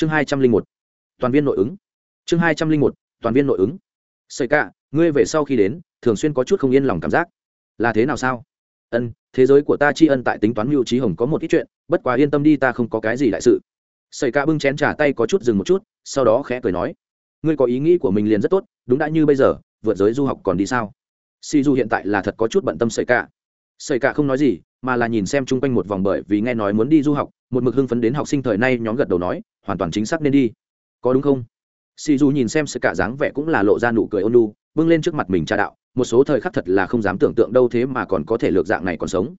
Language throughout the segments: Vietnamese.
chương hai trăm linh một, toàn viên nội ứng. Chương hai trăm linh một, toàn viên nội ứng. Xây cả, ngươi về sau khi đến, thường xuyên có chút không yên lòng cảm giác. Là thế nào sao? Ân, thế giới của ta tri ân tại tính toán mưu trí hồng có một ít chuyện, bất quá yên tâm đi, ta không có cái gì đại sự. Xây cả bưng chén trả tay có chút dừng một chút, sau đó khẽ cười nói. Ngươi có ý nghĩ của mình liền rất tốt, đúng đã như bây giờ, vượt giới du học còn đi sao? Si du hiện tại là thật có chút bận tâm xây cả. Sợi cả không nói gì mà là nhìn xem chung quanh một vòng bởi vì nghe nói muốn đi du học một mực hưng phấn đến học sinh thời nay nhóm gật đầu nói hoàn toàn chính xác nên đi. Có đúng không? Si du nhìn xem sợi cả dáng vẻ cũng là lộ ra nụ cười ôn nhu, bưng lên trước mặt mình tra đạo một số thời khắc thật là không dám tưởng tượng đâu thế mà còn có thể lược dạng này còn sống.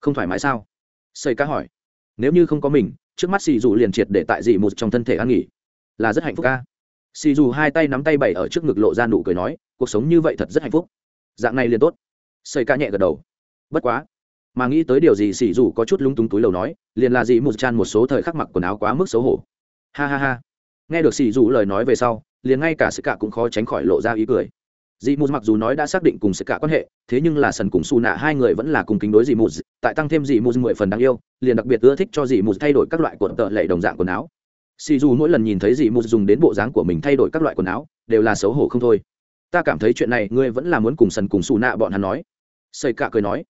Không thoải mái sao? Sợi cả hỏi. Nếu như không có mình trước mắt xì dù liền triệt để tại dị một trong thân thể ăn nghỉ. Là rất hạnh phúc ca. Xì dù hai tay nắm tay bày ở trước ngực lộ ra nụ cười nói cuộc sống như vậy thật rất hạnh phúc. Dạng này liền tốt. Sợi cả nhẹ gật đầu bất quá, mà nghĩ tới điều gì xì dù có chút lung túng túi lầu nói, liền là dị một chan một số thời khắc mặc quần áo quá mức xấu hổ. Ha ha ha. Nghe được xì dù lời nói về sau, liền ngay cả sự cả cũng khó tránh khỏi lộ ra ý cười. Dị mù mặc dù nói đã xác định cùng sự cả quan hệ, thế nhưng là sần cùng su nạ hai người vẫn là cùng kính đối dị mù tại tăng thêm dị mù mười phần đáng yêu, liền đặc biệt ưa thích cho dị mù thay đổi các loại quần tợ lệ đồng dạng quần áo. Xì dù mỗi lần nhìn thấy dị mù dùng đến bộ dáng của mình thay đổi các loại quần áo, đều là xấu hổ không thôi. Ta cảm thấy chuyện này, ngươi vẫn là muốn cùng sần cùng su nạ bọn hắn nói. Xây cả cười nói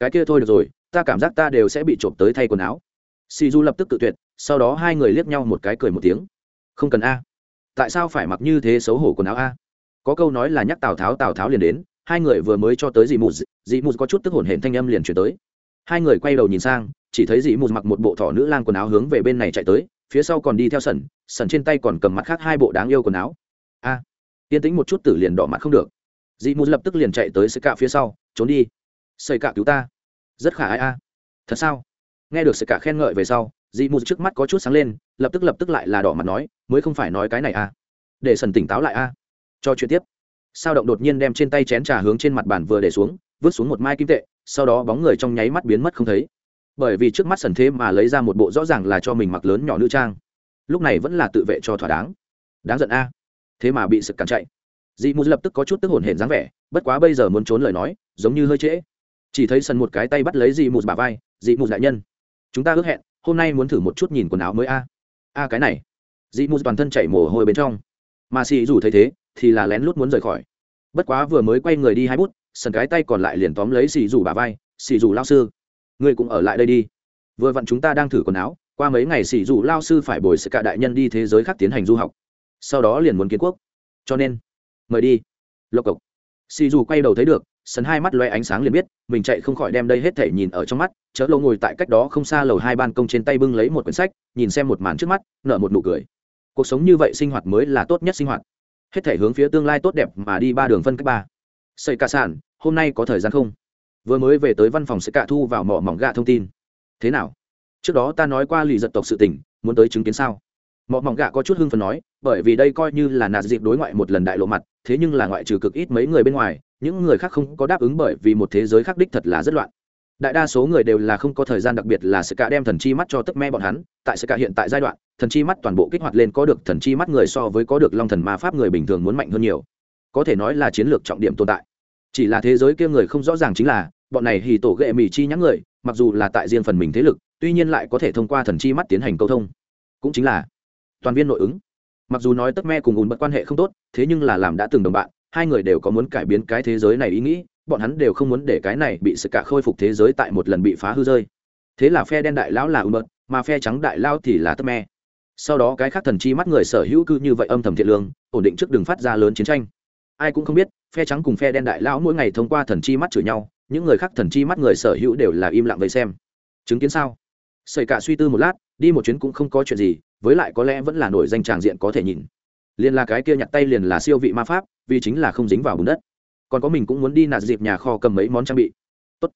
cái kia thôi được rồi ta cảm giác ta đều sẽ bị trộm tới thay quần áo. Xì du lập tức tự tuyệt sau đó hai người liếc nhau một cái cười một tiếng. Không cần a. Tại sao phải mặc như thế xấu hổ quần áo a? Có câu nói là nhắc tào tháo tào tháo liền đến hai người vừa mới cho tới dị mù dị mù có chút tức hổn hển thanh âm liền chuyển tới. Hai người quay đầu nhìn sang chỉ thấy dị mù mặc một bộ thỏ nữ lang quần áo hướng về bên này chạy tới phía sau còn đi theo sẩn, sẩn trên tay còn cầm mặt khác hai bộ đáng yêu quần áo. A. À, yên tĩnh một chút tử liền đỏ mặt không được. Dị mù lập tức liền chạy tới sợi cạ phía sau trốn đi xây cả cứu ta. Rất khả ai a. Thật sao? Nghe được sự cả khen ngợi về sau, dị mù trước mắt có chút sáng lên, lập tức lập tức lại là đỏ mặt nói, mới không phải nói cái này a. Để sần tỉnh táo lại a. Cho chuyện tiếp. Sao động đột nhiên đem trên tay chén trà hướng trên mặt bàn vừa để xuống, vứt xuống một mai kim tệ, sau đó bóng người trong nháy mắt biến mất không thấy. Bởi vì trước mắt sần thế mà lấy ra một bộ rõ ràng là cho mình mặc lớn nhỏ nữ trang. Lúc này vẫn là tự vệ cho thỏa đáng. Đáng giận a. Thế mà bị sực cản chạy. Dị mù lập tức có chút tức hồn hển dáng vẻ, bất quá bây giờ muốn trốn lời nói, giống như hơi trễ chỉ thấy sần một cái tay bắt lấy dị mù bà vai, dị mù đại nhân, chúng ta ước hẹn, hôm nay muốn thử một chút nhìn quần áo mới a. A, cái này. Dị mù toàn thân chảy mồ hôi bên trong. Mà xì dù thấy thế, thì là lén lút muốn rời khỏi. Bất quá vừa mới quay người đi hai bút sần cái tay còn lại liền tóm lấy xì dù bà vai xì dù lao sư, ngươi cũng ở lại đây đi. Vừa vặn chúng ta đang thử quần áo, qua mấy ngày xì dù lao sư phải bồi sự cả đại nhân đi thế giới khác tiến hành du học. Sau đó liền muốn kiến quốc. Cho nên, mời đi. Lộc cộc. Xì dù quay đầu thấy được sân hai mắt loe ánh sáng liền biết, mình chạy không khỏi đem đây hết thể nhìn ở trong mắt, chớ lâu ngồi tại cách đó không xa lầu hai ban công trên tay bưng lấy một quyển sách, nhìn xem một màn trước mắt, nở một nụ cười. Cuộc sống như vậy sinh hoạt mới là tốt nhất sinh hoạt. Hết thể hướng phía tương lai tốt đẹp mà đi ba đường phân cách ba. Xây cả sản hôm nay có thời gian không? Vừa mới về tới văn phòng sẽ cạ thu vào mỏ mỏng gạ thông tin. Thế nào? Trước đó ta nói qua lì giật tộc sự tình, muốn tới chứng kiến sao? Mỏ mỏng gạ có chút hưng phần nói, bởi vì đây coi như là nạt dịp đối ngoại một lần đại lộ mặt, thế nhưng là ngoại trừ cực ít mấy người bên ngoài những người khác không có đáp ứng bởi vì một thế giới khác đích thật là rất loạn. Đại đa số người đều là không có thời gian đặc biệt là sự cả đem thần chi mắt cho tức me bọn hắn. Tại sự cả hiện tại giai đoạn, thần chi mắt toàn bộ kích hoạt lên có được thần chi mắt người so với có được long thần ma pháp người bình thường muốn mạnh hơn nhiều. Có thể nói là chiến lược trọng điểm tồn tại. Chỉ là thế giới kia người không rõ ràng chính là, bọn này hì tổ ghệ mì chi nhãn người, mặc dù là tại riêng phần mình thế lực, tuy nhiên lại có thể thông qua thần chi mắt tiến hành câu thông. Cũng chính là toàn viên nội ứng. Mặc dù nói tất me cùng ùn bật quan hệ không tốt, thế nhưng là làm đã từng đồng bạn hai người đều có muốn cải biến cái thế giới này ý nghĩ bọn hắn đều không muốn để cái này bị sự cả khôi phục thế giới tại một lần bị phá hư rơi. Thế là phe đen đại lão là ùn mật, mà phe trắng đại lao thì là tấp me sau đó cái khác thần chi mắt người sở hữu cư như vậy âm thầm thiện lương ổn định trước đường phát ra lớn chiến tranh. Ai cũng không biết phe trắng cùng phe đen đại lão mỗi ngày thông qua thần chi mắt chửi nhau những người khác thần chi mắt người sở hữu đều là im lặng vậy xem. Chứng kiến sao? Sợi cả suy tư một lát đi một chuyến cũng không có chuyện gì với lại có lẽ vẫn là nổi danh tràng diện có thể nhìn. Liền là cái kia nhặt tay liền là siêu vị ma pháp vì chính là không dính vào bùn đất. Còn có mình cũng muốn đi nạt dịp nhà kho cầm mấy món trang bị. Tốt.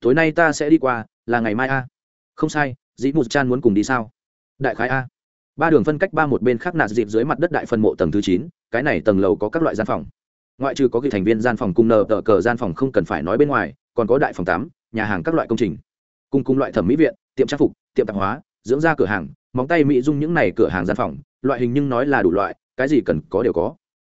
Tối nay ta sẽ đi qua, là ngày mai a. Không sai, dĩ mù chan muốn cùng đi sao? Đại khái a. Ba đường phân cách ba một bên khác nạt dịp dưới mặt đất đại phân mộ tầng thứ chín, cái này tầng lầu có các loại gian phòng. Ngoại trừ có kỳ thành viên gian phòng cùng nờ tờ cờ gian phòng không cần phải nói bên ngoài, còn có đại phòng tám, nhà hàng các loại công trình. Cùng cùng loại thẩm mỹ viện, tiệm trang phục, tiệm tạp hóa, dưỡng da cửa hàng, móng tay mỹ dung những này cửa hàng gian phòng, loại hình nhưng nói là đủ loại, cái gì cần có đều có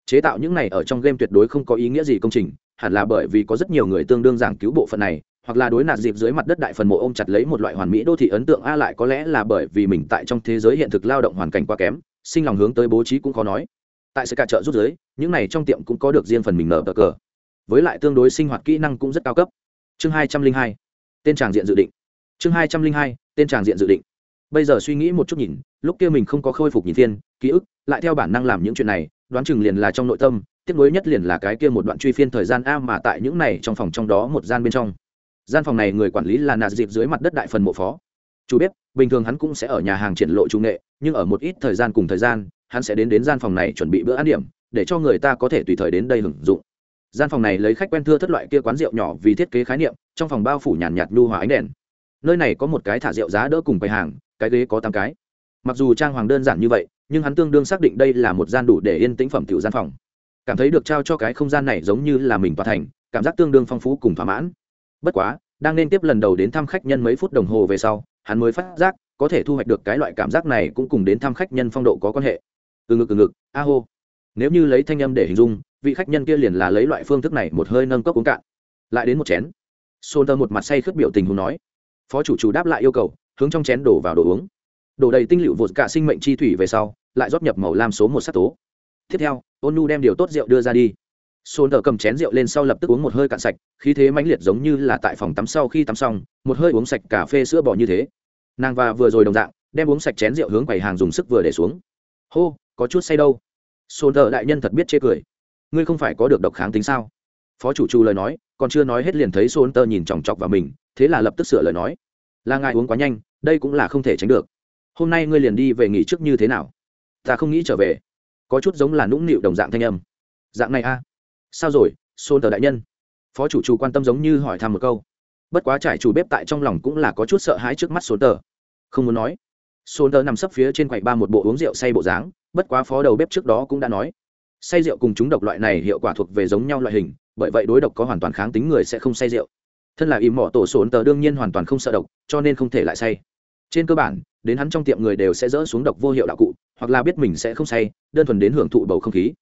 chế tạo những này ở trong game tuyệt đối không có ý nghĩa gì công trình, hẳn là bởi vì có rất nhiều người tương đương giảng cứu bộ phận này, hoặc là đối nạt dịp dưới mặt đất đại phần mộ ôm chặt lấy một loại hoàn mỹ đô thị ấn tượng, a lại có lẽ là bởi vì mình tại trong thế giới hiện thực lao động hoàn cảnh quá kém, sinh lòng hướng tới bố trí cũng khó nói. Tại sự cả chợ rút giới, những này trong tiệm cũng có được riêng phần mình nở bờ cờ. Với lại tương đối sinh hoạt kỹ năng cũng rất cao cấp. Chương hai trăm linh hai, tên tràng diện dự định. Chương hai trăm linh hai, tên tràng diện dự định. Bây giờ suy nghĩ một chút nhìn, lúc kia mình không có khôi phục nhìn thiên, ký ức, lại theo bản năng làm những chuyện này đoán chừng liền là trong nội tâm tiếc nuối nhất liền là cái kia một đoạn truy phiên thời gian a mà tại những này trong phòng trong đó một gian bên trong. Gian phòng này người quản lý là nạt dịp dưới mặt đất đại phần mộ phó. Chủ biết, bình thường hắn cũng sẽ ở nhà hàng triển lộ trung nghệ nhưng ở một ít thời gian cùng thời gian hắn sẽ đến đến gian phòng này chuẩn bị bữa ăn điểm để cho người ta có thể tùy thời đến đây hưởng dụng. Gian phòng này lấy khách quen thưa thất loại kia quán rượu nhỏ vì thiết kế khái niệm trong phòng bao phủ nhàn nhạt nhu hòa ánh đèn. Nơi này có một cái thả rượu giá đỡ cùng bày hàng cái ghế có tám cái. Mặc dù trang hoàng đơn giản như vậy nhưng hắn tương đương xác định đây là một gian đủ để yên tĩnh phẩm tiểu gian phòng. Cảm thấy được trao cho cái không gian này giống như là mình tòa thành, cảm giác tương đương phong phú cùng thỏa mãn. Bất quá, đang nên tiếp lần đầu đến thăm khách nhân mấy phút đồng hồ về sau, hắn mới phát giác, có thể thu hoạch được cái loại cảm giác này cũng cùng đến thăm khách nhân phong độ có quan hệ. Từ ngực từ ngực, a hô. Nếu như lấy thanh âm để hình dung, vị khách nhân kia liền là lấy loại phương thức này một hơi nâng cốc uống cạn. Lại đến một chén. Xôn tơ một mặt say khướt biểu tình hùng nói. Phó chủ chủ đáp lại yêu cầu, hướng trong chén đổ vào đồ uống đổ đầy tinh liệu vột cả sinh mệnh chi thủy về sau, lại rót nhập màu lam số một sắc tố. Tiếp theo, ôn nu đem điều tốt rượu đưa ra đi. Xôn tờ cầm chén rượu lên sau lập tức uống một hơi cạn sạch, khí thế mãnh liệt giống như là tại phòng tắm sau khi tắm xong, một hơi uống sạch cà phê sữa bỏ như thế. Nàng và vừa rồi đồng dạng, đem uống sạch chén rượu hướng quầy hàng dùng sức vừa để xuống. Hô, có chút say đâu. Xôn tờ đại nhân thật biết chê cười. Ngươi không phải có được độc kháng tính sao? Phó chủ trù lời nói, còn chưa nói hết liền thấy xôn tờ nhìn chòng chọc vào mình, thế là lập tức sửa lời nói. Là ngài uống quá nhanh, đây cũng là không thể tránh được hôm nay ngươi liền đi về nghỉ trước như thế nào? Ta không nghĩ trở về. Có chút giống là nũng nịu đồng dạng thanh âm. Dạng này a sao rồi xôn tờ đại nhân? Phó chủ chủ quan tâm giống như hỏi thăm một câu. Bất quá trải chủ bếp tại trong lòng cũng là có chút sợ hãi trước mắt xôn tờ. Không muốn nói. Xôn tờ nằm sấp phía trên quầy ba một bộ uống rượu say bộ dáng, bất quá phó đầu bếp trước đó cũng đã nói. Say rượu cùng chúng độc loại này hiệu quả thuộc về giống nhau loại hình, bởi vậy đối độc có hoàn toàn kháng tính người sẽ không say rượu. Thân là im mỏ tổ sốn tờ đương nhiên hoàn toàn không sợ độc, cho nên không thể lại say trên cơ bản, đến hắn trong tiệm người đều sẽ dỡ xuống độc vô hiệu đạo cụ, hoặc là biết mình sẽ không say, đơn thuần đến hưởng thụ bầu không khí.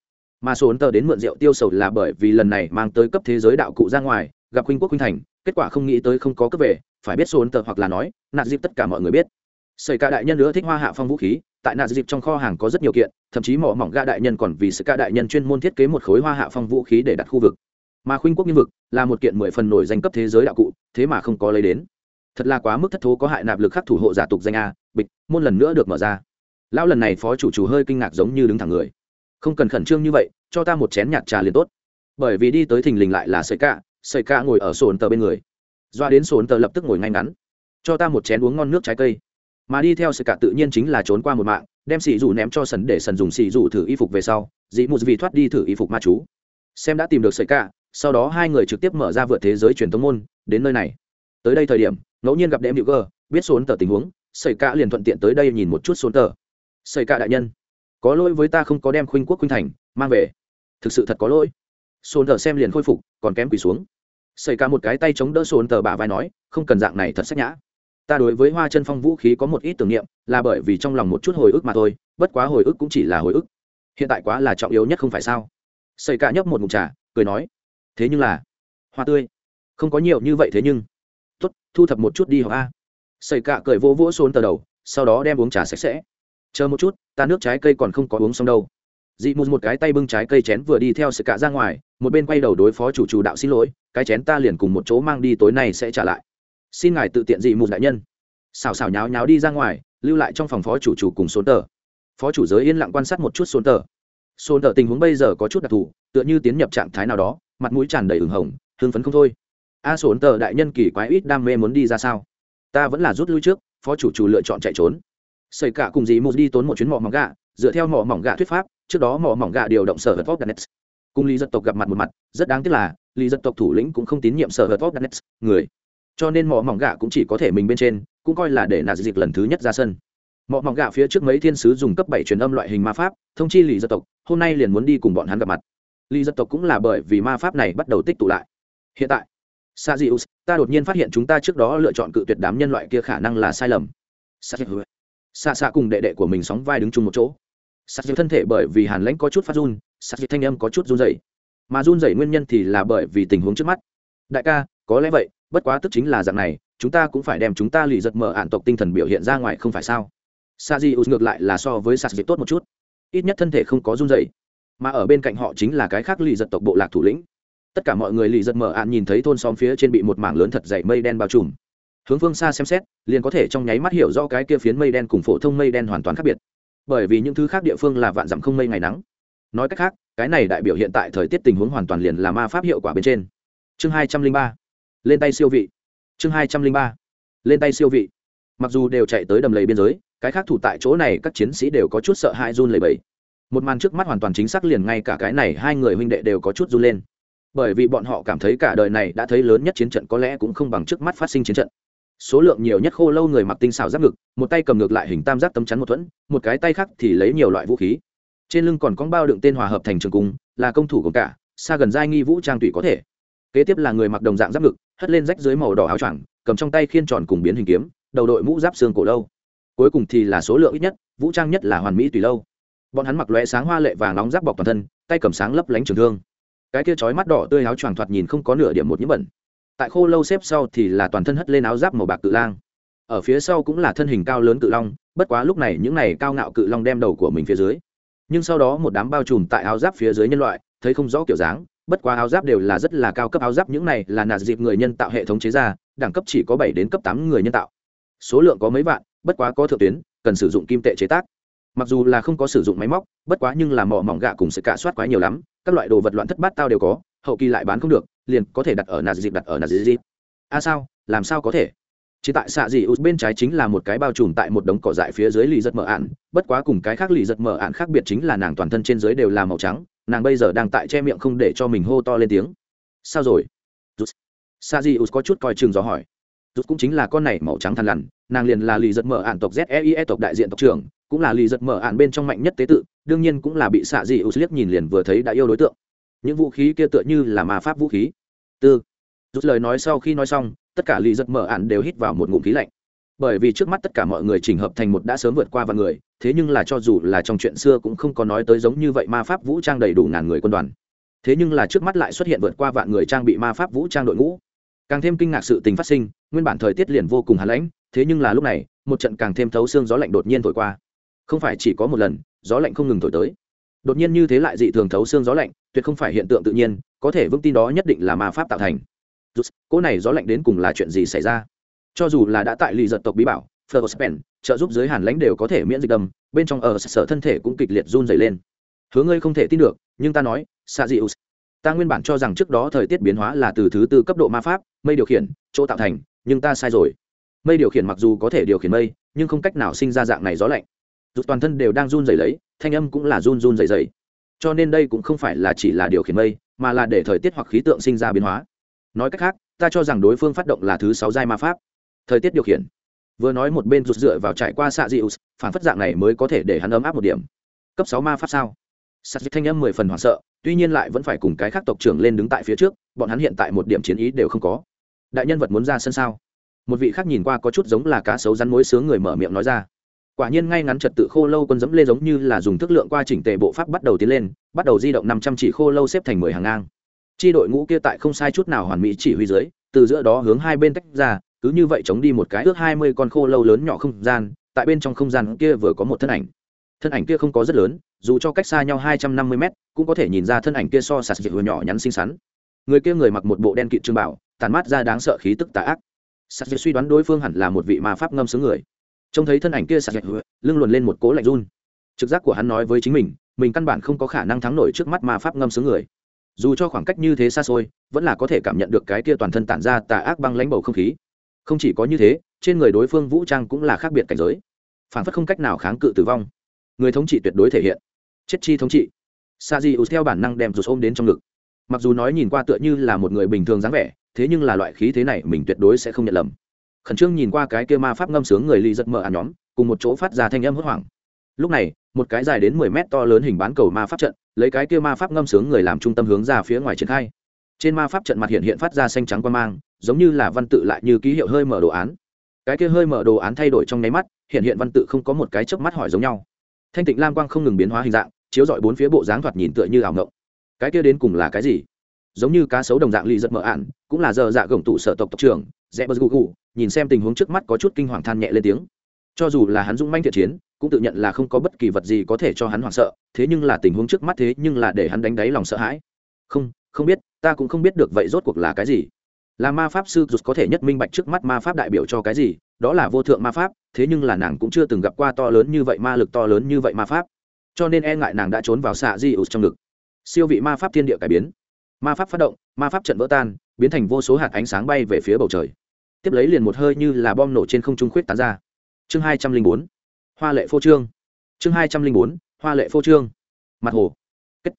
Mà sốn tờ đến mượn rượu tiêu sầu là bởi vì lần này mang tới cấp thế giới đạo cụ ra ngoài, gặp huynh quốc huynh thành, kết quả không nghĩ tới không có cấp về, phải biết sốn tờ hoặc là nói nạt dịp tất cả mọi người biết. Xảy ca đại nhân nữa thích hoa hạ phong vũ khí, tại nạt dịp trong kho hàng có rất nhiều kiện, thậm chí mỏ mỏng ga đại nhân còn vì sự ca đại nhân chuyên môn thiết kế một khối hoa hạ phong vũ khí để đặt khu vực. Mà khuynh quốc nghiên vực là một kiện mười phần nổi danh cấp thế giới đạo cụ, thế mà không có lấy đến thật là quá mức thất thố có hại nạp lực khắc thủ hộ giả tục danh a, bịch, môn lần nữa được mở ra. Lão lần này phó chủ chủ hơi kinh ngạc giống như đứng thẳng người. Không cần khẩn trương như vậy, cho ta một chén nhạt trà liền tốt. Bởi vì đi tới thình lình lại là sợi cạ sợi cạ ngồi ở sồn tờ bên người. Doa đến sồn tờ lập tức ngồi ngay ngắn. Cho ta một chén uống ngon nước trái cây. Mà đi theo sợi cạ tự nhiên chính là trốn qua một mạng, đem xì rủ ném cho sần để sần dùng xì rủ thử y phục về sau dị một vì thoát đi thử y phục ma chú. Xem đã tìm được sợi cạ sau đó hai người trực tiếp mở ra vượt thế giới truyền thống môn, đến nơi này. Tới đây thời điểm ngẫu nhiên gặp đệm hữu cơ biết sốn tờ tình huống xảy ca liền thuận tiện tới đây nhìn một chút sốn tờ. Xảy ca đại nhân, có lỗi với ta không có đem khuynh quốc khuynh thành, mang về. Thực sự thật có lỗi. Sốn tờ xem liền khôi phục, còn kém quỳ xuống. Xảy ca một cái tay chống đỡ sốn tờ bả vai nói, không cần dạng này thật sách nhã. Ta đối với hoa chân phong vũ khí có một ít tưởng niệm, là bởi vì trong lòng một chút hồi ức mà thôi, bất quá hồi ức cũng chỉ là hồi ức. Hiện tại quá là trọng yếu nhất không phải sao? Xảy ca nhấp một mục trà, cười nói, thế nhưng là, hoa tươi, không có nhiều như vậy thế nhưng thu thập một chút đi học a. Xây cạ cười vỗ vỗ xôn tờ đầu, sau đó đem uống trà sạch sẽ. Chờ một chút, ta nước trái cây còn không có uống xong đâu. Dị mù một cái tay bưng trái cây chén vừa đi theo sự cạ ra ngoài, một bên quay đầu đối phó chủ chủ đạo xin lỗi, cái chén ta liền cùng một chỗ mang đi tối nay sẽ trả lại. Xin ngài tự tiện dị mù đại nhân. Xào xào nháo nháo đi ra ngoài, lưu lại trong phòng phó chủ chủ cùng xôn tờ. Phó chủ giới yên lặng quan sát một chút xôn tờ. Xôn tờ tình huống bây giờ có chút đặc thù, tựa như tiến nhập trạng thái nào đó, mặt mũi tràn đầy ửng hồng, hưng phấn không thôi a sổn tờ đại nhân kỳ quái ít đam mê muốn đi ra sao? Ta vẫn là rút lui trước, phó chủ chủ lựa chọn chạy trốn. Xây cả cùng dì một đi tốn một chuyến mỏ mỏng gà, dựa theo mỏ mỏng gà thuyết pháp, trước đó mỏ mỏng gà điều động sở hợp vóc đanet cùng lý dân tộc gặp mặt một mặt, rất đáng tiếc là, lý dân tộc thủ lĩnh cũng không tín nhiệm sở hợp vóc đanet người. Cho nên mỏ mỏng gà cũng chỉ có thể mình bên trên, cũng coi là để nà dịch lần thứ nhất ra sân. Mỏ mỏng gà phía trước mấy thiên sứ dùng cấp bảy truyền âm loại hình ma pháp, thông chi lý dân tộc, hôm nay liền muốn đi cùng bọn hắn gặp mặt. Lý dân tộc cũng là bởi vì ma pháp này bắt đầu tích tụ lại. Hiện tại sa dius ta đột nhiên phát hiện chúng ta trước đó lựa chọn cự tuyệt đám nhân loại kia khả năng là sai lầm. Sa sa cùng đệ đệ của mình sóng vai đứng chung một chỗ. Sa thân thể bởi vì hàn lãnh có chút phát run, sa thanh âm có chút run dày mà run dày nguyên nhân thì là bởi vì tình huống trước mắt. Đại ca, có lẽ vậy, bất quá tức chính là dạng này, chúng ta cũng phải đem chúng ta lì giật mở ạn tộc tinh thần biểu hiện ra ngoài không phải sao? Sa di ngược lại là so với sạt dịch tốt một chút. Ít nhất thân thể không có run dày mà ở bên cạnh họ chính là cái khác lì giật tộc bộ lạc thủ lĩnh tất cả mọi người lì giật mở ạn nhìn thấy thôn xóm phía trên bị một mảng lớn thật dày mây đen bao trùm. Hướng phương xa xem xét, liền có thể trong nháy mắt hiểu rõ cái kia phiến mây đen cùng phổ thông mây đen hoàn toàn khác biệt. Bởi vì những thứ khác địa phương là vạn dặm không mây ngày nắng. Nói cách khác, cái này đại biểu hiện tại thời tiết tình huống hoàn toàn liền là ma pháp hiệu quả bên trên. Chương hai trăm linh ba. Lên tay siêu vị. Chương hai trăm linh ba. Lên tay siêu vị. Mặc dù đều chạy tới đầm lầy biên giới, cái khác thủ tại chỗ này các chiến sĩ đều có chút sợ hãi run lầy bầy một màn trước mắt hoàn toàn chính xác liền ngay cả cái này hai người huynh đệ đều có chút run lên bởi vì bọn họ cảm thấy cả đời này đã thấy lớn nhất chiến trận có lẽ cũng không bằng trước mắt phát sinh chiến trận. Số lượng nhiều nhất khô lâu người mặc tinh xảo giáp ngực, một tay cầm ngược lại hình tam giác tấm chắn một thuẫn, một cái tay khác thì lấy nhiều loại vũ khí. Trên lưng còn có bao đựng tên hòa hợp thành trường cung, là công thủ gồm cả, xa gần giai nghi vũ trang tùy có thể. Kế tiếp là người mặc đồng dạng giáp ngực, hất lên rách dưới màu đỏ áo choàng, cầm trong tay khiên tròn cùng biến hình kiếm, đầu đội mũ giáp xương cổ lâu. Cuối cùng thì là số lượng ít nhất, vũ trang nhất là hoàn mỹ tùy lâu. Bọn hắn mặc lóe sáng hoa lệ vàng nóng giáp bọc toàn thân, tay cầm sáng lấp lánh trường thương cái kia chói mắt đỏ tươi áo choàng thoạt nhìn không có nửa điểm một nhiễm bẩn. Tại khô lâu xếp sau thì là toàn thân hất lên áo giáp màu bạc cự lang. Ở phía sau cũng là thân hình cao lớn cự long, bất quá lúc này những này cao ngạo cự long đem đầu của mình phía dưới. Nhưng sau đó một đám bao trùm tại áo giáp phía dưới nhân loại, thấy không rõ kiểu dáng, bất quá áo giáp đều là rất là cao cấp áo giáp, những này là nạt dịp người nhân tạo hệ thống chế ra, đẳng cấp chỉ có bảy đến cấp tám người nhân tạo. Số lượng có mấy vạn, bất quá có thượng tuyến, cần sử dụng kim tệ chế tác mặc dù là không có sử dụng máy móc, bất quá nhưng là mỏ mỏng gạ cùng sự cạ soát quá nhiều lắm, các loại đồ vật loạn thất bát tao đều có, hậu kỳ lại bán không được, liền có thể đặt ở nạt dịp, đặt ở nạt dịp. A à sao, làm sao có thể? Chỉ tại xạ dị út bên trái chính là một cái bao trùm tại một đống cỏ dại phía dưới lì giật mở ạn, bất quá cùng cái khác lì giật mở ạn khác biệt chính là nàng toàn thân trên dưới đều là màu trắng, nàng bây giờ đang tại che miệng không để cho mình hô to lên tiếng. Sao rồi? Xạ dị út có chút coi chừng gió hỏi. Rút cũng chính là con này màu trắng thằn lằn, nàng liền là lì giật mở ạn tộc zeie tộc đại diện tộc trưởng cũng là lì giật mở ạn bên trong mạnh nhất tế tự, đương nhiên cũng là bị xạ dị ưu liếc nhìn liền vừa thấy đã yêu đối tượng. Những vũ khí kia tựa như là ma pháp vũ khí. Tư. Rút lời nói sau khi nói xong, tất cả lì giật mở ạn đều hít vào một ngụm khí lạnh. Bởi vì trước mắt tất cả mọi người chỉnh hợp thành một đã sớm vượt qua vạn người, thế nhưng là cho dù là trong chuyện xưa cũng không có nói tới giống như vậy ma pháp vũ trang đầy đủ ngàn người quân đoàn. Thế nhưng là trước mắt lại xuất hiện vượt qua vạn người trang bị ma pháp vũ trang đội ngũ. Càng thêm kinh ngạc sự tình phát sinh, nguyên bản thời tiết liền vô cùng hàn lãnh, thế nhưng là lúc này, một trận càng thêm thấu xương gió lạnh đột nhiên thổi qua không phải chỉ có một lần gió lạnh không ngừng thổi tới. Đột nhiên như thế lại dị thường thấu xương gió lạnh tuyệt không phải hiện tượng tự nhiên có thể vững tin đó nhất định là ma pháp tạo thành. Rút cỗ này gió lạnh đến cùng là chuyện gì xảy ra? Cho dù là đã tại lì giật tộc bí bảo Ferrospen, trợ giúp giới hàn lãnh đều có thể miễn dịch đầm, bên trong ở sở thân thể cũng kịch liệt run dày lên. Hứa ngươi không thể tin được nhưng ta nói sa dius ta nguyên bản cho rằng trước đó thời tiết biến hóa là từ thứ tư cấp độ ma pháp mây điều khiển chỗ tạo thành nhưng ta sai rồi. Mây điều khiển mặc dù có thể điều khiển mây nhưng không cách nào sinh ra dạng này gió lạnh rút toàn thân đều đang run rẩy lấy thanh âm cũng là run run rẩy rẩy, cho nên đây cũng không phải là chỉ là điều khiển mây mà là để thời tiết hoặc khí tượng sinh ra biến hóa. Nói cách khác ta cho rằng đối phương phát động là thứ sáu giai ma pháp. Thời tiết điều khiển. Vừa nói một bên rụt dựa vào trải qua xạ dị phản phất dạng này mới có thể để hắn ấm áp một điểm. Cấp sáu ma pháp sao? Sạt dịch thanh âm mười phần hoảng sợ tuy nhiên lại vẫn phải cùng cái khác tộc trưởng lên đứng tại phía trước bọn hắn hiện tại một điểm chiến ý đều không có. Đại nhân vật muốn ra sân sao? Một vị khác nhìn qua có chút giống là cá sấu rắn mối sướng người mở miệng nói ra quả nhiên ngay ngắn trật tự khô lâu quân dẫm lê giống như là dùng thức lượng qua chỉnh tề bộ pháp bắt đầu tiến lên, bắt đầu di động năm trăm chỉ khô lâu xếp thành mười hàng ngang. Chi đội ngũ kia tại không sai chút nào hoàn mỹ chỉ huy dưới, từ giữa đó hướng hai bên tách ra, cứ như vậy chống đi một cái ước hai mươi con khô lâu lớn nhỏ không gian, tại bên trong không gian kia vừa có một thân ảnh. Thân ảnh kia không có rất lớn, dù cho cách xa nhau hai trăm năm mươi mét, cũng có thể nhìn ra thân ảnh kia so sạt dịch vừa nhỏ nhắn xinh xắn. Người kia người mặc một bộ đen kịt trương bảo tàn mát ra đáng sợ khí tức tà ác. Sạt dịch suy đoán đối phương hẳn là một vị ma pháp ngâm xứ người trông thấy thân ảnh kia sạt dịch lưng luồn lên một cố lạnh run. Trực giác của hắn nói với chính mình mình căn bản không có khả năng thắng nổi trước mắt ma pháp ngâm xứ người. Dù cho khoảng cách như thế xa xôi, vẫn là có thể cảm nhận được cái kia toàn thân tản ra tà ác băng lãnh bầu không khí. Không chỉ có như thế, trên người đối phương vũ trang cũng là khác biệt cảnh giới. Phản phất không cách nào kháng cự tử vong. Người thống trị tuyệt đối thể hiện. Chết chi thống trị. Sa di ưu theo bản năng đem rụt ôm đến trong ngực. Mặc dù nói nhìn qua tựa như là một người bình thường dáng vẻ, thế nhưng là loại khí thế này mình tuyệt đối sẽ không nhận lầm khẩn trương nhìn qua cái kia ma pháp ngâm sướng người ly giật mở ả à nhóm, cùng một chỗ phát ra thanh âm hốt hoảng. Lúc này, một cái dài đến mười mét to lớn hình bán cầu ma pháp trận, lấy cái kia ma pháp ngâm sướng người làm trung tâm hướng ra phía ngoài triển khai. Trên ma pháp trận mặt hiện hiện phát ra xanh trắng quan mang, giống như là văn tự lại như ký hiệu hơi mở đồ án. Cái kia hơi mở đồ án thay đổi trong nháy mắt, hiện hiện văn tự không có một cái chớp mắt hỏi giống nhau. Thanh tịnh lam quang không ngừng biến hóa hình dạng, chiếu dọi bốn phía bộ dáng thoạt nhìn tựa như ảo ngộng. Cái kia đến cùng là cái gì? Giống như cá sấu đồng dạng lì giật mở ạn, cũng là giờ dạ gồng tụ sở tộc tộc trưởng rẽ bờ gù nhìn xem tình huống trước mắt có chút kinh hoàng than nhẹ lên tiếng. Cho dù là hắn dũng manh thiện chiến, cũng tự nhận là không có bất kỳ vật gì có thể cho hắn hoảng sợ, thế nhưng là tình huống trước mắt thế nhưng là để hắn đánh đáy lòng sợ hãi. Không không biết, ta cũng không biết được vậy rốt cuộc là cái gì. Là ma pháp sư rụt có thể nhất minh bạch trước mắt ma pháp đại biểu cho cái gì, đó là vô thượng ma pháp, thế nhưng là nàng cũng chưa từng gặp qua to lớn như vậy ma lực to lớn như vậy ma pháp. Cho nên e ngại nàng đã trốn vào xạ di ủ trong ngực. Siêu vị ma pháp thiên địa cải biến ma pháp phát động, ma pháp trận vỡ tan, biến thành vô số hạt ánh sáng bay về phía bầu trời. Tiếp lấy liền một hơi như là bom nổ trên không trung khuyết tán ra. Chương hai trăm linh bốn, hoa lệ phô trương. Chương hai trăm linh bốn, hoa lệ phô trương. Mặt hồ. Kết.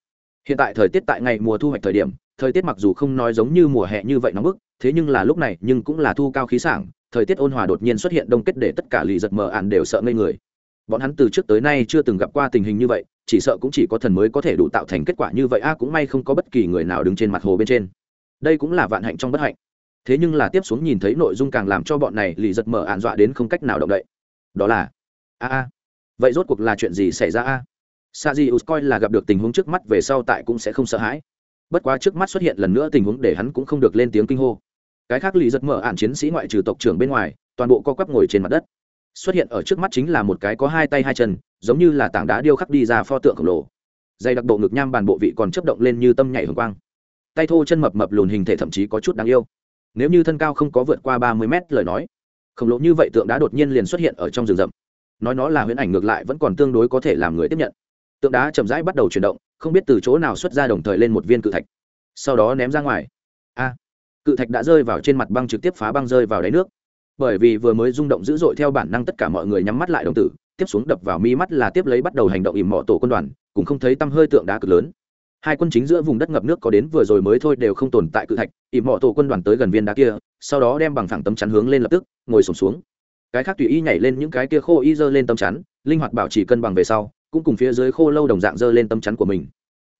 hiện tại thời tiết tại ngày mùa thu hoạch thời điểm, thời tiết mặc dù không nói giống như mùa hè như vậy nóng bức, thế nhưng là lúc này nhưng cũng là thu cao khí sảng, thời tiết ôn hòa đột nhiên xuất hiện đông kết để tất cả lì giật mờ ạn đều sợ ngây người bọn hắn từ trước tới nay chưa từng gặp qua tình hình như vậy, chỉ sợ cũng chỉ có thần mới có thể đủ tạo thành kết quả như vậy. A, cũng may không có bất kỳ người nào đứng trên mặt hồ bên trên. Đây cũng là vạn hạnh trong bất hạnh. Thế nhưng là tiếp xuống nhìn thấy nội dung càng làm cho bọn này lì giật mở ạn dọa đến không cách nào động đậy. Đó là, a a. Vậy rốt cuộc là chuyện gì xảy ra, a? Sa di coi là gặp được tình huống trước mắt về sau tại cũng sẽ không sợ hãi. Bất quá trước mắt xuất hiện lần nữa tình huống để hắn cũng không được lên tiếng kinh hô. Cái khác lì giật mở ạn chiến sĩ ngoại trừ tộc trưởng bên ngoài, toàn bộ co quắp ngồi trên mặt đất xuất hiện ở trước mắt chính là một cái có hai tay hai chân, giống như là tảng đá điêu khắc đi ra pho tượng khổng lồ. Dày đặc bộ ngực nham bàn bộ vị còn chấp động lên như tâm nhảy hồng quang. Tay thô chân mập mập lùn hình thể thậm chí có chút đáng yêu. Nếu như thân cao không có vượt qua ba mươi mét lời nói, khổng lồ như vậy tượng đá đột nhiên liền xuất hiện ở trong rừng rậm. Nói nó là huyễn ảnh ngược lại vẫn còn tương đối có thể làm người tiếp nhận. Tượng đá chậm rãi bắt đầu chuyển động, không biết từ chỗ nào xuất ra đồng thời lên một viên cự thạch. Sau đó ném ra ngoài. A! Cự thạch đã rơi vào trên mặt băng trực tiếp phá băng rơi vào đáy nước bởi vì vừa mới rung động dữ dội theo bản năng tất cả mọi người nhắm mắt lại đồng tử, tiếp xuống đập vào mi mắt là tiếp lấy bắt đầu hành động ìm mọ tổ quân đoàn, cũng không thấy tăm hơi tượng đá cực lớn. Hai quân chính giữa vùng đất ngập nước có đến vừa rồi mới thôi đều không tồn tại cự thạch ìm mọ tổ quân đoàn tới gần viên đá kia, sau đó đem bằng thẳng tấm chắn hướng lên lập tức, ngồi sổm xuống. Cái khác tùy y nhảy lên những cái kia khô y dơ lên tấm chắn, linh hoạt bảo trì cân bằng về sau, cũng cùng phía dưới khô lâu đồng dạng dơ lên tấm chắn của mình.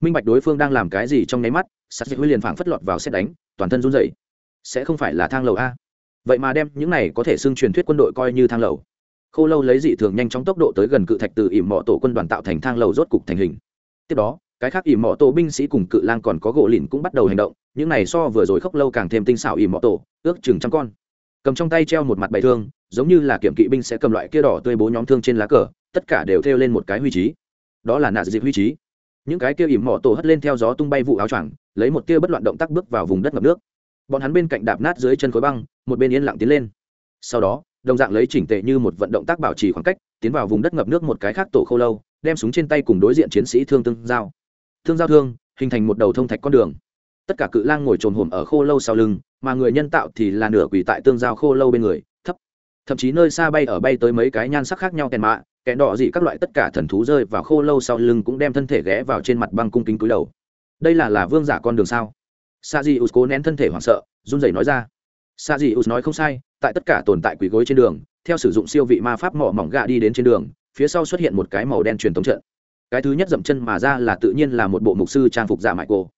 Minh bạch đối phương đang làm cái gì trong nháy mắt sắt dịch huy liền phảng phất lọt vào xét đánh, toàn thân run dậy sẽ không phải là thang lầu a vậy mà đem những này có thể xưng truyền thuyết quân đội coi như thang lầu. Khô lâu lấy dị thường nhanh chóng tốc độ tới gần cự thạch từ ỉm mọ tổ quân đoàn tạo thành thang lầu rốt cục thành hình. Tiếp đó, cái khác ỉm mọ tổ binh sĩ cùng cự lang còn có gỗ lìn cũng bắt đầu hành động, những này so vừa rồi khốc lâu càng thêm tinh xảo ỉm mọ tổ, ước chừng trăm con. Cầm trong tay treo một mặt bày thương, giống như là kiểm kỵ binh sẽ cầm loại kia đỏ tươi bố nhóm thương trên lá cờ, tất cả đều thêu lên một cái huy trí. Đó là nạn dịp huy trí. Những cái kia ỉm mọ tổ hất lên theo gió tung bay vụ áo choàng, lấy một tia bất loạn động tác bước vào vùng đất ngập nước bọn hắn bên cạnh đạp nát dưới chân khối băng, một bên yên lặng tiến lên. Sau đó, đồng dạng lấy chỉnh tệ như một vận động tác bảo trì khoảng cách, tiến vào vùng đất ngập nước một cái khác tổ khâu lâu, đem súng trên tay cùng đối diện chiến sĩ thương tương giao. Thương giao thương, hình thành một đầu thông thạch con đường. Tất cả cự lang ngồi trồn hổm ở khô lâu sau lưng, mà người nhân tạo thì là nửa quỳ tại tương giao khô lâu bên người, thấp. Thậm chí nơi xa bay ở bay tới mấy cái nhan sắc khác nhau kèn mạ kẻ đỏ dị các loại tất cả thần thú rơi vào khô lâu sau lưng cũng đem thân thể ghé vào trên mặt băng cung kính cúi đầu. Đây là là vương giả con đường sao? Sa di us cố nén thân thể hoảng sợ, run rẩy nói ra. Sa di us nói không sai, tại tất cả tồn tại quỷ gối trên đường, theo sử dụng siêu vị ma pháp mỏ mỏng gạ đi đến trên đường, phía sau xuất hiện một cái màu đen truyền thống trận. Cái thứ nhất dậm chân mà ra là tự nhiên là một bộ mục sư trang phục giả mại cô.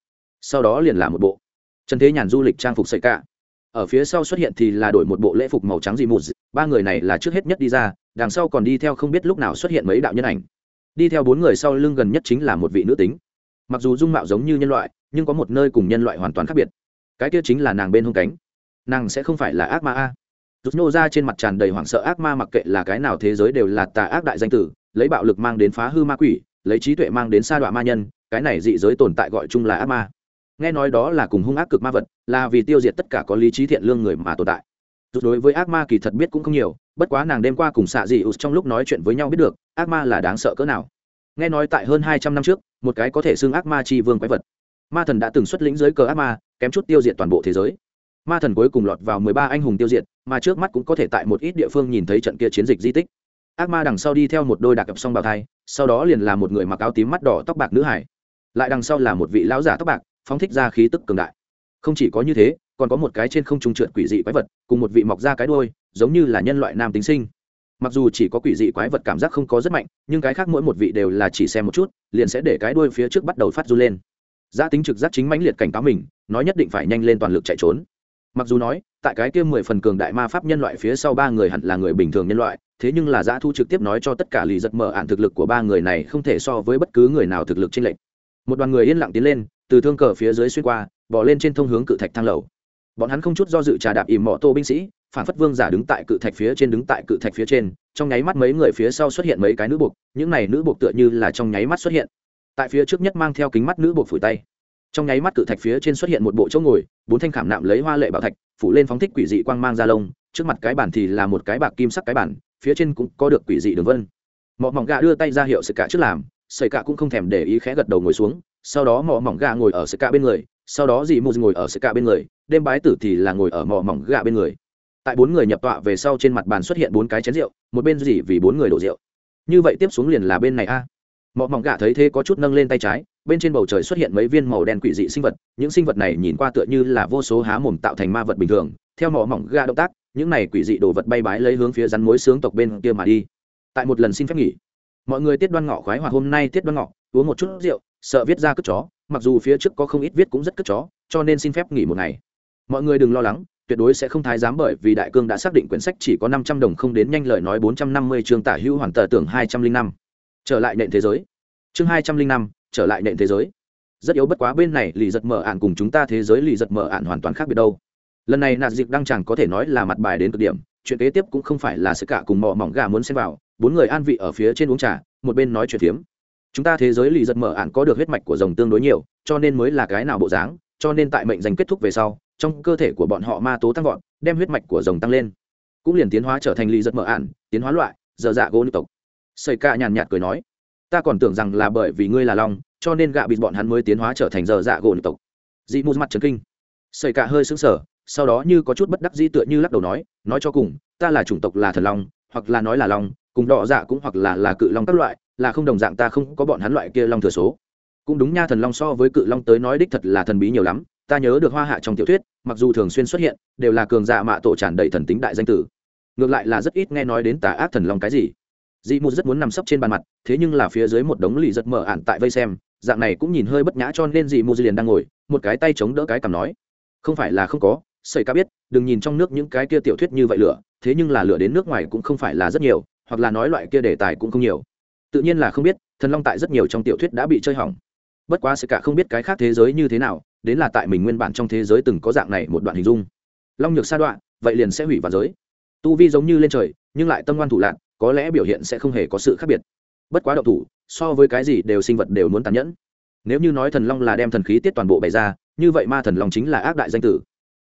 Sau đó liền là một bộ trần thế nhàn du lịch trang phục sợi cả ở phía sau xuất hiện thì là đổi một bộ lễ phục màu trắng dị mụt. Ba người này là trước hết nhất đi ra, đằng sau còn đi theo không biết lúc nào xuất hiện mấy đạo nhân ảnh. Đi theo bốn người sau lưng gần nhất chính là một vị nữ tính mặc dù dung mạo giống như nhân loại, nhưng có một nơi cùng nhân loại hoàn toàn khác biệt. Cái kia chính là nàng bên hông cánh. Nàng sẽ không phải là ác ma a. Rút nhô ra trên mặt tràn đầy hoảng sợ, ác ma mặc kệ là cái nào thế giới đều là tà ác đại danh tử, lấy bạo lực mang đến phá hư ma quỷ, lấy trí tuệ mang đến sa đọa ma nhân, cái này dị giới tồn tại gọi chung là ác ma. Nghe nói đó là cùng hung ác cực ma vật, là vì tiêu diệt tất cả có lý trí thiện lương người mà tồn tại. Rút đối với ác ma kỳ thật biết cũng không nhiều, bất quá nàng đêm qua cùng xạ dị trong lúc nói chuyện với nhau biết được, ác ma là đáng sợ cỡ nào. Nghe nói tại hơn hai trăm năm trước một cái có thể xưng ác ma chi vương quái vật. Ma thần đã từng xuất lĩnh dưới cờ ác ma, kém chút tiêu diệt toàn bộ thế giới. Ma thần cuối cùng lọt vào mười ba anh hùng tiêu diệt, mà trước mắt cũng có thể tại một ít địa phương nhìn thấy trận kia chiến dịch di tích. Ác ma đằng sau đi theo một đôi đặc cập song bào thai, sau đó liền là một người mặc áo tím mắt đỏ tóc bạc nữ hải. Lại đằng sau là một vị lão giả tóc bạc, phóng thích ra khí tức cường đại. Không chỉ có như thế, còn có một cái trên không trung trượt quỷ dị quái vật, cùng một vị mọc ra cái đôi giống như là nhân loại nam tính sinh mặc dù chỉ có quỷ dị quái vật cảm giác không có rất mạnh, nhưng cái khác mỗi một vị đều là chỉ xem một chút, liền sẽ để cái đuôi phía trước bắt đầu phát run lên. Giá tính trực giác chính mãnh liệt cảnh cáo mình, nói nhất định phải nhanh lên toàn lực chạy trốn. Mặc dù nói, tại cái kia mười phần cường đại ma pháp nhân loại phía sau ba người hẳn là người bình thường nhân loại, thế nhưng là giã thu trực tiếp nói cho tất cả lì giật mở ạn thực lực của ba người này không thể so với bất cứ người nào thực lực trên lệnh một đoàn người yên lặng tiến lên, từ thương cờ phía dưới xuyên qua bỏ lên trên thông hướng cự thạch thang lầu. Bọn hắn không chút do dự trà đạp ìm mọ tô binh sĩ phản phất vương giả đứng tại cự thạch phía trên đứng tại cự thạch phía trên, trong nháy mắt mấy người phía sau xuất hiện mấy cái nữ buộc, những này nữ buộc tựa như là trong nháy mắt xuất hiện. Tại phía trước nhất mang theo kính mắt nữ buộc phủi tay. Trong nháy mắt cự thạch phía trên xuất hiện một bộ chỗ ngồi, bốn thanh khảm nạm lấy hoa lệ bảo thạch, phủ lên phóng thích quỷ dị quang mang ra lông, trước mặt cái bản thì là một cái bạc kim sắc cái bản phía trên cũng có được quỷ dị đường vân. Mọ mỏng gà đưa tay ra hiệu sự cả trước làm sợi cả cũng không thèm để ý khẽ gật đầu ngồi xuống, sau đó mọ mỏng gà ngồi ở sự cả bên người, sau đó dì mù ngồi ở sự cả bên người, đêm bái tử thì là ngồi ở mọ mỏng gà bên người tại bốn người nhập tọa về sau trên mặt bàn xuất hiện bốn cái chén rượu, một bên gì vì bốn người đổ rượu. Như vậy tiếp xuống liền là bên này a. Mọ mỏng gà thấy thế có chút nâng lên tay trái, bên trên bầu trời xuất hiện mấy viên màu đen quỷ dị sinh vật, những sinh vật này nhìn qua tựa như là vô số há mồm tạo thành ma vật bình thường. Theo mỏ mỏng ga động tác, những này quỷ dị đồ vật bay bái lấy hướng phía rắn mối sướng tộc bên kia mà đi. Tại một lần xin phép nghỉ, mọi người tiết đoan ngọ khoái hoặc hôm nay tiết đoan ngọ, uống một chút rượu, sợ viết ra cất chó, mặc dù phía trước có không ít viết cũng rất cất chó, cho nên xin phép nghỉ một ngày. Mọi người đừng lo lắng tuyệt đối sẽ không thái giám bởi vì đại cương đã xác định quyển sách chỉ có năm trăm đồng không đến nhanh lời nói bốn trăm năm mươi chương tả hữu hoàn tờ tưởng hai trăm linh năm. Trở lại nền thế giới. Chương hai trăm linh năm, trở lại nền thế giới. Rất yếu bất quá bên này lì giật mở ạn cùng chúng ta thế giới lì giật mở ạn hoàn toàn khác biệt đâu. Lần này nạt dịp đăng chẳng có thể nói là mặt bài đến cực điểm, chuyện kế tiếp cũng không phải là sự cả cùng mò mỏng gà muốn xem vào, bốn người an vị ở phía trên uống trà, một bên nói chuyện phiếm. Chúng ta thế giới lì giật mở ạn có được huyết mạch của rồng tương đối nhiều, cho nên mới là cái nào bộ dáng, cho nên tại mệnh danh kết thúc về sau trong cơ thể của bọn họ ma tố tăng vọt đem huyết mạch của rồng tăng lên. Cũng liền tiến hóa trở thành lì giật mở ản, tiến hóa loại dở dạ gỗ nữ tộc. Xây ca nhàn nhạt cười nói ta còn tưởng rằng là bởi vì ngươi là long cho nên gạ bịt bọn hắn mới tiến hóa trở thành dở dạ gỗ nữ tộc. Dị mù mặt trấn kinh. Xây ca hơi sững sờ, sau đó như có chút bất đắc dĩ tựa như lắc đầu nói nói cho cùng ta là chủng tộc là thần long hoặc là nói là long cùng đỏ dạ cũng hoặc là là cự long các loại là không đồng dạng ta không có bọn hắn loại kia long thừa số. Cũng đúng nha thần long so với cự long tới nói đích thật là thần bí nhiều lắm ta nhớ được hoa hạ trong tiểu thuyết, mặc dù thường xuyên xuất hiện, đều là cường dạ mạ tổ tràn đầy thần tính đại danh tử. Ngược lại là rất ít nghe nói đến tà ác thần long cái gì. Dị mù rất muốn nằm sấp trên bàn mặt, thế nhưng là phía dưới một đống lì giật mở ạn tại vây xem, dạng này cũng nhìn hơi bất nhã cho nên dị mù liền đang ngồi, một cái tay chống đỡ cái cằm nói, không phải là không có, sợi ca biết, đừng nhìn trong nước những cái kia tiểu thuyết như vậy lửa, thế nhưng là lửa đến nước ngoài cũng không phải là rất nhiều, hoặc là nói loại kia đề tài cũng không nhiều. Tự nhiên là không biết, thần long tại rất nhiều trong tiểu thuyết đã bị chơi hỏng bất quá sẽ cả không biết cái khác thế giới như thế nào, đến là tại mình nguyên bản trong thế giới từng có dạng này một đoạn hình dung. Long nhược sa đoạn vậy liền sẽ hủy vạn giới. Tu vi giống như lên trời, nhưng lại tâm ngoan thủ lạc có lẽ biểu hiện sẽ không hề có sự khác biệt. Bất quá đậu thủ, so với cái gì đều sinh vật đều muốn tàn nhẫn. Nếu như nói thần long là đem thần khí tiết toàn bộ bày ra, như vậy ma thần long chính là ác đại danh tử.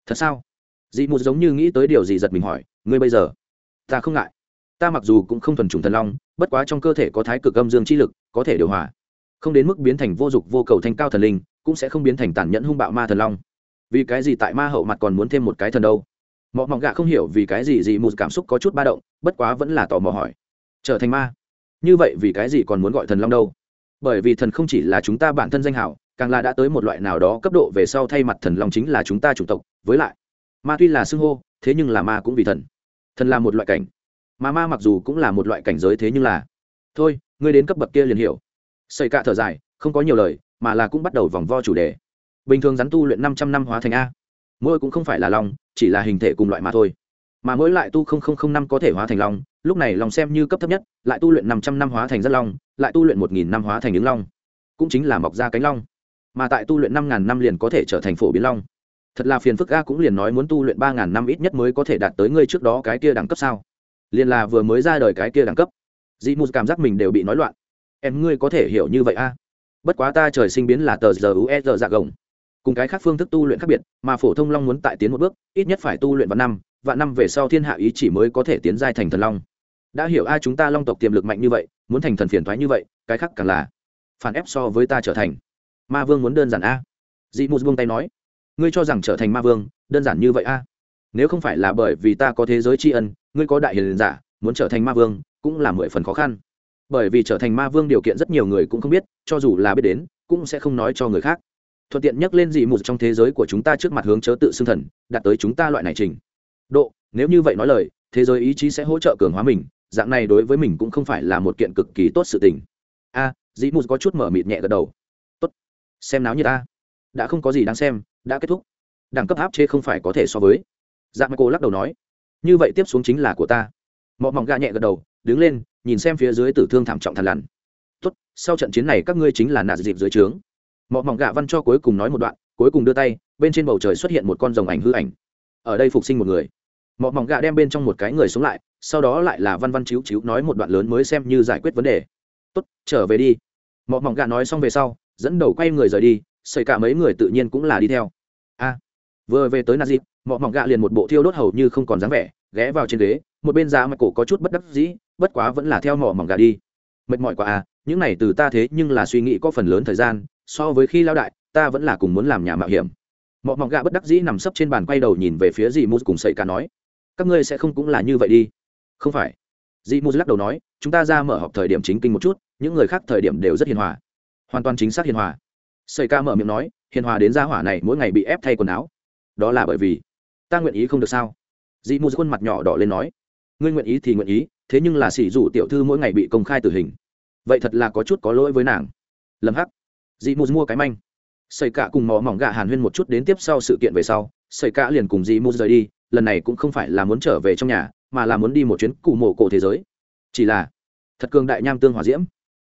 Thật sao? Dị một giống như nghĩ tới điều gì giật mình hỏi, ngươi bây giờ? Ta không ngại. Ta mặc dù cũng không thuần chủng thần long, bất quá trong cơ thể có thái cực âm dương chi lực, có thể điều hòa không đến mức biến thành vô dục vô cầu thanh cao thần linh, cũng sẽ không biến thành tàn nhẫn hung bạo ma thần long. Vì cái gì tại ma hậu mặt còn muốn thêm một cái thần đâu? Mọi mỏng gạ không hiểu vì cái gì dị một cảm xúc có chút ba động, bất quá vẫn là tò mò hỏi. Trở thành ma? Như vậy vì cái gì còn muốn gọi thần long đâu? Bởi vì thần không chỉ là chúng ta bản thân danh hảo, càng là đã tới một loại nào đó cấp độ về sau thay mặt thần long chính là chúng ta chủng tộc. Với lại, ma tuy là xưng hô, thế nhưng là ma cũng vì thần. Thần là một loại cảnh. Mà ma mặc dù cũng là một loại cảnh giới thế nhưng là. Thôi, ngươi đến cấp bậc kia liền hiểu xây cạ thở dài, không có nhiều lời, mà là cũng bắt đầu vòng vo chủ đề. Bình thường rắn tu luyện năm trăm năm hóa thành a. Mỗi cũng không phải là long, chỉ là hình thể cùng loại mà thôi. Mà mỗi lại tu năm có thể hóa thành long, lúc này long xem như cấp thấp nhất, lại tu luyện năm trăm năm hóa thành rất long, lại tu luyện một nghìn năm hóa thành ứng long. Cũng chính là mọc ra cánh long. Mà tại tu luyện năm ngàn năm liền có thể trở thành phổ biến long. Thật là phiền phức a cũng liền nói muốn tu luyện ba ngàn năm ít nhất mới có thể đạt tới ngươi trước đó cái kia đẳng cấp sao? Liền là vừa mới ra đời cái kia đẳng cấp. Dị mù cảm giác mình đều bị nói loạn em ngươi có thể hiểu như vậy a bất quá ta trời sinh biến là tờ giờ ue giờ dạ gồng. Cùng cái khác phương thức tu luyện khác biệt, mà phổ thông long muốn tại tiến một bước, ít nhất phải tu luyện vào năm, và năm về sau thiên hạ ý chỉ mới có thể tiến giai thành thần long. Đã hiểu a chúng ta long tộc tiềm lực mạnh như vậy, muốn thành thần phiền thoái như vậy, cái khác càng là phản ép so với ta trở thành. Ma vương muốn đơn giản a. Dị mù buông tay nói, ngươi cho rằng trở thành ma vương, đơn giản như vậy a? Nếu không phải là bởi vì ta có thế giới tri ân, ngươi có đại hiền giả, muốn trở thành ma vương, cũng là mười phần khó khăn bởi vì trở thành ma vương điều kiện rất nhiều người cũng không biết cho dù là biết đến cũng sẽ không nói cho người khác. Thuận tiện nhắc lên dị mù trong thế giới của chúng ta trước mặt hướng chớ tự xưng thần đạt tới chúng ta loại này trình. Độ nếu như vậy nói lời thế giới ý chí sẽ hỗ trợ cường hóa mình dạng này đối với mình cũng không phải là một kiện cực kỳ tốt sự tình. A à, dĩ mù có chút mở mịt nhẹ gật đầu. Tốt. Xem náo như ta. Đã không có gì đáng xem đã kết thúc. Đẳng cấp áp chế không phải có thể so với. Dạng mà cô lắc đầu nói. Như vậy tiếp xuống chính là của ta. Mọi mỏng gà nhẹ gật đầu đứng lên nhìn xem phía dưới tử thương thảm trọng thằn lằn. Tốt, sau trận chiến này các ngươi chính là nạt dịp dưới trướng. Mọi mỏng gạ văn cho cuối cùng nói một đoạn, cuối cùng đưa tay, bên trên bầu trời xuất hiện một con rồng ảnh hư ảnh. Ở đây phục sinh một người. Mọi mỏng gạ đem bên trong một cái người xuống lại, sau đó lại là văn văn chiếu chiếu nói một đoạn lớn mới xem như giải quyết vấn đề. Tốt, trở về đi. Mọi mỏng gạ nói xong về sau, dẫn đầu quay người rời đi xảy cả mấy người tự nhiên cũng là đi theo. A, vừa về tới nạ dịp mọi mỏng gạ liền một bộ thiêu đốt hầu như không còn dáng vẻ, ghé vào trên ghế, một bên giá mặt cổ có chút bất đắc dĩ bất quá vẫn là theo mỏ mỏng gà đi. Mệt mỏi quá à những này từ ta thế nhưng là suy nghĩ có phần lớn thời gian, so với khi lao đại, ta vẫn là cùng muốn làm nhà mạo hiểm. Mỏ mỏng gà bất đắc dĩ nằm sấp trên bàn quay đầu nhìn về phía dì mù cùng sậy cả nói, các ngươi sẽ không cũng là như vậy đi. Không phải. Dì mù lắc đầu nói, chúng ta ra mở họp thời điểm chính kinh một chút, những người khác thời điểm đều rất hiền hòa. Hoàn toàn chính xác hiền hòa. Sậy ca mở miệng nói, hiền hòa đến gia hỏa này mỗi ngày bị ép thay quần áo. Đó là bởi vì ta nguyện ý không được sao? Dị mù khuôn mặt nhỏ đỏ lên nói, ngươi nguyện ý thì nguyện ý thế nhưng là sỉ dụ tiểu thư mỗi ngày bị công khai tử hình. Vậy thật là có chút có lỗi với nàng. Lâm hắc. Dị mù mua cái manh. Xảy cả cùng mò mỏng gạ hàn huyên một chút đến tiếp sau sự kiện về sau xảy cả liền cùng dị mù rời đi, lần này cũng không phải là muốn trở về trong nhà, mà là muốn đi một chuyến cụ mộ cổ thế giới. Chỉ là, thật cường đại nham tương hỏa diễm.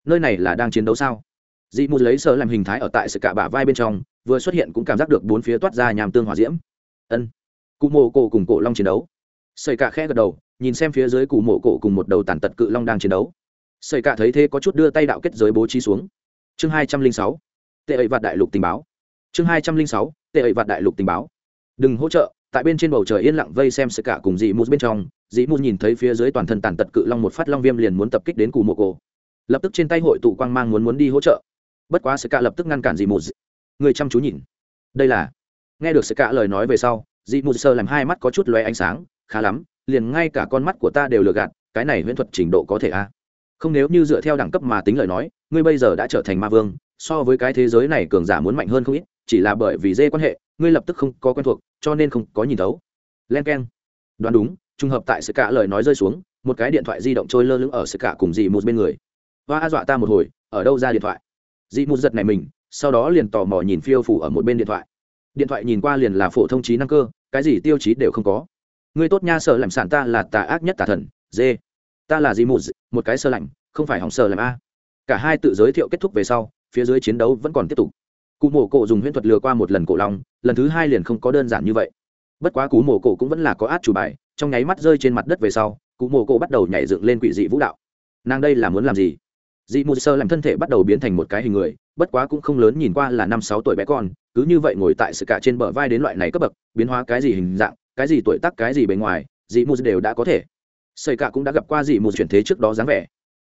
Nơi này là đang chiến đấu sao? Dị mù lấy sơ làm hình thái ở tại sự cả bả vai bên trong, vừa xuất hiện cũng cảm giác được bốn phía toát ra nham tương hỏa diễm. Ân. Cụ mộ cổ cùng cổ long chiến đấu. Xảy cả khẽ gật đầu nhìn xem phía dưới cụ mộ cổ cùng một đầu tàn tật cự long đang chiến đấu. Xây cả thấy thế có chút đưa tay đạo kết giới bố trí xuống. Chương hai trăm linh sáu, tệ ẩy vạt đại lục tình báo. Chương hai trăm linh sáu, tệ ẩy vạt đại lục tình báo. Đừng hỗ trợ, tại bên trên bầu trời yên lặng vây xem sợi cả cùng dị mù bên trong, dị mù nhìn thấy phía dưới toàn thân tàn tật cự long một phát long viêm liền muốn tập kích đến cụ mộ cổ. Lập tức trên tay hội tụ quang mang muốn muốn đi hỗ trợ. Bất quá sợi cả lập tức ngăn cản dị mù người chăm chú nhìn. Đây là. Nghe được sợi cả lời nói về sau, dị mù sơ làm hai mắt có chút lóe ánh sáng, khá lắm liền ngay cả con mắt của ta đều lừa gạt, cái này huyễn thuật trình độ có thể a à? không nếu như dựa theo đẳng cấp mà tính lời nói, ngươi bây giờ đã trở thành ma vương, so với cái thế giới này cường giả muốn mạnh hơn không ít, chỉ là bởi vì dê quan hệ, ngươi lập tức không có quen thuộc, cho nên không có nhìn thấu. Len k e n đoán đúng, trùng hợp tại sự cả lời nói rơi xuống, một cái điện thoại di động trôi lơ lửng ở sự cả cùng dì một bên người. Và a dọa ta một hồi, ở đâu ra điện thoại? Dì một giật này mình, sau đó liền tò mò nhìn phiêu phủ ở một bên điện thoại. Điện thoại nhìn qua liền là phổ thông trí năng cơ, cái gì tiêu chí đều không có ngươi tốt nha, sợ làm sản ta là tà ác nhất tà thần, dê. Ta là gì một một cái sơ lạnh, không phải hỏng sơ làm a. Cả hai tự giới thiệu kết thúc về sau, phía dưới chiến đấu vẫn còn tiếp tục. Cụ mổ cổ dùng huyễn thuật lừa qua một lần cổ long, lần thứ hai liền không có đơn giản như vậy. Bất quá cú mổ cổ cũng vẫn là có át chủ bài, trong nháy mắt rơi trên mặt đất về sau cụ mổ cổ bắt đầu nhảy dựng lên quỷ dị vũ đạo. Nàng đây là muốn làm gì? Dị mù sơ làm thân thể bắt đầu biến thành một cái hình người, bất quá cũng không lớn nhìn qua là năm sáu tuổi bé con, cứ như vậy ngồi tại sự cả trên bờ vai đến loại này cấp bậc, biến hóa cái gì hình dạng cái gì tuổi tác, cái gì bề ngoài, dị mù đều đã có thể. Xây cả cũng đã gặp qua dị mù chuyển thế trước đó dáng vẻ.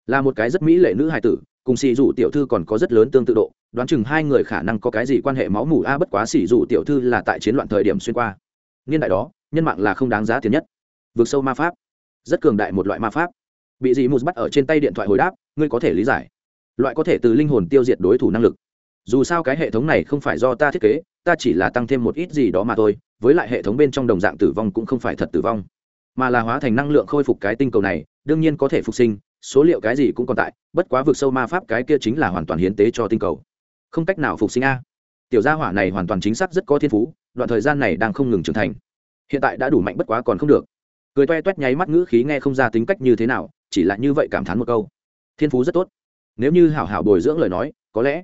Là một cái rất mỹ lệ nữ hài tử, cùng xì dụ tiểu thư còn có rất lớn tương tự độ, đoán chừng hai người khả năng có cái gì quan hệ máu mủ a, bất quá xì dụ tiểu thư là tại chiến loạn thời điểm xuyên qua. Niên đại đó, nhân mạng là không đáng giá tiền nhất. Vượt sâu ma pháp. Rất cường đại một loại ma pháp. Bị dị mù bắt ở trên tay điện thoại hồi đáp, ngươi có thể lý giải. Loại có thể từ linh hồn tiêu diệt đối thủ năng lực. Dù sao cái hệ thống này không phải do ta thiết kế, ta chỉ là tăng thêm một ít gì đó mà thôi với lại hệ thống bên trong đồng dạng tử vong cũng không phải thật tử vong, mà là hóa thành năng lượng khôi phục cái tinh cầu này, đương nhiên có thể phục sinh, số liệu cái gì cũng còn tại, bất quá vượt sâu ma pháp cái kia chính là hoàn toàn hiến tế cho tinh cầu. Không cách nào phục sinh a. Tiểu gia hỏa này hoàn toàn chính xác rất có thiên phú, đoạn thời gian này đang không ngừng trưởng thành. Hiện tại đã đủ mạnh bất quá còn không được. Cười toe toét nháy mắt ngữ khí nghe không ra tính cách như thế nào, chỉ là như vậy cảm thán một câu. Thiên phú rất tốt. Nếu như hảo hảo bồi dưỡng lời nói, có lẽ,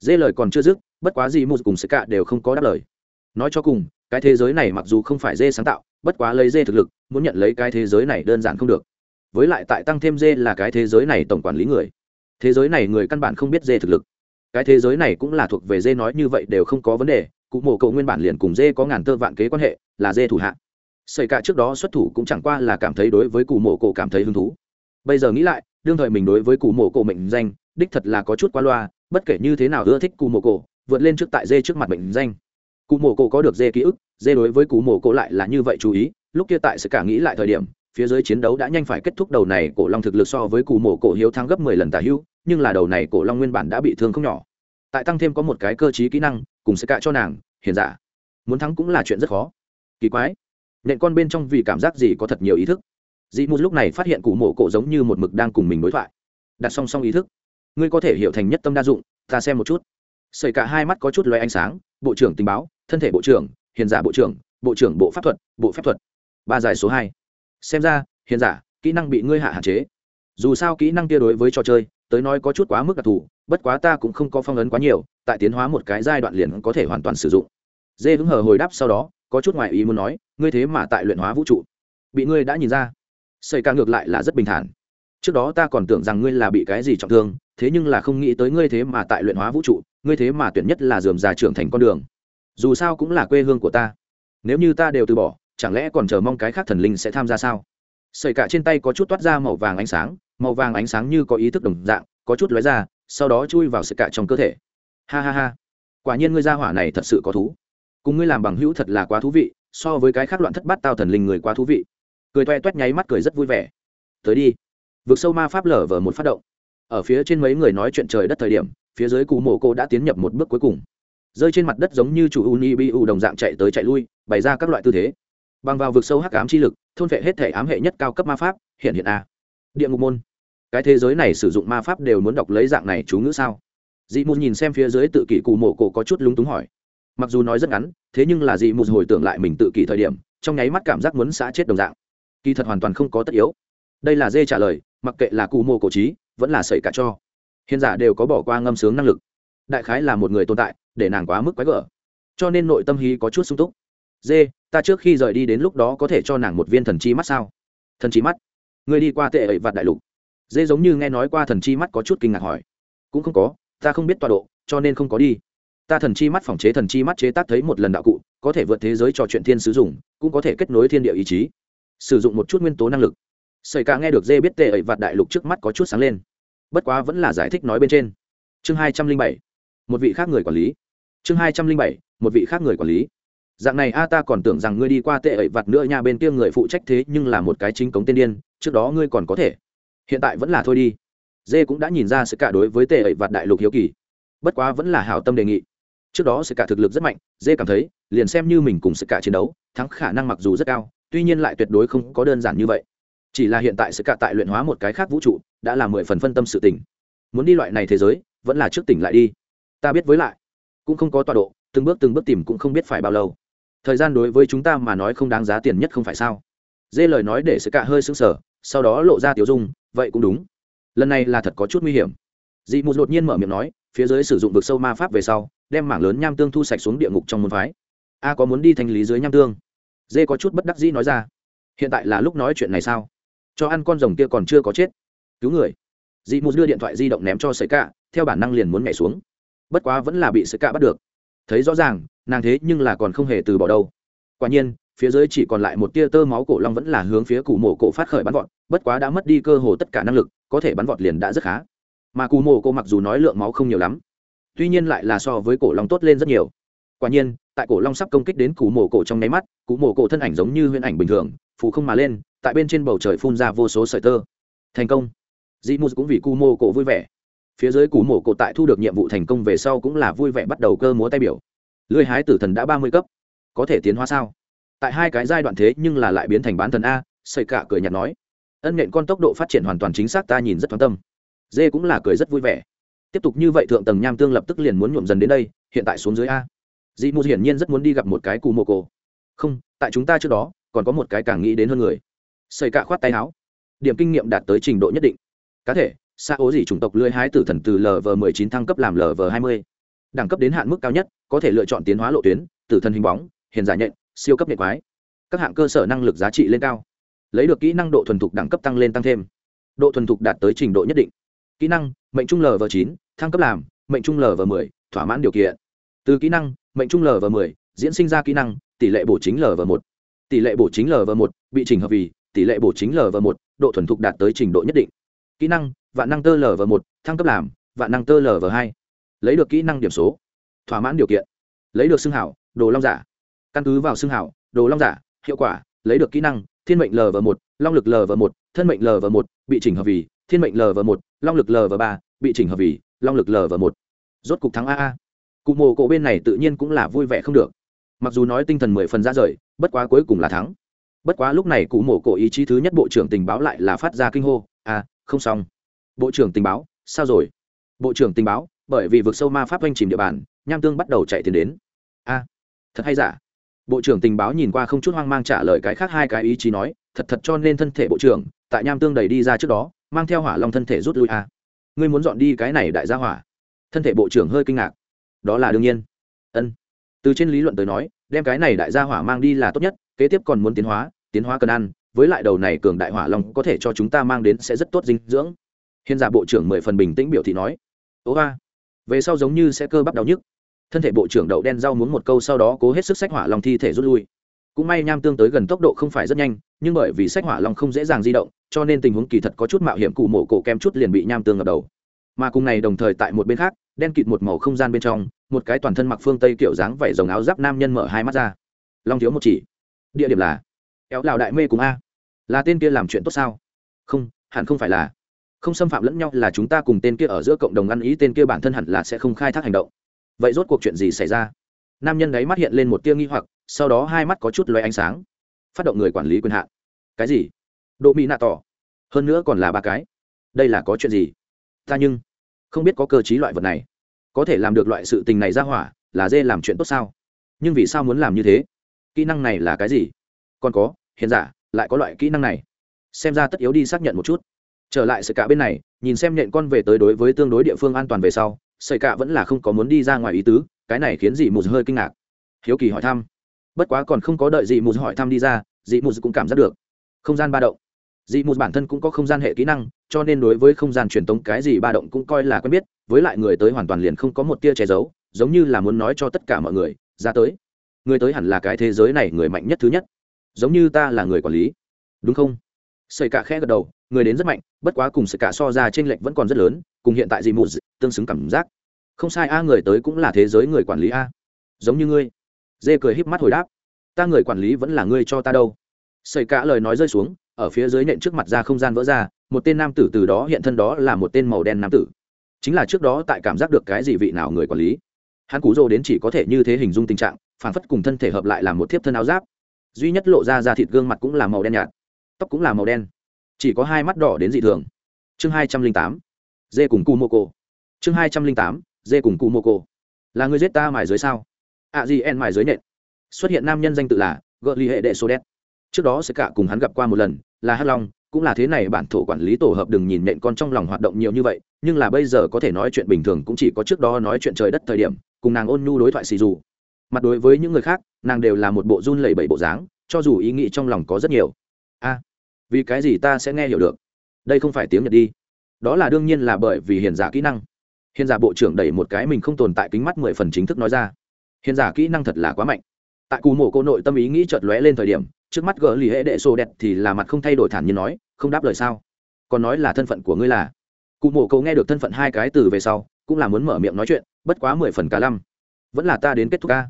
dê lời còn chưa dứt, bất quá gì một cùng sự cả đều không có đáp lời. Nói cho cùng cái thế giới này mặc dù không phải dê sáng tạo, bất quá lấy dê thực lực, muốn nhận lấy cái thế giới này đơn giản không được. Với lại tại tăng thêm dê là cái thế giới này tổng quản lý người. Thế giới này người căn bản không biết dê thực lực. Cái thế giới này cũng là thuộc về dê nói như vậy đều không có vấn đề, cụ mộ cậu nguyên bản liền cùng dê có ngàn tơ vạn kế quan hệ, là dê thủ hạ. Xảy cả trước đó xuất thủ cũng chẳng qua là cảm thấy đối với cụ mộ cổ cảm thấy hứng thú. Bây giờ nghĩ lại, đương thời mình đối với cụ mộ cổ mệnh danh, đích thật là có chút qua loa, bất kể như thế nào ưa thích cụ mộ cổ vượt lên trước tại dê trước mặt mệnh danh cụ mổ cổ có được dê ký ức, dê đối với cụ mổ cổ lại là như vậy chú ý, lúc kia tại sự cả nghĩ lại thời điểm, phía dưới chiến đấu đã nhanh phải kết thúc đầu này cổ long thực lực so với cụ mổ cổ hiếu thắng gấp mười lần tả hữu nhưng là đầu này cổ long nguyên bản đã bị thương không nhỏ. Tại tăng thêm có một cái cơ chí kỹ năng, cùng sẽ cả cho nàng, hiền giả muốn thắng cũng là chuyện rất khó. Kỳ quái. Nện con bên trong vì cảm giác gì có thật nhiều ý thức. Dị mù lúc này phát hiện cụ mổ cổ giống như một mực đang cùng mình đối thoại. Đặt song song ý thức. Ngươi có thể hiểu thành nhất tâm đa dụng, ta xem một chút xảy cả hai mắt có chút loay ánh sáng, bộ trưởng tình báo, thân thể bộ trưởng, hiền giả bộ trưởng bộ trưởng bộ pháp thuật, bộ phép thuật. Ba giải số hai. Xem ra, hiền giả, kỹ năng bị ngươi hạ hạn chế. Dù sao kỹ năng kia đối với trò chơi, tới nói có chút quá mức đặc thù, bất quá ta cũng không có phong ấn quá nhiều, tại tiến hóa một cái giai đoạn liền có thể hoàn toàn sử dụng. Dê hứng hờ hồi đáp sau đó, có chút ngoại ý muốn nói, ngươi thế mà tại luyện hóa vũ trụ. Bị ngươi đã nhìn ra. Xảy ca ngược lại là rất bình thản. Trước đó ta còn tưởng rằng ngươi là bị cái gì trọng thương, thế nhưng là không nghĩ tới ngươi thế mà tại luyện hóa vũ trụ ngươi thế mà tuyển nhất là dườm già trưởng thành con đường. Dù sao cũng là quê hương của ta. Nếu như ta đều từ bỏ, chẳng lẽ còn chờ mong cái khác thần linh sẽ tham gia sao? Sợi cả trên tay có chút toát ra màu vàng ánh sáng, màu vàng ánh sáng như có ý thức đồng dạng, có chút lóe ra, sau đó chui vào sợi cả trong cơ thể. Ha ha ha. Quả nhiên ngươi gia hỏa này thật sự có thú. Cùng ngươi làm bằng hữu thật là quá thú vị, so với cái khác loạn thất bát tao thần linh người quá thú vị. Cười toe toét nháy mắt cười rất vui vẻ. Tới đi. Vượt sâu ma pháp lở vờ một phát động. Ở phía trên mấy người nói chuyện trời đất thời điểm phía dưới cụ mộ cô đã tiến nhập một bước cuối cùng. Rơi trên mặt đất giống như chủ uni bi u đồng dạng chạy tới chạy lui, bày ra các loại tư thế. Bằng vào vực sâu hắc ám chi lực, thôn vệ hết thể ám hệ nhất cao cấp ma pháp, hiện hiện a. Địa ngục môn. Cái thế giới này sử dụng ma pháp đều muốn đọc lấy dạng này chú ngữ sao? Dị mù nhìn xem phía dưới tự kỷ cụ mộ cổ có chút lúng túng hỏi. Mặc dù nói rất ngắn, thế nhưng là dị mù hồi tưởng lại mình tự kỷ thời điểm, trong nháy mắt cảm giác muốn xã chết đồng dạng. Kỳ thật hoàn toàn không có tất yếu. Đây là dê trả lời, mặc kệ là cụ mộ cổ trí, vẫn là sẩy cả cho hiện giả đều có bỏ qua ngâm sướng năng lực. Đại khái là một người tồn tại, để nàng quá mức quái gở. Cho nên nội tâm hí có chút sung túc. Dê ta trước khi rời đi đến lúc đó có thể cho nàng một viên thần chi mắt sao? Thần chi mắt? Người đi qua tệ ẩy vạt đại lục. Dê giống như nghe nói qua thần chi mắt có chút kinh ngạc hỏi. Cũng không có, ta không biết tọa độ, cho nên không có đi. Ta thần chi mắt phòng chế thần chi mắt chế tác thấy một lần đạo cụ, có thể vượt thế giới trò chuyện thiên sử dụng, cũng có thể kết nối thiên địa ý chí. Sử dụng một chút nguyên tố năng lực. Xảy cả nghe được dê biết tệ ẩy vạt đại lục trước mắt có chút sáng lên bất quá vẫn là giải thích nói bên trên. Chương hai trăm linh bảy, một vị khác người quản lý. Chương hai trăm linh bảy, một vị khác người quản lý. Dạng này a ta còn tưởng rằng ngươi đi qua tệ ẩy vặt nữa nhà bên kia người phụ trách thế nhưng là một cái chính cống tiên điên, trước đó ngươi còn có thể. Hiện tại vẫn là thôi đi. Dê cũng đã nhìn ra sự cả đối với tệ ẩy vặt đại lục hiếu kỳ. Bất quá vẫn là hảo tâm đề nghị. Trước đó sự cả thực lực rất mạnh, dê cảm thấy, liền xem như mình cùng sự cả chiến đấu, thắng khả năng mặc dù rất cao, tuy nhiên lại tuyệt đối không có đơn giản như vậy chỉ là hiện tại sự cả tại luyện hóa một cái khác vũ trụ, đã là mười phần phân tâm sự tỉnh muốn đi loại này thế giới, vẫn là trước tỉnh lại đi. Ta biết với lại, cũng không có tọa độ, từng bước từng bước tìm cũng không biết phải bao lâu. Thời gian đối với chúng ta mà nói không đáng giá tiền nhất không phải sao? Dê lời nói để sự cả hơi sững sờ, sau đó lộ ra tiểu dung, vậy cũng đúng. Lần này là thật có chút nguy hiểm. Dị mù đột nhiên mở miệng nói, phía dưới sử dụng vực sâu ma pháp về sau, đem mảng lớn nham tương thu sạch xuống địa ngục trong môn phái. A có muốn đi thanh lý dưới nham tương? Dê có chút bất đắc dĩ nói ra. Hiện tại là lúc nói chuyện này sao? Cho ăn con rồng kia còn chưa có chết. Cứu người. Dị mù đưa điện thoại di động ném cho sợi cạ, theo bản năng liền muốn nhảy xuống. Bất quá vẫn là bị sợi cạ bắt được. Thấy rõ ràng, nàng thế nhưng là còn không hề từ bỏ đâu. Quả nhiên, phía dưới chỉ còn lại một tia tơ máu cổ long vẫn là hướng phía cụ mổ cổ phát khởi bắn vọt, bất quá đã mất đi cơ hồ tất cả năng lực, có thể bắn vọt liền đã rất khá. Mà cụ mổ cổ mặc dù nói lượng máu không nhiều lắm, tuy nhiên lại là so với cổ long tốt lên rất nhiều. Quả nhiên, tại cổ long sắp công kích đến cụ mổ cổ trong nháy mắt, cụ mổ cổ thân ảnh giống như huyễn ảnh bình thường phụ không mà lên tại bên trên bầu trời phun ra vô số sợi tơ. Thành công. Dị mù cũng vì cu mô cổ vui vẻ. Phía dưới cú mổ cổ tại thu được nhiệm vụ thành công về sau cũng là vui vẻ bắt đầu cơ múa tay biểu. Lưới hái tử thần đã ba mươi cấp. Có thể tiến hóa sao? Tại hai cái giai đoạn thế nhưng là lại biến thành bán thần a xây cả cười nhạt nói. Ân nện con tốc độ phát triển hoàn toàn chính xác ta nhìn rất thoáng tâm. Dê cũng là cười rất vui vẻ. Tiếp tục như vậy thượng tầng nham tương lập tức liền muốn nhuộm dần đến đây, hiện tại xuống dưới a. Dị mù hiển nhiên rất muốn đi gặp một cái cù mồ cổ. Không, tại chúng ta trước đó, còn có một cái càng nghĩ đến hơn người xây cạ khoát tay áo. Điểm kinh nghiệm đạt tới trình độ nhất định. Cá thể xa ố gì chủng tộc lưới hái tử thần từ lv 19 thăng cấp làm lv 20 đẳng cấp đến hạn mức cao nhất, có thể lựa chọn tiến hóa lộ tuyến, tử thần hình bóng, hiền giải nhện, siêu cấp nhện quái. Các hạng cơ sở năng lực giá trị lên cao. Lấy được kỹ năng độ thuần thục đẳng cấp tăng lên tăng thêm. Độ thuần thục đạt tới trình độ nhất định. Kỹ năng, mệnh trung lv chín, thăng cấp làm, mệnh trung lv mười, thỏa mãn điều kiện. Từ kỹ năng, mệnh trung lv mười, diễn sinh ra kỹ năng, tỷ lệ bổ chính lv một. Tỷ lệ bổ chính lv một bị chỉnh hợp vì tỷ lệ bổ chính lv một, độ thuần thục đạt tới trình độ nhất định. Kỹ năng, vạn năng tơ lv một, thăng cấp làm, vạn năng tơ lv hai. Lấy được kỹ năng điểm số, thỏa mãn điều kiện. Lấy được xưng hảo, đồ long giả. Căn cứ vào xưng hảo, đồ long giả, hiệu quả, lấy được kỹ năng, thiên mệnh lv một, long lực lv một, thân mệnh lv một, bị chỉnh hợp vì, thiên mệnh lv một, long lực lv ba, bị chỉnh hợp vì, long lực lv một. Rốt cục thắng a cụ mồ cổ bên này tự nhiên cũng là vui vẻ không được. Mặc dù nói tinh thần mười phần ra rời, bất quá cuối cùng là thắng bất quá lúc này cụ mổ cổ ý chí thứ nhất bộ trưởng tình báo lại là phát ra kinh hô à không xong. Bộ trưởng tình báo, sao rồi? Bộ trưởng tình báo, bởi vì vực sâu ma pháp oanh chìm địa bàn, nham tương bắt đầu chạy tiền đến. A, thật hay giả? Bộ trưởng tình báo nhìn qua không chút hoang mang trả lời cái khác hai cái ý chí nói, thật thật cho nên thân thể bộ trưởng, tại nham tương đầy đi ra trước đó, mang theo hỏa long thân thể rút lui a ngươi muốn dọn đi cái này đại gia hỏa? Thân thể bộ trưởng hơi kinh ngạc. Đó là đương nhiên. Ân. Từ trên lý luận tới nói, đem cái này đại gia hỏa mang đi là tốt nhất kế tiếp còn muốn tiến hóa tiến hóa cần ăn, với lại đầu này cường đại hỏa long có thể cho chúng ta mang đến sẽ rất tốt dinh dưỡng. Hiện giả bộ trưởng mười phần bình tĩnh biểu thị nói. Ố ba, về sau giống như sẽ cơ bắp đau nhức. Thân thể bộ trưởng đậu đen rau muốn một câu sau đó cố hết sức sách hỏa long thi thể rút lui. Cũng may nham tương tới gần tốc độ không phải rất nhanh, nhưng bởi vì sách hỏa long không dễ dàng di động, cho nên tình huống kỳ thật có chút mạo hiểm cụ mổ cổ kem chút liền bị nham tương ngập đầu. Mà cùng này đồng thời tại một bên khác, đen kịt một màu không gian bên trong, một cái toàn thân mặc phương tây kiểu dáng vảy dòng áo giáp nam nhân mở hai mắt ra. Long thiếu một chỉ địa điểm là éo lào đại mê cùng a. Là tên kia làm chuyện tốt sao? Không, hẳn không phải là. Không xâm phạm lẫn nhau là chúng ta cùng tên kia ở giữa cộng đồng ăn ý, tên kia bản thân hẳn là sẽ không khai thác hành động. Vậy rốt cuộc chuyện gì xảy ra? Nam nhân đấy mắt hiện lên một tia nghi hoặc, sau đó hai mắt có chút loay ánh sáng. Phát động người quản lý quyền hạn. Cái gì? Độ mỹ nạ tỏ. Hơn nữa còn là ba cái. Đây là có chuyện gì? Ta nhưng không biết có cơ chí loại vật này. Có thể làm được loại sự tình này ra hỏa, là dê làm chuyện tốt sao? Nhưng vì sao muốn làm như thế? Kỹ năng này là cái gì? Còn có, hiện giả, lại có loại kỹ năng này. Xem ra tất yếu đi xác nhận một chút. Trở lại sự cả bên này, nhìn xem nhện con về tới đối với tương đối địa phương an toàn về sau sợi cả vẫn là không có muốn đi ra ngoài ý tứ, cái này khiến dị mù hơi kinh ngạc. Hiếu kỳ hỏi thăm. Bất quá còn không có đợi dị mù hỏi thăm đi ra, dị mù cũng cảm giác được. Không gian ba động. Dị mù bản thân cũng có không gian hệ kỹ năng, cho nên đối với không gian truyền tống cái gì ba động cũng coi là quen biết, với lại người tới hoàn toàn liền không có một tia che giấu, giống như là muốn nói cho tất cả mọi người, ra tới người tới hẳn là cái thế giới này người mạnh nhất thứ nhất. Giống như ta là người quản lý. Đúng không? Sợi cả khẽ gật đầu, người đến rất mạnh, bất quá cùng sự cả so ra trên lệch vẫn còn rất lớn, cùng hiện tại dị mù tương xứng cảm giác. Không sai a, người tới cũng là thế giới người quản lý a. Giống như ngươi. Dê cười híp mắt hồi đáp. Ta người quản lý vẫn là ngươi cho ta đâu. Sợi cả lời nói rơi xuống, ở phía dưới nện trước mặt ra không gian vỡ ra, một tên nam tử từ đó hiện thân đó là một tên màu đen nam tử. Chính là trước đó tại cảm giác được cái gì vị nào người quản lý. Hắn cú rồ đến chỉ có thể như thế hình dung tình trạng phản phất cùng thân thể hợp lại làm một thiếp thân áo giáp. Duy nhất lộ ra da thịt gương mặt cũng là màu đen nhạt, tóc cũng là màu đen. Chỉ có hai mắt đỏ đến dị thường. Chương hai trăm linh tám, dê cùng cu mô cô chương hai trăm linh tám, dê cùng cu mô cô là người giết ta mài dưới sao? À gì en mài dưới nện. Xuất hiện nam nhân danh tự là gợ ly hệ đệ số đen trước đó sẽ cả cùng hắn gặp qua một lần, là hắc long, cũng là thế này bản thổ quản lý tổ hợp đừng nhìn nện con trong lòng hoạt động nhiều như vậy, nhưng là bây giờ có thể nói chuyện bình thường cũng chỉ có trước đó nói chuyện trời đất thời điểm, cùng nàng ôn nhu đối thoại xì dù mặt đối với những người khác, nàng đều là một bộ run lẩy bẩy bộ dáng, cho dù ý nghĩ trong lòng có rất nhiều. A, vì cái gì ta sẽ nghe hiểu được? Đây không phải tiếng nhật đi. Đó là đương nhiên là bởi vì hiền giả kỹ năng. Hiền giả bộ trưởng đẩy một cái mình không tồn tại kính mắt mười phần chính thức nói ra. Hiền giả kỹ năng thật là quá mạnh. Tại cù mổ cô nội tâm ý nghĩ chợt lóe lên thời điểm, trước mắt gỡ lì hệ đệ sô đẹp thì là mặt không thay đổi thản nhiên nói, không đáp lời sao? Còn nói là thân phận của ngươi là? Cụ mổ cậu nghe được thân phận hai cái từ về sau, cũng là muốn mở miệng nói chuyện, bất quá mười phần cả lăm. Vẫn là ta đến kết thúc ca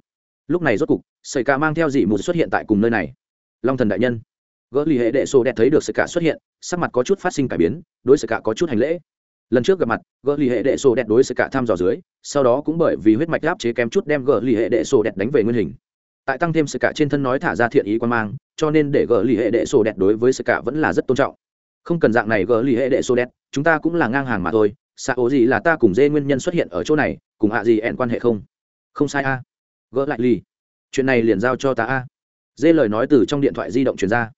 lúc này rốt cục, sợi cả mang theo dị mù xuất hiện tại cùng nơi này. Long thần đại nhân. Gỡ lì hệ đệ sô đẹp thấy được sợi cả xuất hiện, sắc mặt có chút phát sinh cải biến, đối sợi cả có chút hành lễ. Lần trước gặp mặt, gỡ lì hệ đệ sô đẹp đối sợi cả tham dò dưới, sau đó cũng bởi vì huyết mạch áp chế kém chút đem gỡ lì hệ đệ sô đẹp đánh về nguyên hình. Tại tăng thêm sợi cả trên thân nói thả ra thiện ý quan mang, cho nên để gỡ lì hệ đệ sô đẹp đối với sợi cả vẫn là rất tôn trọng. Không cần dạng này gỡ lì hệ đệ sô đẹp, chúng ta cũng là ngang hàng mà thôi, xạ ố gì là ta cùng dê nguyên nhân xuất hiện ở chỗ này, cùng hạ gì ẹn quan hệ không? Không sai a gỡ lại lì chuyện này liền giao cho ta a. Dê lời nói từ trong điện thoại di động truyền ra.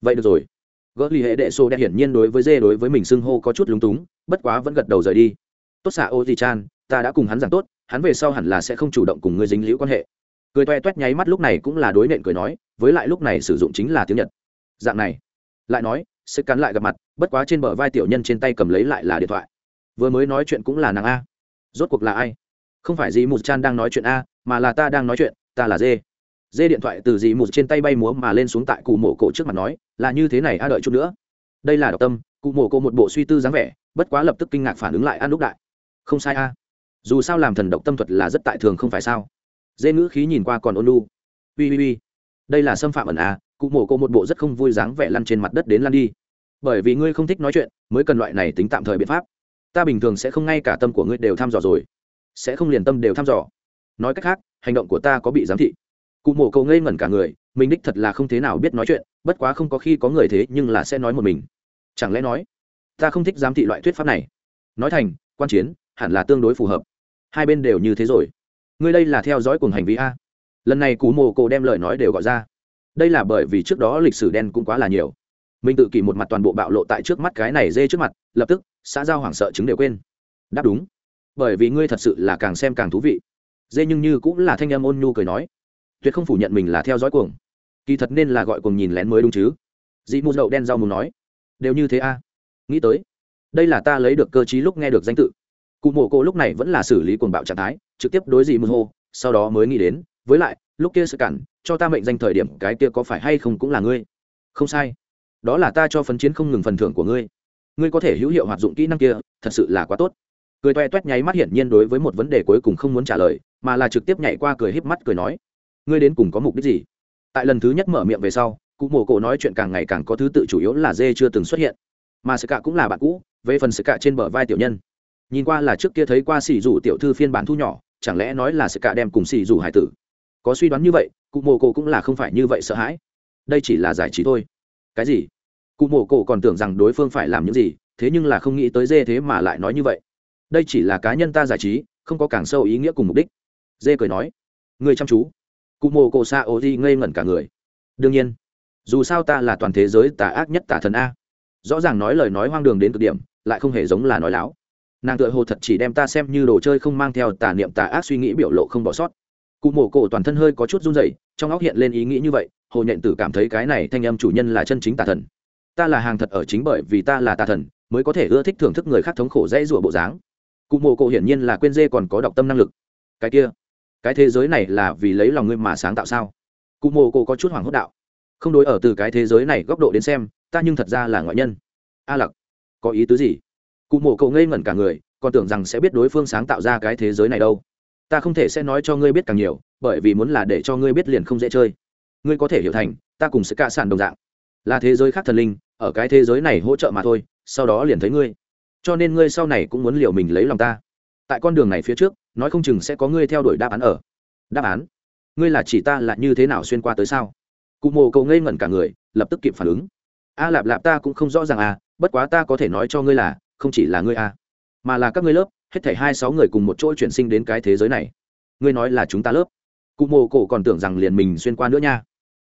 Vậy được rồi. Gỡ lì hệ đệ sô đẹp hiển nhiên đối với dê đối với mình xưng hô có chút lúng túng, bất quá vẫn gật đầu rời đi. Tốt xạ ô thì chan, ta đã cùng hắn giảng tốt, hắn về sau hẳn là sẽ không chủ động cùng ngươi dính liễu quan hệ. Cười toe toét nháy mắt lúc này cũng là đối nện cười nói, với lại lúc này sử dụng chính là tiếng nhật. Dạng này. Lại nói, sẽ cắn lại gặp mặt, bất quá trên bờ vai tiểu nhân trên tay cầm lấy lại là điện thoại. Vừa mới nói chuyện cũng là nàng a. Rốt cuộc là ai? Không phải dì mù chan đang nói chuyện a mà là ta đang nói chuyện, ta là dê. Dê điện thoại từ dì mù trên tay bay múa mà lên xuống tại cụ mổ cổ trước mặt nói, là như thế này, a đợi chút nữa. Đây là độc tâm, cụ mổ cổ một bộ suy tư dáng vẻ, bất quá lập tức kinh ngạc phản ứng lại ăn lúc đại. Không sai a. Dù sao làm thần độc tâm thuật là rất tại thường không phải sao? Dê ngữ khí nhìn qua còn ôn lu ui ui ui. Đây là xâm phạm ẩn à cụ mổ cô một bộ rất không vui dáng vẻ lăn trên mặt đất đến lăn đi. Bởi vì ngươi không thích nói chuyện, mới cần loại này tính tạm thời biện pháp. Ta bình thường sẽ không ngay cả tâm của ngươi đều thăm dò rồi. Sẽ không liền tâm đều thăm dò nói cách khác, hành động của ta có bị giám thị. Cụ mổ cầu ngây ngẩn cả người, mình đích thật là không thế nào biết nói chuyện, bất quá không có khi có người thế nhưng là sẽ nói một mình. Chẳng lẽ nói, ta không thích giám thị loại thuyết pháp này? Nói thành, quan chiến, hẳn là tương đối phù hợp. Hai bên đều như thế rồi. Ngươi đây là theo dõi cùng hành vi a. Lần này cú mồ cổ đem lời nói đều gọi ra. Đây là bởi vì trước đó lịch sử đen cũng quá là nhiều. Mình tự kỷ một mặt toàn bộ bạo lộ tại trước mắt cái này dê trước mặt, lập tức, xã giao hoảng sợ chứng đều quên. Đáp đúng. Bởi vì ngươi thật sự là càng xem càng thú vị dê nhưng như cũng là thanh em ôn nhu cười nói. Tuyệt không phủ nhận mình là theo dõi cuồng. Kỳ thật nên là gọi cuồng nhìn lén mới đúng chứ. Dị mù đậu đen rau mù nói. Đều như thế a nghĩ tới. Đây là ta lấy được cơ chí lúc nghe được danh tự. Cụ mộ cô lúc này vẫn là xử lý cuồng bạo trạng thái, trực tiếp đối dị mù hô, sau đó mới nghĩ đến, với lại, lúc kia sự cản, cho ta mệnh danh thời điểm cái kia có phải hay không cũng là ngươi. Không sai. Đó là ta cho phấn chiến không ngừng phần thưởng của ngươi. Ngươi có thể hữu hiệu hoạt dụng kỹ năng kia, thật sự là quá tốt cười toe toét nháy mắt hiển nhiên đối với một vấn đề cuối cùng không muốn trả lời, mà là trực tiếp nhảy qua cười híp mắt cười nói, ngươi đến cùng có mục đích gì? Tại lần thứ nhất mở miệng về sau, cụ mổ cổ nói chuyện càng ngày càng có thứ tự chủ yếu là dê chưa từng xuất hiện. Mà sự cạ cũng là bạn cũ, về phần sự cạ trên bờ vai tiểu nhân. Nhìn qua là trước kia thấy qua xì rủ tiểu thư phiên bản thu nhỏ, chẳng lẽ nói là sự cạ đem cùng xì rủ hải tử? Có suy đoán như vậy, cụ mổ cổ cũng là không phải như vậy sợ hãi. Đây chỉ là giải trí thôi. Cái gì? Cụ mổ cổ còn tưởng rằng đối phương phải làm những gì, thế nhưng là không nghĩ tới dê thế mà lại nói như vậy đây chỉ là cá nhân ta giải trí, không có càng sâu ý nghĩa cùng mục đích. Dê cười nói, người chăm chú. Cụ mồ cổ xa ô di ngây ngẩn cả người. Đương nhiên, dù sao ta là toàn thế giới tà ác nhất tà thần a. Rõ ràng nói lời nói hoang đường đến cực điểm, lại không hề giống là nói láo. Nàng tựa hồ thật chỉ đem ta xem như đồ chơi không mang theo tà niệm tà ác suy nghĩ biểu lộ không bỏ sót. Cụ mổ cổ toàn thân hơi có chút run rẩy, trong óc hiện lên ý nghĩ như vậy, hồ nhện tử cảm thấy cái này thanh âm chủ nhân là chân chính tà thần. Ta là hàng thật ở chính bởi vì ta là tà thần, mới có thể ưa thích thưởng thức người khác thống khổ dễ rủa bộ dáng cụ mộ cổ hiển nhiên là quên dê còn có đọc tâm năng lực. Cái kia, cái thế giới này là vì lấy lòng ngươi mà sáng tạo sao? Cụ mộ cổ có chút hoảng hốt đạo. Không đối ở từ cái thế giới này góc độ đến xem, ta nhưng thật ra là ngoại nhân. A lặc, có ý tứ gì? Cụ mộ cổ ngây ngẩn cả người, còn tưởng rằng sẽ biết đối phương sáng tạo ra cái thế giới này đâu. Ta không thể sẽ nói cho ngươi biết càng nhiều, bởi vì muốn là để cho ngươi biết liền không dễ chơi. Ngươi có thể hiểu thành, ta cùng sẽ cả sản đồng dạng. Là thế giới khác thần linh, ở cái thế giới này hỗ trợ mà thôi, sau đó liền thấy ngươi cho nên ngươi sau này cũng muốn liệu mình lấy lòng ta. Tại con đường này phía trước nói không chừng sẽ có ngươi theo đuổi đáp án ở. Đáp án? Ngươi là chỉ ta là như thế nào xuyên qua tới sao? Cụ mồ cầu ngây ngẩn cả người lập tức kịp phản ứng. A lạp lạp ta cũng không rõ ràng à bất quá ta có thể nói cho ngươi là không chỉ là ngươi à, mà là các ngươi lớp hết thảy hai sáu người cùng một chỗ chuyển sinh đến cái thế giới này. Ngươi nói là chúng ta lớp. Cụ mồ cổ còn tưởng rằng liền mình xuyên qua nữa nha.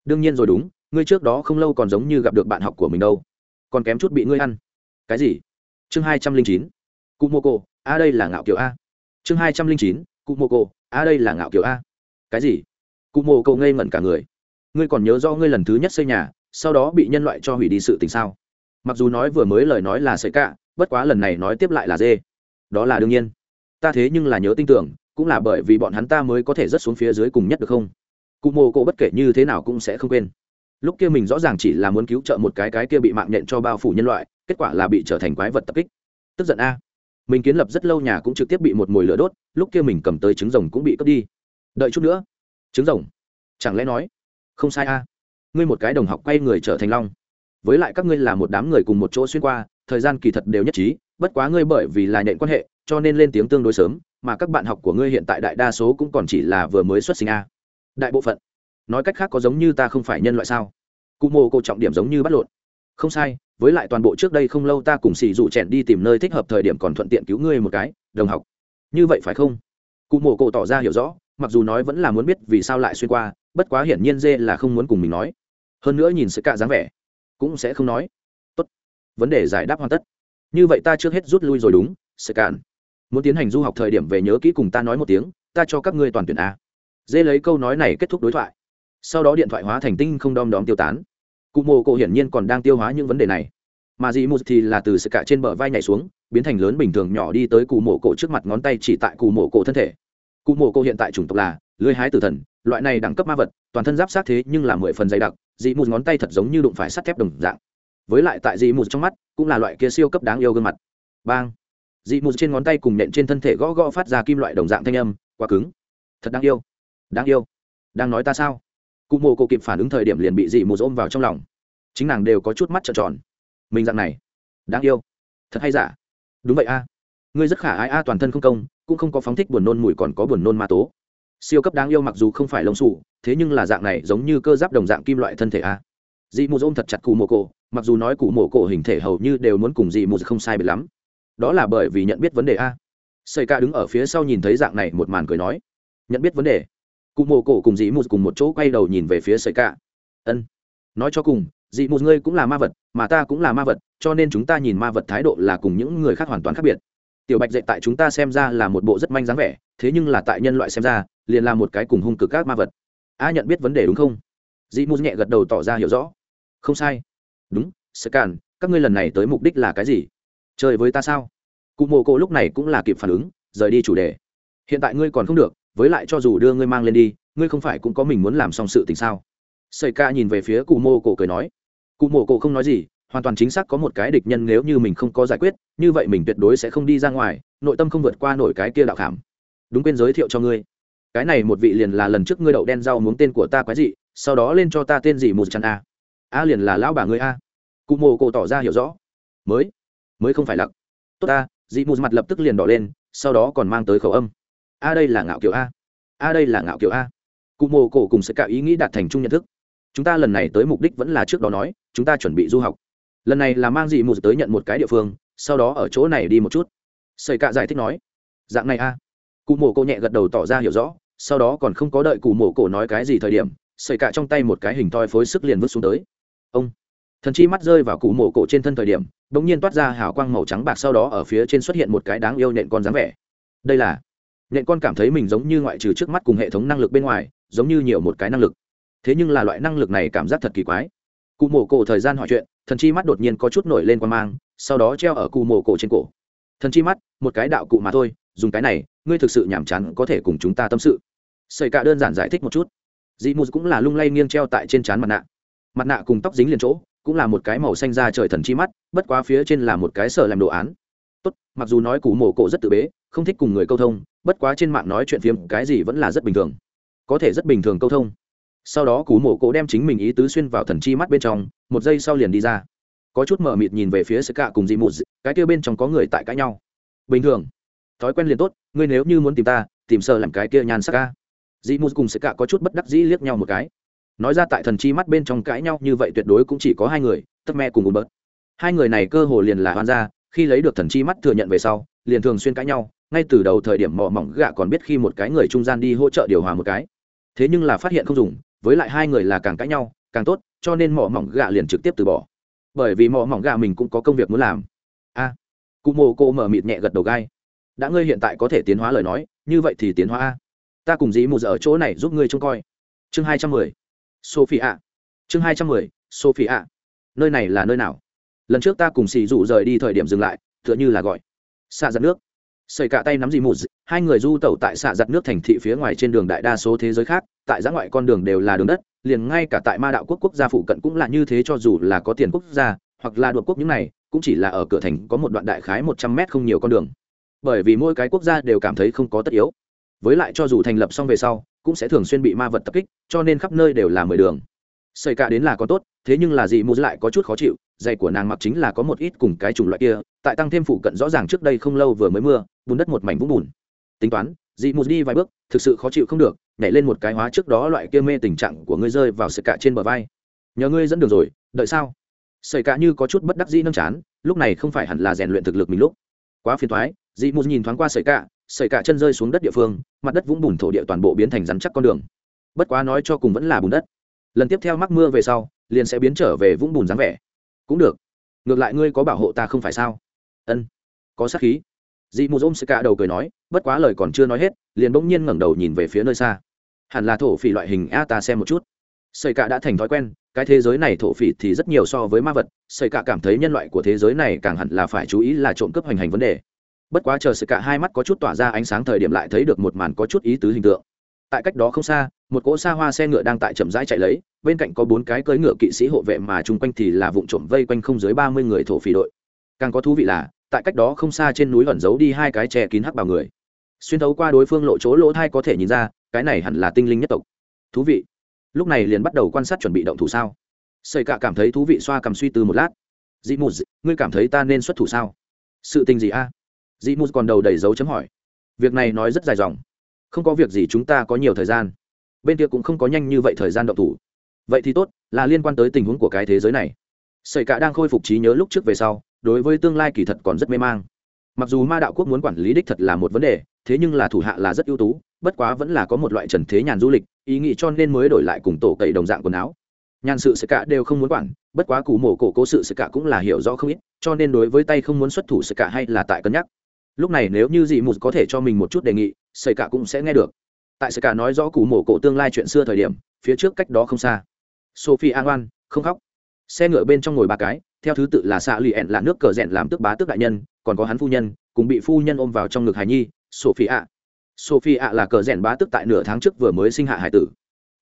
Đương nhiên rồi đúng ngươi trước đó không lâu còn giống như gặp được bạn học của mình đâu. Còn kém chút bị ngươi ăn. Cái gì? Chương hai trăm linh chín. Cụ mô cô a đây là ngạo kiểu a. Chương hai trăm linh chín cụ mô cô a đây là ngạo kiểu a. Cái gì? Cụ mô cô ngây ngẩn cả người. Ngươi còn nhớ do ngươi lần thứ nhất xây nhà, sau đó bị nhân loại cho hủy đi sự tình sao? Mặc dù nói vừa mới lời nói là sợi cạ, bất quá lần này nói tiếp lại là dê. Đó là đương nhiên. Ta thế nhưng là nhớ tin tưởng, cũng là bởi vì bọn hắn ta mới có thể rớt xuống phía dưới cùng nhất được không? Cụ mô cô bất kể như thế nào cũng sẽ không quên. Lúc kia mình rõ ràng chỉ là muốn cứu trợ một cái cái kia bị mạng nhện cho bao phủ nhân loại kết quả là bị trở thành quái vật tập kích. Tức giận a. Mình kiến lập rất lâu nhà cũng trực tiếp bị một mồi lửa đốt, lúc kia mình cầm tới trứng rồng cũng bị cướp đi. Đợi chút nữa. Trứng rồng. Chẳng lẽ nói, không sai a. Ngươi một cái đồng học quay người trở thành long. Với lại các ngươi là một đám người cùng một chỗ xuyên qua, thời gian kỳ thật đều nhất trí, bất quá ngươi bởi vì là nhện quan hệ, cho nên lên tiếng tương đối sớm, mà các bạn học của ngươi hiện tại đại đa số cũng còn chỉ là vừa mới xuất sinh a. Đại bộ phận. Nói cách khác có giống như ta không phải nhân loại sao? Cụ mô cô trọng điểm giống như bắt lộn không sai, với lại toàn bộ trước đây không lâu ta cùng xì dụ chèn đi tìm nơi thích hợp thời điểm còn thuận tiện cứu ngươi một cái, đồng học. Như vậy phải không? Cụ mổ cổ tỏ ra hiểu rõ, mặc dù nói vẫn là muốn biết vì sao lại xuyên qua, bất quá hiển nhiên dê là không muốn cùng mình nói. Hơn nữa nhìn sự cạ dáng vẻ, cũng sẽ không nói. Tốt, vấn đề giải đáp hoàn tất. Như vậy ta trước hết rút lui rồi đúng, sự cạn. Muốn tiến hành du học thời điểm về nhớ kỹ cùng ta nói một tiếng, ta cho các ngươi toàn tuyển a. Dê lấy câu nói này kết thúc đối thoại. Sau đó điện thoại hóa thành tinh không đom đóm tiêu tán cụ mồ cổ hiển nhiên còn đang tiêu hóa những vấn đề này. Mà dì mù thì là từ sự cả trên bờ vai nhảy xuống, biến thành lớn bình thường nhỏ đi tới cụ mộ cổ trước mặt ngón tay chỉ tại cụ mộ cổ thân thể. Cụ mộ cổ hiện tại chủng tộc là lưới hái tử thần, loại này đẳng cấp ma vật, toàn thân giáp sát thế nhưng là mười phần dày đặc, dì mù ngón tay thật giống như đụng phải sắt thép đồng dạng. Với lại tại dì mù trong mắt, cũng là loại kia siêu cấp đáng yêu gương mặt. Bang! Dì mù trên ngón tay cùng nện trên thân thể gõ gõ phát ra kim loại đồng dạng thanh âm, quá cứng. Thật đáng yêu. Đáng yêu. Đang nói ta sao? Cụ mộ cổ kịp phản ứng thời điểm liền bị dị mù ôm vào trong lòng chính nàng đều có chút mắt trợn tròn mình dạng này đáng yêu thật hay giả đúng vậy a ngươi rất khả ai a toàn thân không công cũng không có phóng thích buồn nôn mùi còn có buồn nôn ma tố siêu cấp đáng yêu mặc dù không phải lông sụ thế nhưng là dạng này giống như cơ giáp đồng dạng kim loại thân thể a dị mù ôm thật chặt cụ mộ cổ mặc dù nói cụ mộ cổ hình thể hầu như đều muốn cùng dị mù không sai biệt lắm đó là bởi vì nhận biết vấn đề a xây ca đứng ở phía sau nhìn thấy dạng này một màn cười nói nhận biết vấn đề cụ mộ cổ cùng dị mù cùng một chỗ quay đầu nhìn về phía sợi cả ân, nói cho cùng dị mù ngươi cũng là ma vật, mà ta cũng là ma vật, cho nên chúng ta nhìn ma vật thái độ là cùng những người khác hoàn toàn khác biệt. Tiểu bạch dạy tại chúng ta xem ra là một bộ rất manh dáng vẻ, thế nhưng là tại nhân loại xem ra, liền là một cái cùng hung cực các ma vật. A nhận biết vấn đề đúng không? Dị mù nhẹ gật đầu tỏ ra hiểu rõ. Không sai. Đúng sơ càn các ngươi lần này tới mục đích là cái gì? Chơi với ta sao? Cụ mộ cổ lúc này cũng là kịp phản ứng, rời đi chủ đề. Hiện tại ngươi còn không được với lại cho dù đưa ngươi mang lên đi ngươi không phải cũng có mình muốn làm xong sự tình sao? Xây ca nhìn về phía cụ mô cổ cười nói. Cụ mô cổ không nói gì hoàn toàn chính xác có một cái địch nhân nếu như mình không có giải quyết như vậy mình tuyệt đối sẽ không đi ra ngoài nội tâm không vượt qua nổi cái kia đạo khảm. Đúng quên giới thiệu cho ngươi. Cái này một vị liền là lần trước ngươi đậu đen rau muống tên của ta quái dị sau đó lên cho ta tên gì một chăn a? A liền là lão bà ngươi a. Cụ mồ cổ tỏ ra hiểu rõ. Mới. Mới không phải lặc. Tốt ta, dị mù mặt lập tức liền đỏ lên sau đó còn mang tới khẩu âm a đây là ngạo kiểu a. A đây là ngạo kiểu a. Cụ mồ cổ cùng sẽ cả ý nghĩ đạt thành chung nhận thức. Chúng ta lần này tới mục đích vẫn là trước đó nói, chúng ta chuẩn bị du học. Lần này là mang dị mù tới nhận một cái địa phương, sau đó ở chỗ này đi một chút. Xây cạ giải thích nói, dạng này a. Cụ mồ cổ nhẹ gật đầu tỏ ra hiểu rõ, sau đó còn không có đợi cụ mồ cổ nói cái gì thời điểm xây cạ trong tay một cái hình thoi phối sức liền vứt xuống tới. Ông. Thần chi mắt rơi vào cụ mồ cổ trên thân thời điểm đ ỗ n g nhiên toát ra hào quang màu trắng bạc sau đó ở phía trên xuất hiện một cái đáng yêu nện con dáng vẻ. Đây là nện con cảm thấy mình giống như ngoại trừ trước mắt cùng hệ thống năng lực bên ngoài, giống như nhiều một cái năng lực. Thế nhưng là loại năng lực này cảm giác thật kỳ quái. Cụ mổ cổ thời gian hỏi chuyện, thần chi mắt đột nhiên có chút nổi lên quan mang, sau đó treo ở cụ mổ cổ trên cổ. Thần chi mắt, một cái đạo cụ mà thôi, dùng cái này, ngươi thực sự nhàm chán, có thể cùng chúng ta tâm sự. Xây cả đơn giản giải thích một chút. Dị mù cũng là lung lay nghiêng treo tại trên trán mặt nạ. Mặt nạ cùng tóc dính liền chỗ, cũng là một cái màu xanh da trời thần chi mắt, bất quá phía trên là một cái sở làm đồ án. Tốt, mặc dù nói cụ mổ cổ rất tự bế, không thích cùng người câu thông bất quá trên mạng nói chuyện phiếm, cái gì vẫn là rất bình thường. Có thể rất bình thường câu thông. Sau đó cú mổ cổ đem chính mình ý tứ xuyên vào thần chi mắt bên trong, một giây sau liền đi ra. Có chút mờ mịt nhìn về phía sơ cạ cùng dị mụt cái kia bên trong có người tại cãi nhau. Bình thường. Thói quen liền tốt, ngươi nếu như muốn tìm ta, tìm sơ làm cái kia nhan sắc ca. Dị mụt cùng sơ cạ có chút bất đắc dĩ liếc nhau một cái. Nói ra tại thần chi mắt bên trong cãi nhau như vậy tuyệt đối cũng chỉ có hai người tất mẹ cùng một bớt hai người này cơ hồ liền là hoan gia, khi lấy được thần chi mắt thừa nhận về sau, liền thường xuyên cãi nhau ngay từ đầu thời điểm mỏ mỏng gạ còn biết khi một cái người trung gian đi hỗ trợ điều hòa một cái. Thế nhưng là phát hiện không dùng, với lại hai người là càng cãi nhau, càng tốt, cho nên mỏ mỏng gạ liền trực tiếp từ bỏ. Bởi vì mỏ mỏng gạ mình cũng có công việc muốn làm. A, cụ mồ cô mở mịt nhẹ gật đầu gai. Đã ngươi hiện tại có thể tiến hóa lời nói, như vậy thì tiến hóa a. Ta cùng dĩ mù giờ ở chỗ này giúp ngươi trông coi. Chương hai trăm mười, sophia. Chương hai trăm mười, sophia. Nơi này là nơi nào? Lần trước ta cùng xì dụ rời đi thời điểm dừng lại, tựa như là gọi. Xa dẫn nước xây cả tay nắm gì mù hai người du tẩu tại xạ giặt nước thành thị phía ngoài trên đường đại đa số thế giới khác, tại giã ngoại con đường đều là đường đất, liền ngay cả tại ma đạo quốc quốc gia phụ cận cũng là như thế cho dù là có tiền quốc gia, hoặc là đột quốc những này, cũng chỉ là ở cửa thành có một đoạn đại khái một trăm mét không nhiều con đường. Bởi vì mỗi cái quốc gia đều cảm thấy không có tất yếu. Với lại cho dù thành lập xong về sau, cũng sẽ thường xuyên bị ma vật tập kích, cho nên khắp nơi đều là mười đường. Xây cả đến là có tốt, thế nhưng là gì mù lại có chút khó chịu giày của nàng mặc chính là có một ít cùng cái chủng loại kia, tại tăng thêm phụ cận rõ ràng trước đây không lâu vừa mới mưa, bùn đất một mảnh vũng bùn. Tính toán, dị mù đi vài bước, thực sự khó chịu không được, nhảy lên một cái hóa trước đó loại kia mê tình trạng của ngươi rơi vào sợi cả trên bờ vai. Nhờ ngươi dẫn đường rồi, đợi sao? Sợi cả như có chút bất đắc dĩ nâng chán, lúc này không phải hẳn là rèn luyện thực lực mình lúc. Quá phiền thoái dị mù nhìn thoáng qua sợi cả sợi cả chân rơi xuống đất địa phương, mặt đất vũng bùn thổ địa toàn bộ biến thành rắn chắc con đường. Bất quá nói cho cùng vẫn là bùn đất. Lần tiếp theo mắc mưa về sau, liền sẽ biến trở về vũng bùn dáng vẻ cũng được. Ngược lại ngươi có bảo hộ ta không phải sao? Ân, có sát khí. Dị mù dôm sẽ cả đầu cười nói, bất quá lời còn chưa nói hết, liền bỗng nhiên ngẩng đầu nhìn về phía nơi xa. Hẳn là thổ phỉ loại hình a ta xem một chút. Sợi cả đã thành thói quen, cái thế giới này thổ phỉ thì rất nhiều so với ma vật, sợi cả cảm thấy nhân loại của thế giới này càng hẳn là phải chú ý là trộm cướp hoành hành vấn đề. Bất quá chờ sự cả hai mắt có chút tỏa ra ánh sáng thời điểm lại thấy được một màn có chút ý tứ hình tượng. Tại cách đó không xa, một cỗ xa hoa xe ngựa đang tại chậm rãi chạy lấy bên cạnh có bốn cái cưỡi ngựa kỵ sĩ hộ vệ mà chung quanh thì là vụn trộm vây quanh không dưới ba mươi người thổ phỉ đội. Càng có thú vị là, tại cách đó không xa trên núi ẩn giấu đi hai cái che kín hắc bào người. Xuyên thấu qua đối phương lộ chỗ lỗ thai có thể nhìn ra, cái này hẳn là tinh linh nhất tộc. Thú vị. Lúc này liền bắt đầu quan sát chuẩn bị động thủ sao. Xây cạ cảm thấy thú vị xoa cầm suy tư một lát. Dị mù ngươi cảm thấy ta nên xuất thủ sao? Sự tình gì a? Dị mù còn đầu đầy dấu chấm hỏi. Việc này nói rất dài dòng. Không có việc gì chúng ta có nhiều thời gian. Bên kia cũng không có nhanh như vậy thời gian động thủ vậy thì tốt, là liên quan tới tình huống của cái thế giới này. Sợi cả đang khôi phục trí nhớ lúc trước về sau, đối với tương lai kỳ thật còn rất mê mang. Mặc dù ma đạo quốc muốn quản lý đích thật là một vấn đề, thế nhưng là thủ hạ là rất ưu tú, bất quá vẫn là có một loại trần thế nhàn du lịch, ý nghĩ cho nên mới đổi lại cùng tổ cậy đồng dạng quần áo. Nhàn sự sự cả đều không muốn quản, bất quá cụ mổ cổ cố sự sự cả cũng là hiểu rõ không ít, cho nên đối với tay không muốn xuất thủ sự cả hay là tại cân nhắc. Lúc này nếu như dị một có thể cho mình một chút đề nghị, sợi cả cũng sẽ nghe được. Tại sợi cả nói rõ cụ mổ cổ tương lai chuyện xưa thời điểm, phía trước cách đó không xa sophie an oan, không khóc. Xe ngựa bên trong ngồi ba cái, theo thứ tự là xạ lì ẹn là nước cờ rẽn làm tước bá tước đại nhân, còn có hắn phu nhân, cùng bị phu nhân ôm vào trong ngực hài nhi, sophie ạ sophie ạ là cờ rẽn bá tước tại nửa tháng trước vừa mới sinh hạ hải tử.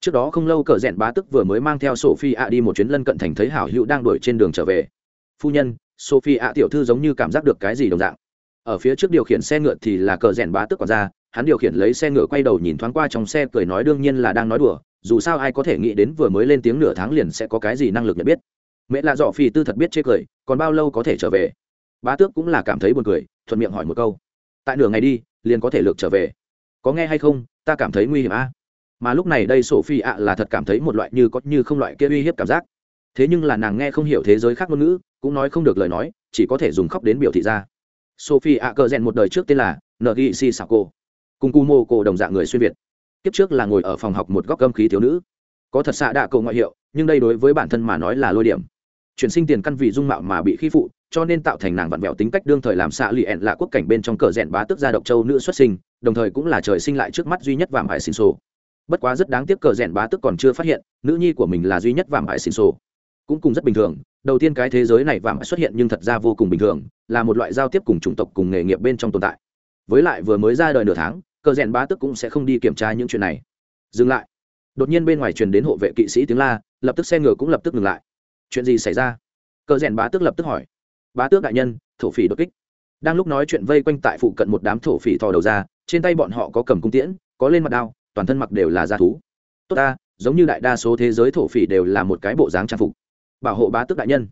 Trước đó không lâu cờ rẽn bá tước vừa mới mang theo sophie ạ đi một chuyến lân cận thành thấy hảo hữu đang đuổi trên đường trở về. Phu nhân, sophie ạ tiểu thư giống như cảm giác được cái gì đồng dạng. Ở phía trước điều khiển xe ngựa thì là cờ rẽn bá tước còn ra hắn điều khiển lấy xe ngựa quay đầu nhìn thoáng qua trong xe cười nói đương nhiên là đang nói đùa dù sao ai có thể nghĩ đến vừa mới lên tiếng nửa tháng liền sẽ có cái gì năng lực nhận biết. Mẹ lạ dọ phi tư thật biết chê cười, còn bao lâu có thể trở về? Bá tước cũng là cảm thấy buồn cười, thuận miệng hỏi một câu. Tại nửa ngày đi, liền có thể lược trở về. Có nghe hay không? Ta cảm thấy nguy hiểm a. À? mà lúc này đây sổ phi ạ là thật cảm thấy một loại như có như không loại kia uy hiếp cảm giác. Thế nhưng là nàng nghe không hiểu thế giới khác ngôn ngữ, cũng nói không được lời nói, chỉ có thể dùng khóc đến biểu thị ra. Sophie ạ cờ rèn một đời trước tên là ngi si sako cùng cu mô cổ đồng dạng người xuyên việt kiếp trước là ngồi ở phòng học một góc gâm khí thiếu nữ. Có thật xạ đạ cầu ngoại hiệu, nhưng đây đối với bản thân mà nói là lôi điểm. Chuyển sinh tiền căn vì dung mạo mà bị khi phụ, cho nên tạo thành nàng vặn vẹo tính cách đương thời làm xạ lì ẹn là quốc cảnh bên trong cờ rèn bá tức gia độc châu nữ xuất sinh, đồng thời cũng là trời sinh lại trước mắt duy nhất vàng hải xin sổ. Bất quá rất đáng tiếc cờ rèn bá tức còn chưa phát hiện, nữ nhi của mình là duy nhất vàng hải xin sổ. Cũng cùng rất bình thường, đầu tiên cái thế giới này vàng hải xuất hiện nhưng thật ra vô cùng bình thường, là một loại giao tiếp cùng chủng tộc cùng nghề nghiệp bên trong tồn tại. Với lại vừa mới ra đời nửa tháng cờ rèn bá tức cũng sẽ không đi kiểm tra những chuyện này. Dừng lại. Đột nhiên bên ngoài truyền đến hộ vệ kỵ sĩ tiếng la, lập tức xe ngựa cũng lập tức ngừng lại. Chuyện gì xảy ra? Cờ rèn bá tước lập tức hỏi. Bá tước đại nhân, thổ phỉ đột kích. Đang lúc nói chuyện vây quanh tại phụ cận một đám thổ phỉ thò đầu ra, trên tay bọn họ có cầm cung tiễn, có lên mặt đao, toàn thân mặc đều là da thú. Tốt ta, giống như đại đa số thế giới thổ phỉ đều là một cái bộ dáng trang phục. Bảo hộ bá tước đại nhân.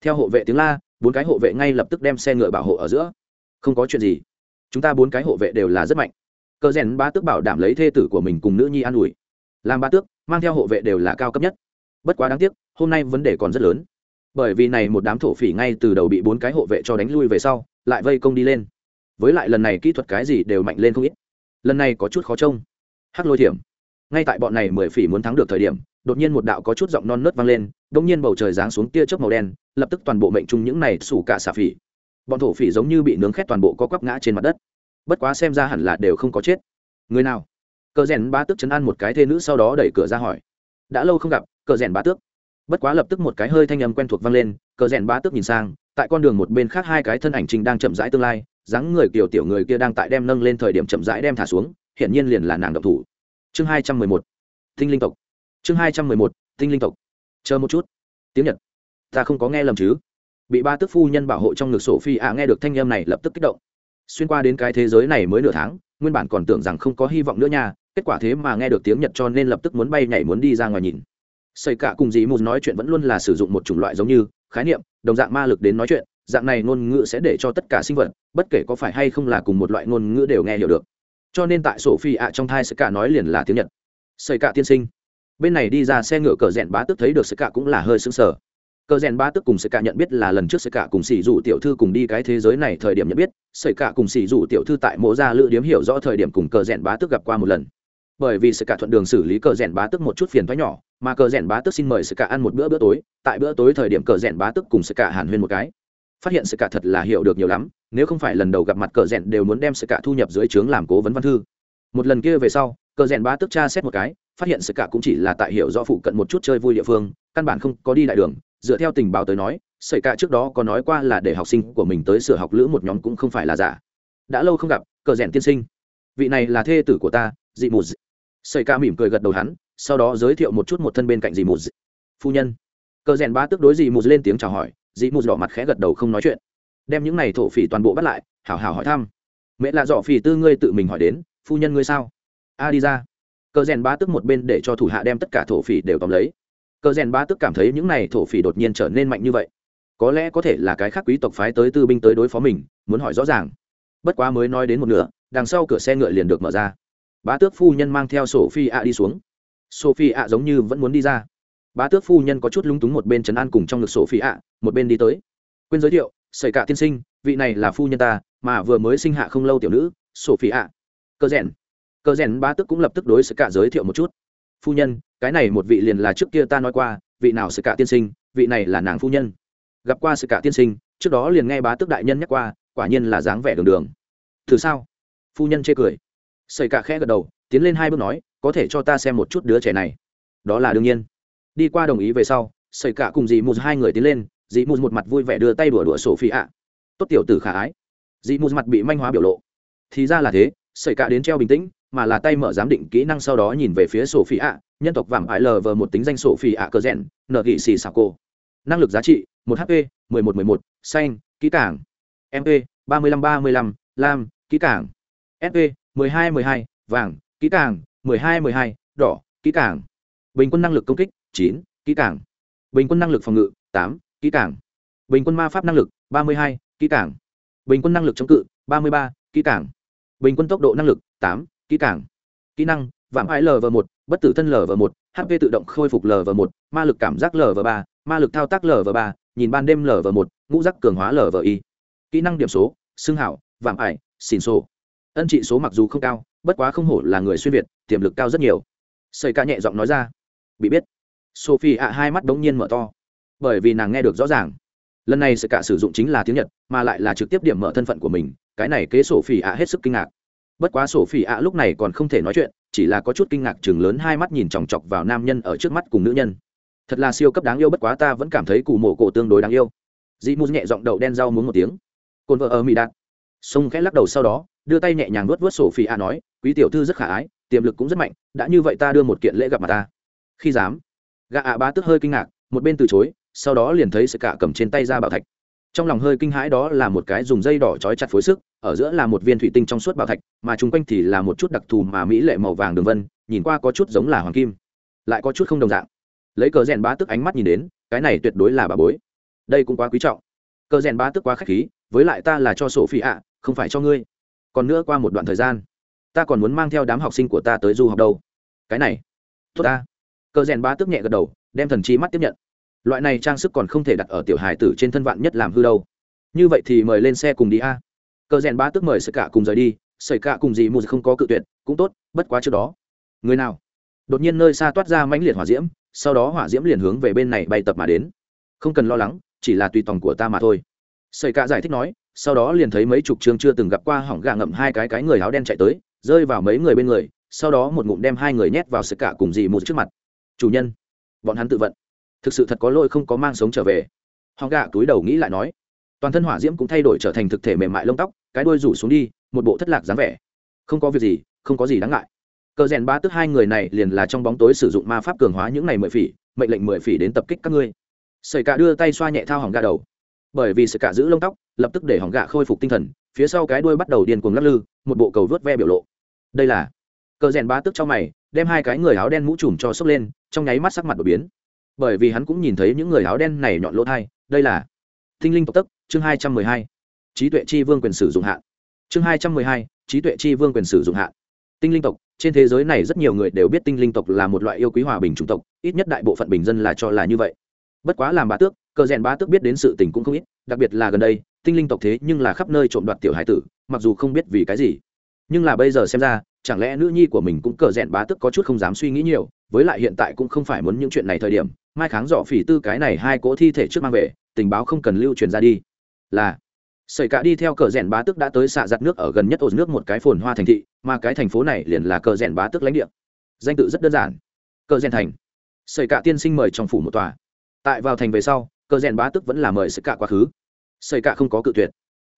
Theo hộ vệ tiếng la, bốn cái hộ vệ ngay lập tức đem xe ngựa bảo hộ ở giữa. Không có chuyện gì. Chúng ta bốn cái hộ vệ đều là rất mạnh cờ rèn ba tước bảo đảm lấy thê tử của mình cùng nữ nhi an ủi. Làm ba tước, mang theo hộ vệ đều là cao cấp nhất. Bất quá đáng tiếc, hôm nay vấn đề còn rất lớn. Bởi vì này một đám thổ phỉ ngay từ đầu bị bốn cái hộ vệ cho đánh lui về sau, lại vây công đi lên. Với lại lần này kỹ thuật cái gì đều mạnh lên không ít. Lần này có chút khó trông. Hắc lôi thiểm. Ngay tại bọn này mười phỉ muốn thắng được thời điểm, đột nhiên một đạo có chút giọng non nớt vang lên đ ỗ n g nhiên bầu trời giáng xuống tia chớp màu đen, lập tức toàn bộ mệnh chung những này sủ cả xà phỉ. Bọn thổ phỉ giống như bị nướng khét toàn bộ có quắp ngã trên mặt đất bất quá xem ra hẳn là đều không có chết. Người nào? Cờ rèn ba tước chấn an một cái thê nữ sau đó đẩy cửa ra hỏi. Đã lâu không gặp, cờ rèn ba tước. Bất quá lập tức một cái hơi thanh âm quen thuộc vang lên, cờ rèn ba tước nhìn sang, tại con đường một bên khác hai cái thân ảnh trình đang chậm rãi tương lai, dáng người kiểu tiểu người kia đang tại đem nâng lên thời điểm chậm rãi đem thả xuống, hiển nhiên liền là nàng độc thủ. Chương hai trăm mười một, tinh linh tộc. Chương hai trăm mười một, tinh linh tộc. Chờ một chút. Tiếng nhật. Ta không có nghe lầm chứ? Bị ba tước phu nhân bảo hộ trong ngực sổ phi ạ nghe được thanh âm này lập tức kích động xuyên qua đến cái thế giới này mới nửa tháng, nguyên bản còn tưởng rằng không có hy vọng nữa nha, kết quả thế mà nghe được tiếng nhật cho nên lập tức muốn bay nhảy muốn đi ra ngoài nhìn. Xây cả cùng dì mù nói chuyện vẫn luôn là sử dụng một chủng loại giống như, khái niệm, đồng dạng ma lực đến nói chuyện, dạng này ngôn ngữ sẽ để cho tất cả sinh vật, bất kể có phải hay không là cùng một loại ngôn ngữ đều nghe hiểu được. Cho nên tại sổ phi ạ trong thai sẽ cả nói liền là tiếng nhật. Xây cả tiên sinh. Bên này đi ra xe ngựa cờ rẽn bá tức thấy được sẽ cả cũng là hơi sững sờ cờ rèn bá tức cùng sẽ cả nhận biết là lần trước sẽ cả cùng xỉ dụ tiểu thư cùng đi cái thế giới này thời điểm nhận biết xảy cả cùng xỉ dụ tiểu thư tại mộ gia lữ điếm hiểu rõ thời điểm cùng cờ rèn bá tức gặp qua một lần. Bởi vì sự cả thuận đường xử lý cờ rèn bá tức một chút phiền thoái nhỏ, mà cờ rèn bá tức xin mời sự cả ăn một bữa bữa tối, tại bữa tối thời điểm cờ rèn bá tức cùng sự cả hàn huyên một cái. Phát hiện sự cả thật là hiểu được nhiều lắm, nếu không phải lần đầu gặp mặt cờ rèn đều muốn đem sự cả thu nhập dưới trướng làm cố vấn văn thư. Một lần kia về sau, cờ rèn bá tức tra xét một cái, phát hiện sự cả cũng chỉ là tại hiểu rõ phụ cận một chút chơi vui địa phương, căn bản không có đi đại đường dựa theo tình báo tới nói, sợi cả trước đó có nói qua là để học sinh của mình tới sửa học lữ một nhóm cũng không phải là giả. Đã lâu không gặp, cờ rèn tiên sinh. Vị này là thê tử của ta, dị mù sợi ca mỉm cười gật đầu hắn, sau đó giới thiệu một chút một thân bên cạnh dị mù phu nhân. Cờ rèn ba tức đối dị mù lên tiếng chào hỏi, dị mù đỏ mặt khẽ gật đầu không nói chuyện. Đem những này thổ phỉ toàn bộ bắt lại, hảo hảo hỏi thăm. Mẹ là dọ phỉ tư ngươi tự mình hỏi đến, phu nhân ngươi sao? A, đi ra. Cờ rèn ba tức một bên để cho thủ hạ đem tất cả thổ phỉ đều tóm lấy cờ rèn ba tức cảm thấy những này thổ phỉ đột nhiên trở nên mạnh như vậy. Có lẽ có thể là cái khác quý tộc phái tới tư binh tới đối phó mình, muốn hỏi rõ ràng. Bất quá mới nói đến một nửa, đằng sau cửa xe ngựa liền được mở ra. Bá tước phu nhân mang theo sophie ạ đi xuống. Sophie ạ giống như vẫn muốn đi ra. Bá tước phu nhân có chút lúng túng một bên trấn an cùng trong ngực sophie ạ một bên đi tới. Quên giới thiệu xảy cả tiên sinh, vị này là phu nhân ta, mà vừa mới sinh hạ không lâu tiểu nữ sophie ạ cơ rèn. Cơ rèn bá tước cũng lập tức đối xảy cả giới thiệu một chút phu nhân, cái này một vị liền là trước kia ta nói qua, vị nào sự cả tiên sinh, vị này là nàng phu nhân. Gặp qua sự cả tiên sinh, trước đó liền nghe bá tước đại nhân nhắc qua, quả nhiên là dáng vẻ đường đường. Thử sao? Phu nhân chê cười. Xây cả khẽ gật đầu, tiến lên hai bước nói, có thể cho ta xem một chút đứa trẻ này. Đó là đương nhiên. Đi qua đồng ý về sau xây cả cùng dì mùt hai người tiến lên dì mùt một mặt vui vẻ đưa tay đùa đùa sổ phi ạ tốt tiểu tử khả ái. Dì mùt mặt bị manh hóa biểu lộ. Thì ra là thế xây cả đến treo bình tĩnh mà là tay mở giám định kỹ năng sau đó nhìn về phía sổ phi ạ nhân tộc vàng ải lờ vờ một tính danh sổ phi ạ cơ rèn, nợ gị xì xà cô. Năng lực giá trị, một hp mười một mười một, xanh, kỹ cảng mp ba mươi lăm, ba mươi lăm, lam, kỹ cảng sp mười hai mười hai, vàng, kỹ cảng mười hai mười hai, đỏ, kỹ cảng bình quân năng lực công kích, chín, kỹ cảng bình quân năng lực phòng ngự, tám, kỹ cảng bình quân ma pháp năng lực, ba mươi hai, kỹ cảng bình quân năng lực chống cự, ba mươi ba, kỹ cảng bình quân tốc độ năng lực, tám kỹ càng, kỹ năng vạm ái lv một bất tử thân lv một hp tự động khôi phục lv một ma lực cảm giác lv ba ma lực thao tác lv ba nhìn ban đêm lv một ngũ giác cường hóa lv y kỹ năng điểm số xương hảo vạm ải xin số ân trị số mặc dù không cao bất quá không hổ là người xuyên việt tiềm lực cao rất nhiều. Xây ca nhẹ giọng nói ra. Bị biết. Sophie ạ hai mắt đ ố n g nhiên mở to. Bởi vì nàng nghe được rõ ràng. Lần này sự cả sử dụng chính là tiếng nhật mà lại là trực tiếp điểm mở thân phận của mình. Cái này kế Sophie ạ hết sức kinh ngạc bất quá sổ phỉ ạ lúc này còn không thể nói chuyện, chỉ là có chút kinh ngạc chừng lớn hai mắt nhìn chòng chọc vào nam nhân ở trước mắt cùng nữ nhân. Thật là siêu cấp đáng yêu bất quá ta vẫn cảm thấy cụ mổ cổ tương đối đáng yêu. Dị mù nhẹ giọng đậu đen rau muốn một tiếng. Cồn vợ ở mỹ đạt sông khẽ lắc đầu sau đó, đưa tay nhẹ nhàng nuốt vớt sổ phi a nói, quý tiểu thư rất khả ái, tiềm lực cũng rất mạnh, đã như vậy ta đưa một kiện lễ gặp mặt ta. Khi dám, gã ạ bá tức hơi kinh ngạc, một bên từ chối, sau đó liền thấy sự cả cầm trên tay ra bảo thạch trong lòng hơi kinh hãi đó là một cái dùng dây đỏ trói chặt phối sức, ở giữa là một viên thủy tinh trong suốt bảo thạch, mà chung quanh thì là một chút đặc thù mà mỹ lệ màu vàng đường vân, nhìn qua có chút giống là hoàng kim, lại có chút không đồng dạng. Lấy cờ rèn bá tức ánh mắt nhìn đến, cái này tuyệt đối là bà bối. Đây cũng quá quý trọng. Cờ rèn bá tức quá k h á c h khí, với lại ta là cho sổ phi ạ, không phải cho ngươi. Còn nữa qua một đoạn thời gian, ta còn muốn mang theo đám học sinh của ta tới du học đâu. Cái này, tốt ta. Cờ rèn bá tức nhẹ gật đầu, đem thần trí mắt tiếp nhận loại này trang sức còn không thể đặt ở tiểu hài tử trên thân vạn nhất làm hư đâu. Như vậy thì mời lên xe cùng đi a. Cờ rèn bá tức mời sợi cả cùng rời đi. Sợi cả cùng gì mù không có cự tuyệt, cũng tốt, bất quá trước đó. Người nào? Đột nhiên nơi xa toát ra mãnh liệt hỏa diễm, sau đó hỏa diễm liền hướng về bên này bay tập mà đến. Không cần lo lắng, chỉ là tùy tòng của ta mà thôi. Sợi cạ giải thích nói, sau đó liền thấy mấy chục chương chưa từng gặp qua hỏng gà ngậm hai cái cái người áo đen chạy tới, rơi vào mấy người bên người, sau đó một ngụm đem hai người nhét vào sợi cạ cùng dì một trước mặt. Chủ nhân. Bọn hắn tự vận thực sự thật có lỗi không có mang sống trở về. Hỏng gà túi đầu nghĩ lại nói, toàn thân hỏa diễm cũng thay đổi trở thành thực thể mềm mại lông tóc, cái đuôi rủ xuống đi, một bộ thất lạc dáng vẻ. Không có việc gì, không có gì đáng ngại. Cờ rèn ba tức hai người này liền là trong bóng tối sử dụng ma pháp cường hóa những này mười phỉ, mệnh lệnh mười phỉ đến tập kích các ngươi. Sợi Cả đưa tay xoa nhẹ thao hỏng gà đầu. Bởi vì sợi Cả giữ lông tóc, lập tức để hỏng gà khôi phục tinh thần, phía sau cái đuôi bắt đầu điên cuồng lắc lư, một bộ cầu vớt ve biểu lộ. Đây là, cờ rèn ba tức trong mày, đem hai cái người áo đen mũ trùm cho sốc lên, trong nháy mắt sắc mặt đột biến bởi vì hắn cũng nhìn thấy những người áo đen này nhọn lỗ thai, đây là tinh linh tộc tức chương hai trăm mười hai. Trí tuệ chi vương quyền sử dụng hạn. Chương hai trăm mười hai, trí tuệ chi vương quyền sử dụng hạn. Tinh linh tộc, trên thế giới này rất nhiều người đều biết tinh linh tộc là một loại yêu quý hòa bình chủng tộc, ít nhất đại bộ phận bình dân là cho là như vậy. Bất quá làm bá tước, cờ rèn bá tước biết đến sự tình cũng không ít, đặc biệt là gần đây, tinh linh tộc thế nhưng là khắp nơi trộm đoạt tiểu hải tử, mặc dù không biết vì cái gì. Nhưng là bây giờ xem ra, chẳng lẽ nữ nhi của mình cũng cờ rèn bá tước có chút không dám suy nghĩ nhiều, với lại hiện tại cũng không phải muốn những chuyện này thời điểm mai kháng dọ phỉ tư cái này hai cỗ thi thể trước mang về, tình báo không cần lưu truyền ra đi. Là sởi cả đi theo cờ rèn bá tức đã tới xạ giặt nước ở gần nhất ổ nước một cái phồn hoa thành thị, mà cái thành phố này liền là cờ rèn bá tức lãnh địa. Danh tự rất đơn giản. Cờ rèn thành. Sởi cả tiên sinh mời trong phủ một tòa. Tại vào thành về sau, cờ rèn bá tức vẫn là mời sởi cả quá khứ. Sởi cả không có cự tuyệt.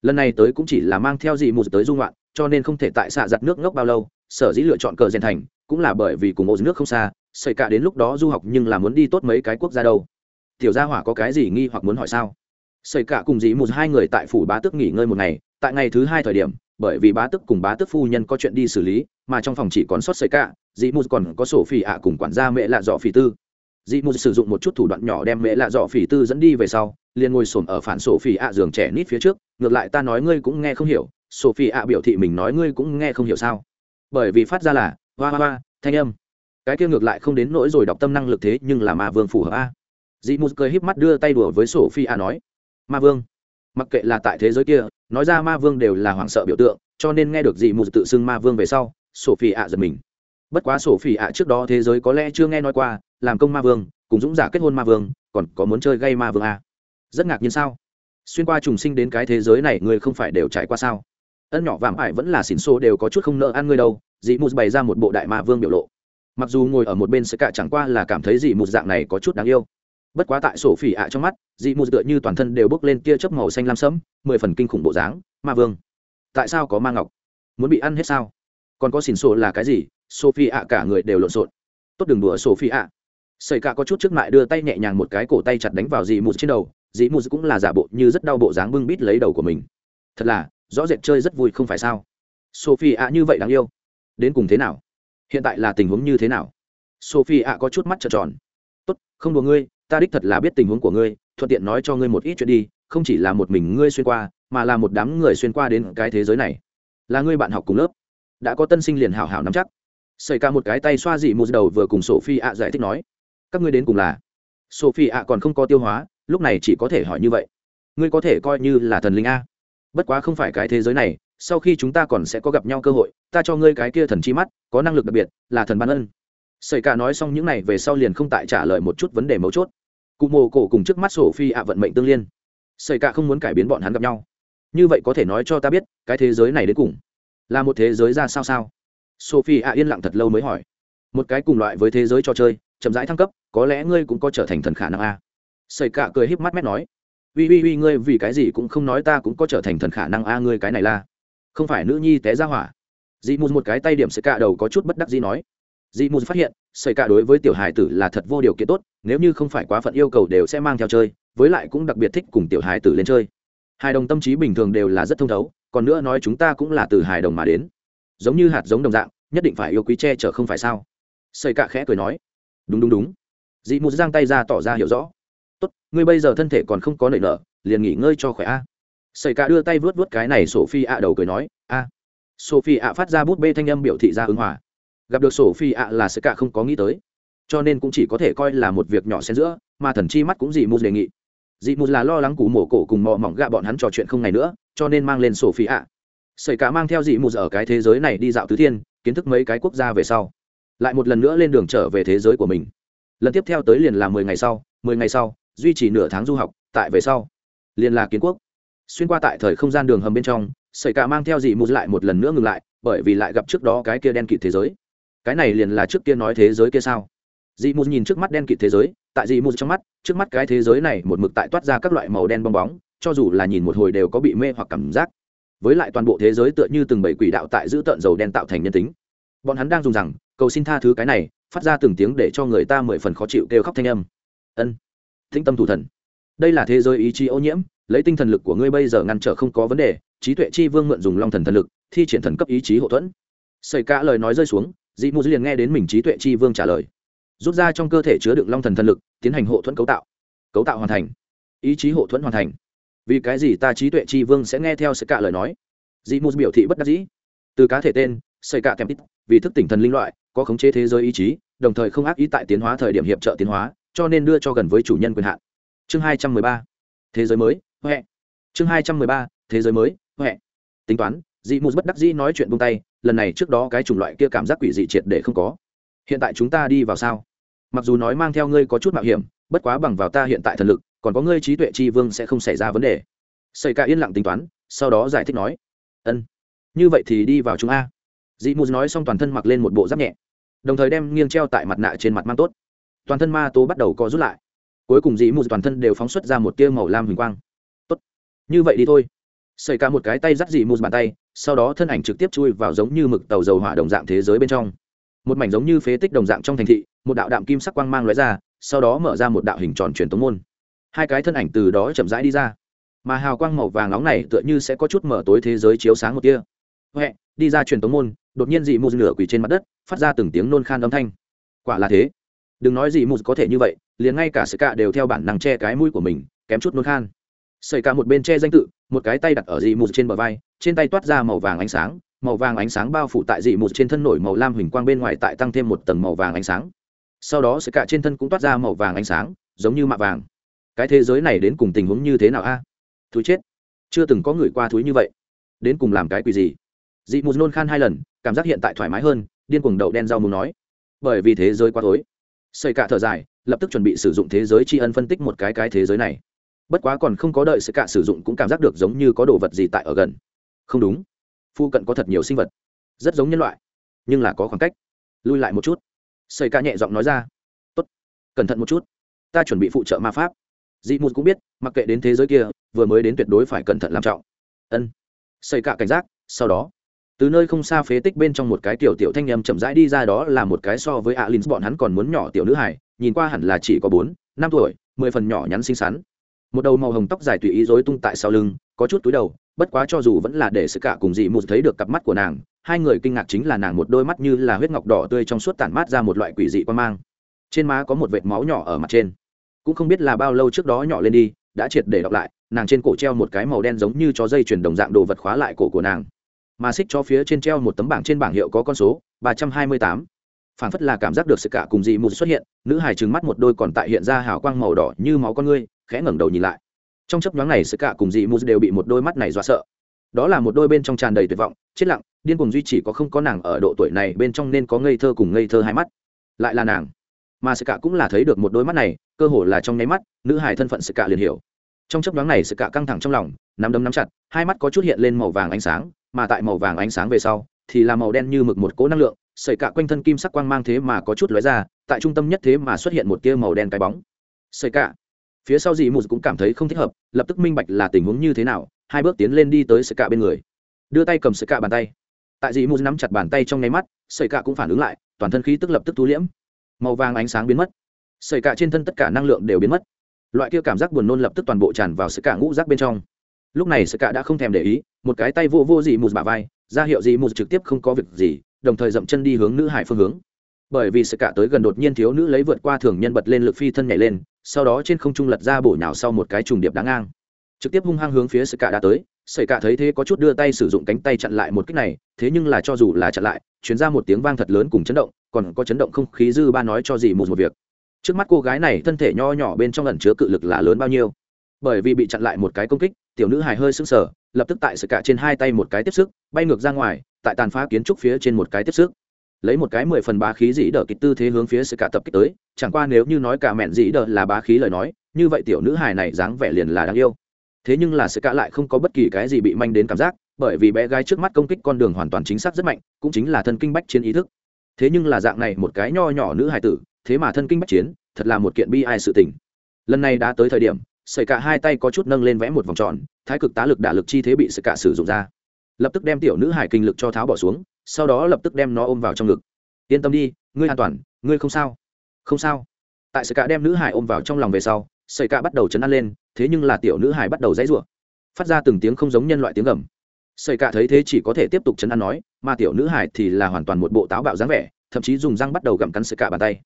Lần này tới cũng chỉ là mang theo gì một tới dung loạn, cho nên không thể tại xạ giặt nước ngốc bao lâu, sở dĩ lựa chọn cờ rèn thành cũng là bởi vì cùng ô nước không xa xảy cả đến lúc đó du học nhưng là muốn đi tốt mấy cái quốc gia đâu. Tiểu gia hỏa có cái gì nghi hoặc muốn hỏi sao? Xảy cả cùng dì một hai người tại phủ bá tước nghỉ ngơi một ngày, tại ngày thứ hai thời điểm, bởi vì bá tước cùng bá tước phu nhân có chuyện đi xử lý, mà trong phòng chỉ còn sót xảy cả, dì một còn có sổ phỉ ạ cùng quản gia mẹ lạ dọ phỉ tư. Dì một sử dụng một chút thủ đoạn nhỏ đem mẹ lạ dọ phỉ tư dẫn đi về sau, liền ngồi xổm ở phản sổ phỉ ạ giường trẻ nít phía trước, ngược lại ta nói ngươi cũng nghe không hiểu, sổ phỉ ạ biểu thị mình nói ngươi cũng nghe không hiểu sao? Bởi vì phát ra là hoa hoa hoa, thanh âm. Cái kia ngược lại không đến nỗi rồi đọc tâm năng lực thế, nhưng là ma vương phủ hợp a. Dị mù cười híp mắt đưa tay đùa với sổ phi a nói, ma vương, mặc kệ là tại thế giới kia, nói ra ma vương đều là hoảng sợ biểu tượng, cho nên nghe được dị mù tự xưng ma vương về sau sổ phi a giật mình. Bất quá sổ phi a trước đó thế giới có lẽ chưa nghe nói qua, làm công ma vương, cùng dũng giả kết hôn ma vương, còn có muốn chơi gây ma vương à. rất ngạc nhiên sao? Xuyên qua trùng sinh đến cái thế giới này, người không phải đều trải qua sao? Ân nhỏ vạm ải vẫn là xỉn xô đều có chút không nợ ăn ngươi đâu dị mù bày ra một bộ đại ma vương biểu lộ. Mặc dù ngồi ở một bên sẽ cả chẳng qua là cảm thấy dị mù dạng này có chút đáng yêu. Bất quá tại sổ phỉ ạ trong mắt, dị mù tựa như toàn thân đều bước lên tia chớp màu xanh lam sẫm, mười phần kinh khủng bộ dáng, ma vương. Tại sao có ma ngọc? Muốn bị ăn hết sao? Còn có xỉn sổ là cái gì? Sophie ạ cả người đều lộn xộn. Tốt đừng đùa sophie ạ. Xảy cả có chút trước mại đưa tay nhẹ nhàng một cái cổ tay chặt đánh vào dị mù trên đầu, dị mù cũng là giả bộ như rất đau bộ dáng bưng bít lấy đầu của mình. Thật là, rõ rệt chơi rất vui không phải sao? Sophie ạ như vậy đáng yêu đến cùng thế nào? Hiện tại là tình huống như thế nào? Sophie ạ có chút mắt trợn tròn. Tốt, không đùa ngươi, ta đích thật là biết tình huống của ngươi, thuận tiện nói cho ngươi một ít chuyện đi, không chỉ là một mình ngươi xuyên qua, mà là một đám người xuyên qua đến cái thế giới này. Là ngươi bạn học cùng lớp. Đã có tân sinh liền hảo hảo nắm chắc. Xảy ca một cái tay xoa dị một đầu vừa cùng sophie ạ giải thích nói. Các ngươi đến cùng là? Sophie ạ còn không có tiêu hóa, lúc này chỉ có thể hỏi như vậy. Ngươi có thể coi như là thần linh a. Bất quá không phải cái thế giới này sau khi chúng ta còn sẽ có gặp nhau cơ hội, ta cho ngươi cái kia thần chi mắt, có năng lực đặc biệt, là thần ban ân. Xảy cả nói xong những này về sau liền không tại trả lời một chút vấn đề mấu chốt. Cụ mồ cổ cùng trước mắt sổ phi ạ vận mệnh tương liên. Xảy cả không muốn cải biến bọn hắn gặp nhau. Như vậy có thể nói cho ta biết, cái thế giới này đến cùng là một thế giới ra sao sao? Sophie ạ yên lặng thật lâu mới hỏi. Một cái cùng loại với thế giới trò chơi, chậm rãi thăng cấp, có lẽ ngươi cũng có trở thành thần khả năng a. Xảy cả cười híp mắt mét nói. Uy uy uy, ngươi vì cái gì cũng không nói ta cũng có trở thành thần khả năng a, ngươi cái này là không phải nữ nhi té ra hỏa. Dị mù một cái tay điểm sợi cạ đầu có chút bất đắc dĩ nói. Dị mù phát hiện sợi cạ đối với tiểu hài tử là thật vô điều kiện tốt, nếu như không phải quá phận yêu cầu đều sẽ mang theo chơi, với lại cũng đặc biệt thích cùng tiểu hài tử lên chơi. Hài đồng tâm trí bình thường đều là rất thông thấu, còn nữa nói chúng ta cũng là từ hài đồng mà đến. Giống như hạt giống đồng dạng, nhất định phải yêu quý che chở không phải sao? Sợi cạ khẽ cười nói. Đúng đúng đúng. Dị mù giang tay ra tỏ ra hiểu rõ. Tốt, ngươi bây giờ thân thể còn không có nảy nở, liền nghỉ ngơi cho khỏe a. Sẩy cạ đưa tay vuốt vuốt cái này sophie ạ đầu cười nói, a. Sophie ạ phát ra bút bê thanh âm biểu thị ra ứng hòa. Gặp được sophie ạ là sẩy cạ không có nghĩ tới. Cho nên cũng chỉ có thể coi là một việc nhỏ xen giữa, mà thần chi mắt cũng dị mù đề nghị. Dị mù là lo lắng cú mổ cổ cùng mò mỏng gạ bọn hắn trò chuyện không ngày nữa, cho nên mang lên sophie ạ Sẩy cả mang theo dị mù ở cái thế giới này đi dạo tứ thiên, kiến thức mấy cái quốc gia về sau. Lại một lần nữa lên đường trở về thế giới của mình. Lần tiếp theo tới liền là mười ngày sau, mười ngày sau, duy trì nửa tháng du học, tại về sau, liền là kiến quốc xuyên qua tại thời không gian đường hầm bên trong xảy cả mang theo dị mù lại một lần nữa ngừng lại, bởi vì lại gặp trước đó cái kia đen kịt thế giới. Cái này liền là trước kia nói thế giới kia sao? Dị mù nhìn trước mắt đen kịt thế giới, tại dị mù trong mắt, trước mắt cái thế giới này một mực tại toát ra các loại màu đen bong bóng, cho dù là nhìn một hồi đều có bị mê hoặc cảm giác. Với lại toàn bộ thế giới tựa như từng bảy quỷ đạo tại giữ tợn dầu đen tạo thành nhân tính. Bọn hắn đang dùng rằng, cầu xin tha thứ cái này, phát ra từng tiếng để cho người ta mười phần khó chịu kêu khóc thanh âm. Ân thinh tâm thủ thần. Đây là thế giới ý chí ô nhiễm lấy tinh thần lực của ngươi bây giờ ngăn trở không có vấn đề trí tuệ chi vương mượn dùng long thần thần lực thi triển thần cấp ý chí hậu thuẫn. Xảy cả lời nói rơi xuống dị mù liền nghe đến mình trí tuệ chi vương trả lời. Rút ra trong cơ thể chứa đựng long thần thần lực tiến hành hộ thuẫn cấu tạo. Cấu tạo hoàn thành. Ý chí hộ thuẫn hoàn thành. Vì cái gì ta trí tuệ chi vương sẽ nghe theo xảy cả lời nói? Dị mù biểu thị bất đắc dĩ. Từ cá thể tên xảy cả kèm tít, vì thức tỉnh thần linh loại có khống chế thế giới ý chí đồng thời không ác ý tại tiến hóa thời điểm hiệp trợ tiến hóa cho nên đưa cho gần với chủ nhân quyền hạn. Chương hai trăm mười ba. Thế giới mới huệ. Chương hai trăm mười ba, thế giới mới, huệ. Tính toán dị mù bất đắc dĩ nói chuyện buông tay, lần này trước đó cái chủng loại kia cảm giác quỷ dị triệt để không có. Hiện tại chúng ta đi vào sao? Mặc dù nói mang theo ngươi có chút mạo hiểm, bất quá bằng vào ta hiện tại thần lực, còn có ngươi trí tuệ chi vương sẽ không xảy ra vấn đề. Xây ca yên lặng tính toán, sau đó giải thích nói. Ân. Như vậy thì đi vào chúng a. Dị mù nói xong toàn thân mặc lên một bộ giáp nhẹ. Đồng thời đem nghiêng treo tại mặt nạ trên mặt mang tốt. Toàn thân ma tố bắt đầu co rút lại. Cuối cùng dị mù toàn thân đều phóng xuất ra một tia màu lam huỳnh quang như vậy đi thôi. Xảy cả một cái tay dắt dị mù bàn tay, sau đó thân ảnh trực tiếp chui vào giống như mực tàu dầu hỏa đồng dạng thế giới bên trong. Một mảnh giống như phế tích đồng dạng trong thành thị, một đạo đạm kim sắc quang mang lóe ra, sau đó mở ra một đạo hình tròn truyền tống môn. Hai cái thân ảnh từ đó chậm rãi đi ra. Mà hào quang màu vàng nóng này tựa như sẽ có chút mở tối thế giới chiếu sáng một tia. Huệ, đi ra truyền tống môn, đột nhiên dị mù nửa quỳ trên mặt đất, phát ra từng tiếng nôn khan âm thanh. Quả là thế. Đừng nói dị mù có thể như vậy, liền ngay cả sợi cạ đều theo bản năng che cái mũi của mình, kém chút nôn khan sợi cả một bên che danh tự, một cái tay đặt ở dị mù trên bờ vai, trên tay toát ra màu vàng ánh sáng, màu vàng ánh sáng bao phủ tại dị mù trên thân nổi màu lam huỳnh quang bên ngoài tại tăng thêm một tầng màu vàng ánh sáng. Sau đó sợi cả trên thân cũng toát ra màu vàng ánh sáng, giống như mạ vàng. Cái thế giới này đến cùng tình huống như thế nào a? À? thúi chết. Chưa từng có người qua thúi như vậy. Đến cùng làm cái quỷ gì? Dị mù nôn khan hai lần, cảm giác hiện tại thoải mái hơn, điên cuồng đậu đen rau mù nói. Bởi vì thế giới quá tối. Xây cả thở dài, lập tức chuẩn bị sử dụng thế giới tri ân phân tích một cái cái thế giới này bất quá còn không có đợi sự cạ sử dụng cũng cảm giác được giống như có đồ vật gì tại ở gần. Không đúng. Phu cận có thật nhiều sinh vật. Rất giống nhân loại, nhưng là có khoảng cách. Lui lại một chút. Xây ca nhẹ giọng nói ra. Tốt. Cẩn thận một chút. Ta chuẩn bị phụ trợ ma pháp. Dị mụt cũng biết, mặc kệ đến thế giới kia, vừa mới đến tuyệt đối phải cẩn thận làm trọng. Ân. Xây cả cảnh giác, sau đó, từ nơi không xa phế tích bên trong một cái tiểu tiểu thanh em chậm rãi đi ra đó là một cái so với alin bọn hắn còn muốn nhỏ tiểu nữ hải nhìn qua hẳn là chỉ có bốn, năm tuổi, mười phần nhỏ nhắn xinh xắn một đầu màu hồng tóc dài tùy ý rối tung tại sau lưng, có chút túi đầu, bất quá cho dù vẫn là để sự cả cùng dị mù thấy được cặp mắt của nàng, hai người kinh ngạc chính là nàng một đôi mắt như là huyết ngọc đỏ tươi trong suốt tản mát ra một loại quỷ dị quan mang. Trên má có một vệt máu nhỏ ở mặt trên. Cũng không biết là bao lâu trước đó nhỏ lên đi, đã triệt để đọc lại, nàng trên cổ treo một cái màu đen giống như chó dây chuyển đồng dạng đồ vật khóa lại cổ của nàng. Mà xích cho phía trên treo một tấm bảng trên bảng hiệu có con số ba trăm hai mươi tám. Phản phất là cảm giác được sự cả cùng dị mù xuất hiện, nữ hải trừng mắt một đôi còn tại hiện ra hào quang màu đỏ như máu con ngươi khẽ ngẩng đầu nhìn lại. Trong chấp nhoáng này sự cả cùng dị mù đều bị một đôi mắt này dọa sợ. Đó là một đôi bên trong tràn đầy tuyệt vọng, chết lặng, điên cùng duy chỉ có không có nàng ở độ tuổi này bên trong nên có ngây thơ cùng ngây thơ hai mắt. Lại là nàng. Mà sự cả cũng là thấy được một đôi mắt này, cơ hồ là trong nháy mắt, nữ hải thân phận sự cả liền hiểu. Trong chấp nhoáng này sự cả căng thẳng trong lòng, nắm đấm nắm chặt, hai mắt có chút hiện lên màu vàng ánh sáng, mà tại màu vàng ánh sáng về sau, thì là màu đen như mực một cỗ năng lượng, sợi cả quanh thân kim sắc quang mang thế mà có chút lóe ra, tại trung tâm nhất thế mà xuất hiện một tia màu đen cái bóng. Sợi cả phía sau dì mù cũng cảm thấy không thích hợp, lập tức minh bạch là tình huống như thế nào, hai bước tiến lên đi tới sợi cạ bên người. Đưa tay cầm sợi cạ bàn tay. Tại dì mù nắm chặt bàn tay trong nháy mắt sợi cạ cũng phản ứng lại, toàn thân khí tức lập tức thu liễm. Màu vàng ánh sáng biến mất. Sợi cạ trên thân tất cả năng lượng đều biến mất. Loại kia cảm giác buồn nôn lập tức toàn bộ tràn vào sợi cạ ngũ rác bên trong. Lúc này sợi cạ đã không thèm để ý, một cái tay vô vô dì mù bả vai, ra hiệu dì mù trực tiếp không có việc gì, đồng thời dậm chân đi hướng nữ hải phương hướng. Bởi vì sợi cả tới gần đột nhiên thiếu nữ lấy vượt qua thường nhân bật lên lực phi thân nhảy lên sau đó trên không trung lật ra bổ nhào sau một cái trùng điệp đáng ngang. Trực tiếp hung hăng hướng phía sợi cả đã tới sợi cả thấy thế có chút đưa tay sử dụng cánh tay chặn lại một cách này, thế nhưng là cho dù là chặn lại chuyến ra một tiếng vang thật lớn cùng chấn động, còn có chấn động không khí dư ba nói cho dì một một việc. Trước mắt cô gái này thân thể nho nhỏ bên trong ẩn chứa cự lực là lớn bao nhiêu? Bởi vì bị chặn lại một cái công kích, tiểu nữ hài hơi sững sờ, lập tức tại sự cả trên hai tay một cái tiếp sức, bay ngược ra ngoài, tại tàn phá kiến trúc phía trên một cái tiếp sức lấy một cái mười phần bá khí dĩ đỡ kịch tư thế hướng phía sự cả tập kích tới, chẳng qua nếu như nói cả mẹn dĩ đỡ là bá khí lời nói, như vậy tiểu nữ hài này dáng vẻ liền là đáng yêu. Thế nhưng là sự cả lại không có bất kỳ cái gì bị manh đến cảm giác, bởi vì bé gái trước mắt công kích con đường hoàn toàn chính xác rất mạnh, cũng chính là thân kinh bách chiến ý thức. Thế nhưng là dạng này một cái nho nhỏ nữ hài tử, thế mà thân kinh bách chiến, thật là một kiện bi ai sự tình. Lần này đã tới thời điểm sợi cả hai tay có chút nâng lên vẽ một vòng tròn, thái cực tá lực đả lực chi thế bị sợi cả sử dụng ra lập tức đem tiểu nữ hải kinh lực cho tháo bỏ xuống, sau đó lập tức đem nó ôm vào trong ngực. Yên tâm đi, ngươi an toàn, ngươi không sao. Không sao. Tại sợi cả đem nữ hải ôm vào trong lòng về sau sợi cả bắt đầu chấn an lên, thế nhưng là tiểu nữ hải bắt đầu dãy rủa, phát ra từng tiếng không giống nhân loại tiếng gầm. Sợi cả thấy thế chỉ có thể tiếp tục chấn an nói, mà tiểu nữ hải thì là hoàn toàn một bộ táo bạo dáng vẻ, thậm chí dùng răng bắt đầu gặm cắn sợi cả bàn tay.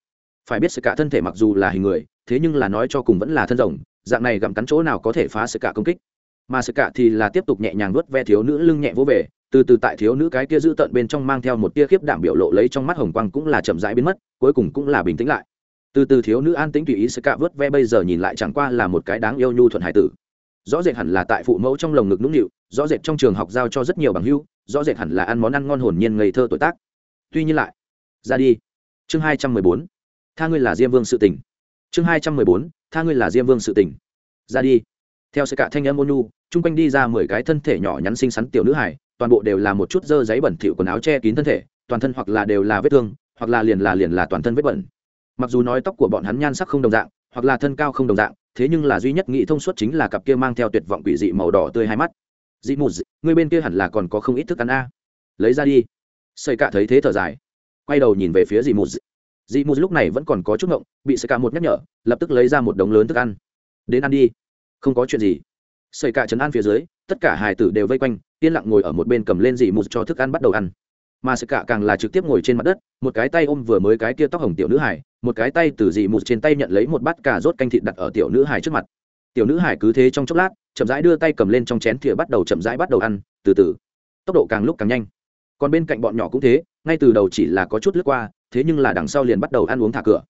Phải biết sợi cả thân thể mặc dù là hình người, thế nhưng là nói cho cùng vẫn là thân rồng, dạng này gặm cắn chỗ nào có thể phá sợi cả công kích mà sợi cả thì là tiếp tục nhẹ nhàng nuốt ve thiếu nữ lưng nhẹ vỗ về, từ từ tại thiếu nữ cái kia giữ tận bên trong mang theo một tia khiếp đảm biểu lộ lấy trong mắt hồng quang cũng là chậm rãi biến mất, cuối cùng cũng là bình tĩnh lại. Từ từ thiếu nữ an tĩnh tùy ý sợi cả vớt ve bây giờ nhìn lại chẳng qua là một cái đáng yêu nhu thuận hải tử. Rõ rệt hẳn là tại phụ mẫu trong lồng ngực nũng nịu, rõ rệt trong trường học giao cho rất nhiều bằng hưu, rõ rệt hẳn là ăn món ăn ngon hồn nhiên ngây thơ tuổi tác. Tuy nhiên lại, ra đi. Chương hai trăm mười bốn, tha ngươi là diêm vương sự tình. Chương hai trăm mười bốn, tha ngươi là diêm vương sự tình. Ra đi. Theo sự cả thanh âm ônu chung quanh đi ra mười cái thân thể nhỏ nhắn xinh xắn tiểu nữ hải toàn bộ đều là một chút dơ giấy bẩn thỉu quần áo che kín thân thể, toàn thân hoặc là đều là vết thương, hoặc là liền là liền là toàn thân vết bẩn. Mặc dù nói tóc của bọn hắn nhan sắc không đồng dạng, hoặc là thân cao không đồng dạng, thế nhưng là duy nhất nghĩ thông suốt chính là cặp kia mang theo tuyệt vọng quỷ dị màu đỏ tươi hai mắt. Dị mù người bên kia hẳn là còn có không ít thức ăn a. Lấy ra đi. Xây cả thấy thế thở dài, quay đầu nhìn về phía dị mù dị. Mù lúc này vẫn còn có chút ngộng, bị xây cả một nhắc nhở, lập tức lấy ra một đống lớn thức ăn. Đến ăn đi. Không có chuyện gì xảy cả trấn an phía dưới, tất cả hài tử đều vây quanh, yên lặng ngồi ở một bên cầm lên dì mụt cho thức ăn bắt đầu ăn. Mà sự cả càng là trực tiếp ngồi trên mặt đất, một cái tay ôm vừa mới cái kia tóc hồng tiểu nữ hải một cái tay từ dì mụt trên tay nhận lấy một bát cà rốt canh thịt đặt ở tiểu nữ hải trước mặt. Tiểu nữ hải cứ thế trong chốc lát, chậm rãi đưa tay cầm lên trong chén thìa bắt đầu chậm rãi bắt đầu ăn, từ từ. Tốc độ càng lúc càng nhanh. Còn bên cạnh bọn nhỏ cũng thế, ngay từ đầu chỉ là có chút lướt qua, thế nhưng là đằng sau liền bắt đầu ăn uống thả cửa.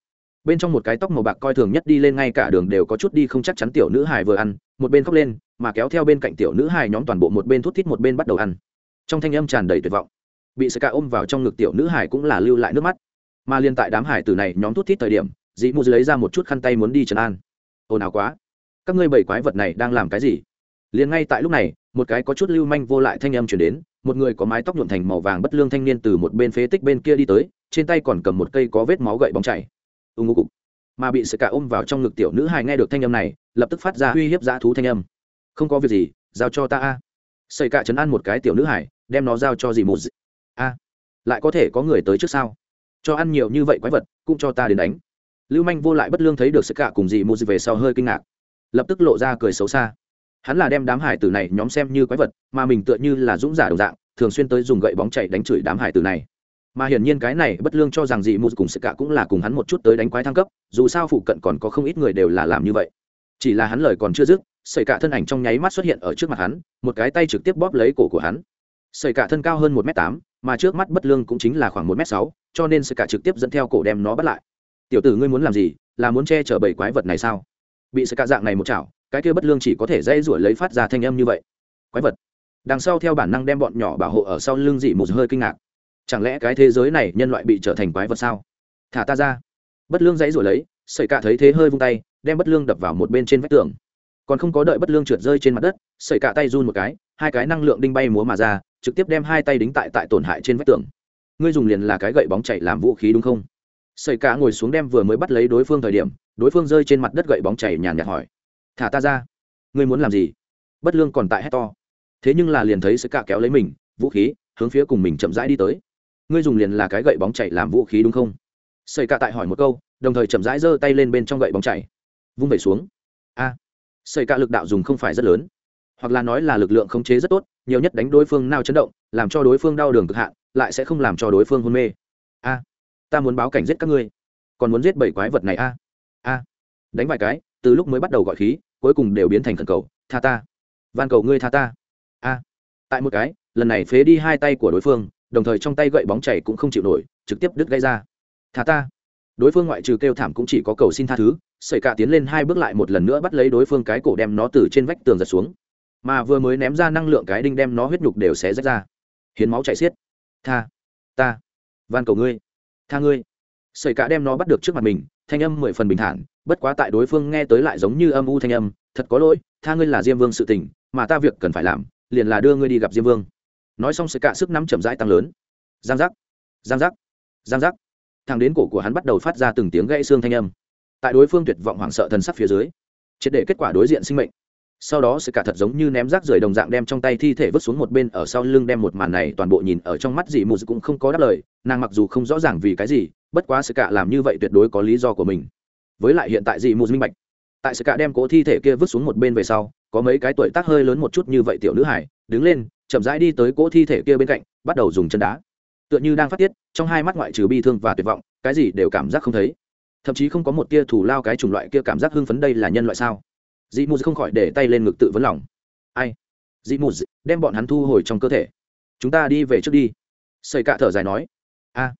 Bên trong một cái tóc màu bạc coi thường nhất đi lên ngay cả đường đều có chút đi không chắc chắn tiểu nữ hải vừa ăn, một bên khóc lên mà kéo theo bên cạnh tiểu nữ hài nhóm toàn bộ một bên thút thít một bên bắt đầu ăn. Trong thanh âm tràn đầy tuyệt vọng. Bị sơ ca ôm vào trong ngực tiểu nữ hài cũng là lưu lại nước mắt. Mà liên tại đám hải tử này nhóm thút thít thời điểm dĩ mù lấy ra một chút khăn tay muốn đi trấn an. Ồn ào quá. Các ngươi bảy quái vật này đang làm cái gì? Liền ngay tại lúc này, một cái có chút lưu manh vô lại thanh âm chuyển đến, một người có mái tóc nhuộm thành màu vàng bất lương thanh niên từ một bên phế tích bên kia đi tới, trên tay còn cầm một cây có vết máu gậy bóng chảy. Ưng ngô cục. Mà bị sự cả ôm vào trong ngực tiểu nữ hài nghe được thanh âm này, lập tức phát ra uy hiếp dã thú thanh âm không có việc gì, giao cho ta a. Xây cả chấn an một cái tiểu nữ hải, đem nó giao cho dì một a, lại có thể có người tới trước sau cho ăn nhiều như vậy quái vật, cũng cho ta đến đánh. Lưu manh vô lại bất lương thấy được xây cả cùng dì một về sau hơi kinh ngạc. Lập tức lộ ra cười xấu xa. Hắn là đem đám hải tử này nhóm xem như quái vật, mà mình tựa như là dũng giả đồng dạng, thường xuyên tới dùng gậy bóng chạy đánh chửi đám hải tử này. Mà hiển nhiên cái này bất lương cho rằng dì một cùng xây cả cũng là cùng hắn một chút tới đánh quái thăng cấp, dù sao phụ cận còn có không ít người đều là làm như vậy chỉ là hắn lời còn chưa dứt, sợi cả thân ảnh trong nháy mắt xuất hiện ở trước mặt hắn, một cái tay trực tiếp bóp lấy cổ của hắn. Sợi cả thân cao hơn một m tám, mà trước mắt bất lương cũng chính là khoảng một m sáu, cho nên sợi cả trực tiếp dẫn theo cổ đem nó bắt lại. Tiểu tử ngươi muốn làm gì? Là muốn che chở bảy quái vật này sao? Bị sợi cả dạng này một chảo, cái kia bất lương chỉ có thể dây rủi lấy phát ra thanh âm như vậy. Quái vật. Đằng sau theo bản năng đem bọn nhỏ bảo hộ ở sau lưng dị một hơi kinh ngạc. Chẳng lẽ cái thế giới này nhân loại bị trở thành quái vật sao? Thả ta ra. Bất lương dãy rồi lấy sợi cả thấy thế hơi vung tay, đem bất lương đập vào một bên trên vách tường. Còn không có đợi bất lương trượt rơi trên mặt đất sợi cả tay run một cái, hai cái năng lượng đinh bay múa mà ra, trực tiếp đem hai tay đính tại tại tổn hại trên vách tường. Ngươi dùng liền là cái gậy bóng chạy làm vũ khí đúng không? Sợi cả ngồi xuống đem vừa mới bắt lấy đối phương thời điểm, đối phương rơi trên mặt đất gậy bóng chảy nhàn nhạt hỏi. Thả ta ra. Ngươi muốn làm gì? Bất lương còn tại hét to. Thế nhưng là liền thấy sợi cả kéo lấy mình, vũ khí, hướng phía cùng mình chậm rãi đi tới. Ngươi dùng liền là cái gậy bóng chảy làm vũ khí đúng không? Sợi cả tại hỏi một câu đồng thời chậm rãi giơ tay lên bên trong gậy bóng chảy, vung về xuống. A xây cả lực đạo dùng không phải rất lớn, hoặc là nói là lực lượng khống chế rất tốt, nhiều nhất đánh đối phương nào chấn động, làm cho đối phương đau đường cực hạn, lại sẽ không làm cho đối phương hôn mê. A, ta muốn báo cảnh giết các ngươi. Còn muốn giết bảy quái vật này a? A, đánh vài cái, từ lúc mới bắt đầu gọi khí, cuối cùng đều biến thành thần cầu, tha ta. Van cầu ngươi tha ta. A, tại một cái, lần này phế đi hai tay của đối phương, đồng thời trong tay gậy bóng chảy cũng không chịu nổi, trực tiếp đứt gây ra. Tha ta đối phương ngoại trừ kêu thảm cũng chỉ có cầu xin tha thứ, sợi cả tiến lên hai bước lại một lần nữa bắt lấy đối phương cái cổ đem nó từ trên vách tường giật xuống. Mà vừa mới ném ra năng lượng cái đinh đem nó huyết nhục đều xé rách ra. Hiến máu chảy xiết. Tha, ta, van cầu ngươi, tha ngươi. Sợi cả đem nó bắt được trước mặt mình, thanh âm mười phần bình thản, bất quá tại đối phương nghe tới lại giống như âm u thanh âm, thật có lỗi, tha ngươi là diêm vương sự tình, mà ta việc cần phải làm, liền là đưa ngươi đi gặp diêm vương. Nói xong sợi cả sức nắm chậm rãi tăng lớn. Giang giác giang giác giang giác thằng đến cổ của hắn bắt đầu phát ra từng tiếng gãy xương thanh âm. Tại đối phương tuyệt vọng hoảng sợ thần sắc phía dưới, triệt để kết quả đối diện sinh mệnh. Sau đó sự cả thật giống như ném rác rời đồng dạng đem trong tay thi thể vứt xuống một bên, ở sau lưng đem một màn này toàn bộ nhìn ở trong mắt dị mù cũng không có đáp lời, nàng mặc dù không rõ ràng vì cái gì, bất quá sự cả làm như vậy tuyệt đối có lý do của mình. Với lại hiện tại dị mù minh bạch, tại sự cả đem cố thi thể kia vứt xuống một bên về sau, có mấy cái tuổi tác hơi lớn một chút như vậy tiểu nữ hải, đứng lên, chậm rãi đi tới cố thi thể kia bên cạnh, bắt đầu dùng chân đá tựa như đang phát tiết, trong hai mắt ngoại trừ bi thương và tuyệt vọng, cái gì đều cảm giác không thấy. Thậm chí không có một tia thủ lao cái chủng loại kia cảm giác hưng phấn đây là nhân loại sao? Dị mù không khỏi để tay lên ngực tự vấn lòng. Ai? Dị mù đem bọn hắn thu hồi trong cơ thể. Chúng ta đi về trước đi. Xây cạ thở dài nói. A,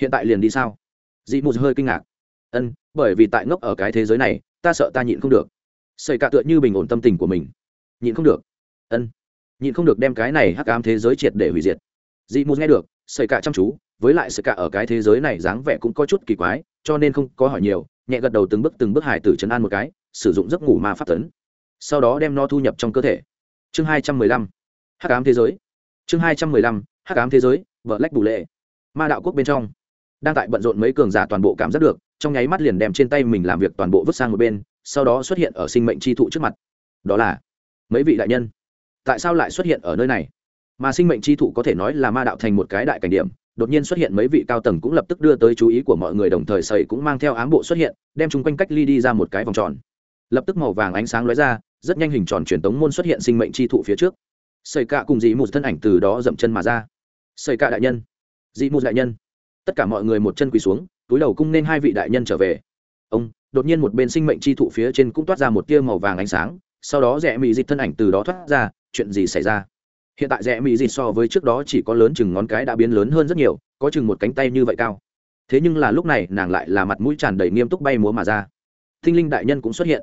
hiện tại liền đi sao? Dị mù hơi kinh ngạc. Ân, bởi vì tại ngốc ở cái thế giới này, ta sợ ta nhịn không được. Xây cạ tựa như bình ổn tâm tình của mình. Nhịn không được. Ân, nhịn không được đem cái này hắc ám thế giới triệt để hủy diệt. Dị mù nghe được xây cả chăm chú, với lại sự cả ở cái thế giới này dáng vẻ cũng có chút kỳ quái, cho nên không có hỏi nhiều, nhẹ gật đầu từng bước từng bước hải tử chấn an một cái, sử dụng giấc ngủ ma pháp tấn. Sau đó đem nó thu nhập trong cơ thể. Chương hai trăm mười lăm, hắc ám thế giới. Chương hai trăm mười lăm, hắc ám thế giới, vợ lách bù lệ. Ma đạo quốc bên trong, đang tại bận rộn mấy cường giả toàn bộ cảm giác được, trong nháy mắt liền đem trên tay mình làm việc toàn bộ vứt sang một bên, sau đó xuất hiện ở sinh mệnh chi thụ trước mặt. Đó là, mấy vị đại nhân, tại sao lại xuất hiện ở nơi này? Mà sinh mệnh chi thụ có thể nói là ma đạo thành một cái đại cảnh điểm, đột nhiên xuất hiện mấy vị cao tầng cũng lập tức đưa tới chú ý của mọi người đồng thời sầy cũng mang theo ám bộ xuất hiện, đem chung quanh cách ly đi ra một cái vòng tròn. Lập tức màu vàng ánh sáng lóe ra, rất nhanh hình tròn truyền tống môn xuất hiện sinh mệnh chi thụ phía trước. Sầy cạ cùng dị một thân ảnh từ đó dậm chân mà ra. Sầy cạ đại nhân. Dị một đại nhân. Tất cả mọi người một chân quỳ xuống, túi đầu cung nên hai vị đại nhân trở về. Ông, đột nhiên một bên sinh mệnh chi thụ phía trên cũng toát ra một tia màu vàng ánh sáng, sau đó rẽ mị dịch thân ảnh từ đó thoát ra, chuyện gì xảy ra? Hiện tại rẽ mỹ dịt so với trước đó chỉ có lớn chừng ngón cái đã biến lớn hơn rất nhiều, có chừng một cánh tay như vậy cao. Thế nhưng là lúc này nàng lại là mặt mũi tràn đầy nghiêm túc bay múa mà ra. Thinh linh đại nhân cũng xuất hiện.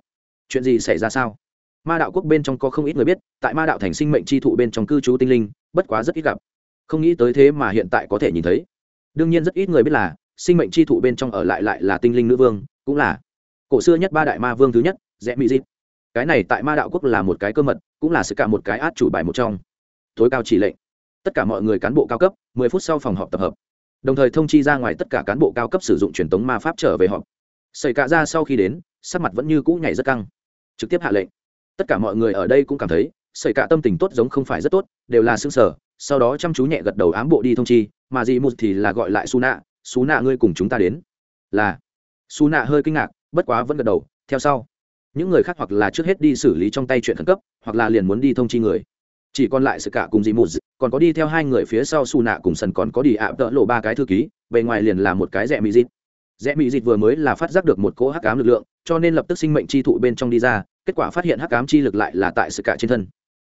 Chuyện gì xảy ra sao? Ma đạo quốc bên trong có không ít người biết, tại ma đạo thành sinh mệnh chi thụ bên trong cư trú tinh linh, bất quá rất ít gặp. Không nghĩ tới thế mà hiện tại có thể nhìn thấy. Đương nhiên rất ít người biết là, sinh mệnh chi thụ bên trong ở lại lại là tinh linh nữ vương, cũng là cổ xưa nhất ba đại ma vương thứ nhất rẽ mỹ dịt cái này tại ma đạo quốc là một cái cơ mật, cũng là sự cả một cái át chủ bài một trong tối cao chỉ lệnh. Tất cả mọi người cán bộ cao cấp 10 phút sau phòng họp tập hợp. Đồng thời thông chi ra ngoài tất cả cán bộ cao cấp sử dụng truyền tống ma pháp trở về họp. Xảy cả ra sau khi đến, sắc mặt vẫn như cũ nhảy rất căng. Trực tiếp hạ lệnh. Tất cả mọi người ở đây cũng cảm thấy, xảy cả tâm tình tốt giống không phải rất tốt, đều là xương sở sau đó chăm chú nhẹ gật đầu ám bộ đi thông chi, mà dị một thì là gọi lại su nạ su nạ ngươi cùng chúng ta đến. Là. Su nạ hơi kinh ngạc, bất quá vẫn gật đầu, theo sau. Những người khác hoặc là trước hết đi xử lý trong tay chuyện khẩn cấp, hoặc là liền muốn đi thông chi người chỉ còn lại sự cả cùng dị một còn có đi theo hai người phía sau xù nạ cùng sần còn có đi ạ tợ lộ ba cái thư ký, bề ngoài liền là một cái rẽ mỹ dịt. Rẽ mỹ dịt vừa mới là phát giác được một cỗ hắc ám lực lượng, cho nên lập tức sinh mệnh chi thụ bên trong đi ra, kết quả phát hiện hắc ám chi lực lại là tại sự cả trên thân.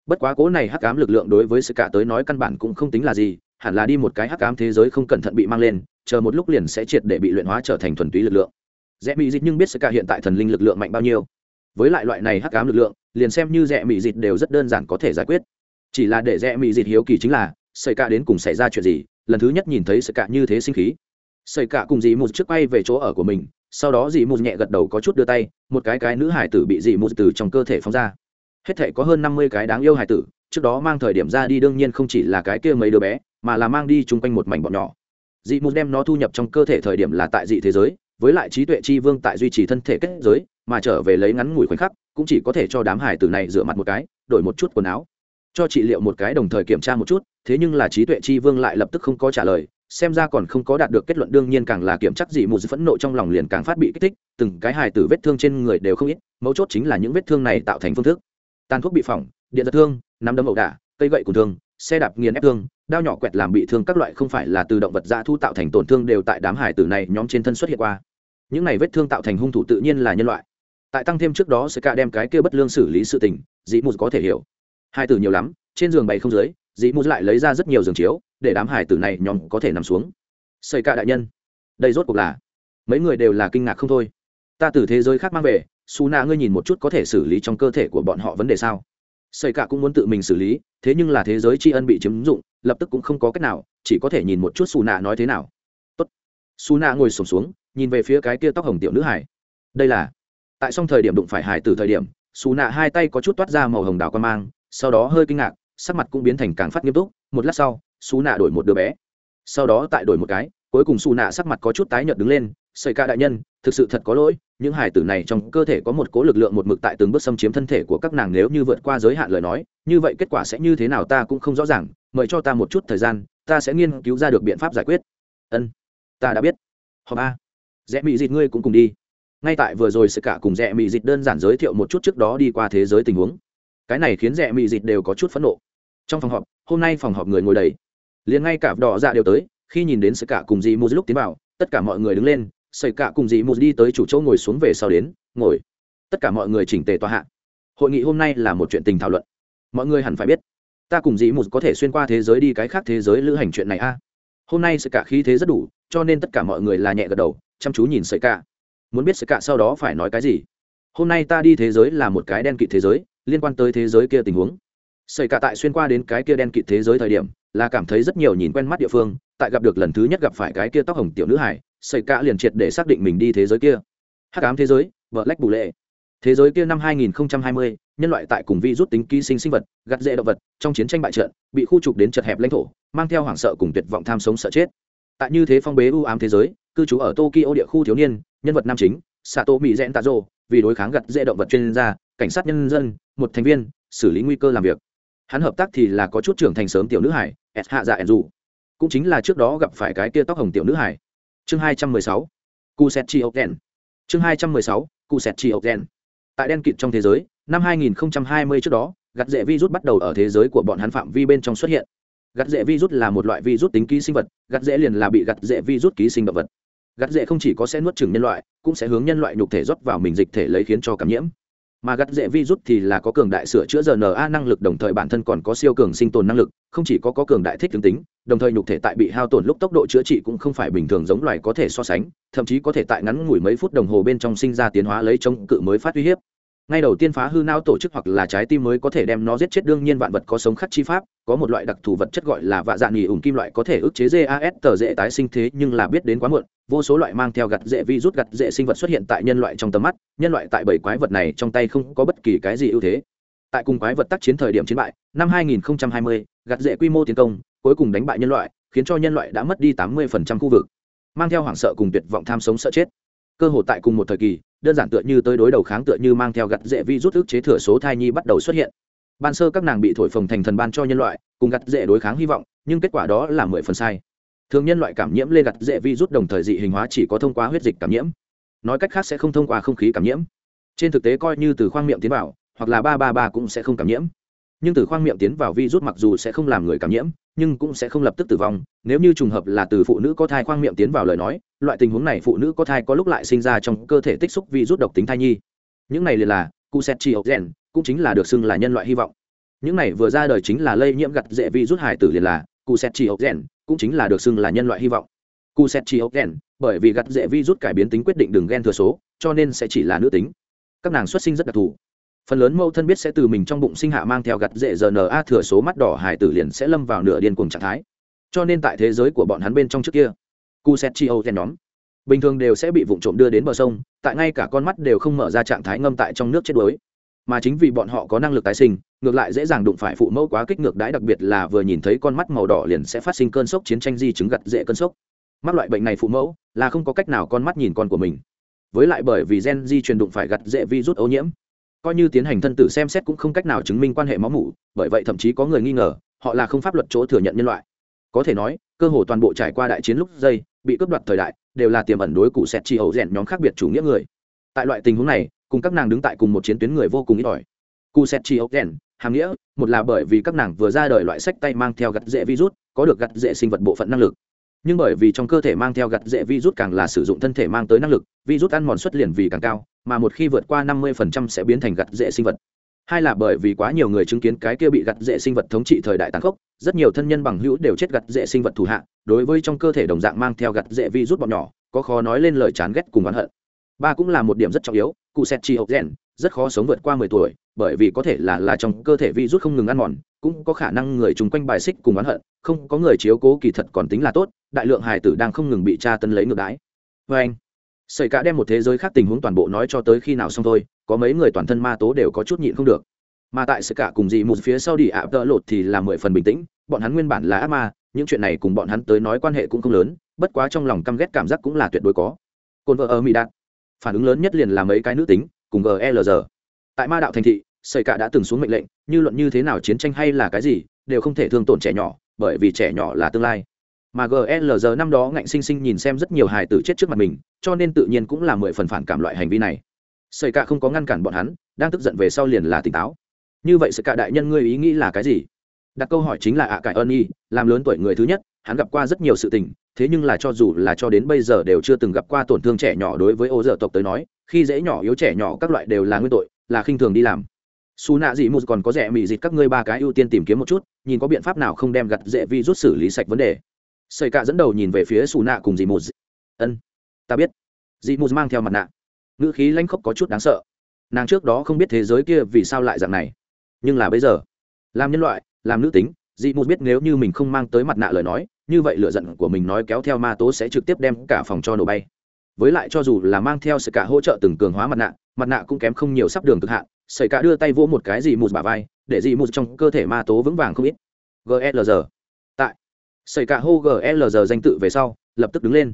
Bất quá cỗ này hắc ám lực lượng đối với sự cả tới nói căn bản cũng không tính là gì, hẳn là đi một cái hắc ám thế giới không cẩn thận bị mang lên, chờ một lúc liền sẽ triệt để bị luyện hóa trở thành thuần túy lực lượng. Rẽ mỹ dịt nhưng biết sự cả hiện tại thần linh lực lượng mạnh bao nhiêu. Với lại loại này hắc ám lực lượng, liền xem như rẽ mỹ dịt đều rất đơn giản có thể giải quyết chỉ là để rẽ mỹ dịt hiếu kỳ chính là xảy cả đến cùng xảy ra chuyện gì, lần thứ nhất nhìn thấy xảy cả như thế sinh khí. Xảy cả cùng dì một chiếc bay về chỗ ở của mình, sau đó dì một nhẹ gật đầu có chút đưa tay, một cái cái nữ hải tử bị dì một từ trong cơ thể phóng ra. Hết thể có hơn năm mươi cái đáng yêu hải tử, trước đó mang thời điểm ra đi đương nhiên không chỉ là cái kia mấy đứa bé, mà là mang đi chung quanh một mảnh bọn nhỏ. Dị mù đem nó thu nhập trong cơ thể thời điểm là tại dị thế giới, với lại trí tuệ chi vương tại duy trì thân thể kết giới, mà trở về lấy ngắn ngủi khoảnh khắc, cũng chỉ có thể cho đám hải tử này rửa mặt một cái, đổi một chút quần áo cho trị liệu một cái đồng thời kiểm tra một chút, thế nhưng là trí tuệ chi vương lại lập tức không có trả lời, xem ra còn không có đạt được kết luận, đương nhiên càng là kiểm chắc gì một sự phẫn nộ trong lòng liền càng phát bị kích thích, từng cái hài tử vết thương trên người đều không ít, mấu chốt chính là những vết thương này tạo thành phương thức. Tàn thuốc bị phỏng, điện giật thương, nắm đấm ẩu đả, cây gậy cùng thương, xe đạp nghiền ép thương, đao nhỏ quẹt làm bị thương các loại không phải là từ động vật dã thu tạo thành tổn thương đều tại đám hải tử này nhóm trên thân xuất hiện qua. Những này vết thương tạo thành hung thủ tự nhiên là nhân loại. Tại tăng thêm trước đó sẽ cả đem cái kia bất lương xử lý sự tình dĩ mù có thể hiểu hai tử nhiều lắm, trên giường bày không dưới dĩ mù lại lấy ra rất nhiều giường chiếu, để đám hải tử này nhóm có thể nằm xuống. Xây cả đại nhân, đây rốt cuộc là, mấy người đều là kinh ngạc không thôi. Ta từ thế giới khác mang về, su na ngươi nhìn một chút có thể xử lý trong cơ thể của bọn họ vấn đề sao? Xây cả cũng muốn tự mình xử lý, thế nhưng là thế giới tri ân bị chiếm dụng, lập tức cũng không có cách nào, chỉ có thể nhìn một chút su nạ nói thế nào. Tốt. Su nạ ngồi sổm xuống, nhìn về phía cái kia tóc hồng tiểu nữ hải. Đây là, tại xong thời điểm đụng phải hải từ thời điểm, su nạ hai tay có chút toát ra màu hồng đào quan mang sau đó hơi kinh ngạc, sắc mặt cũng biến thành càng phát nghiêm túc, một lát sau su nạ đổi một đứa bé. Sau đó tại đổi một cái, cuối cùng su nạ sắc mặt có chút tái nhợt đứng lên xây ca đại nhân, thực sự thật có lỗi, những hải tử này trong cơ thể có một cố lực lượng một mực tại từng bước xâm chiếm thân thể của các nàng, nếu như vượt qua giới hạn lời nói, như vậy kết quả sẽ như thế nào ta cũng không rõ ràng, mời cho ta một chút thời gian, ta sẽ nghiên cứu ra được biện pháp giải quyết. Ân, ta đã biết. Họ ba, rẽ mị dịt ngươi cũng cùng đi. Ngay tại vừa rồi sẽ cả cùng rẽ mị dịt đơn giản giới thiệu một chút trước đó đi qua thế giới tình huống cái này khiến rẻ mị dịt đều có chút phẫn nộ. Trong phòng họp, hôm nay phòng họp người ngồi đầy. Liền ngay cả đỏ dạ đều tới, khi nhìn đến sự cả cùng dì mù lúc tiến vào, tất cả mọi người đứng lên sợi cả cùng dì mù đi tới chủ chỗ ngồi xuống về sau đến, ngồi. Tất cả mọi người chỉnh tề tòa hạ. Hội nghị hôm nay là một chuyện tình thảo luận. Mọi người hẳn phải biết, ta cùng dì mù có thể xuyên qua thế giới đi cái khác thế giới lữ hành chuyện này a. Hôm nay sự cả khí thế rất đủ, cho nên tất cả mọi người là nhẹ gật đầu, chăm chú nhìn sợi cả muốn biết sợi cả sau đó phải nói cái gì? Hôm nay ta đi thế giới là một cái đen kịt thế giới liên quan tới thế giới kia tình huống. Xảy cả tại xuyên qua đến cái kia đen kịt thế giới thời điểm là cảm thấy rất nhiều nhìn quen mắt địa phương tại gặp được lần thứ nhất gặp phải cái kia tóc hồng tiểu nữ hải xảy cả liền triệt để xác định mình đi thế giới kia. Hắc ám thế giới vợ lách bù lệ. Thế giới kia năm 2020, nhân loại tại cùng vi rút tính ký sinh sinh vật gặt dễ động vật trong chiến tranh bại trận bị khu trục đến chật hẹp lãnh thổ mang theo hoảng sợ cùng tuyệt vọng tham sống sợ chết. Tại như thế phong bế u ám thế giới cư trú ở tokyo địa khu thiếu niên nhân vật nam chính sato mỹ rẽn tạ rô vì đối kháng gặt dễ động vật chuyên gia, cảnh sát nhân dân, một thành viên, xử lý nguy cơ làm việc. Hắn hợp tác thì là có chút trưởng thành sớm tiểu nữ hải s hạ dạ ẩn dù cũng chính là trước đó gặp phải cái tia tóc hồng tiểu nữ hải. Chương hai trăm mười sáu, cu set chi ốc đen. Chương hai trăm mười sáu, cu set chi ốc đen. Tại đen kịt trong thế giới, năm hai nghìn hai mươi trước đó, gặt dễ virus bắt đầu ở thế giới của bọn hắn phạm vi bên trong xuất hiện. Gặt dễ virus là một loại virus tính ký sinh vật, gặt dễ liền là bị gặt dễ virus ký sinh động vật gặt dễ không chỉ có sẽ nuốt chửng nhân loại cũng sẽ hướng nhân loại nhục thể rót vào mình dịch thể lấy khiến cho cảm nhiễm. Mà gặt dễ virus thì là có cường đại sửa chữa rna năng lực đồng thời bản thân còn có siêu cường sinh tồn năng lực không chỉ có, có cường đại thích tướng tính đồng thời nhục thể tại bị hao tổn lúc tốc độ chữa trị cũng không phải bình thường giống loài có thể so sánh thậm chí có thể tại ngắn ngủi mấy phút đồng hồ bên trong sinh ra tiến hóa lấy chống cự mới phát uy hiếp. Ngay đầu tiên phá hư não tổ chức hoặc là trái tim mới có thể đem nó giết chết đương nhiên vạn vật có sống khắc chi pháp có một loại đặc thù vật chất gọi là vạ dạ nghỉ ủng kim loại có thể ức chế gas tờ dễ tái sinh thế nhưng là biết đến quá muộn vô số loại mang theo gặt dễ vi rút gặt dễ sinh vật xuất hiện tại nhân loại trong tầm mắt nhân loại tại bảy quái vật này trong tay không có bất kỳ cái gì ưu thế. Tại cùng quái vật tác chiến thời điểm chiến bại năm 2020, gặt dễ quy mô tiến công cuối cùng đánh bại nhân loại khiến cho nhân loại đã mất đi 80% khu vực mang theo hoảng sợ cùng tuyệt vọng tham sống sợ chết. Cơ hội tại cùng một thời kỳ đơn giản tựa như tới đối đầu kháng tựa như mang theo gặt dễ vi rút ức chế thừa số thai nhi bắt đầu xuất hiện. Ban sơ các nàng bị thổi phồng thành thần ban cho nhân loại cùng gặt dễ đối kháng hy vọng nhưng kết quả đó là mười phần sai thường nhân loại cảm nhiễm lê gặt dễ vi rút đồng thời dị hình hóa chỉ có thông qua huyết dịch cảm nhiễm. Nói cách khác sẽ không thông qua không khí cảm nhiễm. Trên thực tế coi như từ khoang miệng tiến vào, hoặc là ba ba ba cũng sẽ không cảm nhiễm. Nhưng từ khoang miệng tiến vào vi rút mặc dù sẽ không làm người cảm nhiễm, nhưng cũng sẽ không lập tức tử vong. Nếu như trùng hợp là từ phụ nữ có thai khoang miệng tiến vào lời nói, loại tình huống này phụ nữ có thai có lúc lại sinh ra trong cơ thể tích xúc vi rút độc tính thai nhi. Những này liền là cu set chi ốc gen cũng chính là được xưng là nhân loại hy vọng. Những này vừa ra đời chính là lây nhiễm gặt dễ vi rút hải tử liền là cu set chi ốc gen cũng chính là được xưng là nhân loại hy vọng. Cu set chi ốc gen bởi vì gặt dễ vi rút cải biến tính quyết định đường gen thừa số, cho nên sẽ chỉ là nữ tính. Các nàng xuất sinh rất đặc thù. Phần lớn mâu thân biết sẽ từ mình trong bụng sinh hạ mang theo gặt dễ rna thừa số mắt đỏ hải tử liền sẽ lâm vào nửa điên cuồng trạng thái. Cho nên tại thế giới của bọn hắn bên trong trước kia, cu set chi âu nhóm, bình thường đều sẽ bị vụng trộm đưa đến bờ sông, tại ngay cả con mắt đều không mở ra trạng thái ngâm tại trong nước chết đuối mà chính vì bọn họ có năng lực tái sinh, ngược lại dễ dàng đụng phải phụ mẫu quá kích ngược đãi, đặc biệt là vừa nhìn thấy con mắt màu đỏ liền sẽ phát sinh cơn sốc, chiến tranh di chứng gặt dễ cơn sốc. Mắc loại bệnh này phụ mẫu là không có cách nào con mắt nhìn con của mình. Với lại bởi vì gen di truyền đụng phải gặt dễ virus ô nhiễm, coi như tiến hành thân tử xem xét cũng không cách nào chứng minh quan hệ máu mủ, bởi vậy thậm chí có người nghi ngờ, họ là không pháp luật chỗ thừa nhận nhân loại. Có thể nói, cơ hồ toàn bộ trải qua đại chiến lúc dây, bị cướp đoạt thời đại, đều là tiềm ẩn đối cụ sẹt chi hầu rèn nhóm khác biệt chủ nghĩa người. Tại loại tình huống này cùng các nàng đứng tại cùng một chiến tuyến người vô cùng ít ỏi. Cu set chi ốc rèn hàm nghĩa, một là bởi vì các nàng vừa ra đời loại sách tay mang theo gặt dễ virus, có được gặt dễ sinh vật bộ phận năng lực. Nhưng bởi vì trong cơ thể mang theo gặt dễ virus càng là sử dụng thân thể mang tới năng lực, virus ăn mòn xuất liền vì càng cao, mà một khi vượt qua 50% sẽ biến thành gặt dễ sinh vật. Hai là bởi vì quá nhiều người chứng kiến cái kia bị gặt dễ sinh vật thống trị thời đại tàn khốc, rất nhiều thân nhân bằng hữu đều chết gặt dễ sinh vật thủ hạ, đối với trong cơ thể đồng dạng mang theo gặt dễ virus bọn nhỏ, có khó nói lên lời chán ghét cùng oán hận. Ba cũng là một điểm rất trọng yếu cụ sẹt chi hộp rèn rất khó sống vượt qua mười tuổi, bởi vì có thể là là trong cơ thể vi rút không ngừng ăn mòn, cũng có khả năng người chung quanh bài xích cùng oán hận, không có người chiếu cố kỳ thật còn tính là tốt, đại lượng hài tử đang không ngừng bị tra tân lấy ngược đái vê vâng anh. Sợi cả đem một thế giới khác tình huống toàn bộ nói cho tới khi nào xong thôi, có mấy người toàn thân ma tố đều có chút nhịn không được. Mà tại sự cả cùng dị một phía sau đi ạ, tợ lột thì là mười phần bình tĩnh, bọn hắn nguyên bản là ác ma, những chuyện này cùng bọn hắn tới nói quan hệ cũng không lớn, bất quá trong lòng căm ghét cảm giác cũng là tuyệt đối có. Cồn vợ ở mỹ đạt phản ứng lớn nhất liền là mấy cái nữ tính, cùng glr tại ma đạo thành thị xây cả đã từng xuống mệnh lệnh, như luận như thế nào chiến tranh hay là cái gì, đều không thể thương tổn trẻ nhỏ, bởi vì trẻ nhỏ là tương lai. Mà glr năm đó ngạnh sinh sinh nhìn xem rất nhiều hài tử chết trước mặt mình, cho nên tự nhiên cũng là mười phần phản cảm loại hành vi này. Xây cả không có ngăn cản bọn hắn, đang tức giận về sau liền là tỉnh táo. Như vậy sự cả đại nhân ngươi ý nghĩ là cái gì? Đặt câu hỏi chính là ạ, cải ơn y, làm lớn tuổi người thứ nhất hắn gặp qua rất nhiều sự tình, thế nhưng là cho dù là cho đến bây giờ đều chưa từng gặp qua tổn thương trẻ nhỏ đối với ô dở tộc tới nói, khi dễ nhỏ yếu trẻ nhỏ các loại đều là nguyên tội, là khinh thường đi làm. Xù nạ dị mù còn có rẻ mị dịt các ngươi ba cái ưu tiên tìm kiếm một chút, nhìn có biện pháp nào không đem gặt dễ vi rút xử lý sạch vấn đề. Xây cạ dẫn đầu nhìn về phía xù nạ cùng dị mù ân, ta biết. Dị mù mang theo mặt nạ. Ngữ khí lanh khốc có chút đáng sợ. Nàng trước đó không biết thế giới kia vì sao lại dạng này. Nhưng là bây giờ, làm nhân loại, làm nữ tính dị mù biết nếu như mình không mang tới mặt nạ lời nói, như vậy lựa giận của mình nói kéo theo ma tố sẽ trực tiếp đem cả phòng cho nổ bay. Với lại cho dù là mang theo sự cả hỗ trợ từng cường hóa mặt nạ mặt nạ cũng kém không nhiều sắp đường cực hạn, sợi cả đưa tay vỗ một cái dị mù bả vai, để dị mù trong cơ thể ma tố vững vàng không ít. Glr tại, sợi cả hô glr danh tự về sau, lập tức đứng lên.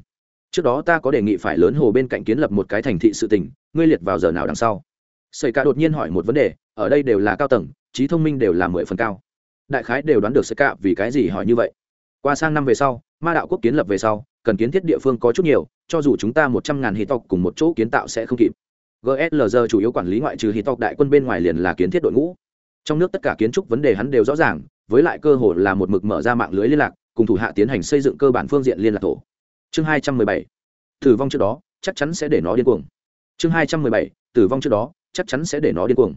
Trước đó ta có đề nghị phải lớn hồ bên cạnh kiến lập một cái thành thị sự tỉnh ngươi liệt vào giờ nào đằng sau? Sợi cả đột nhiên hỏi một vấn đề, ở đây đều là cao tầng, trí thông minh đều là mười phần cao đại khái đều đoán được sẽ cả vì cái gì hỏi như vậy. Qua sang năm về sau, ma đạo quốc kiến lập về sau, cần kiến thiết địa phương có chút nhiều, cho dù chúng ta một trăm ngàn hít tộc cùng một chỗ kiến tạo sẽ không kịp. Gslg chủ yếu quản lý ngoại trừ hít tộc đại quân bên ngoài liền là kiến thiết đội ngũ. Trong nước tất cả kiến trúc vấn đề hắn đều rõ ràng, với lại cơ hội là một mực mở ra mạng lưới liên lạc, cùng thủ hạ tiến hành xây dựng cơ bản phương diện liên lạc tổ. chương hai trăm mười bảy. Tử vong trước đó, chắc chắn sẽ để nó điên cuồng. Chương hai trăm mười bảy. Tử vong trước đó, chắc chắn sẽ để nó điên cuồng.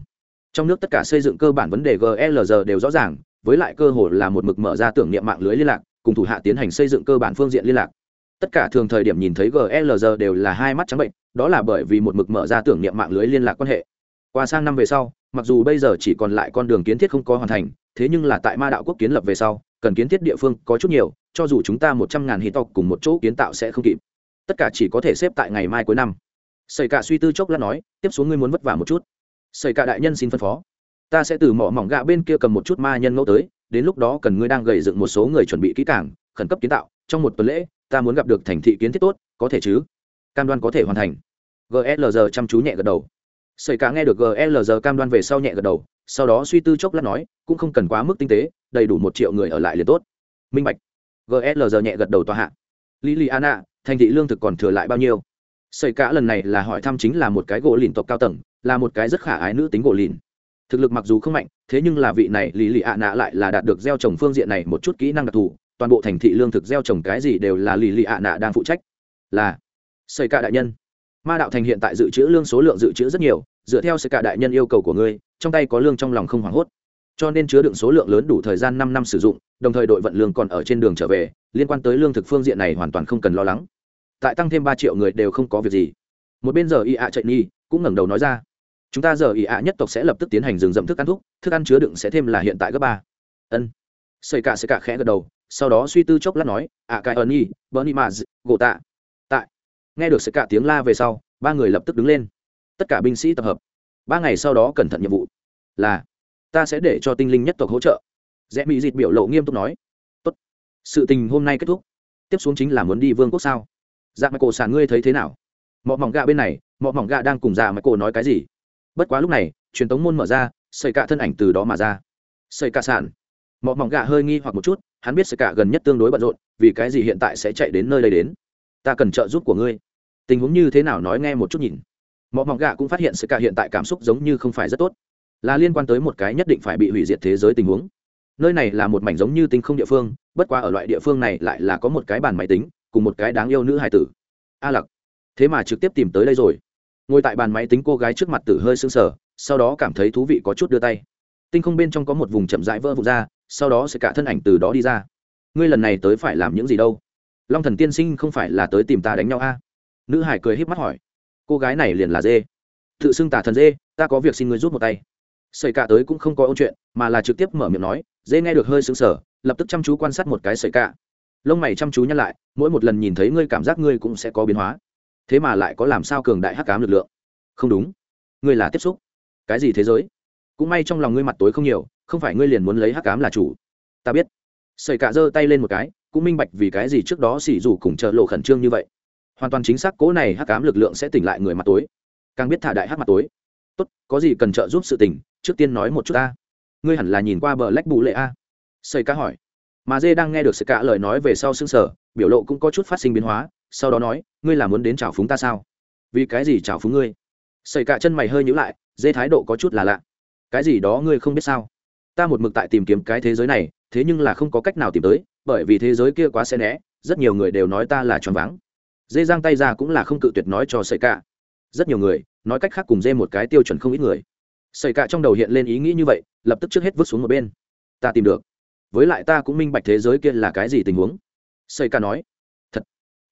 Trong nước tất cả xây dựng cơ bản vấn đề glr đều rõ ràng với lại cơ hội là một mực mở ra tưởng niệm mạng lưới liên lạc, cùng thủ hạ tiến hành xây dựng cơ bản phương diện liên lạc. Tất cả thường thời điểm nhìn thấy glr đều là hai mắt trắng bệnh, đó là bởi vì một mực mở ra tưởng niệm mạng lưới liên lạc quan hệ. Qua sang năm về sau, mặc dù bây giờ chỉ còn lại con đường kiến thiết không có hoàn thành, thế nhưng là tại ma đạo quốc kiến lập về sau, cần kiến thiết địa phương có chút nhiều, cho dù chúng ta một trăm ngàn hít tộc cùng một chỗ kiến tạo sẽ không kịp. Tất cả chỉ có thể xếp tại ngày mai cuối năm. Xây cả suy tư chốc lát nói, tiếp xuống ngươi muốn vất vả một chút. Xây cả đại nhân xin phân phó ta sẽ từ mỏ mỏng gạ bên kia cầm một chút ma nhân ngẫu tới, đến lúc đó cần ngươi đang gầy dựng một số người chuẩn bị kỹ càng, khẩn cấp kiến tạo, trong một tuần lễ, ta muốn gặp được thành thị kiến thiết tốt, có thể chứ? Cam đoan có thể hoàn thành. Glg chăm chú nhẹ gật đầu. Sợi cả nghe được glg cam đoan về sau nhẹ gật đầu, sau đó suy tư chốc lát nói, cũng không cần quá mức tinh tế, đầy đủ một triệu người ở lại liền tốt. Minh bạch. Glg nhẹ gật đầu tòa hạ. Liliana, thành thị lương thực còn thừa lại bao nhiêu? Sợi cả lần này là hỏi thăm chính là một cái gỗ lìn tộc cao tầng, là một cái rất khả ái nữ tính gỗ lìn thực lực mặc dù không mạnh, thế nhưng là vị này lì lì ạ nạ lại là đạt được gieo trồng phương diện này một chút kỹ năng đặc thù, toàn bộ thành thị lương thực gieo trồng cái gì đều là lì lì ạ nạ đang phụ trách. Là xây cả đại nhân. Ma đạo thành hiện tại dự trữ lương số lượng dự trữ rất nhiều, dựa theo xây cả đại nhân yêu cầu của ngươi, trong tay có lương trong lòng không hoảng hốt. Cho nên chứa đựng số lượng lớn đủ thời gian năm năm sử dụng, đồng thời đội vận lương còn ở trên đường trở về, liên quan tới lương thực phương diện này hoàn toàn không cần lo lắng. Tại tăng thêm ba triệu người đều không có việc gì. Một bên giờ y ạ chạy nhi cũng ngẩng đầu nói ra chúng ta giờ y ạ nhất tộc sẽ lập tức tiến hành dừng dậm thức ăn thuốc thức ăn chứa đựng sẽ thêm là hiện tại gấp ba. Ân. Xây cả sẽ cả khẽ gật đầu, sau đó suy tư chốc lát nói, ạ cái ơn y bernie maz gỗ tạ. Tại. Nghe được sẽ cả tiếng la về sau, ba người lập tức đứng lên. Tất cả binh sĩ tập hợp. Ba ngày sau đó cẩn thận nhiệm vụ là, ta sẽ để cho tinh linh nhất tộc hỗ trợ. Rẽ mỹ dịt biểu lộ nghiêm túc nói, tốt. Sự tình hôm nay kết thúc. Tiếp xuống chính là muốn đi vương quốc sao? Dạ mạch cổ sản ngươi thấy thế nào? Mọ mỏng gạ bên này, mọ mỏng gạ đang cùng dạ mạch cổ nói cái gì? Bất quá lúc này, truyền tống môn mở ra xây cả thân ảnh từ đó mà ra. Xây cả sản mọi mỏng gạ hơi nghi hoặc một chút, hắn biết xây cả gần nhất tương đối bận rộn, vì cái gì hiện tại sẽ chạy đến nơi đây đến? Ta cần trợ giúp của ngươi. Tình huống như thế nào nói nghe một chút nhìn. Mọi mỏng gạ cũng phát hiện xây cả hiện tại cảm xúc giống như không phải rất tốt. Là liên quan tới một cái nhất định phải bị hủy diệt thế giới tình huống. Nơi này là một mảnh giống như tinh không địa phương, bất quá ở loại địa phương này lại là có một cái bàn máy tính, cùng một cái đáng yêu nữ hài tử. A lặc, thế mà trực tiếp tìm tới đây rồi ngồi tại bàn máy tính cô gái trước mặt tử hơi sưng sờ, sau đó cảm thấy thú vị có chút đưa tay. Tinh không bên trong có một vùng chậm rãi vỡ vụt ra, sau đó sẽ cả thân ảnh từ đó đi ra. Ngươi lần này tới phải làm những gì đâu? Long thần tiên sinh không phải là tới tìm ta đánh nhau a nữ hải cười h í p mắt hỏi. Cô gái này liền là dê. Tự xưng tả thần dê, ta có việc xin ngươi rút một tay. Sợi cả tới cũng không có ôn chuyện, mà là trực tiếp mở miệng nói, dê nghe được hơi sưng sờ, lập tức chăm chú quan sát một cái sợi cả lông mày chăm chú nhăn lại, mỗi một lần nhìn thấy ngươi cảm giác ngươi cũng sẽ có biến hóa thế mà lại có làm sao cường đại hắc cám lực lượng? Không đúng. Ngươi là tiếp xúc. Cái gì thế giới? Cũng may trong lòng ngươi mặt tối không nhiều, không phải ngươi liền muốn lấy hắc cám là chủ. Ta biết. Sợi cả giơ tay lên một cái, cũng minh bạch vì cái gì trước đó xỉ dù cùng trợ lộ khẩn trương như vậy. Hoàn toàn chính xác cố này hắc cám lực lượng sẽ tỉnh lại người mặt tối. Càng biết thả đại hắc mặt tối. Tốt, có gì cần trợ giúp sự tỉnh trước tiên nói một chút ta. Ngươi hẳn là nhìn qua bờ lách bù lệ a. Xây cá hỏi mà dê đang nghe được sự cả lời nói về sau xương sở biểu lộ cũng có chút phát sinh biến hóa, sau đó nói, ngươi là muốn đến chào phúng ta sao? Vì cái gì chào phúng ngươi? Xảy cả chân mày hơi nhữ lại, dê thái độ có chút là lạ. Cái gì đó ngươi không biết sao? Ta một mực tại tìm kiếm cái thế giới này, thế nhưng là không có cách nào tìm tới, bởi vì thế giới kia quá xen né rất nhiều người đều nói ta là tròn váng. Dê giang tay ra cũng là không cự tuyệt nói cho sợi cả. Rất nhiều người nói cách khác cùng dê một cái tiêu chuẩn không ít người. Sợi cả trong đầu hiện lên ý nghĩ như vậy, lập tức trước hết vứt xuống một bên. Ta tìm được với lại ta cũng minh bạch thế giới kia là cái gì tình huống. Xây ca nói. Thật.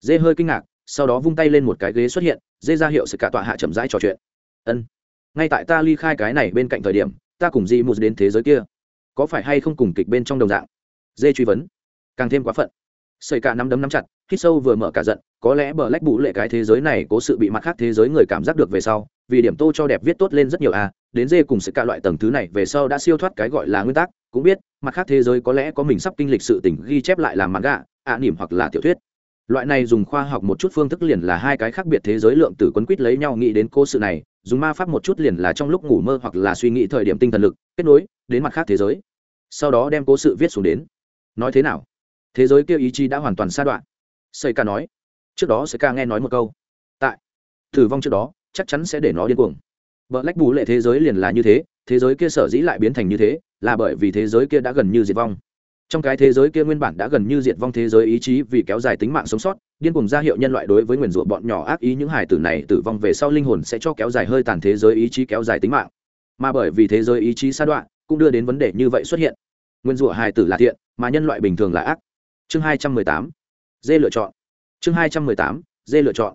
Dê hơi kinh ngạc, sau đó vung tay lên một cái ghế xuất hiện, dê ra hiệu sự cả tọa hạ chậm rãi trò chuyện. Ân. Ngay tại ta ly khai cái này bên cạnh thời điểm, ta cùng di một đến thế giới kia. Có phải hay không cùng kịch bên trong đồng dạng? Dê truy vấn. Càng thêm quá phận. Xây cả nắm đấm nắm chặt, hít sâu vừa mở cả giận, có lẽ bờ lách bụ lệ cái thế giới này có sự bị mặt khác thế giới người cảm giác được về sau, vì điểm tô cho đẹp viết tốt lên rất nhiều à đến dê cùng sự cả loại tầng thứ này về sau đã siêu thoát cái gọi là nguyên tắc cũng biết, mặt khác thế giới có lẽ có mình sắp kinh lịch sự tình ghi chép lại làm mặt gạ ạ nỉm hoặc là tiểu thuyết. Loại này dùng khoa học một chút phương thức liền là hai cái khác biệt thế giới lượng tử quấn quýt lấy nhau nghĩ đến cô sự này, dùng ma pháp một chút liền là trong lúc ngủ mơ hoặc là suy nghĩ thời điểm tinh thần lực, kết nối đến mặt khác thế giới. Sau đó đem cố sự viết xuống đến. Nói thế nào? Thế giới kia ý chí đã hoàn toàn xa đoạn. Xây ca nói. Trước đó xây ca nghe nói một câu. Tại thử vong trước đó, chắc chắn sẽ để nó điên cuồng. Vợ lách bù lệ thế giới liền là như thế thế giới kia sở dĩ lại biến thành như thế là bởi vì thế giới kia đã gần như diệt vong. Trong cái thế giới kia nguyên bản đã gần như diệt vong thế giới ý chí vì kéo dài tính mạng sống sót, điên cùng ra hiệu nhân loại đối với nguyền rủa bọn nhỏ ác ý những hài tử này tử vong về sau linh hồn sẽ cho kéo dài hơi tàn thế giới ý chí kéo dài tính mạng. Mà bởi vì thế giới ý chí sa đoạn cũng đưa đến vấn đề như vậy xuất hiện. Nguyên rủa hài tử là thiện, mà nhân loại bình thường là ác. Chương hai trăm mười tám, dê lựa chọn. Chương hai trăm mười tám, dê lựa chọn.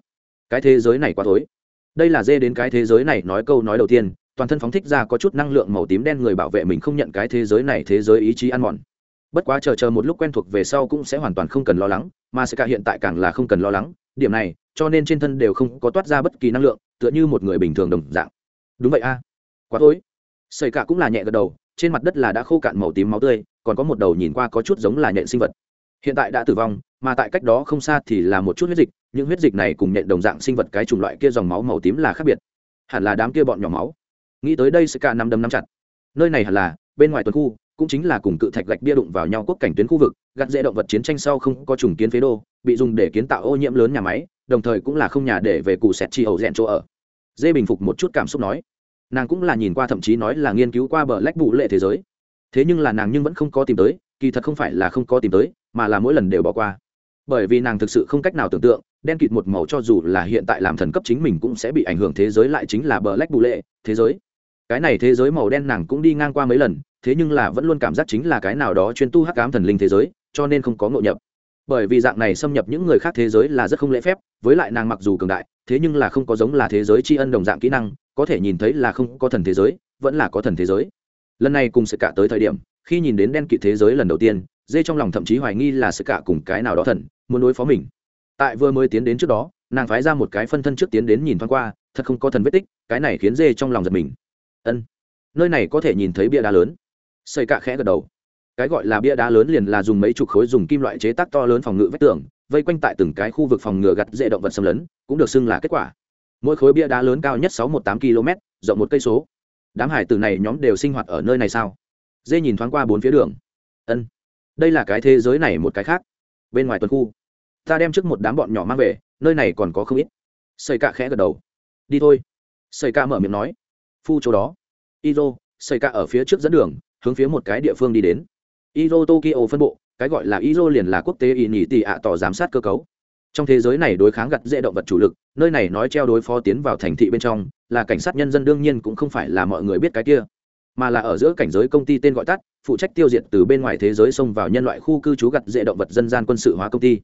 Cái thế giới này quá tối đây là dê đến cái thế giới này nói câu nói đầu tiên toàn thân phóng thích ra có chút năng lượng màu tím đen người bảo vệ mình không nhận cái thế giới này, thế giới ý chí ăn mòn. Bất quá chờ chờ một lúc quen thuộc về sau cũng sẽ hoàn toàn không cần lo lắng, mà sẽ cả hiện tại càng là không cần lo lắng. Điểm này, cho nên trên thân đều không có toát ra bất kỳ năng lượng, tựa như một người bình thường đồng dạng. Đúng vậy a. Quá tối. Sợi cả cũng là nhẹ gật đầu, trên mặt đất là đã khô cạn màu tím máu tươi, còn có một đầu nhìn qua có chút giống là nhện sinh vật. Hiện tại đã tử vong, mà tại cách đó không xa thì là một chút huyết dịch, những huyết dịch này cùng nhện đồng dạng sinh vật cái chủng loại kia dòng máu màu tím là khác biệt. Hẳn là đám kia bọn nhỏ máu nghĩ tới đây sẽ cả năm đấm nắm chặt. Nơi này hẳn là, bên ngoài tuần khu, cũng chính là cùng cự thạch gạch bia đụng vào nhau quốc cảnh tuyến khu vực gặt dễ động vật chiến tranh sau không có trùng kiến phế đô, bị dùng để kiến tạo ô nhiễm lớn nhà máy, đồng thời cũng là không nhà để về cụ sẹt chi ẩu rẽn chỗ ở. Dê bình phục một chút cảm xúc nói, nàng cũng là nhìn qua thậm chí nói là nghiên cứu qua bờ lách bụ lệ thế giới. Thế nhưng là nàng nhưng vẫn không có tìm tới, kỳ thật không phải là không có tìm tới, mà là mỗi lần đều bỏ qua. Bởi vì nàng thực sự không cách nào tưởng tượng, đen kịt một màu cho dù là hiện tại làm thần cấp chính mình cũng sẽ bị ảnh hưởng thế giới lại chính là bờ lách bù lệ thế giới cái này thế giới màu đen nàng cũng đi ngang qua mấy lần, thế nhưng là vẫn luôn cảm giác chính là cái nào đó chuyên tu hắc ám thần linh thế giới, cho nên không có ngộ nhập. Bởi vì dạng này xâm nhập những người khác thế giới là rất không lễ phép, với lại nàng mặc dù cường đại, thế nhưng là không có giống là thế giới tri ân đồng dạng kỹ năng, có thể nhìn thấy là không có thần thế giới, vẫn là có thần thế giới. Lần này cùng sự cả tới thời điểm, khi nhìn đến đen kỵ thế giới lần đầu tiên, dê trong lòng thậm chí hoài nghi là sự cả cùng cái nào đó thần, muốn đối phó mình. Tại vừa mới tiến đến trước đó, nàng phái ra một cái phân thân trước tiến đến nhìn thoáng qua, thật không có thần vết tích, cái này khiến dê trong lòng giật mình ân. Nơi này có thể nhìn thấy bia đá lớn. Xây cạ khẽ gật đầu. Cái gọi là bia đá lớn liền là dùng mấy chục khối dùng kim loại chế tác to lớn phòng ngự vách tường, vây quanh tại từng cái khu vực phòng ngừa gặt dễ động vật xâm lấn, cũng được xưng là kết quả. Mỗi khối bia đá lớn cao nhất sáu một tám km, rộng một cây số. Đám hải tử này nhóm đều sinh hoạt ở nơi này sao? Dê nhìn thoáng qua bốn phía đường. Ân. Đây là cái thế giới này một cái khác. Bên ngoài tuần khu. Ta đem trước một đám bọn nhỏ mang về, nơi này còn có không ít. Xây cạ khẽ gật đầu. Đi thôi. Xây cạ mở miệng nói phu chỗ đó. Izo xây cạ ở phía trước dẫn đường, hướng phía một cái địa phương đi đến. Izo tokyo phân bộ, cái gọi là izo liền là quốc tế ý nhị tỷ ạ tỏ giám sát cơ cấu. Trong thế giới này đối kháng gặt dễ động vật chủ lực, nơi này nói treo đối phó tiến vào thành thị bên trong, là cảnh sát nhân dân đương nhiên cũng không phải là mọi người biết cái kia, mà là ở giữa cảnh giới công ty tên gọi tắt, phụ trách tiêu diệt từ bên ngoài thế giới xông vào nhân loại khu cư trú gặt dễ động vật dân gian quân sự hóa công ty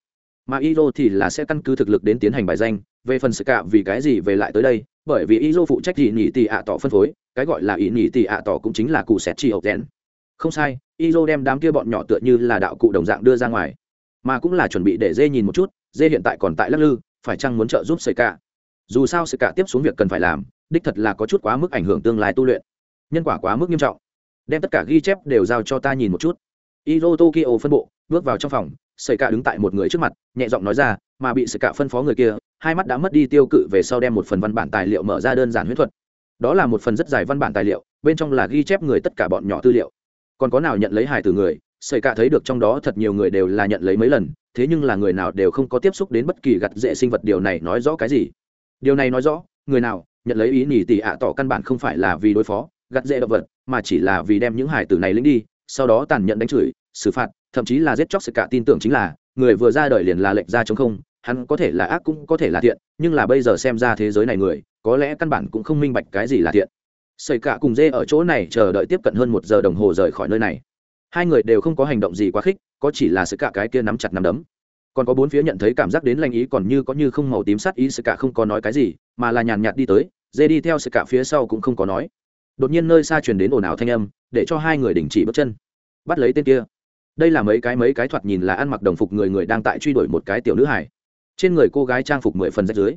mà izo thì là sẽ căn cứ thực lực đến tiến hành bài danh, về phần sự cả vì cái gì về lại tới đây, bởi vì izo phụ trách ý nhị tỷ ạ tỏ phân phối, cái gọi là ý nhị tỷ ạ tỏ cũng chính là cụ sẹt chi hậu đen không sai, izo đem đám kia bọn nhỏ tựa như là đạo cụ đồng dạng đưa ra ngoài, mà cũng là chuẩn bị để dê nhìn một chút, dê hiện tại còn tại lắc lư, phải chăng muốn trợ giúp sợi cả? Dù sao sợi cả tiếp xuống việc cần phải làm, đích thật là có chút quá mức ảnh hưởng tương lai tu luyện. Nhân quả quá mức nghiêm trọng. Đem tất cả ghi chép đều giao cho ta nhìn một chút. Izo tokyo phân bộ, bước vào trong phòng sợi cả đứng tại một người trước mặt, nhẹ giọng nói ra, mà bị sợi cả phân phó người kia, hai mắt đã mất đi tiêu cự về sau đem một phần văn bản tài liệu mở ra đơn giản huyết thuật. Đó là một phần rất dài văn bản tài liệu, bên trong là ghi chép người tất cả bọn nhỏ tư liệu. Còn có nào nhận lấy hài từ người sợi cả thấy được trong đó thật nhiều người đều là nhận lấy mấy lần, thế nhưng là người nào đều không có tiếp xúc đến bất kỳ gặt dễ sinh vật điều này nói rõ cái gì. Điều này nói rõ, người nào nhận lấy ý nhì tỷ ạ tỏ căn bản không phải là vì đối phó, gặt dễ động vật, mà chỉ là vì đem những hải tử này lính đi, sau đó tàn nhẫn đánh chửi, xử phạt thậm chí là giết chóc sự cả tin tưởng chính là, người vừa ra đời liền là lệnh ra chống không, hắn có thể là ác cũng có thể là thiện, nhưng là bây giờ xem ra thế giới này người, có lẽ căn bản cũng không minh bạch cái gì là thiện. Xảy cả cùng dê ở chỗ này chờ đợi tiếp cận hơn một giờ đồng hồ rời khỏi nơi này. Hai người đều không có hành động gì quá khích, có chỉ là sự cả cái kia nắm chặt nắm đấm. Còn có bốn phía nhận thấy cảm giác đến lanh ý còn như có như không màu tím sắt ý sự cả không có nói cái gì, mà là nhàn nhạt đi tới, dê đi theo sự cả phía sau cũng không có nói. Đột nhiên nơi xa truyền đến ồn ào thanh âm, để cho hai người đình chỉ bước chân. Bắt lấy tên kia đây là mấy cái mấy cái thoạt nhìn là ăn mặc đồng phục người người đang tại truy đuổi một cái tiểu nữ hải trên người cô gái trang phục mười phần rách dưới.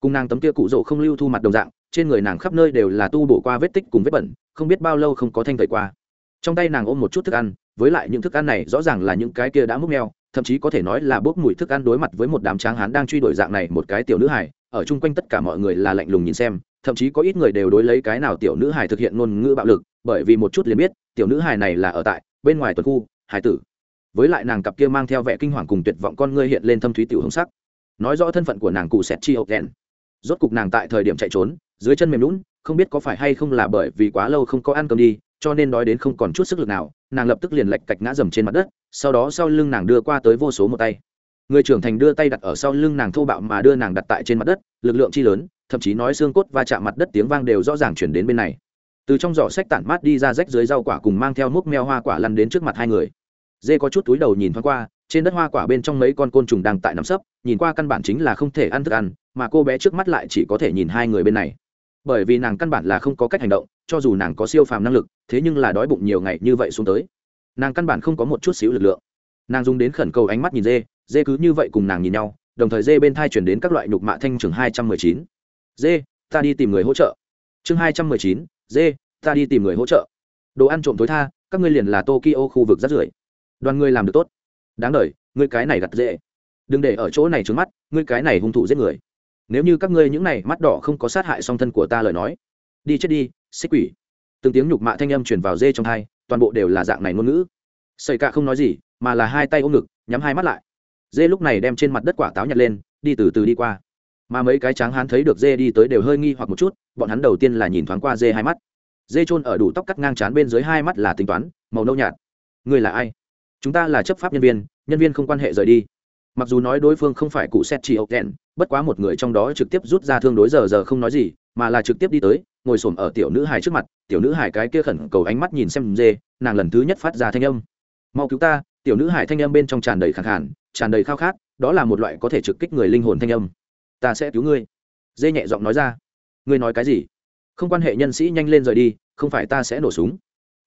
Cùng nàng tấm kia cụ rỗ không lưu thu mặt đồng dạng, trên người nàng khắp nơi đều là tu bổ qua vết tích cùng vết bẩn, không biết bao lâu không có thanh tẩy qua. Trong tay nàng ôm một chút thức ăn, với lại những thức ăn này rõ ràng là những cái kia đã múc neo thậm chí có thể nói là bốc mùi thức ăn đối mặt với một đám tráng hán đang truy đuổi dạng này một cái tiểu nữ hải ở chung quanh tất cả mọi người là lạnh lùng nhìn xem, thậm chí có ít người đều đối lấy cái nào tiểu nữ hải thực hiện ngôn ngữ bạo lực, bởi vì một chút liền biết, tiểu nữ hải này là ở tại bên ngoài tuần khu hải tử. Với lại nàng cặp kia mang theo vẻ kinh hoàng cùng tuyệt vọng con ngươi hiện lên thâm thúy tiểu hồng sắc. Nói rõ thân phận của nàng cụ sẹt chi hậu đen rốt cục nàng tại thời điểm chạy trốn, dưới chân mềm lún không biết có phải hay không là bởi vì quá lâu không có ăn cơm đi, cho nên đói đến không còn chút sức lực nào, nàng lập tức liền lệch cạch ngã dầm trên mặt đất, sau đó sau lưng nàng đưa qua tới vô số một tay. Người trưởng thành đưa tay đặt ở sau lưng nàng thô bạo mà đưa nàng đặt tại trên mặt đất, lực lượng chi lớn, thậm chí nói xương cốt va chạm mặt đất tiếng vang đều rõ ràng chuyển đến bên này. Từ trong giỏ sách tản mát đi ra rách dưới rau quả cùng mang theo múc meo hoa quả lăn đến trước mặt hai người dê có chút túi đầu nhìn thoáng qua, trên đất hoa quả bên trong mấy con côn trùng đang tại nằm sấp, nhìn qua căn bản chính là không thể ăn thức ăn, mà cô bé trước mắt lại chỉ có thể nhìn hai người bên này. Bởi vì nàng căn bản là không có cách hành động, cho dù nàng có siêu phàm năng lực, thế nhưng là đói bụng nhiều ngày như vậy xuống tới. Nàng căn bản không có một chút xíu lực lượng. Nàng dùng đến khẩn cầu ánh mắt nhìn dê dê cứ như vậy cùng nàng nhìn nhau, đồng thời dê bên thai chuyển đến các loại nhục mạ thanh chương hai trăm mười chín. Dê, ta đi tìm người hỗ trợ. Chương hai trăm mười chín, dê, ta đi tìm người hỗ trợ. Đồ ăn trộm tối tha, các ngươi liền là tokyo khu vực rát rưởi đoàn ngươi làm được tốt. Đáng đ ngươi cái này gặt dễ. Đừng để ở chỗ này trướng mắt, ngươi cái này hung thủ giết người. Nếu như các ngươi những này mắt đỏ không có sát hại song thân của ta lời nói, đi chết đi, xích quỷ. Từng tiếng nhục mạ thanh âm chuyển vào dê trong hai, toàn bộ đều là dạng này ngôn ngữ. Xây cả không nói gì, mà là hai tay ôm ngực, nhắm hai mắt lại. Dê lúc này đem trên mặt đất quả táo nhặt lên, đi từ từ đi qua. Mà mấy cái tráng hán thấy được dê đi tới đều hơi nghi hoặc một chút, bọn hắn đầu tiên là nhìn thoáng qua dê hai mắt. Dê trôn ở đủ tóc cắt ngang trán bên dưới hai mắt là tính toán, màu nâu nhạt. Người là ai? Chúng ta là chấp pháp nhân viên nhân viên không quan hệ rời đi. Mặc dù nói đối phương không phải cụ xét chỉ ốc đèn bất quá một người trong đó trực tiếp rút ra thương đối giờ giờ không nói gì, mà là trực tiếp đi tới, ngồi s ổ m ở tiểu nữ hải trước mặt, tiểu nữ hải cái kia khẩn cầu ánh mắt nhìn xem dê, nàng lần thứ nhất phát ra thanh âm. Mau cứu ta, tiểu nữ hải thanh âm bên trong tràn đầy khẳng khản, tràn đầy khao khát, đó là một loại có thể trực kích người linh hồn thanh âm. Ta sẽ cứu ngươi, dê nhẹ giọng nói ra. Ngươi nói cái gì? Không quan hệ nhân sĩ nhanh lên rời đi, không phải ta sẽ nổ súng.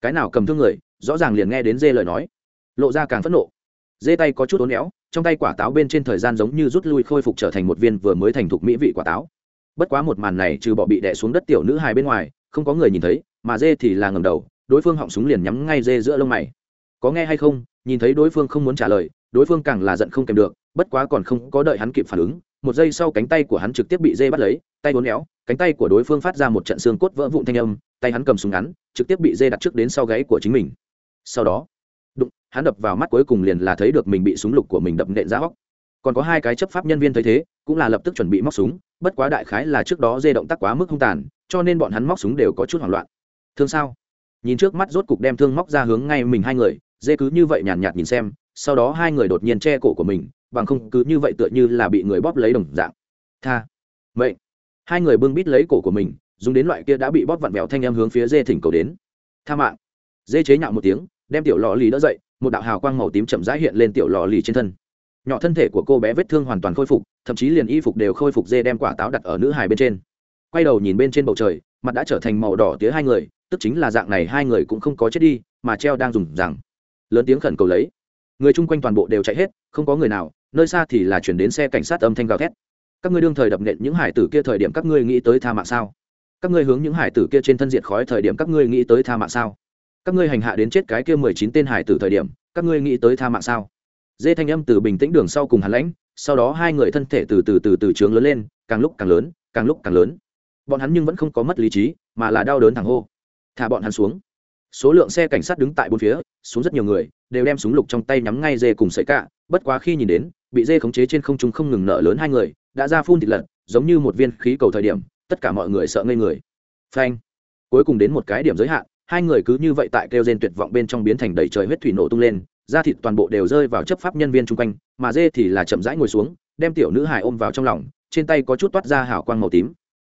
Cái nào cầm thương người, rõ ràng liền nghe đến dê lời nói lộ ra càng phẫn nộ. Dê tay có chút ố néo trong tay quả táo bên trên thời gian giống như rút lui khôi phục trở thành một viên vừa mới thành thục mỹ vị quả táo. Bất quá một màn này trừ bỏ bị đẻ xuống đất tiểu nữ hài bên ngoài, không có người nhìn thấy, mà dê thì là ngầm đầu, đối phương họng súng liền nhắm ngay dê giữa lông mày. Có nghe hay không? Nhìn thấy đối phương không muốn trả lời, đối phương càng là giận không kèm được, bất quá còn không có đợi hắn kịp phản ứng, một giây sau cánh tay của hắn trực tiếp bị dê bắt lấy, tay uốn éo, cánh tay của đối phương phát ra một trận xương cốt vỡ vụn thanh âm, tay hắn cầm súng ngắn, trực tiếp bị dê đặt trước đến sau gáy của chính mình. Sau đó đụng hắn đập vào mắt cuối cùng liền là thấy được mình bị súng lục của mình đập nện ra hóc còn có hai cái chấp pháp nhân viên thấy thế cũng là lập tức chuẩn bị móc súng bất quá đại khái là trước đó dê động tác quá mức hung tàn cho nên bọn hắn móc súng đều có chút hoảng loạn. Thương sao? Nhìn trước mắt rốt cục đem thương móc ra hướng ngay mình hai người dê cứ như vậy nhàn nhạt, nhạt nhìn xem sau đó hai người đột nhiên che cổ của mình bằng không cứ như vậy tựa như là bị người bóp lấy đồng dạng. Tha. Vậy hai người bưng bít lấy cổ của mình dùng đến loại kia đã bị bóp vặn vẹo thanh em hướng phía dê thỉnh cầu đến. Tha mạng. Dê chế nhạo một tiếng đem tiểu lò lì đỡ dậy, một đạo hào quang màu tím chậm rãi hiện lên tiểu lò lì trên thân. Nhỏ thân thể của cô bé vết thương hoàn toàn khôi phục, thậm chí liền y phục đều khôi phục dê đem quả táo đặt ở nữ hài bên trên. Quay đầu nhìn bên trên bầu trời, mặt đã trở thành màu đỏ tía hai người, tức chính là dạng này hai người cũng không có chết đi, mà treo đang dùng rằng lớn tiếng khẩn cầu lấy. Người chung quanh toàn bộ đều chạy hết, không có người nào, nơi xa thì là chuyển đến xe cảnh sát âm thanh gào thét. Các ngươi đương thời đập nện những hải tử kia thời điểm các ngươi nghĩ tới tha mạng sao? Các ngươi hướng những hải tử kia trên thân diệt khói thời điểm các ngươi nghĩ tới tha mạng sao? Các ngươi hành hạ đến chết cái kia mười chín tên hải tử thời điểm, các ngươi nghĩ tới tha mạng sao? Dê thanh âm từ bình tĩnh đường sau cùng hàn lãnh, sau đó hai người thân thể từ từ từ từ trướng lớn lên, càng lúc càng lớn, càng lúc càng lớn. Bọn hắn nhưng vẫn không có mất lý trí, mà là đau đớn thẳng hô. Thả bọn hắn xuống. Số lượng xe cảnh sát đứng tại bốn phía, xuống rất nhiều người, đều đem súng lục trong tay nhắm ngay dê cùng sợi cạ. Bất quá khi nhìn đến, bị dê khống chế trên không trung không ngừng nợ lớn hai người, đã ra phun thịt lật, giống như một viên khí cầu thời điểm, tất cả mọi người sợ ngây người. Phanh. Cuối cùng đến một cái điểm giới hạn hai người cứ như vậy tại kêu rên tuyệt vọng bên trong biến thành đầy trời huyết thủy nổ tung lên, da thịt toàn bộ đều rơi vào chấp pháp nhân viên chung quanh, mà dê thì là chậm rãi ngồi xuống, đem tiểu nữ hải ôm vào trong lòng, trên tay có chút toát ra hào quang màu tím.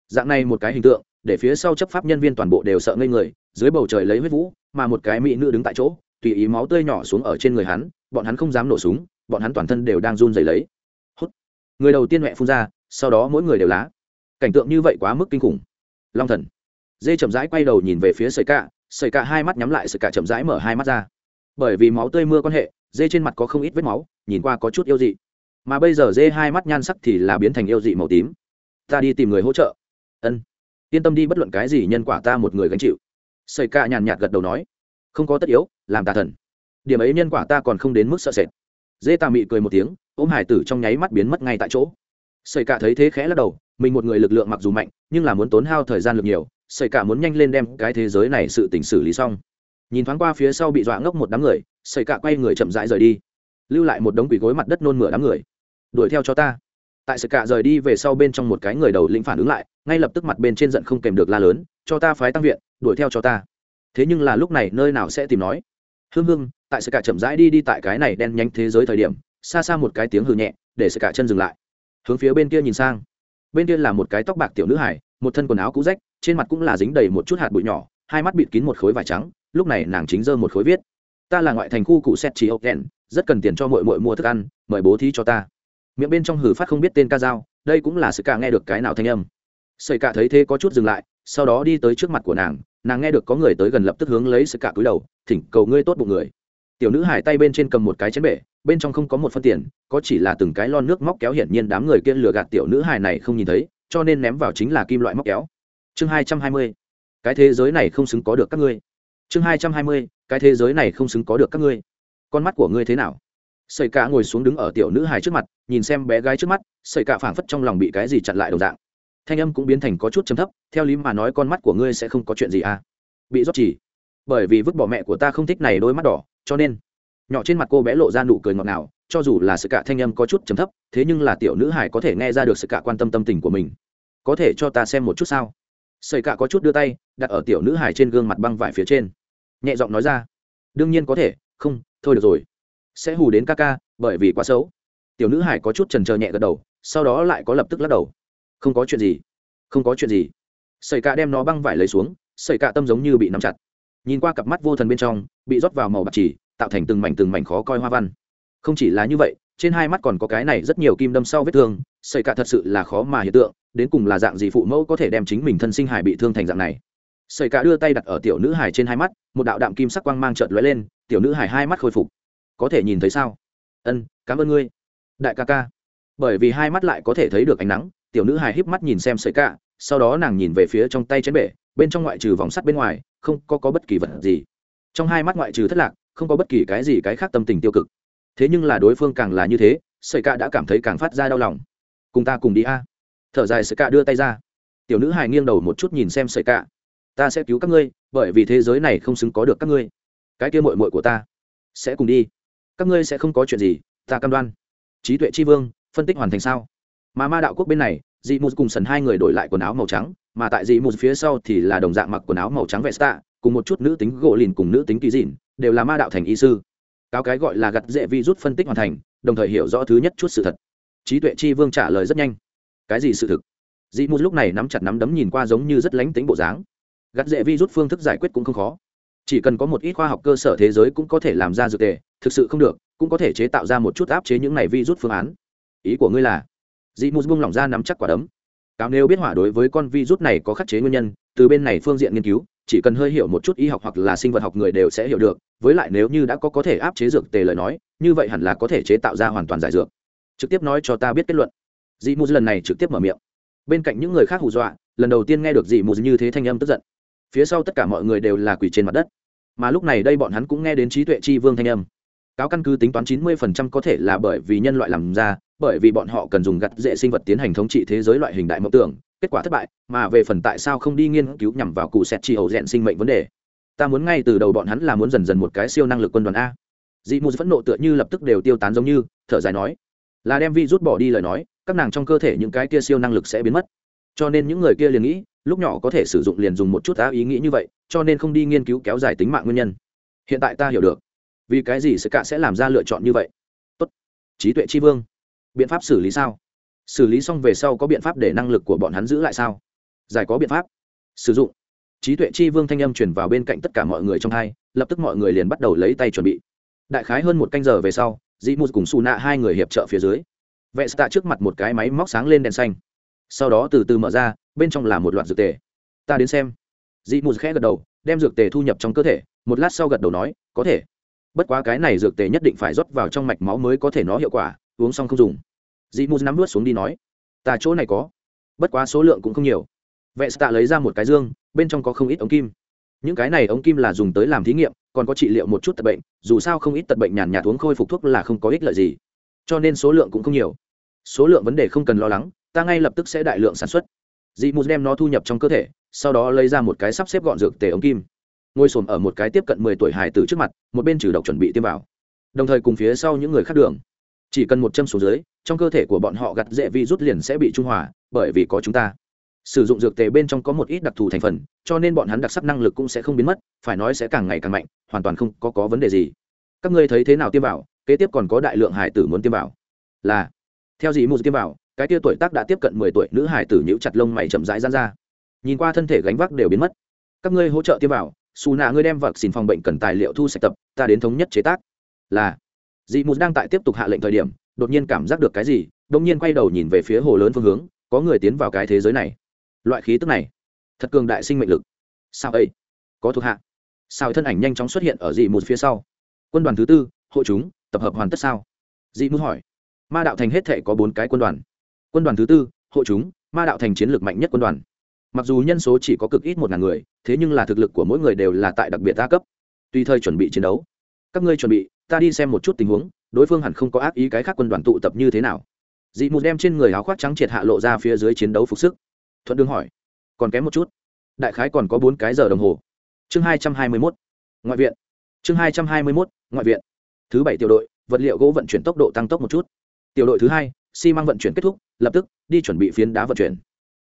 Dạng này một cái hình tượng, để phía sau chấp pháp nhân viên toàn bộ đều sợ ngây người, dưới bầu trời lấy huyết vũ, mà một cái mỹ nữ đứng tại chỗ, tùy ý máu tươi nhỏ xuống ở trên người hắn, bọn hắn không dám nổ súng, bọn hắn toàn thân đều đang run rẩy lấy. Hút. Người đầu tiên mẹ phun ra, sau đó mỗi người đều lá. Cảnh tượng như vậy quá mức kinh khủng. Long thần. Dê chậm rãi quay đầu nhìn về phía sợi cạ sợi cả hai mắt nhắm lại sợi cả chậm rãi mở hai mắt ra. Bởi vì máu tươi mưa quan hệ, dê trên mặt có không ít vết máu, nhìn qua có chút yêu dị. Mà bây giờ dê hai mắt nhan sắc thì là biến thành yêu dị màu tím. Ta đi tìm người hỗ trợ. Ân. Yên tâm đi, bất luận cái gì nhân quả ta một người gánh chịu. Sợi cả nhàn nhạt gật đầu nói. Không có tất yếu, làm tà thần. Điểm ấy nhân quả ta còn không đến mức sợ sệt. Dê tà mị cười một tiếng, ôm hải tử trong nháy mắt biến mất ngay tại chỗ. Sợi cả thấy thế khẽ lắc đầu, mình một người lực lượng mặc dù mạnh, nhưng là muốn tốn hao thời gian lực nhiều sợi cả muốn nhanh lên đem cái thế giới này sự tình xử lý xong. Nhìn thoáng qua phía sau bị dọa ngốc một đám người sợi cả quay người chậm rãi rời đi. Lưu lại một đống quỷ gối mặt đất nôn mửa đám người. Đuổi theo cho ta. Tại sợi cả rời đi về sau bên trong một cái người đầu lĩnh phản ứng lại, ngay lập tức mặt bên trên giận không kèm được la lớn, cho ta phái tăng viện, đuổi theo cho ta. Thế nhưng là lúc này nơi nào sẽ tìm nói. Hương hương, tại sự cả chậm rãi đi đi tại cái này đen nhanh thế giới thời điểm, xa xa một cái tiếng hừ nhẹ, để sự cả chân dừng lại. Hướng phía bên kia nhìn sang. Bên kia là một cái tóc bạc tiểu nữ hải một thân quần áo cũ rách trên mặt cũng là dính đầy một chút hạt bụi nhỏ, hai mắt bịt kín một khối vải trắng, lúc này nàng chính giơ một khối viết. Ta là ngoại thành khu cụ set trí ốc đen rất cần tiền cho mội mội mua thức ăn, mời bố thí cho ta. Miệng bên trong hử phát không biết tên ca dao, đây cũng là sự cả nghe được cái nào thanh âm. Sợi cả thấy thế có chút dừng lại, sau đó đi tới trước mặt của nàng nàng nghe được có người tới gần lập tức hướng lấy sự cả cúi đầu, thỉnh cầu ngươi tốt bụng người. Tiểu nữ hải tay bên trên cầm một cái chén bể, bên trong không có một phân tiền, có chỉ là từng cái lon nước móc kéo hiển nhiên đám người kia lừa gạt tiểu nữ hải này không nhìn thấy, cho nên ném vào chính là kim loại móc kéo chương hai trăm hai mươi. Cái thế giới này không xứng có được các ngươi. Chương hai trăm hai mươi, cái thế giới này không xứng có được các ngươi. Con mắt của ngươi thế nào? Sợi cả ngồi xuống đứng ở tiểu nữ hài trước mặt, nhìn xem bé gái trước mắt, sợi cả phảng phất trong lòng bị cái gì chặn lại đồng dạng. Thanh âm cũng biến thành có chút chấm thấp, theo lý mà nói con mắt của ngươi sẽ không có chuyện gì à? Bị rót chỉ. Bởi vì vứt bỏ mẹ của ta không thích này đôi mắt đỏ, cho nên. Nhỏ trên mặt cô bé lộ ra nụ cười ngọt ngào, cho dù là sự cả thanh âm có chút chấm thấp, thế nhưng là tiểu nữ hải có thể nghe ra được sự cả quan tâm tâm tình của mình. Có thể cho ta xem một chút sao? Sẩy cả có chút đưa tay, đặt ở tiểu nữ hải trên gương mặt băng vải phía trên. Nhẹ giọng nói ra, đương nhiên có thể, không, thôi được rồi. Sẽ hù đến ca ca, bởi vì quá xấu. Tiểu nữ hải có chút chần chờ nhẹ gật đầu, sau đó lại có lập tức lắc đầu. Không có chuyện gì, không có chuyện gì. Sẩy cả đem nó băng vải lấy xuống sẩy cả tâm giống như bị nắm chặt. Nhìn qua cặp mắt vô thần bên trong, bị rót vào màu bạc chỉ, tạo thành từng mảnh từng mảnh khó coi hoa văn. Không chỉ là như vậy trên hai mắt còn có cái này rất nhiều kim đâm sau vết thương sợi cả thật sự là khó mà hiện tượng đến cùng là dạng gì phụ mẫu có thể đem chính mình thân sinh hải bị thương thành dạng này. Sợi cả đưa tay đặt ở tiểu nữ hải trên hai mắt một đạo đạm kim sắc quang mang trợt lóe lên tiểu nữ hải hai mắt khôi phục. Có thể nhìn thấy sao? Ân cảm ơn ngươi. Đại ca ca. Bởi vì hai mắt lại có thể thấy được ánh nắng tiểu nữ hài híp mắt nhìn xem sợi cả sau đó nàng nhìn về phía trong tay chén bể bên trong ngoại trừ vòng sắt bên ngoài không có, có bất kỳ vật gì. Trong hai mắt ngoại trừ thất lạc không có bất kỳ cái gì cái khác tâm tình tiêu cực thế nhưng là đối phương càng là như thế, sợi cả đã cảm thấy càng phát ra đau lòng. Cùng ta cùng đi a. Thở dài sợi cả đưa tay ra. Tiểu nữ hài nghiêng đầu một chút nhìn xem sợi cả ta sẽ cứu các ngươi, bởi vì thế giới này không xứng có được các ngươi. Cái kia mội mội của ta sẽ cùng đi. Các ngươi sẽ không có chuyện gì, ta cam đoan. Trí tuệ tri vương, phân tích hoàn thành sao? Mà ma đạo quốc bên này, dị mù cùng sần hai người đổi lại quần áo màu trắng, mà tại dị mù phía sau thì là đồng dạng mặc quần áo màu trắng vesta, cùng một chút nữ tính gỗ lìn cùng nữ tính kỳ dịn, đều là ma đạo thành y sư cáo cái gọi là gặt dễ vi rút phân tích hoàn thành, đồng thời hiểu rõ thứ nhất chút sự thật. Trí tuệ chi vương trả lời rất nhanh. Cái gì sự thực? Dị mù lúc này nắm chặt nắm đấm nhìn qua giống như rất lánh tính bộ dáng. Gặt dễ vi rút phương thức giải quyết cũng không khó. Chỉ cần có một ít khoa học cơ sở thế giới cũng có thể làm ra dược tề, thực sự không được, cũng có thể chế tạo ra một chút áp chế những này vi rút phương án. Ý của ngươi là? Dị mù buông lỏng ra nắm chắc quả đấm. Cáo nếu biết hỏa đối với con vi rút này có khắc chế nguyên nhân, từ bên này phương diện nghiên cứu chỉ cần hơi hiểu một chút y học hoặc là sinh vật học người đều sẽ hiểu được, với lại nếu như đã có có thể áp chế dược tề lời nói, như vậy hẳn là có thể chế tạo ra hoàn toàn giải dược. Trực tiếp nói cho ta biết kết luận. Dị mù lần này trực tiếp mở miệng. Bên cạnh những người khác hù dọa, lần đầu tiên nghe được dị mù như thế thanh âm tức giận. Phía sau tất cả mọi người đều là quỷ trên mặt đất. Mà lúc này đây bọn hắn cũng nghe đến trí tuệ chi vương thanh âm. Cáo căn cứ tính toán chín mươi phần trăm có thể là bởi vì nhân loại làm ra, bởi vì bọn họ cần dùng gặt dễ sinh vật tiến hành thống trị thế giới loại hình đại mộng tưởng kết quả thất bại, mà về phần tại sao không đi nghiên cứu nhằm vào cụ sẹt chi hậu rèn sinh mệnh vấn đề. Ta muốn ngay từ đầu bọn hắn là muốn dần dần một cái siêu năng lực quân đoàn a. Dị mù phẫn nộ tựa như lập tức đều tiêu tán giống như, thở dài nói, là đem vi rút bỏ đi lời nói, các nàng trong cơ thể những cái kia siêu năng lực sẽ biến mất. Cho nên những người kia liền nghĩ, lúc nhỏ có thể sử dụng liền dùng một chút á ý nghĩ như vậy, cho nên không đi nghiên cứu kéo dài tính mạng nguyên nhân. Hiện tại ta hiểu được. Vì cái gì sẽ cả sẽ làm ra lựa chọn như vậy? Tốt. Trí tuệ tri vương. Biện pháp xử lý sao? Xử lý xong về sau có biện pháp để năng lực của bọn hắn giữ lại sao? Giải có biện pháp. Sử dụng. Trí tuệ chi vương thanh âm chuyển vào bên cạnh tất cả mọi người trong hai, lập tức mọi người liền bắt đầu lấy tay chuẩn bị. Đại khái hơn một canh giờ về sau dĩ mù cùng xù nạ hai người hiệp trợ phía dưới. Vệ tạ trước mặt một cái máy móc sáng lên đèn xanh. Sau đó từ từ mở ra, bên trong là một loạt dược tề. Ta đến xem. Dị mù khẽ gật đầu, đem dược tề thu nhập trong cơ thể, một lát sau gật đầu nói, có thể. Bất quá cái này dược tề nhất định phải rót vào trong mạch máu mới có thể nó hiệu quả, uống xong không dùng dị mù nắm vớt xuống đi nói, ta chỗ này có, bất quá số lượng cũng không nhiều. Vệ tạ lấy ra một cái dương, bên trong có không ít ống kim. Những cái này ống kim là dùng tới làm thí nghiệm, còn có trị liệu một chút tật bệnh, dù sao không ít tật bệnh nhàn nhạt uống khôi phục thuốc là không có ích lợi gì. Cho nên số lượng cũng không nhiều. Số lượng vấn đề không cần lo lắng, ta ngay lập tức sẽ đại lượng sản xuất. Dị mù đem nó thu nhập trong cơ thể, sau đó lấy ra một cái sắp xếp gọn dược tề ống kim. Ngồi xổm ở một cái tiếp cận mười tuổi hài tử trước mặt, một bên trừ độc chuẩn bị tiêm vào. Đồng thời cùng phía sau những người khác đường chỉ cần một châm xuống dưới, trong cơ thể của bọn họ gặt dễ vi rút liền sẽ bị trung hòa, bởi vì có chúng ta. Sử dụng dược tề bên trong có một ít đặc thù thành phần, cho nên bọn hắn đặc sắc năng lực cũng sẽ không biến mất, phải nói sẽ càng ngày càng mạnh, hoàn toàn không có có vấn đề gì. Các ngươi thấy thế nào tiêm vào? Kế tiếp còn có đại lượng hải tử muốn tiêm vào. Là, theo dì một tiêm vào, cái tia tuổi tác đã tiếp cận mười tuổi, nữ hải tử nhíu chặt lông mày chậm rãi gian ra. Nhìn qua thân thể gánh vác đều biến mất. Các ngươi hỗ trợ tiêm vào xù nạ ngươi đem vật xin phòng bệnh cần tài liệu thu sạch tập, ta đến thống nhất chế tác. Là dị mù đang tại tiếp tục hạ lệnh thời điểm, đột nhiên cảm giác được cái gì, đột nhiên quay đầu nhìn về phía hồ lớn phương hướng, có người tiến vào cái thế giới này. Loại khí tức này, thật cường đại sinh mệnh lực. Sao ấy? Có thuộc hạ. Sao thân ảnh nhanh chóng xuất hiện ở dị mù phía sau. Quân đoàn thứ tư hộ chúng, tập hợp hoàn tất sao? Dị mù hỏi. Ma đạo thành hết thể có bốn cái quân đoàn. Quân đoàn thứ tư hộ chúng, ma đạo thành chiến lược mạnh nhất quân đoàn. Mặc dù nhân số chỉ có cực ít một ngàn người, thế nhưng là thực lực của mỗi người đều là tại đặc biệt đa cấp. Tùy thời chuẩn bị chiến đấu. Các ngươi chuẩn bị ta đi xem một chút tình huống, đối phương hẳn không có ác ý cái khác quân đoàn tụ tập như thế nào. Dị mù đem trên người áo khoác trắng triệt hạ lộ ra phía dưới chiến đấu phục sức. Thuận đương hỏi, còn kém một chút. Đại khái còn có bốn cái giờ đồng hồ. Chương hai trăm hai mươi mốt, ngoại viện. Chương hai trăm hai mươi mốt, ngoại viện. Thứ bảy tiểu đội, vật liệu gỗ vận chuyển tốc độ tăng tốc một chút. Tiểu đội thứ hai, xi măng vận chuyển kết thúc, lập tức, đi chuẩn bị phiến đá vận chuyển.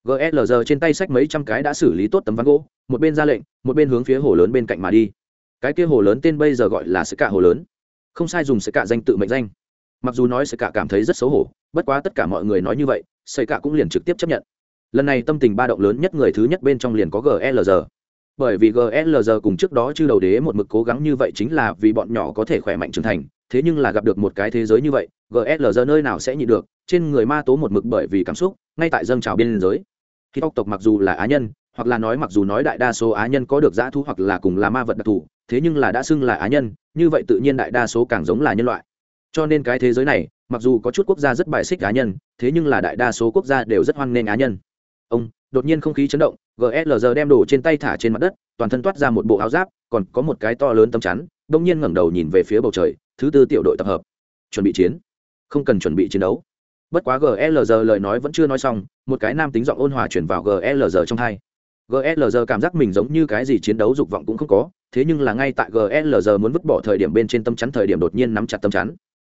Glg trên tay sách mấy trăm cái đã xử lý tốt tấm ván gỗ, một bên ra lệnh, một bên hướng phía hồ lớn bên cạnh mà đi. Cái kia hồ lớn tên bây giờ gọi là sứ cả hồ lớn không sai dùng sẽ cả danh tự mệnh danh. Mặc dù nói sẽ cả cảm thấy rất xấu hổ, bất quá tất cả mọi người nói như vậy xây cả cũng liền trực tiếp chấp nhận. Lần này tâm tình ba động lớn nhất người thứ nhất bên trong liền có glg bởi vì glg cùng trước đó chư đầu đế một mực cố gắng như vậy chính là vì bọn nhỏ có thể khỏe mạnh trưởng thành, thế nhưng là gặp được một cái thế giới như vậy glg nơi nào sẽ nhịn được, trên người ma tố một mực bởi vì cảm xúc, ngay tại dâng trào biên giới khi tộc tộc mặc dù là á nhân, hoặc là nói mặc dù nói đại đa số á nhân có được dã thu hoặc là cùng là ma vật đặc thù thế nhưng là đã xưng là á nhân, như vậy tự nhiên đại đa số càng giống là nhân loại. Cho nên cái thế giới này, mặc dù có chút quốc gia rất bài xích á nhân, thế nhưng là đại đa số quốc gia đều rất hoan nghênh á nhân. Ông, đột nhiên không khí chấn động glg đem đồ trên tay thả trên mặt đất, toàn thân toát ra một bộ áo giáp, còn có một cái to lớn tấm chắn, đông nhiên ngẩng đầu nhìn về phía bầu trời, thứ tư tiểu đội tập hợp. Chuẩn bị chiến. Không cần chuẩn bị chiến đấu. Bất quá glg lời nói vẫn chưa nói xong, một cái nam tính giọng ôn hòa chuyển vào glg trong hai glg cảm giác mình giống như cái gì chiến đấu dục vọng cũng không có, thế nhưng là ngay tại glg muốn vứt bỏ thời điểm bên trên tâm chắn thời điểm đột nhiên nắm chặt tâm chắn.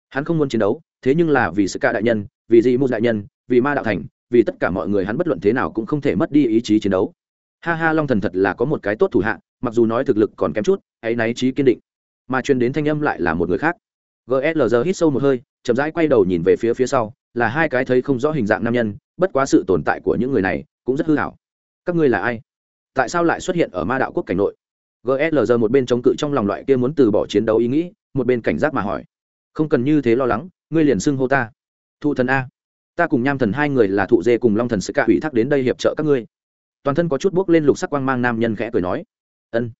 Hắn không muốn chiến đấu, thế nhưng là vì sự ca đại nhân, vì dị mưu đại nhân, vì ma đạo thành, vì tất cả mọi người hắn bất luận thế nào cũng không thể mất đi ý chí chiến đấu. Ha ha, long thần thật là có một cái tốt thủ hạ, mặc dù nói thực lực còn kém chút hãy náy trí kiên định, mà truyền đến thanh âm lại là một người khác. Glg hít sâu một hơi, chậm rãi quay đầu nhìn về phía phía sau, là hai cái thấy không rõ hình dạng nam nhân, bất quá sự tồn tại của những người này cũng rất hư hảo các ngươi là ai? Tại sao lại xuất hiện ở ma đạo quốc cảnh nội? Glg một bên chống cự trong lòng loại kia muốn từ bỏ chiến đấu ý nghĩ, một bên cảnh giác mà hỏi. Không cần như thế lo lắng, ngươi liền xưng hô ta. Thụ thần a. Ta cùng nham thần hai người là thụ dê cùng long thần sự cả ủy thác đến đây hiệp trợ các ngươi. Toàn thân có chút bước lên lục sắc quang mang nam nhân khẽ cười nói. Ân.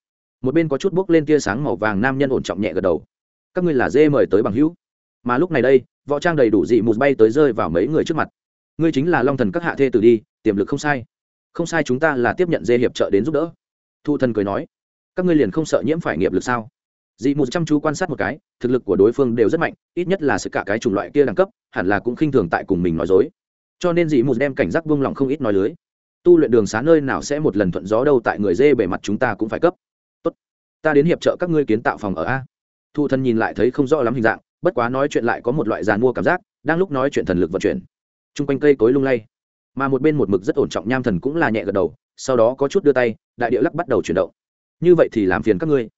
Một bên có chút bước lên tia sáng màu vàng nam nhân ổn trọng nhẹ gật đầu. Các ngươi là dê mời tới bằng hữu. Mà lúc này đây, võ trang đầy đủ dị mù bay tới rơi vào mấy người trước mặt. Ngươi chính là long thần các hạ thê tử đi, tiềm lực không sai không sai chúng ta là tiếp nhận dê hiệp trợ đến giúp đỡ. Thu thần cười nói, các ngươi liền không sợ nhiễm phải nghiệp lực sao? Dị một chăm chú quan sát một cái, thực lực của đối phương đều rất mạnh, ít nhất là sự cả cái chủng loại kia đẳng cấp, hẳn là cũng khinh thường tại cùng mình nói dối. Cho nên dị một đem cảnh giác buông lỏng không ít nói lưới. Tu luyện đường xá nơi nào sẽ một lần thuận gió đâu tại người dê bề mặt chúng ta cũng phải cấp. Tốt, ta đến hiệp trợ các ngươi kiến tạo phòng ở a. Thu thân nhìn lại thấy không rõ lắm hình dạng, bất quá nói chuyện lại có một loại giàn mua cảm giác, đang lúc nói chuyện thần lực vận chuyển. T r u n g quanh cây cối lung lay mà một bên một mực rất ổn trọng nham thần cũng là nhẹ gật đầu, sau đó có chút đưa tay, đại điệu lắc bắt đầu chuyển động. Như vậy thì làm phiền các ngươi.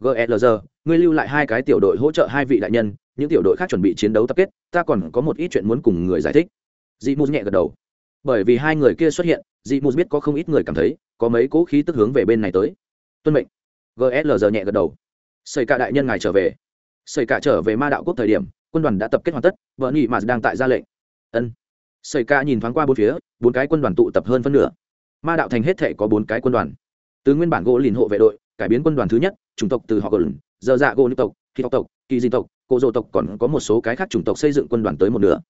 Glg ngươi lưu lại hai cái tiểu đội hỗ trợ hai vị đại nhân, những tiểu đội khác chuẩn bị chiến đấu tập kết, ta còn có một ít chuyện muốn cùng người giải thích. Dị mù nhẹ gật đầu. Bởi vì hai người kia xuất hiện, dị mù biết có không ít người cảm thấy, có mấy cỗ khí tức hướng về bên này tới. Tuân mệnh. Glg nhẹ gật đầu. Xây cả đại nhân ngài trở về. Xây cả trở về ma đạo quốc thời điểm, quân đoàn đã tập kết hoàn tất, vợ nghị mà đang tại ra lệnh. Ân. Sẩy cả nhìn thoáng qua bốn phía bốn cái quân đoàn tụ tập hơn phân nửa. Ma đạo thành hết thể có bốn cái quân đoàn. Từ nguyên bản gỗ lìn hộ vệ đội cải biến quân đoàn thứ nhất chủng tộc từ họ Gồn, giờ dạ gỗ tộc khi tộc tộc kỳ di tộc cổ dô tộc còn có một số cái khác chủng tộc xây dựng quân đoàn tới một nửa.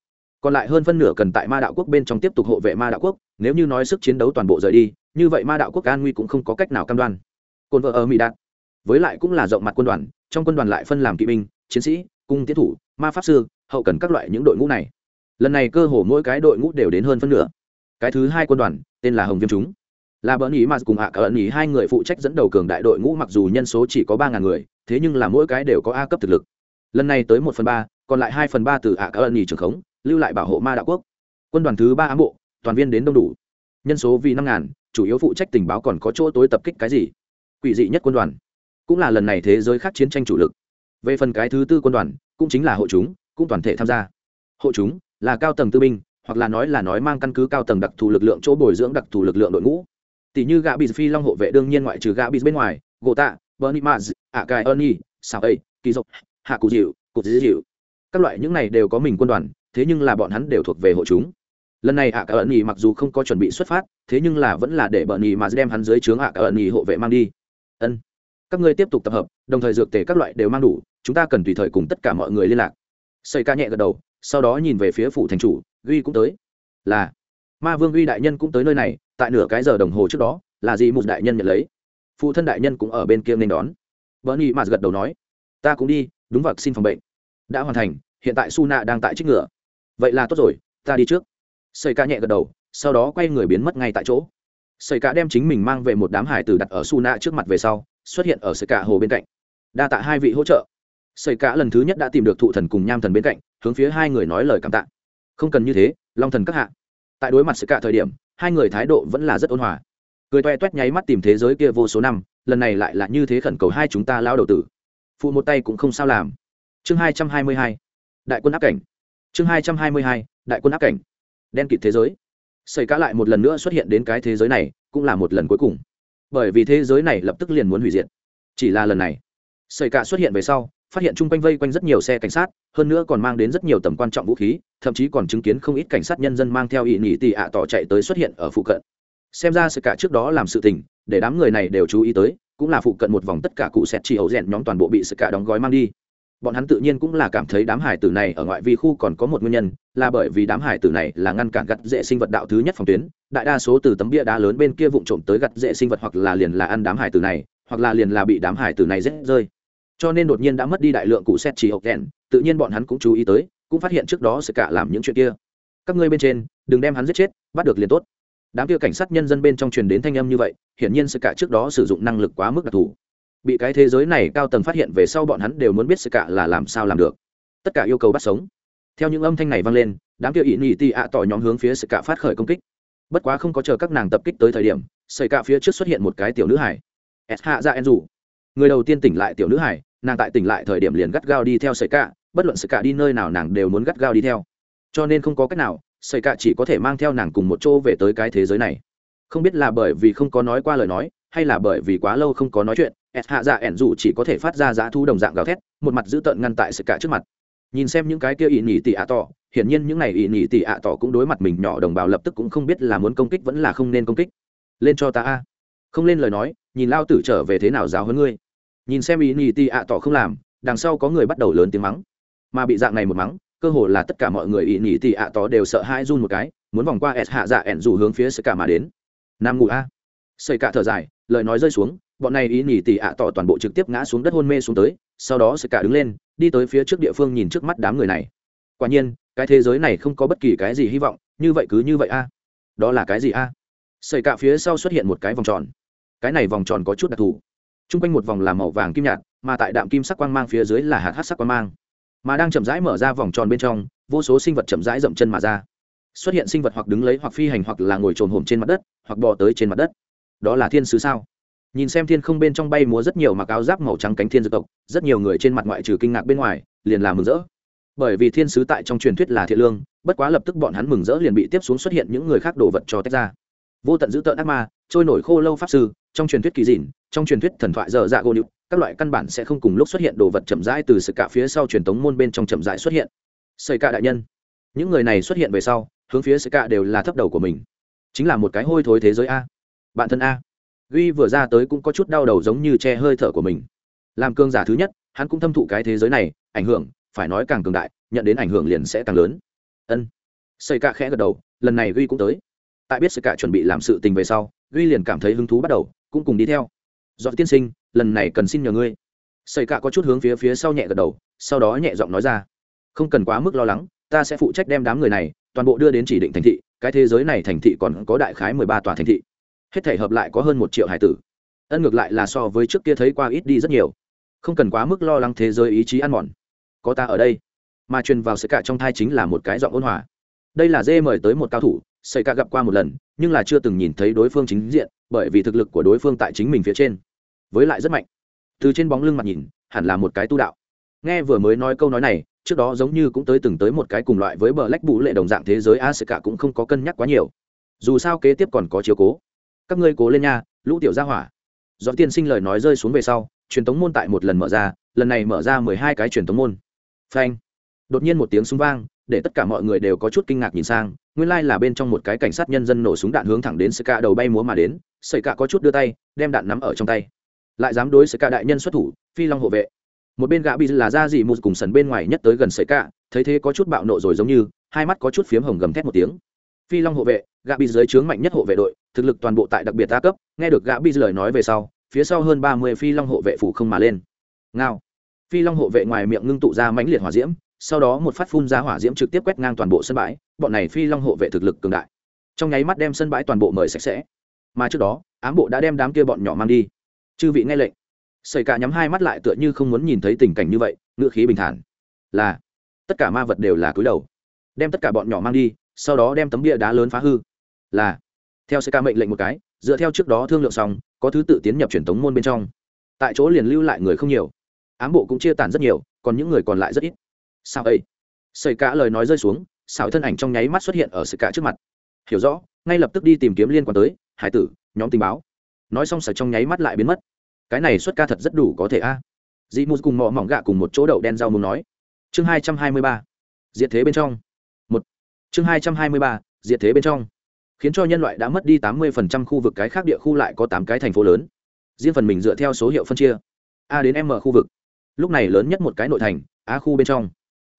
Còn lại hơn phân nửa cần tại ma đạo quốc bên trong tiếp tục hộ vệ ma đạo quốc nếu như nói sức chiến đấu toàn bộ rời đi như vậy ma đạo quốc an nguy cũng không có cách nào cam đoan. Côn vợ ở mỹ đạt. Với lại cũng là rộng mặt quân đoàn trong quân đoàn lại phân làm kỵ binh chiến sĩ cung tiến thủ ma pháp sư hậu cần các loại những đội ngũ này lần này cơ hồ mỗi cái đội ngũ đều đến hơn phân nửa. Cái thứ hai quân đoàn, tên là hồng viêm chúng. Là bỡn ý mà cùng hạ cả ẩn ý hai người phụ trách dẫn đầu cường đại đội ngũ, mặc dù nhân số chỉ có ba ngàn người, thế nhưng là mỗi cái đều có a cấp thực lực. Lần này tới một phần ba, còn lại hai phần ba từ hạ cả ẩn ý trường khống, lưu lại bảo hộ ma đạo quốc. Quân đoàn thứ ba ám bộ, toàn viên đến đông đủ. Nhân số vì năm ngàn, chủ yếu phụ trách tình báo còn có chỗ tối tập kích cái gì? Quỷ dị nhất quân đoàn. Cũng là lần này thế giới khác chiến tranh chủ lực. Về phần cái thứ tư quân đoàn, cũng chính là hộ chúng, cũng toàn thể tham gia. Hộ chúng là cao tầng tư binh hoặc là nói là nói mang căn cứ cao tầng đặc thù lực lượng chỗ bồi dưỡng đặc thù lực lượng đội ngũ. Tỷ như gã bị phi long hộ vệ đương nhiên ngoại trừ gã bị bên ngoài gỗ tạ bernie maz ạ cài ernie sao ấy kỳ dục, hạ cụ dịu cụ dịu các loại những này đều có mình quân đoàn thế nhưng là bọn hắn đều thuộc về hộ chúng. Lần này ạ cả ẩn nhì mặc dù không có chuẩn bị xuất phát thế nhưng là vẫn là để bernie mà đem hắn dưới trướng ạ cả ẩn nhì hộ vệ mang đi. Ân. Các ngươi tiếp tục tập hợp đồng thời dược tề các loại đều mang đủ chúng ta cần tùy thời cùng tất cả mọi người liên lạc. Xây ca nhẹ gật đầu sau đó nhìn về phía phủ thành chủ duy cũng tới. Là, ma vương uy đại nhân cũng tới nơi này, tại nửa cái giờ đồng hồ trước đó, là gì một đại nhân nhận lấy. Phụ thân đại nhân cũng ở bên kia nên đón. Vợ nhị mà gật đầu nói, ta cũng đi, đúng vật xin phòng bệnh. Đã hoàn thành, hiện tại su nạ đang tại trích ngựa. Vậy là tốt rồi, ta đi trước. Xây ca nhẹ gật đầu, sau đó quay người biến mất ngay tại chỗ. Xây ca đem chính mình mang về một đám hải tử đặt ở su nạ trước mặt về sau, xuất hiện ở xây ca hồ bên cạnh. Đa tạ hai vị hỗ trợ. Xây ca lần thứ nhất đã tìm được thụ thần cùng nham thần bên cạnh hướng phía hai người nói lời cảm tạ. Không cần như thế, long thần các hạ. Tại đối mặt sự cả thời điểm, hai người thái độ vẫn là rất ôn hòa. Cười toe toét nháy mắt tìm thế giới kia vô số năm, lần này lại là như thế khẩn cầu hai chúng ta lao đầu tử. Phụ một tay cũng không sao làm. Chương hai trăm hai mươi hai, đại quân áp cảnh. Chương hai trăm hai mươi hai, đại quân áp cảnh. Đen kịt thế giới. Xảy cá lại một lần nữa xuất hiện đến cái thế giới này, cũng là một lần cuối cùng. Bởi vì thế giới này lập tức liền muốn hủy diệt. Chỉ là lần này xảy cá xuất hiện về sau phát hiện chung quanh vây quanh rất nhiều xe cảnh sát, hơn nữa còn mang đến rất nhiều tầm quan trọng vũ khí, thậm chí còn chứng kiến không ít cảnh sát nhân dân mang theo ỵ nỉ tị ạ tỏ chạy tới xuất hiện ở phụ cận. Xem ra sự cả trước đó làm sự tình, để đám người này đều chú ý tới, cũng là phụ cận một vòng tất cả cụ sẹt chỉ ấu rèn nhóm toàn bộ bị sự cả đóng gói mang đi. Bọn hắn tự nhiên cũng là cảm thấy đám hải tử này ở ngoại vi khu còn có một nguyên nhân, là bởi vì đám hải tử này là ngăn cản gặt dễ sinh vật đạo thứ nhất phòng tuyến, đại đa số từ tấm bia đá lớn bên kia vụng trộm tới gặt dễ sinh vật hoặc là liền là ăn đám hải tử này, hoặc là liền là bị đám hải tử này rết rơi cho nên đột nhiên đã mất đi đại lượng cụ xét chỉ hộp đèn tự nhiên bọn hắn cũng chú ý tới, cũng phát hiện trước đó sẽ cả làm những chuyện kia. Các ngươi bên trên, đừng đem hắn giết chết, bắt được liền tốt. Đám kia cảnh sát nhân dân bên trong truyền đến thanh âm như vậy, hiển nhiên sẽ cả trước đó sử dụng năng lực quá mức đặc thù. Bị cái thế giới này cao tầng phát hiện về sau bọn hắn đều muốn biết sự cả là làm sao làm được. Tất cả yêu cầu bắt sống. Theo những âm thanh này vang lên, đám kia ỵ nhị tị ạ tỏ nhóm hướng phía sự cả phát khởi công kích. Bất quá không có chờ các nàng tập kích tới thời điểm xảy cả phía trước xuất hiện một cái tiểu nữ hải. S hạ ra en rủ người đầu tiên tỉnh lại tiểu nữ hải nàng tại tỉnh lại thời điểm liền gắt gao đi theo sợi cạ, bất luận sợi cạ đi nơi nào nàng đều muốn gắt gao đi theo. Cho nên không có cách nào sợi cạ chỉ có thể mang theo nàng cùng một chỗ về tới cái thế giới này. Không biết là bởi vì không có nói qua lời nói hay là bởi vì quá lâu không có nói chuyện s hạ dạ ẻn dù chỉ có thể phát ra giá thu đồng dạng gào thét một mặt giữ tợn ngăn tại sợi cạ trước mặt. Nhìn xem những cái kia ỵ nhị tỉ ạ tỏ hiển nhiên những này ỵ nhị tỉ ạ tỏ cũng đối mặt mình nhỏ đồng bào lập tức cũng không biết là muốn công kích vẫn là không nên công kích. Lên cho ta a. Không lên lời nói nhìn lao tử trở về thế nào giáo hơn ngươi? Nhìn xem ý nghĩ tị ạ tỏ không làm, đằng sau có người bắt đầu lớn tiếng mắng. Mà bị dạng này một mắng, cơ hồ là tất cả mọi người ý nghĩ tị ạ tỏ đều sợ hãi run một cái, muốn vòng qua s hạ dạ ẻn dù hướng phía sự cả mà đến. Nam ngủ a. Sơ cả thở dài, lời nói rơi xuống, bọn này ý nghĩ tỉ ạ tỏ toàn bộ trực tiếp ngã xuống đất hôn mê xuống tới, sau đó sơ cả đứng lên, đi tới phía trước địa phương nhìn trước mắt đám người này. Quả nhiên, cái thế giới này không có bất kỳ cái gì hy vọng, như vậy cứ như vậy a. Đó là cái gì a? Xây cả phía sau xuất hiện một cái vòng tròn. Cái này vòng tròn có chút đặc thù t r u n g quanh một vòng là màu vàng kim nhạt, mà tại đạm kim sắc quang mang phía dưới là hạt hát sắc quang mang. Mà đang chậm rãi mở ra vòng tròn bên trong, vô số sinh vật chậm rãi dậm chân mà ra. Xuất hiện sinh vật hoặc đứng lấy hoặc phi hành hoặc là ngồi trồn hồm trên mặt đất, hoặc bò tới trên mặt đất. Đó là thiên sứ sao? Nhìn xem thiên không bên trong bay múa rất nhiều mặc áo giáp màu trắng cánh thiên dược tộc, rất nhiều người trên mặt ngoại trừ kinh ngạc bên ngoài, liền là mừng rỡ. Bởi vì thiên sứ tại trong truyền thuyết là thiện lương, bất quá lập tức bọn hắn mừng rỡ liền bị tiếp xuống xuất hiện những người khác đổ vật cho tách ra. Vô tận giữ tợn ác ma, trôi nổi khô lâu pháp sư, trong truyền thuyết kỳ dịn trong truyền thuyết thần thoại dở dạ gỗ nịu các loại căn bản sẽ không cùng lúc xuất hiện đồ vật chậm rãi từ sự cả phía sau truyền thống môn bên trong chậm rãi xuất hiện xây cả đại nhân những người này xuất hiện về sau hướng phía sự cả đều là thấp đầu của mình chính là một cái hôi thối thế giới a bạn thân a Guy vừa ra tới cũng có chút đau đầu giống như che hơi thở của mình. Làm cương giả thứ nhất, hắn cũng thâm thụ cái thế giới này, ảnh hưởng, phải nói càng cường đại, nhận đến ảnh hưởng liền sẽ càng lớn. Ân. sợi cả khẽ gật đầu, lần này Guy cũng tới. Tại biết sợi cả chuẩn bị làm sự tình về sau, Guy liền cảm thấy hứng thú bắt đầu, cũng cùng đi theo. Dọn tiên sinh, lần này cần xin nhờ ngươi. xây cả có chút hướng phía phía sau nhẹ gật đầu, sau đó nhẹ giọng nói ra, không cần quá mức lo lắng, ta sẽ phụ trách đem đám người này toàn bộ đưa đến chỉ định thành thị, cái thế giới này thành thị còn có đại khái mười ba tòa thành thị. Hết thể hợp lại có hơn một triệu hải tử. Ân ngược lại là so với trước kia thấy qua ít đi rất nhiều. Không cần quá mức lo lắng thế giới ý chí ăn mòn. Có ta ở đây. Mà truyền vào sự cả trong thai chính là một cái giọng ôn hòa. Đây là dê mời tới một cao thủ xảy cả gặp qua một lần nhưng là chưa từng nhìn thấy đối phương chính diện bởi vì thực lực của đối phương tại chính mình phía trên với lại rất mạnh. Từ trên bóng lưng mặt nhìn, hẳn là một cái tu đạo. Nghe vừa mới nói câu nói này, trước đó giống như cũng tới từng tới một cái cùng loại với bờ lách bụ lệ đồng dạng thế giới a sự cả cũng không có cân nhắc quá nhiều. Dù sao kế tiếp còn có chiếu cố. Các ngươi cố lên nha, lũ tiểu gia hỏa. Do tiên sinh lời nói rơi xuống về sau, truyền tống môn tại một lần mở ra, lần này mở ra mười hai cái truyền tống môn. Phanh. Đột nhiên một tiếng súng vang, để tất cả mọi người đều có chút kinh ngạc nhìn sang, nguyên lai là bên trong một cái cảnh sát nhân dân nổ súng đạn hướng thẳng đến sơ ca đầu bay múa mà đến sợi cả có chút đưa tay, đem đạn nắm ở trong tay lại dám đối sợi cả đại nhân xuất thủ, phi long hộ vệ. Một bên gã bị là ra gì một cùng sần bên ngoài nhất tới gần sợi cả thấy thế có chút bạo nộ rồi giống như, hai mắt có chút phiếm hồng gầm thét một tiếng. Phi long hộ vệ, gã bị dưới trướng mạnh nhất hộ vệ đội, thực lực toàn bộ tại đặc biệt đa cấp, nghe được gã bị lời nói về sau, phía sau hơn ba mươi phi long hộ vệ phủ không mà lên. Ngao. Phi long hộ vệ ngoài miệng ngưng tụ ra mãnh liệt hỏa diễm, sau đó một phát phun ra hỏa diễm trực tiếp quét ngang toàn bộ sân bãi, bọn này phi long hộ vệ thực lực cường đại. Trong nháy mắt đem sân bãi toàn bộ mời sạch sẽ. Mà trước đó, ám bộ đã đem đám kia bọn nhỏ mang đi chư vị nghe lệnh. Xảy cả nhắm hai mắt lại tựa như không muốn nhìn thấy tình cảnh như vậy ngựa khí bình thản. Là, tất cả ma vật đều là cúi đầu. Đem tất cả bọn nhỏ mang đi, sau đó đem tấm bia đá lớn phá hư. Là, theo sợi ca mệnh lệnh một cái, dựa theo trước đó thương lượng xong, có thứ tự tiến nhập truyền thống môn bên trong. Tại chỗ liền lưu lại người không nhiều. Ám bộ cũng chia tản rất nhiều, còn những người còn lại rất ít. Sao ấy xảy cả lời nói rơi xuống, xảo thân ảnh trong nháy mắt xuất hiện ở sự cả trước mặt. Hiểu rõ, ngay lập tức đi tìm kiếm liên quan tới, hải tử, nhóm tình báo nói xong sợi trong nháy mắt lại biến mất. Cái này xuất ca thật rất đủ có thể a. À. dị mù cùng mọ mỏng gạ cùng một chỗ đậu đen rau muốn nói. Chương hai trăm hai mươi ba. Diệt thế bên trong. Một. Chương hai trăm hai mươi ba. Diệt thế bên trong. Khiến cho nhân loại đã mất đi tám mươi phần trăm khu vực cái khác địa khu lại có tám cái thành phố lớn. Riêng phần mình dựa theo số hiệu phân chia. A đến m khu vực. Lúc này lớn nhất một cái nội thành, a khu bên trong.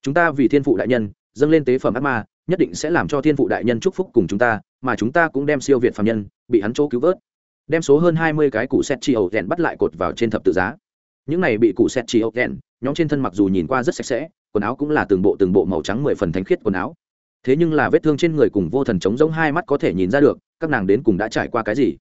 Chúng ta vì thiên phụ đại nhân, dâng lên tế phẩm ác ma, nhất định sẽ làm cho thiên phụ đại nhân chúc phúc cùng chúng ta, mà chúng ta cũng đem siêu việt phạm nhân, bị hắn chỗ cứu vớt đem số hơn hai mươi cái cụ set chi ẩu rèn bắt lại cột vào trên thập tự giá. Những này bị cụ set chi ẩu rèn, nhóm trên thân mặc dù nhìn qua rất sạch sẽ, quần áo cũng là từng bộ từng bộ màu trắng mười phần thánh khiết quần áo. Thế nhưng là vết thương trên người cùng vô thần chống giống hai mắt có thể nhìn ra được, các nàng đến cùng đã trải qua cái gì.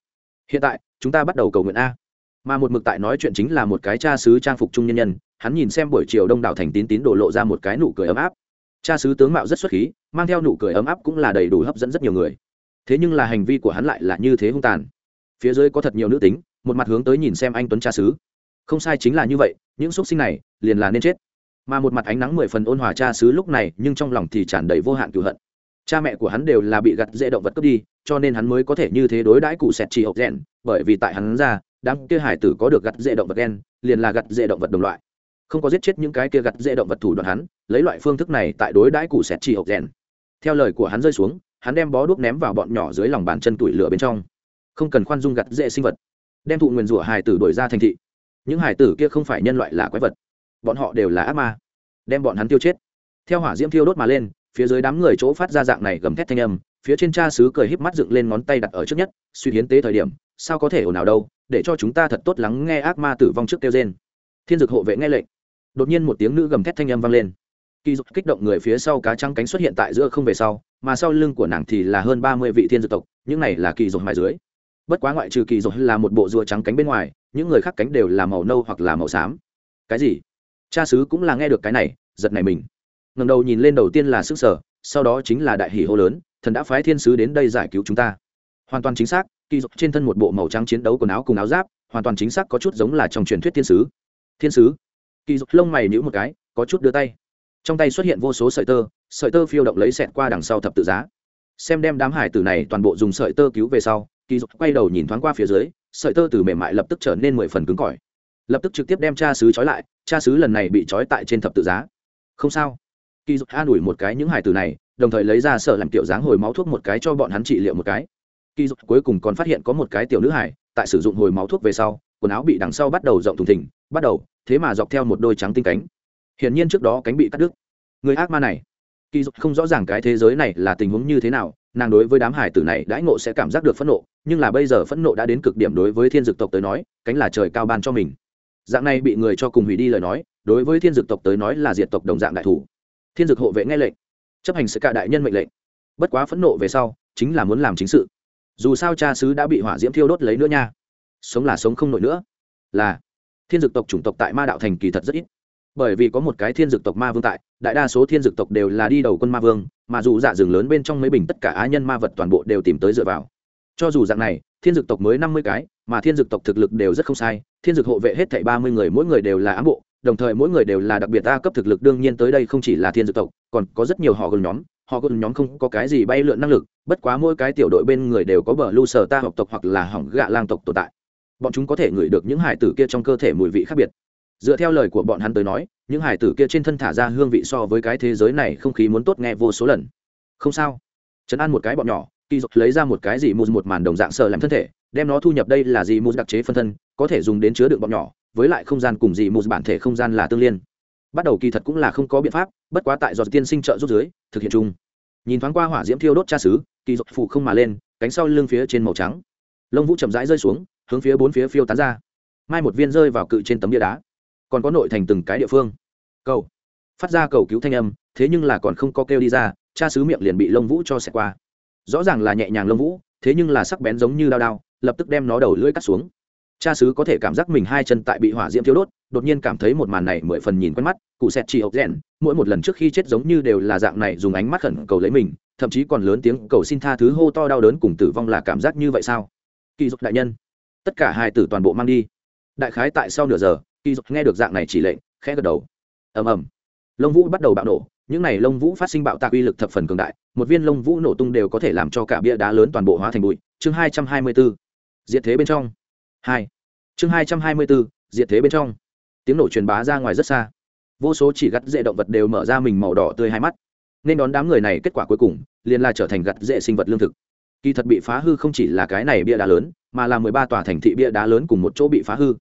Hiện tại, chúng ta bắt đầu cầu nguyện a. Mà một mực tại nói chuyện chính là một cái cha sứ trang phục trung nhân nhân, hắn nhìn xem buổi chiều đông đảo thành tín tín đổ lộ ra một cái nụ cười ấm áp. Cha sứ tướng mạo rất xuất khí, mang theo nụ cười ấm áp cũng là đầy đủ hấp dẫn rất nhiều người. Thế nhưng là hành vi của hắn lại là như thế hung tàn phía dưới có thật nhiều nữ tính một mặt hướng tới nhìn xem anh tuấn cha xứ, không sai chính là như vậy những xúc sinh này liền là nên chết. Mà một mặt ánh nắng mười phần ôn hòa cha xứ lúc này nhưng trong lòng thì tràn đầy vô hạn cựu hận. Cha mẹ của hắn đều là bị gặt dễ động vật cướp đi cho nên hắn mới có thể như thế đối đãi cụ sẹt chỉ hộp rèn bởi vì tại hắn ra đám kia hải tử có được gặt dễ động vật đen liền là gặt dễ động vật đồng loại. Không có giết chết những cái kia gặt dễ động vật thủ đoạn hắn lấy loại phương thức này tại đối đãi cụ sẹt chỉ hộp rèn. Theo lời của hắn rơi xuống hắn đem bó đuốc ném vào bọn nhỏ dưới lòng bàn chân tủi lửa bên trong không cần khoan dung gặt dễ sinh vật, đem thụ nguyền rủa hải tử đổi ra thành thị. Những hải tử kia không phải nhân loại là quái vật, bọn họ đều là ác ma, đem bọn hắn tiêu chết. Theo hỏa diễm thiêu đốt mà lên, phía dưới đám người chỗ phát ra dạng này gầm thét thanh âm, phía trên cha xứ cười híp mắt dựng lên ngón tay đặt ở trước nhất, suy hiến tế thời điểm, sao có thể ồn nào đâu, để cho chúng ta thật tốt lắng nghe ác ma tử vong trước kêu trên thiên dực hộ vệ nghe lệnh. Đột nhiên một tiếng nữ gầm thét thanh âm vang lên. Kỳ dục kích động người phía sau cá trăng cánh xuất hiện tại giữa không về sau, mà sau lưng của nàng thì là hơn ba mươi vị thiên dực tộc, những này là kỳ dục mài dưới bất quá ngoại trừ kỳ dục là một bộ rùa trắng cánh bên ngoài, những người khác cánh đều là màu nâu hoặc là màu xám. Cái gì? Cha sứ cũng là nghe được cái này, giật này mình. Ngầm đầu nhìn lên đầu tiên là sức sở, sau đó chính là đại hỷ hô lớn, thần đã phái thiên sứ đến đây giải cứu chúng ta. Hoàn toàn chính xác, kỳ dục trên thân một bộ màu trắng chiến đấu quần áo cùng áo giáp, hoàn toàn chính xác có chút giống là trong truyền thuyết thiên sứ. Thiên sứ? Kỳ dục lông mày nhữ một cái, có chút đưa tay. Trong tay xuất hiện vô số sợi tơ sợi tơ phiêu động lấy xẹt qua đằng sau thập tự giá xem đem đám hải tử này toàn bộ dùng sợi tơ cứu về sau, kỳ dục quay đầu nhìn thoáng qua phía dưới, sợi tơ từ mềm mại lập tức trở nên mười phần cứng cỏi. Lập tức trực tiếp đem cha sứ trói lại, cha sứ lần này bị trói tại trên thập tự giá. Không sao. Kỳ dục an ủi một cái những hải tử này, đồng thời lấy ra sợ làm kiểu dáng hồi máu thuốc một cái cho bọn hắn trị liệu một cái. Kỳ dục cuối cùng còn phát hiện có một cái tiểu nữ hải, tại sử dụng hồi máu thuốc về sau, quần áo bị đằng sau bắt đầu rộng thùng thình, bắt đầu, thế mà dọc theo một đôi trắng tinh cánh. Hiển nhiên trước đó cánh bị cắt đứt. Người ác ma này kỳ dục không rõ ràng cái thế giới này là tình huống như thế nào, nàng đối với đám hải tử này đãi ngộ sẽ cảm giác được phẫn nộ, nhưng là bây giờ phẫn nộ đã đến cực điểm đối với thiên dực tộc tới nói, cánh là trời cao ban cho mình. Dạng này bị người cho cùng hủy đi lời nói, đối với thiên dực tộc tới nói là diệt tộc đồng dạng đại thủ. Thiên dực hộ vệ nghe lệnh, chấp hành sự cả đại nhân mệnh lệnh. Bất quá phẫn nộ về sau, chính là muốn làm chính sự. Dù sao cha sứ đã bị hỏa diễm thiêu đốt lấy nữa nha. Sống là sống không nổi nữa. Là, thiên dực tộc chủng tộc tại ma đạo thành kỳ thật rất ít bởi vì có một cái thiên dực tộc ma vương tại, đại đa số thiên dực tộc đều là đi đầu quân ma vương, mà dù dạ rừng lớn bên trong mấy bình tất cả á nhân ma vật toàn bộ đều tìm tới dựa vào. Cho dù dạng này, thiên dực tộc mới năm mươi cái, mà thiên dực tộc thực lực đều rất không sai, thiên dực hộ vệ hết thảy ba mươi người mỗi người đều là ám bộ, đồng thời mỗi người đều là đặc biệt a cấp thực lực, đương nhiên tới đây không chỉ là thiên dực tộc, còn có rất nhiều họ gần nhóm, họ gần nhóm không có cái gì bay lượn năng lực, bất quá mỗi cái tiểu đội bên người đều có bờ lưu sở ta học tộc hoặc là hỏng gạ lang tộc tồn tại. Bọn chúng có thể ngửi được những hải tử kia trong cơ thể mùi vị khác biệt dựa theo lời của bọn hắn tới nói, những hải tử kia trên thân thả ra hương vị so với cái thế giới này không khí muốn tốt nghe vô số lần. Không sao. Chấn an một cái bọn nhỏ, kỳ dục lấy ra một cái gì mù một màn đồng dạng sợ làm thân thể, đem nó thu nhập đây là gì mù đặc chế phân thân, có thể dùng đến chứa đựng bọn nhỏ, với lại không gian cùng gì mù bản thể không gian là tương liên. Bắt đầu kỳ thật cũng là không có biện pháp, bất quá tại do tiên sinh trợ rút dưới, thực hiện chung. Nhìn thoáng qua hỏa diễm thiêu đốt cha xứ, kỳ dục phụ không mà lên, cánh sau lưng phía trên màu trắng. Lông vũ chậm rãi rơi xuống, hướng phía bốn phía phiêu tán ra. Mai một viên rơi vào cự trên tấm bia đá còn có nội thành từng cái địa phương. Cầu. Phát ra cầu cứu thanh âm, thế nhưng là còn không có kêu đi ra, cha sứ miệng liền bị lông vũ cho xẹt qua. Rõ ràng là nhẹ nhàng lông vũ, thế nhưng là sắc bén giống như đao đao, lập tức đem nó đầu lưỡi cắt xuống. Cha sứ có thể cảm giác mình hai chân tại bị hỏa diễm thiếu đốt, đột nhiên cảm thấy một màn này mười phần nhìn quen mắt, cụ sẹt chỉ ốc rèn, mỗi một lần trước khi chết giống như đều là dạng này dùng ánh mắt khẩn cầu lấy mình, thậm chí còn lớn tiếng cầu xin tha thứ hô to đau đớn cùng tử vong là cảm giác như vậy sao? Kỳ dục đại nhân, tất cả hai tử toàn bộ mang đi. Đại khái tại sau nửa giờ kỳ dục nghe được dạng này chỉ lệnh, khẽ gật đầu. Ầm ầm. Lông vũ bắt đầu bạo nổ, những này lông vũ phát sinh bạo tạc uy lực thập phần cường đại, một viên lông vũ nổ tung đều có thể làm cho cả bia đá lớn toàn bộ hóa thành bụi. Chương hai trăm hai mươi bốn. Diệt thế bên trong. Hai. Chương hai trăm hai mươi bốn, diệt thế bên trong. Tiếng nổ truyền bá ra ngoài rất xa. Vô số chỉ gặt dễ động vật đều mở ra mình màu đỏ tươi hai mắt. Nên đón đám người này kết quả cuối cùng, liền là trở thành gặt dễ sinh vật lương thực. Kỳ thật bị phá hư không chỉ là cái này bia đá lớn, mà là mười ba tòa thành thị bia đá lớn cùng một chỗ bị phá hư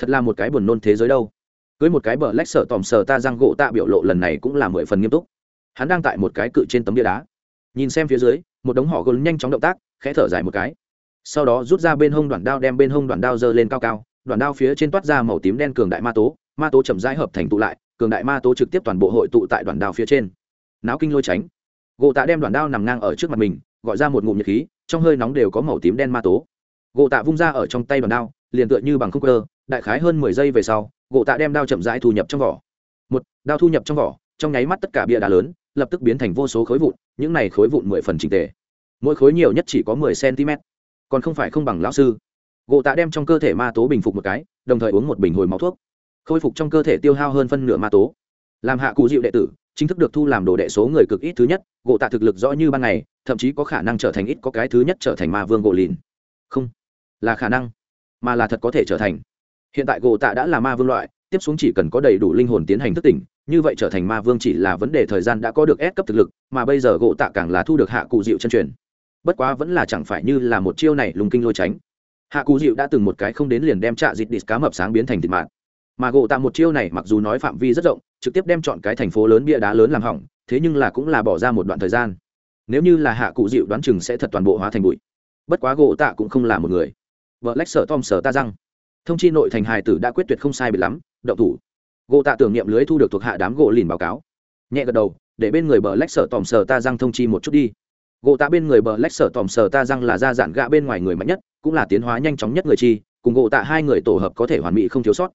thật là một cái buồn nôn thế giới đâu. Cưới một cái bờ lách sợ tòm sờ ta răng gỗ tạ biểu lộ lần này cũng là mười phần nghiêm túc. Hắn đang tại một cái cự trên tấm bia đá. Nhìn xem phía dưới, một đống họ gôn nhanh chóng động tác, khẽ thở dài một cái. Sau đó rút ra bên hông đoạn đao đem bên hông đoạn đao giơ lên cao cao, đoạn đao phía trên toát ra màu tím đen cường đại ma tố ma tố chậm rãi hợp thành tụ lại, cường đại ma tố trực tiếp toàn bộ hội tụ tại đoạn đao phía trên. Náo kinh lôi tránh. Gỗ tạ đem đoạn đao nằm ngang ở trước mặt mình, gọi ra một ngụm nhiệt khí, trong hơi nóng đều có màu tím đen ma tố. Gỗ tạ vung ra ở trong tay đoạn đao, liền tựa như bằng không cơ đại khái hơn mười giây về sau, gỗ tạ đem đao chậm rãi thu nhập trong vỏ. Một, đao thu nhập trong vỏ, trong nháy mắt tất cả bia đá lớn, lập tức biến thành vô số khối vụn, những này khối vụn mười phần trình tề. Mỗi khối nhiều nhất chỉ có mười cm còn không phải không bằng lão sư. Gỗ tạ đem trong cơ thể ma tố bình phục một cái, đồng thời uống một bình hồi máu thuốc. Khôi phục trong cơ thể tiêu hao hơn phân nửa ma tố. Làm hạ cụ dịu đệ tử, chính thức được thu làm đồ đệ số người cực ít thứ nhất, gỗ tạ thực lực rõ như ban ngày, thậm chí có khả năng trở thành ít có cái thứ nhất trở thành ma vương gỗ lìn. Không, là khả năng, mà là thật có thể trở thành hiện tại gỗ tạ đã là ma vương loại, tiếp xuống chỉ cần có đầy đủ linh hồn tiến hành thức tỉnh, như vậy trở thành ma vương chỉ là vấn đề thời gian đã có được ép cấp thực lực, mà bây giờ gỗ tạ càng là thu được hạ cụ dịu chân truyền. Bất quá vẫn là chẳng phải như là một chiêu này lùng kinh lôi tránh. Hạ cụ dịu đã từng một cái không đến liền đem trạ dịt đít cá mập sáng biến thành thịt mạng mà gỗ tạ một chiêu này mặc dù nói phạm vi rất rộng, trực tiếp đem chọn cái thành phố lớn bia đá lớn làm hỏng, thế nhưng là cũng là bỏ ra một đoạn thời gian. Nếu như là hạ cụ dịu đoán chừng sẽ thật toàn bộ hóa thành bụi. Bất quá gỗ tạ cũng không là một người. Vợ lách sợ tom sợ ta răng thông chi nội thành hài tử đã quyết tuyệt không sai bị lắm, động thủ. Gỗ tạ tưởng niệm lưới thu được thuộc hạ đám gỗ lìn báo cáo. Nhẹ gật đầu, để bên người bờ lách sở tòm sờ ta răng thông chi một chút đi. Gỗ tạ bên người bờ lách sở tòm sờ ta răng là gia giản gạ bên ngoài người mạnh nhất, cũng là tiến hóa nhanh chóng nhất người chi, cùng gỗ tạ hai người tổ hợp có thể hoàn mỹ không thiếu sót.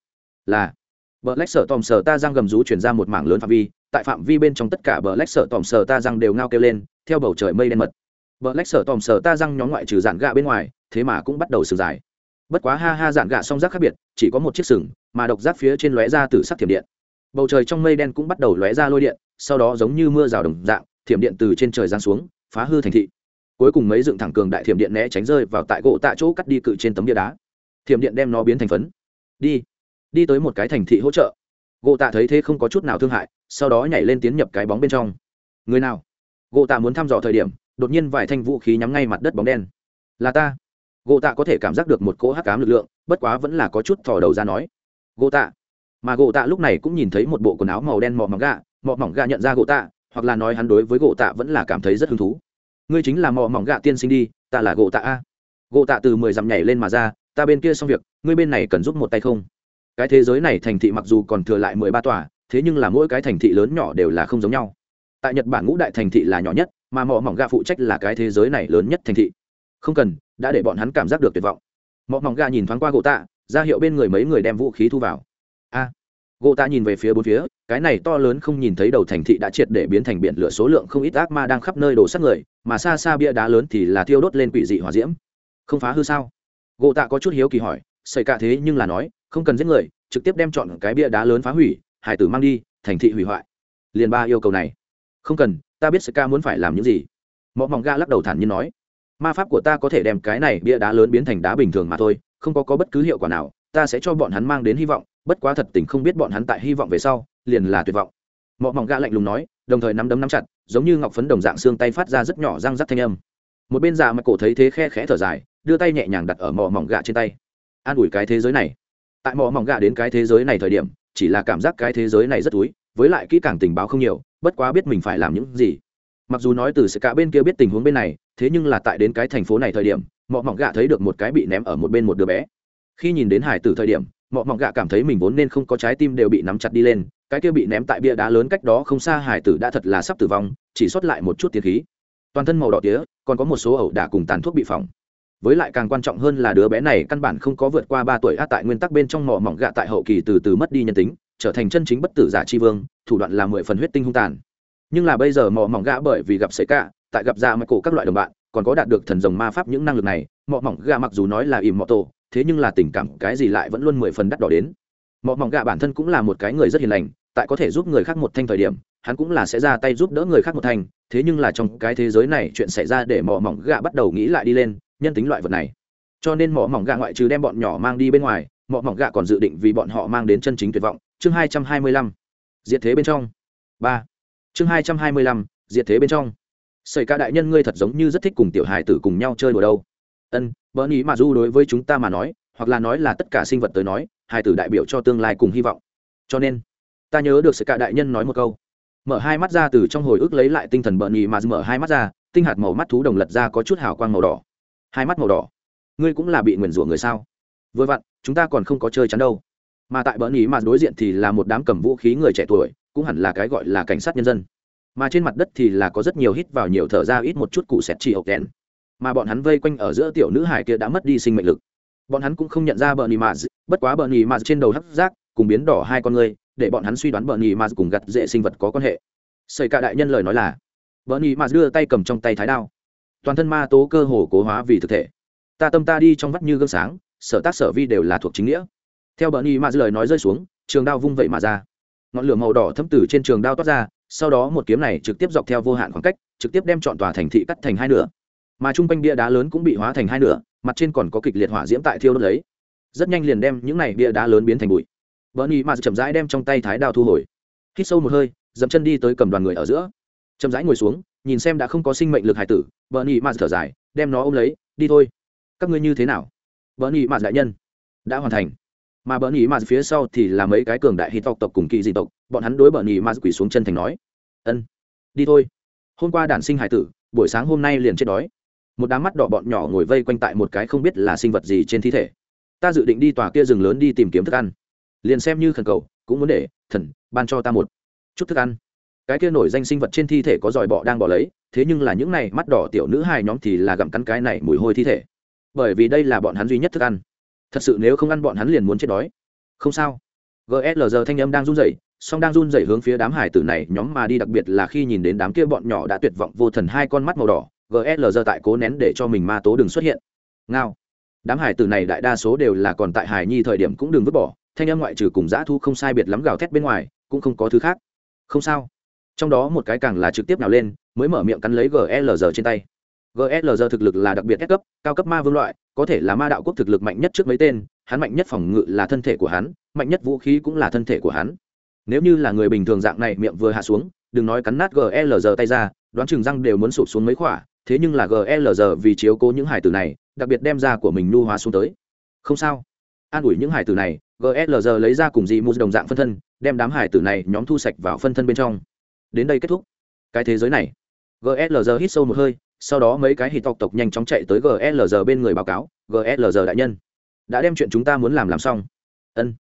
Là, bờ lách sở tòm sờ ta răng gầm rú chuyển ra một mảng lớn phạm vi, tại phạm vi bên trong tất cả bờ lách sở tòm sờ ta răng đều ngao kêu lên, theo bầu trời mây đen mật. Bờ lách sở tòm sờ ta răng nhóm ngoại trừ giản gạ bên ngoài, thế mà cũng bắt đầu sừng dài bất quá ha ha dạn gạ song rác khác biệt, chỉ có một chiếc sừng, mà độc giác phía trên lóe ra từ sắc thiểm điện. Bầu trời trong mây đen cũng bắt đầu lóe ra lôi điện, sau đó giống như mưa rào đồng dạng, thiểm điện từ trên trời giáng xuống, phá hư thành thị. Cuối cùng mấy dựng thẳng cường đại thiểm điện né tránh rơi vào tại gỗ tạ chỗ cắt đi cự trên tấm địa đá. Thiểm điện đem nó biến thành phấn. Đi đi tới một cái thành thị hỗ trợ. Gỗ tạ thấy thế không có chút nào thương hại, sau đó nhảy lên tiến nhập cái bóng bên trong. Người nào? Gỗ tạ muốn thăm dò thời điểm, đột nhiên vài thanh vũ khí nhắm ngay mặt đất bóng đen. Là ta gỗ tạ có thể cảm giác được một cỗ hắc cám lực lượng, bất quá vẫn là có chút thò đầu ra nói. Gỗ tạ. Mà gỗ tạ lúc này cũng nhìn thấy một bộ quần áo màu đen mỏ mỏng gà mỏ mỏng gà nhận ra gỗ tạ, hoặc là nói hắn đối với gỗ tạ vẫn là cảm thấy rất hứng thú. Ngươi chính là mỏ mỏng gà tiên sinh đi, ta là gỗ tạ a. Gỗ tạ từ mười dặm nhảy lên mà ra, ta bên kia xong việc, ngươi bên này cần giúp một tay không? Cái thế giới này thành thị mặc dù còn thừa lại mười ba tòa, thế nhưng là mỗi cái thành thị lớn nhỏ đều là không giống nhau. Tại nhật bản ngũ đại thành thị là nhỏ nhất, mà mỏ mỏng gà phụ trách là cái thế giới này lớn nhất thành thị không cần, đã để bọn hắn cảm giác được tuyệt vọng. Mọi mỏng gà nhìn thoáng qua gỗ tạ, ra hiệu bên người mấy người đem vũ khí thu vào. A. Gỗ tạ nhìn về phía bốn phía, cái này to lớn không nhìn thấy đầu thành thị đã triệt để biến thành biển lửa số lượng không ít ác ma đang khắp nơi đổ sát người, mà xa xa bia đá lớn thì là thiêu đốt lên quỷ dị hỏa diễm. Không phá hư sao? Gỗ tạ có chút hiếu kỳ hỏi xảy cả thế nhưng là nói, không cần giết người, trực tiếp đem chọn cái bia đá lớn phá hủy, hải tử mang đi, thành thị hủy hoại. Liền ba yêu cầu này. Không cần, ta biết ca muốn phải làm những gì. Mọi mỏng ga lắc đầu thản nhiên nói ma pháp của ta có thể đem cái này bia đá lớn biến thành đá bình thường mà thôi không có, có bất cứ hiệu quả nào ta sẽ cho bọn hắn mang đến hy vọng bất quá thật tình không biết bọn hắn tại hy vọng về sau liền là tuyệt vọng. Mọ mỏng gã lạnh lùng nói đồng thời nắm đấm nắm chặt giống như ngọc phấn đồng dạng xương tay phát ra rất nhỏ răng rắc thanh âm. Một bên già mà cổ thấy thế khe khẽ thở dài đưa tay nhẹ nhàng đặt ở mỏ mỏng gạ trên tay. An ủi cái thế giới này. Tại mỏ mỏng gạ đến cái thế giới này thời điểm chỉ là cảm giác cái thế giới này rất túi với lại kỹ càng tình báo không nhiều bất quá biết mình phải làm những gì mặc dù nói từ sự cả bên kia biết tình huống bên này, thế nhưng là tại đến cái thành phố này thời điểm, mọ mỏng gạ thấy được một cái bị ném ở một bên một đứa bé. Khi nhìn đến hải tử thời điểm, mọ mỏng gạ cảm thấy mình vốn nên không có trái tim đều bị nắm chặt đi lên, cái kia bị ném tại bia đá lớn cách đó không xa hải tử đã thật là sắp tử vong, chỉ sót lại một chút tiền khí. Toàn thân màu đỏ tía, còn có một số ẩu đả cùng tàn thuốc bị phỏng. Với lại càng quan trọng hơn là đứa bé này căn bản không có vượt qua ba tuổi a tại nguyên tắc bên trong mỏ mỏng gạ tại hậu kỳ từ từ mất đi nhân tính, trở thành chân chính bất tử giả tri vương, thủ đoạn là mười phần huyết tinh hung tàn nhưng là bây giờ mỏ mỏng gã bởi vì gặp sấy cả, tại gặp ra mặt cổ các loại đồng bạn, còn có đạt được thần rồng ma pháp những năng lực này mỏ mỏng gã mặc dù nói là ìm mọ tổ, thế nhưng là tình cảm cái gì lại vẫn luôn mười phần đắt đỏ đến. Mỏ mỏng gã bản thân cũng là một cái người rất hiền lành, tại có thể giúp người khác một thanh thời điểm, hắn cũng là sẽ ra tay giúp đỡ người khác một thanh, thế nhưng là trong cái thế giới này chuyện xảy ra để mỏ mỏng gạ bắt đầu nghĩ lại đi lên, nhân tính loại vật này. Cho nên mỏ mỏng gạ ngoại trừ đem bọn nhỏ mang đi bên ngoài mỏ mỏng gạ còn dự định vì bọn họ mang đến chân chính tuyệt vọng. Chương hai trăm hai mươi lăm. Diệt thế bên trong. Ba chương hai trăm hai mươi lăm, diệt thế bên trong. Xảy ca đại nhân ngươi thật giống như rất thích cùng tiểu hài tử cùng nhau chơi đùa đâu. Ân, bỡ ý mà du đối với chúng ta mà nói, hoặc là nói là tất cả sinh vật tới nói, hài tử đại biểu cho tương lai cùng hy vọng. Cho nên, ta nhớ được sự cả đại nhân nói một câu. Mở hai mắt ra từ trong hồi ức lấy lại tinh thần bợn ý mà mở hai mắt ra, tinh hạt màu mắt thú đồng lật ra có chút hào quang màu đỏ. Hai mắt màu đỏ. Ngươi cũng là bị nguyền rủa người sao? Vừa vặn, chúng ta còn không có chơi chắn đâu. Mà tại bợn ý mà đối diện thì là một đám cầm vũ khí người trẻ tuổi cũng hẳn là cái gọi là cảnh sát nhân dân. Mà trên mặt đất thì là có rất nhiều hít vào nhiều thở ra ít một chút cụ sẹt chỉ ốc đèn. Mà bọn hắn vây quanh ở giữa tiểu nữ hải kia đã mất đi sinh mệnh lực. Bọn hắn cũng không nhận ra bờ nhì mạt bất quá bờ nhì mạt trên đầu hấp rác cùng biến đỏ hai con người, để bọn hắn suy đoán bờ nhì mạt cùng gặt dễ sinh vật có quan hệ. Xảy cả đại nhân lời nói là bờ nhì mạt đưa tay cầm trong tay thái đao. Toàn thân ma tố cơ hồ cố hóa vì thực thể. Ta tâm ta đi trong vắt như gương sáng, sở tác sở vi đều là thuộc chính nghĩa. Theo bờ nhì mạt lời nói rơi xuống, trường đao vung vậy mà ra ngọn lửa màu đỏ thấm từ trên trường đao toát ra, sau đó một kiếm này trực tiếp dọc theo vô hạn khoảng cách, trực tiếp đem chọn tòa thành thị cắt thành hai nửa. Mà chung quanh bia đá lớn cũng bị hóa thành hai nửa, mặt trên còn có kịch liệt hỏa diễm tại thiêu đốt lấy. Rất nhanh liền đem những này bia đá lớn biến thành bụi. Bernie mà chậm rãi đem trong tay thái đao thu hồi. Hít sâu một hơi, dậm chân đi tới cầm đoàn người ở giữa. Chậm rãi ngồi xuống, nhìn xem đã không có sinh mệnh lực hải tử, bernie mà thở dài, đem nó ôm lấy, đi thôi. Các ngươi như thế nào? Bernie mà đại nhân. Đã hoàn thành mà bờ nhì mà phía sau thì là mấy cái cường đại hít tộc tộc cùng kỳ dị tộc, bọn hắn đối bờ nhì mà quỳ xuống chân thành nói, ân, đi thôi. Hôm qua đản sinh hải tử, buổi sáng hôm nay liền chết đói. Một đám mắt đỏ bọn nhỏ ngồi vây quanh tại một cái không biết là sinh vật gì trên thi thể. Ta dự định đi tòa kia rừng lớn đi tìm kiếm thức ăn. Liền xem như khẩn cầu, cũng muốn để, thần, ban cho ta một chút thức ăn. Cái kia nổi danh sinh vật trên thi thể có dòi bọ đang bỏ lấy, thế nhưng là những này mắt đỏ tiểu nữ hài nhóm thì là gặm cắn cái này mùi hôi thi thể. Bởi vì đây là bọn hắn duy nhất thức ăn thật sự nếu không ăn bọn hắn liền muốn chết đói. Không sao. Glg thanh âm đang run rẩy, song đang run rẩy hướng phía đám hải tử này, nhóm mà đi đặc biệt là khi nhìn đến đám kia bọn nhỏ đã tuyệt vọng vô thần hai con mắt màu đỏ glg tại cố nén để cho mình ma tố đừng xuất hiện. Ngao. Đám hải tử này đại đa số đều là còn tại hải nhi thời điểm cũng đừng vứt bỏ, thanh âm ngoại trừ cùng dã thu không sai biệt lắm gào thét bên ngoài, cũng không có thứ khác. Không sao. Trong đó một cái càng là trực tiếp nào lên, mới mở miệng cắn lấy glg trên tay. Glg thực lực là đặc biệt cấp, cao cấp ma vương loại có thể là ma đạo quốc thực lực mạnh nhất trước mấy tên, hắn mạnh nhất phòng ngự là thân thể của hắn, mạnh nhất vũ khí cũng là thân thể của hắn. Nếu như là người bình thường dạng này miệng vừa hạ xuống, đừng nói cắn nát glg tay ra, đoán chừng răng đều muốn sụp xuống mấy khỏa, thế nhưng là glg vì chiếu cố những hải tử này, đặc biệt đem ra của mình nu hóa xuống tới. Không sao. An ủi những hải tử này glg lấy ra cùng dị một đồng dạng phân thân, đem đám hải tử này nhóm thu sạch vào phân thân bên trong. Đến đây kết thúc. Cái thế giới này. Glg hít sâu một hơi sau đó mấy cái hít tộc tộc nhanh chóng chạy tới glg bên người báo cáo glg đại nhân, đã đem chuyện chúng ta muốn làm làm xong. Ân.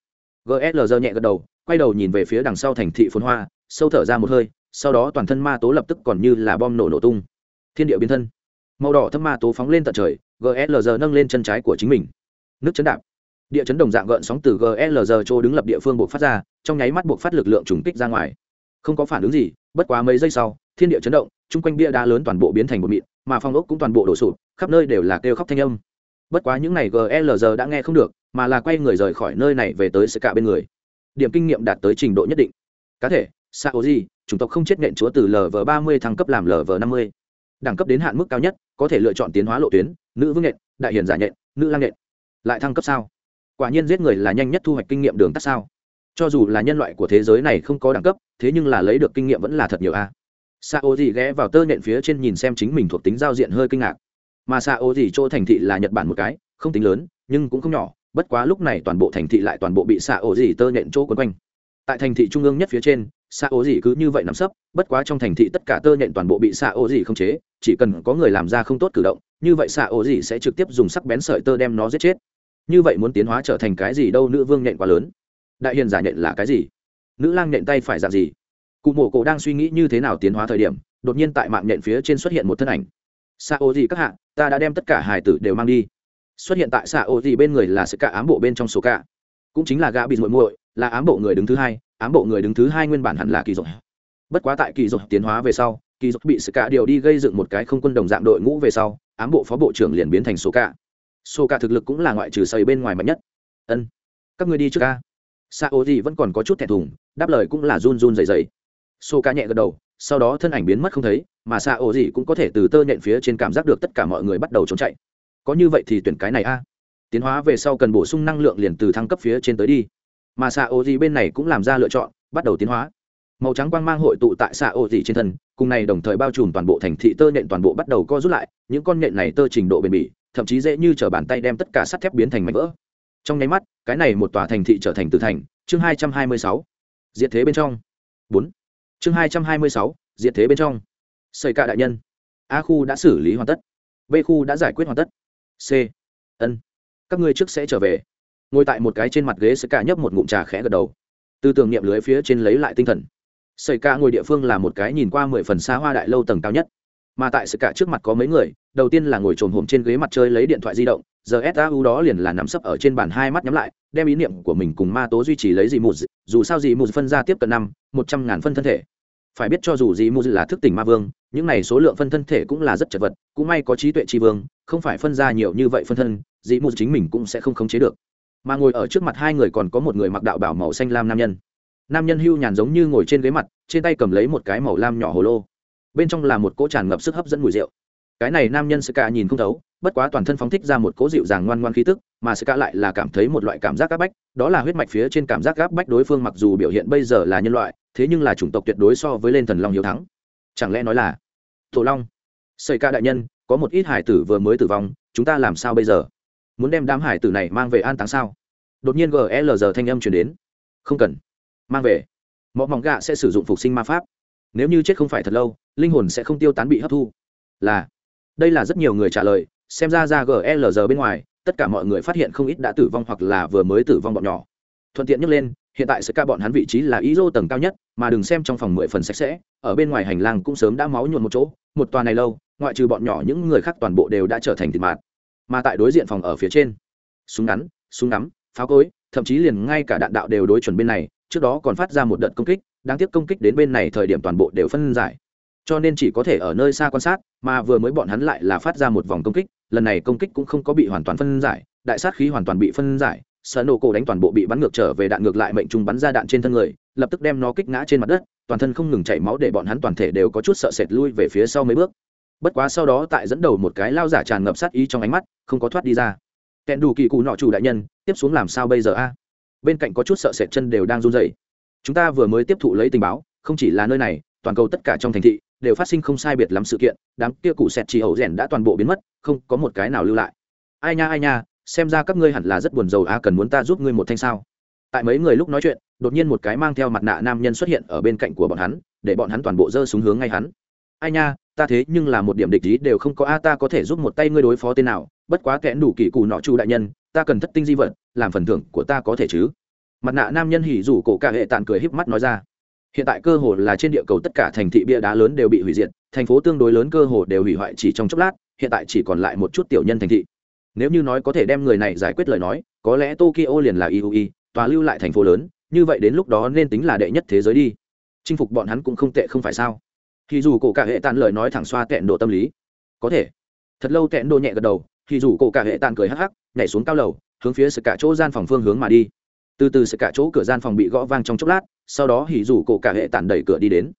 Glg nhẹ gật đầu, quay đầu nhìn về phía đằng sau thành thị phồn hoa, sâu thở ra một hơi, sau đó toàn thân ma tố lập tức còn như là bom nổ nổ tung. Thiên địa biến thân. Màu đỏ thâm ma tố phóng lên tận trời glg nâng lên chân trái của chính mình. Nước chấn đạp. Địa chấn đồng dạng gợn sóng từ glg chỗ đứng lập địa phương buộc phát ra, trong nháy mắt buộc phát lực lượng trùng kích ra ngoài. Không có phản ứng gì, bất quá mấy giây sau, thiên địa chấn động, chung quanh bia đá lớn toàn bộ biến thành một mịn mà phong ốc cũng toàn bộ đổ sụp khắp nơi đều là kêu khóc thanh âm. Bất quá những này glg đã nghe không được mà là quay người rời khỏi nơi này về tới sự cả bên người. Điểm kinh nghiệm đạt tới trình độ nhất định. Cá thể sa ô di chủng tộc không chết nện chúa từ lv ba mươi thăng cấp làm lv năm mươi. Đẳng cấp đến hạn mức cao nhất có thể lựa chọn tiến hóa lộ tuyến nữ vương nện, đại hiền giả nện, nữ lang nện. lại thăng cấp sao? Quả nhiên giết người là nhanh nhất thu hoạch kinh nghiệm đường tắt sao? Cho dù là nhân loại của thế giới này không có đẳng cấp thế nhưng là lấy được kinh nghiệm vẫn là thật nhiều a sa ô gì ghé vào tơ nện phía trên nhìn xem chính mình thuộc tính giao diện hơi kinh ngạc. Mà sa ô gì chỗ thành thị là nhật bản một cái, không tính lớn, nhưng cũng không nhỏ, bất quá lúc này toàn bộ thành thị lại toàn bộ bị sa ô gì tơ nện chỗ quấn quanh. Tại thành thị trung ương nhất phía trên xạ ô gì cứ như vậy nằm sấp, bất quá trong thành thị tất cả tơ nện toàn bộ bị xạ ô gì không chế, chỉ cần có người làm ra không tốt cử động, như vậy xạ ô gì sẽ trực tiếp dùng sắc bén sợi tơ đem nó giết chết. Như vậy muốn tiến hóa trở thành cái gì đâu, nữ vương nhện quá lớn. Đại hiền giả nhện là cái gì? Nữ lang nhện tay phải dạng gì? Cụ mộ cổ đang suy nghĩ như thế nào tiến hóa thời điểm, đột nhiên tại mạng nhện phía trên xuất hiện một thân ảnh. Xạ ô gì các hạ, ta đã đem tất cả hải tử đều mang đi. Xuất hiện tại xạ ô gì bên người là sự cả ám bộ bên trong số cả. Cũng chính là gã bị muội muội, là ám bộ người đứng thứ hai, ám bộ người đứng thứ hai nguyên bản hẳn là kỳ dục. Bất quá tại kỳ dục tiến hóa về sau, kỳ dục bị sự cả điều đi gây dựng một cái không quân đồng dạng đội ngũ về sau, ám bộ phó bộ trưởng liền biến thành số cả. Số cả thực lực cũng là ngoại trừ xây bên ngoài mạnh nhất. Ân, các người đi trước ca. Xạ ô gì vẫn còn có chút thẹn thùng, đáp lời cũng là run run dày dày sô ca nhẹ gật đầu, sau đó thân ảnh biến mất không thấy, mà sa ổ gì cũng có thể từ tơ nhện phía trên cảm giác được tất cả mọi người bắt đầu trốn chạy. Có như vậy thì tuyển cái này a. Tiến hóa về sau cần bổ sung năng lượng liền từ thăng cấp phía trên tới đi. Mà xạ ổ gì bên này cũng làm ra lựa chọn, bắt đầu tiến hóa. Màu trắng quang mang hội tụ tại xạ ổ gì trên thân, cùng này đồng thời bao trùm toàn bộ thành thị tơ nhện toàn bộ bắt đầu co rút lại, những con nhện này tơ trình độ bền bỉ, thậm chí dễ như t bàn tay đem tất cả sắt thép biến thành mảnh vỡ. Trong nháy mắt, cái này một tòa thành thị trở thành từ thành, chương hai trăm hai mươi sáu. Diện thế bên trong. Bốn chương hai trăm hai mươi sáu diện thế bên trong. Xây cả đại nhân. A khu đã xử lý hoàn tất. B khu đã giải quyết hoàn tất. C. Ân. Các ngươi trước sẽ trở về. Ngồi tại một cái trên mặt ghế sẽ cả nhấp một ngụm trà khẽ gật đầu. Tư tưởng niệm lưới phía trên lấy lại tinh thần. Xây ca ngồi địa phương là một cái nhìn qua mười phần xa hoa đại lâu tầng cao nhất. Mà tại sự cả trước mặt có mấy người, đầu tiên là ngồi trồm hổm trên ghế mặt chơi lấy điện thoại di động giờ sau đó liền là nằm sấp ở trên bàn hai mắt nhắm lại, đem ý niệm của mình cùng ma tố duy trì lấy dị mù dù sao dị mù phân ra tiếp cận năm, một trăm ngàn phân thân thể. Phải biết cho dù dị mù là thức tỉnh ma vương, những này số lượng phân thân thể cũng là rất chật vật, cũng may có trí tuệ chi vương, không phải phân ra nhiều như vậy phân thân dị mù chính mình cũng sẽ không khống chế được. Mà ngồi ở trước mặt hai người còn có một người mặc đạo bảo màu xanh lam nam nhân. Nam nhân hưu nhàn giống như ngồi trên ghế mặt, trên tay cầm lấy một cái màu lam nhỏ hồ lô. Bên trong là một cỗ tràn ngập sức hấp dẫn mùi rượu. Cái này nam nhân sẽ nhìn không thấu bất quá toàn thân phóng thích ra một cỗ dịu dàng ngoan ngoan khí tức, mà sẽ cả lại là cảm thấy một loại cảm giác áp bách, đó là huyết mạch phía trên cảm giác áp bách đối phương mặc dù biểu hiện bây giờ là nhân loại, thế nhưng là chủng tộc tuyệt đối so với lên thần long hiếu thắng. Chẳng lẽ nói là, tổ long xảy ca đại nhân, có một ít hải tử vừa mới tử vong, chúng ta làm sao bây giờ? Muốn đem đám hải tử này mang về an táng sao? Đột nhiên glg thanh âm chuyển đến. Không cần. Mang về. Mọi mỏng gạ sẽ sử dụng phục sinh ma pháp. Nếu như chết không phải thật lâu, linh hồn sẽ không tiêu tán bị hấp thu. Là, đây là rất nhiều người trả lời xem ra ra glr bên ngoài, tất cả mọi người phát hiện không ít đã tử vong hoặc là vừa mới tử vong bọn nhỏ. Thuận tiện nhắc lên, hiện tại sẽ ca bọn hắn vị trí là ý rô tầng cao nhất, mà đừng xem trong phòng mười phần sạch sẽ, ở bên ngoài hành lang cũng sớm đã máu nhuộn một chỗ, một tòa này lâu, ngoại trừ bọn nhỏ những người khác toàn bộ đều đã trở thành thịt mạt. Mà tại đối diện phòng ở phía trên, súng ngắn, súng ngắm, pháo cối, thậm chí liền ngay cả đạn đạo đều đối chuẩn bên này, trước đó còn phát ra một đợt công kích, đáng tiếc công kích đến bên này thời điểm toàn bộ đều phân giải. Cho nên chỉ có thể ở nơi xa quan sát, mà vừa mới bọn hắn lại là phát ra một vòng công kích lần này công kích cũng không có bị hoàn toàn phân giải, đại sát khí hoàn toàn bị phân giải sợ nổ cổ đánh toàn bộ bị bắn ngược trở về đạn ngược lại mệnh trung bắn ra đạn trên thân người, lập tức đem nó kích ngã trên mặt đất, toàn thân không ngừng chảy máu để bọn hắn toàn thể đều có chút sợ sệt lui về phía sau mấy bước. Bất quá sau đó tại dẫn đầu một cái lao giả tràn ngập sát ý trong ánh mắt, không có thoát đi ra. Kẹn đủ kỳ cụ nọ chủ đại nhân, tiếp xuống làm sao bây giờ a? Bên cạnh có chút sợ sệt chân đều đang run dày chúng ta vừa mới tiếp thụ lấy tình báo, không chỉ là nơi này, toàn cầu tất cả trong thành thị đều phát sinh không sai biệt lắm sự kiện, đám kia cụ sẹt chỉ hậu rèn đã toàn bộ biến mất, không có một cái nào lưu lại. Ai nha ai nha, xem ra các ngươi hẳn là rất buồn rầu a cần muốn ta giúp ngươi một thanh sao? Tại mấy người lúc nói chuyện, đột nhiên một cái mang theo mặt nạ nam nhân xuất hiện ở bên cạnh của bọn hắn, để bọn hắn toàn bộ giơ xuống hướng ngay hắn. Ai nha, ta thế nhưng là một điểm địch ý đều không có a, ta có thể giúp một tay ngươi đối phó tên nào, bất quá kẽn đủ kỳ cụ nọ chu đại nhân, ta cần thất tinh di vật, làm phần thưởng của ta có thể chứ? Mặt nạ nam nhân hỉ rủ cổ cả hệ tàn cười híp mắt nói ra hiện tại cơ hồ là trên địa cầu tất cả thành thị bia đá lớn đều bị hủy diệt, thành phố tương đối lớn cơ hồ đều hủy hoại chỉ trong chốc lát, hiện tại chỉ còn lại một chút tiểu nhân thành thị. Nếu như nói có thể đem người này giải quyết lời nói, có lẽ tokyo liền là iui, tòa lưu lại thành phố lớn, như vậy đến lúc đó nên tính là đệ nhất thế giới đi. Chinh phục bọn hắn cũng không tệ không phải sao? Thì dù cổ cả hệ tàn lời nói thẳng xoa tẹn độ tâm lý. Có thể. Thật lâu tẹn độ nhẹ gật đầu thì dù cổ cả hệ tàn cười hắc hắc, nhảy xuống cao lầu, hướng phía sự cả chỗ gian phòng phương hướng mà đi từ từ sự cả chỗ cửa gian phòng bị gõ vang trong chốc lát sau đó hỉ rủ cổ cả hệ tản đẩy cửa đi đến.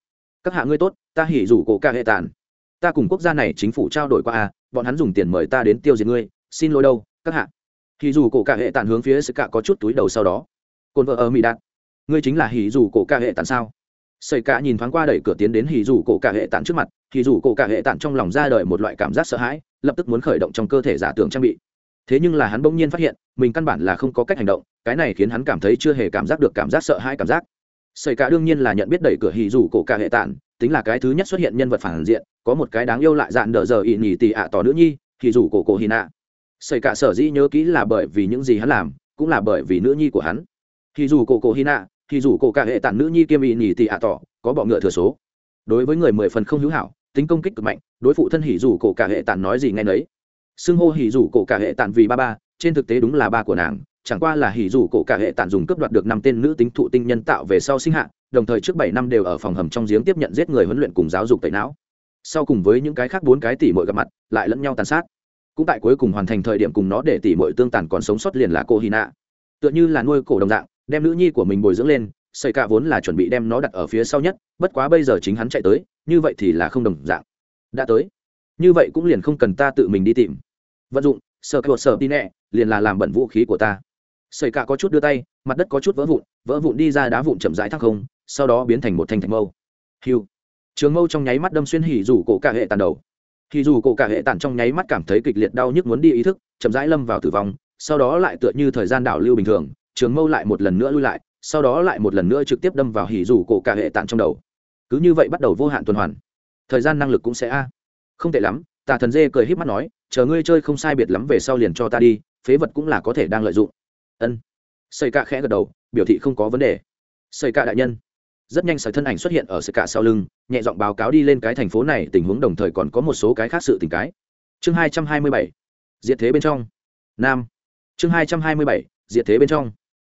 Các hạ ngươi tốt ta hỉ rủ cổ cả hệ tản. ta cùng quốc gia này chính phủ trao đổi qua a bọn hắn dùng tiền mời ta đến tiêu diệt ngươi xin lỗi đâu các hạ. Hỉ rủ cổ cả hệ tản hướng phía sự cả có chút túi đầu sau đó. Cồn vợ ở mỹ đạt. Ngươi chính là hỉ rủ cổ cả hệ tản sao? Sẩy cả nhìn thoáng qua đẩy cửa tiến đến hỉ rủ cổ cả hệ tản trước mặt, hỉ rủ cổ cả hệ tản trong lòng ra đời một loại cảm giác sợ hãi, lập tức muốn khởi động trong cơ thể giả tưởng trang bị. Thế nhưng là hắn bỗng nhiên phát hiện, mình căn bản là không có cách hành động, cái này khiến hắn cảm thấy chưa hề cảm giác được cảm giác sợ hãi cảm giác. sợi cả đương nhiên là nhận biết đẩy cửa hì rủ cổ cả hệ tản tính là cái thứ nhất xuất hiện nhân vật phản diện có một cái đáng yêu lại dạn đờ giờ ỵ nhì tì ạ tỏ nữ nhi hì rủ cổ cổ hì nạ. Sợi cả sở dĩ nhớ kỹ là bởi vì những gì hắn làm cũng là bởi vì nữ nhi của hắn. Hì rủ cổ cổ hì nạ hì rủ cổ cả hệ tản nữ nhi kiêm ỵ nhì tì ạ tỏ có bọ ngựa thừa số. Đối với người mười phần không hữu hảo tính công kích cực mạnh đối phụ thân hỉ dù cổ cả hệ tản nói gì ngay nấy xưng hô hỉ dù cổ cả hệ tản vì ba ba, trên thực tế đúng là ba của nàng, chẳng qua là hỉ dù cổ cả hệ tản dùng cướp đoạt được năm tên nữ tính thụ tinh nhân tạo về sau sinh hạ, đồng thời trước bảy năm đều ở phòng hầm trong giếng tiếp nhận giết người huấn luyện cùng giáo dục tẩy não. Sau cùng với những cái khác bốn cái tỷ muội gặp mặt, lại lẫn nhau tàn sát. Cũng tại cuối cùng hoàn thành thời điểm cùng nó để tỷ muội tương tàn còn sống sót liền là cô hy nạ. Tựa như là nuôi cổ đồng dạng, đem nữ nhi của mình bồi dưỡng lên xây cả vốn là chuẩn bị đem nó đặt ở phía sau nhất, bất quá bây giờ chính hắn chạy tới, như vậy thì là không đồng dạng. Đã tới. Như vậy cũng liền không cần ta tự mình đi tìm vận dụng, sở cột sở tin nẹ, liền là làm bẩn vũ khí của ta. Sợi cả có chút đưa tay, mặt đất có chút vỡ vụn vỡ vụn đi ra đá vụn chậm rãi thăng không, sau đó biến thành một thanh thạch mâu. Hiu. Trường mâu trong nháy mắt đâm xuyên hỉ rủ cổ cả hệ tàn đầu. Hỉ rủ cổ cả hệ tàn trong nháy mắt cảm thấy kịch liệt đau nhức muốn đi ý thức, chậm rãi lâm vào tử vong, sau đó lại tựa như thời gian đảo lưu bình thường, trường mâu lại một lần nữa lui lại, sau đó lại một lần nữa trực tiếp đâm vào hỉ rủ cổ cả hệ tàn trong đầu. Cứ như vậy bắt đầu vô hạn tuần hoàn. Thời gian năng lực cũng sẽ a. Không tệ lắm, tà thần dê cười híp mắt nói chờ ngươi chơi không sai biệt lắm về sau liền cho ta đi, phế vật cũng là có thể đang lợi dụng. Ân. Xây cạ khẽ gật đầu, biểu thị không có vấn đề. Xây cạ đại nhân. Rất nhanh sợi thân ảnh xuất hiện ở sợi cạ sau lưng, nhẹ giọng báo cáo đi lên cái thành phố này, tình huống đồng thời còn có một số cái khác sự tình cái. Chương hai trăm hai mươi bảy. Diện thế bên trong. Nam. Chương hai trăm hai mươi bảy. Diện thế bên trong.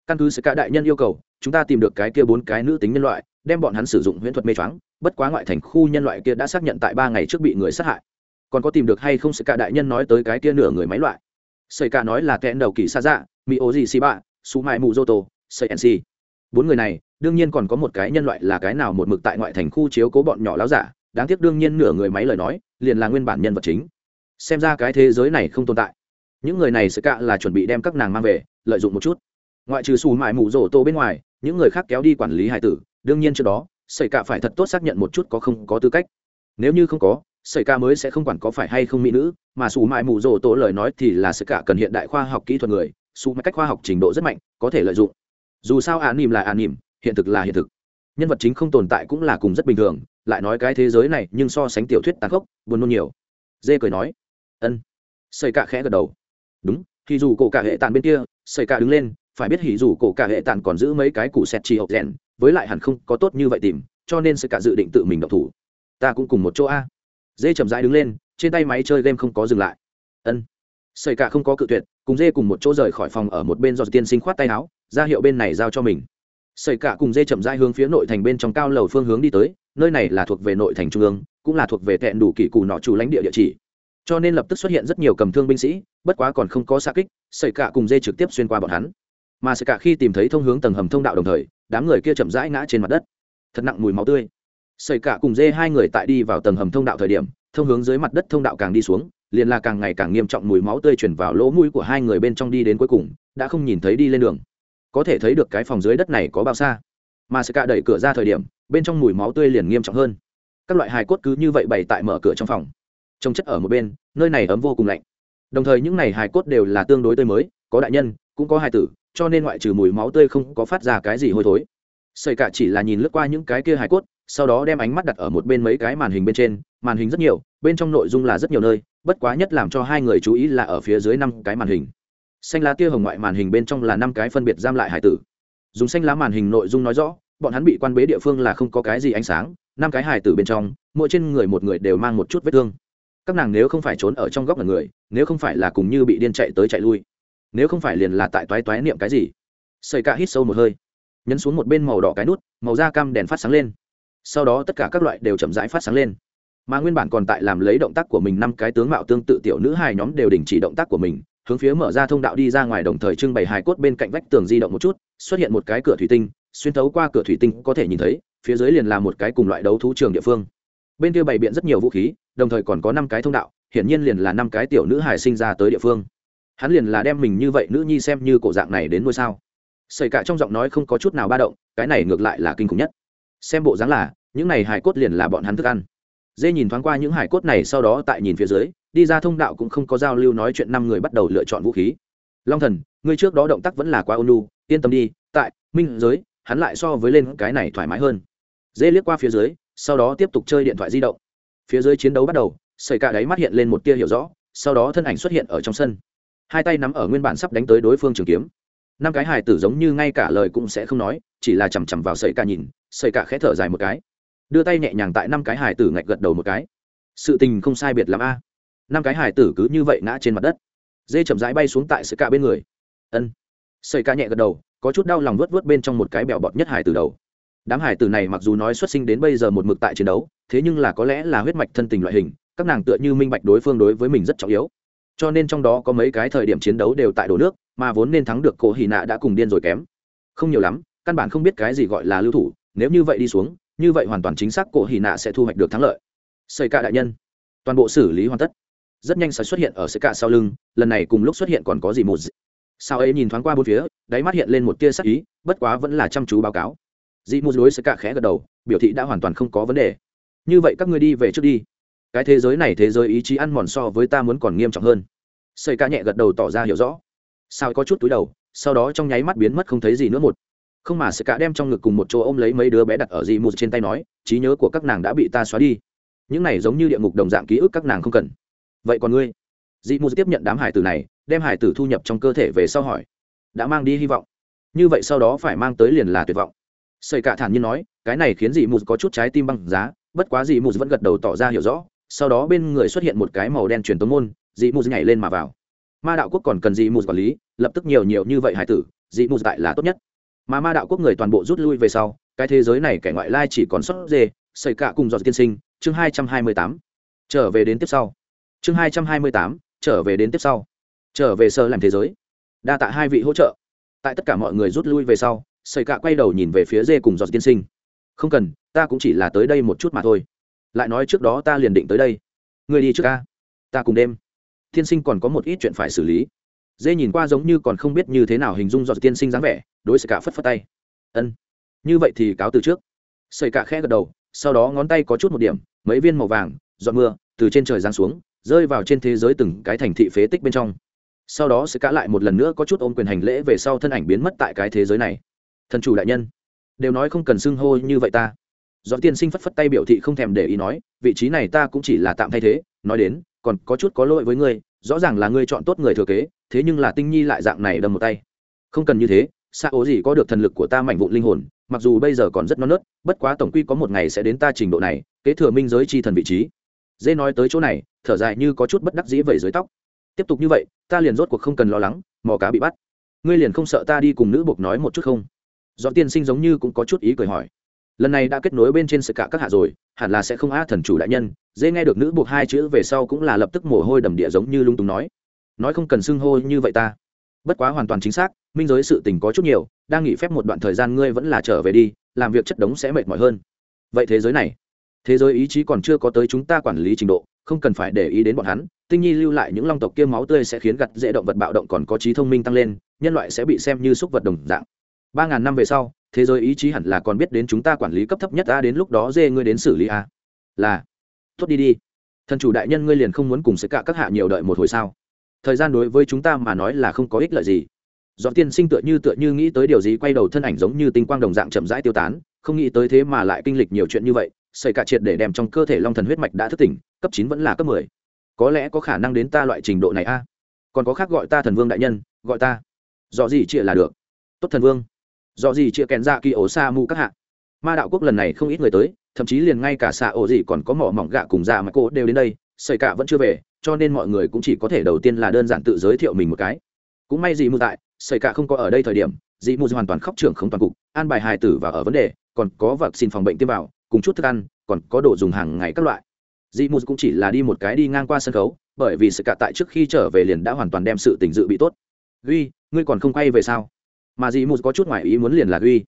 Căn cứ sợi cạ đại nhân yêu cầu, chúng ta tìm được cái kia bốn cái nữ tính nhân loại, đem bọn hắn sử dụng huyễn thuật mê choáng, bất quá ngoại thành khu nhân loại kia đã xác nhận tại ba ngày trước bị người sát hại còn có tìm được hay không sự cả đại nhân nói tới cái kia nửa người máy loại. Sợi cả nói là kẽn đầu kỳ xa dạ mỹ ô gì xì bạ xú mại mù dô tô, sợi nc bốn người này, đương nhiên còn có một cái nhân loại là cái nào một mực tại ngoại thành khu chiếu cố bọn nhỏ láo giả, đáng tiếc đương nhiên nửa người máy lời nói, liền là nguyên bản nhân vật chính. Xem ra cái thế giới này không tồn tại. Những người này sẽ cạ là chuẩn bị đem các nàng mang về, lợi dụng một chút. Ngoại trừ xù mại mù rổ tô bên ngoài, những người khác kéo đi quản lý hải tử, đương nhiên trước đó, sợi cạ phải thật tốt xác nhận một chút có không có tư cách. Nếu như không có sợi ca mới sẽ không quản có phải hay không mỹ nữ, mà xù mại mù rồ tổ lời nói thì là sợi ca cần hiện đại khoa học kỹ thuật người xù cách khoa học trình độ rất mạnh, có thể lợi dụng. Dù sao an nỉm là an nỉm, hiện thực là hiện thực. Nhân vật chính không tồn tại cũng là cùng rất bình thường, lại nói cái thế giới này nhưng so sánh tiểu thuyết tàn khốc, buồn nôn nhiều. Dê cười nói, ân. Sợi ca khẽ gật đầu. Đúng thì dù cổ cả hệ tàn bên kia sợi ca đứng lên, phải biết hỉ dù cổ cả hệ tàn còn giữ mấy cái củ sẹt trì hộp rèn, với lại hẳn không có tốt như vậy tìm, cho nên sợi ca dự định tự mình độc thủ. Ta cũng cùng một chỗ a dê chậm rãi đứng lên, trên tay máy chơi game không có dừng lại. Ân. Xảy cả không có cự tuyệt, cùng dê cùng một chỗ rời khỏi phòng ở một bên do tiên sinh khoát tay áo, ra hiệu bên này giao cho mình. Xảy cả cùng dê chậm rãi hướng phía nội thành bên trong cao lầu phương hướng đi tới, nơi này là thuộc về nội thành trung ương, cũng là thuộc về tẹn đủ kỷ cù nọ chủ lãnh địa địa chỉ. Cho nên lập tức xuất hiện rất nhiều cầm thương binh sĩ, bất quá còn không có xa kích xảy cả cùng dê trực tiếp xuyên qua bọn hắn. Mà xảy cả khi tìm thấy thông hướng tầng hầm thông đạo đồng thời, đám người kia chậm rãi ngã trên mặt đất. Thật nặng mùi máu tươi. Sẩy cả cùng dê hai người tại đi vào tầng hầm thông đạo thời điểm, thông hướng dưới mặt đất thông đạo càng đi xuống, liền là càng ngày càng nghiêm trọng mùi máu tươi chuyển vào lỗ mũi của hai người bên trong đi đến cuối cùng, đã không nhìn thấy đi lên đường. Có thể thấy được cái phòng dưới đất này có bao xa. Mà sẩy cả đẩy cửa ra thời điểm, bên trong mùi máu tươi liền nghiêm trọng hơn. Các loại hài cốt cứ như vậy bày tại mở cửa trong phòng. Trông chất ở một bên, nơi này ấm vô cùng lạnh. Đồng thời những này hài cốt đều là tương đối tươi mới, có đại nhân, cũng có hài tử, cho nên ngoại trừ mùi máu tươi không có phát ra cái gì hôi thối. Sẩy cả chỉ là nhìn lướt qua những cái kia hài cốt sau đó đem ánh mắt đặt ở một bên mấy cái màn hình bên trên, màn hình rất nhiều, bên trong nội dung là rất nhiều nơi, bất quá nhất làm cho hai người chú ý là ở phía dưới năm cái màn hình. Xanh lá tia hồng ngoại màn hình bên trong là năm cái phân biệt giam lại hải tử. Dùng xanh lá màn hình nội dung nói rõ, bọn hắn bị quan bế địa phương là không có cái gì ánh sáng, năm cái hải tử bên trong, mỗi trên người một người đều mang một chút vết thương. Các nàng nếu không phải trốn ở trong góc là người, nếu không phải là cùng như bị điên chạy tới chạy lui, nếu không phải liền là tại toái toái niệm cái gì. Xây cả hít sâu một hơi, nhấn xuống một bên màu đỏ cái nút, màu da cam đèn phát sáng lên sau đó tất cả các loại đều chậm rãi phát sáng lên. Mà nguyên bản còn tại làm lấy động tác của mình năm cái tướng mạo tương tự tiểu nữ hài nhóm đều đình chỉ động tác của mình, hướng phía mở ra thông đạo đi ra ngoài đồng thời trưng bày hài cốt bên cạnh vách tường di động một chút, xuất hiện một cái cửa thủy tinh, xuyên thấu qua cửa thủy tinh có thể nhìn thấy, phía dưới liền là một cái cùng loại đấu thú trường địa phương. Bên kia bày biện rất nhiều vũ khí, đồng thời còn có năm cái thông đạo, hiển nhiên liền là năm cái tiểu nữ hài sinh ra tới địa phương. Hắn liền là đem mình như vậy nữ nhi xem như cổ dạng này đến nuôi sao. Xảy cả trong giọng nói không có chút nào ba động, cái này ngược lại là kinh khủng nhất xem bộ dáng là, những này hải cốt liền là bọn hắn thức ăn. Dê nhìn thoáng qua những hải cốt này sau đó tại nhìn phía dưới, đi ra thông đạo cũng không có giao lưu nói chuyện năm người bắt đầu lựa chọn vũ khí. Long thần, ngươi trước đó động tác vẫn là quá ônu yên tâm đi, tại minh giới, hắn lại so với lên cái này thoải mái hơn. Dê liếc qua phía dưới, sau đó tiếp tục chơi điện thoại di động. Phía dưới chiến đấu bắt đầu, sợi cả đáy mắt hiện lên một tia hiểu rõ, sau đó thân ảnh xuất hiện ở trong sân. Hai tay nắm ở nguyên bản sắp đánh tới đối phương trường kiếm. Năm cái hài tử giống như ngay cả lời cũng sẽ không nói, chỉ là chằm chằm vào sợi cả nhìn sợi cả khẽ thở dài một cái. Đưa tay nhẹ nhàng tại năm cái hài tử ngạch gật đầu một cái. Sự tình không sai biệt l a. Năm cái hài tử cứ như vậy ngã trên mặt đất. Dê chậm rãi bay xuống tại sợi cả bên người. Ân. Sợi cả nhẹ gật đầu, có chút đau lòng vớt vớt bên trong một cái bẹo bọt nhất hài tử đầu. Đám hải tử này mặc dù nói xuất sinh đến bây giờ một mực tại chiến đấu, thế nhưng là có lẽ là huyết mạch thân tình loại hình, các nàng tựa như minh bạch đối phương đối với mình rất trọng yếu. Cho nên trong đó có mấy cái thời điểm chiến đấu đều tại đổ nước, mà vốn nên thắng được cổ hì nạ đã cùng điên rồi kém. Không nhiều lắm, căn bản không biết cái gì gọi là lưu thủ nếu như vậy đi xuống, như vậy hoàn toàn chính xác cổ hì nạ sẽ thu hoạch được thắng lợi. Xây cả đại nhân, toàn bộ xử lý hoàn tất. Rất nhanh sẽ xuất hiện ở xây cả sau lưng, lần này cùng lúc xuất hiện còn có gì một sao ấy nhìn thoáng qua bốn phía, đáy mắt hiện lên một tia sắc ý, bất quá vẫn là chăm chú báo cáo. Dị mù đối xây cả khẽ gật đầu, biểu thị đã hoàn toàn không có vấn đề. Như vậy các ngươi đi về trước đi. Cái thế giới này thế giới ý chí ăn mòn so với ta muốn còn nghiêm trọng hơn. Xây ca nhẹ gật đầu tỏ ra hiểu rõ. Sao có chút túi đầu, sau đó trong nháy mắt biến mất không thấy gì nữa một không mà sẽ cả đem trong ngực cùng một chỗ ôm lấy mấy đứa bé đặt ở dị mù trên tay nói, trí nhớ của các nàng đã bị ta xóa đi. Những này giống như địa ngục đồng dạng ký ức các nàng không cần. Vậy còn ngươi? Dị mù tiếp nhận đám hải tử này, đem hải tử thu nhập trong cơ thể về sau hỏi. Đã mang đi hy vọng. Như vậy sau đó phải mang tới liền là tuyệt vọng. Xây cả thản nhiên nói, cái này khiến dị mù có chút trái tim băng giá, bất quá dị mù vẫn gật đầu tỏ ra hiểu rõ. Sau đó bên người xuất hiện một cái màu đen truyền tống môn dị mù nhảy lên mà vào. Ma đạo quốc còn cần dị mù quản lý, lập tức nhiều nhiều như vậy hải tử dị mù tại là tốt nhất mà ma đạo quốc người toàn bộ rút lui về sau, cái thế giới này kẻ ngoại lai chỉ còn sót dê xảy cả cùng dọn tiên sinh, chương hai trăm hai mươi tám. Trở về đến tiếp sau. Chương hai trăm hai mươi tám, trở về đến tiếp sau. Trở về sơ làm thế giới. Đa tạ hai vị hỗ trợ. Tại tất cả mọi người rút lui về sau xảy cả quay đầu nhìn về phía dê cùng dọn tiên sinh. Không cần, ta cũng chỉ là tới đây một chút mà thôi. Lại nói trước đó ta liền định tới đây. Người đi trước ca. Ta cùng đêm. Tiên sinh còn có một ít chuyện phải xử lý dê nhìn qua giống như còn không biết như thế nào hình dung do tiên sinh dáng vẻ, đối xử cả phất phất tay. Ân, như vậy thì cáo từ trước. Xây cả khẽ gật đầu, sau đó ngón tay có chút một điểm, mấy viên màu vàng, giọt mưa, từ trên trời giáng xuống, rơi vào trên thế giới từng cái thành thị phế tích bên trong. Sau đó sẽ cả lại một lần nữa có chút ôm quyền hành lễ về sau thân ảnh biến mất tại cái thế giới này. Thần chủ đại nhân, đều nói không cần xưng hô như vậy ta. Do tiên sinh phất phất tay biểu thị không thèm để ý nói, vị trí này ta cũng chỉ là tạm thay thế, nói đến, còn có chút có lỗi với ngươi rõ ràng là ngươi chọn tốt người thừa kế, thế nhưng là tinh nhi lại dạng này đâm một tay. Không cần như thế xa ố gì có được thần lực của ta mảnh vụn linh hồn, mặc dù bây giờ còn rất non nớt, bất quá tổng quy có một ngày sẽ đến ta trình độ này, kế thừa minh giới chi thần vị trí. Dê nói tới chỗ này, thở dài như có chút bất đắc dĩ vẩy dưới tóc. Tiếp tục như vậy, ta liền rốt cuộc không cần lo lắng, mò cá bị bắt. Ngươi liền không sợ ta đi cùng nữ buộc nói một chút không? Do tiên sinh giống như cũng có chút ý cười hỏi lần này đã kết nối bên trên sự cả các hạ rồi, hẳn là sẽ không a thần chủ đại nhân, dễ nghe được nữ buộc hai chữ về sau cũng là lập tức mồ hôi đầm địa giống như lung túng nói. Nói không cần xưng hô như vậy ta. Bất quá hoàn toàn chính xác, minh giới sự tình có chút nhiều, đang nghỉ phép một đoạn thời gian ngươi vẫn là trở về đi, làm việc chất đống sẽ mệt mỏi hơn. Vậy thế giới này, thế giới ý chí còn chưa có tới chúng ta quản lý trình độ, không cần phải để ý đến bọn hắn, tinh nhi lưu lại những long tộc kia máu tươi sẽ khiến gặt dễ động vật bạo động còn có trí thông minh tăng lên, nhân loại sẽ bị xem như súc vật đồng dạng. Ba ngàn năm về sau thế giới ý chí hẳn là còn biết đến chúng ta quản lý cấp thấp nhất a, đến lúc đó dê ngươi đến xử lý a. Là. Tốt đi đi. Thần chủ đại nhân ngươi liền không muốn cùng sẽ cả các hạ nhiều đợi một hồi sao? Thời gian đối với chúng ta mà nói là không có ích lợi gì. Dọn tiên sinh tựa như tựa như nghĩ tới điều gì quay đầu thân ảnh giống như tinh quang đồng dạng chậm rãi tiêu tán, không nghĩ tới thế mà lại kinh lịch nhiều chuyện như vậy xảy cả triệt để đem trong cơ thể long thần huyết mạch đã thức tỉnh, cấp chín vẫn là cấp mười. Có lẽ có khả năng đến ta loại trình độ này a. Còn có khác gọi ta thần vương đại nhân, gọi ta. Dọ gì chịa là được. Tốt thần vương do gì chia kèn ra kỳ ổ xa mu các hạ. Ma đạo quốc lần này không ít người tới, thậm chí liền ngay cả xạ ổ gì còn có mỏ mỏng gạ cùng dạ mà cô đều đến đây xây cả vẫn chưa về, cho nên mọi người cũng chỉ có thể đầu tiên là đơn giản tự giới thiệu mình một cái. Cũng may gì mù tại xây cả không có ở đây thời điểm, dị mù hoàn toàn khóc trưởng không toàn cục, an bài hài tử và ở vấn đề, còn có vật xin phòng bệnh tiêm vào, cùng chút thức ăn, còn có đồ dùng hàng ngày các loại. Dị mù cũng chỉ là đi một cái đi ngang qua sân khấu, bởi vì sự cả tại trước khi trở về liền đã hoàn toàn đem sự tình dự bị tốt. Duy ngươi còn không quay về sao? Mà dì mù có chút ngoại ý muốn liền là duy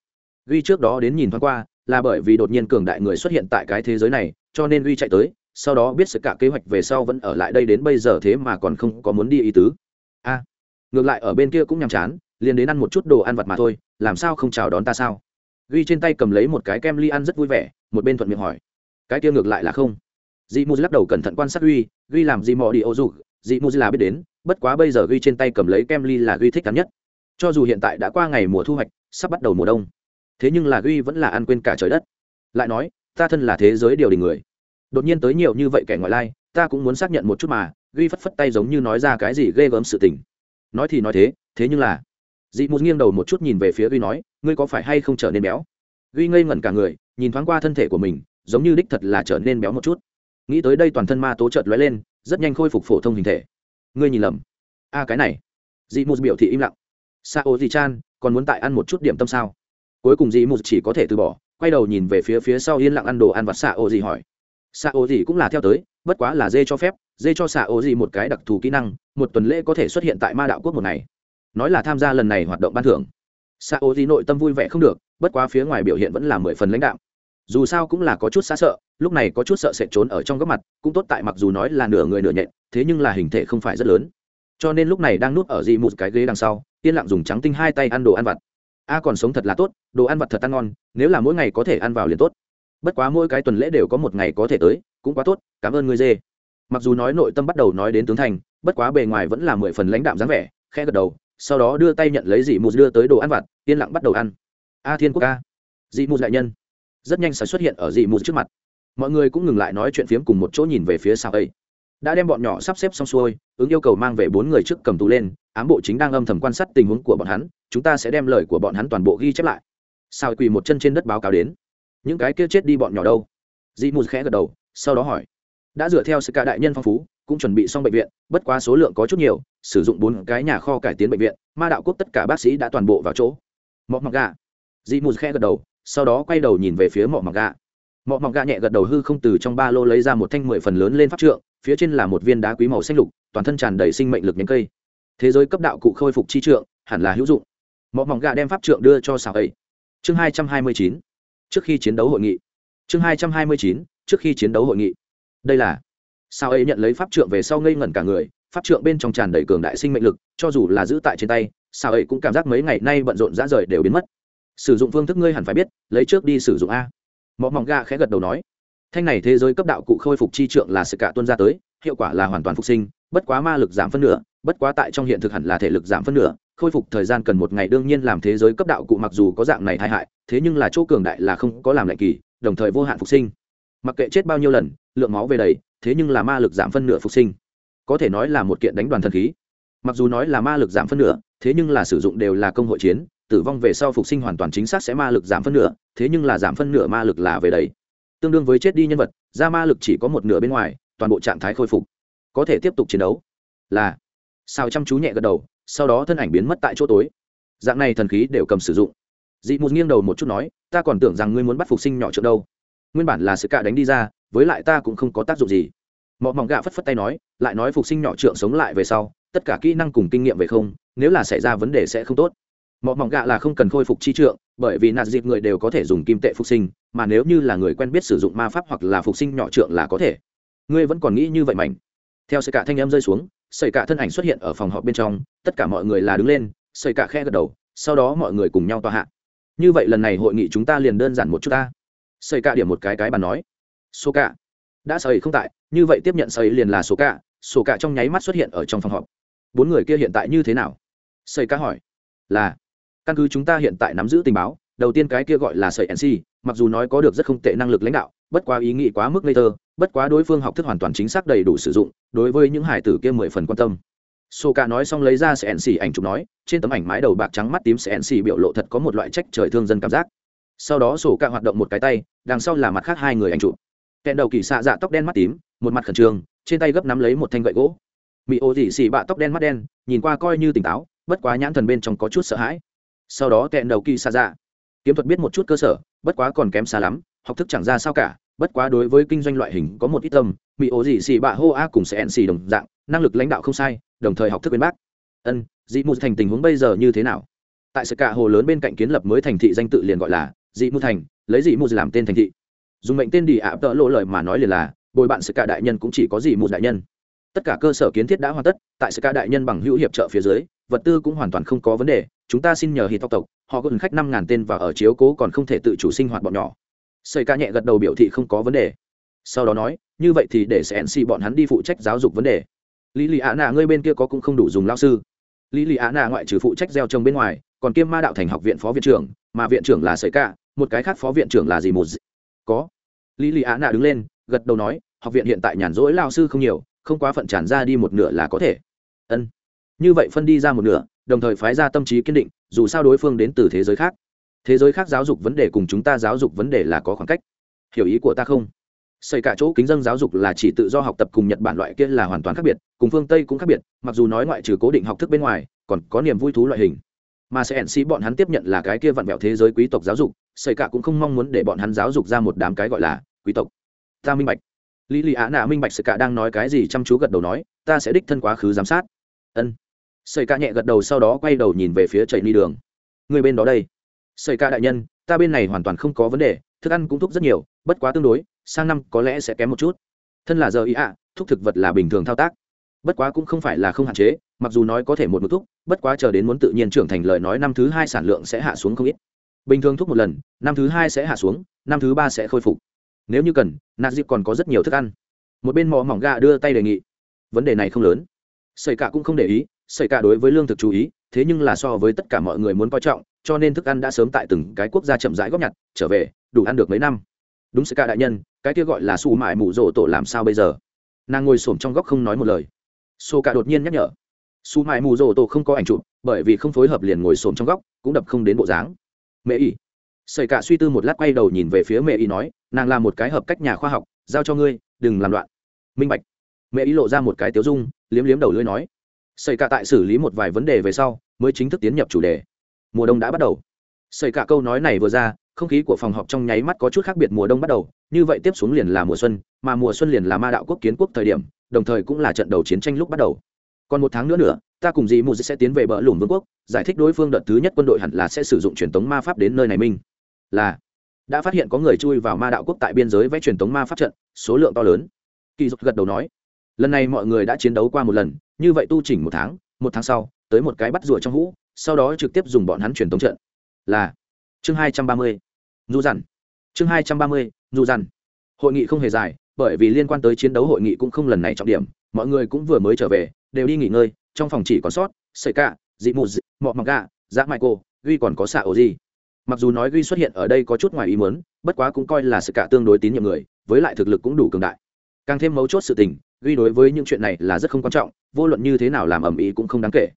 duy trước đó đến nhìn thoáng qua, là bởi vì đột nhiên cường đại người xuất hiện tại cái thế giới này, cho nên duy chạy tới, sau đó biết sự cả kế hoạch về sau vẫn ở lại đây đến bây giờ thế mà còn không có muốn đi ý tứ. A, ngược lại ở bên kia cũng nhàm chán, liền đến ăn một chút đồ ăn vặt mà thôi, làm sao không chào đón ta sao? Duy trên tay cầm lấy một cái kem ly ăn rất vui vẻ, một bên thuận miệng hỏi. Cái kia ngược lại là không. Dị mù lắc đầu cẩn thận quan sát duy duy làm gì mò đi ô dù dị mù là biết đến, bất quá bây giờ duy trên tay cầm lấy kem ly là duy thích cắn nhất cho dù hiện tại đã qua ngày mùa thu hoạch, sắp bắt đầu mùa đông. Thế nhưng là ghi vẫn là ăn quên cả trời đất. Lại nói, ta thân là thế giới điều đình người. Đột nhiên tới nhiều như vậy kẻ ngoại lai, ta cũng muốn xác nhận một chút mà. Ghi phất phất tay giống như nói ra cái gì ghê gớm sự tình. Nói thì nói thế thế nhưng là, dị một nghiêng đầu một chút nhìn về phía ghi nói, ngươi có phải hay không trở nên béo? Ghi ngây ngẩn cả người, nhìn thoáng qua thân thể của mình, giống như đích thật là trở nên béo một chút. Nghĩ tới đây toàn thân ma tố trợt lóe lên, rất nhanh khôi phục phổ thông hình thể. Ngươi nhìn lầm. A, cái này. Dị một biểu thị im lặng sao ô chan, còn muốn tại ăn một chút điểm tâm sao? Cuối cùng dì mù chỉ có thể từ bỏ, quay đầu nhìn về phía phía sau yên lặng ăn đồ ăn vặt xạ ô gì hỏi. Xạ ô gì cũng là theo tới, bất quá là dê cho phép, dê cho xạ ô gì một cái đặc thù kỹ năng, một tuần lễ có thể xuất hiện tại ma đạo quốc một ngày. Nói là tham gia lần này hoạt động ban thưởng. Xạ ô gì nội tâm vui vẻ không được, bất quá phía ngoài biểu hiện vẫn là mười phần lãnh đạo dù sao cũng là có chút xa sợ, lúc này có chút sợ sẽ trốn ở trong góc mặt, cũng tốt tại mặc dù nói là nửa người nửa nhện, thế nhưng là hình thể không phải rất lớn. Cho nên lúc này đang núp ở dì một cái ghế đằng sau yên lặng dùng trắng tinh hai tay ăn đồ ăn vặt. A còn sống thật là tốt, đồ ăn vặt thật ăn ngon, nếu là mỗi ngày có thể ăn vào liền tốt. Bất quá mỗi cái tuần lễ đều có một ngày có thể tới, cũng quá tốt, cảm ơn ngươi, dê. Mặc dù nói nội tâm bắt đầu nói đến tướng thành, bất quá bề ngoài vẫn là mười phần lãnh đạm dáng vẻ, khẽ gật đầu, sau đó đưa tay nhận lấy dị mù đưa tới đồ ăn vặt, yên lặng bắt đầu ăn. A thiên quốc ca dị mù đại nhân. Rất nhanh sẽ xuất hiện ở dị mù trước mặt. Mọi người cũng ngừng lại nói chuyện phiếm cùng một chỗ nhìn về phía sau ấy đã đem bọn nhỏ sắp xếp xong xuôi, ứng yêu cầu mang về bốn người trước cầm tù lên, ám bộ chính đang âm thầm quan sát tình huống của bọn hắn, chúng ta sẽ đem lời của bọn hắn toàn bộ ghi chép lại. Sao quỳ một chân trên đất báo cáo đến? Những cái kia chết đi bọn nhỏ đâu? Dị mù khẽ gật đầu, sau đó hỏi. Đã dựa theo sự cả đại nhân phong phú, cũng chuẩn bị xong bệnh viện, bất quá số lượng có chút nhiều, sử dụng bốn cái nhà kho cải tiến bệnh viện, ma đạo quốc tất cả bác sĩ đã toàn bộ vào chỗ. Mọc mặc gà. Dị mù khẽ gật đầu, sau đó quay đầu nhìn về phía mọ mặc gà mọ mọc gà nhẹ gật đầu hư không từ trong ba lô lấy ra một thanh mười phần lớn lên pháp trượng, phía trên là một viên đá quý màu xanh lục, toàn thân tràn đầy sinh mệnh lực nhánh cây. Thế giới cấp đạo cụ khôi phục chi trượng, hẳn là hữu dụng. Mọ mọc gà đem pháp trượng đưa cho xào ấy. Chương hai trăm hai mươi chín. Trước khi chiến đấu hội nghị. Chương hai trăm hai mươi chín, trước khi chiến đấu hội nghị. Đây là sao ấy nhận lấy pháp trượng về sau ngây ngẩn cả người, pháp trượng bên trong tràn đầy cường đại sinh mệnh lực, cho dù là giữ tại trên tay sao ấy cũng cảm giác mấy ngày nay bận rộn rã rời đều biến mất. Sử dụng phương thức ngươi hẳn phải biết, lấy trước đi sử dụng a mọ mỏng gà khẽ gật đầu nói, thanh này thế giới cấp đạo cụ khôi phục chi trượng là sự cả tuân ra tới, hiệu quả là hoàn toàn phục sinh, bất quá ma lực giảm phân nửa, bất quá tại trong hiện thực hẳn là thể lực giảm phân nửa, khôi phục thời gian cần một ngày đương nhiên làm thế giới cấp đạo cụ mặc dù có dạng này tai hại, thế nhưng là chỗ cường đại là không có làm lại kỳ, đồng thời vô hạn phục sinh. Mặc kệ chết bao nhiêu lần, lượng máu về đầy, thế nhưng là ma lực giảm phân nửa phục sinh. Có thể nói là một kiện đánh đoàn thần khí. Mặc dù nói là ma lực giảm phân nửa, thế nhưng là sử dụng đều là công hội chiến tử vong về sau phục sinh hoàn toàn chính xác sẽ ma lực giảm phân nửa thế nhưng là giảm phân nửa ma lực là về đấy, tương đương với chết đi nhân vật ra ma lực chỉ có một nửa bên ngoài toàn bộ trạng thái khôi phục. Có thể tiếp tục chiến đấu. Là. Sao chăm chú nhẹ gật đầu sau đó thân ảnh biến mất tại chỗ tối. Dạng này thần khí đều cầm sử dụng. Dị một nghiêng đầu một chút nói ta còn tưởng rằng ngươi muốn bắt phục sinh nhỏ trước đâu. Nguyên bản là sự cạ đánh đi ra với lại ta cũng không có tác dụng gì. Mọ mỏng gạ phất phất tay nói lại nói phục sinh nhỏ trượng sống lại về sau tất cả kỹ năng cùng kinh nghiệm về không nếu là xảy ra vấn đề sẽ không tốt mọ mỏng gạ là không cần khôi phục chi trượng, bởi vì nạt dịp người đều có thể dùng kim tệ phục sinh, mà nếu như là người quen biết sử dụng ma pháp hoặc là phục sinh nhỏ trượng là có thể. Ngươi vẫn còn nghĩ như vậy mảnh. Theo sợi cả thanh em rơi xuống, sợi cả thân ảnh xuất hiện ở phòng họp bên trong, tất cả mọi người là đứng lên, sợi cả khe gật đầu, sau đó mọi người cùng nhau tòa hạ. Như vậy lần này hội nghị chúng ta liền đơn giản một chút ta. Sợi cả điểm một cái cái bàn nói. Số cả đã sợi không tại, như vậy tiếp nhận sợi liền là số cả số cả trong nháy mắt xuất hiện ở trong phòng họp. Bốn người kia hiện tại như thế nào? Sợi cả hỏi. Là căn cứ chúng ta hiện tại nắm giữ tình báo, đầu tiên cái kia gọi là sợi nc mặc dù nói có được rất không tệ năng lực lãnh đạo, bất quá ý nghĩ quá mức ngây thơ, bất quá đối phương học thức hoàn toàn chính xác đầy đủ sử dụng, đối với những hải tử kia mười phần quan tâm. Sô ca nói xong lấy ra sẽ nc ảnh chụp nói, trên tấm ảnh mái đầu bạc trắng mắt tím sẽ nc biểu lộ thật có một loại trách trời thương dân cảm giác. Sau đó sổ ca hoạt động một cái tay, đằng sau là mặt khác hai người ảnh chụp. Kẹn đầu kỳ xạ dạ tóc đen mắt tím, một mặt khẩn trương, trên tay gấp nắm lấy một thanh gậy gỗ. Mỹ ô dị xì bạ tóc đen mắt đen, nhìn qua coi như tỉnh táo, bất quá nhãn thần bên trong có chút sợ hãi sau đó kẹn đầu kỳ xa dạ. Kiếm thuật biết một chút cơ sở, bất quá còn kém xa lắm, học thức chẳng ra sao cả, bất quá đối với kinh doanh loại hình có một ít tâm mỹ ố dị xì bạ hô a cùng sẽ xì đồng dạng, năng lực lãnh đạo không sai, đồng thời học thức bên bác. Ân, dị mù thành tình huống bây giờ như thế nào? Tại sự cả hồ lớn bên cạnh kiến lập mới thành thị danh tự liền gọi là dị mù thành, lấy dị mù làm tên thành thị. Dùng mệnh tên đi ạ, tợ lộ lời mà nói liền là, bồi bạn sự cả đại nhân cũng chỉ có dị mù đại nhân. Tất cả cơ sở kiến thiết đã hoàn tất, tại sự cả đại nhân bằng hữu hiệp trợ phía dưới, vật tư cũng hoàn toàn không có vấn đề chúng ta xin nhờ hì tộc tộc, họ gần khách năm ngàn tên và ở chiếu cố còn không thể tự chủ sinh hoạt bọn nhỏ. Xây ca nhẹ gật đầu biểu thị không có vấn đề. Sau đó nói, như vậy thì để sẽ nc bọn hắn đi phụ trách giáo dục vấn đề. Lý lì ạ nạ, ngươi bên kia có cũng không đủ dùng lao sư. Lý lì ạ nạ ngoại trừ phụ trách gieo trồng bên ngoài, còn kiêm ma đạo thành học viện phó viện trưởng, mà viện trưởng là sợi cả một cái khác phó viện trưởng là gì một gì? có. Lý lì ạ nạ đứng lên, gật đầu nói, học viện hiện tại nhàn rỗi lao sư không nhiều, không quá phận tràn ra đi một nửa là có thể. Ân. Như vậy phân đi ra một nửa đồng thời phái ra tâm trí kiên định, dù sao đối phương đến từ thế giới khác. Thế giới khác giáo dục vấn đề cùng chúng ta giáo dục vấn đề là có khoảng cách. Hiểu ý của ta không? Xây cả chỗ kính dân giáo dục là chỉ tự do học tập cùng nhật bản loại kia là hoàn toàn khác biệt, cùng phương tây cũng khác biệt, mặc dù nói ngoại trừ cố định học thức bên ngoài, còn có niềm vui thú loại hình. Mà sẽ nc bọn hắn tiếp nhận là cái kia vặn vẹo thế giới quý tộc giáo dục, xây cả cũng không mong muốn để bọn hắn giáo dục ra một đám cái gọi là quý tộc. Ta minh bạch. Lý lì á nạ minh bạch sự cả đang nói cái gì chăm chú gật đầu nói, ta sẽ đích thân quá khứ giám sát. Ân xây ca nhẹ gật đầu sau đó quay đầu nhìn về phía chạy ni đường. Người bên đó đây. Xây ca đại nhân, ta bên này hoàn toàn không có vấn đề, thức ăn cũng thúc rất nhiều, bất quá tương đối, sang năm có lẽ sẽ kém một chút. Thân là giờ ý ạ, thúc thực vật là bình thường thao tác. Bất quá cũng không phải là không hạn chế, mặc dù nói có thể một một thúc, bất quá chờ đến muốn tự nhiên trưởng thành lời nói năm thứ hai sản lượng sẽ hạ xuống không ít. Bình thường thúc một lần, năm thứ hai sẽ hạ xuống, năm thứ ba sẽ khôi phục. Nếu như cần, nạt dịp còn có rất nhiều thức ăn. Một bên mò mỏng gà đưa tay đề nghị. Vấn đề này không lớn. Xảy cả cũng không để ý xảy cả đối với lương thực chú ý, thế nhưng là so với tất cả mọi người muốn coi trọng, cho nên thức ăn đã sớm tại từng cái quốc gia chậm rãi góp nhặt, trở về, đủ ăn được mấy năm. Đúng xảy cả đại nhân, cái kia gọi là xù mại mụ rỗ tổ làm sao bây giờ? Nàng ngồi xổm trong góc không nói một lời. Xô cả đột nhiên nhắc nhở. Xù mại mù rỗ tổ không có ảnh chụp, bởi vì không phối hợp liền ngồi xổm trong góc, cũng đập không đến bộ dáng. Mẹ ỉ xảy cả suy tư một lát quay đầu nhìn về phía mẹ ỉ nói, nàng là một cái hợp cách nhà khoa học, giao cho ngươi, đừng làm loạn. Minh bạch. Mẹ ý lộ ra một cái tiếu dung, liếm liếm đầu lưỡi nói xảy cả tại xử lý một vài vấn đề về sau, mới chính thức tiến nhập chủ đề. Mùa đông đã bắt đầu. Xảy cả câu nói này vừa ra, không khí của phòng họp trong nháy mắt có chút khác biệt mùa đông bắt đầu, như vậy tiếp xuống liền là mùa xuân, mà mùa xuân liền là ma đạo quốc kiến quốc thời điểm, đồng thời cũng là trận đầu chiến tranh lúc bắt đầu. Còn một tháng nữa nữa, ta cùng dì mù sẽ tiến về bờ lùm vương quốc, giải thích đối phương đợt thứ nhất quân đội hẳn là sẽ sử dụng truyền thống ma pháp đến nơi này minh là, đã phát hiện có người chui vào ma đạo quốc tại biên giới vẽ truyền thống ma pháp trận, số lượng to lớn. Kỳ dục gật đầu nói lần này mọi người đã chiến đấu qua một lần như vậy tu chỉnh một tháng một tháng sau tới một cái bắt rùa trong hũ sau đó trực tiếp dùng bọn hắn truyền thống trận. Là chương hai trăm ba mươi du dằn chương hai trăm ba mươi du dằn hội nghị không hề dài bởi vì liên quan tới chiến đấu hội nghị cũng không lần này trọng điểm mọi người cũng vừa mới trở về đều đi nghỉ ngơi trong phòng chỉ còn sót sợi cạ dị mù dị, mọ mặc gà giá dạ mãi cô duy còn có xạ ổ gì mặc dù nói duy xuất hiện ở đây có chút ngoài ý muốn bất quá cũng coi là sự cả tương đối tín nhiệm người với lại thực lực cũng đủ cường đại. Càng thêm mấu chốt sự tình duy đối với những chuyện này là rất không quan trọng, vô luận như thế nào làm ầm ĩ cũng không đáng kể.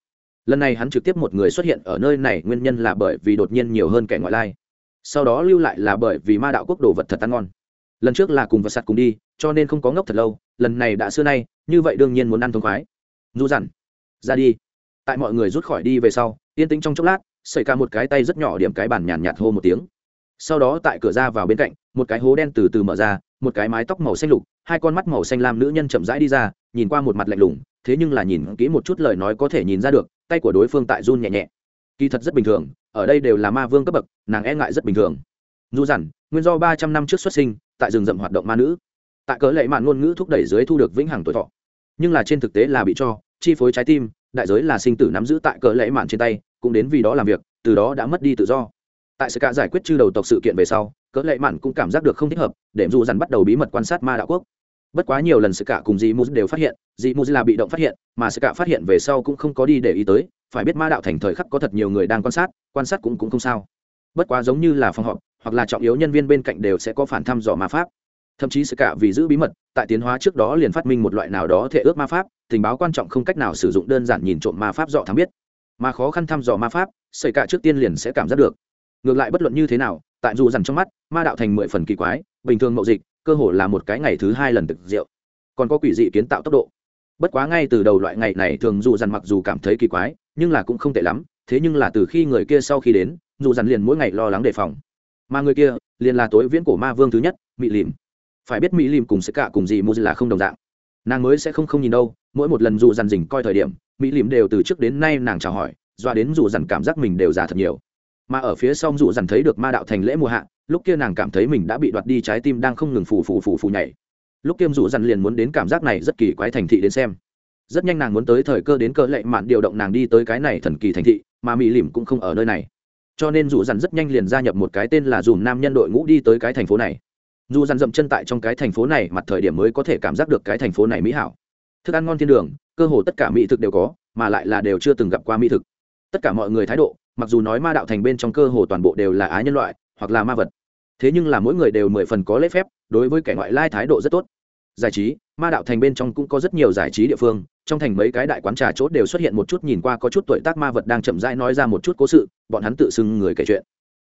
Lần này hắn trực tiếp một người xuất hiện ở nơi này nguyên nhân là bởi vì đột nhiên nhiều hơn kẻ ngoại lai. Sau đó lưu lại là bởi vì ma đạo quốc đồ vật thật ăn ngon. Lần trước là cùng vật sạt cùng đi, cho nên không có ngốc thật lâu, lần này đã xưa nay, như vậy đương nhiên muốn ăn thông khoái. Dù dằn ra đi. Tại mọi người rút khỏi đi về sau, yên tĩnh trong chốc lát xảy ca một cái tay rất nhỏ điểm cái bàn nhàn nhạt hô một tiếng. Sau đó tại cửa ra vào bên cạnh, một cái hố đen từ từ mở ra, một cái mái tóc màu xanh lục hai con mắt màu xanh lam nữ nhân chậm rãi đi ra, nhìn qua một mặt lạnh lùng, thế nhưng là nhìn kỹ một chút lời nói có thể nhìn ra được, tay của đối phương tại run nhẹ nhẹ. Kỳ thật rất bình thường, ở đây đều là ma vương cấp bậc, nàng e ngại rất bình thường. Dù dằn, nguyên do ba trăm năm trước xuất sinh, tại rừng rậm hoạt động ma nữ. Tại cớ lệ mạn ngôn ngữ thúc đẩy dưới thu được vĩnh hằng tuổi thọ. Nhưng là trên thực tế là bị cho, chi phối trái tim, đại giới là sinh tử nắm giữ tại cỡ lệ mạn trên tay, cũng đến vì đó làm việc, từ đó đã mất đi tự do. Tại sự cả giải quyết chư đầu tộc sự kiện về sau, cỡ lệ mạn cũng cảm giác được không thích hợp, để dù dằn bắt đầu bí mật quan sát ma đạo quốc bất quá nhiều lần sự cả cùng dì mù đều phát hiện dì mù là bị động phát hiện, mà sự cả phát hiện về sau cũng không có đi để ý tới, phải biết ma đạo thành thời khắc có thật nhiều người đang quan sát quan sát cũng cũng không sao. Bất quá giống như là phòng họp, hoặc là trọng yếu nhân viên bên cạnh đều sẽ có phản thăm dò ma pháp. Thậm chí sự cả vì giữ bí mật, tại tiến hóa trước đó liền phát minh một loại nào đó thể ước ma pháp, tình báo quan trọng không cách nào sử dụng đơn giản nhìn trộm ma pháp dọ thám biết. Mà khó khăn thăm dò ma pháp xảy cả trước tiên liền sẽ cảm giác được. Ngược lại bất luận như thế nào, tại dù dằn trong mắt, ma đạo thành mười phần kỳ quái, bình thường mậu dịch cơ hồ là một cái ngày thứ hai lần thực rượu, còn có quỷ dị kiến tạo tốc độ. Bất quá ngay từ đầu loại ngày này thường dù dằn mặc dù cảm thấy kỳ quái, nhưng là cũng không tệ lắm, thế nhưng là từ khi người kia sau khi đến, dù dằn liền mỗi ngày lo lắng đề phòng. Mà người kia, liền là tối viễn cổ ma vương thứ nhất mỹ lìm. Phải biết mỹ lìm cùng sẽ cả cùng gì mua là không đồng dạng. Nàng mới sẽ không không nhìn đâu, mỗi một lần dù dằn dình coi thời điểm mỹ lìm đều từ trước đến nay nàng chào hỏi, doa đến dù dằn cảm giác mình đều già thật nhiều mà ở phía sau dù dằn thấy được ma đạo thành lễ mùa hạ, lúc kia nàng cảm thấy mình đã bị đoạt đi trái tim đang không ngừng phù phù phù phù nhảy. Lúc kia dù dằn liền muốn đến cảm giác này rất kỳ quái thành thị đến xem. Rất nhanh nàng muốn tới thời cơ đến cơ lệ mạn điều động nàng đi tới cái này thần kỳ thành thị, mà mỹ lìm cũng không ở nơi này. Cho nên dù dằn rất nhanh liền gia nhập một cái tên là dùm nam nhân đội ngũ đi tới cái thành phố này. Dù dằn dậm chân tại trong cái thành phố này, mặt thời điểm mới có thể cảm giác được cái thành phố này mỹ hảo. Thức ăn ngon thiên đường, cơ hồ tất cả mỹ thực đều có, mà lại là đều chưa từng gặp qua mỹ thực. Tất cả mọi người thái độ mặc dù nói ma đạo thành bên trong cơ hồ toàn bộ đều là á nhân loại hoặc là ma vật, thế nhưng là mỗi người đều mười phần có lễ phép, đối với kẻ ngoại lai thái độ rất tốt. Giải trí, ma đạo thành bên trong cũng có rất nhiều giải trí địa phương, trong thành mấy cái đại quán trà chốt đều xuất hiện một chút nhìn qua có chút tuổi tác ma vật đang chậm rãi nói ra một chút cố sự, bọn hắn tự xưng người kể chuyện.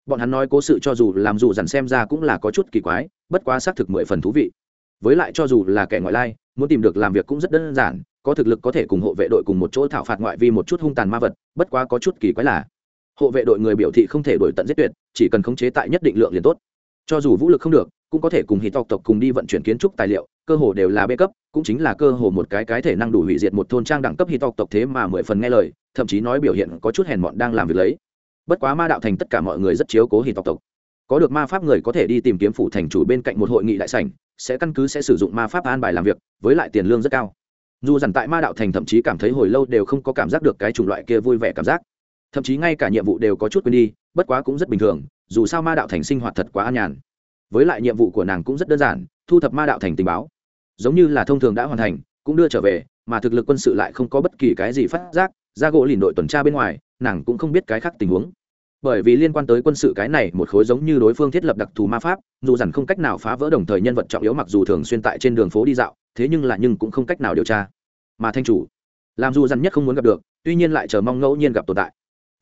Bọn hắn nói cố sự cho dù làm dù dằn xem ra cũng là có chút kỳ quái, bất quá xác thực mười phần thú vị. Với lại cho dù là kẻ ngoại lai, muốn tìm được làm việc cũng rất đơn giản, có thực lực có thể cùng hộ vệ đội cùng một chỗ thảo phạt ngoại vi một chút hung tàn ma vật, bất quá có chút kỳ quái là hộ vệ đội người biểu thị không thể đổi tận giết tuyệt, chỉ cần khống chế tại nhất định lượng liền tốt. Cho dù vũ lực không được, cũng có thể cùng hít tộc tộc cùng đi vận chuyển kiến trúc tài liệu, cơ hồ đều là bê cấp, cũng chính là cơ hồ một cái cái thể năng đủ hủy diệt một thôn trang đẳng cấp hít tộc tộc thế mà mười phần nghe lời, thậm chí nói biểu hiện có chút hèn mọn đang làm việc lấy. Bất quá ma đạo thành tất cả mọi người rất chiếu cố hít tộc tộc. Có được ma pháp người có thể đi tìm kiếm phủ thành chủ bên cạnh một hội nghị đại sảnh, sẽ căn cứ sẽ sử dụng ma pháp an bài làm việc, với lại tiền lương rất cao. Dù dằn tại ma đạo thành thậm chí cảm thấy hồi lâu đều không có cảm giác được cái chủng loại kia vui vẻ cảm giác thậm chí ngay cả nhiệm vụ đều có chút quên đi, bất quá cũng rất bình thường, dù sao ma đạo thành sinh hoạt thật quá an nhàn. Với lại nhiệm vụ của nàng cũng rất đơn giản, thu thập ma đạo thành tình báo. Giống như là thông thường đã hoàn thành, cũng đưa trở về, mà thực lực quân sự lại không có bất kỳ cái gì phát giác, ra gỗ lìn đội tuần tra bên ngoài, nàng cũng không biết cái khác tình huống. Bởi vì liên quan tới quân sự cái này, một khối giống như đối phương thiết lập đặc thù ma pháp, dù dằn không cách nào phá vỡ đồng thời nhân vật trọng yếu mặc dù thường xuyên tại trên đường phố đi dạo, thế nhưng là nhưng cũng không cách nào điều tra. Mà thanh chủ, làm dù dằn nhất không muốn gặp được, tuy nhiên lại chờ mong ngẫu nhiên gặp tồn tại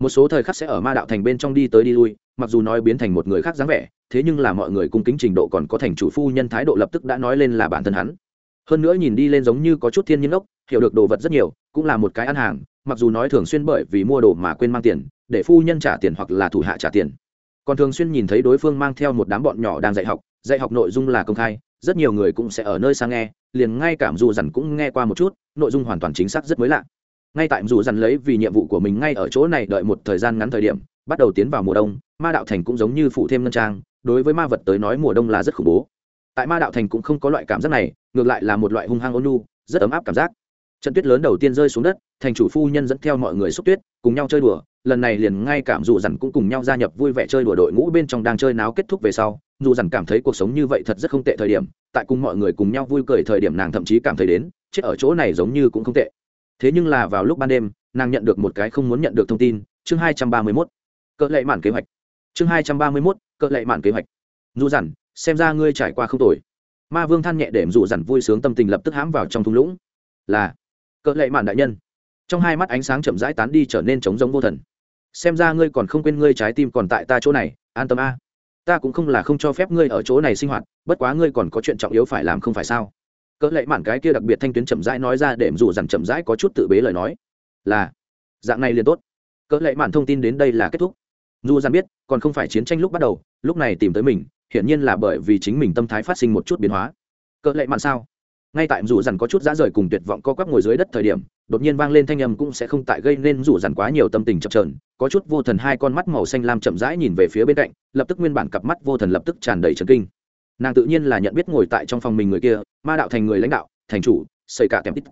một số thời khắc sẽ ở ma đạo thành bên trong đi tới đi lui, mặc dù nói biến thành một người khác dáng vẻ, thế nhưng là mọi người cung kính trình độ còn có thành chủ phu nhân thái độ lập tức đã nói lên là bản thân hắn. Hơn nữa nhìn đi lên giống như có chút thiên nhiên ốc, hiểu được đồ vật rất nhiều, cũng là một cái ăn hàng, mặc dù nói thường xuyên bởi vì mua đồ mà quên mang tiền, để phu nhân trả tiền hoặc là thủ hạ trả tiền. Còn thường xuyên nhìn thấy đối phương mang theo một đám bọn nhỏ đang dạy học dạy học nội dung là công khai, rất nhiều người cũng sẽ ở nơi sang nghe, liền ngay cảm dù dằn cũng nghe qua một chút, nội dung hoàn toàn chính xác rất mới lạ ngay tại dù dằn lấy vì nhiệm vụ của mình ngay ở chỗ này đợi một thời gian ngắn thời điểm, bắt đầu tiến vào mùa đông, ma đạo thành cũng giống như phụ thêm ngân trang, đối với ma vật tới nói mùa đông là rất khủng bố. Tại ma đạo thành cũng không có loại cảm giác này, ngược lại là một loại hung hăng ôn nhu, rất ấm áp cảm giác. Trận tuyết lớn đầu tiên rơi xuống đất, thành chủ phu nhân dẫn theo mọi người xúc tuyết, cùng nhau chơi đùa, lần này liền ngay cảm dù dằn cũng cùng nhau gia nhập vui vẻ chơi đùa đội ngũ bên trong đang chơi náo kết thúc về sau, dù dằn cảm thấy cuộc sống như vậy thật rất không tệ thời điểm, tại cùng mọi người cùng nhau vui cười thời điểm nàng thậm chí cảm thấy đến, chết ở chỗ này giống như cũng không tệ thế nhưng là vào lúc ban đêm, nàng nhận được một cái không muốn nhận được thông tin, chương hai trăm ba mươi mốt, cỡ lệ mạn kế hoạch. Chương hai trăm ba mươi mốt, cỡ lệ mạn kế hoạch. Dù dằn xem ra ngươi trải qua không tồi. Ma vương than nhẹ để dù dằn vui sướng tâm tình lập tức hãm vào trong thung lũng. Là, cỡ lệ mạn đại nhân. Trong hai mắt ánh sáng chậm rãi tán đi trở nên trống giống vô thần. Xem ra ngươi còn không quên ngươi trái tim còn tại ta chỗ này, an tâm a. Ta cũng không là không cho phép ngươi ở chỗ này sinh hoạt, bất quá ngươi còn có chuyện trọng yếu phải làm không phải sao? Cỡ lệ mạn cái kia đặc biệt thanh tuyến chậm rãi nói ra để dù dằn chậm rãi có chút tự bế lời nói. Là, dạng này liền tốt. Cỡ lệ mạn thông tin đến đây là kết thúc. Dù dằn biết, còn không phải chiến tranh lúc bắt đầu, lúc này tìm tới mình, hiển nhiên là bởi vì chính mình tâm thái phát sinh một chút biến hóa. Cỡ lệ mạn sao? Ngay tại dù dằn có chút dã rời cùng tuyệt vọng co quắp ngồi dưới đất thời điểm, đột nhiên vang lên thanh âm cũng sẽ không tại gây nên rủ dằn quá nhiều tâm tình chập chờn, có chút vô thần hai con mắt màu xanh lam chậm rãi nhìn về phía bên cạnh, lập tức nguyên bản cặp mắt vô thần lập tức tràn đầy trần kinh nàng tự nhiên là nhận biết ngồi tại trong phòng mình người kia, ma đạo thành người lãnh đạo, thành chủ, xây cả tèm tít.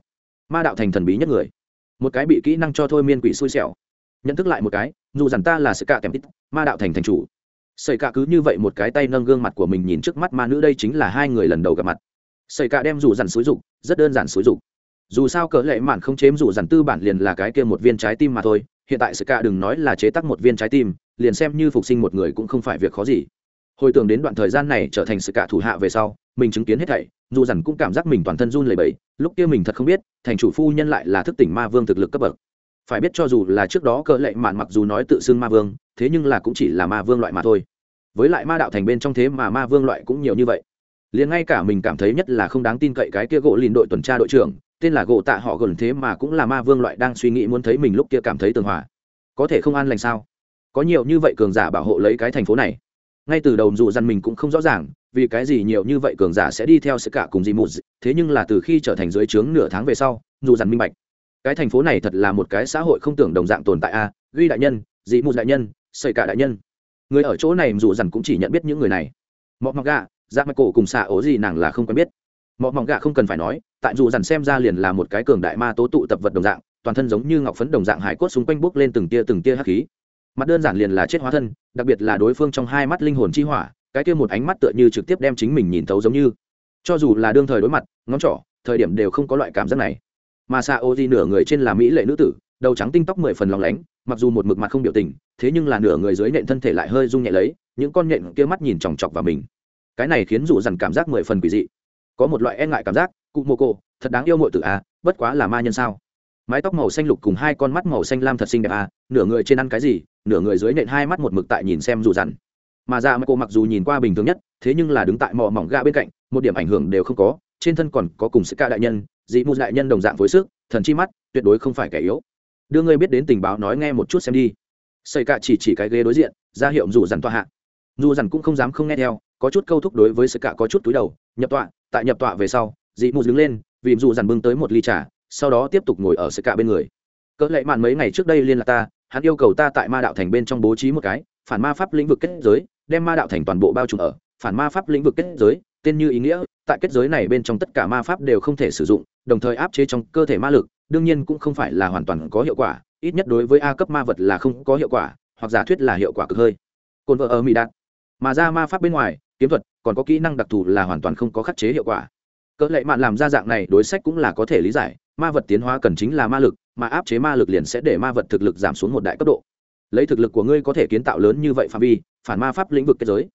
Ma đạo thành thần bí nhất người. Một cái bị kỹ năng cho thôi miên quỷ xui xẻo. Nhận thức lại một cái, dù rằng ta là xây cả tèm tít, ma đạo thành thành chủ. Xây cả cứ như vậy một cái tay nâng gương mặt của mình nhìn trước mắt ma nữ đây chính là hai người lần đầu gặp mặt. Xây cả đem dù dằn xúi dục, rất đơn giản xúi dục. Dù sao cỡ lệ mạn không chếm dù dằn tư bản liền là cái kia một viên trái tim mà thôi. Hiện tại sự cả đừng nói là chế tác một viên trái tim, liền xem như phục sinh một người cũng không phải việc khó gì hồi tưởng đến đoạn thời gian này trở thành sự cả thủ hạ về sau, mình chứng kiến hết thảy, dù dằn cũng cảm giác mình toàn thân run lẩy bẩy, lúc kia mình thật không biết, thành chủ phu nhân lại là thức tỉnh ma vương thực lực cấp bậc. Phải biết cho dù là trước đó cỡ lệ mạn mặc dù nói tự xưng ma vương, thế nhưng là cũng chỉ là ma vương loại mà thôi. Với lại ma đạo thành bên trong thế mà ma vương loại cũng nhiều như vậy. Liền ngay cả mình cảm thấy nhất là không đáng tin cậy cái kia gỗ lìn đội tuần tra đội trưởng, tên là gỗ tạ họ gần thế mà cũng là ma vương loại đang suy nghĩ muốn thấy mình lúc kia cảm thấy tường hòa. Có thể không an lành sao? Có nhiều như vậy cường giả bảo hộ lấy cái thành phố này ngay từ đầu dù dằn mình cũng không rõ ràng vì cái gì nhiều như vậy cường giả sẽ đi theo sự cả cùng dì mù thế nhưng là từ khi trở thành dưới trướng nửa tháng về sau dù dằn minh bạch. Cái thành phố này thật là một cái xã hội không tưởng đồng dạng tồn tại a à, ghi đại nhân dì mù đại nhân xây cả đại nhân. Người ở chỗ này dù dằn cũng chỉ nhận biết những người này. Mọc mọc gà dạ mạch cổ cùng xạ ố gì nàng là không quen biết. Mọc mọc gà không cần phải nói tại dù dằn xem ra liền là một cái cường đại ma tố tụ tập vật đồng dạng toàn thân giống như ngọc phấn đồng dạng hải cốt xung quanh bốc lên từng tia từng tia hắc khí mặt đơn giản liền là chết hóa thân đặc biệt là đối phương trong hai mắt linh hồn chi hỏa cái kia một ánh mắt tựa như trực tiếp đem chính mình nhìn thấu giống như. Cho dù là đương thời đối mặt ngón trỏ thời điểm đều không có loại cảm giác này. Mà xạ ô di nửa người trên là mỹ lệ nữ tử đầu trắng tinh tóc mười phần lòng lánh mặc dù một mực mặt không biểu tình thế nhưng là nửa người dưới nện thân thể lại hơi rung nhẹ lấy những con nhện kia mắt nhìn chòng chọc vào mình. Cái này khiến dù dằn cảm giác mười phần quỷ dị. Có một loại e ngại cảm giác cụ mô cô thật đáng yêu mội tử à, bất quá là ma nhân sao? Mái tóc màu xanh lục cùng hai con mắt màu xanh lam thật xinh đẹp à? nửa người trên ăn cái gì, nửa người dưới nện hai mắt một mực tại nhìn xem dù dằn mà ra mà cô mặc dù nhìn qua bình thường nhất, thế nhưng là đứng tại mỏ mỏng ga bên cạnh, một điểm ảnh hưởng đều không có, trên thân còn có cùng sức ca đại nhân, dị mù đại nhân đồng dạng phối sức, thần chi mắt, tuyệt đối không phải kẻ yếu. Đưa ngươi biết đến tình báo nói nghe một chút xem đi. Xây cạ chỉ chỉ cái ghế đối diện, ra hiệu dù dằn tọa hạ. Dù dằn cũng không dám không nghe theo, có chút câu thúc đối với sự cạ có chút túi đầu, nhập tọa, tại nhập tọa về sau, dị mù đứng lên, vì dù dằn bưng tới một ly trà sau đó tiếp tục ngồi ở sự cả bên người. Cỡ lệ mạn mấy ngày trước đây liên lạc ta, hắn yêu cầu ta tại ma đạo thành bên trong bố trí một cái, phản ma pháp lĩnh vực kết giới, đem ma đạo thành toàn bộ bao trùm ở, phản ma pháp lĩnh vực kết giới, tên như ý nghĩa, tại kết giới này bên trong tất cả ma pháp đều không thể sử dụng, đồng thời áp chế trong cơ thể ma lực, đương nhiên cũng không phải là hoàn toàn có hiệu quả, ít nhất đối với a cấp ma vật là không có hiệu quả, hoặc giả thuyết là hiệu quả cực hơi. Cồn vợ ở mỹ đạt. Mà ra ma pháp bên ngoài, kiếm thuật, còn có kỹ năng đặc thù là hoàn toàn không có khắc chế hiệu quả. Cỡ lệ mạn làm ra dạng này đối sách cũng là có thể lý giải ma vật tiến hóa cần chính là ma lực, mà áp chế ma lực liền sẽ để ma vật thực lực giảm xuống một đại cấp độ. Lấy thực lực của ngươi có thể kiến tạo lớn như vậy phạm vi, phản ma pháp lĩnh vực kết giới.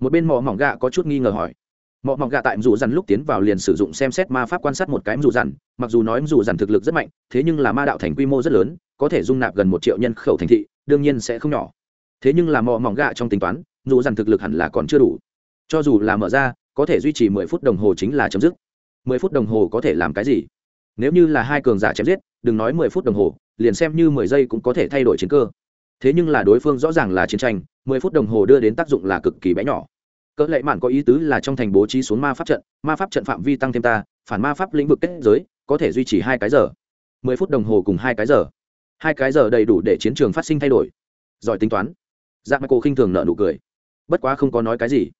Một bên mỏ mỏng gạ có chút nghi ngờ hỏi. Mỏ mỏng gạ tại dù dằn lúc tiến vào liền sử dụng xem xét ma pháp quan sát một cái dù dằn mặc dù nói dù dằn thực lực rất mạnh, thế nhưng là ma đạo thành quy mô rất lớn, có thể dung nạp gần một triệu nhân khẩu thành thị, đương nhiên sẽ không nhỏ. Thế nhưng là mỏ mỏng gạ trong tính toán dù dằn thực lực hẳn là còn chưa đủ. Cho dù là mở ra, có thể duy trì mười phút đồng hồ chính là chấm dứt. Mười phút đồng hồ có thể làm cái gì? Nếu như là hai cường giả chém giết, đừng nói mười phút đồng hồ, liền xem như mười giây cũng có thể thay đổi chiến cơ. Thế nhưng là đối phương rõ ràng là chiến tranh, mười phút đồng hồ đưa đến tác dụng là cực kỳ bé nhỏ. Cỡ lệ mạn có ý tứ là trong thành bố trí xuống ma pháp trận, ma pháp trận phạm vi tăng thêm ta, phản ma pháp lĩnh vực kết giới, có thể duy trì hai cái giờ. Mười phút đồng hồ cùng hai cái giờ. Hai cái giờ đầy đủ để chiến trường phát sinh thay đổi. Giỏi tính toán. Dạ mà cô khinh thường nợ nụ cười. Bất quá không có nói cái gì.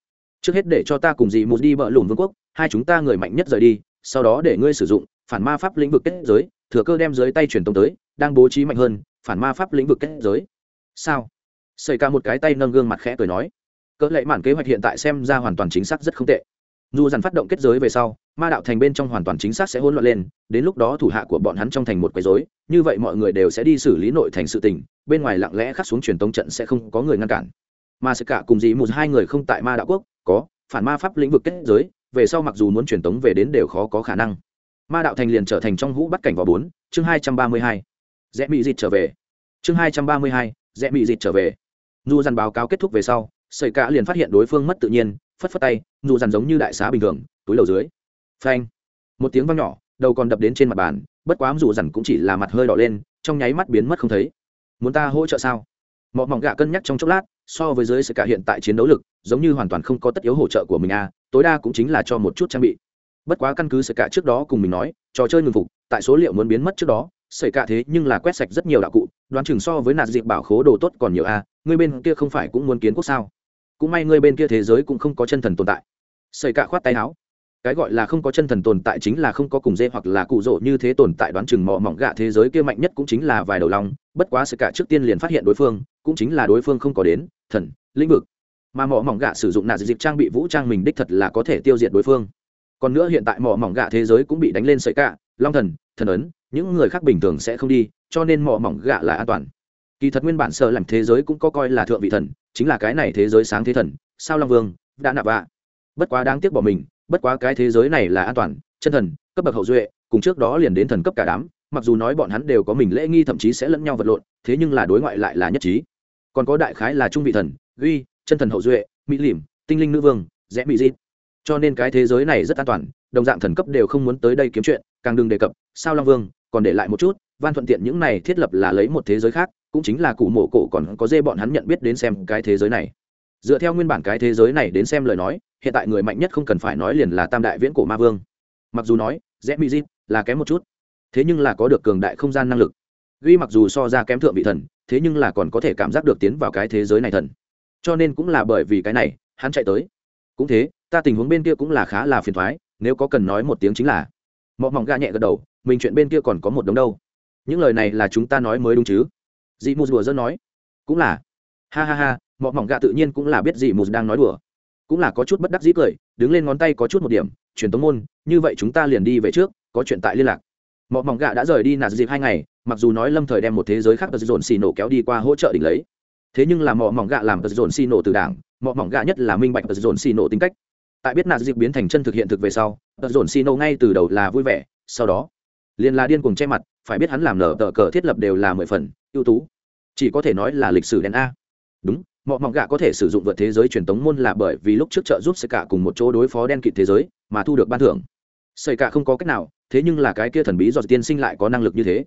Trước hết để cho ta cùng dì một đi bợ lùn vương quốc, hai chúng ta người mạnh nhất rời đi, sau đó để ngươi sử dụng phản ma pháp lĩnh vực kết giới, thừa cơ đem dưới tay truyền tống tới, đang bố trí mạnh hơn, phản ma pháp lĩnh vực kết giới. Sao? Xảy ca một cái tay nâng gương mặt khẽ cười nói. Cỡ lệ mạn kế hoạch hiện tại xem ra hoàn toàn chính xác rất không tệ. Dù dằn phát động kết giới về sau, ma đạo thành bên trong hoàn toàn chính xác sẽ hỗn loạn lên, đến lúc đó thủ hạ của bọn hắn trong thành một quấy rối, như vậy mọi người đều sẽ đi xử lý nội thành sự tình, bên ngoài lặng lẽ khắc xuống truyền tống trận sẽ không có người ngăn cản. Mà sự cả cùng dì một hai người không tại ma đạo quốc, có, phản ma pháp lĩnh vực kết giới, về sau mặc dù muốn truyền tống về đến đều khó có khả năng ma đạo thành liền trở thành trong hũ bắt cảnh vào bốn, chương hai trăm ba mươi hai. Rẽ mị dịt trở về. Chương hai trăm ba mươi hai, rẽ mị dịt trở về. Dù dằn báo cáo kết thúc về sau, sợi cả liền phát hiện đối phương mất tự nhiên, phất phất tay dù dằn giống như đại xá bình thường, túi đầu dưới. Phanh. Một tiếng vang nhỏ, đầu còn đập đến trên mặt bàn, bất quá dù dằn cũng chỉ là mặt hơi đỏ lên, trong nháy mắt biến mất không thấy. Muốn ta hỗ trợ sao? Mọ mỏng gạ cân nhắc trong chốc lát, so với dưới sự cả hiện tại chiến đấu lực, giống như hoàn toàn không có tất yếu hỗ trợ của mình à tối đa cũng chính là cho một chút trang bị bất quá căn cứ sở cả trước đó cùng mình nói trò chơi ngừng phục tại số liệu muốn biến mất trước đó xảy cả thế nhưng là quét sạch rất nhiều đạo cụ đoán chừng so với nạt dịp bảo khố đồ tốt còn nhiều a à, ngươi bên kia không phải cũng muốn kiến quốc sao? Cũng may ngươi bên kia thế giới cũng không có chân thần tồn tại. Sở cả khoát tay áo. Cái gọi là không có chân thần tồn tại chính là không có cùng dê hoặc là cụ rỗ như thế tồn tại đoán chừng mỏ mỏng gạ thế giới kia mạnh nhất cũng chính là vài đầu lòng bất quá sự cả trước tiên liền phát hiện đối phương cũng chính là đối phương không có đến thần lĩnh vực. Mà mỏ mỏng gạ sử dụng nạ dịp trang bị vũ trang mình đích thật là có thể tiêu diệt đối phương còn nữa hiện tại mỏ mỏng gạ thế giới cũng bị đánh lên sợi cả long thần thần ấn, những người khác bình thường sẽ không đi, cho nên mỏ mỏng gạ là an toàn. Kỳ thật nguyên bản sợ làm thế giới cũng có coi là thượng vị thần, chính là cái này thế giới sáng thế thần, sao long vương, đã nạp vạ. Bất quá đáng tiếc bỏ mình, bất quá cái thế giới này là an toàn, chân thần, cấp bậc hậu duệ, cùng trước đó liền đến thần cấp cả đám, mặc dù nói bọn hắn đều có mình lễ nghi thậm chí sẽ lẫn nhau vật lộn, thế nhưng là đối ngoại lại là nhất trí. Còn có đại khái là trung vị thần, ghi, chân thần hậu duệ, mỹ lìm tinh linh nữ vương, rẽ bị di cho nên cái thế giới này rất an toàn, đồng dạng thần cấp đều không muốn tới đây kiếm chuyện, càng đừng đề cập, sao long vương, còn để lại một chút van thuận tiện những này thiết lập là lấy một thế giới khác, cũng chính là cụ mộ cổ còn có dê bọn hắn nhận biết đến xem cái thế giới này. Dựa theo nguyên bản cái thế giới này đến xem lời nói, hiện tại người mạnh nhất không cần phải nói liền là tam đại viễn cổ ma vương. Mặc dù nói rẽ mỹ di là kém một chút, thế nhưng là có được cường đại không gian năng lực. Duy mặc dù so ra kém thượng vị thần, thế nhưng là còn có thể cảm giác được tiến vào cái thế giới này thần. Cho nên cũng là bởi vì cái này, hắn chạy tới. Cũng thế ta tình huống bên kia cũng là khá là phiền thoái, nếu có cần nói một tiếng chính là. Mọi mỏng ga nhẹ gật đầu, mình chuyện bên kia còn có một đống đâu. Những lời này là chúng ta nói mới đúng chứ? Dị mù đùa dân nói. Cũng là. Ha ha ha mọi mỏng gạ tự nhiên cũng là biết dị mù đang nói đùa. Cũng là có chút bất đắc dĩ cười, đứng lên ngón tay có chút một điểm, truyền tống môn, như vậy chúng ta liền đi về trước, có chuyện tại liên lạc. Mọi mỏng gạ đã rời đi nạt dịp hai ngày, mặc dù nói lâm thời đem một thế giới khác ở dồn xì nổ kéo đi qua hỗ trợ đỉnh lấy. Thế nhưng là mỏ mỏng gạ làm tật dồn xì nổ từ đảng mỏ mỏng gạ nhất là minh bạch tật dồn xì nổ tính cách tại biết nạt dịp biến thành chân thực hiện thực về sau tật dồn xì nổ ngay từ đầu là vui vẻ, sau đó, liền là điên cuồng che mặt, phải biết hắn làm nở tờ cờ thiết lập đều là mười phần, ưu tú. Chỉ có thể nói là lịch sử đen a. Đúng mọi mỏng gạ có thể sử dụng vượt thế giới truyền tống môn là bởi vì lúc trước trợ giúp sợi cả cùng một chỗ đối phó đen kịt thế giới, mà thu được ban thưởng. Sợi cả không có cách nào, thế nhưng là cái kia thần bí do tiên sinh lại có năng lực như thế.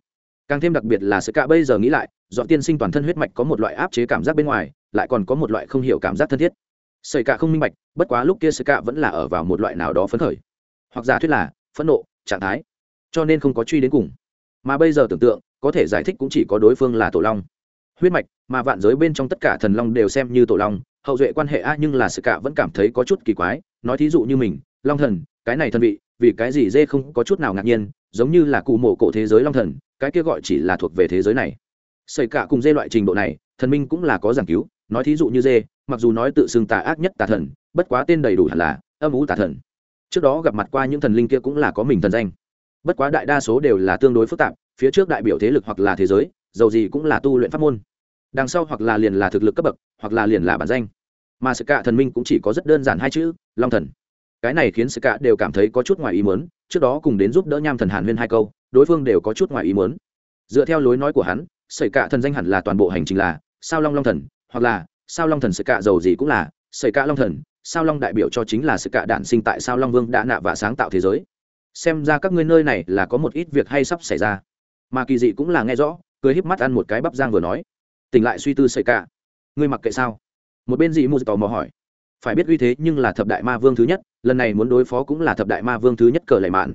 Càng thêm đặc biệt là sợi cả bây giờ nghĩ lại do tiên sinh toàn thân huyết mạch có một loại áp chế cảm giác bên ngoài, lại còn có một loại không hiểu cảm giác thân thiết sợi cạ không minh bạch, bất quá lúc kia sợi cạ vẫn là ở vào một loại nào đó phấn khởi. Hoặc giả thuyết là, phẫn nộ, trạng thái. Cho nên không có truy đến cùng. Mà bây giờ tưởng tượng, có thể giải thích cũng chỉ có đối phương là tổ long. Huyết mạch, mà vạn giới bên trong tất cả thần long đều xem như tổ long, hậu duệ quan hệ a nhưng là sự cạ vẫn cảm thấy có chút kỳ quái. Nói thí dụ như mình, long thần, cái này thần vị, vì cái gì dê không có chút nào ngạc nhiên, giống như là cụ mộ cổ thế giới long thần, cái kia gọi chỉ là thuộc về thế giới này. Sợi cạ cùng dê loại trình độ này, thần minh cũng là có giảng cứu, nói thí dụ như dê mặc dù nói tự xưng tà ác nhất tà thần, bất quá tên đầy đủ hẳn là âm ú tà thần trước đó gặp mặt qua những thần linh kia cũng là có mình thần danh bất quá đại đa số đều là tương đối phức tạp, phía trước đại biểu thế lực hoặc là thế giới, dầu gì cũng là tu luyện pháp môn đằng sau hoặc là liền là thực lực cấp bậc, hoặc là liền là bản danh mà sự cả thần minh cũng chỉ có rất đơn giản hai chữ, long thần cái này khiến sự cả đều cảm thấy có chút ngoài ý muốn. trước đó cùng đến giúp đỡ nham thần hàn huyên hai câu, đối phương đều có chút ngoài ý muốn. dựa theo lối nói của hắn sợi cả thần danh hẳn là toàn bộ hành trình là sao long long thần, hoặc là sao long thần sợi cạ dầu gì cũng là sợi cạ long thần, sao long đại biểu cho chính là sự cạ đản sinh tại sao long vương đã nạ và sáng tạo thế giới. Xem ra các ngươi nơi này là có một ít việc hay sắp xảy ra. Mà kỳ dị cũng là nghe rõ, cười híp mắt ăn một cái bắp giang vừa nói. Tỉnh lại suy tư sợi cạ. ngươi mặc kệ sao? Một bên dị mù tò mò hỏi. Phải biết uy thế nhưng là thập đại ma vương thứ nhất, lần này muốn đối phó cũng là thập đại ma vương thứ nhất cờ lệ mạn.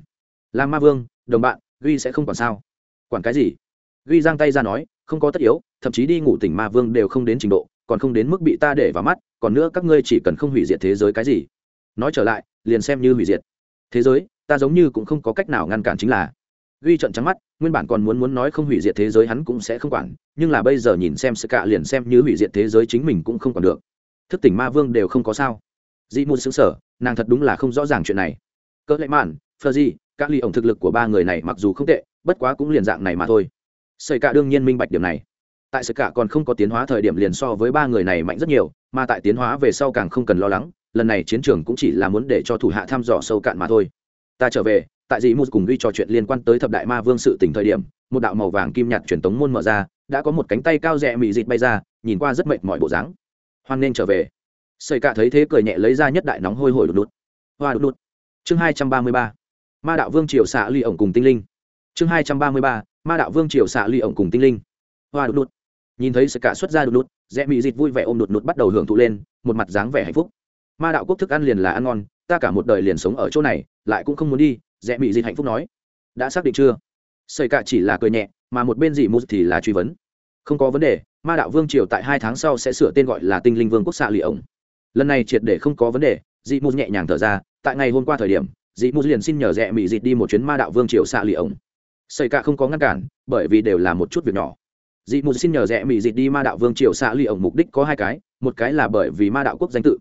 Là ma vương, đồng bạn duy sẽ không còn sao? Quản cái gì? Duy giang tay ra nói, không có tất yếu, thậm chí đi ngủ tỉnh ma vương đều không đến trình độ còn không đến mức bị ta để vào mắt, còn nữa các ngươi chỉ cần không hủy diệt thế giới cái gì. Nói trở lại, liền xem như hủy diệt. Thế giới, ta giống như cũng không có cách nào ngăn cản chính là. Ghi trận trắng mắt, nguyên bản còn muốn muốn nói không hủy diệt thế giới hắn cũng sẽ không quản, nhưng là bây giờ nhìn xem sự cạ liền xem như hủy diệt thế giới chính mình cũng không còn được. Thức tỉnh ma vương đều không có sao. Dị môn xứng sở nàng thật đúng là không rõ ràng chuyện này. Cỡ lệ mạn, phờ di các ly ổng thực lực của ba người này mặc dù không tệ, bất quá cũng liền dạng này mà thôi. Sợi cạ đương nhiên minh bạch điểm này tại sự cạ còn không có tiến hóa thời điểm liền so với ba người này mạnh rất nhiều, mà tại tiến hóa về sau càng không cần lo lắng, lần này chiến trường cũng chỉ là muốn để cho thủ hạ thăm dò sâu cạn mà thôi. Ta trở về, tại dị một cùng ghi trò chuyện liên quan tới thập đại ma vương sự tỉnh thời điểm, một đạo màu vàng kim nhạt truyền tống môn mở ra, đã có một cánh tay cao rẽ mị dịt bay ra, nhìn qua rất mệt mỏi bộ dáng. Hoan nên trở về. Xây cả thấy thế cười nhẹ lấy ra nhất đại nóng hôi hổi đột đột hoa đột đột chương hai trăm ba mươi ba. Ma đạo vương triều xạ ly ổng cùng tinh linh. Chương hai trăm ba mươi ba. Ma đạo vương triều xạ ly ổng cùng tinh linh. Hoa đột đột nhìn thấy sự cả xuất ra đột đột rẽ mị dịt vui vẻ ôm đụt đụt bắt đầu hưởng thụ lên, một mặt dáng vẻ hạnh phúc. Ma đạo quốc thức ăn liền là ăn ngon, ta cả một đời liền sống ở chỗ này, lại cũng không muốn đi, rẽ mị dịt hạnh phúc nói. Đã xác định chưa? Sợi cả chỉ là cười nhẹ, mà một bên dị mù thì là truy vấn. Không có vấn đề, ma đạo vương triều tại hai tháng sau sẽ sửa tên gọi là tinh linh vương quốc xạ lì ổng. Lần này triệt để không có vấn đề, dị mù nhẹ nhàng thở ra, tại ngày hôm qua thời điểm, dị mù liền xin nhờ rẽ mỹ dịt đi một chuyến ma đạo vương triều xạ lì ổng. Sợi cả không có ngăn cản, bởi vì đều là một chút việc nhỏ dị mù xin nhờ rẽ mỹ dịt đi ma đạo vương triều xạ lì ổng mục đích có hai cái, một cái là bởi vì ma đạo quốc danh tự.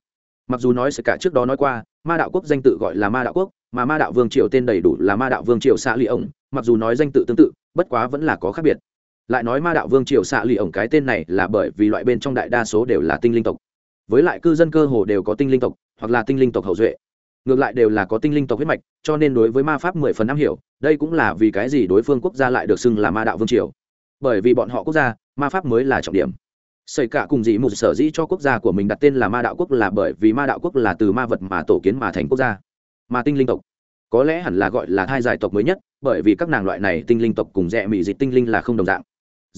Mặc dù nói sẽ cả trước đó nói qua, ma đạo quốc danh tự gọi là ma đạo quốc, mà ma đạo vương triều tên đầy đủ là ma đạo vương triều xạ lì ổng, mặc dù nói danh tự tương tự, bất quá vẫn là có khác biệt. Lại nói ma đạo vương triều xạ lì ổng cái tên này là bởi vì loại bên trong đại đa số đều là tinh linh tộc. Với lại cư dân cơ hồ đều có tinh linh tộc, hoặc là tinh linh tộc hậu duệ. Ngược lại đều là có tinh linh tộc huyết mạch, cho nên đối với ma pháp mười phần năm hiểu, đây cũng là vì cái gì đối phương quốc gia lại được xưng là ma đạo vương triều bởi vì bọn họ quốc gia, ma pháp mới là trọng điểm. Xảy cả cùng dị một sở dĩ cho quốc gia của mình đặt tên là ma đạo quốc là bởi vì ma đạo quốc là từ ma vật mà tổ kiến mà thành quốc gia. Mà tinh linh tộc. Có lẽ hẳn là gọi là thai giải tộc mới nhất, bởi vì các nàng loại này tinh linh tộc cùng rẽ mỹ dịch tinh linh là không đồng dạng.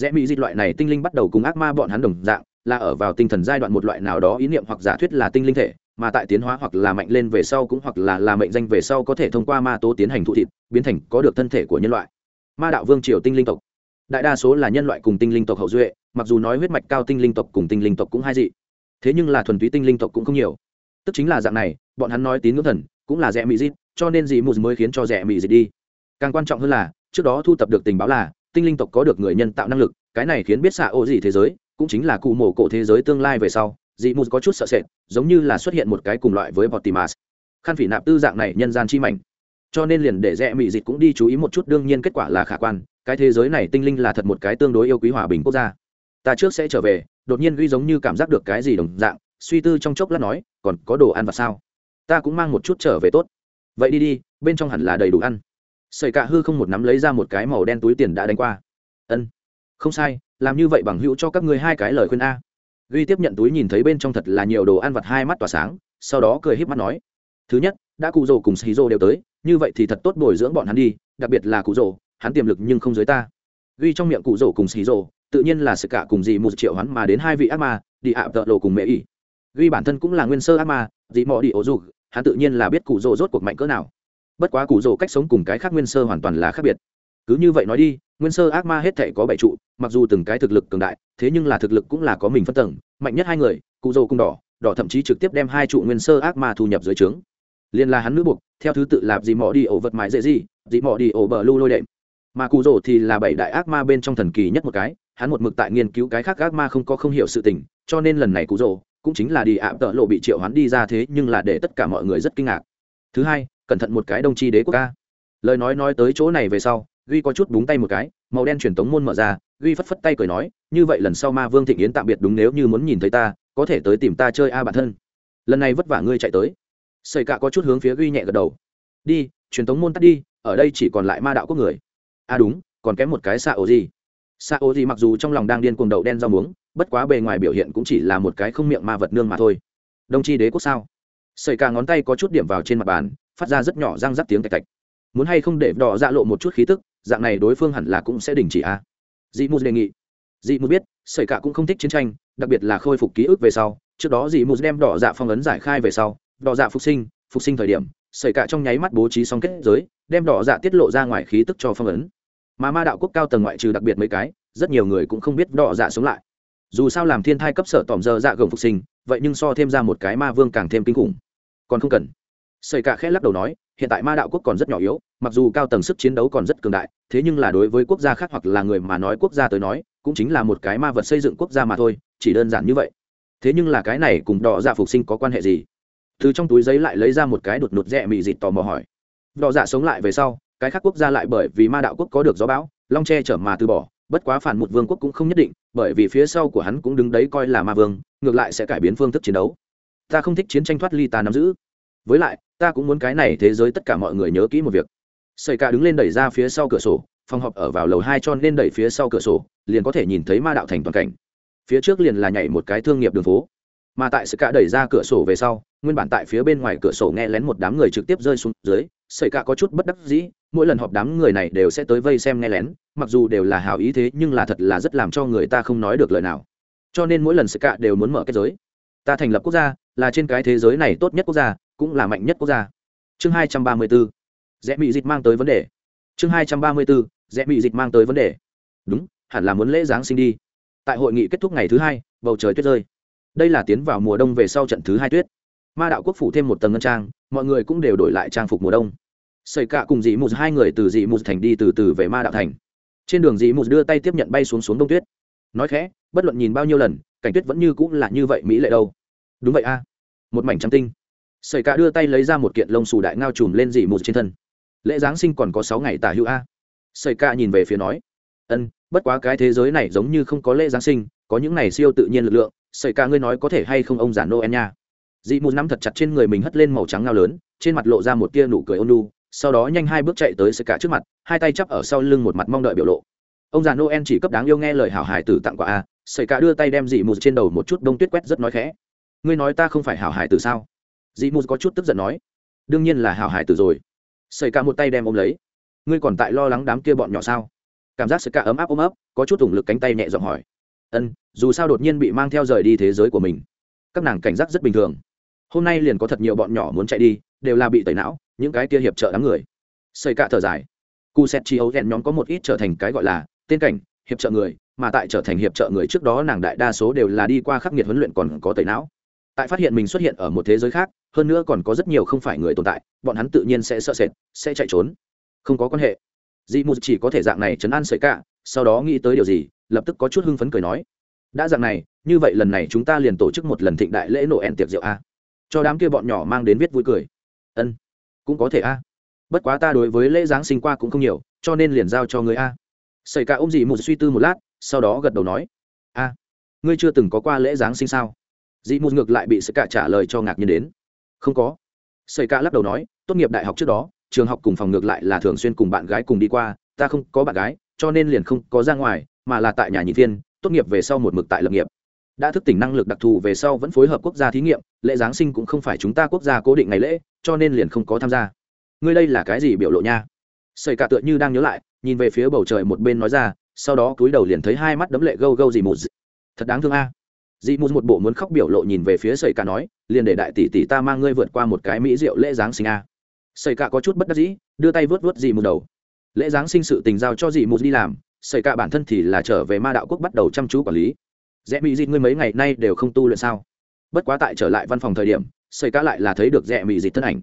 Rẽ mỹ dịch loại này tinh linh bắt đầu cùng ác ma bọn hắn đồng dạng, là ở vào tinh thần giai đoạn một loại nào đó ý niệm hoặc giả thuyết là tinh linh thể, mà tại tiến hóa hoặc là mạnh lên về sau cũng hoặc là là mệnh danh về sau có thể thông qua ma tố tiến hành thụ thịt, biến thành có được thân thể của nhân loại. Ma đạo vương triều tinh linh tộc đại đa số là nhân loại cùng tinh linh tộc hậu duệ mặc dù nói huyết mạch cao tinh linh tộc cùng tinh linh tộc cũng hai dị thế nhưng là thuần túy tinh linh tộc cũng không nhiều tức chính là dạng này bọn hắn nói tín ngưỡng thần cũng là rẻ mị dịt cho nên dị mùt mới khiến cho rẻ mị dịt đi càng quan trọng hơn là trước đó thu tập được tình báo là tinh linh tộc có được người nhân tạo năng lực cái này khiến biết xạ ô gì thế giới cũng chính là cụ mổ cổ thế giới tương lai về sau dị mù có chút sợ sệt giống như là xuất hiện một cái cùng loại với Portimas. Khăn phỉ nạp tư dạng này nhân gian chi mạnh. Cho nên liền để rẽ mị dịch cũng đi chú ý một chút đương nhiên kết quả là khả quan, cái thế giới này tinh linh là thật một cái tương đối yêu quý hòa bình quốc gia. Ta trước sẽ trở về, đột nhiên ghi giống như cảm giác được cái gì đồng dạng suy tư trong chốc lát nói còn có đồ ăn và sao? Ta cũng mang một chút trở về tốt. Vậy đi đi bên trong hẳn là đầy đủ ăn. Sợi cạ hư không một nắm lấy ra một cái màu đen túi tiền đã đánh qua. Ân. Không sai làm như vậy bằng hữu cho các ngươi hai cái lời khuyên a. Ghi tiếp nhận túi nhìn thấy bên trong thật là nhiều đồ ăn vặt hai mắt tỏa sáng sau đó cười híp mắt nói. Thứ nhất đã cụ rồ cùng xì rồ đều tới như vậy thì thật tốt bồi dưỡng bọn hắn đi đặc biệt là cụ rồ hắn tiềm lực nhưng không dưới ta. Ghi trong miệng cụ rổ cùng xì rổ, tự nhiên là sự cả cùng dì một triệu hắn mà đến hai vị ác ma đi ạ tợ lộ cùng mẹ ỉ. Ghi bản thân cũng là nguyên sơ ác ma dì mò đi ổ dù hắn tự nhiên là biết cụ rổ rốt cuộc mạnh cỡ nào. Bất quá cụ rổ cách sống cùng cái khác nguyên sơ hoàn toàn là khác biệt. Cứ như vậy nói đi nguyên sơ ác ma hết thể có bảy trụ mặc dù từng cái thực lực cường đại thế nhưng là thực lực cũng là có mình phân tầng mạnh nhất hai người cụ rổ cùng đỏ đỏ thậm chí trực tiếp đem hai trụ nguyên sơ ác ma thu nhập dưới trướng. Liên là hắn nữ buộc theo thứ tự là dì mò đi ổ vật mãi dễ gì dì mò đi ổ bờ lưu lôi đệm mà cụ rồ thì là bảy đại ác ma bên trong thần kỳ nhất một cái, hắn một mực tại nghiên cứu cái khác ác ma không có không hiểu sự tình, cho nên lần này cụ rồ cũng chính là đi ạ, tợ lộ bị triệu hắn đi ra thế nhưng là để tất cả mọi người rất kinh ngạc. Thứ hai, cẩn thận một cái đông chi đế quốc ca. Lời nói nói tới chỗ này về sau duy có chút búng tay một cái, màu đen truyền tống môn mở ra duy phất phất tay cười nói, như vậy lần sau ma vương thịnh yến tạm biệt đúng nếu như muốn nhìn thấy ta, có thể tới tìm ta chơi a bản thân. Lần này vất vả ngươi chạy tới. Xây cạ có chút hướng phía duy nhẹ gật đầu. Đi, truyền tống môn tắt đi, ở đây chỉ còn lại ma đạo quốc người à đúng, còn kém một cái xạ ô gì xạ ô gì mặc dù trong lòng đang điên cuồng đậu đen rau muống, bất quá bề ngoài biểu hiện cũng chỉ là một cái không miệng ma vật nương mà thôi. Đồng chi đế quốc sao? Sợi cả ngón tay có chút điểm vào trên mặt bàn, phát ra rất nhỏ răng rắc tiếng tạch tạch. Muốn hay không để đỏ dạ lộ một chút khí tức, dạng này đối phương hẳn là cũng sẽ đình chỉ a à. dị mù đề nghị. Dị mù biết, sợi cả cũng không thích chiến tranh, đặc biệt là khôi phục ký ức về sau. Trước đó dị mù đem đỏ dạ phong ấn giải khai về sau, đỏ dạ phục sinh phục sinh thời điểm, sợi cả trong nháy mắt bố trí xong kết giới, đem đỏ dạ tiết lộ ra ngoài khí tức cho phong ấn mà ma đạo quốc cao tầng ngoại trừ đặc biệt mấy cái, rất nhiều người cũng không biết đỏ dạ sống lại. Dù sao làm thiên thai cấp sở tỏm giờ dạ gồng phục sinh, vậy nhưng so thêm ra một cái ma vương càng thêm kinh khủng. Còn không cần. Sợi cả khẽ lắc đầu nói, hiện tại ma đạo quốc còn rất nhỏ yếu, mặc dù cao tầng sức chiến đấu còn rất cường đại, thế nhưng là đối với quốc gia khác hoặc là người mà nói quốc gia tới nói, cũng chính là một cái ma vật xây dựng quốc gia mà thôi, chỉ đơn giản như vậy. Thế nhưng là cái này cùng đỏ dạ phục sinh có quan hệ gì? Từ trong túi giấy lại lấy ra một cái đột nột rẽ mị dịt tò mò hỏi. Đỏ dạ sống lại về sau cái khác quốc gia lại bởi vì ma đạo quốc có được gió bão, long che chở mà từ bỏ, bất quá phản một vương quốc cũng không nhất định, bởi vì phía sau của hắn cũng đứng đấy coi là ma vương, ngược lại sẽ cải biến phương thức chiến đấu. Ta không thích chiến tranh thoát ly ta nắm giữ. Với lại, ta cũng muốn cái này thế giới tất cả mọi người nhớ kỹ một việc. Sợi cả đứng lên đẩy ra phía sau cửa sổ, phòng họp ở vào lầu hai cho nên đẩy phía sau cửa sổ, liền có thể nhìn thấy ma đạo thành toàn cảnh. Phía trước liền là nhảy một cái thương nghiệp đường phố. Mà tại sự cả đẩy ra cửa sổ về sau, nguyên bản tại phía bên ngoài cửa sổ nghe lén một đám người trực tiếp rơi xuống dưới sợi cả có chút bất đắc dĩ, mỗi lần họp đám người này đều sẽ tới vây xem nghe lén, mặc dù đều là hảo ý thế nhưng là thật là rất làm cho người ta không nói được lời nào. Cho nên mỗi lần sợi cả đều muốn mở kết giới. Ta thành lập quốc gia, là trên cái thế giới này tốt nhất quốc gia, cũng là mạnh nhất quốc gia. Chương hai trăm ba mươi bốn. Rẽ bị dịch mang tới vấn đề. Chương hai trăm ba mươi bốn. Rẽ bị dịch mang tới vấn đề. Đúng, hẳn là muốn lễ giáng sinh đi. Tại hội nghị kết thúc ngày thứ hai, bầu trời tuyết rơi. Đây là tiến vào mùa đông về sau trận thứ hai tuyết ma đạo quốc phủ thêm một tầng ngân trang, mọi người cũng đều đổi lại trang phục mùa đông. Xây cạ cùng dị mù hai người từ dị mù thành đi từ từ về ma đạo thành. Trên đường dị mù đưa tay tiếp nhận bay xuống xuống đông tuyết. Nói khẽ, bất luận nhìn bao nhiêu lần, cảnh tuyết vẫn như cũng là như vậy mỹ lệ đâu. Đúng vậy a. Một mảnh trắng tinh. Sợi cả đưa tay lấy ra một kiện lông xù đại ngao trùm lên dị mù trên thân. Lễ giáng sinh còn có sáu ngày tả hữu a. Sợi cả nhìn về phía nói, ân, bất quá cái thế giới này giống như không có lễ giáng sinh, có những này siêu tự nhiên lực lượng sợi cả ngươi nói có thể hay không ông già noel nha? Dị mù nắm thật chặt trên người mình hất lên màu trắng ngao lớn, trên mặt lộ ra một tia nụ cười ôn lu sau đó nhanh hai bước chạy tới sợi cả trước mặt, hai tay chắp ở sau lưng một mặt mong đợi biểu lộ. Ông già noel chỉ cấp đáng yêu nghe lời hảo hải tử tặng quà a sợi cả đưa tay đem dị mù trên đầu một chút đông tuyết quét rất nói khẽ. Ngươi nói ta không phải hảo hải tử sao? Dị mù có chút tức giận nói. Đương nhiên là hảo hải tử rồi. Sợi cả một tay đem ôm lấy. Ngươi còn tại lo lắng đám kia bọn nhỏ sao? Cảm giác sợi cả ấm áp ôm ấp, có chút ủng lực cánh tay nhẹ giọng hỏi. Ân, dù sao đột nhiên bị mang theo rời đi thế giới của mình, các nàng cảnh giác rất bình thường hôm nay liền có thật nhiều bọn nhỏ muốn chạy đi, đều là bị tẩy não, những cái kia hiệp trợ đám người. Xây cạ thở dài. Cu set chi ấu hẹn nhóm có một ít trở thành cái gọi là tên cảnh, hiệp trợ người, mà tại trở thành hiệp trợ người trước đó nàng đại đa số đều là đi qua khắc nghiệt huấn luyện còn có tẩy não. Tại phát hiện mình xuất hiện ở một thế giới khác, hơn nữa còn có rất nhiều không phải người tồn tại, bọn hắn tự nhiên sẽ sợ sệt, sẽ chạy trốn. Không có quan hệ. Dị mù chỉ có thể dạng này chấn an sợi cả, sau đó nghĩ tới điều gì, lập tức có chút hưng phấn cười nói. Đã dạng này, như vậy lần này chúng ta liền tổ chức một lần thịnh đại lễ nổ ẹn tiệc rượu a cho đám kia bọn nhỏ mang đến viết vui cười. Ân, cũng có thể a. Bất quá ta đối với lễ giáng sinh qua cũng không nhiều, cho nên liền giao cho người a. Xảy cả ông dị một suy tư một lát, sau đó gật đầu nói. A, ngươi chưa từng có qua lễ giáng sinh sao? Dị một ngược lại bị sợi cả trả lời cho ngạc nhiên đến. Không có. Sợi cả lắc đầu nói, tốt nghiệp đại học trước đó, trường học cùng phòng ngược lại là thường xuyên cùng bạn gái cùng đi qua, ta không có bạn gái, cho nên liền không có ra ngoài, mà là tại nhà nhị thiên tốt nghiệp về sau một mực tại lập nghiệp đã thức tỉnh năng lực đặc thù về sau vẫn phối hợp quốc gia thí nghiệm, lễ giáng sinh cũng không phải chúng ta quốc gia cố định ngày lễ, cho nên liền không có tham gia. Ngươi đây là cái gì biểu lộ nha? Sợi cả tựa như đang nhớ lại, nhìn về phía bầu trời một bên nói ra, sau đó cúi đầu liền thấy hai mắt đấm lệ gâu gâu gì mù thật đáng thương a. Dị mù một bộ muốn khóc biểu lộ nhìn về phía sợi cả nói, liền để đại tỷ tỷ ta mang ngươi vượt qua một cái mỹ rượu lễ giáng sinh a. Sợi cả có chút bất đắc dĩ, đưa tay vớt vớt dị mù đầu. Lễ giáng sinh sự tình giao cho dị mù đi làm, sợi cả bản thân thì là trở về ma đạo quốc bắt đầu chăm chú quản lý rẽ mỹ dịt ngươi mấy ngày nay đều không tu luyện sao? Bất quá tại trở lại văn phòng thời điểm xây cả lại là thấy được rẽ mỹ dịt thân ảnh.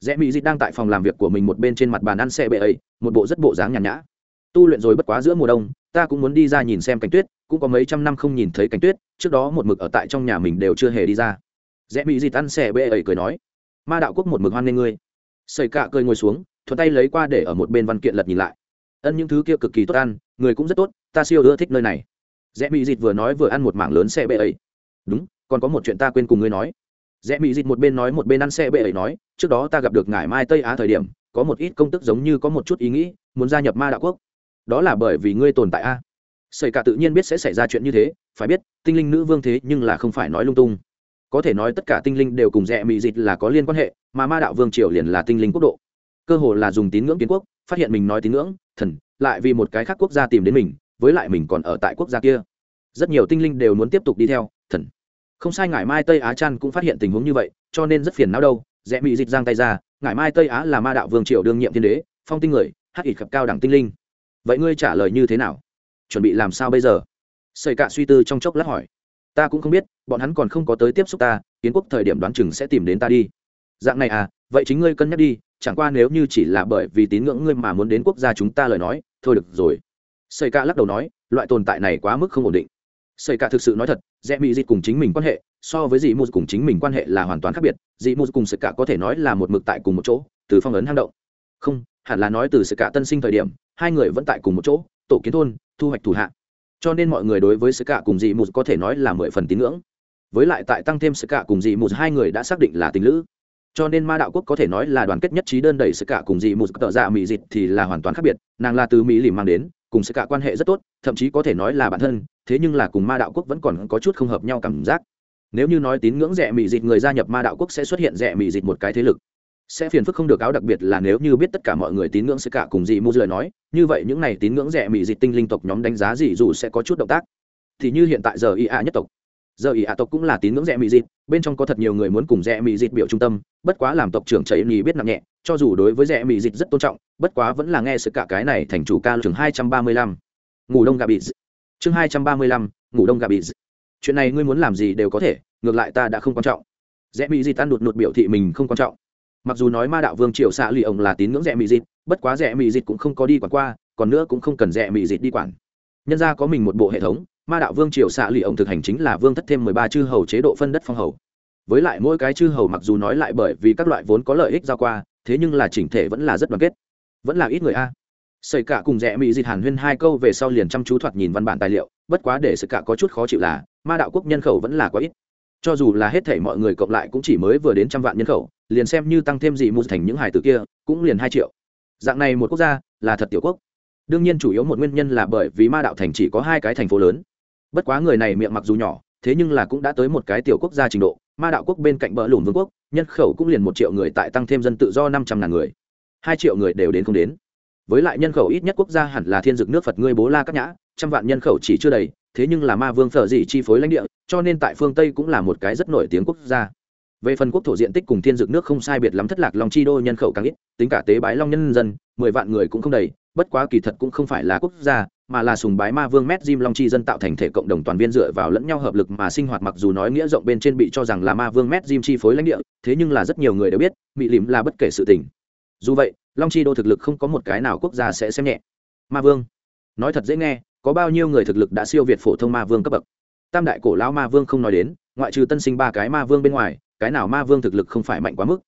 Rẽ mỹ dịt đang tại phòng làm việc của mình một bên trên mặt bàn ăn xe bệ ấy, một bộ rất bộ dáng nhàn nhã. Tu luyện rồi bất quá giữa mùa đông, ta cũng muốn đi ra nhìn xem cánh tuyết, cũng có mấy trăm năm không nhìn thấy cánh tuyết, trước đó một mực ở tại trong nhà mình đều chưa hề đi ra. Rẽ mỹ dịt ăn xe bệ ấy cười nói, ma đạo quốc một mực hoan nghê ngươi. Xây cả cười ngồi xuống, thuận tay lấy qua để ở một bên văn kiện lật nhìn lại. Ân, những thứ kia cực kỳ tốt ăn, người cũng rất tốt, ta siêu ưa thích nơi này rẽ mỹ dịt vừa nói vừa ăn một mảng lớn xe bệ ấy. Đúng, còn có một chuyện ta quên cùng ngươi nói. Rẽ mỹ dịt một bên nói một bên ăn xe bệ ấy nói, trước đó ta gặp được ngải mai tây á thời điểm, có một ít công tức giống như có một chút ý nghĩ, muốn gia nhập ma đạo quốc. Đó là bởi vì ngươi tồn tại a. Sợi cả tự nhiên biết sẽ xảy ra chuyện như thế, phải biết, tinh linh nữ vương thế nhưng là không phải nói lung tung. Có thể nói tất cả tinh linh đều cùng rẽ mỹ Dịt là có liên quan hệ, mà ma đạo vương triều liền là tinh linh quốc độ. Cơ hồ là dùng tín ngưỡng kiến quốc, phát hiện mình nói tín ngưỡng, thần, lại vì một cái khác quốc gia tìm đến mình với lại mình còn ở tại quốc gia kia. Rất nhiều tinh linh đều muốn tiếp tục đi theo, thần. Không sai, ngải mai tây á chan cũng phát hiện tình huống như vậy, cho nên rất phiền não đâu. Rẽ mỹ dịch giang tay ra, ngải mai tây á là ma đạo vương triều đương nhiệm thiên đế, phong tinh người, hắc ít khập cao đẳng tinh linh. Vậy ngươi trả lời như thế nào? Chuẩn bị làm sao bây giờ? Xây cạ suy tư trong chốc lát hỏi. Ta cũng không biết, bọn hắn còn không có tới tiếp xúc ta, kiến quốc thời điểm đoán chừng sẽ tìm đến ta đi. Dạng này à vậy chính ngươi cân nhắc đi, chẳng qua nếu như chỉ là bởi vì tín ngưỡng ngươi mà muốn đến quốc gia chúng ta lời nói, thôi được rồi xây cạ lắc đầu nói, loại tồn tại này quá mức không ổn định. Xây cạ thực sự nói thật Dễ Mị dịch cùng chính mình quan hệ, so với dị Mộ cùng chính mình quan hệ là hoàn toàn khác biệt. Dị Mộ cùng sự cạ có thể nói là một mực tại cùng một chỗ, từ phong ấn hang động. Không, hẳn là nói từ sự cạ tân sinh thời điểm, hai người vẫn tại cùng một chỗ, tổ kiến thôn, thu hoạch thủ hạ. Cho nên mọi người đối với sự cạ cùng dị Mộ có thể nói là mười phần tín ngưỡng. Với lại tại tăng thêm sự cạ cùng dị Mộ hai người đã xác định là tình lữ. Cho nên ma đạo quốc có thể nói là đoàn kết nhất trí đơn đẩy sự cả cùng dị một tợ dạ mỹ dịch thì là hoàn toàn khác biệt. Nàng là từ mỹ lìm mang đến cùng sự cả quan hệ rất tốt, thậm chí có thể nói là bản thân, thế nhưng là cùng ma đạo quốc vẫn còn có chút không hợp nhau cảm giác. Nếu như nói tín ngưỡng rẻ mị dịch người gia nhập ma đạo quốc sẽ xuất hiện rẻ mị dịch một cái thế lực, sẽ phiền phức không được áo đặc biệt là nếu như biết tất cả mọi người tín ngưỡng sẽ cả cùng dị mu lời nói, như vậy những này tín ngưỡng rẻ mị dịch tinh linh tộc nhóm đánh giá dị dù sẽ có chút động tác. Thì như hiện tại giờ ia nhất tộc giờ ý ạ tộc cũng là tín ngưỡng rẽ mỹ dịt, bên trong có thật nhiều người muốn cùng rẽ mỹ dịt biểu trung tâm, bất quá làm tộc trưởng chảy nhì biết nặng nhẹ, cho dù đối với rẽ mỹ dịt rất tôn trọng, bất quá vẫn là nghe sự cả cái này thành chủ ca trường hai trăm ba mươi lăm. Ngủ đông gà bị chương hai trăm ba mươi lăm, ngủ đông gà bị chuyện này ngươi muốn làm gì đều có thể, ngược lại ta đã không quan trọng. Rẽ mỹ dịt tan đụt nụt biểu thị mình không quan trọng. Mặc dù nói ma đạo vương triều xạ lì ông là tín ngưỡng rẽ mỹ dịt, bất quá rẽ mỹ dịt cũng không có đi quản qua, còn nữa cũng không cần rẽ mỹ dịt đi quản. Nhân ra có mình một bộ hệ thống ma đạo vương triều xạ lì ổng thực hành chính là vương thất thêm mười ba chư hầu chế độ phân đất phong hầu với lại mỗi cái chư hầu mặc dù nói lại bởi vì các loại vốn có lợi ích giao qua thế nhưng là chỉnh thể vẫn là rất đoàn kết vẫn là ít người a xảy cả cùng rẽ mỹ dịt hàn huyên hai câu về sau liền chăm chú thoạt nhìn văn bản tài liệu, bất quá để sự cả có chút khó chịu là, ma đạo quốc nhân khẩu vẫn là quá ít. Cho dù là hết thảy mọi người cộng lại cũng chỉ mới vừa đến trăm vạn nhân khẩu, liền xem như tăng thêm gì mua thành những hài tử kia, cũng liền hai triệu. Dạng này một quốc gia, là thật tiểu quốc. Đương nhiên chủ yếu một nguyên nhân là bởi vì ma đạo thành chỉ có hai cái thành phố lớn, bất quá người này miệng mặc dù nhỏ, thế nhưng là cũng đã tới một cái tiểu quốc gia trình độ, ma đạo quốc bên cạnh bờ lùm vương quốc, nhân khẩu cũng liền một triệu người tại tăng thêm dân tự do năm trăm ngàn người. Hai triệu người đều đến không đến. Với lại nhân khẩu ít nhất quốc gia hẳn là thiên dực nước phật ngươi bố la các nhã, trăm vạn nhân khẩu chỉ chưa đầy, thế nhưng là ma vương phở dị chi phối lãnh địa, cho nên tại phương tây cũng là một cái rất nổi tiếng quốc gia. Về phần quốc thổ diện tích cùng thiên dực nước không sai biệt lắm thất lạc long chi đô nhân khẩu càng ít, tính cả tế bái long nhân dân, mười vạn người cũng không đầy, bất quá kỳ thật cũng không phải là quốc gia mà là sùng bái ma vương mét Jim Long Chi dân tạo thành thể cộng đồng toàn viên dựa vào lẫn nhau hợp lực mà sinh hoạt mặc dù nói nghĩa rộng bên trên bị cho rằng là ma vương mét Jim chi phối lãnh địa, thế nhưng là rất nhiều người đều biết, bị lìm là bất kể sự tình. Dù vậy, Long Chi đô thực lực không có một cái nào quốc gia sẽ xem nhẹ. Ma vương, nói thật dễ nghe, có bao nhiêu người thực lực đã siêu việt phổ thông ma vương cấp bậc. Tam đại cổ lão ma vương không nói đến, ngoại trừ tân sinh ba cái ma vương bên ngoài, cái nào ma vương thực lực không phải mạnh quá mức.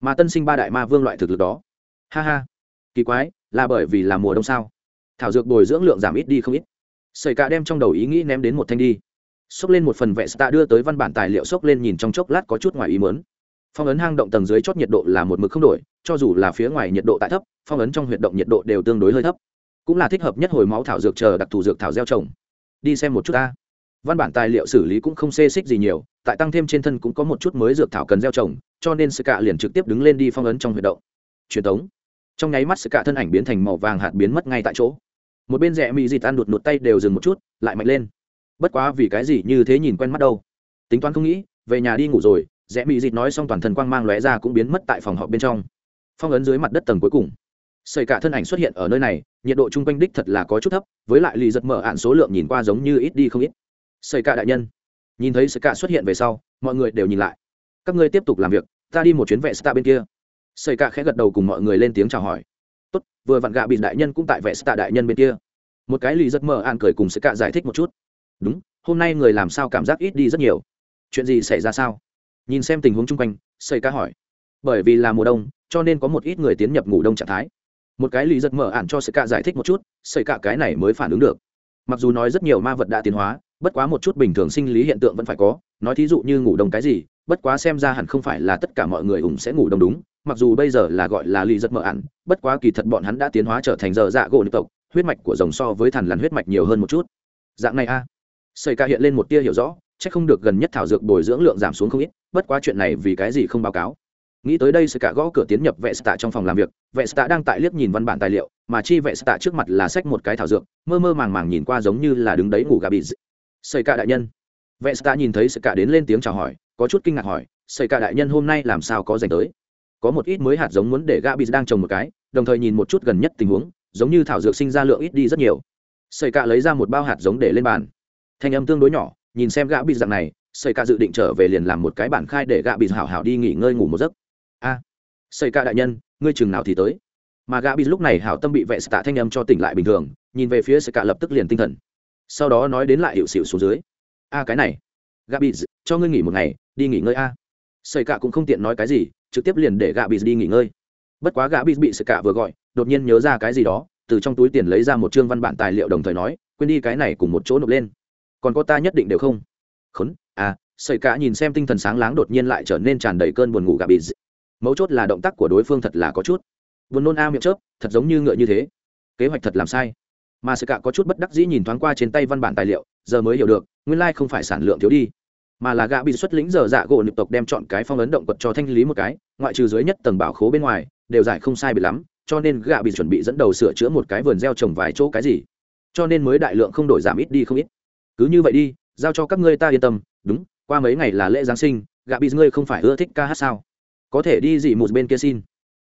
Mà tân sinh ba đại ma vương loại thực lực đó. Ha ha, kỳ quái, là bởi vì là mùa đông sao? Thảo dược bồi dưỡng lượng giảm ít đi không ít. Sợi cả đem trong đầu ý nghĩ ném đến một thanh đi. Xốc lên một phần vẽ tạ đưa tới văn bản tài liệu xốc lên nhìn trong chốc lát có chút ngoài ý mớn phong ấn hang động tầng dưới chót nhiệt độ là một mực không đổi, cho dù là phía ngoài nhiệt độ tại thấp, phong ấn trong huyệt động nhiệt độ đều tương đối hơi thấp. Cũng là thích hợp nhất hồi máu thảo dược chờ đặc thù dược thảo gieo trồng. Đi xem một chút ta. Văn bản tài liệu xử lý cũng không xê xích gì nhiều, tại tăng thêm trên thân cũng có một chút mới dược thảo cần gieo trồng, cho nên sự cạ liền trực tiếp đứng lên đi phong ấn trong huyệt động. Truyền thống trong nháy mắt sự cạ thân ảnh biến thành màu vàng hạt biến mất ngay tại chỗ một bên rẽ mị dịt ăn đột đột tay đều dừng một chút, lại mạnh lên. Bất quá vì cái gì như thế nhìn quen mắt đâu. Tính toán không nghĩ, về nhà đi ngủ rồi, rẽ mị dịt nói xong toàn thân quang mang lóe ra cũng biến mất tại phòng họp bên trong. Phong ấn dưới mặt đất tầng cuối cùng. Xảy cả thân ảnh xuất hiện ở nơi này, nhiệt độ chung quanh đích thật là có chút thấp, với lại lì giật mở ạn số lượng nhìn qua giống như ít đi không ít. Xảy cả đại nhân. Nhìn thấy xảy cả xuất hiện về sau, mọi người đều nhìn lại. Các ngươi tiếp tục làm việc, ta đi một chuyến vệ sta bên kia. Xảy cả khẽ gật đầu cùng mọi người lên tiếng chào hỏi tốt, vừa vặn gạ bị đại nhân cũng tại vệ tạ đại nhân bên kia. Một cái lì rất mở ạn cười cùng sĩ cạ giải thích một chút. Đúng, hôm nay người làm sao cảm giác ít đi rất nhiều. Chuyện gì xảy ra sao? Nhìn xem tình huống chung quanh xây cạ hỏi. Bởi vì là mùa đông, cho nên có một ít người tiến nhập ngủ đông trạng thái. Một cái lì giật mở ản cho sĩ cạ giải thích một chút sĩ cạ cái này mới phản ứng được. Mặc dù nói rất nhiều ma vật đã tiến hóa, bất quá một chút bình thường sinh lý hiện tượng vẫn phải có. Nói thí dụ như ngủ đông cái gì, bất quá xem ra hẳn không phải là tất cả mọi người ủng sẽ ngủ đông đúng mặc dù bây giờ là gọi là lì giật mờ ản, bất quá kỳ thật bọn hắn đã tiến hóa trở thành giờ dạ gỗ nữ tộc, huyết mạch của rồng so với thằn lằn huyết mạch nhiều hơn một chút. Dạng này a. À. xây ca hiện lên một tia hiểu rõ c h ắ c không được gần nhất thảo dược bồi dưỡng lượng giảm xuống không ít, bất quá chuyện này vì cái gì không báo cáo. Nghĩ tới đây xây ca gõ cửa tiến nhập vệ stạ trong phòng làm việc, vệ stạ đang tại liếc nhìn văn bản tài liệu, mà chi vệ stạ trước mặt là sách một cái thảo dược, mơ mơ màng màng nhìn qua giống như là đứng đấy ngủ gà bị xây ca đại nhân. Vệ stạ nhìn thấy xây ca đến lên tiếng chào hỏi, có chút kinh ngạc hỏi xây ca đại nhân hôm nay làm sao có dành tới? Có một ít mới hạt giống muốn để gã bị đang trồng một cái đồng thời nhìn một chút gần nhất tình huống giống như thảo dược sinh ra lượng ít đi rất nhiều. Xây cạ lấy ra một bao hạt giống để lên bàn. Thanh âm tương đối nhỏ nhìn xem gã bị dạng này xây cạ dự định trở về liền làm một cái bản khai để gã bị hảo hảo đi nghỉ ngơi ngủ một giấc. A à, xây cạ đại nhân ngươi chừng nào thì tới? Mà gã bị lúc này hảo tâm bị vệ tạ thanh âm cho tỉnh lại bình thường nhìn về phía xây cạ lập tức liền tinh thần. Sau đó nói đến lại hiệu xịu xuống dưới. A cái này. Gã bị cho ngươi nghỉ một ngày đi nghỉ ngơi a. Xây cạ cũng không tiện nói cái gì trực tiếp liền để gã bị đi nghỉ ngơi. Bất quá gã bị bị xây Cả vừa gọi, đột nhiên nhớ ra cái gì đó, từ trong túi tiền lấy ra một chương văn bản tài liệu đồng thời nói, quên đi cái này cùng một chỗ nộp lên. Còn có ta nhất định đều không. Khốn à sợi cả nhìn xem tinh thần sáng láng đột nhiên lại trở nên tràn đầy cơn buồn ngủ gạ bị. Mấu chốt là động tác của đối phương thật là có chút. Buồn nôn a miệng chớp, thật giống như ngựa như thế. Kế hoạch thật làm sai. Mà sợi cả có chút bất đắc dĩ nhìn thoáng qua trên tay văn bản tài liệu, giờ mới hiểu được, nguyên lai không phải sản lượng thiếu đi mà là gạ bị xuất lĩnh giờ dạ gỗ nịp tộc đem chọn cái phong ấn động quật cho thanh lý một cái, ngoại trừ dưới nhất tầng bảo khố bên ngoài, đều giải không sai bị lắm, cho nên gạ bị chuẩn bị dẫn đầu sửa chữa một cái vườn gieo trồng vài chỗ cái gì. Cho nên mới đại lượng không đổi giảm ít đi không ít. Cứ như vậy đi, giao cho các ngươi ta yên tâm, đúng, qua mấy ngày là lễ giáng sinh gạ bị ngươi không phải ưa thích ca hát sao? Có thể đi dị một bên kia xin.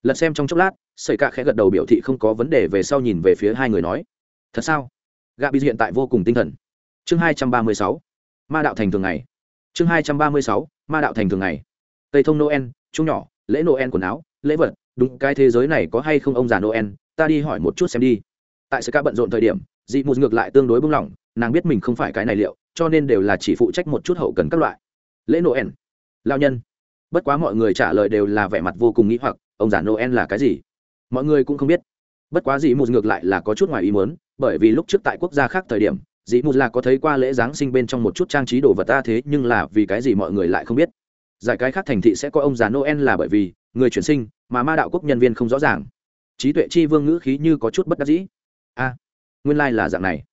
Lật xem trong chốc lát, sợi cạ khẽ gật đầu biểu thị không có vấn đề về sau nhìn về phía hai người nói. Thật sao? Gạ bị hiện tại vô cùng tinh thần. Chương hai trăm ba mươi sáu. Ma đạo thành thường ngày chương hai trăm ba mươi sáu, ma đạo thành thường ngày. Tây thông noel, chung nhỏ, lễ noel quần áo, lễ vật. Đúng, cái thế giới này có hay không ông già noel? Ta đi hỏi một chút xem đi. Tại sự ca bận rộn thời điểm, dị mù ngược lại tương đối bung lỏng nàng biết mình không phải cái này liệu, cho nên đều là chỉ phụ trách một chút hậu cần các loại. Lễ noel. Lao nhân. Bất quá mọi người trả lời đều là vẻ mặt vô cùng nghĩ hoặc, ông già noel là cái gì? Mọi người cũng không biết. Bất quá Dị mù ngược lại là có chút ngoài ý muốn, bởi vì lúc trước tại quốc gia khác thời điểm Dĩ mù là có thấy qua lễ giáng sinh bên trong một chút trang trí đồ vật ta thế, nhưng là vì cái gì mọi người lại không biết? Giải cái khác thành thị sẽ có ông già noel là bởi vì người chuyển sinh mà ma đạo quốc nhân viên không rõ ràng. Trí tuệ chi vương ngữ khí như có chút bất đắc dĩ. A, nguyên lai、like、là dạng này.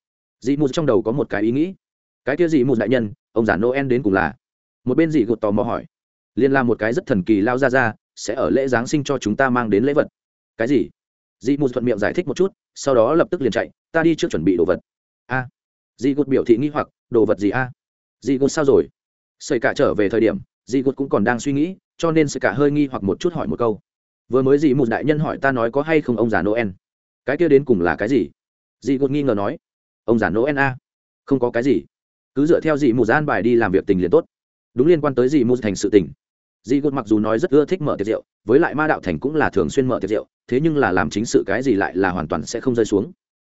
Dị mù trong đầu có một cái ý nghĩ. Cái kia dị mù đại nhân, ông già noel đến cùng là? Một bên dị gột tò mò hỏi. Liên là một cái rất thần kỳ lao ra ra, sẽ ở lễ giáng sinh cho chúng ta mang đến lễ vật. Cái gì? Dị mù thuận miệng giải thích một chút, sau đó lập tức liền chạy, ta đi trước chuẩn bị đồ vật. A à dị gột biểu thị nghi hoặc, đồ vật gì a? À? dị gột sao rồi? Xảy cả trở về thời điểm dị gột cũng còn đang suy nghĩ, cho nên sẽ cả hơi nghi hoặc một chút hỏi một câu. Vừa mới dị một đại nhân hỏi ta nói có hay không ông già noel? Cái kia đến cùng là cái gì? Dị gột nghi ngờ nói, ông già noel a? Không có cái gì. Cứ dựa theo dị một gian bài đi làm việc tình liền tốt. Đúng liên quan tới dị một thành sự tình. Dị gột mặc dù nói rất ưa thích mở tiệc rượu, với lại ma đạo thành cũng là thường xuyên mở tiệc rượu, thế nhưng là làm chính sự cái gì lại là hoàn toàn sẽ không rơi xuống.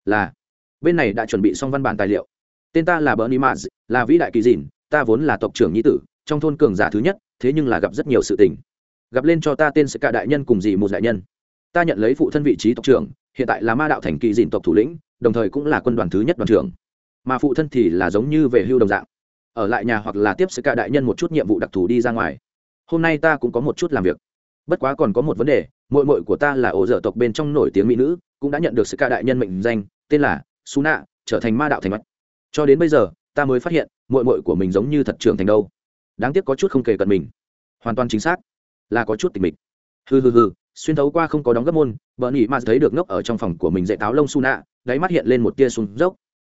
Là bên này đã chuẩn bị xong văn bản tài liệu. Tên ta là bernie mars là vĩ đại kỳ dìn, ta vốn là tộc trưởng nhi tử, trong thôn cường giả thứ nhất, thế nhưng là gặp rất nhiều sự tình. Gặp lên cho ta tên sự cả đại nhân cùng dì một đại nhân. Ta nhận lấy phụ thân vị trí tộc trưởng, hiện tại là ma đạo thành kỳ dìn tộc thủ lĩnh, đồng thời cũng là quân đoàn thứ nhất đoàn trưởng. Mà phụ thân thì là giống như về hưu đồng dạng. Ở lại nhà hoặc là tiếp sự cả đại nhân một chút nhiệm vụ đặc thù đi ra ngoài. Hôm nay ta cũng có một chút làm việc. Bất quá còn có một vấn đề mội mội của ta là ổ dở tộc bên trong nổi tiếng mỹ nữ, cũng đã nhận được sự ca đại nhân mệnh danh, tên là xú nạ trở thành ma đạo thành mắt cho đến bây giờ, ta mới phát hiện mội mội của mình giống như thật trưởng thành đâu. Đáng tiếc có chút không kể cận mình. Hoàn toàn chính xác. Là có chút tình mình hừ hừ hừ, xuyên thấu qua không có đóng gấp môn bờ nhị mà thấy được ngốc ở trong phòng của mình dạy táo lông su nạ, đáy mắt hiện lên một tia sùng dốc.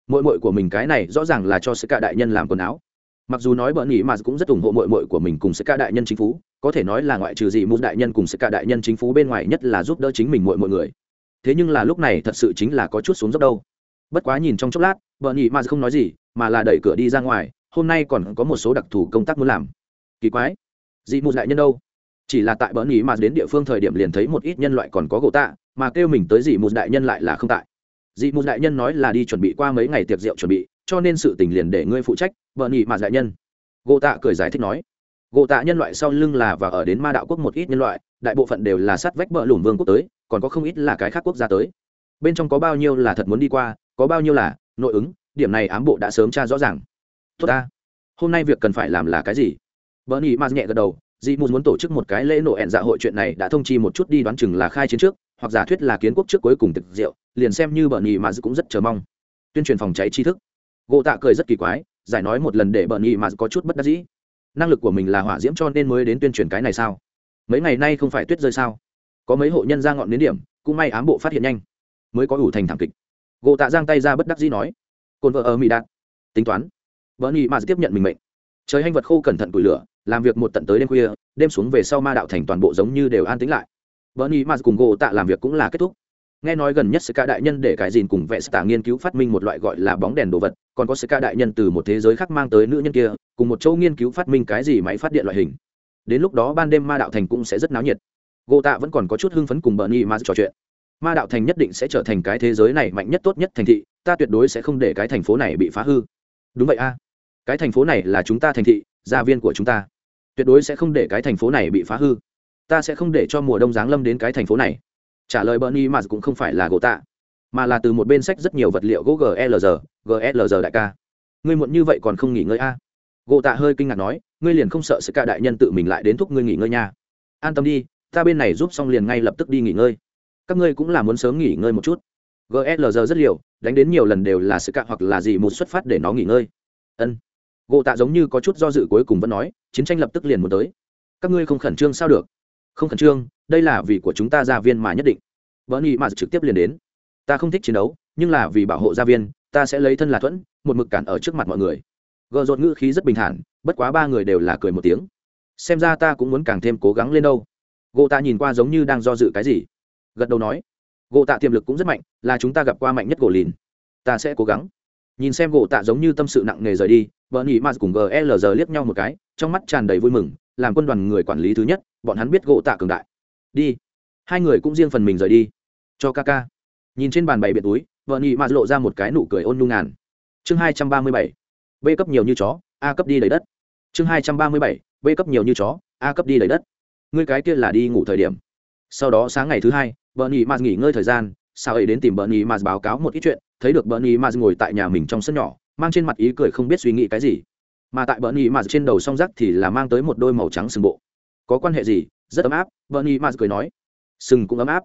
Mội mội của mình cái này rõ ràng là cho sự ca đại nhân làm quần áo. Mặc dù nói bờ nhị mà cũng rất ủng hộ mội mội của mình cùng sự ca đại nhân chính phủ, có thể nói là ngoại trừ gì một đại nhân cùng sự ca đại nhân chính phủ bên ngoài nhất là giúp đỡ chính mình mội mọi người. Thế nhưng là lúc này thật sự chính là có chút xuống dốc đâu bất quá nhìn trong chốc lát, vợ nhị mà không nói gì, mà là đẩy cửa đi ra ngoài, hôm nay còn có một số đặc thù công tác muốn làm. Kỳ quái, dị mụt đại nhân đâu? Chỉ là tại bờ nhị mà đến địa phương thời điểm liền thấy một ít nhân loại còn có gỗ tạ, mà kêu mình tới dị mụt đại nhân lại là không tại. Dị mụt đại nhân nói là đi chuẩn bị qua mấy ngày tiệc rượu chuẩn bị, cho nên sự tình liền để ngươi phụ trách, vợ nhị mà đại nhân. Gỗ tạ cười giải thích nói. Gỗ tạ nhân loại sau lưng là và ở đến ma đạo quốc một ít nhân loại, đại bộ phận đều là sát vách bờ lùn vương quốc tới, còn có không ít là cái khác quốc gia tới. Bên trong có bao nhiêu là thật muốn đi qua có bao nhiêu là nội ứng, điểm này ám bộ đã sớm tra rõ ràng. Tốt ta, hôm nay việc cần phải làm là cái gì? Vợ nhị ma nhẹ gật đầu, dị mù muốn tổ chức một cái lễ nổ ẹn dạ hội chuyện này đã thông chi một chút đi đoán chừng là khai chiến trước, hoặc giả thuyết là kiến quốc trước cuối cùng thực diệu, liền xem như bờ nhị mà cũng rất chờ mong. Tuyên truyền phòng cháy tri thức. Gỗ tạ cười rất kỳ quái, giải nói một lần để bờ nhị mà có chút bất đắc dĩ. Năng lực của mình là hỏa diễm cho nên mới đến tuyên truyền cái này sao? Mấy ngày nay không phải tuyết rơi sao? Có mấy hộ nhân ra ngọn đến điểm, cũng may ám bộ phát hiện nhanh, mới có ủ thành thảm kịch gỗ tạ giang tay ra bất đắc dĩ nói, cồn vợ ở mỹ đạt. Tính toán vợ nhị mà tiếp nhận mình mệnh. Trời hanh vật khô cẩn thận củi lửa, làm việc một tận tới đêm khuya, đêm xuống về sau ma đạo thành toàn bộ giống như đều an tính lại. Vợ nhị mà cùng gỗ tạ làm việc cũng là kết thúc. Nghe nói gần nhất sự ca đại nhân để cải dìn cùng vẽ tả nghiên cứu phát minh một loại gọi là bóng đèn đồ vật, còn có sự ca đại nhân từ một thế giới khác mang tới nữ nhân kia, cùng một châu nghiên cứu phát minh cái gì máy phát điện loại hình. Đến lúc đó ban đêm ma đạo thành cũng sẽ rất náo nhiệt. Gỗ tạ vẫn còn có chút hưng phấn cùng bờ Nhi ma trò chuyện ma đạo thành nhất định sẽ trở thành cái thế giới này mạnh nhất tốt nhất thành thị, ta tuyệt đối sẽ không để cái thành phố này bị phá hư. Đúng vậy a. Cái thành phố này là chúng ta thành thị, gia viên của chúng ta. Tuyệt đối sẽ không để cái thành phố này bị phá hư. Ta sẽ không để cho mùa đông giáng lâm đến cái thành phố này. Trả lời bernie mà cũng không phải là gỗ tạ, mà là từ một bên sách rất nhiều vật liệu gỗ glr glr đại ca. Ngươi muộn như vậy còn không nghỉ ngơi a? À? gỗ tạ hơi kinh ngạc nói, ngươi liền không sợ sự cả đại nhân tự mình lại đến thúc ngươi nghỉ ngơi nha. An tâm đi, ta bên này giúp xong liền ngay lập tức đi nghỉ ngơi các ngươi cũng là muốn sớm nghỉ ngơi một chút. Glr rất liều, đánh đến nhiều lần đều là sự cạ hoặc là gì một xuất phát để nó nghỉ ngơi. Ân. Gộ tạ giống như có chút do dự cuối cùng vẫn nói, chiến tranh lập tức liền muốn tới. Các ngươi không khẩn trương sao được? Không khẩn trương, đây là vì của chúng ta gia viên mà nhất định. Vợ nhị mà trực tiếp liền đến. Ta không thích chiến đấu, nhưng là vì bảo hộ gia viên, ta sẽ lấy thân là thuẫn, một mực cản ở trước mặt mọi người. Gợ rột ngữ khí rất bình thản, bất quá ba người đều là cười một tiếng. Xem ra ta cũng muốn càng thêm cố gắng lên đâu. Gỗ ta nhìn qua giống như đang do dự cái gì gật đầu nói, gỗ tạ tiềm lực cũng rất mạnh, là chúng ta gặp qua mạnh nhất gỗ lìn. Ta sẽ cố gắng. Nhìn xem gỗ tạ giống như tâm sự nặng nề rời đi, vợ nhị mà cùng glg liếc nhau một cái, trong mắt tràn đầy vui mừng, làm quân đoàn người quản lý thứ nhất, bọn hắn biết gỗ tạ cường đại. Đi. Hai người cũng riêng phần mình rời đi. Cho ca ca. Nhìn trên bàn bày biệt túi, vợ nhị mạt lộ ra một cái nụ cười ôn nhu ngàn. Chương hai trăm ba mươi bảy. B cấp nhiều như chó, a cấp đi lấy đất. Chương hai trăm ba mươi bảy. B cấp nhiều như chó, a cấp đi lấy đất. Ngươi cái kia là đi ngủ thời điểm. Sau đó sáng ngày thứ hai Bernie Mars nghỉ ngơi thời gian, sao ấy đến tìm Bernie Mars báo cáo một ít chuyện, thấy được Bernie Mars ngồi tại nhà mình trong sân nhỏ, mang trên mặt ý cười không biết suy nghĩ cái gì. Mà tại Bernie Mars trên đầu song rắc thì là mang tới một đôi màu trắng sừng bộ. Có quan hệ gì? Rất ấm áp, Bernie Mars cười nói. Sừng cũng ấm áp.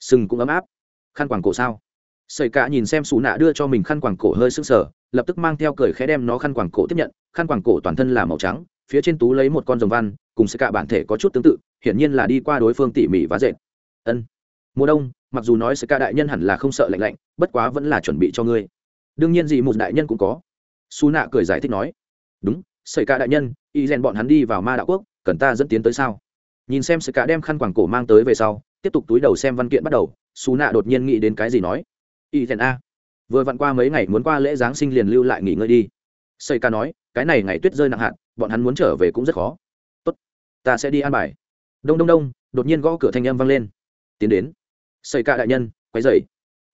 Sừng cũng ấm áp. Khăn quàng cổ sao? Sợi cả nhìn xem Sú nạ đưa cho mình khăn quàng cổ hơi sức sở lập tức mang theo cười khẽ đem nó khăn quàng cổ tiếp nhận, khăn quàng cổ toàn thân là màu trắng, phía trên tú lấy một con rồng văn, cùng sợi cả bản thể có chút tương tự, hiển nhiên là đi qua đối phương tỉ mỉ và dệt. Ân mùa đông, mặc dù nói sẽ cả đại nhân hẳn là không sợ lạnh lạnh, bất quá vẫn là chuẩn bị cho ngươi. Đương nhiên gì một đại nhân cũng có. Su nạ cười giải thích nói. Đúng sợi cả đại nhân, y rèn bọn hắn đi vào ma đạo quốc, cần ta dẫn tiến tới sao? Nhìn xem sợi cả đem khăn quàng cổ mang tới về sau, tiếp tục túi đầu xem văn kiện bắt đầu su nạ đột nhiên nghĩ đến cái gì nói. Y rèn a, vừa vặn qua mấy ngày muốn qua lễ giáng sinh liền lưu lại nghỉ ngơi đi. Sợi ca nói, cái này ngày tuyết rơi nặng hạn bọn hắn muốn trở về cũng rất khó. Tốt, ta sẽ đi an bài. Đông đông đông, đột nhiên gõ cửa thanh âm vang lên. Tiến đến xây cả đại nhân, quấy dậy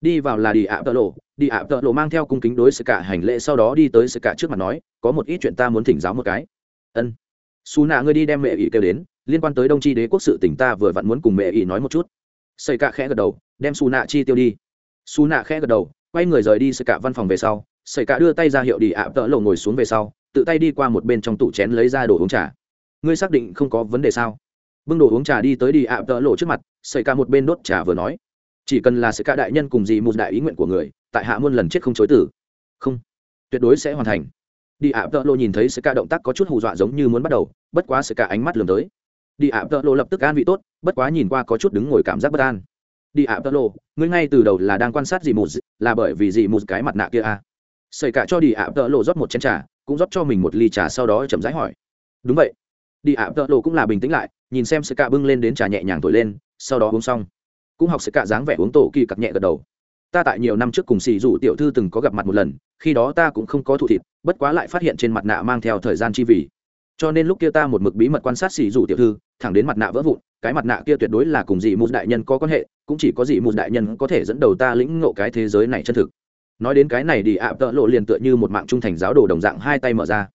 đi vào là đi ạ tợ lộ. Đi ạ tợ lộ mang theo cung kính đối sự cả hành lễ, sau đó đi tới sự cả trước mặt nói, có một ít chuyện ta muốn thỉnh giáo một cái. Ân. Xù nạ, ngươi đi đem mẹ ỷ kêu đến, liên quan tới đông tri đế quốc sự tỉnh ta vừa vặn muốn cùng mẹ ỷ nói một chút. Xây cả khẽ gật đầu, đem xù nạ chi tiêu đi. Xù nạ khẽ gật đầu, quay người rời đi sự cả văn phòng về sau. Xây cả đưa tay ra hiệu đi ạ tợ lộ ngồi xuống về sau, tự tay đi qua một bên trong tủ chén lấy ra đồ uống trà. Ngươi xác định không có vấn đề sao? Bưng đồ uống trà đi tới đi ạ, tợ lộ trước mặt xảy cả một bên đốt trà vừa nói. Chỉ cần là sự cả đại nhân cùng gì một đại ý nguyện của người, tại hạ muôn lần chết không chối tử không, tuyệt đối sẽ hoàn thành. Đi ạ, tợ lộ nhìn thấy sự cả động tác có chút hù dọa giống như muốn bắt đầu, bất quá sự cả ánh mắt lườm tới. Đi ạ, tợ lộ lập tức an vị tốt, bất quá nhìn qua có chút đứng ngồi cảm giác bất an. Đi ạ, tợ lộ, ngươi ngay từ đầu là đang quan sát gì một là bởi vì gì một cái mặt nạ kia à? Xảy cả cho đi ạ, tợ lộ rót một chén trà, cũng rót cho mình một ly trà sau đó chậm rãi hỏi. Đúng vậy đi ạ, tợ lộ cũng là bình tĩnh lại, nhìn xem sự cạ bưng lên đến trà nhẹ nhàng thổi lên, sau đó uống xong. Cũng học sự cạ dáng vẻ uống tổ kỳ cặc nhẹ gật đầu. Ta tại nhiều năm trước cùng xì rủ tiểu thư từng có gặp mặt một lần, khi đó ta cũng không có thụ thịt, bất quá lại phát hiện trên mặt nạ mang theo thời gian chi vì cho nên lúc kia ta một mực bí mật quan sát xì rủ tiểu thư, thẳng đến mặt nạ vỡ vụn, cái mặt nạ kia tuyệt đối là cùng dị một đại nhân có quan hệ, cũng chỉ có dị một đại nhân có thể dẫn đầu ta lĩnh ngộ cái thế giới này chân thực. Nói đến cái này đi ạ, tợ lộ liền tựa như một mạng trung thành giáo đồ đồng dạng hai tay mở ra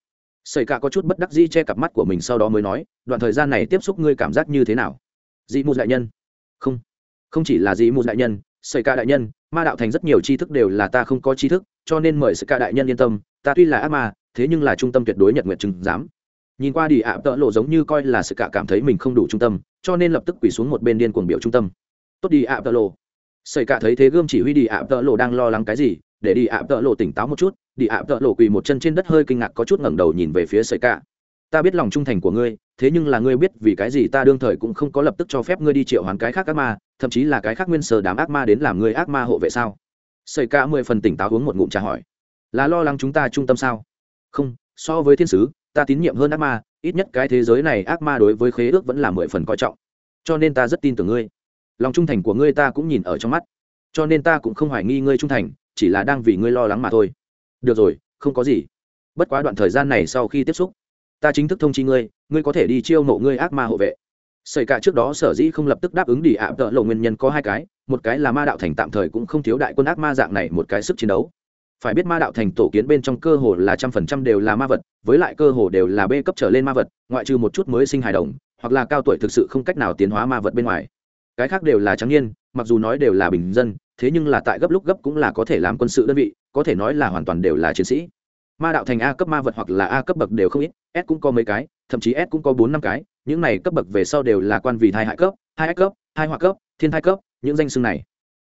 xảy cả có chút bất đắc dĩ che cặp mắt của mình sau đó mới nói, đoạn thời gian này tiếp xúc ngươi cảm giác như thế nào? Dị một đại nhân. Không không chỉ là dị một đại nhân xảy cả đại nhân, ma đạo thành rất nhiều tri thức đều là ta không có tri thức, cho nên mời sự cả đại nhân yên tâm, ta tuy là ác ma, thế nhưng là trung tâm tuyệt đối nhật nguyện chừng dám. nhìn qua đi ạ, tợ lộ giống như coi là sự cả cảm thấy mình không đủ trung tâm, cho nên lập tức quỳ xuống một bên điên cuồng biểu trung tâm. Tốt đi ạ, tợ lộ. Xảy cả thấy thế gươm chỉ huy đi ạ, tợ lộ đang lo lắng cái gì, để đi ạ, tợ lộ tỉnh táo một chút đi ạ, tợ lộ quỳ một chân trên đất hơi kinh ngạc có chút ngẩng đầu nhìn về phía sợi cả ta biết lòng trung thành của ngươi, thế nhưng là ngươi biết vì cái gì ta đương thời cũng không có lập tức cho phép ngươi đi triệu hoán cái khác ác ma, thậm chí là cái khác nguyên sơ đám ác ma đến làm ngươi ác ma hộ vệ sao? Sợi cả mười phần tỉnh táo uống một ngụm trà hỏi. Là lo lắng chúng ta trung tâm sao? Không, so với thiên sứ, ta tín nhiệm hơn ác ma, ít nhất cái thế giới này ác ma đối với khế ước vẫn là mười phần coi trọng. Cho nên ta rất tin tưởng ngươi. Lòng trung thành của ngươi ta cũng nhìn ở trong mắt. Cho nên ta cũng không hoài nghi ngươi trung thành, chỉ là đang vì ngươi lo lắng mà thôi được rồi, không có gì. Bất quá đoạn thời gian này sau khi tiếp xúc, ta chính thức thông chi ngươi ngươi có thể đi chiêu mộ ngươi ác ma hộ vệ. Xảy cả trước đó sở dĩ không lập tức đáp ứng đi ạ, tợ lộ nguyên nhân có hai cái, một cái là ma đạo thành tạm thời cũng không thiếu đại quân ác ma dạng này một cái sức chiến đấu. Phải biết ma đạo thành tổ kiến bên trong cơ hồ là trăm phần trăm đều là ma vật, với lại cơ hồ đều là b cấp trở lên ma vật, ngoại trừ một chút mới sinh hài đồng, hoặc là cao tuổi thực sự không cách nào tiến hóa ma vật bên ngoài cái khác đều là trắng nhiên mặc dù nói đều là bình dân, thế nhưng là tại gấp lúc gấp cũng là có thể làm quân sự đơn vị, có thể nói là hoàn toàn đều là chiến sĩ. Ma đạo thành a cấp ma vật hoặc là a cấp bậc đều không ít, s cũng có mấy cái, thậm chí s cũng có bốn năm cái, những này cấp bậc về sau đều là quan vì thai hại cấp, hai cấp, hai hoa cấp, thiên thai cấp, những danh xưng này.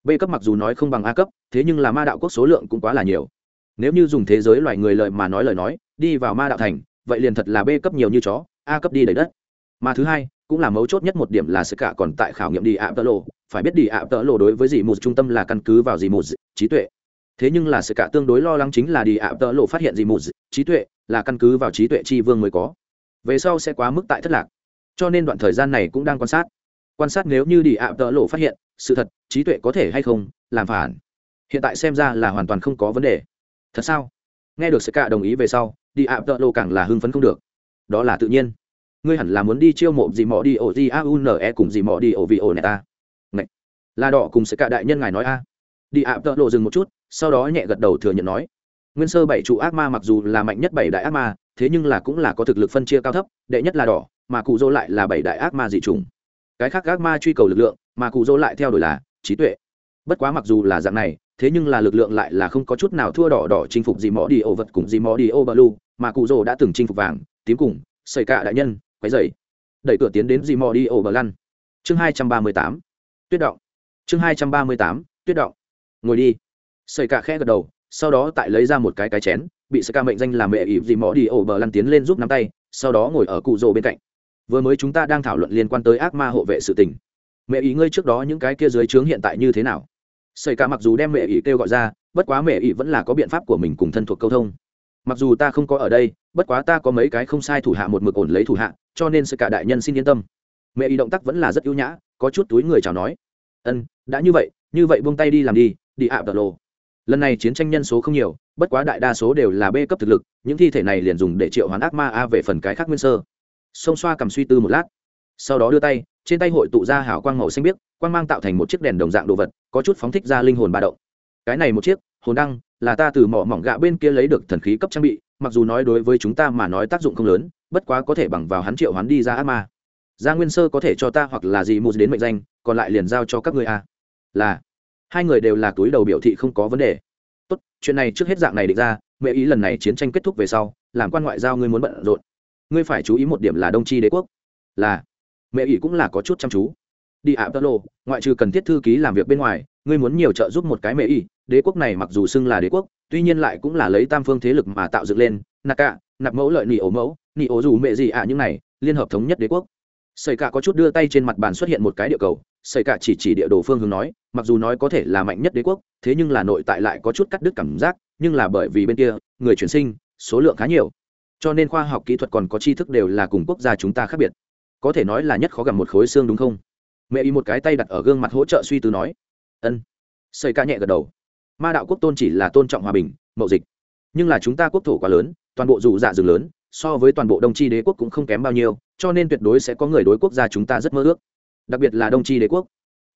B cấp mặc dù nói không bằng a cấp, thế nhưng là ma đạo quốc số lượng cũng quá là nhiều. Nếu như dùng thế giới loài người lợi mà nói lời nói, đi vào ma đạo thành, vậy liền thật là b cấp nhiều như chó, a cấp đi đầy đất. Mà thứ hai cũng là mấu chốt nhất một điểm là sự cả còn tại khảo nghiệm đi ạ tơ lộ phải biết đi ạ tơ lộ đối với dì một trung tâm là căn cứ vào dì một trí tuệ. Thế nhưng là sự cả tương đối lo lắng chính là đi ạ tơ lộ phát hiện dì một trí tuệ là căn cứ vào trí tuệ tri vương mới có. Về sau sẽ quá mức tại thất lạc. Cho nên đoạn thời gian này cũng đang quan sát. Quan sát nếu như đi ạ tơ lộ phát hiện sự thật, trí tuệ có thể hay không, làm phản. Hiện tại xem ra là hoàn toàn không có vấn đề. Thật sao? Nghe được sự cả đồng ý về sau, đi ạ tơ lộ càng là hưng phấn không được. Đó là tự nhiên ngươi hẳn là muốn đi chiêu mộ gì mỏ đi ổ gì a u n e cùng gì mỏ đi ổ vị ổ này ta. Ngậy. là đỏ cùng sự cả đại nhân ngài nói a. Đi ạ, tợ lộ dừng một chút, sau đó nhẹ gật đầu thừa nhận nói. Nguyên sơ bảy trụ ác ma mặc dù là mạnh nhất bảy đại ác ma, thế nhưng là cũng là có thực lực phân chia cao thấp, đệ nhất là đỏ, mà cụ dô lại là bảy đại ác ma dị trùng cái khác ác ma truy cầu lực lượng, mà cụ dô lại theo đuổi là trí tuệ. Bất quá mặc dù là dạng này, thế nhưng là lực lượng lại là không có chút nào thua đỏ đỏ chinh phục gì mỏ đi ô vật cùng gì mỏ đi ô bờ lu, mà cụ dô đã từng chinh phục vàng, tím cùng xảy cả đại nhân quấy dày đẩy cửa tiến đến dì mò đi ổ bờ lăn. Chương hai trăm ba mươi tám. Tuyết động. Chương hai trăm ba mươi tám, tuyết động. Ngồi đi. Xây cả khe gật đầu, sau đó tại lấy ra một cái cái chén, bị xây ca mệnh danh là mẹ ỉ dì mò đi ổ bờ lăn tiến lên giúp nắm tay, sau đó ngồi ở cụ rồ bên cạnh. Vừa mới chúng ta đang thảo luận liên quan tới ác ma hộ vệ sự tình. Mẹ ý ngươi trước đó những cái kia dưới trướng hiện tại như thế nào? Xây cả mặc dù đem mẹ ý kêu gọi ra, bất quá mẹ ý vẫn là có biện pháp của mình cùng thân thuộc câu thông mặc dù ta không có ở đây, bất quá ta có mấy cái không sai thủ hạ một mực ổn lấy thủ hạ, cho nên sự cả đại nhân xin yên tâm. Mẹ y động tác vẫn là rất ưu nhã, có chút túi người chào nói. Ân, đã như vậy như vậy buông tay đi làm đi đi ạ tật lộ lần này chiến tranh nhân số không nhiều, bất quá đại đa số đều là b cấp thực lực, những thi thể này liền dùng để triệu hoán ác ma a về phần cái khác nguyên sơ. Xông xoa cầm suy tư một lát, sau đó đưa tay, trên tay hội tụ ra hảo quang màu xanh biếc, quang mang tạo thành một chiếc đèn đồng dạng đồ vật, có chút phóng thích ra linh hồn ba động. Cái này một chiếc hồn đăng, là ta từ mỏ mỏng gạ bên kia lấy được thần khí cấp trang bị, mặc dù nói đối với chúng ta mà nói tác dụng không lớn, bất quá có thể bằng vào hắn triệu hắn đi ra ác ma. Gia nguyên sơ có thể cho ta hoặc là gì mù đến mệnh danh, còn lại liền giao cho các ngươi a. Là, hai người đều là túi đầu biểu thị không có vấn đề. Tốt, chuyện này trước hết dạng này định ra, mẹ ý lần này chiến tranh kết thúc về sau, làm quan ngoại giao ngươi muốn bận rộn. Ngươi phải chú ý một điểm là đông tri đế quốc. Là, mẹ ý cũng là có chút chăm chú. Đi ạ, tơ lộ ngoại trừ cần thiết thư ký làm việc bên ngoài ngươi muốn nhiều trợ giúp một cái mẹ y, đế quốc này mặc dù xưng là đế quốc tuy nhiên lại cũng là lấy tam phương thế lực mà tạo dựng lên nạc cả nạp mẫu lợi nị ổ mẫu nị ổ dù mẹ gì ạ những này liên hợp thống nhất đế quốc. Xây cả có chút đưa tay trên mặt bàn xuất hiện một cái địa cầu xây cả chỉ chỉ địa đồ phương hướng nói mặc dù nói có thể là mạnh nhất đế quốc thế nhưng là nội tại lại có chút cắt đứt cảm giác nhưng là bởi vì bên kia người chuyển sinh số lượng khá nhiều. Cho nên khoa học kỹ thuật còn có tri thức đều là cùng quốc gia chúng ta khác biệt. Có thể nói là nhất khó gặp một khối xương đúng không? Mẹ y một cái tay đặt ở gương mặt hỗ trợ suy tư nói ân. Xây ca nhẹ gật đầu. Ma đạo quốc tôn chỉ là tôn trọng hòa bình, mậu dịch. Nhưng là chúng ta quốc thổ quá lớn, toàn bộ dù dạ rừng lớn, so với toàn bộ đông tri đế quốc cũng không kém bao nhiêu, cho nên tuyệt đối sẽ có người đối quốc gia chúng ta rất mơ ước. Đặc biệt là đông tri đế quốc.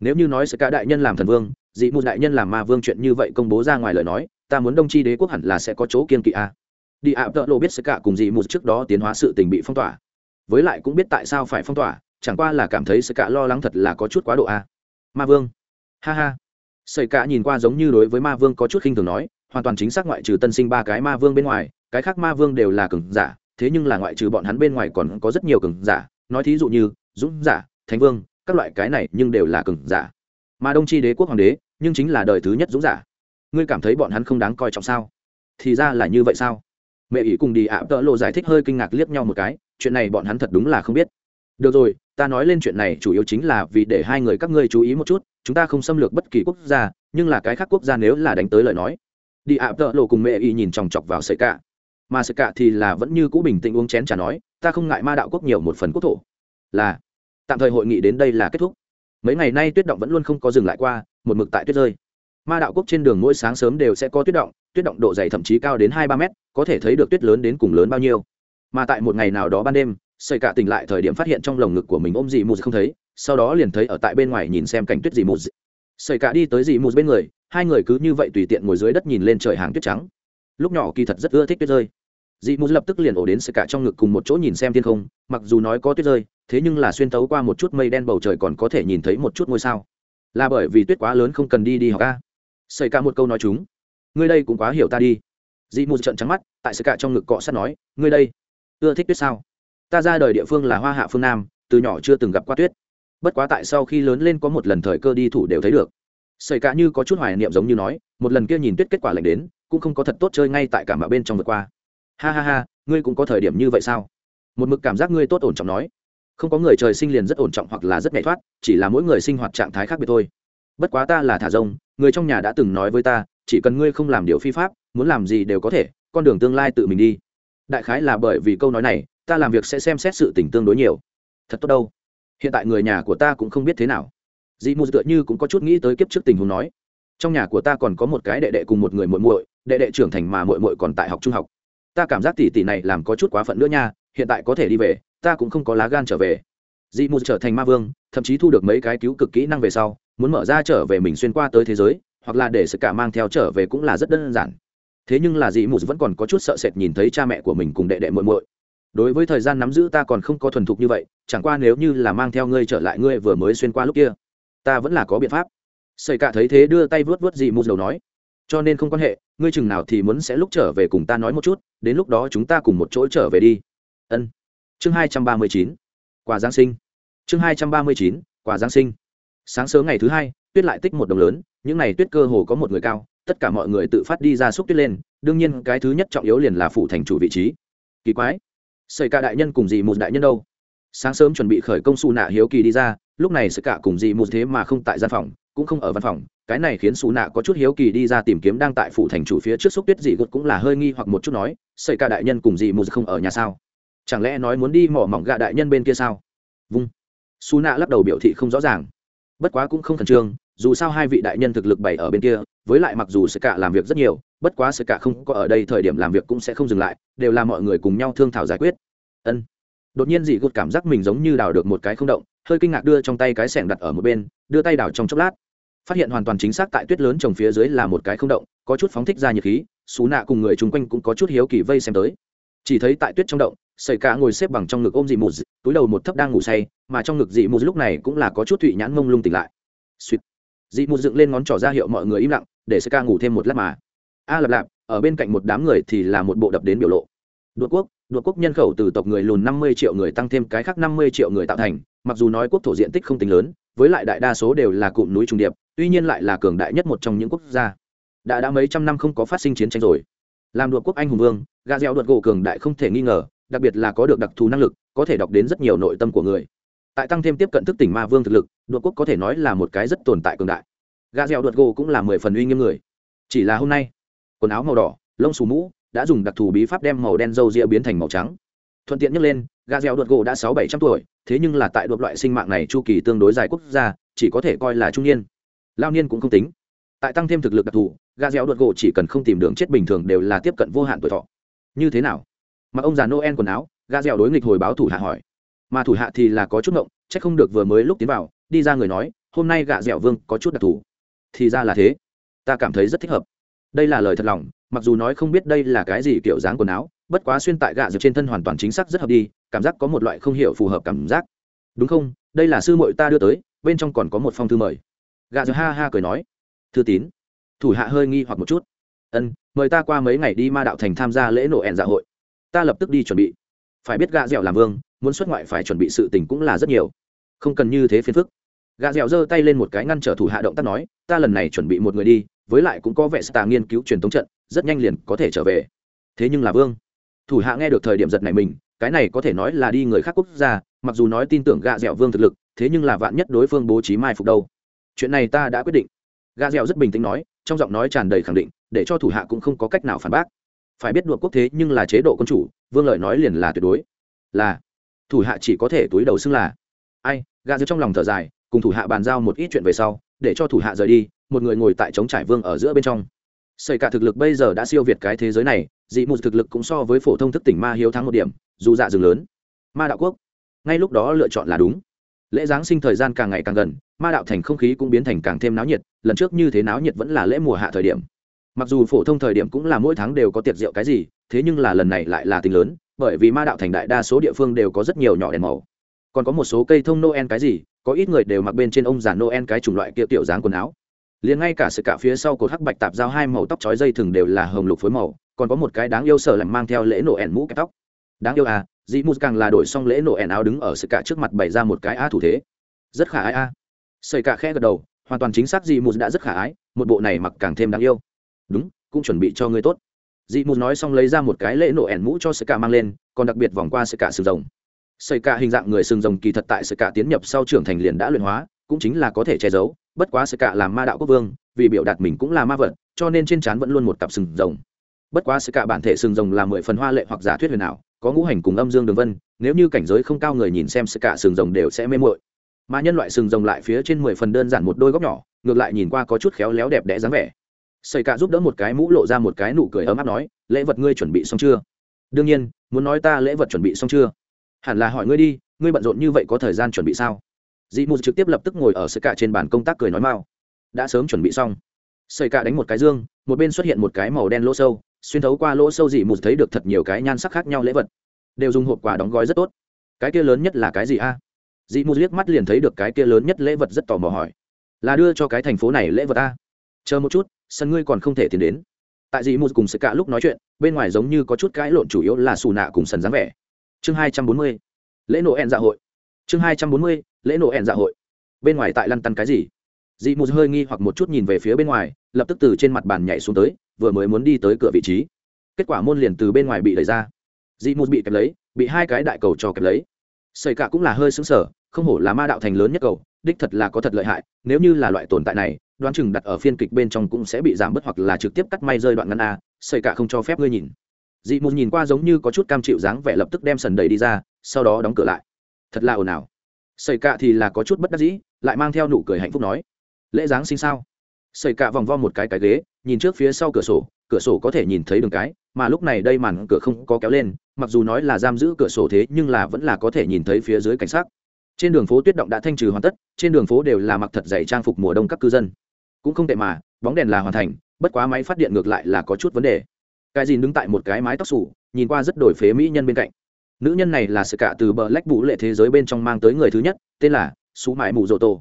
Nếu như nói sẽ cả đại nhân làm thần vương, dị mù đại nhân làm ma vương chuyện như vậy công bố ra ngoài lời nói, ta muốn đông tri đế quốc hẳn là sẽ có chỗ kiên kỵ a. Đi ạ, tợ lộ biết sẽ cả cùng dị mù trước đó tiến hóa sự tình bị phong tỏa. Với lại cũng biết tại sao phải phong tỏa, chẳng qua là cảm thấy sẽ cả lo lắng thật là có chút quá độ a. Ma vương ha ha. Sợi cả nhìn qua giống như đối với ma vương có chút khinh thường nói, hoàn toàn chính xác ngoại trừ tân sinh ba cái ma vương bên ngoài, cái khác ma vương đều là cường giả, thế nhưng là ngoại trừ bọn hắn bên ngoài còn có rất nhiều cường giả. Nói thí dụ như, dũng giả, thánh vương, các loại cái này nhưng đều là cường giả. Mà đông tri đế quốc hoàng đế, nhưng chính là đời thứ nhất dũng giả. Ngươi cảm thấy bọn hắn không đáng coi trọng sao? Thì ra là như vậy sao? Mẹ ỷ cùng đi ạ, tợ lộ giải thích hơi kinh ngạc liếc nhau một cái, chuyện này bọn hắn thật đúng là không biết. Được rồi ta nói lên chuyện này chủ yếu chính là vì để hai người các ngươi chú ý một chút, chúng ta không xâm lược bất kỳ quốc gia, nhưng là cái khác quốc gia nếu là đánh tới lời nói. Đi ạ, tợ lộ cùng mẹ Y nhìn chòng chọc vào sợi cả mà sợi cả thì là vẫn như cũ bình tĩnh uống chén trà nói, ta không ngại ma đạo quốc nhiều một phần quốc thổ. Là, tạm thời hội nghị đến đây là kết thúc. Mấy ngày nay tuyết động vẫn luôn không có dừng lại qua, một mực tại tuyết rơi. Ma đạo quốc trên đường mỗi sáng sớm đều sẽ có tuyết động tuyết động độ dày thậm chí cao đến hai ba mét, có thể thấy được tuyết lớn đến cùng lớn bao nhiêu. Mà tại một ngày nào đó ban đêm xây cả tỉnh lại thời điểm phát hiện trong lồng ngực của mình ôm dị mù không thấy, sau đó liền thấy ở tại bên ngoài nhìn xem cảnh tuyết dì mù xây cả đi tới dị mù bên người, hai người cứ như vậy tùy tiện ngồi dưới đất nhìn lên trời hàng tuyết trắng. Lúc nhỏ kỳ thật rất ưa thích tuyết rơi. Dị mù lập tức liền ổ đến xây cả trong ngực cùng một chỗ nhìn xem thiên không, mặc dù nói có tuyết rơi, thế nhưng là xuyên tấu qua một chút mây đen bầu trời còn có thể nhìn thấy một chút ngôi sao. Là bởi vì tuyết quá lớn không cần đi đi học ca xây cả một câu nói chúng, ngươi đây cũng quá hiểu ta đi. Dị mù trận trắng mắt, tại xây cả trong ngực cọ sát nói, ngươi đây, ưa thích tuyết sao? Ta ra đời địa phương là hoa hạ phương nam, từ nhỏ chưa từng gặp qua tuyết. Bất quá tại sau khi lớn lên có một lần thời cơ đi thủ đều thấy được. Xảy cả như có chút hoài niệm giống như nói, một lần kia nhìn tuyết kết quả lạnh đến, cũng không có thật tốt chơi ngay tại cảm bạo bên trong vượt qua. Ha ha ha, ngươi cũng có thời điểm như vậy sao? Một mực cảm giác ngươi tốt ổn trọng nói. Không có người trời sinh liền rất ổn trọng hoặc là rất nhảy thoát, chỉ là mỗi người sinh hoạt trạng thái khác biệt thôi. Bất quá ta là thả rông, người trong nhà đã từng nói với ta, chỉ cần ngươi không làm điều phi pháp, muốn làm gì đều có thể, con đường tương lai tự mình đi. Đại khái là bởi vì câu nói này ta làm việc sẽ xem xét sự tình tương đối nhiều. Thật tốt đâu. Hiện tại người nhà của ta cũng không biết thế nào. Dị mù tựa như cũng có chút nghĩ tới kiếp trước tình huống nói. Trong nhà của ta còn có một cái đệ đệ cùng một người muội muội, đệ đệ trưởng thành mà muội muội còn tại học trung học. Ta cảm giác tỷ tỷ này làm có chút quá phận nữa nha, hiện tại có thể đi về, ta cũng không có lá gan trở về. Dị mù trở thành ma vương, thậm chí thu được mấy cái cứu cực kỹ năng về sau, muốn mở ra trở về mình xuyên qua tới thế giới, hoặc là để sự cả mang theo trở về cũng là rất đơn giản. Thế nhưng là dị mù vẫn còn có chút sợ sệt nhìn thấy cha mẹ của mình cùng đệ đệ muội muội đối với thời gian nắm giữ ta còn không có thuần thục như vậy, chẳng qua nếu như là mang theo ngươi trở lại ngươi vừa mới xuyên qua lúc kia, ta vẫn là có biện pháp. Xây cả thấy thế đưa tay vớt vớt dị mục đầu nói, cho nên không quan hệ, ngươi chừng nào thì muốn sẽ lúc trở về cùng ta nói một chút, đến lúc đó chúng ta cùng một chỗ trở về đi. Ân. Chương hai trăm ba mươi chín, quà giáng sinh. Chương hai trăm ba mươi chín, quà giáng sinh. Sáng sớm ngày thứ hai, tuyết lại tích một đồng lớn, những n à y tuyết cơ hồ có một người cao, tất cả mọi người tự phát đi ra xúc tuyết lên, đương nhiên cái thứ nhất trọng yếu liền là phụ thành chủ vị trí. Kỳ quái xảy cả đại nhân cùng dì một đại nhân đâu? Sáng sớm chuẩn bị khởi công xù nạ hiếu kỳ đi ra, lúc này sự cả cùng dì một thế mà không tại gian phòng, cũng không ở văn phòng. Cái này khiến xù nạ có chút hiếu kỳ đi ra tìm kiếm đang tại phủ thành chủ phía trước xúc tuyết dị gột cũng là hơi nghi hoặc một chút nói xảy cả đại nhân cùng dì một không ở nhà sao? Chẳng lẽ nói muốn đi mỏ mỏng gạ đại nhân bên kia sao? Vung. Xù nạ lắc đầu biểu thị không rõ ràng. Bất quá cũng không khẩn trương dù sao hai vị đại nhân thực lực bày ở bên kia, với lại mặc dù sẽ cả làm việc rất nhiều, bất quá sẽ cả không có ở đây thời điểm làm việc cũng sẽ không dừng lại, đều là mọi người cùng nhau thương thảo giải quyết. Ân. Đột nhiên dị gột cảm giác mình giống như đào được một cái không động, hơi kinh ngạc đưa trong tay cái sẻng đặt ở một bên, đưa tay đào trong chốc lát. Phát hiện hoàn toàn chính xác tại tuyết lớn trồng phía dưới là một cái không động, có chút phóng thích ra nhiệt khí, xú nạ cùng người chung quanh cũng có chút hiếu kỳ vây xem tới. Chỉ thấy tại tuyết trong động sợi cá ngồi xếp bằng trong ngực ôm dị mù túi đầu một thấp đang ngủ say, mà trong ngực dị mù lúc này cũng là có chút thụy nhãn mông lung tỉnh lại. Suýt dị mù dựng lên ngón trỏ ra hiệu mọi người im lặng để sơ ca ngủ thêm một lát mà. A à, lạp lạp ở bên cạnh một đám người thì là một bộ đập đến biểu lộ. Đột quốc đột quốc nhân khẩu từ tộc người lùn năm mươi triệu người tăng thêm cái khác năm mươi triệu người tạo thành mặc dù nói quốc thổ diện tích không tính lớn với lại đại đa số đều là cụm núi trung điệp tuy nhiên lại là cường đại nhất một trong những quốc gia. Đã đã mấy trăm năm không có phát sinh chiến tranh rồi. Làm đột quốc anh hùng vương gà dẻo đột gỗ cường đại không thể nghi ngờ đặc biệt là có được đặc thù năng lực có thể đọc đến rất nhiều nội tâm của người tại tăng thêm tiếp cận thức tỉnh ma vương thực lực đội quốc có thể nói là một cái rất tồn tại cường đại. Gà dẻo đột gỗ cũng là mười phần uy nghiêm người. Chỉ là hôm nay, quần áo màu đỏ, lông xù mũ đã dùng đặc thù bí pháp đem màu đen râu ria biến thành màu trắng. Thuận tiện nhắc lên gà dẻo đột gỗ đã sáu bảy trăm tuổi, thế nhưng là tại đột loại sinh mạng này chu kỳ tương đối dài quốc gia, chỉ có thể coi là trung niên. Lao niên cũng không tính. Tại tăng thêm thực lực đặc thù gà dẻo đột gỗ chỉ cần không tìm đường chết bình thường đều là tiếp cận vô hạn tuổi thọ. Như thế nào? Mà ông già noel quần áo gà dẻo đối nghịch hồi báo thủ hạ hỏi mà thủ hạ thì là có chút ngộng c h ắ c không được vừa mới lúc tiến vào, đi ra người nói, hôm nay gạ dẻo vương có chút đặc thù. Thì ra là thế. Ta cảm thấy rất thích hợp. Đây là lời thật lòng, mặc dù nói không biết đây là cái gì kiểu dáng quần áo, bất quá xuyên tại gạ dẻo trên thân hoàn toàn chính xác rất hợp đi, cảm giác có một loại không hiểu phù hợp cảm giác. Đúng không? Đây là sư mội ta đưa tới, bên trong còn có một phong thư mời. Gạ dẻo ha ha cười nói. Thư tín. Thủ hạ hơi nghi hoặc một chút. Ân, mời ta qua mấy ngày đi ma đạo thành tham gia lễ nổ ẹn dạ hội. Ta lập tức đi chuẩn bị. Phải biết gạ dẻo làm vương muốn xuất ngoại phải chuẩn bị sự tình cũng là rất nhiều. Không cần như thế phiền phức. Gà dẻo giơ tay lên một cái ngăn trở thủ hạ động tác nói, ta lần này chuẩn bị một người đi, với lại cũng có vẻ stà nghiên cứu truyền thống trận, rất nhanh liền có thể trở về. Thế nhưng là vương, thủ hạ nghe được thời điểm giật này mình, cái này có thể nói là đi người khác quốc gia, mặc dù nói tin tưởng gạ dẻo vương thực lực, thế nhưng là vạn nhất đối phương bố trí mai phục đâu. Chuyện này ta đã quyết định. Gạ dẻo rất bình tĩnh nói, trong giọng nói tràn đầy khẳng định, để cho thủ hạ cũng không có cách nào phản bác. Phải biết đuộc quốc thế nhưng là chế độ quân chủ, vương lợi nói liền là tuyệt đối. Là thủ hạ chỉ có thể túi đầu xưng là. Ai gà dẻo trong lòng thở dài, cùng thủ hạ bàn giao một ít chuyện về sau, để cho thủ hạ rời đi, một người ngồi tại trống trải vương ở giữa bên trong. Xây cả thực lực bây giờ đã siêu việt cái thế giới này, dị mù thực lực cũng so với phổ thông thức tỉnh ma hiếu thắng một điểm, dù dạ rừng lớn. Ma đạo quốc. Ngay lúc đó lựa chọn là đúng. Lễ giáng sinh thời gian càng ngày càng gần, ma đạo thành không khí cũng biến thành càng thêm náo nhiệt, lần trước như thế náo nhiệt vẫn là lễ mùa hạ thời điểm. Mặc dù phổ thông thời điểm cũng là mỗi tháng đều có tiệc rượu cái gì, thế nhưng là lần này lại là tình lớn bởi vì ma đạo thành đại đa số địa phương đều có rất nhiều nhỏ đèn màu. Còn có một số cây thông noel cái gì, có ít người đều mặc bên trên ông già noel cái chủng loại kia tiểu dáng quần áo. Liền ngay cả sự cả phía sau cột hắc bạch tạp giao hai màu tóc trói dây thừng đều là hồng lục phối màu, còn có một cái đáng yêu sở làm mang theo lễ nổ ẻn mũ kẹp tóc. Đáng yêu à dĩ mù càng là đổi xong lễ nổ ẻn áo đứng ở sự cả trước mặt bày ra một cái a thủ thế. Rất khả ái a. Sợi cả khẽ gật đầu, hoàn toàn chính xác dĩ mù đã rất khả ái, một bộ này mặc càng thêm đáng yêu. Đúng, cũng chuẩn bị cho ngươi tốt. Dị mù nói xong lấy ra một cái lễ nổ ẻn mũ cho sự cả mang lên, còn đặc biệt vòng qua sự cả sừng rồng. Xây cả hình dạng người sừng rồng kỳ thật tại sự cả tiến nhập sau trưởng thành liền đã luyện hóa, cũng chính là có thể che giấu, bất quá sự cả làm ma đạo quốc vương, vì biểu đạt mình cũng là ma vật, cho nên trên trán vẫn luôn một cặp sừng rồng. Bất quá sự cả bản thể sừng rồng là mười phần hoa lệ hoặc giả thuyết huyền ảo, có ngũ hành cùng âm dương đường vân, nếu như cảnh giới không cao người nhìn xem sự cả sừng rồng đều sẽ mê mội mà nhân loại sừng rồng lại phía trên mười phần đơn giản một đôi góc nhỏ, ngược lại nhìn qua có chút khéo léo đẹp đẽ dáng vẻ. Sẩy cả giúp đỡ một cái mũ lộ ra một cái nụ cười ấm áp nói, lễ vật ngươi chuẩn bị xong chưa? Đương nhiên, muốn nói ta lễ vật chuẩn bị xong chưa? Hẳn là hỏi ngươi đi, ngươi bận rộn như vậy có thời gian chuẩn bị sao? Dị mù trực tiếp lập tức ngồi ở Sẩy cả trên bàn công tác cười nói mau. Đã sớm chuẩn bị xong. Sẩy cả đánh một cái dương, một bên xuất hiện một cái màu đen lỗ sâu, xuyên thấu qua lỗ sâu dị mù thấy được thật nhiều cái nhan sắc khác nhau lễ vật. Đều dùng hộp quà đóng gói rất tốt. Cái kia lớn nhất là cái gì a? Dị mù liếc mắt liền thấy được cái kia lớn nhất lễ vật rất tò mò hỏi. Là đưa cho cái thành phố này lễ vật a? Chờ một chút sân ngươi còn không thể tiến đến tại dị mù cùng sơ cả lúc nói chuyện bên ngoài giống như có chút cãi lộn chủ yếu là xù nạ cùng sần dáng vẻ chương hai trăm bốn mươi lễ nổ ẹn dạ hội chương hai trăm bốn mươi lễ nổ ẹn dạ hội bên ngoài tại lăn tăn cái gì dị mù hơi nghi hoặc một chút nhìn về phía bên ngoài lập tức từ trên mặt bàn nhảy xuống tới vừa mới muốn đi tới cửa vị trí kết quả môn liền từ bên ngoài bị đẩy ra dị mù bị kẹp lấy bị hai cái đại cầu cho kẹp lấy xây cả cũng là hơi xứng sở không hổ là ma đạo thành lớn nhất cầu, đích thật là có thật lợi hại, nếu như là loại tồn tại này đoán chừng đặt ở phiên kịch bên trong cũng sẽ bị giảm bớt hoặc là trực tiếp cắt may rơi đoạn ngắn a xây cả không cho phép ngươi nhìn. Dị mù nhìn qua giống như có chút cam chịu dáng vẻ lập tức đem sần đầy đi ra, sau đó đóng cửa lại. Thật là ồn ào. Xây cạ thì là có chút bất đắc dĩ, lại mang theo nụ cười hạnh phúc nói, lễ giáng sinh sao? Xây cạ vòng vo một cái cái ghế, nhìn trước phía sau cửa sổ cửa sổ có thể nhìn thấy đường cái, mà lúc này đây màn cửa không có kéo lên, mặc dù nói là giam giữ cửa sổ thế, nhưng là vẫn là có thể nhìn thấy phía dưới cảnh sát trên đường phố tuyết động đã thanh trừ hoàn tất, trên đường phố đều là mặc thật dày trang phục mùa đông các cư dân cũng không tệ mà, bóng đèn là hoàn thành, bất quá máy phát điện ngược lại là có chút vấn đề. Cái gì đứng tại một cái mái tóc sủ nhìn qua rất đổi phế mỹ nhân bên cạnh. Nữ nhân này là sự cả từ bờ lách vũ lệ thế giới bên trong mang tới người thứ nhất, tên là sú mãi mù dô tô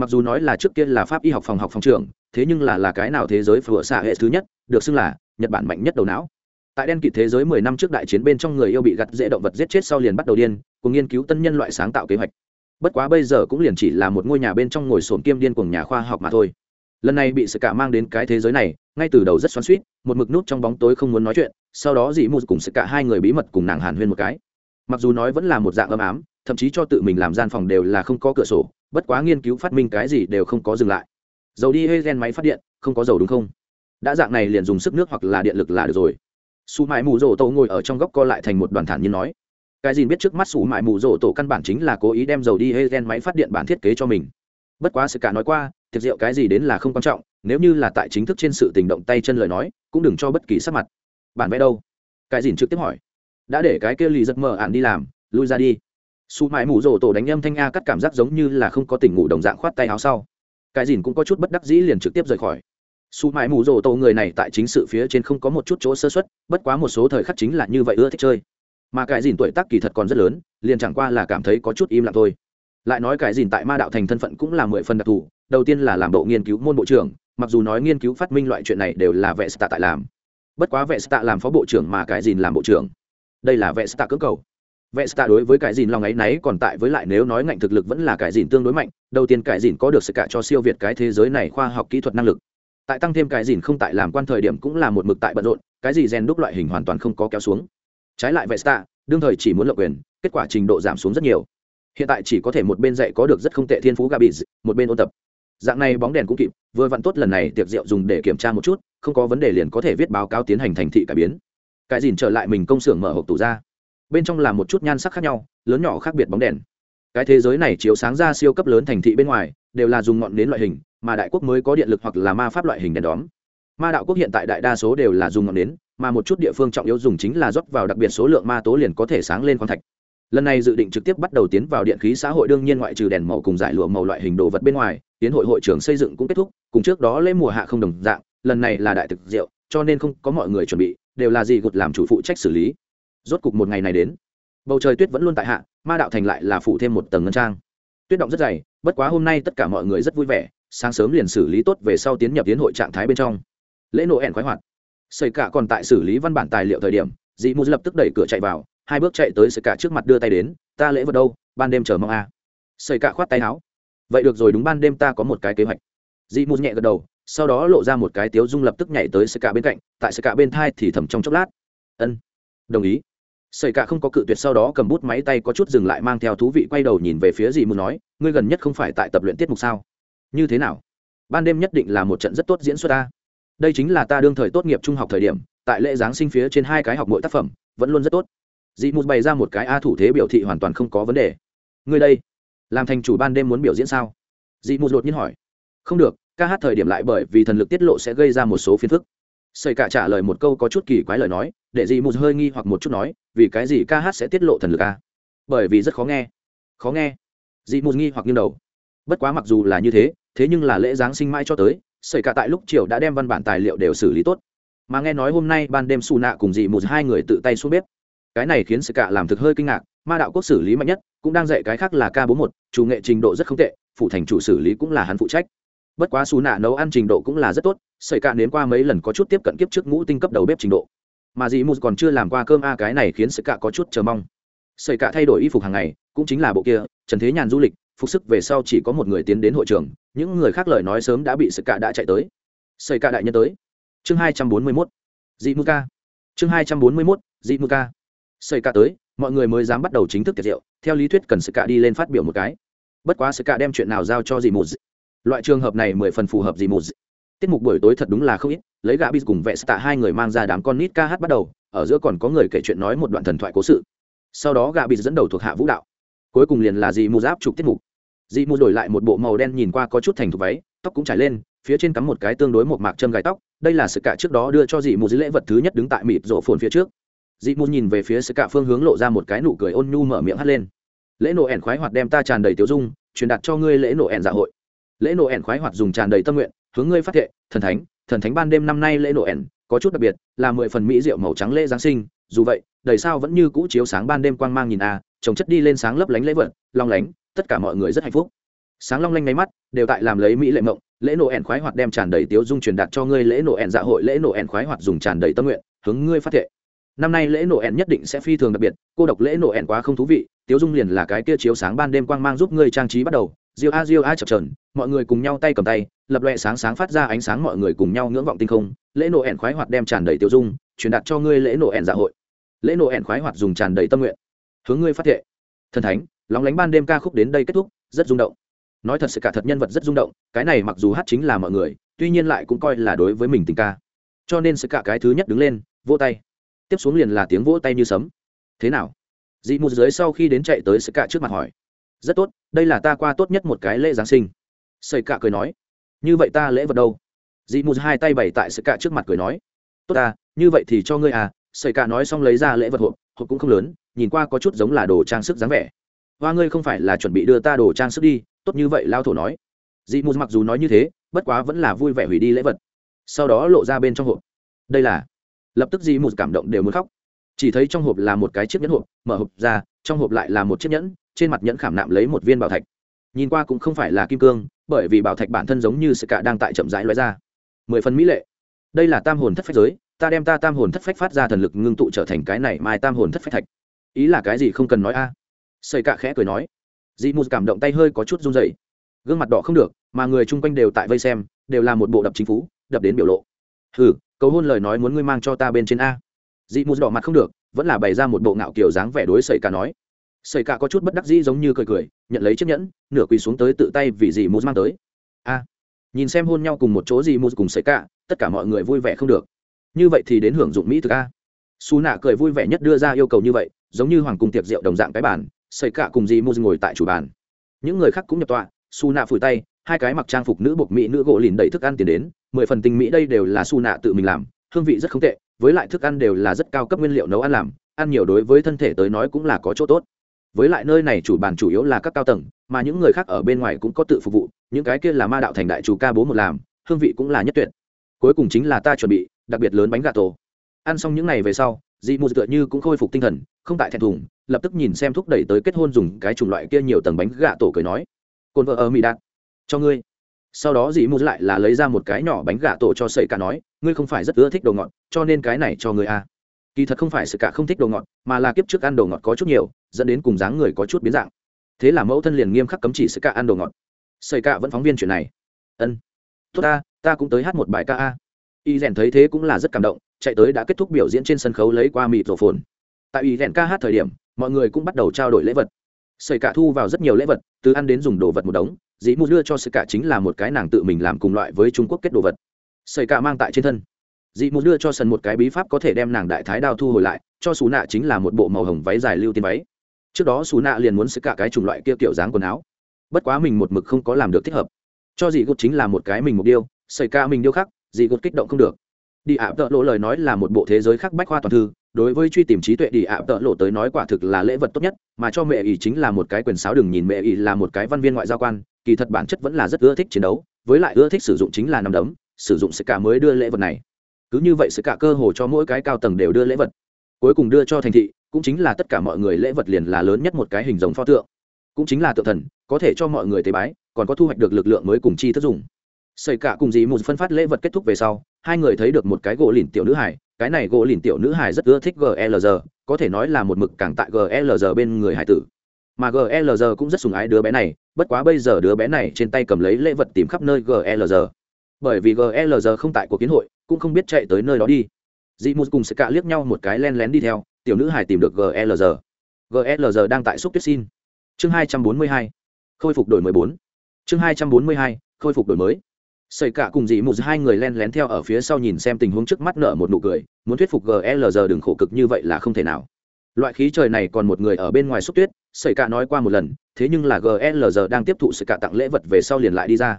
mặc dù nói là trước kia là pháp y học phòng học phòng trường, thế nhưng là là cái nào thế giới phở xạ hệ thứ nhất, được xưng là nhật bản mạnh nhất đầu não. Tại đen kịt thế giới mười năm trước đại chiến bên trong người yêu bị gặt dễ động vật giết chết sau liền bắt đầu điên, cùng nghiên cứu tân nhân loại sáng tạo kế hoạch. Bất quá bây giờ cũng liền chỉ là một ngôi nhà bên trong ngồi sổm kiêm điên cùng nhà khoa học mà thôi lần này bị sự cả mang đến cái thế giới này, ngay từ đầu rất xoắn suýt một mực nút trong bóng tối không muốn nói chuyện, sau đó dì mù cùng sự cả hai người bí mật cùng nàng hàn huyên một cái. Mặc dù nói vẫn là một dạng âm ám, thậm chí cho tự mình làm gian phòng đều là không có cửa sổ, bất quá nghiên cứu phát minh cái gì đều không có dừng lại. Dầu đi hơi gen máy phát điện, không có dầu đúng không? Đã dạng này liền dùng sức nước hoặc là điện lực là được rồi. Su mãi mù rổ tổ ngồi ở trong góc co lại thành một đoàn thản như nói. Cái gì biết trước mắt su mãi mù rổ tổ căn bản chính là cố ý đem dầu đi hơi gen máy phát điện bản thiết kế cho mình. Bất quá sự cả nói qua tiệc rượu cái gì đến là không quan trọng, nếu như là tại chính thức trên sự tình động tay chân lời nói, cũng đừng cho bất kỳ sắc mặt. Bản vẽ đâu? Cái gì trực tiếp hỏi. Đã để cái kia lì giật mờ ạn đi làm, lui ra đi. Su mãi mù rổ tổ đánh âm thanh a cắt cảm giác giống như là không có tỉnh ngủ đồng dạng khoát tay áo sau. Cái dìn cũng có chút bất đắc dĩ liền trực tiếp rời khỏi. Su mãi mù rổ tổ người này tại chính sự phía trên không có một chút chỗ sơ xuất bất quá một số thời khắc chính là như vậy ưa thích chơi. Mà cái dìn tuổi tác kỳ thật còn rất lớn, liền chẳng qua là cảm thấy có chút im lặng thôi. Lại nói cái dìn tại ma đạo thành thân phận cũng là mười phần đặc thù đầu tiên là làm bộ nghiên cứu môn bộ trưởng, mặc dù nói nghiên cứu phát minh loại chuyện này đều là vệ stạ tại làm. Bất quá vệ stạ làm phó bộ trưởng mà cái dìn làm bộ trưởng? Đây là vệ stạ cưỡng cầu. Vệ stạ đối với cái dìn lòng ấy náy còn tại với lại nếu nói ngạnh thực lực vẫn là cái dìn tương đối mạnh, đầu tiên cái dìn có được sự cả cho siêu việt cái thế giới này khoa học kỹ thuật năng lực. Tại tăng thêm cái dìn không tại làm quan thời điểm cũng là một mực tại bận rộn, cái gì gen đúc loại hình hoàn toàn không có kéo xuống. Trái lại vệ stạ đương thời chỉ muốn lộng quyền, kết quả trình độ giảm xuống rất nhiều. Hiện tại chỉ có thể một bên dạy có được rất không tệ thiên phú gabi một bên ôn tập dạng này bóng đèn cũng kịp, vừa vặn tốt lần này tiệc rượu dùng để kiểm tra một chút, không có vấn đề liền có thể viết báo cáo tiến hành thành thị cải biến. Cái dìn trở lại mình công xưởng mở hộp tủ ra. Bên trong là một chút nhan sắc khác nhau, lớn nhỏ khác biệt bóng đèn. Cái thế giới này chiếu sáng ra siêu cấp lớn thành thị bên ngoài, đều là dùng ngọn nến loại hình, mà đại quốc mới có điện lực hoặc là ma pháp loại hình đèn đóm. Ma đạo quốc hiện tại đại đa số đều là dùng ngọn nến, mà một chút địa phương trọng yếu dùng chính là rót vào đặc biệt số lượng ma tố liền có thể sáng lên khoáng thạch lần này dự định trực tiếp bắt đầu tiến vào điện khí xã hội, đương nhiên ngoại trừ đèn màu cùng giải lụa màu loại hình đồ vật bên ngoài, tiến hội hội trưởng xây dựng cũng kết thúc, cùng trước đó lễ mùa hạ không đồng dạng, lần này là đại thực rượu, cho nên không có mọi người chuẩn bị, đều là gì gột làm chủ phụ trách xử lý. Rốt cục một ngày này đến, bầu trời tuyết vẫn luôn tại hạ, ma đạo thành lại là phụ thêm một tầng ngân trang. Tuyết động rất dày, bất quá hôm nay tất cả mọi người rất vui vẻ, sáng sớm liền xử lý tốt về sau tiến nhập tiến hội trạng thái bên trong. Lễ nổ ẻn khoái hoạt. Xây cả còn tại xử lý văn bản tài liệu thời điểm, dị mù lập tức đẩy cửa chạy vào hai bước chạy tới sợi cả trước mặt đưa tay đến ta lễ vật đâu ban đêm chờ mong a à. sợi cả khoát tay áo vậy được rồi đúng ban đêm ta có một cái kế hoạch dị mù nhẹ gật đầu sau đó lộ ra một cái tiếu dung lập tức nhảy tới sợi cả bên cạnh tại sợi cả bên thai thì thầm trong chốc lát ân đồng ý sợi cả không có cự tuyệt sau đó cầm bút máy tay có chút dừng lại mang theo thú vị quay đầu nhìn về phía dị mù nói, ngươi gần nhất không phải tại tập luyện tiết mục sao? Như thế nào? Ban đêm nhất định là một trận rất tốt diễn xuất ta. Đây chính là ta đương thời tốt nghiệp trung học thời điểm, tại lễ giáng sinh phía trên hai cái học mỗi tác phẩm, vẫn luôn rất tốt. Dị mù bày ra một cái a thủ thế biểu thị hoàn toàn không có vấn đề. Ngươi đây, làm thành chủ ban đêm muốn biểu diễn sao? Dị mù đột nhiên hỏi. Không được, ca hát thời điểm lại bởi vì thần lực tiết lộ sẽ gây ra một số phiền phức. Xây cả trả lời một câu có chút kỳ quái lời nói để dị mù hơi nghi hoặc một chút nói vì cái gì ca hát sẽ tiết lộ thần lực a? Bởi vì rất khó nghe. Khó nghe. Dị mù nghi hoặc nghiêng đầu. Bất quá mặc dù là như thế thế nhưng là lễ giáng sinh mãi cho tới xảy cả tại lúc chiều đã đem văn bản tài liệu đều xử lý tốt. Mà nghe nói hôm nay ban đêm xù nạ cùng dị mù hai người tự tay xuống bếp cái này khiến xây cả làm thực hơi kinh ngạc, ma đạo quốc xử lý mạnh nhất, cũng đang dạy cái khác là k bốn một, chủ nghệ trình độ rất không tệ phụ thành chủ xử lý cũng là hắn phụ trách. Bất quá xù nạ nấu ăn trình độ cũng là rất tốt xảy cạ đến qua mấy lần có chút tiếp cận kiếp trước ngũ tinh cấp đầu bếp trình độ. Mà dì mù còn chưa làm qua cơm a à, cái này khiến xảy cạ có chút chờ mong. Xảy cạ thay đổi y phục hàng ngày, cũng chính là bộ kia, trần thế nhàn du lịch, phục sức về sau chỉ có một người tiến đến hội trường, những người khác lời nói sớm đã bị xảy cạ đã chạy tới. Xảy cạ đại nhân tới. Chương hai trăm bốn mươi mốt. Dị mù ca. Chương hai trăm bốn mươi mốt dị mù ca. Sợi cả tới, mọi người mới dám bắt đầu chính thức tiệc rượu, theo lý thuyết cần sợi cả đi lên phát biểu một cái. Bất quá sợi cả đem chuyện nào giao cho gì mù loại trường hợp này mười phần phù hợp gì mù tiết mục buổi tối thật đúng là không ít, lấy gã bis cùng vệ tạ hai người mang ra đám con nít ca hát bắt đầu, ở giữa còn có người kể chuyện nói một đoạn thần thoại cố sự. Sau đó gã bis dẫn đầu thuộc hạ vũ đạo. Cuối cùng liền là gì mù giáp chụp tiết mục. Dị mù đổi lại một bộ màu đen nhìn qua có chút thành thục váy, tóc cũng trải lên, phía trên cắm một cái tương đối một mạc châm gai tóc. Đây là sự cả trước đó đưa cho dị mù dưới lễ vật thứ nhất đứng tại mịt rộ phồn phía trước dị mù nhìn về phía sơ cả phương hướng lộ ra một cái nụ cười ôn nhu mở miệng hắt lên. Lễ nổ ẻn khoái hoạt đem ta tràn đầy tiêu dung truyền đạt cho ngươi lễ nổ ẻn dạ hội. Lễ nổ ẻn khoái hoạt dùng tràn đầy tâm nguyện hướng ngươi phát thệ thần thánh thần thánh ban đêm năm nay lễ nổ ẻn có chút đặc biệt là mười phần mỹ rượu màu trắng lễ giáng sinh dù vậy đầy sao vẫn như cũ chiếu sáng ban đêm quang mang nhìn a à, trồng chất đi lên sáng lấp lánh lễ vật long lánh tất cả mọi người rất hạnh phúc. Sáng long lanh ngay mắt đều tại làm lấy mỹ lệ mộng lễ nổ ẻn khoái hoạt đem tràn đầy tiếu dung truyền đạt cho ngươi lễ nổ ẻn dạ hội lễ nổ ẻn khoái hoạt dùng tràn đầy tâm nguyện hướng ngươi phát thệ năm nay lễ nổ ẹn nhất định sẽ phi thường đặc biệt, cô độc lễ nổ ẹn quá không thú vị, tiếu dung liền là cái kia chiếu sáng ban đêm quang mang giúp ngươi trang trí bắt đầu. Diêu a diêu a chập trờn mọi người cùng nhau tay cầm tay, lập loẹ sáng sáng phát ra ánh sáng mọi người cùng nhau ngưỡng vọng tinh không. Lễ nổ ẹn khoái hoạt đem tràn đầy tiêu dung, truyền đạt cho ngươi lễ nổ ẹn dạ hội. Lễ nổ ẹn khoái hoạt dùng tràn đầy tâm nguyện, hướng ngươi phát thệ. Thần thánh, lóng lánh ban đêm ca khúc đến đây kết thúc, rất rung động. Nói thật sự cả thật nhân vật rất rung động, cái này mặc dù hát chính là mọi người, tuy nhiên lại cũng coi là đối với mình tình ca. Cho nên sự cả cái thứ nhất đứng lên, vỗ tay tiếp xuống liền là tiếng vỗ tay như sấm. Thế nào? Dị mù dưới sau khi đến chạy tới sự cạ trước mặt hỏi. Rất tốt, đây là ta qua tốt nhất một cái lễ giáng sinh. Sợi cạ cười nói. Như vậy ta lễ vật đâu? Dị mù hai tay bày tại sự cạ trước mặt cười nói. Tốt ta, như vậy thì cho ngươi à. Sợi cạ nói xong lấy ra lễ vật hộp hộp cũng không lớn, nhìn qua có chút giống là đồ trang sức dáng vẻ. Hoa ngươi không phải là chuẩn bị đưa ta đồ trang sức đi, tốt như vậy lao thổ nói. Dị mù mặc dù nói như thế, bất quá vẫn là vui vẻ hủy đi lễ vật. Sau đó lộ ra bên trong hộp. Đây là lập tức dì mù cảm động đều muốn khóc. Chỉ thấy trong hộp là một cái chiếc nhẫn hộp, mở hộp ra, trong hộp lại là một chiếc nhẫn, trên mặt nhẫn khảm nạm lấy một viên bảo thạch. Nhìn qua cũng không phải là kim cương, bởi vì bảo thạch bản thân giống như sự cả đang tại chậm rãi loại ra. Mười phần mỹ lệ. Đây là tam hồn thất phách giới, ta đem ta tam hồn thất phách phát ra thần lực ngưng tụ trở thành cái này mai tam hồn thất phách thạch. Ý là cái gì không cần nói a? À. xây cạ khẽ cười nói. Dị mù cảm động tay hơi có chút run dày gương mặt đỏ không được, mà người chung quanh đều tại vây xem, đều là một bộ đập chính phủ đập đến biểu lộ. Hừ cầu hôn lời nói muốn ngươi mang cho ta bên trên a. Dị mù đỏ mặt không được, vẫn là bày ra một bộ ngạo kiểu dáng vẻ đối sẩy cả nói. Sẩy cả có chút bất đắc dĩ giống như cười cười, nhận lấy chiếc nhẫn, nửa quỳ xuống tới tự tay vì dị mù mang tới. A. Nhìn xem hôn nhau cùng một chỗ dị mù cùng sẩy cả, tất cả mọi người vui vẻ không được. Như vậy thì đến hưởng dụng mỹ thực a. Su nạ cười vui vẻ nhất đưa ra yêu cầu như vậy, giống như hoàng cung tiệc rượu đồng dạng cái bàn, sẩy cả cùng dị mù ngồi tại chủ bàn. Những người khác cũng nhập tọa su nạ phủi tay hai cái mặc trang phục nữ bộc mỹ nữ gỗ lìn đầy thức ăn tiền đến, mười phần tình mỹ đây đều là su nạ tự mình làm, hương vị rất không tệ, với lại thức ăn đều là rất cao cấp nguyên liệu nấu ăn làm, ăn nhiều đối với thân thể tới nói cũng là có chỗ tốt. Với lại nơi này chủ bàn chủ yếu là các cao tầng, mà những người khác ở bên ngoài cũng có tự phục vụ, những cái kia là ma đạo thành đại chủ ca bố một làm, hương vị cũng là nhất tuyệt. Cuối cùng chính là ta chuẩn bị, đặc biệt lớn bánh gà tổ. Ăn xong những ngày về sau, dị mù tựa như cũng khôi phục tinh thần, không tại thẹn thùng, lập tức nhìn xem thúc đẩy tới kết hôn dùng cái chủng loại kia nhiều tầng bánh gà tổ cười nói. Cồn vợ ở mỹ đạt cho ngươi. Sau đó dì mù lại là lấy ra một cái nhỏ bánh gà tổ cho sợi cả nói, ngươi không phải rất ưa thích đồ ngọt, cho nên cái này cho ngươi à. kỳ thật không phải sự cả không thích đồ ngọt, mà là kiếp trước ăn đồ ngọt có chút nhiều, dẫn đến cùng dáng người có chút biến dạng. Thế là mẫu thân liền nghiêm khắc cấm chỉ sự cả ăn đồ ngọt. Sợi cả vẫn phóng viên chuyện này. Ân. Tốt ta ta cũng tới hát một bài ca a. Y rèn thấy thế cũng là rất cảm động, chạy tới đã kết thúc biểu diễn trên sân khấu lấy qua mịt rổ phồn. Tại y rèn ca hát thời điểm, mọi người cũng bắt đầu trao đổi lễ vật sợi cả thu vào rất nhiều lễ vật, từ ăn đến dùng đồ vật một đống, dĩ mu đưa cho sợi cả chính là một cái nàng tự mình làm cùng loại với trung quốc kết đồ vật. Sợi cả mang tại trên thân. Dĩ mu đưa cho sần một cái bí pháp có thể đem nàng đại thái đao thu hồi lại, cho xù nạ chính là một bộ màu hồng váy dài lưu tiên váy. Trước đó xù nạ liền muốn sợi cả cái chủng loại kia kiểu dáng quần áo. Bất quá mình một mực không có làm được thích hợp. Cho dì gột chính là một cái mình mục điêu sợi cả mình điêu khắc dì gột kích động không được. Đi ạ, tợ lộ lời nói là một bộ thế giới khác bách khoa toàn thư đối với truy tìm trí tuệ đi ạ, tợ lộ tới nói quả thực là lễ vật tốt nhất, mà cho mẹ ý chính là một cái quyền sáo đừng nhìn mẹ ý là một cái văn viên ngoại giao quan, kỳ thật bản chất vẫn là rất ưa thích chiến đấu, với lại ưa thích sử dụng chính là nằm đấm, sử dụng sự cả mới đưa lễ vật này. Cứ như vậy sự cả cơ hồ cho mỗi cái cao tầng đều đưa lễ vật. Cuối cùng đưa cho thành thị, cũng chính là tất cả mọi người lễ vật liền là lớn nhất một cái hình giống pho tượng. Cũng chính là tượng thần, có thể cho mọi người tế bái, còn có thu hoạch được lực lượng mới cùng chi thức dùng. Sợi cả cùng dì một phân phát lễ vật kết thúc về sau, hai người thấy được một cái gỗ lìn tiểu nữ hải cái này gỗ lìn tiểu nữ hải rất ưa thích glg có thể nói là một mực càng tại glg bên người hải tử. Mà glg cũng rất sùng ái đứa bé này, bất quá bây giờ đứa bé này trên tay cầm lấy lễ vật tìm khắp nơi glg bởi vì glg không tại cuộc kiến hội, cũng không biết chạy tới nơi đó đi. Dị mù cùng sẽ cạ liếc nhau một cái len lén đi theo, tiểu nữ hải tìm được glg glg đang tại xúc tuyết xin. Chương hai trăm bốn mươi hai, khôi phục đổi mới bốn. Chương hai trăm bốn mươi hai, khôi phục đổi mới. Sẩy cả cùng dị mù hai người len lén theo ở phía sau nhìn xem tình huống trước mắt nở một nụ cười, muốn thuyết phục GLG đừng khổ cực như vậy là không thể nào. Loại khí trời này còn một người ở bên ngoài xúc tuyết, Sẩy cả nói qua một lần, thế nhưng là GLG đang tiếp thụ sự cả tặng lễ vật về sau liền lại đi ra.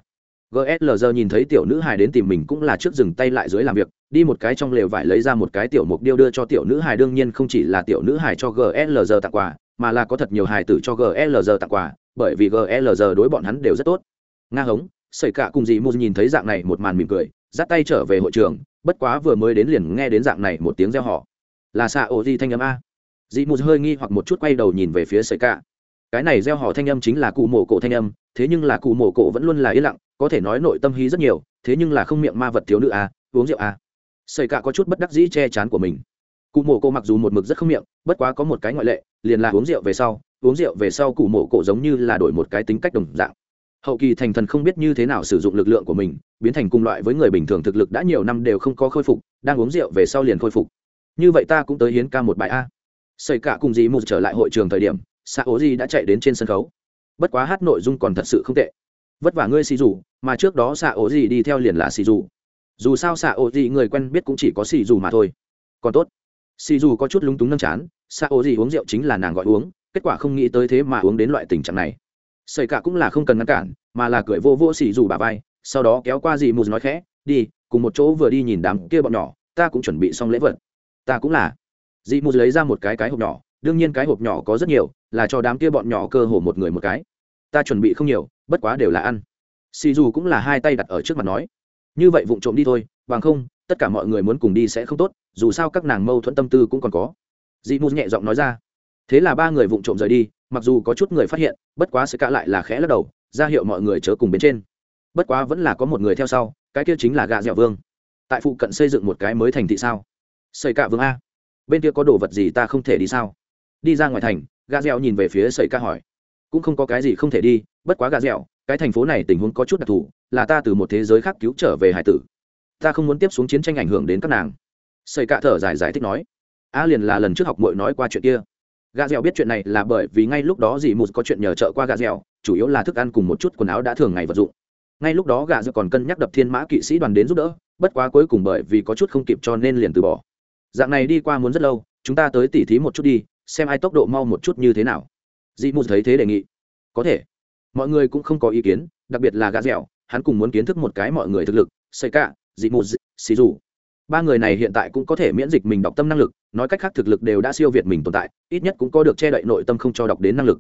GLG nhìn thấy tiểu nữ hài đến tìm mình cũng là trước dừng tay lại dưới làm việc, đi một cái trong lều vải lấy ra một cái tiểu mục điêu đưa cho tiểu nữ hài đương nhiên không chỉ là tiểu nữ hài cho GLG tặng quà, mà là có thật nhiều hài tử cho GLG tặng quà, bởi vì GLG đối bọn hắn đều rất tốt. Nga hống, xảy cả cùng dì mù nhìn thấy dạng này một màn mỉm cười, dắt tay trở về hội trường, bất quá vừa mới đến liền nghe đến dạng này một tiếng reo họ là xạ ô di thanh âm a? Dì mù hơi nghi hoặc một chút quay đầu nhìn về phía xảy cả. Cái này reo họ thanh âm chính là cụ mổ cổ thanh âm, thế nhưng là cụ mổ cổ vẫn luôn là yên lặng, có thể nói nội tâm hí rất nhiều, thế nhưng là không miệng ma vật thiếu nữ a, uống rượu a. Xảy cả có chút bất đắc dĩ che chán của mình. Cụ mộ cổ mặc dù một mực rất không miệng, bất quá có một cái ngoại lệ, liền là uống rượu về sau, uống rượu về sau cụ mộ cổ giống như là đổi một cái tính cách đồng dạng hậu kỳ thành thần không biết như thế nào sử dụng lực lượng của mình, biến thành cùng loại với người bình thường thực lực đã nhiều năm đều không có khôi phục, đang uống rượu về sau liền khôi phục. Như vậy ta cũng tới hiến ca một bài a. Xây cả cùng dì một trở lại hội trường thời điểm xã ố di đã chạy đến trên sân khấu. Bất quá hát nội dung còn thật sự không tệ. Vất vả ngươi xì dù mà trước đó xạ ố gì đi theo liền là xì dù dù sao xạ ố gì người quen biết cũng chỉ có xì dù mà thôi. Còn tốt. Xì dù có chút lúng túng nâng chán xạ ố gì uống rượu chính là nàng gọi uống, kết quả không nghĩ tới thế mà uống đến loại tình trạng này xảy cả cũng là không cần ngăn cản, mà là cười vô vô xì dù bà vai, sau đó kéo qua dì mù nói khẽ, đi, cùng một chỗ vừa đi nhìn đám kia bọn nhỏ, ta cũng chuẩn bị xong lễ vật. Ta cũng là. Dì mù lấy ra một cái cái hộp nhỏ, đương nhiên cái hộp nhỏ có rất nhiều, là cho đám kia bọn nhỏ cơ hồ một người một cái. Ta chuẩn bị không nhiều, bất quá đều là ăn. Xì dù cũng là hai tay đặt ở trước mặt nói, như vậy vụng trộm đi thôi, bằng không, tất cả mọi người muốn cùng đi sẽ không tốt, dù sao các nàng mâu thuẫn tâm tư cũng còn có. Dị mù nhẹ giọng nói ra, thế là ba người vụng trộm rời đi mặc dù có chút người phát hiện, bất quá sẽ cả lại là khẽ lắc đầu, ra hiệu mọi người chớ cùng bên trên. Bất quá vẫn là có một người theo sau, cái kia chính là gà dẻo vương. Tại phụ cận xây dựng một cái mới thành thị sao? Xây cả vương a. Bên kia có đồ vật gì ta không thể đi sao? Đi ra ngoài thành gà dẻo nhìn về phía xây ca hỏi. Cũng không có cái gì không thể đi, bất quá gà dẻo cái thành phố này tình huống có chút đặc thù, là ta từ một thế giới khác cứu trở về hải tử. Ta không muốn tiếp xuống chiến tranh ảnh hưởng đến các nàng. Xây cả thở dài giải thích nói. A liền là lần trước học mội nói qua chuyện kia gà dẻo biết chuyện này là bởi vì ngay lúc đó dì mù có chuyện nhờ trợ qua gà dẻo, chủ yếu là thức ăn cùng một chút quần áo đã thường ngày vật dụng. Ngay lúc đó gà dẻo còn cân nhắc đập thiên mã kỵ sĩ đoàn đến giúp đỡ, bất quá cuối cùng bởi vì có chút không kịp cho nên liền từ bỏ. Dạng này đi qua muốn rất lâu, chúng ta tới tỉ thí một chút đi, xem ai tốc độ mau một chút như thế nào. Dì mù thấy thế đề nghị. Có thể. Mọi người cũng không có ý kiến, đặc biệt là Gà dẻo, hắn cùng muốn kiến thức một cái mọi người thực lực. Xây cả dị mù xì dù ba người này hiện tại cũng có thể miễn dịch mình đọc tâm năng lực, nói cách khác thực lực đều đã siêu việt mình tồn tại, ít nhất cũng có được che đậy nội tâm không cho đọc đến năng lực.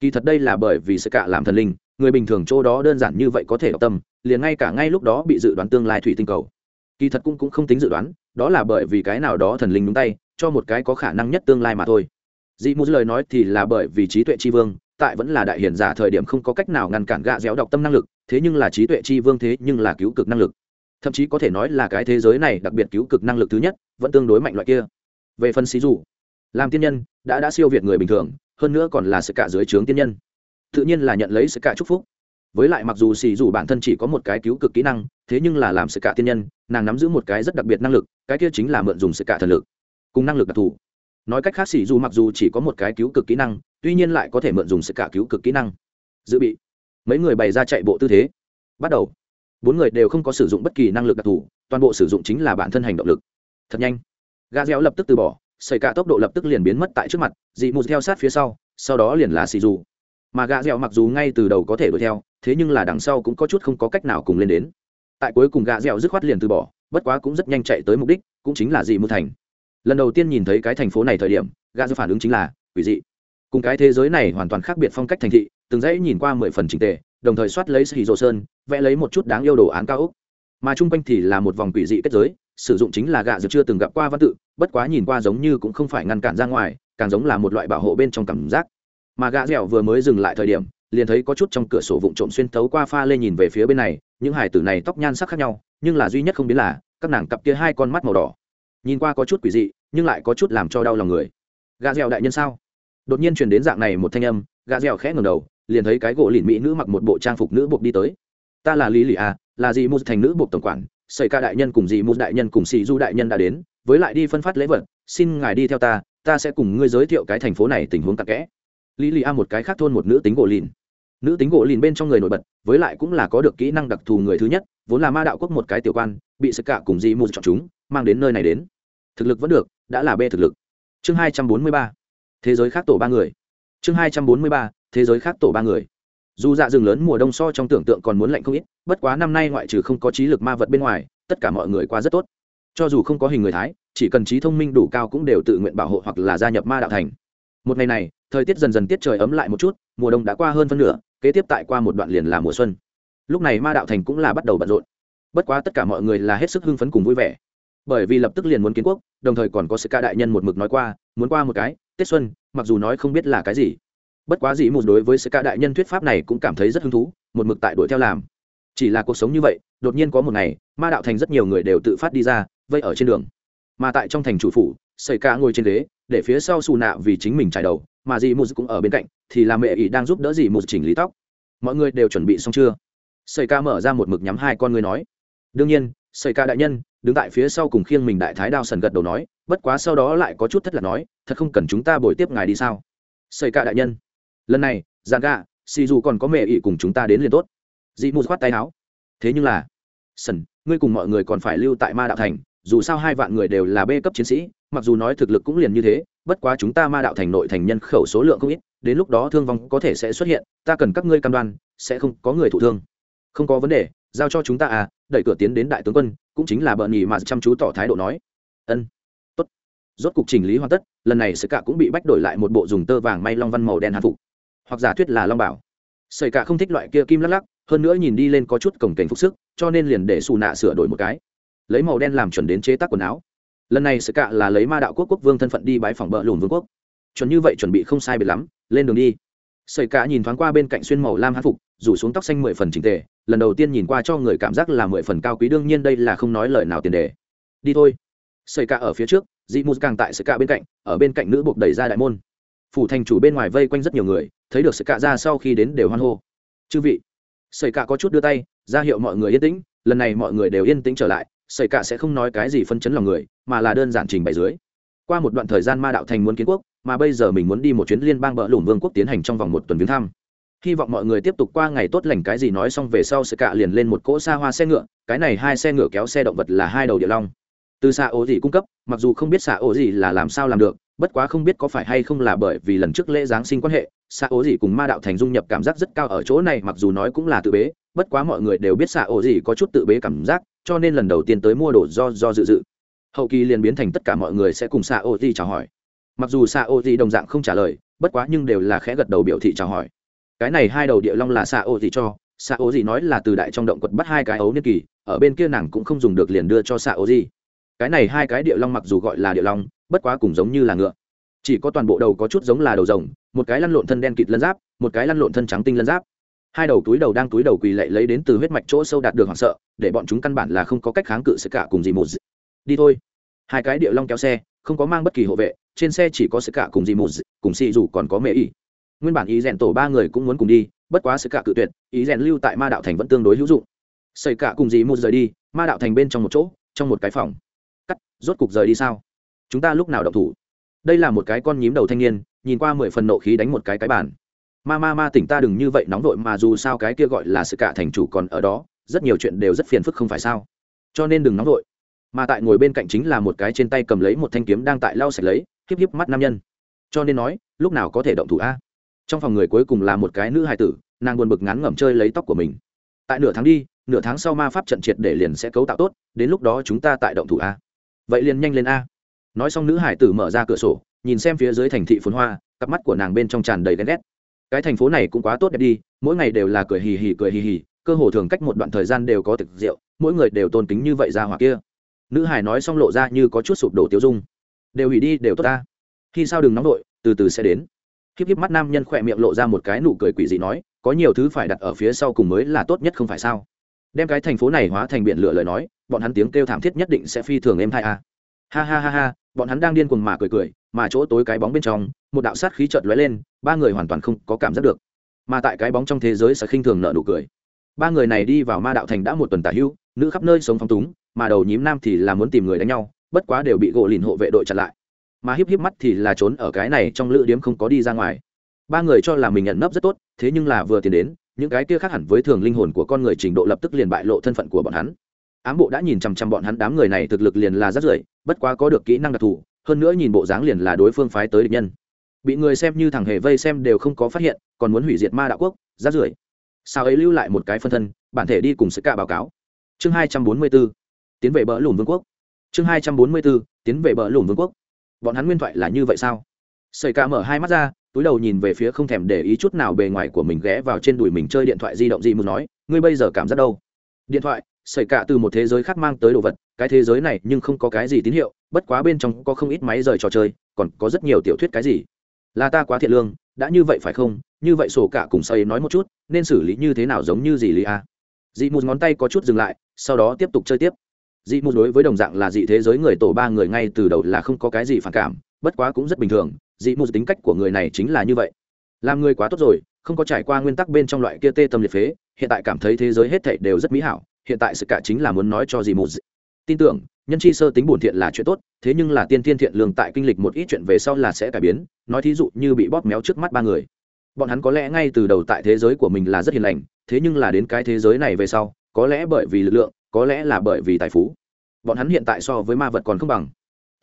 Kỳ thật đây là bởi vì sự cả làm thần linh, người bình thường chỗ đó đơn giản như vậy có thể đọc tâm, liền ngay cả ngay lúc đó bị dự đoán tương lai thủy tinh cầu. Kỳ thật cũng cũng không tính dự đoán, đó là bởi vì cái nào đó thần linh đúng tay, cho một cái có khả năng nhất tương lai mà thôi. Dị mù lời nói thì là bởi vì trí tuệ tri vương, tại vẫn là đại hiển giả thời điểm không có cách nào ngăn cản gạ déo đọc tâm năng lực, thế nhưng là trí tuệ chi vương thế nhưng là cứu cực năng lực thậm chí có thể nói là cái thế giới này đặc biệt cứu cực năng lực thứ nhất, vẫn tương đối mạnh loại kia. Về phần xí dù, làm tiên nhân, đã đã siêu việt người bình thường, hơn nữa còn là sự cả dưới trướng tiên nhân. Tự nhiên là nhận lấy sự cả chúc phúc. Với lại mặc dù xì dù bản thân chỉ có một cái cứu cực kỹ năng, thế nhưng là làm sự cả tiên nhân, nàng nắm giữ một cái rất đặc biệt năng lực, cái kia chính là mượn dùng sự cả thần lực, cùng năng lực đặc thù. Nói cách khác xì dù mặc dù chỉ có một cái cứu cực kỹ năng, tuy nhiên lại có thể mượn dùng sự cả cứu cực kỹ năng. Dự bị, mấy người bày ra chạy bộ tư thế. Bắt đầu bốn người đều không có sử dụng bất kỳ năng lực đặc thù, toàn bộ sử dụng chính là bản thân hành động lực. Thật nhanh. Gà réo lập tức từ bỏ xảy cả tốc độ lập tức liền biến mất tại trước mặt, dị mù theo sát phía sau sau đó liền là xì dù. Mà gà dẻo mặc dù ngay từ đầu có thể đuổi theo, thế nhưng là đằng sau cũng có chút không có cách nào cùng lên đến. Tại cuối cùng gà dẻo dứt khoát liền từ bỏ, bất quá cũng rất nhanh chạy tới mục đích, cũng chính là dị mù thành. Lần đầu tiên nhìn thấy cái thành phố này thời điểm gà dẻo phản ứng chính là, quỷ dị. Cùng cái thế giới này hoàn toàn khác biệt phong cách thành thị, từng dãy nhìn qua mười phần trình tề đồng thời soát lấy sĩ rồ sơn, vẽ lấy một chút đáng yêu đồ án cao ốc. Mà chung quanh thì là một vòng quỷ dị kết giới, sử dụng chính là gạ dược chưa từng gặp qua văn tự, bất quá nhìn qua giống như cũng không phải ngăn cản ra ngoài, càng giống là một loại bảo hộ bên trong cảm giác. Mà gạ dẻo vừa mới dừng lại thời điểm, liền thấy có chút trong cửa sổ vụn trộm xuyên thấu qua pha lên nhìn về phía bên này, những hải tử này tóc nhan sắc khác nhau, nhưng là duy nhất không biến là, các nàng cặp kia hai con mắt màu đỏ. Nhìn qua có chút quỷ dị, nhưng lại có chút làm cho đau lòng người. Gạ dẻo đại nhân sao? Đột nhiên truyền đến dạng này một thanh âm gã dẻo khẽ ngầm đầu, liền thấy cái gỗ lìn mỹ nữ mặc một bộ trang phục nữ buộc đi tới. Ta là lý lì a là dì mù thành nữ buộc tổng quản xảy ca đại nhân cùng dì mù đại nhân cùng xì du đại nhân đã đến, với lại đi phân phát lễ vật, xin ngài đi theo ta ta sẽ cùng ngươi giới thiệu cái thành phố này tình huống tắc kẽ. Lý lì a một cái khác thôn một nữ tính gỗ lìn. Nữ tính gỗ lìn bên trong người nổi bật, với lại cũng là có được kỹ năng đặc thù người thứ nhất, vốn là ma đạo quốc một cái tiểu quan, bị sức cả cùng dì mù chọn chúng, mang đến nơi này đến. Thực lực vẫn được, đã là b thực lực. Chương hai trăm bốn mươi ba. Thế giới khác tổ ba người chương hai trăm bốn mươi ba, thế giới khác tổ ba người. Dù dạ rừng lớn mùa đông so trong tưởng tượng còn muốn lạnh không ít, bất quá năm nay ngoại trừ không có trí lực ma vật bên ngoài, tất cả mọi người qua rất tốt. Cho dù không có hình người thái, chỉ cần trí thông minh đủ cao cũng đều tự nguyện bảo hộ hoặc là gia nhập ma đạo thành. Một ngày này, thời tiết dần dần tiết trời ấm lại một chút, mùa đông đã qua hơn phân nửa, kế tiếp tại qua một đoạn liền là mùa xuân. Lúc này ma đạo thành cũng là bắt đầu bận rộn. Bất quá tất cả mọi người là hết sức hưng phấn cùng vui vẻ. Bởi vì lập tức liền muốn kiến quốc, đồng thời còn có sự ca đại nhân một mực nói qua, muốn qua một cái tết xuân, mặc dù nói không biết là cái gì, bất quá Dĩ một đối với sự ca đại nhân thuyết pháp này cũng cảm thấy rất hứng thú, một mực tại đuổi theo làm. Chỉ là cuộc sống như vậy, đột nhiên có một ngày, ma đạo thành rất nhiều người đều tự phát đi ra, vây ở trên đường. Mà tại trong thành chủ phủ sợi cả ngồi trên ghế, để phía sau xù nạ vì chính mình trải đầu, mà dì mù cũng ở bên cạnh, thì là mẹ ỷ đang giúp đỡ dì mù chỉnh lý tóc. Mọi người đều chuẩn bị xong chưa? Sợi ca mở ra một mực nhắm hai con người nói. Đương nhiên sợi ca đại nhân, đứng tại phía sau cùng khiêng mình đại thái đao sần gật đầu nói bất quá sau đó lại có chút thất lạc nói, thật không cần chúng ta bồi tiếp ngài đi sao? Xây cả đại nhân, lần này dạ giàn gà xì dù còn có mẹ ỵ cùng chúng ta đến liền tốt. Dị mù khoát tay áo. Thế nhưng là, sần, ngươi cùng mọi người còn phải lưu tại ma đạo thành, dù sao hai vạn người đều là bê cấp chiến sĩ, mặc dù nói thực lực cũng liền như thế, bất quá chúng ta ma đạo thành nội thành nhân khẩu số lượng không ít, đến lúc đó thương vong có thể sẽ xuất hiện, ta cần các ngươi cam đoan, sẽ không có người thụ thương. Không có vấn đề, giao cho chúng ta à đẩy cửa tiến đến đại tướng quân, cũng chính là bợn nhì mà chăm chú tỏ thái độ nói. Ân rốt cục chỉnh lý hoàn tất, lần này sợi cả cũng bị bách đổi lại một bộ dùng tơ vàng may long văn màu đen hàn phục. Hoặc giả thuyết là long bảo. Sợi cả không thích loại kia kim lắc lắc, hơn nữa nhìn đi lên có chút cổng cảnh phục sức, cho nên liền để xù nạ sửa đổi một cái. Lấy màu đen làm chuẩn đến chế tác quần áo. Lần này sợi cả là lấy ma đạo quốc quốc vương thân phận đi bãi phòng bờ lùn vương quốc. Chuẩn như vậy chuẩn bị không sai biệt lắm, lên đường đi. Sợi cả nhìn thoáng qua bên cạnh xuyên màu lam hán phục, rủ xuống tóc xanh mười phần trình tề, lần đầu tiên nhìn qua cho người cảm giác là mười phần cao quý, đương nhiên đây là không nói lời nào tiền đề. Đi thôi. Sợi cả ở phía trước dị mù càng tại sự cạ bên cạnh, ở bên cạnh nữ buộc đẩy ra đại môn. Phủ thành chủ bên ngoài vây quanh rất nhiều người, thấy được sự cạ ra sau khi đến đều hoan hô. Chư vị. Sợi cạ có chút đưa tay, ra hiệu mọi người yên tĩnh, lần này mọi người đều yên tĩnh trở lại, sợi cạ sẽ không nói cái gì phân chấn lòng người, mà là đơn giản trình bày dưới. Qua một đoạn thời gian ma đạo thành muốn kiến quốc, mà bây giờ mình muốn đi một chuyến liên bang bờ lủng vương quốc tiến hành trong vòng một tuần viếng thăm. Hy vọng mọi người tiếp tục qua ngày tốt lành cái gì nói xong về sau sẽ cạ liền lên một cỗ xa hoa xe ngựa, cái này hai xe ngựa kéo xe động vật là hai đầu địa long từ xạ ổ gì cung cấp, mặc dù không biết xạ ổ gì là làm sao làm được, bất quá không biết có phải hay không là bởi vì lần trước lễ giáng sinh quan hệ, xạ ổ gì cùng ma đạo thành dung nhập cảm giác rất cao ở chỗ này, mặc dù nói cũng là tự bế, bất quá mọi người đều biết xạ ổ gì có chút tự bế cảm giác, cho nên lần đầu tiên tới mua đồ do do dự dự. Hậu kỳ liền biến thành tất cả mọi người sẽ cùng xạ ổ gì chào hỏi. Mặc dù xạ ổ gì đồng dạng không trả lời, bất quá nhưng đều là khẽ gật đầu biểu thị chào hỏi. Cái này hai đầu địa long là xạ ổ gì cho, xạ ổ gì nói là từ đại trong động quật bắt hai cái ấu niên kỳ, ở bên kia nàng cũng không dùng được liền đưa cho xạ ổ gì cái này hai cái địa long mặc dù gọi là địa long, bất quá cũng giống như là ngựa. Chỉ có toàn bộ đầu có chút giống là đầu rồng, một cái lăn lộn thân đen kịt lân giáp, một cái lăn lộn thân trắng tinh lân giáp. Hai đầu túi đầu đang túi đầu quỳ lệ lấy đến từ huyết mạch chỗ sâu đạt được hoảng sợ, để bọn chúng căn bản là không có cách kháng cự sự cả cùng gì một đi thôi. Hai cái địa long kéo xe, không có mang bất kỳ hộ vệ, trên xe chỉ có sự cả cùng gì một cùng xì dù còn có mẹ ý nguyên bản ý rèn tổ ba người cũng muốn cùng đi, bất quá sự cả cự tuyệt, ý rèn lưu tại ma đạo thành vẫn tương đối hữu dụng. Xảy cả cùng gì một rời đi, ma đạo thành bên trong một chỗ, trong một cái phòng rốt cục rời đi sao? Chúng ta lúc nào động thủ? Đây là một cái con nhím đầu thanh niên, nhìn qua mười phần nộ khí đánh một cái cái bản. ma ma ma tỉnh ta đừng như vậy nóng vội mà dù sao cái kia gọi là sự cả thành chủ còn ở đó, rất nhiều chuyện đều rất phiền phức không phải sao? Cho nên đừng nóng vội. Mà tại ngồi bên cạnh chính là một cái trên tay cầm lấy một thanh kiếm đang tại lau sạch lấy híp híp mắt nam nhân. Cho nên nói, lúc nào có thể động thủ a? Trong phòng người cuối cùng là một cái nữ hài tử, nàng buồn bực ngắn ngẩm chơi lấy tóc của mình. Tại nửa tháng đi, nửa tháng sau ma pháp trận triệt để liền sẽ cấu tạo tốt, đến lúc đó chúng ta tại động thủ a? Vậy liền nhanh lên a. Nói xong nữ hải tử mở ra cửa sổ, nhìn xem phía dưới thành thị phồn hoa, cặp mắt của nàng bên trong tràn đầy ghen ghét. Cái thành phố này cũng quá tốt đẹp đi, mỗi ngày đều là cười hì hì cười hì hì, cơ hồ thường cách một đoạn thời gian đều có thực rượu, mỗi người đều tôn kính như vậy ra hoặc kia. Nữ hải nói xong lộ ra như có chút sụp đổ tiêu dung. Đều hủy đi, đều tốt ta. Khi sao đừng nóng đội từ từ sẽ đến. Híp híp mắt nam nhân khỏe miệng lộ ra một cái nụ cười quỷ dị nói, có nhiều thứ phải đặt ở phía sau cùng mới là tốt nhất không phải sao? Đem cái thành phố này hóa thành biển lửa lời nói, bọn hắn tiếng kêu thảm thiết nhất định sẽ phi thường êm hai a à. ha ha ha ha, bọn hắn đang điên cuồng mà cười cười, mà chỗ tối cái bóng bên trong, một đạo sát khí chợt lóe lên, ba người hoàn toàn không có cảm giác được. Mà tại cái bóng trong thế giới sẽ khinh thường nợ nụ cười. Ba người này đi vào ma đạo thành đã một tuần tả hưu, nữ khắp nơi sống phong túng, mà đầu nhím nam thì là muốn tìm người đánh nhau, bất quá đều bị gỗ lìn hộ vệ đội chặn lại. Mà híp híp mắt thì là trốn ở cái này trong lữ điếm không có đi ra ngoài. Ba người cho là mình nhận nấp rất tốt, thế nhưng là vừa tiến đến những cái kia khác hẳn với thường linh hồn của con người trình độ lập tức liền bại lộ thân phận của bọn hắn. Ám bộ đã nhìn chằm chằm bọn hắn đám người này thực lực liền là rất rưởi bất quá có được kỹ năng đặc thù hơn nữa nhìn bộ dáng liền là đối phương phái tới địch nhân. Bị người xem như thằng hề vây xem đều không có phát hiện còn muốn hủy diệt ma đạo quốc rát rưởi sao ấy lưu lại một cái phân thân bản thể đi cùng sự cả báo cáo. Chương hai trăm bốn mươi 244, tiến về bờ lùm vương quốc. Chương hai trăm bốn mươi 244, tiến về bờ lùm vương quốc. Bọn hắn nguyên thoại là như vậy sao? Sợi cả mở hai mắt ra túi đầu nhìn về phía không thèm để ý chút nào bề ngoài của mình ghé vào trên đùi mình chơi điện thoại di động gì muốn nói, ngươi bây giờ cảm giác đâu? Điện thoại, xảy cả từ một thế giới khác mang tới đồ vật, cái thế giới này nhưng không có cái gì tín hiệu, bất quá bên trong có không ít máy rời trò chơi, còn có rất nhiều tiểu thuyết cái gì. Là ta quá thiện lương, đã như vậy phải không? Như vậy sổ cả cùng xây nói một chút, nên xử lý như thế nào giống như gì lý a? Dị một ngón tay có chút dừng lại, sau đó tiếp tục chơi tiếp. Dị một đối với đồng dạng là dị thế giới người tổ ba người ngay từ đầu là không có cái gì phản cảm bất quá cũng rất bình thường, dị mù tính cách của người này chính là như vậy. Làm người quá tốt rồi, không có trải qua nguyên tắc bên trong loại kia tê tâm liệt phế, hiện tại cảm thấy thế giới hết thảy đều rất mỹ hảo, hiện tại sự cả chính là muốn nói cho dị mù tin tưởng, nhân chi sơ tính bổn thiện là chuyện tốt, thế nhưng là tiên thiên thiện lương tại kinh lịch một ít chuyện về sau là sẽ cải biến, nói thí dụ như bị bóp méo trước mắt ba người. Bọn hắn có lẽ ngay từ đầu tại thế giới của mình là rất hiền lành, thế nhưng là đến cái thế giới này về sau, có lẽ bởi vì lực lượng, có lẽ là bởi vì tài phú. Bọn hắn hiện tại so với ma vật còn không bằng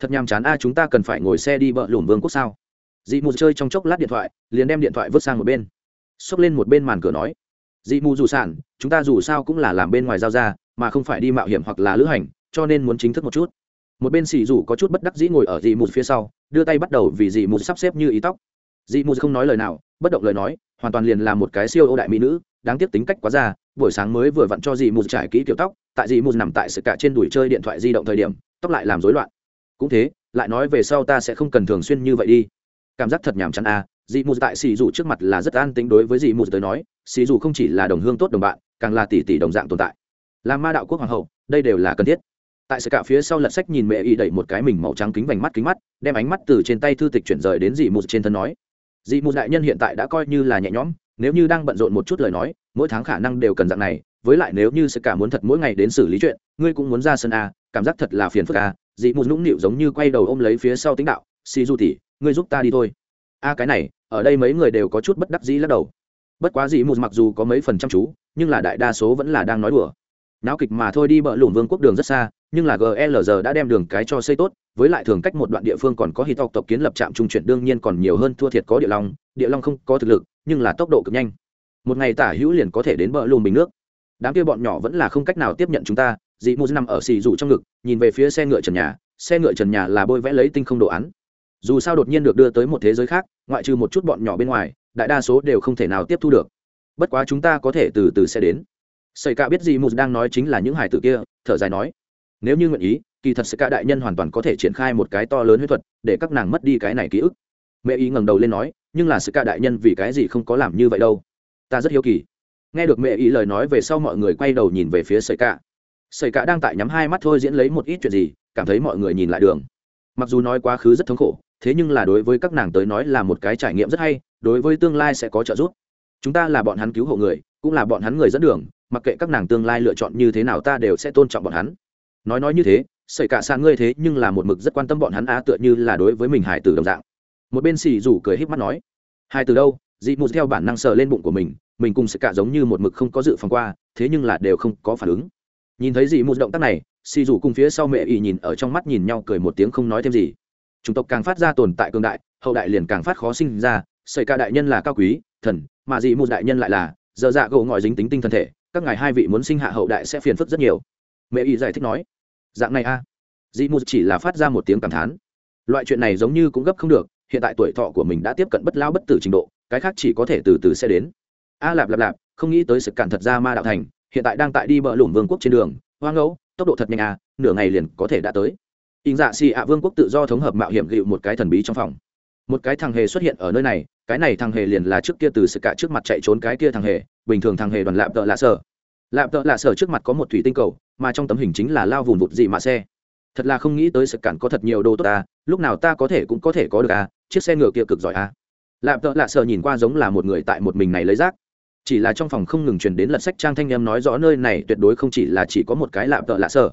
thật nhàm chán, a, chúng ta cần phải ngồi xe đi bờ lùm vương quốc sao? Dị mù chơi trong chốc lát điện thoại, liền đem điện thoại vứt sang một bên. Xốc lên một bên màn cửa nói, dị mù dù sản, chúng ta dù sao cũng là làm bên ngoài giao ra, mà không phải đi mạo hiểm hoặc là lữ hành, cho nên muốn chính thức một chút. Một bên xì dù có chút bất đắc dĩ ngồi ở dị mù phía sau, đưa tay bắt đầu vì dị mù sắp xếp như ý tóc. Dị mù không nói lời nào, bất động lời nói, hoàn toàn liền là một cái siêu ô đại mỹ nữ, đáng tiếc tính cách quá già, buổi sáng mới vừa vặn cho dị mù trải kỹ kiểu tóc, tại dị mù nằm tại sự cả trên đùi chơi điện thoại di động thời điểm, tóc lại làm rối loạn cũng thế, lại nói về sau ta sẽ không cần thường xuyên như vậy đi. Cảm giác thật nhàm chán à dị mù tại xì dù trước mặt là rất an tính đối với dị mù tới nói, xì dù không chỉ là đồng hương tốt đồng bạn, càng là tỷ tỷ đồng dạng tồn tại. Làm ma đạo quốc hoàng hậu, đây đều là cần thiết. Tại sự cả phía sau lật sách nhìn mẹ y đẩy một cái mình màu trắng kính vành mắt kính mắt, đem ánh mắt từ trên tay thư tịch chuyển rời đến dị mù trên thân nói. Dị mù đại nhân hiện tại đã coi như là nhẹ nhõm, nếu như đang bận rộn một chút lời nói, mỗi tháng khả năng đều cần dạng này, với lại nếu như sự cả muốn thật mỗi ngày đến xử lý chuyện, ngươi cũng muốn ra sân a cảm giác thật là phiền phức a dị mù nũng nịu giống như quay đầu ôm lấy phía sau tính đạo si du tỉ ngươi giúp ta đi thôi. A, cái này, ở đây mấy người đều có chút bất đắc dĩ lắc đầu. Bất quá dị mù mặc dù có mấy phần chăm chú, nhưng là đại đa số vẫn là đang nói đùa. Náo kịch mà thôi đi bờ lủng vương quốc đường rất xa, nhưng là glr đã đem đường cái cho xây tốt, với lại thường cách một đoạn địa phương còn có hít tộc tộc kiến lập trạm trung chuyển đương nhiên còn nhiều hơn thua thiệt có địa long địa long không có thực lực, nhưng là tốc độ cực nhanh. Một ngày tả hữu liền có thể đến bờ lùm bình nước. Đám kia bọn nhỏ vẫn là không cách nào tiếp nhận chúng ta dị mù nằm ở xì rủ trong ngực, nhìn về phía xe ngựa trần nhà, xe ngựa trần nhà là bôi vẽ lấy tinh không đồ án. Dù sao đột nhiên được đưa tới một thế giới khác, ngoại trừ một chút bọn nhỏ bên ngoài, đại đa số đều không thể nào tiếp thu được. Bất quá chúng ta có thể từ từ sẽ đến. Sợi cả biết dị mù đang nói chính là những hải tử kia, thở dài nói, nếu như nguyện ý, kỳ thật sự cả đại nhân hoàn toàn có thể triển khai một cái to lớn huyết thuật để các nàng mất đi cái này ký ức. Mẹ ý ngẩng đầu lên nói, nhưng là sự cả đại nhân vì cái gì không có làm như vậy đâu? Ta rất hiếu kỳ. Nghe được mẹ ý lời nói về sau mọi người quay đầu nhìn về phía sợi cả Sẩy cả đang tại nhắm hai mắt thôi diễn lấy một ít chuyện gì, cảm thấy mọi người nhìn lại đường. Mặc dù nói quá khứ rất thống khổ, thế nhưng là đối với các nàng tới nói là một cái trải nghiệm rất hay, đối với tương lai sẽ có trợ giúp. Chúng ta là bọn hắn cứu hộ người, cũng là bọn hắn người dẫn đường, mặc kệ các nàng tương lai lựa chọn như thế nào ta đều sẽ tôn trọng bọn hắn. Nói nói như thế sẩy cả sàn ngươi thế nhưng là một mực rất quan tâm bọn hắn á, tựa như là đối với mình hải tử đồng dạng. Một bên xì rủ cười híp mắt nói hai từ đâu? Dị mù theo bản năng sờ lên bụng của mình mình cùng sợi cả giống như một mực không có dự phòng qua, thế nhưng là đều không có phản ứng nhìn thấy dị mù động tác này, xì rủ cùng phía sau mẹ ỉ nhìn ở trong mắt nhìn nhau cười một tiếng không nói thêm gì. Chủng tộc càng phát ra tồn tại cương đại, hậu đại liền càng phát khó sinh ra, sợi ca đại nhân là cao quý, thần, mà dị mù đại nhân lại là dơ dạ gỗ ngọi dính tính tinh thân thể, các ngài hai vị muốn sinh hạ hậu đại sẽ phiền phức rất nhiều. Mẹ y giải thích nói, dạng này a. À. dị mù chỉ là phát ra một tiếng cảm thán. Loại chuyện này giống như cũng gấp không được, hiện tại tuổi thọ của mình đã tiếp cận bất lao bất tử trình độ, cái khác chỉ có thể từ từ sẽ đến. A lạp lạp lạp, không nghĩ tới sự cản thật ra ma đạo thành hiện tại đang tại đi bờ lủng vương quốc trên đường. Hoang ngẫu, tốc độ thật nhanh à nửa ngày liền có thể đã tới. In dạ xì ạ vương quốc tự do thống hợp mạo hiểm gịu một cái thần bí trong phòng. Một cái thằng hề xuất hiện ở nơi này, cái này thằng hề liền là trước kia từ sự cả trước mặt chạy trốn cái kia thằng hề, bình thường thằng hề đoàn lạp tợ lạ sở. Lạp tợ lạ sở trước mặt có một thủy tinh cầu, mà trong tấm hình chính là lao vùng vụt gì mà xe. Thật là không nghĩ tới sự cản có thật nhiều đồ tốt ta lúc nào ta có thể cũng có thể có được à chiếc xe ngựa kia cực giỏi à. Lạp tợ lạ sở nhìn qua giống là một người tại một mình này lấy rác chỉ là trong phòng không ngừng truyền đến lật sách trang thanh em nói rõ nơi này tuyệt đối không chỉ là chỉ có một cái lạp tợ lạ sở.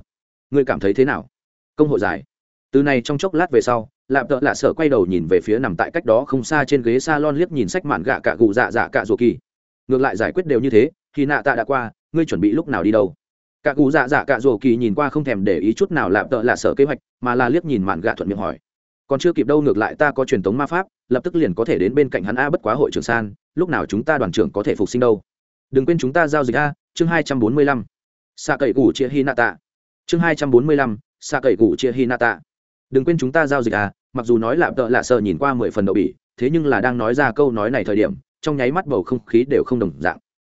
Ngươi cảm thấy thế nào? Công hội giải. Từ này trong chốc lát về sau, lạp tợ lạ sở quay đầu nhìn về phía nằm tại cách đó không xa trên ghế s a lon liếc nhìn sách mạn gạ cạ gù dạ dạ cạ dù kỳ. Ngược lại giải quyết đều như thế, khi nạ tạ đã qua, ngươi chuẩn bị lúc nào đi đâu? Cạ gù dạ dạ cạ dù kỳ nhìn qua không thèm để ý chút nào lạp tợ lạ sở kế hoạch, mà là liếc nhìn mạn gạ thuận miệng hỏi. Còn chưa kịp đâu ngược lại ta có truyền thống ma pháp, lập tức liền có thể đến bên cạnh hắn a bất quá hội trường san lúc nào chúng ta đoàn trưởng có thể phục sinh đâu? Đừng quên chúng ta giao dịch a, chương hai trăm bốn mươi lăm. Xạ cậy củ chia hi nạ tạ. Chương hai trăm bốn mươi lăm xạ cậy củ chia hi nạ tạ. Đừng quên chúng ta giao dịch à mặc dù nói lạm tợ lạ sợ nhìn qua mười phần đậu bỉ, thế nhưng là đang nói ra câu nói này thời điểm, trong nháy mắt bầu không khí đều không đồng dạng.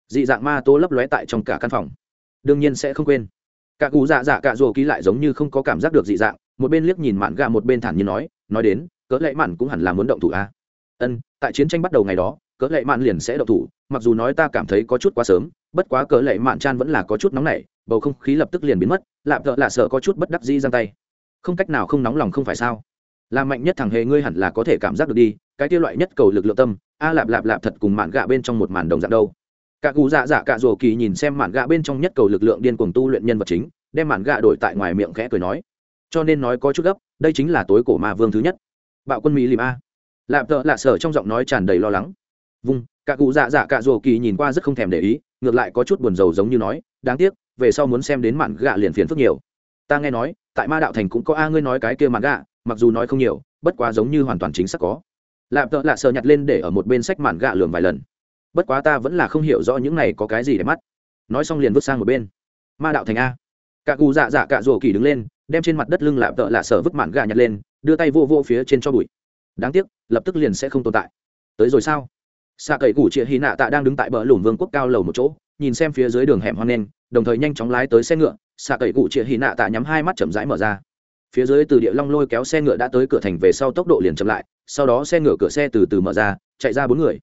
Dị dạng ma tô lấp lóe tại trong cả căn phòng. Đương nhiên sẽ không quên. Cả cụ dạ dạ cả rồ ký lại giống như không có cảm giác được dị dạng, một bên liếc nhìn mạn gà một bên thản nhiên nói nói đến, cỡ lẽ mạn cũng hẳn là muốn động thủ a. À? ân, tại chiến tranh bắt đầu ngày đó cỡ lệ mạn liền sẽ động thủ, mặc dù nói ta cảm thấy có chút quá sớm, bất quá cỡ lệ mạn chan vẫn là có chút nóng nảy, bầu không khí lập tức liền biến mất lạp thợ lạ sợ có chút bất đắc dĩ giang tay. Không cách nào không nóng lòng không phải sao? Làm mạnh nhất thằng hề ngươi hẳn là có thể cảm giác được đi, cái kia loại nhất cầu lực lượng tâm, a lạp lạp lạp thật cùng mạn gạ bên trong một màn đồng dạng đâu. Cả cụ dạ dạ cả rồ kỳ nhìn xem mạn gạ bên trong nhất cầu lực lượng điên cuồng tu luyện nhân vật chính, đem mạn gạ đổi tại ngoài miệng khẽ cười nói. Cho nên nói có chút gấp, đây chính là tối cổ ma vương thứ nhất. Bạo quân mỹ lìm a. Lạp thợ lạ sở trong giọng nói tràn đầy lo lắng vung, cả cụ dạ dạ cả rồ kỳ nhìn qua rất không thèm để ý, ngược lại có chút buồn rầu giống như nói, đáng tiếc, về sau muốn xem đến mạn gạ liền phiền phức nhiều. Ta nghe nói, tại ma đạo thành cũng có a ngươi nói cái kia mạn gạ, mặc dù nói không nhiều, bất quá giống như hoàn toàn chính xác có. Lạp tợ lạ sờ nhặt lên để ở một bên sách mạn gạ lường vài lần. Bất quá ta vẫn là không hiểu rõ những này có cái gì để mắt. Nói xong liền vứt sang một bên. Ma đạo thành a. Cả cụ dạ dạ cả rồ kỳ đứng lên, đem trên mặt đất lưng lạp tợ lạ sờ vứt mạn gạ nhặt lên, đưa tay vô vô phía trên cho bụi. Đáng tiếc, lập tức liền sẽ không tồn tại. Tới rồi sao? Xạ cậy củ chĩa hy nạ tạ đang đứng tại bờ lùm vương quốc cao lầu một chỗ, nhìn xem phía dưới đường hẻm hoang nen đồng thời nhanh chóng lái tới xe ngựa. Xạ cậy cụ chĩa hy nạ tạ nhắm hai mắt chậm rãi mở ra. Phía dưới từ địa long lôi kéo xe ngựa đã tới cửa thành về sau tốc độ liền chậm lại, sau đó xe ngựa cửa xe từ từ mở ra, chạy ra bốn người.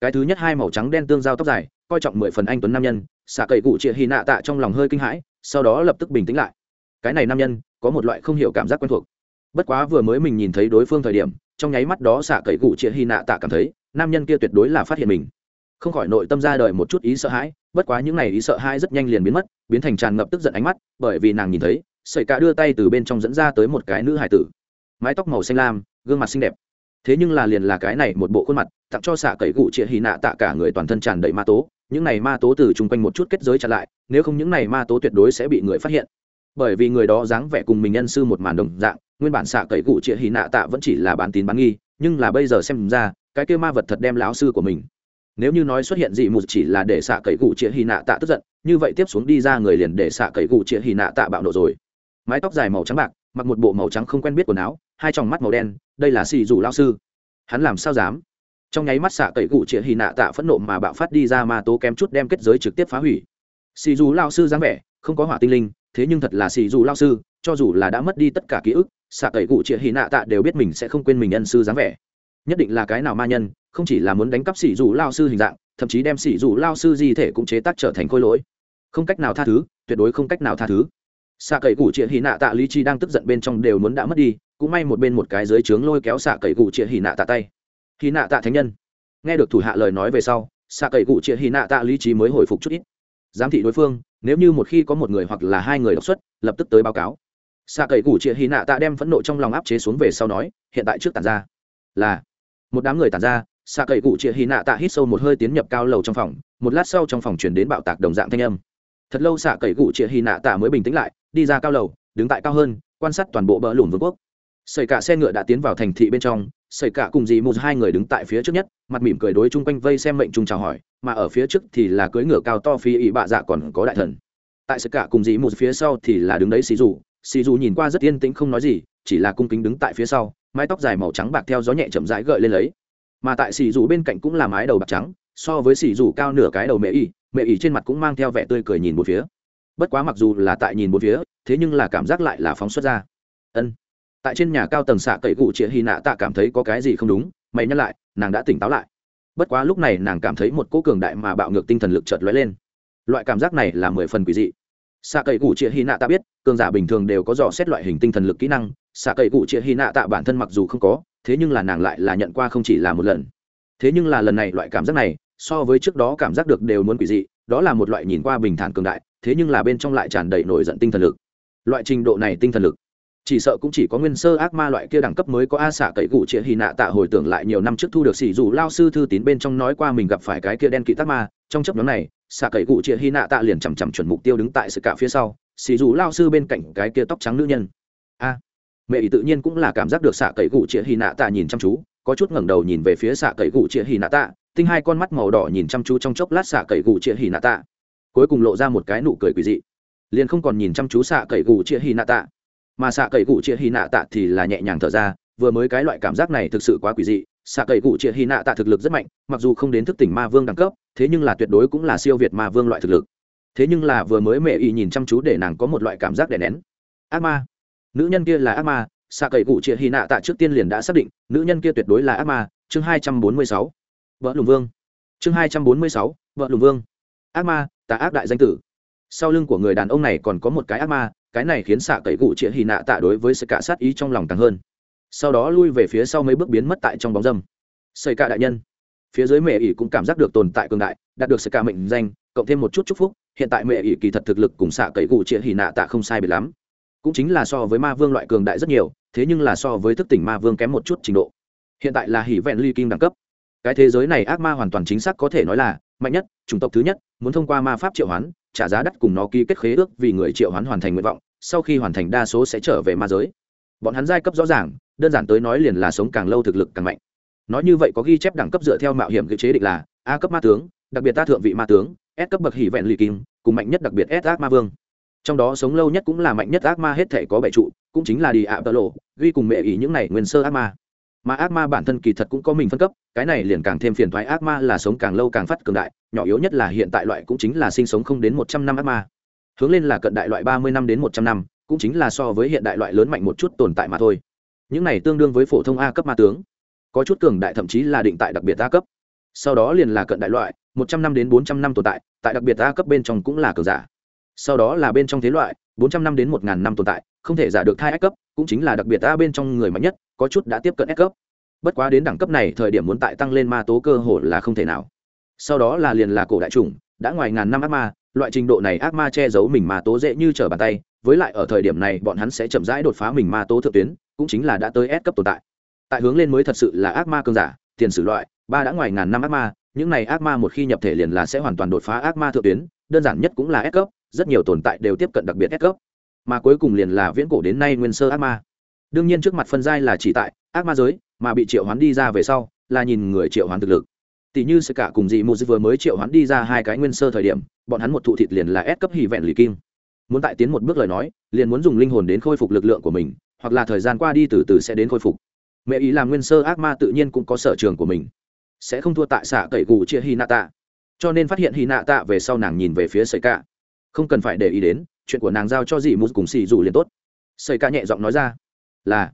Cái thứ nhất hai màu trắng đen tương giao tóc dài, coi trọng mười phần anh tuấn nam nhân. Xạ cậy cụ chĩa hy nạ tạ trong lòng hơi kinh hãi, sau đó lập tức bình tĩnh lại. Cái này nam nhân, có một loại không hiểu cảm giác quen thuộc. Bất quá vừa mới mình nhìn thấy đối phương thời điểm, trong nháy mắt đó xạ cậy cụ chĩa hy nạ tạ cảm thấy nam nhân kia tuyệt đối là phát hiện mình. Không khỏi nội tâm ra đời một chút ý sợ hãi, bất quá những n à y ý sợ hãi rất nhanh liền biến mất, biến thành tràn ngập tức giận ánh mắt, bởi vì nàng nhìn thấy, sợi cả đưa tay từ bên trong dẫn ra tới một cái nữ hải tử. Mái tóc màu xanh lam, gương mặt xinh đẹp. Thế nhưng là liền là cái này một bộ khuôn mặt, tặng cho xạ cậy cụ chĩa hì nạ tạ cả người toàn thân tràn đầy ma tố, những này ma tố từ chung quanh một chút kết giới chặn lại, nếu không những này ma tố tuyệt đối sẽ bị người phát hiện. Bởi vì người đó dáng vẻ cùng mình nhân sư một màn đồng dạng, nguyên bản xạ cậy cụ chĩa hì nạ tạ vẫn chỉ là bán tín bán nghi, nhưng là bây giờ xem ra cái kêu ma vật thật đem lão sư của mình. Nếu như nói xuất hiện dị mù chỉ là để xạ cậy cụ chĩa hy nạ tạ tức giận, như vậy tiếp xuống đi ra người liền để xạ cậy cụ chĩa hy nạ tạ bạo nộ rồi. Mái tóc dài màu trắng bạc, mặc một bộ màu trắng không quen biết quần áo, hai tròng mắt màu đen, đây là xì dù lao sư. Hắn làm sao dám? Trong nháy mắt xạ cậy cụ chĩa hy nạ tạ phẫn nộ mà bạo phát đi ra mà tố kém chút đem kết giới trực tiếp phá hủy. Xì dù lao sư dáng vẻ, không có hỏa tinh linh, thế nhưng thật là xì dù lao sư, cho dù là đã mất đi tất cả ký ức, xạ cậy cụ chĩa hy nạ tạ đều biết mình sẽ không quên mình nhân sư dáng vẻ nhất định là cái nào ma nhân, không chỉ là muốn đánh cắp sỉ dù lao sư hình dạng, thậm chí đem sỉ dù lao sư di thể cũng chế tác trở thành khôi lỗi. Không cách nào tha thứ, tuyệt đối không cách nào tha thứ. Xạ cậy cụ chĩa hì nạ tạ lý chi đang tức giận bên trong đều muốn đã mất đi, cũng may một bên một cái dưới trướng lôi kéo xạ cậy cụ chĩa hì nạ tạ tay. Hì nạ tạ thánh nhân. Nghe được thủ hạ lời nói về sau, xạ cậy cụ chĩa hì nạ tạ lý chi mới hồi phục chút ít. Giám thị đối phương, nếu như một khi có một người hoặc là hai người đột xuất, lập tức tới báo cáo. Xạ cậy cụ chĩa hì nạ tạ đem phẫn nộ trong lòng áp chế xuống về sau nói, hiện tại trước tàn ra, là một đám người tàn ra, xạ cậy cụ chĩa hy nạ tạ hít sâu một hơi tiến nhập cao lầu trong phòng, một lát sau trong phòng chuyển đến bạo tạc đồng dạng thanh âm. Thật lâu xạ cậy cụ chĩa hy nạ tạ mới bình tĩnh lại, đi ra cao lầu, đứng tại cao hơn, quan sát toàn bộ bờ lùn vương quốc. Xảy cả xe ngựa đã tiến vào thành thị bên trong xảy cả cùng dì một hai người đứng tại phía trước nhất, mặt mỉm cười đối chung quanh vây xem mệnh trung chào hỏi, mà ở phía trước thì là cưỡi ngựa cao to phi ỵ bạ dạ còn có đại thần. Tại xảy cả cùng dì một phía sau thì là đứng đấy xì dù xì dù nhìn qua rất yên tĩnh không nói gì, chỉ là cung kính đứng tại phía sau mái tóc dài màu trắng bạc theo gió nhẹ chậm rãi gợi lên lấy. Mà tại xì dù bên cạnh cũng là mái đầu bạc trắng, so với xì dù cao nửa cái đầu mẹ ỉ mẹ ỉ trên mặt cũng mang theo vẻ tươi cười nhìn một phía. Bất quá mặc dù là tại nhìn một phía, thế nhưng là cảm giác lại là phóng xuất ra. Ân. Tại trên nhà cao tầng xạ cậy cụ chĩa hy nạ tạ cảm thấy có cái gì không đúng, mày nhắc lại, nàng đã tỉnh táo lại. Bất quá lúc này nàng cảm thấy một cỗ cường đại mà bạo ngược tinh thần lực chợt lóe lên. Loại cảm giác này là mười phần quỷ dị. Xạ cậy cụ chĩa hy nạ tạ biết, cường giả bình thường đều có dò xét loại hình tinh thần lực kỹ năng xạ cậy cụ chĩa hy nạ tạ bản thân mặc dù không có, thế nhưng là nàng lại là nhận qua không chỉ là một lần. Thế nhưng là lần này loại cảm giác này, so với trước đó cảm giác được đều muốn quỷ dị, đó là một loại nhìn qua bình thản cường đại, thế nhưng là bên trong lại tràn đầy nổi giận tinh thần lực. Loại trình độ này tinh thần lực, chỉ sợ cũng chỉ có nguyên sơ ác ma loại kia đẳng cấp mới có a xạ cậy cụ chĩa hy nạ tạ hồi tưởng lại nhiều năm trước thu được xỉ dù lao sư thư tín bên trong nói qua mình gặp phải cái kia đen kỵ tắc ma. Trong chấp nhóm này, xạ cậy cụ chĩa hy nạ tạ liền chằm chằm chuẩn mục tiêu đứng tại sự cả phía sau xỉ dù lao sư bên cạnh cái kia tóc trắng nữ nhân. A mẹ ý tự nhiên cũng là cảm giác được xạ cậy cụ chĩa hy nạ tạ nhìn chăm chú, có chút ngẩng đầu nhìn về phía xạ cậy cụ chĩa hy nạ tạ, tinh hai con mắt màu đỏ nhìn chăm chú trong chốc lát xạ cậy cụ chĩa hy nạ tạ. Cuối cùng lộ ra một cái nụ cười quỳ dị. Liền không còn nhìn chăm chú xạ cậy cụ chĩa hy nạ tạ. Mà xạ cậy cụ chĩa hy nạ tạ thì là nhẹ nhàng thở ra, vừa mới cái loại cảm giác này thực sự quá quỷ dị. Xạ cậy cụ chĩa hy nạ tạ thực lực rất mạnh, mặc dù không đến thức tỉnh ma vương đẳng cấp, thế nhưng là tuyệt đối cũng là siêu việt ma vương loại thực lực. Thế nhưng là vừa mới mẹ y nhìn chăm chú để nàng có một loại cảm giác đè nén. Ác ma nữ nhân kia là ác ma xạ cậy cụ chĩa hy nạ tạ trước tiên liền đã xác định, nữ nhân kia tuyệt đối là ác ma. Chương hai trăm bốn mươi sáu, vợ lùng vương. Chương hai trăm bốn mươi sáu, vợ lùng vương. Ác ma, tà ác đại danh tử. Sau lưng của người đàn ông này còn có một cái ác ma, cái này khiến xạ cậy cụ chĩa hy nạ tạ đối với sự cả sát ý trong lòng càng hơn. Sau đó lui về phía sau mấy bước biến mất tại trong bóng dâm. Xây cả đại nhân, phía dưới mẹ ỷ cũng cảm giác được tồn tại cường đại, đạt được sự cả mệnh danh, cộng thêm một chút chúc phúc, hiện tại mẹ ỷ kỳ thật thực lực cùng xạ cậy cụ chĩa hy nạ tạ không sai biệt lắm cũng chính là so với ma vương loại cường đại rất nhiều, thế nhưng là so với thức tỉnh ma vương kém một chút trình độ. Hiện tại là hỉ vẹn ly kim đẳng cấp. Cái thế giới này ác ma hoàn toàn chính xác có thể nói là mạnh nhất, chủng tộc thứ nhất, muốn thông qua ma pháp triệu hoán, trả giá đắt cùng nó ký kết khế ước vì người triệu hoán hoàn thành nguyện vọng, sau khi hoàn thành đa số sẽ trở về ma giới. Bọn hắn giai cấp rõ ràng, đơn giản tới nói liền là sống càng lâu thực lực càng mạnh. Nói như vậy có ghi chép đẳng cấp dựa theo mạo hiểm ghi chế định là a cấp ma tướng, đặc biệt ta thượng vị ma tướng, s cấp bậc hỉ vẹn lì kim, cùng mạnh nhất đặc biệt s ác ma vương trong đó sống lâu nhất cũng là mạnh nhất ác ma hết thể có bảy trụ, cũng chính là đi ạ tơ lộ ghi cùng mẹ ý những này nguyên sơ ác ma. Mà ác ma bản thân kỳ thật cũng có mình phân cấp, cái này liền càng thêm phiền thoái ác ma là sống càng lâu càng phát cường đại, nhỏ yếu nhất là hiện tại loại cũng chính là sinh sống không đến một trăm năm ác ma. Hướng lên là cận đại loại ba mươi năm đến một trăm năm, cũng chính là so với hiện đại loại lớn mạnh một chút tồn tại mà thôi. Những này tương đương với phổ thông a cấp ma tướng. Có chút cường đại thậm chí là định tại đặc biệt a cấp. Sau đó liền là cận đại loại, một trăm năm đến bốn trăm năm tồn tại tại đặc biệt a cấp bên trong cũng là cường giả sau đó là bên trong thế loại, bốn trăm năm đến một ngàn năm tồn tại, không thể giả được thai S cấp, cũng chính là đặc biệt a bên trong người mạnh nhất, có chút đã tiếp cận S cấp. Bất quá đến đẳng cấp này, thời điểm muốn tại tăng lên ma tố cơ hội là không thể nào. Sau đó là liền là cổ đại chủng, đã ngoài ngàn năm ác ma, loại trình độ này ác ma che giấu mình ma tố dễ như trở bàn tay, với lại ở thời điểm này, bọn hắn sẽ chậm rãi đột phá mình ma tố thượng tuyến, cũng chính là đã tới S cấp tồn tại. Tại hướng lên mới thật sự là ác ma cường giả, tiền sử loại, ba đã ngoài ngàn năm ác ma, những này ác ma một khi nhập thể liền là sẽ hoàn toàn đột phá ác ma thượng tuyến, đơn giản nhất cũng là S cấp rất nhiều tồn tại đều tiếp cận đặc biệt S cấp. Mà cuối cùng liền là viễn cổ đến nay nguyên sơ ác ma. Đương nhiên trước mặt phân giai là chỉ tại ác ma giới, mà bị triệu hoán đi ra về sau, là nhìn người triệu hoán thực lực. Tỷ như sự cả cùng dị một vừa mới triệu hoán đi ra hai cái nguyên sơ thời điểm, bọn hắn một thụ thịt liền là ép cấp hỉ vẹn lì kim muốn tại tiến một bước lời nói, liền muốn dùng linh hồn đến khôi phục lực lượng của mình, hoặc là thời gian qua đi từ từ sẽ đến khôi phục. Mẹ ý làm nguyên sơ ác ma tự nhiên cũng có sở trường của mình. Sẽ không thua tại xạ cậy gù chia hy nạ tạ cho nên phát hiện hy nạ tạ về sau nàng nhìn về phía sợi cả không cần phải để ý đến, chuyện của nàng giao cho dì mù cùng xì dù liền tốt. Sợi ca nhẹ giọng nói ra, là.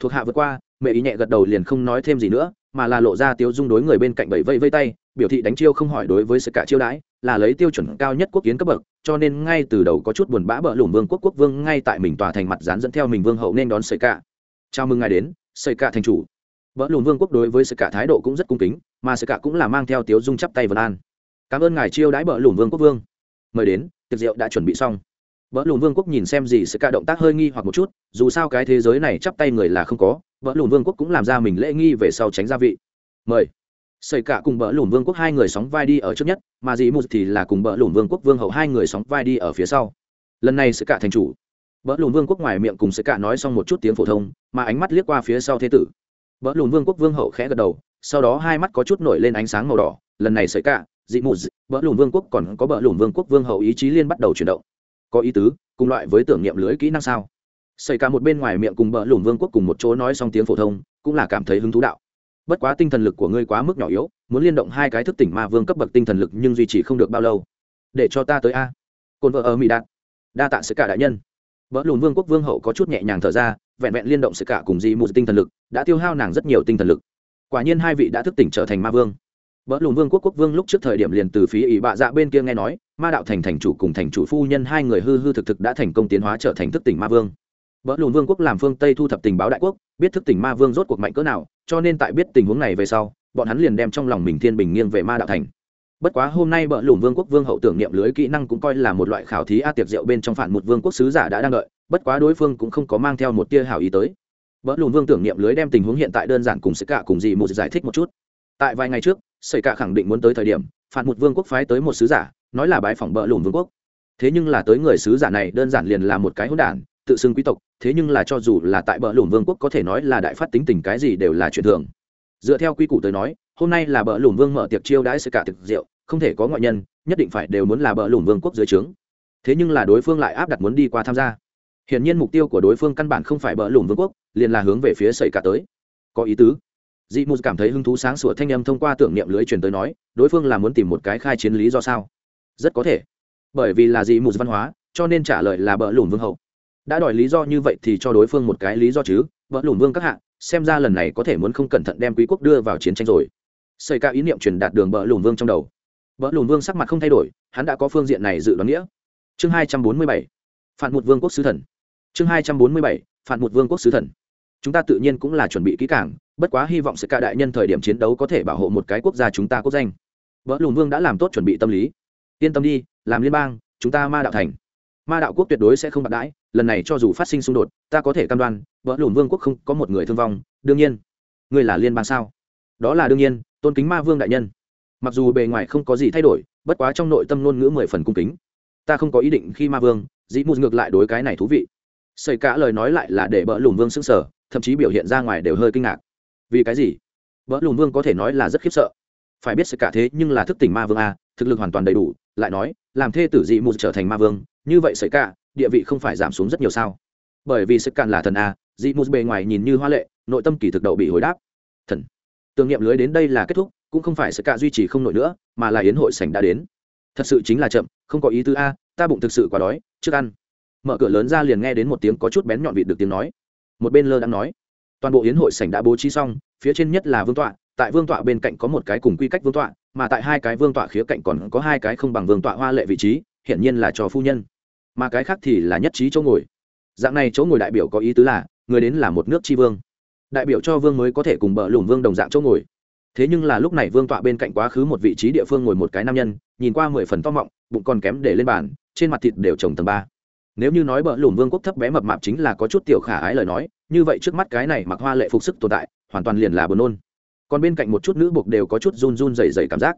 Thuộc hạ vượt qua, mẹ ý nhẹ gật đầu liền không nói thêm gì nữa, mà là lộ ra tiêu dung đối người bên cạnh bảy vây vây tay, biểu thị đánh chiêu không hỏi đối với sự cả chiêu đãi, là lấy tiêu chuẩn cao nhất quốc kiến cấp bậc, cho nên ngay từ đầu có chút buồn bã bỡ lủng vương quốc quốc vương ngay tại mình tòa thành mặt dán dẫn theo mình vương hậu nên đón sợi cả chào mừng ngài đến, sợi cả thành chủ. Bỡ lủng vương quốc đối với sợi cả thái độ cũng rất cung kính, mà sợi cả cũng là mang theo tiêu dung chắp tay vân an. Cảm ơn ngài chiêu đãi bỡ lủng vương quốc vương mời đến, tiệc rượu đã chuẩn bị xong. Vợ lùn vương quốc nhìn xem gì sẽ cả động tác hơi nghi hoặc một chút, dù sao cái thế giới này chắp tay người là không có vợ lùn vương quốc cũng làm ra mình lễ nghi về sau tránh gia vị. Mời. Xây cả cùng vợ lùn vương quốc hai người sóng vai đi ở trước nhất, mà dì mù thì là cùng vợ lùn vương quốc vương hậu hai người sóng vai đi ở phía sau. Lần này sẽ cả thành chủ. Vợ lùn vương quốc ngoài miệng cùng sẽ cả nói xong một chút tiếng phổ thông, mà ánh mắt liếc qua phía sau thế tử. Vợ lùn vương quốc vương hậu khẽ gật đầu, sau đó hai mắt có chút nổi lên ánh sáng màu đỏ, lần này sợi cả dị mù bỡ lùn vương quốc còn có bỡ lùn vương quốc vương hậu ý chí liên bắt đầu chuyển động. Có ý tứ, cùng loại với tưởng niệm lưới kỹ năng sao? Xảy cả một bên ngoài miệng cùng bờ Lùn vương quốc cùng một chỗ nói xong tiếng phổ thông, cũng là cảm thấy hứng thú đạo. Bất quá tinh thần lực của ngươi quá mức nhỏ yếu, muốn liên động hai cái thức tỉnh ma vương cấp bậc tinh thần lực nhưng duy trì không được bao lâu. Để cho ta tới a. Cồn vợ ở mỹ đạt. Đa tạ sự cả đại nhân. Vợ lùn vương quốc vương hậu có chút nhẹ nhàng thở ra, vẹn vẹn liên động sự cả cùng dị mù tinh thần lực, đã tiêu hao nàng rất nhiều tinh thần lực. Quả nhiên hai vị đã thức tỉnh trở thành ma vương vợ lùn vương quốc quốc vương lúc trước thời điểm liền từ phía ỷ bạ dạ bên kia nghe nói, ma đạo thành thành chủ cùng thành chủ phu nhân hai người hư hư thực thực đã thành công tiến hóa trở thành thức tỉnh ma vương. Vợ lùn vương quốc làm phương tây thu thập tình báo đại quốc, biết thức tỉnh ma vương rốt cuộc mạnh cỡ nào, cho nên tại biết tình huống này về sau, bọn hắn liền đem trong lòng mình thiên bình nghiêng về ma đạo thành. Bất quá hôm nay bờ lùn vương quốc vương hậu tưởng niệm lưới kỹ năng cũng coi là một loại khảo thí a tiệc rượu bên trong phản một vương quốc sứ giả đã đang đợi, bất quá đối phương cũng không có mang theo một tia hảo ý tới. Bờ lùn vương tưởng niệm lưới đem tình huống hiện tại đơn giản cùng sự cả cùng gì một giải thích một chút tại vài ngày trước xảy cả khẳng định muốn tới thời điểm, phạt một vương quốc phái tới một sứ giả, nói là bái phỏng bỡ lùn vương quốc. Thế nhưng là tới người sứ giả này đơn giản liền là một cái hỗn đản, tự xưng quý tộc, thế nhưng là cho dù là tại bờ lùn vương quốc có thể nói là đại phát tính tình cái gì đều là chuyện thường. Dựa theo quy củ tới nói, hôm nay là bờ lùn vương mở tiệc chiêu đãi sự cả thực rượu, không thể có ngoại nhân, nhất định phải đều muốn là bờ lùn vương quốc dưới trướng. Thế nhưng là đối phương lại áp đặt muốn đi qua tham gia. Hiển nhiên mục tiêu của đối phương căn bản không phải bờ lùn vương quốc, liền là hướng về phía sẩy cả tới. Có ý tứ dị mù cảm thấy hứng thú sáng sủa thanh âm thông qua tưởng niệm lưới truyền tới nói, đối phương là muốn tìm một cái khai chiến lý do sao? Rất có thể. Bởi vì là dị mù văn hóa, cho nên trả lời là bợ lùn vương hậu. Đã đòi lý do như vậy thì cho đối phương một cái lý do chứ, Bợ lùn vương các hạ, xem ra lần này có thể muốn không cẩn thận đem quý quốc đưa vào chiến tranh rồi. Xảy ca ý niệm truyền đạt đường bợ lùn vương trong đầu. Bợ lùn vương sắc mặt không thay đổi, hắn đã có phương diện này dự đoán nghĩa. Chương hai trăm bốn mươi bảy, phản một vương quốc sứ thần. Chương hai trăm bốn mươi bảy, phản một vương quốc sứ thần. Chúng ta tự nhiên cũng là chuẩn bị kỹ càng bất quá hy vọng sự cả đại nhân thời điểm chiến đấu có thể bảo hộ một cái quốc gia chúng ta quốc danh. Vợ lùn vương đã làm tốt chuẩn bị tâm lý. Yên tâm đi, làm liên bang, chúng ta ma đạo thành. Ma đạo quốc tuyệt đối sẽ không bạc đãi, lần này cho dù phát sinh xung đột, ta có thể cam đoan, vợ lùn vương quốc không có một người thương vong. Đương nhiên người là liên bang sao? Đó là đương nhiên, tôn kính ma vương đại nhân. Mặc dù bề ngoài không có gì thay đổi, bất quá trong nội tâm ngôn ngữ mười phần cung kính. Ta không có ý định khi ma vương, dĩ mù ngược lại đối cái này thú vị. Xảy cả lời nói lại là để bỡ lùn vương s ư n g sở thậm chí biểu hiện ra ngoài đều hơi kinh ngạc vì cái gì? Bỡ lùn vương có thể nói là rất khiếp sợ. Phải biết sự cả thế nhưng là thức tỉnh ma vương a, thực lực hoàn toàn đầy đủ, lại nói, làm thê tử dị mù trở thành ma vương, như vậy sợi cả, địa vị không phải giảm xuống rất nhiều sao? Bởi vì sự cạn là thần a, dị mù bề ngoài nhìn như hoa lệ, nội tâm kỳ thực đậu bị hồi đáp. Thần. Tưởng niệm lưới đến đây là kết thúc, cũng không phải sự cạn duy trì không nổi nữa, mà là yến hội sảnh đã đến. Thật sự chính là chậm, không có ý tứ a, ta bụng thực sự quá đói, trước ăn. Mở cửa lớn ra liền nghe đến một tiếng có chút bén nhọn vịt được tiếng nói. Một bên lơ đang nói toàn bộ yến hội sảnh đã bố trí xong, phía trên nhất là vương tọa, tại vương tọa bên cạnh có một cái cùng quy cách vương tọa, mà tại hai cái vương tọa khía cạnh còn có hai cái không bằng vương tọa hoa lệ vị trí, hiển nhiên là cho phu nhân. Mà cái khác thì là nhất trí chỗ ngồi. Dạng này chỗ ngồi đại biểu có ý tứ là, người đến là một nước tri vương. Đại biểu cho vương mới có thể cùng bờ lùm vương đồng dạng chỗ ngồi. Thế nhưng là lúc này vương tọa bên cạnh quá khứ một vị trí địa phương ngồi một cái nam nhân, nhìn qua mười phần to mọng, bụng còn kém để lên bàn, trên mặt thịt đều trồng tầng ba. Nếu như nói bờ lùm vương quốc thấp bé mập mạp chính là có chút tiểu khả ái lời nói như vậy trước mắt cái này mặc hoa lệ phục sức tồn tại, hoàn toàn liền là buồn nôn. Còn bên cạnh một chút nữ buộc đều có chút run run dày dày cảm giác.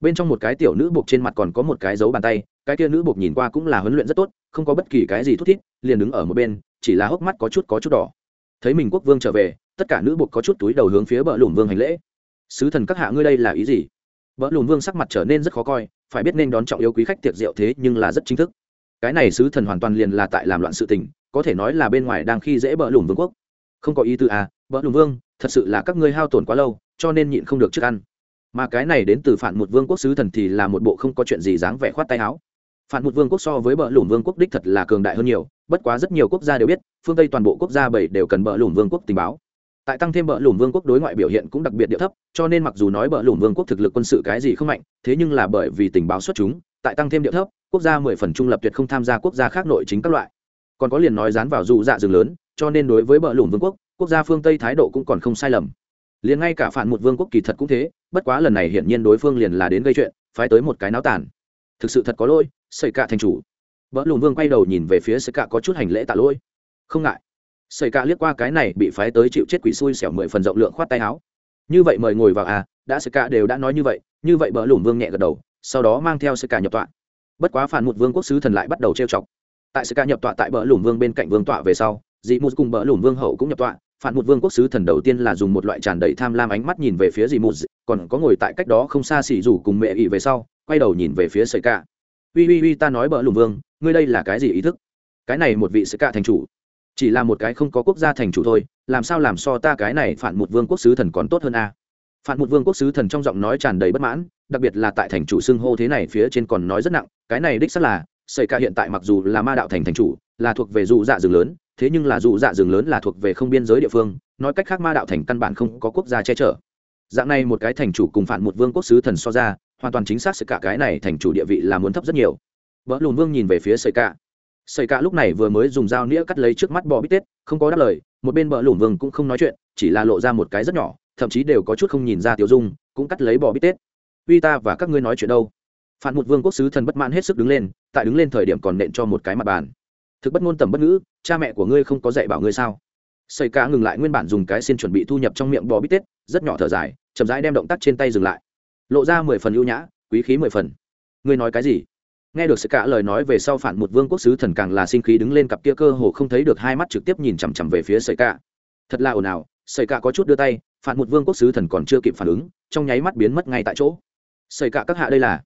Bên trong một cái tiểu nữ buộc trên mặt còn có một cái dấu bàn tay, cái kia nữ buộc nhìn qua cũng là huấn luyện rất tốt, không có bất kỳ cái gì thút thít, liền đứng ở một bên, chỉ là hốc mắt có chút có chút đỏ. Thấy mình quốc vương trở về, tất cả nữ buộc có chút túi đầu hướng phía bờ lùm vương hành lễ. Sứ thần các hạ ngươi đây là ý gì? Bờ lùm vương sắc mặt trở nên rất khó coi, phải biết nên đón trọng yêu quý khách tiệc rượu thế nhưng là rất chính thức. Cái này sứ thần hoàn toàn liền là tại làm loạn sự tình có thể nói là bên ngoài đang khi dễ bỡ lùm vương quốc. Không có ý tư à bỡ lùm vương, thật sự là các ngươi hao tổn quá lâu, cho nên nhịn không được trước ăn. Mà cái này đến từ phản một vương quốc sứ thần thì là một bộ không có chuyện gì dáng vẻ khoát tay áo. Phản một vương quốc so với bờ lùm vương quốc đích thật là cường đại hơn nhiều, bất quá rất nhiều quốc gia đều biết, phương tây toàn bộ quốc gia bảy đều cần bờ lùm vương quốc tình báo. Tại tăng thêm bờ lùm vương quốc đối ngoại biểu hiện cũng đặc biệt địa thấp, cho nên mặc dù nói bờ lùm vương quốc thực lực quân sự cái gì không mạnh, thế nhưng là bởi vì tình báo xuất chúng, tại tăng thêm địa thấp, quốc gia mười phần trung lập tuyệt không tham gia quốc gia khác nội chính các loại còn có liền nói dán vào dù dạ rừng lớn, cho nên đối với bờ lùm vương quốc quốc gia phương tây thái độ cũng còn không sai lầm. Liền ngay cả phản một vương quốc kỳ thật cũng thế, bất quá lần này hiển nhiên đối phương liền là đến gây chuyện, phái tới một cái náo tàn. Thực sự thật có lỗi xây cạ thành chủ. Vợ lùn vương quay đầu nhìn về phía xây cạ có chút hành lễ tạ lỗi. Không ngại. Xây cạ liếc qua cái này bị phái tới chịu chết quỷ xui xẻo mười phần rộng lượng khoát tay áo. Như vậy mời ngồi vào à đã xây cạ đều đã nói như vậy như vậy vợ lùn vương nhẹ gật đầu, sau đó mang theo xây cạ nhập tọa. Bất quá phản một vương quốc sứ thần lại bắt đầu trêu chọc tại sự cạ nhập tọa tại bờ lùm vương bên cạnh vương tọa về sau, dị mù cùng bờ lùm vương hậu cũng nhập tọa. Phản một vương quốc sứ thần đầu tiên là dùng một loại tràn đầy tham lam ánh mắt nhìn về phía dì mù còn có ngồi tại cách đó không xa xỉ rủ cùng mẹ ỵ về sau, quay đầu nhìn về phía sợi ca uy uy uy, ta nói bờ lùm vương, ngươi đây là cái gì ý thức? Cái này một vị sợi ca thành chủ. Chỉ là một cái không có quốc gia thành chủ thôi, làm sao làm so ta cái này phản một vương quốc sứ thần còn tốt hơn a? Phản một vương quốc sứ thần trong giọng nói tràn đầy bất mãn, đặc biệt là tại thành chủ xưng hô thế này phía trên còn nói rất nặng, cái này đích xác là sợi ca hiện tại mặc dù là ma đạo thành thành chủ, là thuộc về dù dạ rừng lớn, thế nhưng là dù dạ rừng lớn là thuộc về không biên giới địa phương, nói cách khác ma đạo thành căn bản không có quốc gia che chở. Dạng này một cái thành chủ cùng phản một vương quốc sứ thần so ra, hoàn toàn chính xác sự cả cái này thành chủ địa vị là muốn thấp rất nhiều. Vợ lùn vương nhìn về phía sợi cả. Sợi cả lúc này vừa mới dùng dao nĩa cắt lấy trước mắt bò bít tết, không có đáp lời, một bên vợ lùn vương cũng không nói chuyện, chỉ là lộ ra một cái rất nhỏ, thậm chí đều có chút không nhìn ra tiểu dung, cũng cắt lấy bò bít tết. Uy ta và các ngươi nói chuyện đâu? Phản một vương quốc sứ thần bất mãn hết sức đứng lên, tại đứng lên thời điểm còn nện cho một cái mặt bàn. Thực bất ngôn tầm bất ngữ, cha mẹ của ngươi không có dạy bảo ngươi sao? Xây cá ngừng lại nguyên bản dùng cái xin chuẩn bị thu nhập trong miệng bò bít tết, rất nhỏ thở dài, chậm rãi đem động tác trên tay dừng lại. Lộ ra mười phần ưu nhã, quý khí mười phần. Ngươi nói cái gì? Nghe được sự cả lời nói về sau phản một vương quốc sứ thần càng là sinh khí đứng lên cặp kia cơ hồ không thấy được hai mắt trực tiếp nhìn chằm chằm về phía sợi cả thật là ồn ào sợi cả có chút đưa tay, phản một vương quốc sứ thần còn chưa kịp phản ứng, trong nháy mắt biến mất ngay tại chỗ. Sợi cả các hạ đây là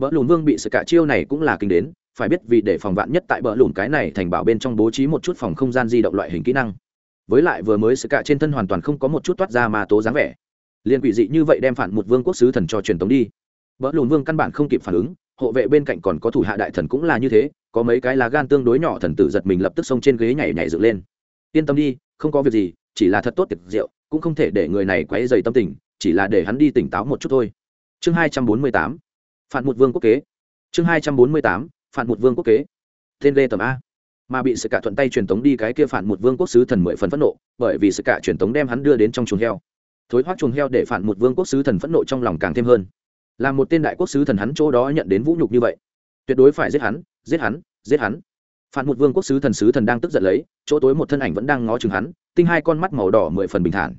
Bỡ lùn vương bị sự cả chiêu này cũng là kinh đến, phải biết vì để phòng vạn nhất tại bờ lùn cái này thành bảo bên trong bố trí một chút phòng không gian di động loại hình kỹ năng. Với lại vừa mới sự cả trên thân hoàn toàn không có một chút toát ra mà tố dáng vẻ. Liền quỷ dị như vậy đem phản một vương quốc sứ thần cho truyền tống đi. Bỡ lùn vương căn bản không kịp phản ứng, hộ vệ bên cạnh còn có thủ hạ đại thần cũng là như thế, có mấy cái lá gan tương đối nhỏ thần tử giật mình lập tức xông trên ghế nhảy nhảy dựng lên. Yên tâm đi, không có việc gì, chỉ là thật tốt tiệc rượu, cũng không thể để người này quấy dày tâm tình, chỉ là để hắn đi tỉnh táo một chút thôi. Chương hai trăm bốn mươi tám phản một vương quốc kế. Chương hai trăm bốn mươi tám phản một vương quốc kế. Tên lê tầm a. Mà bị sự cả thuận tay truyền tống đi cái kia phản một vương quốc sứ thần mười phần phẫn nộ, bởi vì sự cả truyền tống đem hắn đưa đến trong chuồng heo. Thối thoát chuồng heo để phản một vương quốc sứ thần phẫn nộ trong lòng càng thêm hơn. Là một tên đại quốc sứ thần hắn chỗ đó nhận đến vũ nhục như vậy. Tuyệt đối phải giết hắn giết hắn giết hắn. Phản một vương quốc sứ thần sứ thần đang tức giận lấy, chỗ tối một thân ảnh vẫn đang ngó chừng hắn, tinh hai con mắt màu đỏ mười phần bình thản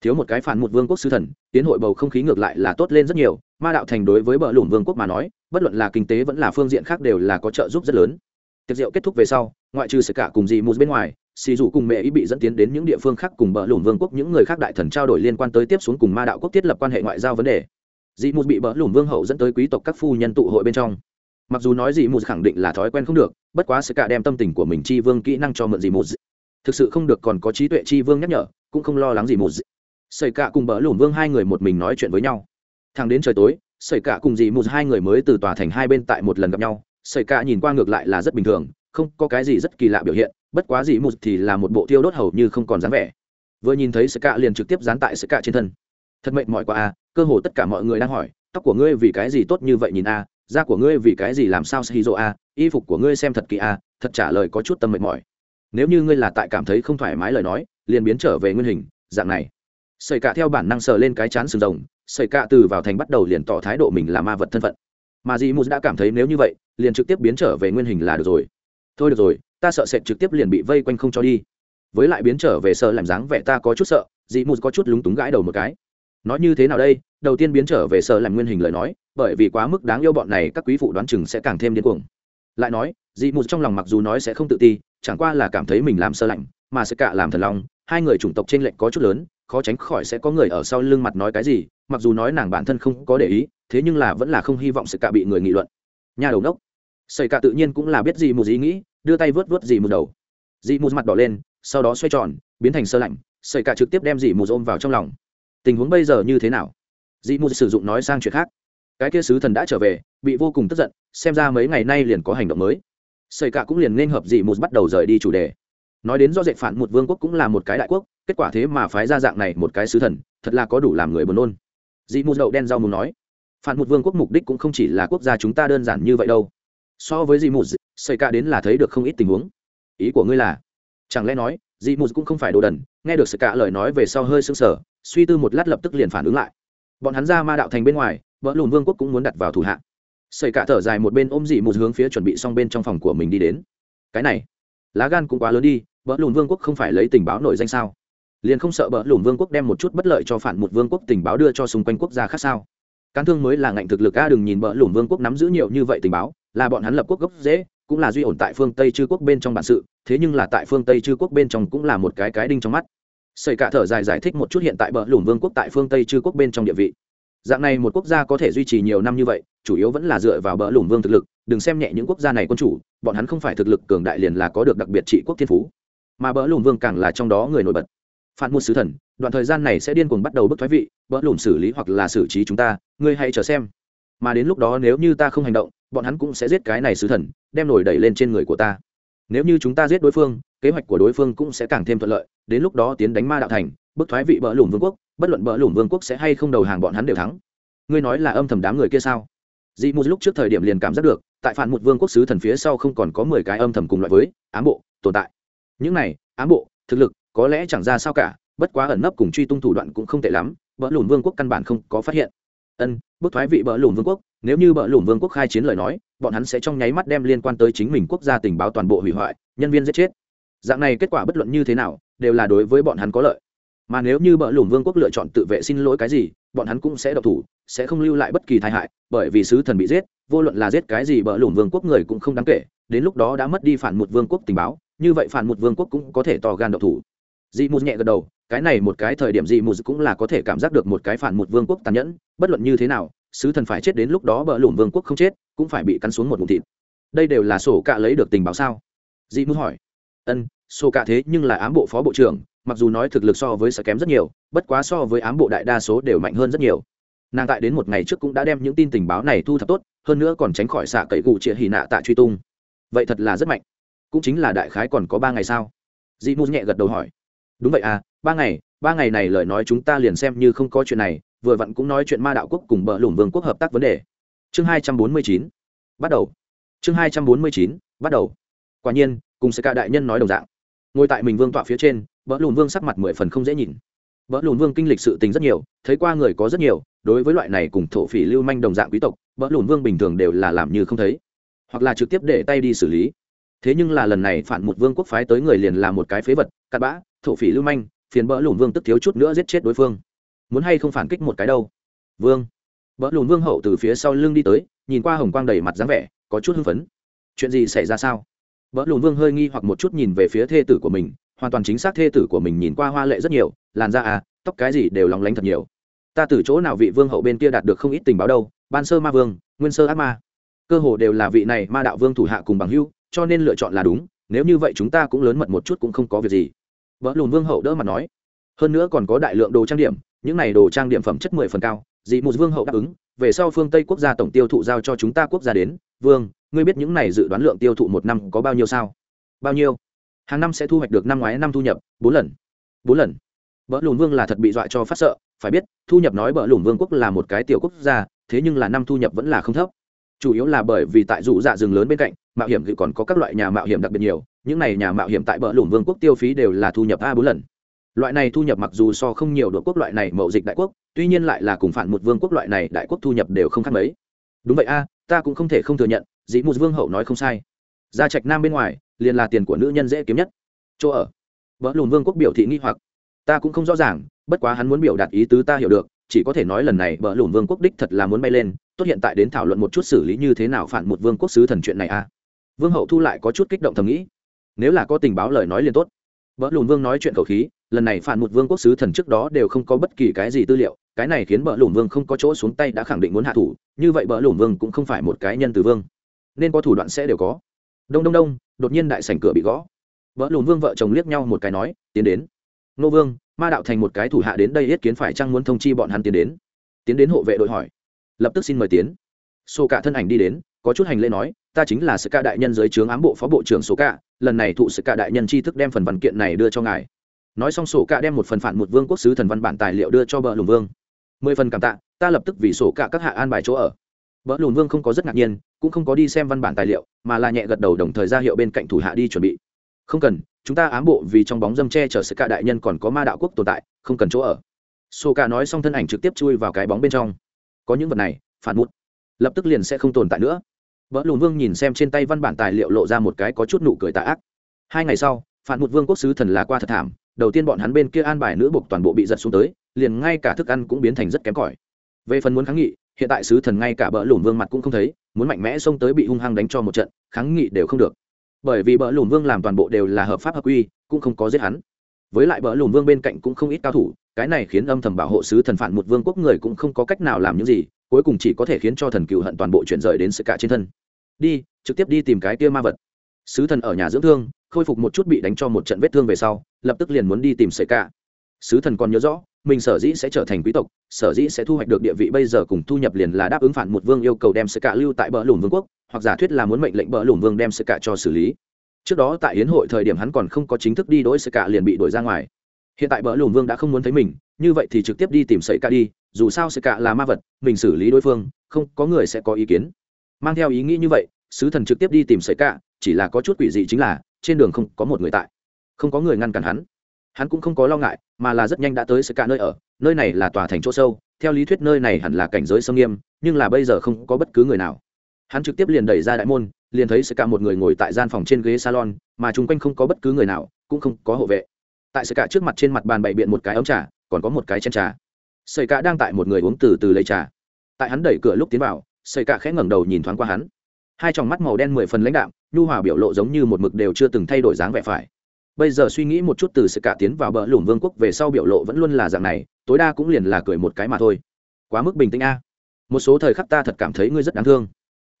thiếu một cái phản một vương quốc sứ thần, tiến hội bầu không khí ngược lại là tốt lên rất nhiều, ma đạo thành đối với bờ lủng vương quốc mà nói, bất luận là kinh tế vẫn là phương diện khác đều là có trợ giúp rất lớn. Tiệc rượu kết thúc về sau, ngoại trừ sự cả cùng dì mù bên ngoài, xì dù cùng mẹ ý bị dẫn tiến đến những địa phương khác cùng bờ lủng vương quốc những người khác đại thần trao đổi liên quan tới tiếp xuống cùng ma đạo quốc thiết lập quan hệ ngoại giao vấn đề. Dì mù bị bờ lủng vương hậu dẫn tới quý tộc các phu nhân tụ hội bên trong. Mặc dù nói dì mù khẳng định là thói quen không được, bất quá sự cả đem tâm tình của mình chi vương kỹ năng cho mượn dì mù thực sự không được còn có trí tuệ chi vương nhắc nhở, cũng không lo lắng gì mù sẩy cả cùng bỡ lùm vương hai người một mình nói chuyện với nhau. Thằng đến trời tối, sẩy cả cùng dì mù hai người mới từ tòa thành hai bên tại một lần gặp nhau. Sẩy cả nhìn qua ngược lại là rất bình thường, không có cái gì rất kỳ lạ biểu hiện, bất quá gì một thì là một bộ tiêu đốt hầu như không còn dáng vẻ. Vừa nhìn thấy sẩy cạ liền trực tiếp dán tại sẩy cạ trên thân. Thật mệt mỏi quá a cơ hồ tất cả mọi người đang hỏi, tóc của ngươi vì cái gì tốt như vậy nhìn a da của ngươi vì cái gì làm sao xì dỗ a y phục của ngươi xem thật kỳ a thật trả lời có chút tâm mệt mỏi. Nếu như ngươi là tại cảm thấy không thoải mái lời nói, liền biến trở về nguyên hình, dạng này sợi cạ theo bản năng sờ lên cái chán sừng rồng sợi cạ từ vào thành bắt đầu liền tỏ thái độ mình là ma vật thân phận. Mà Dĩ Mộ đã cảm thấy nếu như vậy, liền trực tiếp biến trở về nguyên hình là được rồi. Thôi được rồi, ta sợ sệt trực tiếp liền bị vây quanh không cho đi. Với lại biến trở về sợ làm dáng vẻ ta có chút sợ Dĩ Mộ có chút lúng túng gãi đầu một cái. Nói như thế nào đây? Đầu tiên biến trở về sợ làm nguyên hình lời nói, bởi vì quá mức đáng yêu bọn này, các quý phụ đoán chừng sẽ càng thêm điên cuồng. Lại nói Dĩ Mộ trong lòng mặc dù nói sẽ không tự ti, chẳng qua là cảm thấy mình làm sơ lạnh, mà sẽ cả làm thần long hai người chủng tộc trên lệnh có chút lớn, khó tránh khỏi sẽ có người ở sau lưng mặt nói cái gì, mặc dù nói nàng bản thân không có để ý, thế nhưng là vẫn là không hy vọng sự cả bị người nghị luận. Nhà đầu nốc sợi cả tự nhiên cũng là biết gì một ý nghĩ, đưa tay vớt vớt gì một đầu. Dị mù mặt đỏ lên, sau đó xoay tròn, biến thành sơ lạnh sợi cả trực tiếp đem dị mù ôm vào trong lòng. Tình huống bây giờ như thế nào? Dị mù sử dụng nói sang chuyện khác. Cái kia sứ thần đã trở về, bị vô cùng tức giận, xem ra mấy ngày nay liền có hành động mới. Sợi cả cũng liền nên hợp dị mù bắt đầu rời đi chủ đề nói đến do dạy phản một vương quốc cũng là một cái đại quốc, kết quả thế mà phái ra dạng này một cái sứ thần, thật là có đủ làm người buồn nôn. Dị mù đậu đen rau mù nói, phản một vương quốc mục đích cũng không chỉ là quốc gia chúng ta đơn giản như vậy đâu. So với dị mù xây ca đến là thấy được không ít tình huống. Ý của ngươi là? Chẳng lẽ nói, dị mù cũng không phải đồ đần, nghe được xây cả lời nói về sau hơi sưng sở suy tư một lát lập tức liền phản ứng lại. Bọn hắn ra ma đạo thành bên ngoài vợ lùn vương quốc cũng muốn đặt vào thủ hạ. Xây cả thở dài một bên ôm dị mù hướng phía chuẩn bị xong bên trong phòng của mình đi đến. Cái này lá gan cũng quá lớn đi, bỡ lùn vương quốc không phải lấy tình báo nổi danh sao? Liền không sợ bỡ lùn vương quốc đem một chút bất lợi cho phản một vương quốc tình báo đưa cho xung quanh quốc gia khác sao? Cán thương mới là ngạnh thực lực a, đừng nhìn bỡ lùn vương quốc nắm giữ nhiều như vậy tình báo, là bọn hắn lập quốc gốc dễ, cũng là duy ổn tại phương tây chư quốc bên trong bản sự, thế nhưng là tại phương tây chư quốc bên trong cũng là một cái cái đinh trong mắt. Xây cả thở dài giải thích một chút hiện tại bờ lùm vương quốc tại phương tây chư quốc bên trong địa vị dạng này một quốc gia có thể duy trì nhiều năm như vậy, chủ yếu vẫn là dựa vào bỡ lủng vương thực lực, đừng xem nhẹ những quốc gia này quân chủ, bọn hắn không phải thực lực cường đại liền là có được đặc biệt trị quốc thiên phú. Mà bỡ lủng vương càng là trong đó người nổi bật. Phản một sứ thần, đoạn thời gian này sẽ điên cuồng bắt đầu bức thoái vị, bỡ lủng xử lý hoặc là xử trí chúng ta, ngươi hãy chờ xem. Mà đến lúc đó nếu như ta không hành động, bọn hắn cũng sẽ giết cái này sứ thần, đem nổi đẩy lên trên người của ta. Nếu như chúng ta giết đối phương, kế hoạch của đối phương cũng sẽ càng thêm thuận lợi, đến lúc đó tiến đánh ma đạo thành, bức thoái vị bỡ lủng vương quốc bất luận bỡ lủng vương quốc sẽ hay không đầu hàng bọn hắn đều thắng. Ngươi nói là âm thầm đám người kia sao? Dị mù lúc trước thời điểm liền cảm giác được, tại phản một vương quốc sứ thần phía sau không còn có mười cái âm thầm cùng loại với, ám bộ, tồn tại. Những này, ám bộ, thực lực, có lẽ chẳng ra sao cả, bất quá ẩn nấp cùng truy tung thủ đoạn cũng không tệ lắm, bỡ lùm vương quốc căn bản không có phát hiện. Ân, bức thoái vị bỡ lùm vương quốc, nếu như bỡ lùm vương quốc khai chiến lời nói, bọn hắn sẽ trong nháy mắt đem liên quan tới chính mình quốc gia tình báo toàn bộ hủy hoại, nhân viên giết chết. Dạng này kết quả bất luận như thế nào, đều là đối với bọn hắn có lợi mà nếu như bỡ lùm vương quốc lựa chọn tự vệ xin lỗi cái gì, bọn hắn cũng sẽ độc thủ, sẽ không lưu lại bất kỳ tai hại, bởi vì sứ thần bị giết, vô luận là giết cái gì bỡ lùm vương quốc người cũng không đáng kể, đến lúc đó đã mất đi phản một vương quốc tình báo, như vậy phản một vương quốc cũng có thể to gan độc thủ. Dị mù nhẹ gật đầu, cái này một cái thời điểm dị mù cũng là có thể cảm giác được một cái phản một vương quốc tàn nhẫn, bất luận như thế nào, sứ thần phải chết đến lúc đó bợ lùm vương quốc không chết, cũng phải bị cắn xuống một mụn thịt. Đây đều là sổ cạ lấy được tình báo sao? Dị mù hỏi. Ân, sổ cạ thế nhưng là ám bộ phó bộ trưởng mặc dù nói thực lực so với sở kém rất nhiều, bất quá so với ám bộ đại đa số đều mạnh hơn rất nhiều. Nàng tại đến một ngày trước cũng đã đem những tin tình báo này thu thập tốt, hơn nữa còn tránh khỏi xạ cậy gù chĩa hì nạ tạ truy tung. Vậy thật là rất mạnh. Cũng chính là đại khái còn có ba ngày sao? Dị mù nhẹ gật đầu hỏi. Đúng vậy à ba ngày ba ngày này lời nói chúng ta liền xem như không có chuyện này, vừa vặn cũng nói chuyện ma đạo quốc cùng bờ lủng vương quốc hợp tác vấn đề. Chương hai trăm bốn mươi chín, bắt đầu. Chương hai trăm bốn mươi chín, bắt đầu. Quả nhiên, cùng sẽ cả đại nhân nói đồng dạng. Ngồi tại mình vương tọa phía trên vỡ lùn vương sắc mặt mười phần không dễ nhìn. Vỡ lùn vương kinh lịch sự tình rất nhiều, thấy qua người có rất nhiều, đối với loại này cùng thổ phỉ lưu manh đồng dạng quý tộc vỡ lùn vương bình thường đều là làm như không thấy, hoặc là trực tiếp để tay đi xử lý. Thế nhưng là lần này phản một vương quốc phái tới người liền là một cái phế vật, cặn bã, thổ phỉ lưu manh, phiền bỡ lùn vương tức thiếu chút nữa giết chết đối phương. Muốn hay không phản kích một cái đâu? Vương. Bỡ lùn vương hậu từ phía sau lưng đi tới, nhìn qua hồng quang đầy mặt dáng vẻ, có chút hưng phấn. Chuyện gì xảy ra sao? Bỡ lùn vương hơi nghi hoặc một chút nhìn về phía thê tử của mình hoàn toàn chính xác thê tử của mình nhìn qua hoa lệ rất nhiều, làn da à tóc cái gì đều lóng lánh thật nhiều. Ta từ chỗ nào vị vương hậu bên kia đạt được không ít tình báo đâu, ban sơ ma vương, nguyên sơ ác ma. Cơ hồ đều là vị này ma đạo vương thủ hạ cùng bằng hưu cho nên lựa chọn là đúng, nếu như vậy chúng ta cũng lớn mật một chút cũng không có việc gì. Vợ lùn vương hậu đỡ mặt nói. Hơn nữa còn có đại lượng đồ trang điểm, những này đồ trang điểm phẩm chất mười phần cao, dị một vương hậu đáp ứng, về sau phương tây quốc gia tổng tiêu thụ giao cho chúng ta quốc gia đến, vương, ngươi biết những này dự đoán lượng tiêu thụ một năm có bao nhiêu sao? Bao nhiêu? Hàng năm sẽ thu hoạch được năm ngoái năm thu nhập, bốn lần. Bốn lần. Vợ lùn vương là thật bị dọa cho phát sợ, phải biết, thu nhập nói bờ lùn vương quốc là một cái tiểu quốc gia, thế nhưng là năm thu nhập vẫn là không thấp. Chủ yếu là bởi vì tại rủ dạ rừng lớn bên cạnh, mạo hiểm thì còn có các loại nhà mạo hiểm đặc biệt nhiều, những này nhà mạo hiểm tại bờ lùn vương quốc tiêu phí đều là thu nhập a bốn lần. Loại này thu nhập mặc dù so không nhiều đội quốc loại này mậu dịch đại quốc, tuy nhiên lại là cùng phản một vương quốc loại này đại quốc thu nhập đều không khác mấy. Đúng vậy a, ta cũng không thể không thừa nhận, dĩ một vương hậu nói không sai. Gia trạch nam bên ngoài liền là tiền của nữ nhân dễ kiếm nhất. Chỗ ở. Vợ lùn vương quốc biểu thị nghi hoặc. Ta cũng không rõ ràng, bất quá hắn muốn biểu đạt ý tứ ta hiểu được, chỉ có thể nói lần này vợ lùn vương quốc đích thật là muốn bay lên, tốt hiện tại đến thảo luận một chút xử lý như thế nào phản một vương quốc sứ thần chuyện này a vương hậu thu lại có chút kích động thầm nghĩ. Nếu là có tình báo lời nói liền tốt. Vợ lùn vương nói chuyện khẩu khí, lần này phản một vương quốc sứ thần trước đó đều không có bất kỳ cái gì tư liệu, cái này khiến vợ lùn vương không có chỗ xuống tay đã khẳng định muốn hạ thủ, như vậy vợ lùn vương cũng không phải một cái nhân từ vương. Nên có thủ đoạn sẽ đều có. Đông đông đông đột nhiên đại sảnh cửa bị gõ. Vợ lùn vương vợ chồng liếc nhau một cái nói, tiến đến. Nô vương, ma đạo thành một cái thủ hạ đến đây yết kiến phải chăng muốn thông chi bọn hắn tiến đến? Tiến đến hộ vệ đội hỏi. Lập tức xin mời tiến. Sô cả thân ảnh đi đến, có chút hành lễ nói, ta chính là sự ca đại nhân dưới trướng ám bộ phó bộ trưởng sô cả lần này thụ sự ca đại nhân tri thức đem phần văn kiện này đưa cho ngài. Nói xong sổ cả đem một phần phản một vương quốc sứ thần văn bản tài liệu đưa cho bờ lùn vương. Mười phần cảm tạ, ta lập tức vì sổ cả các hạ an bài chỗ ở bờ lùn vương không có rất ngạc nhiên, cũng không có đi xem văn bản tài liệu, mà là nhẹ gật đầu đồng thời ra hiệu bên cạnh thủ hạ đi chuẩn bị. Không cần, chúng ta ám bộ vì trong bóng dâm che chở sự cả đại nhân còn có ma đạo quốc tồn tại, không cần chỗ ở. Sổ cả nói xong thân ảnh trực tiếp chui vào cái bóng bên trong. Có những vật này, phản bút lập tức liền sẽ không tồn tại nữa. Vợ lùn vương nhìn xem trên tay văn bản tài liệu lộ ra một cái có chút nụ cười tà ác. Hai ngày sau, phản một vương quốc sứ thần là qua thật thảm, đầu tiên bọn hắn bên kia an bài nữ buộc toàn bộ bị giật xuống tới, liền ngay cả thức ăn cũng biến thành rất kém cỏi. Về phần muốn kháng nghị hiện tại sứ thần ngay cả bỡ lùn vương mặt cũng không thấy, muốn mạnh mẽ xông tới bị hung hăng đánh cho một trận, kháng nghị đều không được. Bởi vì bỡ lùn vương làm toàn bộ đều là hợp pháp hợp quy, cũng không có giết hắn. Với lại bỡ lùn vương bên cạnh cũng không ít cao thủ, cái này khiến âm thầm bảo hộ sứ thần phản một vương quốc người cũng không có cách nào làm những gì, cuối cùng chỉ có thể khiến cho thần cựu hận toàn bộ chuyển rời đến sự cả trên thân. Đi, trực tiếp đi tìm cái kia ma vật. Sứ thần ở nhà dưỡng thương, khôi phục một chút bị đánh cho một trận vết thương về sau, lập tức liền muốn đi tìm sợi cả. Sứ thần còn nhớ rõ mình sở dĩ sẽ trở thành quý tộc, sở dĩ sẽ thu hoạch được địa vị bây giờ cùng thu nhập liền là đáp ứng phản một vương yêu cầu đem sự cả lưu tại bờ lùm vương quốc, hoặc giả thuyết là muốn mệnh lệnh bờ lùm vương đem sự cả cho xử lý. Trước đó tại hiến hội thời điểm hắn còn không có chính thức đi đối sự cả liền bị đuổi ra ngoài. Hiện tại bờ lùm vương đã không muốn thấy mình, như vậy thì trực tiếp đi tìm sợi cả đi, dù sao sự cả là ma vật, mình xử lý đối phương, không có người sẽ có ý kiến. Mang theo ý nghĩ như vậy, sứ thần trực tiếp đi tìm sợi cả chỉ là có chút quỷ dị chính là, trên đường không có một người tại. Không có người ngăn cản hắn hắn cũng không có lo ngại, mà là rất nhanh đã tới sự cả nơi ở. Nơi này là tòa thành chỗ sâu, theo lý thuyết nơi này hẳn là cảnh giới sông nghiêm, nhưng là bây giờ không có bất cứ người nào. Hắn trực tiếp liền đẩy ra đại môn, liền thấy sự cả một người ngồi tại gian phòng trên ghế salon, mà chung quanh không có bất cứ người nào, cũng không có hộ vệ. Tại sự cả trước mặt trên mặt bàn bày biện một cái ống trà, còn có một cái chén trà. Sợi cả đang tại một người uống từ từ lấy trà. Tại hắn đẩy cửa lúc tiến vào sợi cả khẽ ngẩng đầu nhìn thoáng qua hắn. Hai tròng mắt màu đen mười phần lãnh đạm, nhu hòa biểu lộ giống như một mực đều chưa từng thay đổi dáng vẻ phải bây giờ suy nghĩ một chút từ sự cả tiến vào bờ lủng vương quốc về sau biểu lộ vẫn luôn là dạng này, tối đa cũng liền là cười một cái mà thôi. Quá mức bình tĩnh a. Một số thời khắc ta thật cảm thấy ngươi rất đáng thương.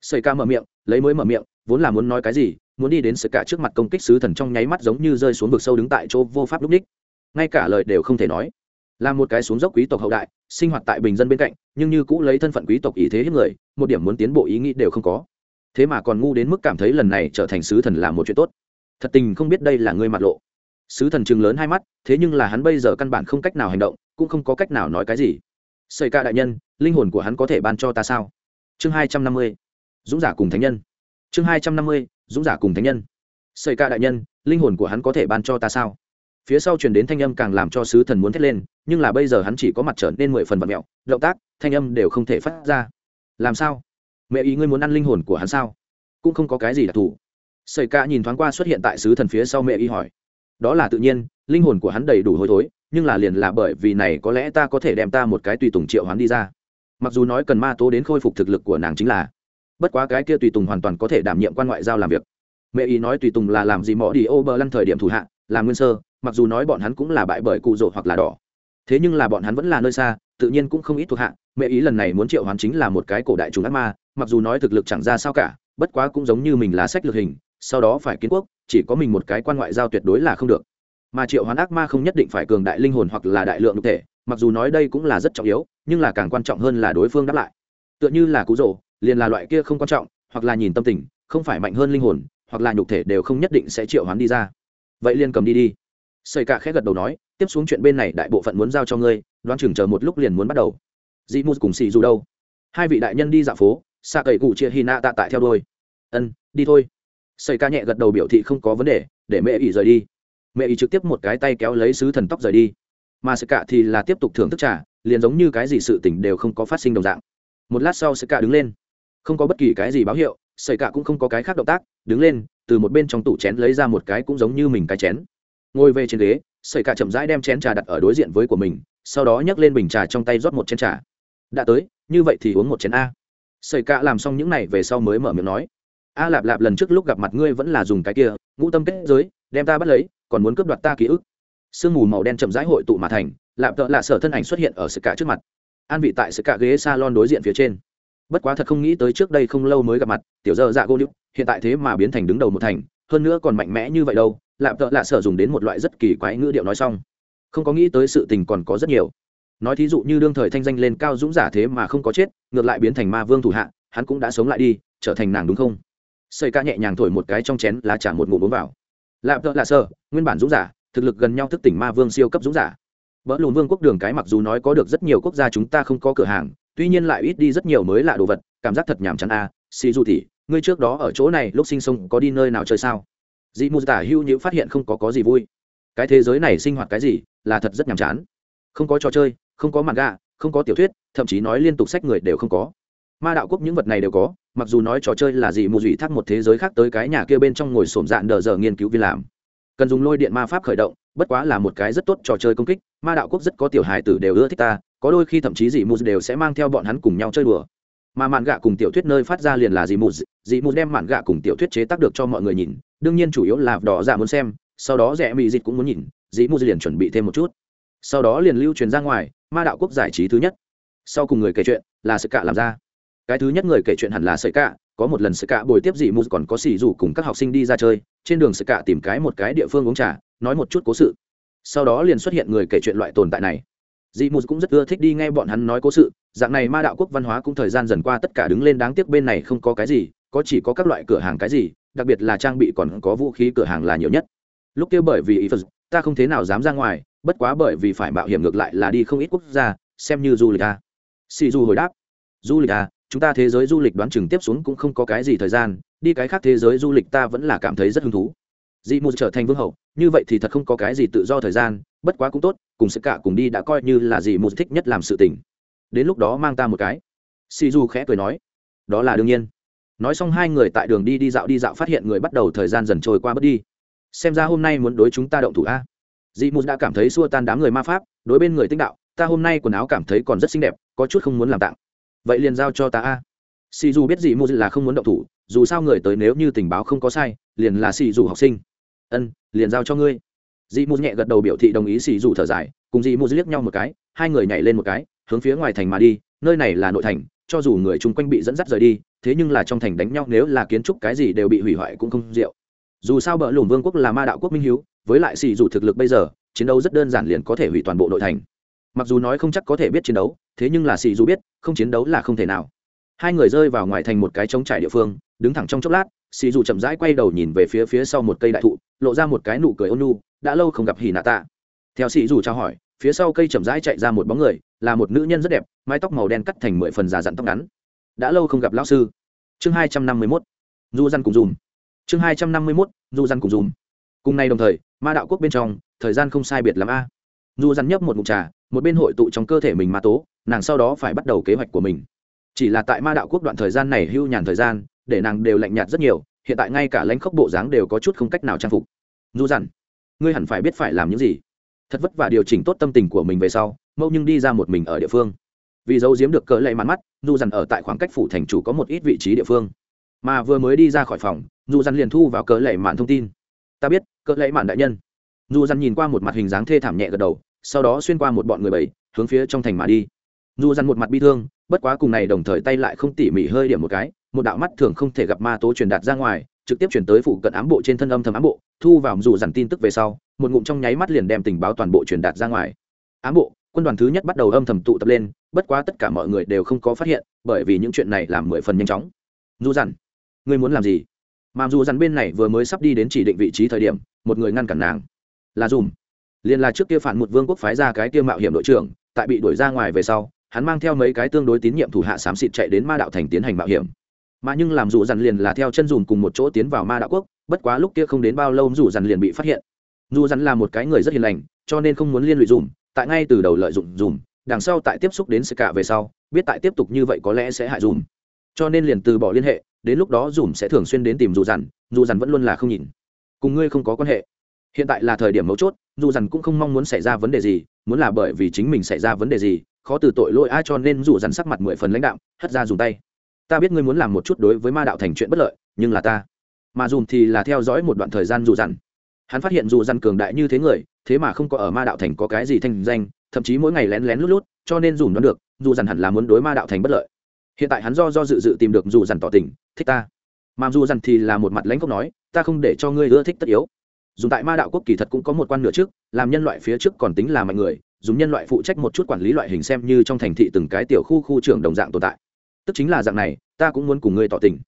Sợi ca mở miệng, lấy mới mở miệng, vốn là muốn nói cái gì, muốn đi đến sự cả trước mặt công kích sứ thần trong nháy mắt giống như rơi xuống vực sâu đứng tại chỗ vô pháp lúc ních ngay cả lời đều không thể nói. Là một cái xuống dốc quý tộc hậu đại, sinh hoạt tại bình dân bên cạnh, nhưng như cũ lấy thân phận quý tộc ý thế hết người, một điểm muốn tiến bộ ý nghĩ đều không có. Thế mà còn ngu đến mức cảm thấy lần này trở thành sứ thần là một chuyện tốt thật tình không biết đây là ngươi mặt lộ. Sứ thần chừng lớn hai mắt, thế nhưng là hắn bây giờ căn bản không cách nào hành động, cũng không có cách nào nói cái gì. Xây ca đại nhân, linh hồn của hắn có thể ban cho ta sao? Chương hai trăm năm mươi, dũng giả cùng thánh nhân. Chương hai trăm năm mươi, dũng giả cùng thánh nhân. Xây ca đại nhân, linh hồn của hắn có thể ban cho ta sao? Phía sau truyền đến thanh âm càng làm cho sứ thần muốn thét lên, nhưng là bây giờ hắn chỉ có mặt trở nên mười phần vật mẹo, động tác, thanh âm đều không thể phát ra. Làm sao? Mẹ ý ngươi muốn ăn linh hồn của hắn sao? Cũng không có cái gì đặc thù xây ca nhìn thoáng qua xuất hiện tại sứ thần phía sau mẹ y hỏi. Đó là tự nhiên, linh hồn của hắn đầy đủ hôi thối, nhưng là liền là bởi vì này có lẽ ta có thể đem ta một cái tùy tùng triệu hắn đi ra. Mặc dù nói cần ma tố đến khôi phục thực lực của nàng chính là, bất quá cái kia tùy tùng hoàn toàn có thể đảm nhiệm quan ngoại giao làm việc. Mẹ ý nói tùy tùng là làm gì mỏ đi ô bờ lăn thời điểm thủ hạ, làm nguyên sơ, mặc dù nói bọn hắn cũng là bại bởi cụ rỗ hoặc là đỏ. Thế nhưng là bọn hắn vẫn là nơi xa, tự nhiên cũng không ít thuộc hạ, mẹ ý lần này muốn triệu hoán chính là một cái cổ đại trùng ác ma, mặc dù nói thực lực chẳng ra sao cả, bất quá cũng giống như mình là sách lược hình sau đó phải kiến quốc, chỉ có mình một cái quan ngoại giao tuyệt đối là không được. Mà triệu hoán ác ma không nhất định phải cường đại linh hồn hoặc là đại lượng nhục thể, mặc dù nói đây cũng là rất trọng yếu, nhưng là càng quan trọng hơn là đối phương đáp lại. Tựa như là cú rỗ liền là loại kia không quan trọng, hoặc là nhìn tâm tình, không phải mạnh hơn linh hồn, hoặc là nhục thể đều không nhất định sẽ triệu hoán đi ra. Vậy liền cầm đi đi. Xây cả khẽ gật đầu nói, tiếp xuống chuyện bên này đại bộ phận muốn giao cho ngươi, đoán chừng chờ một lúc liền muốn bắt đầu. Dị mù cùng xì dù đâu? Hai vị đại nhân đi dạo phố xa cậy cụ chia hy nạ tạ tại theo đôi ân, đi thôi. Sẩy ca nhẹ gật đầu biểu thị không có vấn đề, để mẹ ỷ rời đi. Mẹ ỷ trực tiếp một cái tay kéo lấy sứ thần tóc rời đi. Mà Sẩy ca thì là tiếp tục thưởng thức trà, liền giống như cái gì sự tình đều không có phát sinh đồng dạng. Một lát sau Sẩy ca đứng lên. Không có bất kỳ cái gì báo hiệu Sẩy ca cũng không có cái khác động tác, đứng lên, từ một bên trong tủ chén lấy ra một cái cũng giống như mình cái chén. Ngồi về trên ghế Sẩy ca chậm rãi đem chén trà đặt ở đối diện với của mình, sau đó nhấc lên bình trà trong tay rót một chén trà. Đã tới, như vậy thì uống một chén a. Sẩy ca làm xong những này về sau mới mở miệng nói a lạp lạp lần trước lúc gặp mặt ngươi vẫn là dùng cái kia, ngũ tâm kết giới, đem ta bắt lấy, còn muốn cướp đoạt ta ký ức. Sương mù màu đen chậm rãi hội tụ mà thành, lạp tợ lạ sở thân ảnh xuất hiện ở sự cả trước mặt. An vị tại sự cả ghế salon đối diện phía trên. Bất quá thật không nghĩ tới trước đây không lâu mới gặp mặt, tiểu dơ dạ gô nhúc hiện tại thế mà biến thành đứng đầu một thành, hơn nữa còn mạnh mẽ như vậy đâu, lạp tợ lạ sở dùng đến một loại rất kỳ quái ngữ điệu nói xong. Không có nghĩ tới sự tình còn có rất nhiều. Nói thí dụ như đương thời thanh danh lên cao dũng giả thế mà không có chết, ngược lại biến thành ma vương thủ hạ, hắn cũng đã sống lại đi, trở thành nàng đúng không? Xây ca nhẹ nhàng thổi một cái trong chén lá trả một ngụm uống vào. Lạp tợ lạ sở nguyên bản dũng giả, thực lực gần nhau thức tỉnh ma vương siêu cấp dũng giả. Vỡ lùn vương quốc đường cái mặc dù nói có được rất nhiều quốc gia chúng ta không có cửa hàng, tuy nhiên lại ít đi rất nhiều mới lạ đồ vật, cảm giác thật nhàm chán a. À. xì dù tỉ, ngươi trước đó ở chỗ này lúc sinh sống có đi nơi nào chơi sao? Dị mù tả hưu nhữ phát hiện không có có gì vui. Cái thế giới này sinh hoạt cái gì, là thật rất nhàm chán. Không có trò chơi, không có mặt gà không có tiểu thuyết, thậm chí nói liên tục sách người đều không có. Ma đạo quốc những vật này đều có mặc dù nói trò chơi là gì mù dụy thác một thế giới khác tới cái nhà kia bên trong ngồi sổm dạn đờ giờ nghiên cứu viên làm. Cần dùng lôi điện ma pháp khởi động, bất quá là một cái rất tốt trò chơi công kích, ma đạo quốc rất có tiểu hài tử đều ưa thích ta, có đôi khi thậm chí dị mù đều sẽ mang theo bọn hắn cùng nhau chơi đùa. Mà mạn gạ cùng tiểu thuyết nơi phát ra liền là dị mù dị mù đem mạn gạ cùng tiểu thuyết chế tác được cho mọi người nhìn, đương nhiên chủ yếu là đỏ dạ muốn xem, sau đó rẻ mị dịch cũng muốn nhìn, dị mù liền chuẩn bị thêm một chút. Sau đó liền lưu truyền ra ngoài, ma đạo quốc giải trí thứ nhất. Sau cùng người kể chuyện là sự cạ làm ra cái thứ nhất người kể chuyện hẳn là sợi cạ có một lần sợi cạ bồi tiếp dị mù còn có xì rủ cùng các học sinh đi ra chơi, trên đường sợi cạ tìm cái một cái địa phương uống trà, nói một chút cố sự. Sau đó liền xuất hiện người kể chuyện loại tồn tại này. Dị mù cũng rất ưa thích đi nghe bọn hắn nói cố sự, dạng này ma đạo quốc văn hóa cũng thời gian dần qua tất cả đứng lên đáng tiếc bên này không có cái gì, có chỉ có các loại cửa hàng cái gì, đặc biệt là trang bị còn có vũ khí cửa hàng là nhiều nhất. Lúc kia bởi vì ý phật, ta không thế nào dám ra ngoài, bất quá bởi vì phải mạo hiểm ngược lại là đi không ít quốc gia, xem như du lịch a xì du hồi đáp. Du lịch a chúng ta thế giới du lịch đoán chừng tiếp xuống cũng không có cái gì thời gian, đi cái khác thế giới du lịch ta vẫn là cảm thấy rất hứng thú. Dị mù trở thành vương hậu, như vậy thì thật không có cái gì tự do thời gian, bất quá cũng tốt, cùng sẽ cả cùng đi đã coi như là dị mù thích nhất làm sự tình. Đến lúc đó mang ta một cái. Si du khẽ cười nói. Đó là đương nhiên. Nói xong hai người tại đường đi đi dạo đi dạo phát hiện người bắt đầu thời gian dần trôi qua bất đi. Xem ra hôm nay muốn đối chúng ta động thủ a. Dị mù đã cảm thấy xua tan đám người ma pháp, đối bên người tinh đạo, ta hôm nay quần áo cảm thấy còn rất xinh đẹp, có chút không muốn làm tặng vậy liền giao cho ta a. Xì dù biết dị mù là không muốn động thủ, dù sao người tới nếu như tình báo không có sai, liền là xì dù học sinh. Ân, liền giao cho ngươi. Dị mù nhẹ gật đầu biểu thị đồng ý xì dù thở dài, cùng dị mù liếc nhau một cái, hai người nhảy lên một cái, hướng phía ngoài thành mà đi, nơi này là nội thành, cho dù người chung quanh bị dẫn dắt rời đi, thế nhưng là trong thành đánh nhau nếu là kiến trúc cái gì đều bị hủy hoại cũng không rượu. Dù sao bờ lùm vương quốc là ma đạo quốc minh hiếu, với lại xì dù thực lực bây giờ, chiến đấu rất đơn giản liền có thể hủy toàn bộ nội thành mặc dù nói không chắc có thể biết chiến đấu, thế nhưng là xì dù biết, không chiến đấu là không thể nào. Hai người rơi vào ngoài thành một cái trống trải địa phương, đứng thẳng trong chốc lát xì dù chậm rãi quay đầu nhìn về phía phía sau một cây đại thụ, lộ ra một cái nụ cười ôn nu đã lâu không gặp hỉ nạ tạ. Theo xì dù trao hỏi, phía sau cây chậm rãi chạy ra một bóng người, là một nữ nhân rất đẹp, mái tóc màu đen cắt thành mười phần già dặn tóc ngắn. Đã lâu không gặp lão sư. Chương hai trăm năm mươi mốt. Du răn cùng dùm. Chương hai trăm năm mươi mốt du răn cùng dùm. Cùng nay đồng thời, ma đạo quốc bên trong, thời gian không sai biệt l ắ m a. Du răn nhấp một mục trà một bên hội tụ trong cơ thể mình ma tố, nàng sau đó phải bắt đầu kế hoạch của mình. Chỉ là tại ma đạo quốc đoạn thời gian này hưu nhàn thời gian, để nàng đều lạnh nhạt rất nhiều, hiện tại ngay cả lãnh khốc bộ dáng đều có chút không cách nào trang phục. Du dằn ngươi hẳn phải biết phải làm những gì. Thật vất vả điều chỉnh tốt tâm tình của mình về sau mâu nhưng đi ra một mình ở địa phương. Vì dấu diếm được cỡ lệ mắn mắt du dằn ở tại khoảng cách phủ thành chủ có một ít vị trí địa phương. Mà vừa mới đi ra khỏi phòng du dằn liền thu vào cỡ lệ mạn thông tin. Ta biết, cỡ lệ mạn đại nhân. Du dằn nhìn qua một mặt hình dáng thê thảm nhẹ gật đầu sau đó xuyên qua một bọn người bảy hướng phía trong thành mà đi. Du dặn một mặt bi thương, bất quá cùng này đồng thời tay lại không tỉ mỉ hơi điểm một cái, một đạo mắt thường không thể gặp ma tố truyền đạt ra ngoài, trực tiếp chuyển tới phụ cận ám bộ trên thân âm thầm ám bộ, thu vào dù dằn tin tức về sau, một ngụm trong nháy mắt liền đem tình báo toàn bộ truyền đạt ra ngoài. Ám bộ, quân đoàn thứ nhất bắt đầu âm thầm tụ tập lên, bất quá tất cả mọi người đều không có phát hiện, bởi vì những chuyện này làm mười phần nhanh chóng. Dù dằn ngươi muốn làm gì? Mà dù dằn bên này vừa mới sắp đi đến chỉ định vị trí thời điểm, một người ngăn cản nàng. Là dùm liền là trước kia phản một vương quốc phái ra cái kia mạo hiểm đội trưởng, tại bị đuổi ra ngoài về sau, hắn mang theo mấy cái tương đối tín nhiệm thủ hạ xám xịt chạy đến ma đạo thành tiến hành mạo hiểm. Mà nhưng làm dù dằn liền là theo chân dùm cùng một chỗ tiến vào ma đạo quốc, bất quá lúc kia không đến bao lâu dù dằn liền bị phát hiện. Dù dằn là một cái người rất hiền lành, cho nên không muốn liên lụy dùm, tại ngay từ đầu lợi dụng dùm, đằng sau tại tiếp xúc đến sự cả về sau, biết tại tiếp tục như vậy có lẽ sẽ hại dùm. Cho nên liền từ bỏ liên hệ, đến lúc đó dùm sẽ thường xuyên đến tìm dù dằn dù dằn vẫn luôn là không nhìn. Cùng ngươi không có quan hệ. Hiện tại là thời điểm mấu chốt dù dằn cũng không mong muốn xảy ra vấn đề gì, muốn là bởi vì chính mình xảy ra vấn đề gì, khó từ tội lỗi ai cho nên dù dằn sắc mặt mười phần lãnh đạo hất ra dùng tay. Ta biết ngươi muốn làm một chút đối với ma đạo thành chuyện bất lợi, nhưng là ta, mà dùm thì là theo dõi một đoạn thời gian dù dằn hắn phát hiện dù dằn cường đại như thế người, thế mà không có ở ma đạo thành có cái gì thanh danh, thậm chí mỗi ngày lén lén lút lút, cho nên dùm đoán được, dù dằn hẳn là muốn đối ma đạo thành bất lợi. Hiện tại hắn do do dự dự tìm được dù dằn tỏ tình, thích ta. Mà dù dằn thì là một mặt lãnh cốc nói, ta không để cho ngươi ưa thích tất yếu dùng tại ma đạo quốc kỳ thật cũng có một quan nửa trước, làm nhân loại phía trước còn tính là mạnh người, dùng nhân loại phụ trách một chút quản lý loại hình xem như trong thành thị từng cái tiểu khu khu trưởng đồng dạng tồn tại. Tức chính là dạng này, ta cũng muốn cùng ngươi tỏ tình.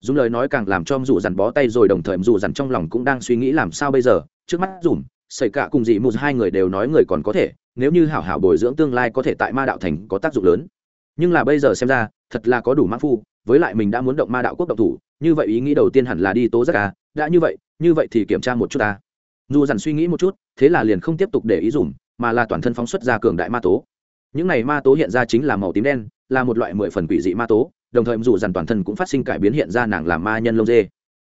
Dùng lời nói càng làm cho dù dằn bó tay rồi đồng thời dù dằn trong lòng cũng đang suy nghĩ làm sao bây giờ, trước mắt dùm xảy cả cùng dị mù hai người đều nói người còn có thể, nếu như hảo hảo bồi dưỡng tương lai có thể tại ma đạo thành có tác dụng lớn. Nhưng là bây giờ xem ra, thật là có đủ mã phu, với lại mình đã muốn động ma đạo quốc độc thủ, như vậy ý nghĩ đầu tiên hẳn là đi tố giác à đã như vậy như vậy thì kiểm tra một chút ta. Dù dằn suy nghĩ một chút, thế là liền không tiếp tục để ý dùm mà là toàn thân phóng xuất ra cường đại ma tố. Những này ma tố hiện ra chính là màu tím đen, là một loại mười phần quỷ dị ma tố, đồng thời dù dằn toàn thân cũng phát sinh cải biến hiện ra nàng làm ma nhân lông dê.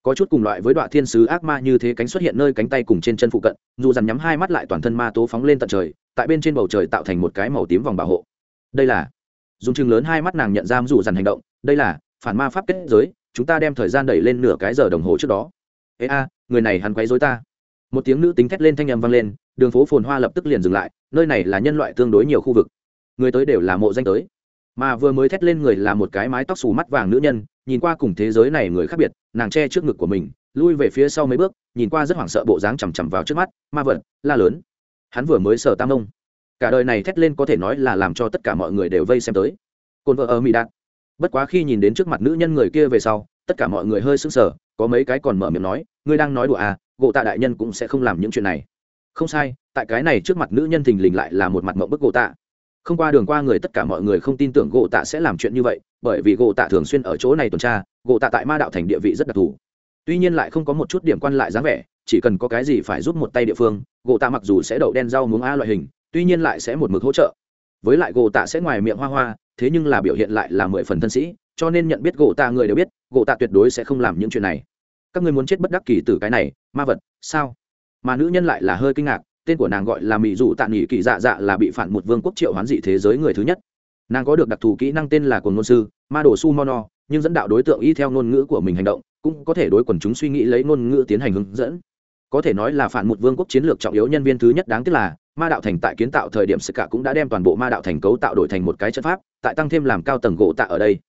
Có chút cùng loại với đoạn thiên sứ ác ma như thế cánh xuất hiện nơi cánh tay cùng trên chân phụ cận, dù dằn nhắm hai mắt lại toàn thân ma tố phóng lên tận trời, tại bên trên bầu trời tạo thành một cái màu tím vòng bảo hộ. Đây là, dùng chừng lớn hai mắt nàng nhận ra dù dằn hành động, đây là, phản ma pháp kết giới, chúng ta đem thời gian đẩy lên nửa cái giờ đồng hồ trước đó ê a, người này hắn quấy dối ta. Một tiếng nữ tính thét lên thanh âm vang lên, đường phố phồn hoa lập tức liền dừng lại, nơi này là nhân loại tương đối nhiều khu vực. Người tới đều là mộ danh tới. Mà vừa mới thét lên người là một cái mái tóc xù mắt vàng nữ nhân, nhìn qua cùng thế giới này người khác biệt, nàng che trước ngực của mình, lui về phía sau mấy bước, nhìn qua rất hoảng sợ bộ dáng chằm chằm vào trước mắt, ma vật, la lớn. Hắn vừa mới sờ tam ông cả đời này thét lên có thể nói là làm cho tất cả mọi người đều vây xem tới. Cồn vợ ở mỹ đạt. Bất quá khi nhìn đến trước mặt nữ nhân người kia về sau tất cả mọi người hơi sững sờ, có mấy cái còn mở miệng nói, ngươi đang nói đùa à gỗ tạ đại nhân cũng sẽ không làm những chuyện này. Không sai, tại cái này trước mặt nữ nhân thình lình lại là một mặt mộng bức gỗ tạ. Không qua đường qua người tất cả mọi người không tin tưởng gỗ tạ sẽ làm chuyện như vậy, bởi vì gỗ tạ thường xuyên ở chỗ này tuần tra, gỗ tạ tại ma đạo thành địa vị rất đặc thù. Tuy nhiên lại không có một chút điểm quan lại dáng vẻ, chỉ cần có cái gì phải giúp một tay địa phương, gỗ tạ mặc dù sẽ đậu đen rau muống a loại hình, tuy nhiên lại sẽ một mực hỗ trợ. Với lại gỗ tạ sẽ ngoài miệng hoa hoa, thế nhưng là biểu hiện lại là mười phần thân sĩ, cho nên nhận biết gỗ tạ người đều biết gỗ tạ tuyệt đối sẽ không làm những chuyện này. Các người muốn chết bất đắc kỳ từ cái này, ma vật, sao? Mà nữ nhân lại là hơi kinh ngạc, tên của nàng gọi là mỹ dụ tạ nghỉ kỳ dạ dạ là bị phản một vương quốc triệu hoán dị thế giới người thứ nhất. Nàng có được đặc thù kỹ năng tên là cồn ngôn sư, ma đồ su mono nhưng dẫn đạo đối tượng y theo ngôn ngữ của mình hành động, cũng có thể đối quần chúng suy nghĩ lấy ngôn ngữ tiến hành hướng dẫn. Có thể nói là phản một vương quốc chiến lược trọng yếu nhân viên thứ nhất đáng tiếc là, ma đạo thành tại kiến tạo thời điểm sức cả cũng đã đem toàn bộ ma đạo thành cấu tạo đổi thành một cái chất pháp, tại tăng thêm làm cao tầng gỗ tạ ở đây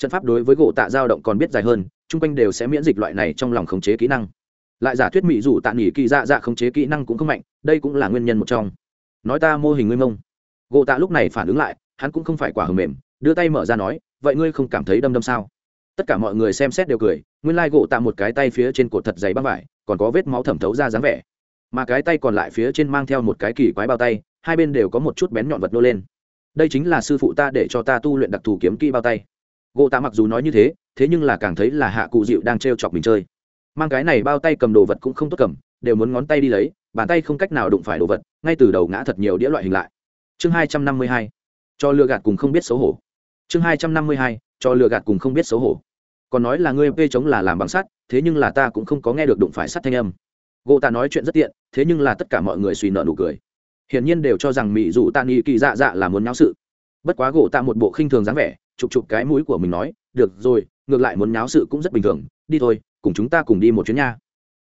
trận pháp đối với gỗ tạ dao động còn biết dài hơn, chung quanh đều sẽ miễn dịch loại này trong lòng khống chế kỹ năng. Lại giả thuyết mỹ dù tạ nghỉ kỳ dạ dạ khống chế kỹ năng cũng không mạnh, đây cũng là nguyên nhân một trong. Nói ta mô hình ngươi mông. Gỗ tạ lúc này phản ứng lại, hắn cũng không phải quả hầm mềm, đưa tay mở ra nói, vậy ngươi không cảm thấy đâm đâm sao? Tất cả mọi người xem xét đều cười, nguyên lai gỗ tạ một cái tay phía trên cột thật dày băng vải, còn có vết máu thẩm thấu ra dáng vẻ. Mà cái tay còn lại phía trên mang theo một cái kỳ quái bao tay, hai bên đều có một chút bén nhọn vật nô lên. Đây chính là sư phụ ta để cho ta tu luyện đặc thù kiếm kỹ bao tay gỗ tạ mặc dù nói như thế thế nhưng là càng thấy là hạ cụ dịu đang t chọc mình chơi. Mang cái này bao tay cầm đồ vật cũng không tốt cầm, đều muốn ngón tay đi lấy, bàn tay không cách nào đụng phải đồ vật, ngay từ đầu ngã thật nhiều đĩa loại hình lại. Chương hai trăm năm mươi hai, cho lừa gạt cùng không biết xấu hổ. Chương hai trăm năm mươi hai, cho lừa gạt cùng không biết xấu hổ. Còn nói là ngươi vê chống là làm bằng sắt, thế nhưng là ta cũng không có nghe được đụng phải sắt thanh âm. Gỗ tạ nói chuyện rất tiện, thế nhưng là tất cả mọi người suy nợ nụ cười. Hiển nhiên đều cho rằng mỹ dù tạ nghị kỳ dạ dạ là muốn nháo sự. Bất quá gỗ tạ một bộ khinh thường dáng vẻ chụp chụp cái mũi của mình nói, được rồi, ngược lại muốn nháo sự cũng rất bình thường, đi thôi, cùng chúng ta cùng đi một chuyến nha.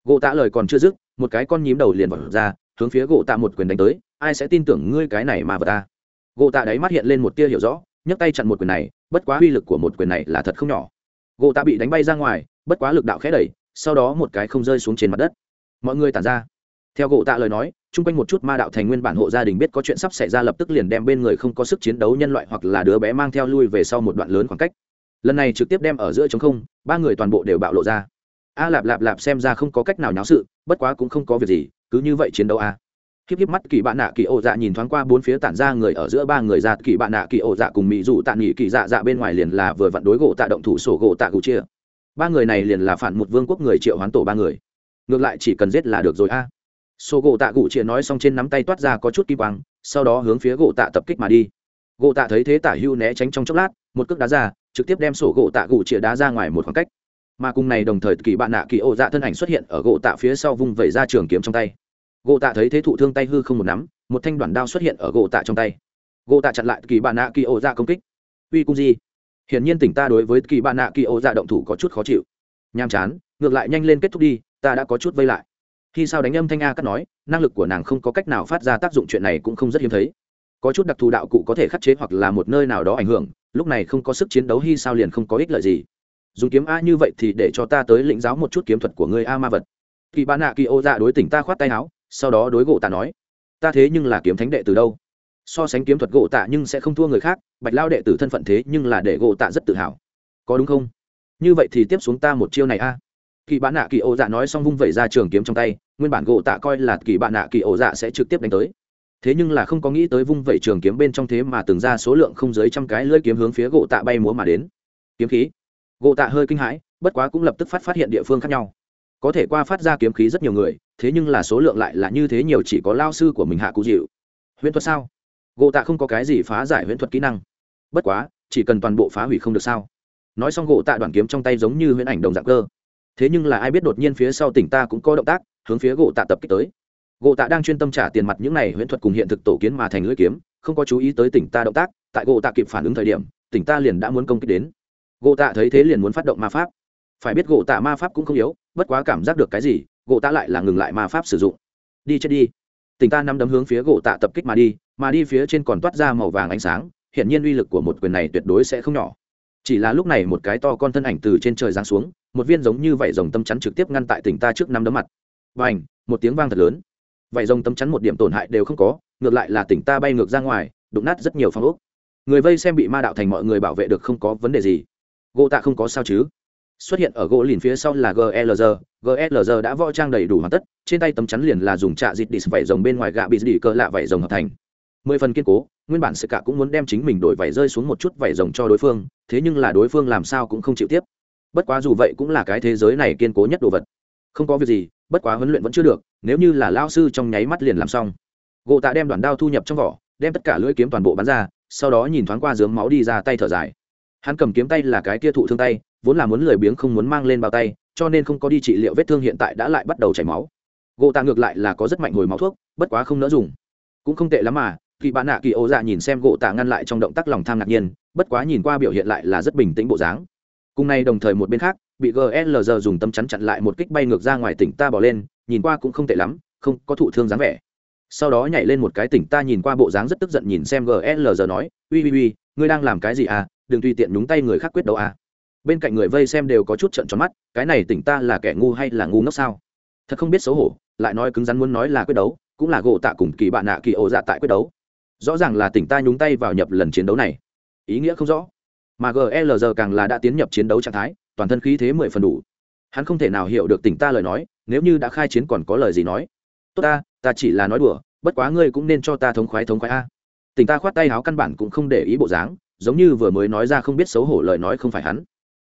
Gỗ tạ lời còn chưa dứt, một cái con nhím đầu liền vọt ra, hướng phía gỗ tạ một quyền đánh tới, ai sẽ tin tưởng ngươi cái này mà vật ta? Gỗ tạ đáy mắt hiện lên một tia hiểu rõ, nhấc tay chặn một quyền này, bất quá uy lực của một quyền này là thật không nhỏ. Gỗ tạ bị đánh bay ra ngoài, bất quá lực đạo khẽ đẩy, sau đó một cái không rơi xuống trên mặt đất. Mọi người tản ra. Theo gỗ tạ lời nói chung quanh một chút ma đạo thành nguyên bản hộ gia đình biết có chuyện sắp xảy ra lập tức liền đem bên người không có sức chiến đấu nhân loại hoặc là đứa bé mang theo lui về sau một đoạn lớn khoảng cách lần này trực tiếp đem ở giữa chống không, ba người toàn bộ đều bạo lộ ra a lạp lạp lạp xem ra không có cách nào nháo sự, bất quá cũng không có việc gì, cứ như vậy chiến đấu a à. híp híp mắt, kỳ bạn nạ kỳ ổ dạ nhìn thoáng qua bốn phía tản ra người ở giữa ba người ra, kỳ bạn nạ kỳ ổ dạ cùng mỹ dụ tạ nghỉ kỳ dạ dạ bên ngoài liền là vừa vặn đối gỗ tạ động thủ sổ gỗ tạ cụ chia ba người này liền là phản một vương quốc người triệu hoán tổ ba người ngược lại chỉ cần giết là được rồi a à sổ gỗ tạ cụ chĩa nói xong trên nắm tay toát ra có chút kỳ quang, sau đó hướng phía gỗ tạ tập kích mà đi. Gỗ tạ thấy thế tả hưu né tránh trong chốc lát, một cước đá ra, trực tiếp đem sổ gỗ tạ cụ chĩa đá ra ngoài một khoảng cách. Mà cùng này đồng thời kỳ bạn nạ kỳ ô dạ thân ảnh xuất hiện ở gỗ tạ phía sau vung vẩy ra trường kiếm trong tay. Gỗ tạ thấy thế thụ thương tay hư không một nắm, một thanh đoạn đao xuất hiện ở gỗ tạ trong tay. Gỗ tạ chặn lại kỳ bạn nạ kỳ ô dạ công kích. Uy cung gì hiển nhiên tỉnh ta đối với kỳ bạn nạ kỳ ô dạ động thủ có chút khó chịu. Nhàm chán, ngược lại nhanh lên kết thúc đi, ta đã có chút vây lại khi sao đánh âm thanh a cắt nói, năng lực của nàng không có cách nào phát ra tác dụng chuyện này cũng không rất hiếm thấy. Có chút đặc thù đạo cụ có thể khắc chế hoặc là một nơi nào đó ảnh hưởng, lúc này không có sức chiến đấu hy sao liền không có ích lợi gì. Dùng kiếm a như vậy thì để cho ta tới lĩnh giáo một chút kiếm thuật của ngươi a ma vật. Kỳ bán nạ kỳ ô dạ đối tỉnh ta khoát tay áo, sau đó đối gỗ tạ nói, ta thế nhưng là kiếm thánh đệ từ đâu. So sánh kiếm thuật gỗ tạ nhưng sẽ không thua người khác, bạch lao đệ tử thân phận thế nhưng là để gỗ tạ rất tự hào. Có đúng không? Như vậy thì tiếp xuống ta một chiêu này a. Kỳ bán nạ kỳ ô dạ nói xong vung vẩy ra trường kiếm trong tay nguyên bản gỗ tạ coi là kỳ bạn nạ kỳ ổ dạ sẽ trực tiếp đánh tới. Thế nhưng là không có nghĩ tới vung vẩy trường kiếm bên trong thế mà từng ra số lượng không dưới trăm cái lưỡi kiếm hướng phía gỗ tạ bay múa mà đến. Kiếm khí. Gỗ tạ hơi kinh hãi, bất quá cũng lập tức phát phát hiện địa phương khác nhau. Có thể qua phát ra kiếm khí rất nhiều người, thế nhưng là số lượng lại là như thế nhiều chỉ có lao sư của mình hạ cụ dịu. Huyễn thuật sao? Gỗ tạ không có cái gì phá giải huyễn thuật kỹ năng. Bất quá, chỉ cần toàn bộ phá hủy không được sao? Nói xong gỗ tạ đoàn kiếm trong tay giống như huyễn ảnh đồng dạng cơ. Thế nhưng là ai biết đột nhiên phía sau tỉnh ta cũng có động tác hướng phía gỗ tạ tập kích tới. Gỗ tạ đang chuyên tâm trả tiền mặt những này huyễn thuật cùng hiện thực tổ kiến mà thành lưỡi kiếm, không có chú ý tới tỉnh ta động tác, tại gỗ tạ kịp phản ứng thời điểm, tỉnh ta liền đã muốn công kích đến. Gỗ tạ thấy thế liền muốn phát động ma pháp. Phải biết gỗ tạ ma pháp cũng không yếu, bất quá cảm giác được cái gì, gỗ tạ lại là ngừng lại ma pháp sử dụng. Đi chết đi. Tỉnh ta nắm đấm hướng phía gỗ tạ tập kích mà đi mà đi phía trên còn toát ra màu vàng ánh sáng hiện nhiên uy lực của một quyền này tuyệt đối sẽ không nhỏ. Chỉ là lúc này một cái to con thân ảnh từ trên trời giáng xuống, một viên giống như vảy rồng tâm chắn trực tiếp ngăn tại tỉnh ta trước năm đấm mặt và một tiếng vang thật lớn. Vảy rồng tấm chắn một điểm tổn hại đều không có, ngược lại là tỉnh ta bay ngược ra ngoài, đụng nát rất nhiều phong ốc. Người vây xem bị ma đạo thành mọi người bảo vệ được không có vấn đề gì. Gỗ tạ không có sao chứ? Xuất hiện ở gỗ lìn phía sau là glg glg đã võ trang đầy đủ hoàn tất, trên tay tấm chắn liền là dùng trạ dịt đi vảy rồng bên ngoài gạ bị dị cỡ lạ vảy rồng hợp thành. Mười phần kiên cố, nguyên bản sự cả cũng muốn đem chính mình đổi vảy rơi xuống một chút vảy rồng cho đối phương, thế nhưng là đối phương làm sao cũng không chịu tiếp. Bất quá dù vậy cũng là cái thế giới này kiên cố nhất đồ vật không có việc gì, bất quá huấn luyện vẫn chưa được, nếu như là lao sư trong nháy mắt liền làm xong. Gỗ tạ đem đoàn đao thu nhập trong vỏ, đem tất cả lưỡi kiếm toàn bộ bắn ra, sau đó nhìn thoáng qua dướng máu đi ra tay thở dài. Hắn cầm kiếm tay là cái kia thụ thương tay, vốn là muốn lười biếng không muốn mang lên bao tay, cho nên không có đi trị liệu vết thương hiện tại đã lại bắt đầu chảy máu. Gỗ tạ ngược lại là có rất mạnh hồi máu thuốc, bất quá không nỡ dùng. Cũng không tệ lắm mà kỳ bạn nạ kỳ ô dạ nhìn xem gỗ tạ ngăn lại trong động tác lòng tham ngạc nhiên, bất quá nhìn qua biểu hiện lại là rất bình tĩnh bộ dáng. Cùng nay đồng thời một bên khác bị glg dùng tâm chắn chặn lại một kích bay ngược ra ngoài tỉnh ta bỏ lên, nhìn qua cũng không tệ lắm, không có thụ thương dáng vẻ. Sau đó nhảy lên một cái tỉnh ta nhìn qua bộ dáng rất tức giận nhìn xem glg nói, ui ui ui, ngươi đang làm cái gì à? Đừng tùy tiện nhúng tay người khác quyết đấu à. bên cạnh người vây xem đều có chút trận tròn mắt, cái này tỉnh ta là kẻ ngu hay là ngu ngốc sao? Thật không biết xấu hổ, lại nói cứng rắn muốn nói là quyết đấu, cũng là gỗ tạ cùng kỳ bạn nạ kỳ ổ dạ tại quyết đấu. Rõ ràng là tỉnh ta nhúng tay vào nhập lần chiến đấu này. Ý nghĩa không rõ. Mà glg càng là đã tiến nhập chiến đấu trạng thái toàn thân khí thế mười phần đủ. Hắn không thể nào hiểu được tỉnh ta lời nói, nếu như đã khai chiến còn có lời gì nói. Tốt ta ta chỉ là nói đùa, bất quá ngươi cũng nên cho ta thống khoái thống khoái a. Tỉnh ta khoát tay áo căn bản cũng không để ý bộ dáng, giống như vừa mới nói ra không biết xấu hổ lời nói không phải hắn.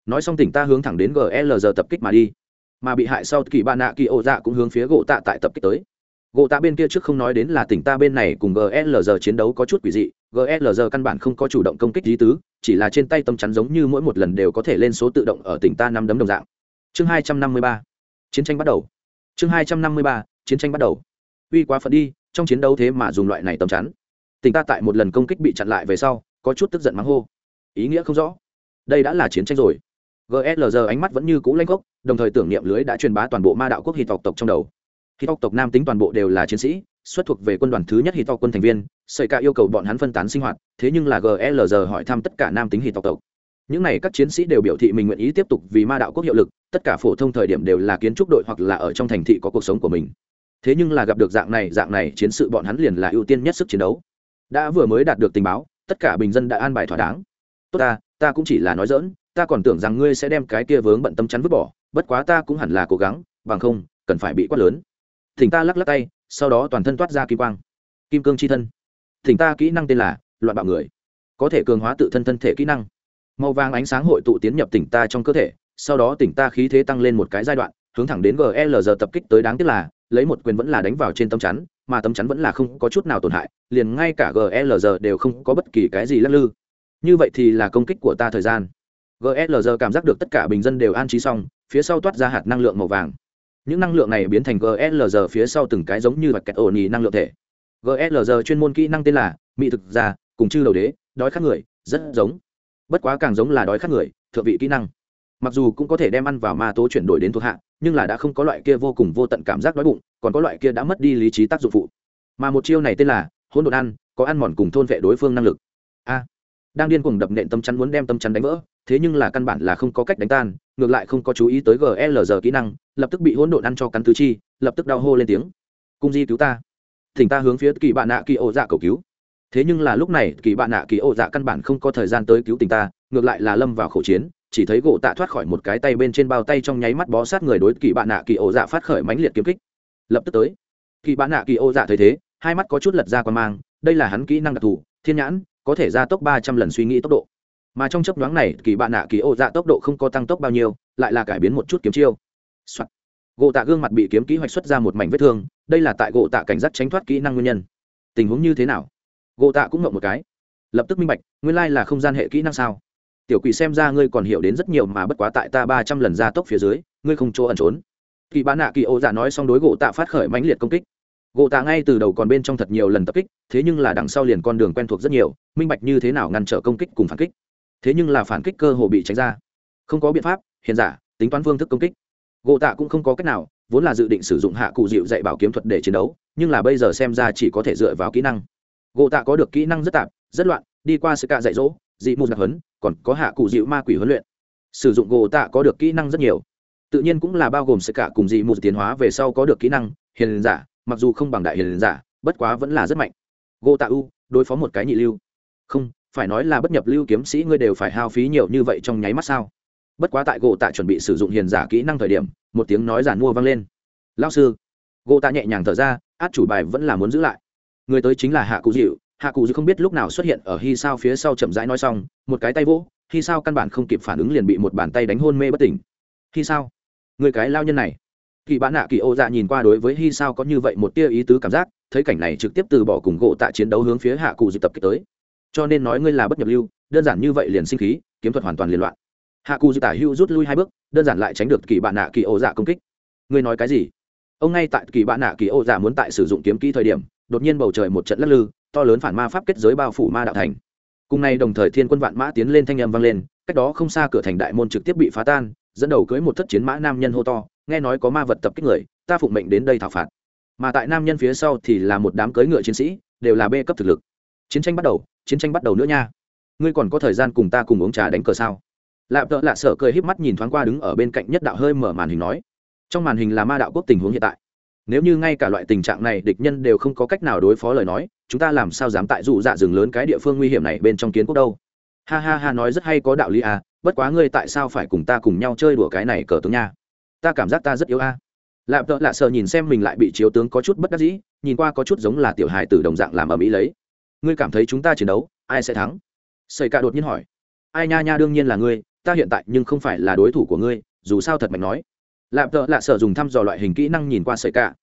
Nói xong tỉnh ta hướng thẳng đến glg tập kích mà đi. Mà bị hại sau kỳ ba nạ kỳ ô dạ cũng hướng phía gỗ tạ tại tập kích tới gỗ tạ bên kia trước không nói đến là tỉnh ta bên này cùng glg chiến đấu có chút quỷ dị glg căn bản không có chủ động công kích lý tứ, chỉ là trên tay tâm chắn giống như mỗi một lần đều có thể lên số tự động ở tỉnh ta năm đấm đồng dạng. Chương hai trăm năm mươi ba, chiến tranh bắt đầu. Chương hai trăm năm mươi ba, chiến tranh bắt đầu. Uy quá phận đi, trong chiến đấu thế mà dùng loại này tầm chắn. Tỉnh ta tại một lần công kích bị chặn lại về sau, có chút tức giận mắng hô. Ý nghĩa không rõ. Đây đã là chiến tranh rồi. Glg ánh mắt vẫn như cũ lanh gốc, đồng thời tưởng niệm lưới đã truyền bá toàn bộ ma đạo quốc hy tộc tộc trong đầu hít tộc tộc nam tính toàn bộ đều là chiến sĩ, xuất thuộc về quân đoàn thứ nhất hít tộc quân thành viên, sợi cả yêu cầu bọn hắn phân tán sinh hoạt, thế nhưng là glg hỏi thăm tất cả nam tính hít tộc tộc. Những này các chiến sĩ đều biểu thị mình nguyện ý tiếp tục vì ma đạo quốc hiệu lực, tất cả phổ thông thời điểm đều là kiến trúc đội hoặc là ở trong thành thị có cuộc sống của mình. Thế nhưng là gặp được dạng này dạng này chiến sự bọn hắn liền là ưu tiên nhất sức chiến đấu. Đã vừa mới đạt được tình báo, tất cả bình dân đã an bài thỏa đáng. Tốt ta ta cũng chỉ là nói dỡn ta còn tưởng rằng ngươi sẽ đem cái kia vướng bận tâm chắn vứt bỏ, bất quá ta cũng hẳn là cố gắng, bằng không, cần phải bị quát lớn thỉnh ta lắc lắc tay, sau đó toàn thân toát ra kim quang. Kim cương c h i thân. Thỉnh ta kỹ năng tên là loạn bạo người. Có thể cường hóa tự thân thân thể kỹ năng. Màu vàng ánh sáng hội tụ tiến nhập tỉnh ta trong cơ thể, sau đó tỉnh ta khí thế tăng lên một cái giai đoạn, hướng thẳng đến glg tập kích tới đáng tiếc là, lấy một quyền vẫn là đánh vào trên tấm chắn, mà tấm chắn vẫn là không có chút nào tổn hại, liền ngay cả glg đều không có bất kỳ cái gì lắc lư. Như vậy thì là công kích của ta thời gian. Glg cảm giác được tất cả bình dân đều an trí xong, phía sau toát ra hạt năng lượng màu vàng những năng lượng này biến thành glg phía sau từng cái giống như vạch kẹt ổn ý năng lượng thể. Glg chuyên môn kỹ năng tên là mỹ thực gia cùng chư đầu đế, đói khát người, rất giống. Bất quá càng giống là đói khát người, thượng vị kỹ năng. Mặc dù cũng có thể đem ăn vào ma tố chuyển đổi đến thuộc hạ, nhưng là đã không có loại kia vô cùng vô tận cảm giác đói bụng, còn có loại kia đã mất đi lý trí tác dụng phụ. Mà một chiêu này tên là hỗn độn ăn, có ăn mòn cùng thôn vệ đối phương năng lực. A đang điên cuồng đập nện tâm chắn muốn đem tâm chắn đánh vỡ, thế nhưng là căn bản là không có cách đánh tan, ngược lại không có chú ý tới GLR kỹ năng, lập tức bị hỗn độn ăn cho cắn tứ chi, lập tức đau hô lên tiếng. Cung di cứu ta. Thỉnh ta hướng phía kỳ bạn nạ kỳ ổ dạ cầu cứu. Thế nhưng là lúc này kỳ bạn nạ kỳ ổ dạ căn bản không có thời gian tới cứu tình ta, ngược lại là lâm vào khẩu chiến, chỉ thấy gỗ tạ thoát khỏi một cái tay bên trên bao tay trong nháy mắt bó sát người đối kỳ bạn nạ kỳ ổ dạ phát khởi mãnh liệt kiếm kích. Lập tức tới. Kỳ bạn nạ kỳ ổ dạ thấy thế, hai mắt có chút lật ra qua mang, đây là hắn kỹ năng đặc thù, thiên nhãn có thể gia tốc ba trăm lần suy nghĩ tốc độ. Mà trong chấp nhoáng này, kỳ bạn nạ kỳ ô dạ tốc độ không có tăng tốc bao nhiêu, lại là cải biến một chút kiếm chiêu、Soạn. gỗ tạ gương mặt bị kiếm kỹ hoạch xuất ra một mảnh vết thương, đây là tại gỗ tạ cảnh giác tránh thoát kỹ năng nguyên nhân. Tình huống như thế nào? Gỗ tạ cũng ngậm một cái. Lập tức minh bạch, nguyên lai là không gian hệ kỹ năng sao? Tiểu quỷ xem ra ngươi còn hiểu đến rất nhiều mà bất quá tại ta ba trăm lần gia tốc phía dưới, ngươi không chỗ ẩn trốn. Kỳ bán nạ kỳ ô dạ nói xong đối gỗ tạ phát khởi mãnh liệt công kích gỗ tạ ngay từ đầu còn bên trong thật nhiều lần tập kích, thế nhưng là đằng sau liền con đường quen thuộc rất nhiều, minh bạch như thế nào ngăn trở công kích cùng phản kích. Thế nhưng là phản kích cơ hồ bị tránh ra. Không có biện pháp hiện giả, tính toán phương thức công kích. Gỗ tạ cũng không có cách nào, vốn là dự định sử dụng hạ cụ dịu dạy bảo kiếm thuật để chiến đấu, nhưng là bây giờ xem ra chỉ có thể dựa vào kỹ năng. Gỗ tạ có được kỹ năng rất tạp rất loạn, đi qua sự cạ dạy dỗ, dị mù đặc huấn, còn có hạ cụ dịu ma quỷ huấn luyện. Sử dụng gỗ tạ có được kỹ năng rất nhiều. Tự nhiên cũng là bao gồm sự cạ cùng dị mù tiến hóa về sau có được kỹ năng, hiền giả mặc dù không bằng đại hiền giả, bất quá vẫn là rất mạnh. Gô tạ u, đối phó một cái nhị lưu. Không, phải nói là bất nhập lưu kiếm sĩ ngươi đều phải hao phí nhiều như vậy trong nháy mắt sao? Bất quá tại gỗ tạ chuẩn bị sử dụng hiền giả kỹ năng thời điểm, một tiếng nói giản mua vang lên. Lao sư. Gỗ tạ nhẹ nhàng thở ra, át chủ bài vẫn là muốn giữ lại. Người tới chính là hạ cụ dịu hạ cụ dịu không biết lúc nào xuất hiện ở hi sao phía sau chậm rãi nói xong, một cái tay vỗ hi sao căn bản không kịp phản ứng liền bị một bàn tay đánh hôn mê bất tỉnh. Hi sao? Người cái lao nhân này kỳ bán nạ kỳ ô dạ nhìn qua đối với hi sao có như vậy một tia ý tứ cảm giác, thấy cảnh này trực tiếp từ bỏ cùng gỗ tạ chiến đấu hướng phía hạ cụ dịp tập kích tới. Cho nên nói ngươi là bất nhập lưu, đơn giản như vậy liền sinh khí, kiếm thuật hoàn toàn liên loạn. Hạ cụ dịp tả hưu rút lui hai bước, đơn giản lại tránh được kỳ bạn nạ kỳ ô dạ công kích. Ngươi nói cái gì? Ông ngay tại kỳ bạn nạ kỳ ô dạ muốn tại sử dụng kiếm kỹ thời điểm, đột nhiên bầu trời một trận lắc lư, to lớn phản ma pháp kết giới bao phủ ma đạo thành. Cùng ngày đồng thời thiên quân vạn mã tiến lên thanh âm vang lên, cách đó không xa cửa thành đại môn trực tiếp bị phá tan, dẫn đầu cưới một thất chiến mã nam nhân hô to nghe nói có ma vật tập kích người, ta phụng mệnh đến đây thảo phạt. Mà tại nam nhân phía sau thì là một đám cưỡi ngựa chiến sĩ, đều là bê cấp thực lực. Chiến tranh bắt đầu, chiến tranh bắt đầu nữa nha. Ngươi còn có thời gian cùng ta cùng uống trà đánh cờ sao? Lạp tợ lạ sợ cười híp mắt nhìn thoáng qua đứng ở bên cạnh nhất đạo hơi mở màn hình nói. Trong màn hình là ma đạo quốc tình huống hiện tại. Nếu như ngay cả loại tình trạng này, địch nhân đều không có cách nào đối phó lời nói, chúng ta làm sao dám tại dụ dạ rừng lớn cái địa phương nguy hiểm này bên trong kiến quốc đâu? Ha ha ha, nói rất hay có đạo lý à bất quá ngươi tại sao phải cùng ta cùng nhau chơi đùa cái này cờ tướng nha? Ta cảm giác ta rất yếu a. À. lạp tợ lạ sợ nhìn xem mình lại bị chiếu tướng có chút bất đắc dĩ, nhìn qua có chút giống là tiểu hài tử đồng dạng làm ở mỹ lấy. Ngươi cảm thấy chúng ta chiến đấu, ai sẽ thắng? Xây ca đột nhiên hỏi. Ai nha nha, đương nhiên là ngươi, ta hiện tại nhưng không phải là đối thủ của ngươi, dù sao thật mạnh nói. Lạp tợ lạ Sợ dùng thăm dò loại hình kỹ năng nhìn qua sợi cả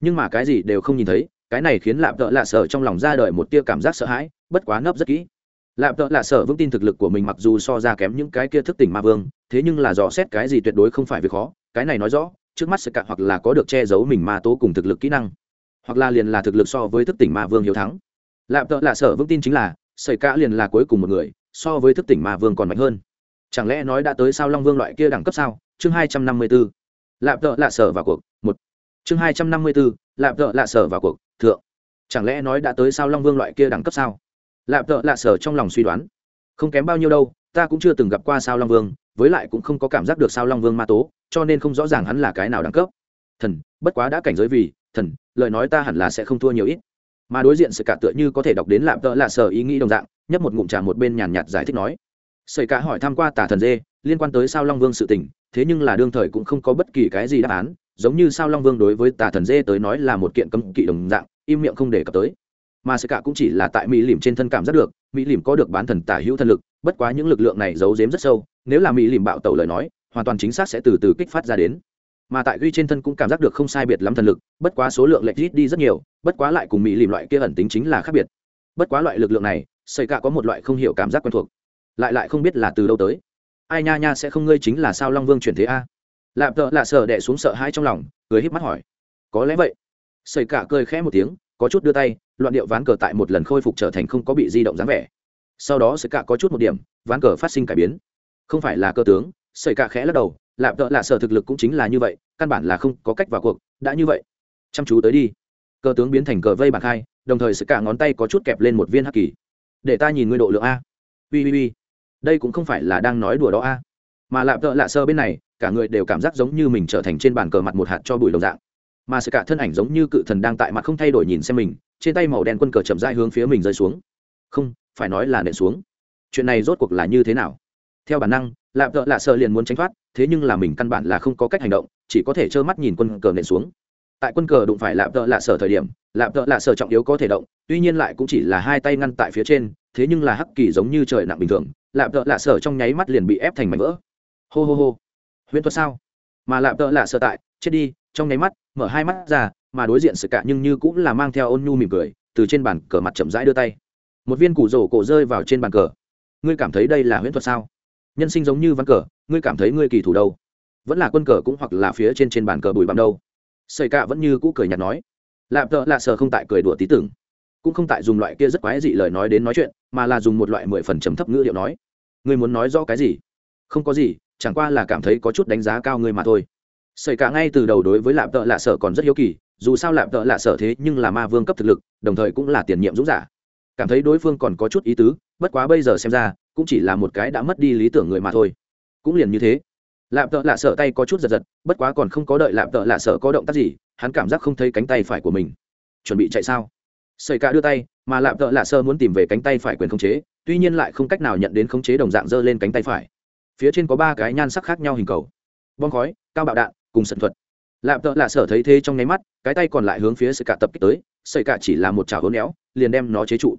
nhưng mà cái gì đều không nhìn thấy, cái này khiến lạp tợ lạ Sợ trong lòng ra đời một tia cảm giác sợ hãi, bất quá nấp rất kỹ. Lạp tợ lạ Sợ vững tin thực lực của mình mặc dù so ra kém những cái kia thức tỉnh ma vương, thế nhưng là dò xét cái gì tuyệt đối không phải việc khó cái này nói rõ, trước mắt sợi cả hoặc là có được che giấu mình ma tố cùng thực lực kỹ năng, hoặc là liền là thực lực so với thức tỉnh ma vương hiếu thắng. Lạp tợ lạ sở vững tin chính là, sợi cả liền là cuối cùng một người, so với thức tỉnh ma vương còn mạnh hơn. Chẳng lẽ nói đã tới sao long vương loại kia đẳng cấp sao? Chương hai trăm năm mươi b ố lạp tợ lạ sở vào cuộc, một. Chương hai trăm năm mươi b ố lạp tợ lạ sở vào cuộc, thượng. Chẳng lẽ nói đã tới sao long vương loại kia đẳng cấp sao? Lạp tợ lạ sở trong lòng suy đoán. Không kém bao nhiêu đâu, ta cũng chưa từng gặp qua sao long vương, với lại cũng không có cảm giác được sao long vương ma tố cho nên không rõ ràng hắn là cái nào đẳng cấp. Thần, bất quá đã cảnh giới vì, thần, lời nói ta hẳn là sẽ không thua nhiều ít. Mà đối diện sự cả tựa như có thể đọc đến lạm tợ lạ sở ý nghĩ đồng dạng, nhấp một ngụm trà một bên nhàn nhạt giải thích nói. Sợi cả hỏi tham q u a tả thần dê, liên quan tới sao long vương sự tình, thế nhưng là đương thời cũng không có bất kỳ cái gì đáp án, giống như sao long vương đối với tà thần dê tới nói là một kiện cấm kỵ đồng dạng, im miệng không đề cập tới. Mà sợi cả cũng chỉ là tại mỹ lìm trên thân cảm giác được, mỹ lìm có được bán thần tả hữu thần lực, bất quá những lực lượng này giấu giếm rất sâu, nếu là mỹ lìm bạo tẩu lời nói hoàn toàn chính xác sẽ từ từ kích phát ra đến. Mà tại ghi trên thân cũng cảm giác được không sai biệt lắm thần lực, bất quá số lượng lệch rít đi rất nhiều, bất quá lại cùng mỹ lìm loại kia ẩn tính chính là khác biệt. Bất quá loại lực lượng này xây cả có một loại không hiểu cảm giác quen thuộc. Lại lại không biết là từ đâu tới. Ai nha nha sẽ không ngơi chính là sao long vương chuyển thế a? Lạp tợ lạ sợ đẻ xuống sợ hãi trong lòng, cười híp mắt hỏi. Có lẽ vậy. Xây cả cười khẽ một tiếng, có chút đưa tay, loạn điệu ván cờ tại một lần khôi phục trở thành không có bị di động dáng vẻ. Sau đó xây cả có chút một điểm, ván cờ phát sinh cải biến. Không phải là cơ tướng sợi cả khẽ lắc đầu, lạp tợ lạ sở thực lực cũng chính là như vậy, căn bản là không có cách vào cuộc, đã như vậy. Chăm chú tới đi. Cờ tướng biến thành cờ vây bạc hai, đồng thời sợi cả ngón tay có chút kẹp lên một viên hắc kỳ. Để ta nhìn ngươi độ lượng a. Ui ui ui. Đây cũng không phải là đang nói đùa đó a. Mà lạp tợ lạ sơ bên này, cả người đều cảm giác giống như mình trở thành trên bàn cờ mặt một hạt cho bụi đồng dạng. Mà sự cả thân ảnh giống như cự thần đang tại mặt không thay đổi nhìn xem mình, trên tay màu đen quân cờ chậm rãi hướng phía mình rơi xuống. Không, phải nói là nện xuống. Chuyện này rốt cuộc là như thế nào? Theo bản năng lạp vợ lạ sợ liền muốn tránh thoát, thế nhưng là mình căn bản là không có cách hành động, chỉ có thể trơ mắt nhìn quân cờ nện xuống. Tại quân cờ đụng phải lạp vợ lạ sở thời điểm, lạp vợ lạ sở trọng yếu có thể động, tuy nhiên lại cũng chỉ là hai tay ngăn tại phía trên, thế nhưng là hắc kỳ giống như trời nặng bình thường, lạp vợ lạ sở trong nháy mắt liền bị ép thành mảnh vỡ. Hô hô hô. Huyễn thuật sao? Mà lạp vợ lạ sở tại, chết đi, trong nháy mắt, mở hai mắt ra, mà đối diện sự cả nhưng như cũng là mang theo ôn nhu mỉm cười, từ trên bàn cờ mặt chậm rãi đưa tay. Một viên củ rổ cổ rơi vào trên bàn cờ. Ngươi cảm thấy đây là huyễn thuật sao? Nhân sinh giống như ván cờ, ngươi cảm thấy ngươi kỳ thủ đâu? Vẫn là quân cờ cũng hoặc là phía trên trên bàn cờ bùi bặm đâu? Xây cạ vẫn như cũ cười nhạt nói. Lạp tợ lạ sờ không tại cười đùa tí tưởng. Cũng không tại dùng loại kia rất quái dị lời nói đến nói chuyện, mà là dùng một loại mười phần trầm thấp ngữ liệu nói. Ngươi muốn nói rõ cái gì? Không có gì, chẳng qua là cảm thấy có chút đánh giá cao ngươi mà thôi. Xảy cả ngay từ đầu đối với lạp tợ lạ sở còn rất hiếu kỳ, dù sao lạp tợ lạ sở thế nhưng là ma vương cấp thực lực, đồng thời cũng là tiền nhiệm dũng giả. Cảm thấy đối phương còn có chút ý tứ, bất quá bây giờ xem ra cũng chỉ là một cái đã mất đi lý tưởng người mà thôi. Cũng liền như thế. Lạp tợ lạ sợ tay có chút giật giật, bất quá còn không có đợi lạp tợ lạ sợ có động tác gì, hắn cảm giác không thấy cánh tay phải của mình. Chuẩn bị chạy sao? Xảy cả đưa tay, mà lạp tợ lạ sơ muốn tìm về cánh tay phải quyền khống chế, tuy nhiên lại không cách nào nhận đến khống chế đồng dạng dơ lên cánh tay phải. Phía trên có ba cái nhan sắc khác nhau hình cầu. Bom khói, cao bạo đạn, cùng sân thuật. Lạp tợ lạ sở thấy thế trong nháy mắt, cái tay còn lại hướng phía sợi cả tập kích tới, sợi cả chỉ là một chảo hố néo, liền đem nó chế trụ.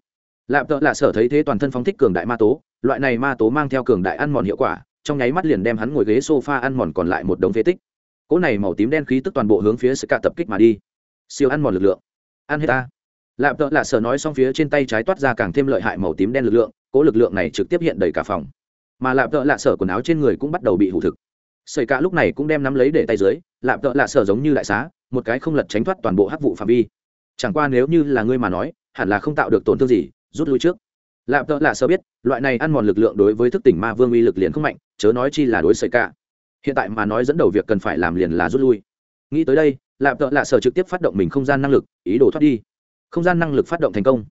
Lạp tợ lạ sở thấy thế toàn thân phóng thích cường đại ma tố loại này ma tố mang theo cường đại ăn mòn hiệu quả, trong nháy mắt liền đem hắn ngồi ghế sofa ăn mòn còn lại một đống phế tích. Cỗ này màu tím đen khí tức toàn bộ hướng phía sự cả tập kích mà đi. Siêu ăn mòn lực lượng. Ăn hết ta. Lạp tợ lạ sở nói xong phía trên tay trái toát ra càng thêm lợi hại màu tím đen lực lượng, cỗ lực lượng này trực tiếp hiện đầy cả phòng. Mà lạp tợ lạ sở quần áo trên người cũng bắt đầu bị hủ thực. Sợi cả lúc này cũng đem nắm lấy để tay dưới, lạp tợ lạ sở giống như đại xá, một cái không lật tránh thoát toàn bộ hắc vụ phạm vi. Chẳng qua nếu như là ngươi mà nói, hẳn là không tạo được tổn thương gì, rút lui trước lạp tợ lạ sở biết, loại này ăn mòn lực lượng đối với thức tỉnh ma vương uy lực liền không mạnh, chớ nói chi là đối xảy cả. Hiện tại mà nói dẫn đầu việc cần phải làm liền là rút lui. Nghĩ tới đây, lạp tợ lạ sở trực tiếp phát động mình không gian năng lực, ý đồ thoát đi. Không gian năng lực phát động thành công.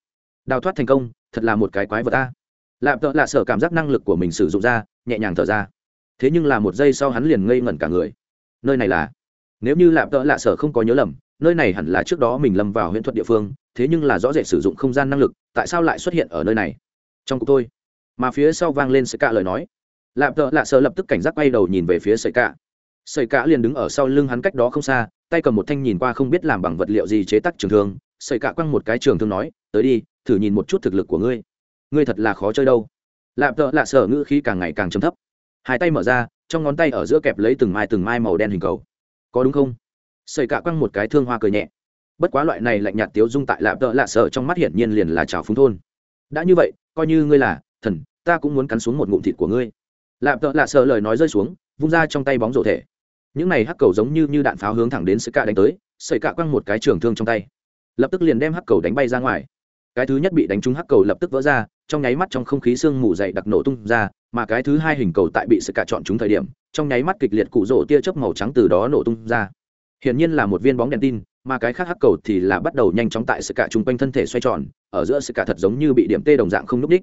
Đào thoát thành công, thật là một cái quái vật ta lạp tợ lạ sở cảm giác năng lực của mình sử dụng ra, nhẹ nhàng thở ra. Thế nhưng là một giây sau hắn liền ngây ngẩn cả người. Nơi này là? Nếu như lạp tợ lạ sở không có nhớ lầm, nơi này hẳn là trước đó mình lâm vào huyễn thuật địa phương, thế nhưng là rõ rệt sử dụng không gian năng lực, tại sao lại xuất hiện ở nơi này? Trong cục tôi mà phía sau vang lên sợi cạ lời nói. Lạp thợ lạ sở lập tức cảnh giác quay đầu nhìn về phía sợi cạ. Sợi cạ liền đứng ở sau lưng hắn cách đó không xa, tay cầm một thanh nhìn qua không biết làm bằng vật liệu gì chế tác trường thương. Sợi cạ quăng một cái trường thương nói, tới đi, thử nhìn một chút thực lực của ngươi. Ngươi thật là khó chơi đâu. Lạp thợ lạ sở ngữ khí càng ngày càng chấm thấp. Hai tay mở ra, trong ngón tay ở giữa kẹp lấy từng mai từng mai màu đen hình cầu. Có đúng không? Sợi cạ quăng một cái thương hoa cười nhẹ. Bất quá loại này lạnh nhạt tiếu dung tại lạp thợ lạ sợ trong mắt hiển nhiên liền là trào phúng thôn. Đã như vậy coi như ngươi là thần, ta cũng muốn cắn xuống một ngụm thịt của ngươi. Lạp tợ lạ sợ lời nói rơi xuống, vung ra trong tay bóng rổ thể. Những này hắc cầu giống như như đạn pháo hướng thẳng đến sợi cạ đánh tới, sợi cạ quăng một cái trường thương trong tay. Lập tức liền đem hắc cầu đánh bay ra ngoài. Cái thứ nhất bị đánh trúng hắc cầu lập tức vỡ ra, trong nháy mắt trong không khí sương mù dày đặc nổ tung ra, mà cái thứ hai hình cầu tại bị sợi cạ chọn trúng thời điểm, trong nháy mắt kịch liệt cụ rổ tia chớp màu trắng từ đó nổ tung ra. Hiển nhiên là một viên bóng đèn tin mà cái khác hắc cầu thì là bắt đầu nhanh chóng tại sự cả chung quanh thân thể xoay tròn, ở giữa sự cả thật giống như bị điểm tê đồng dạng không núp đích.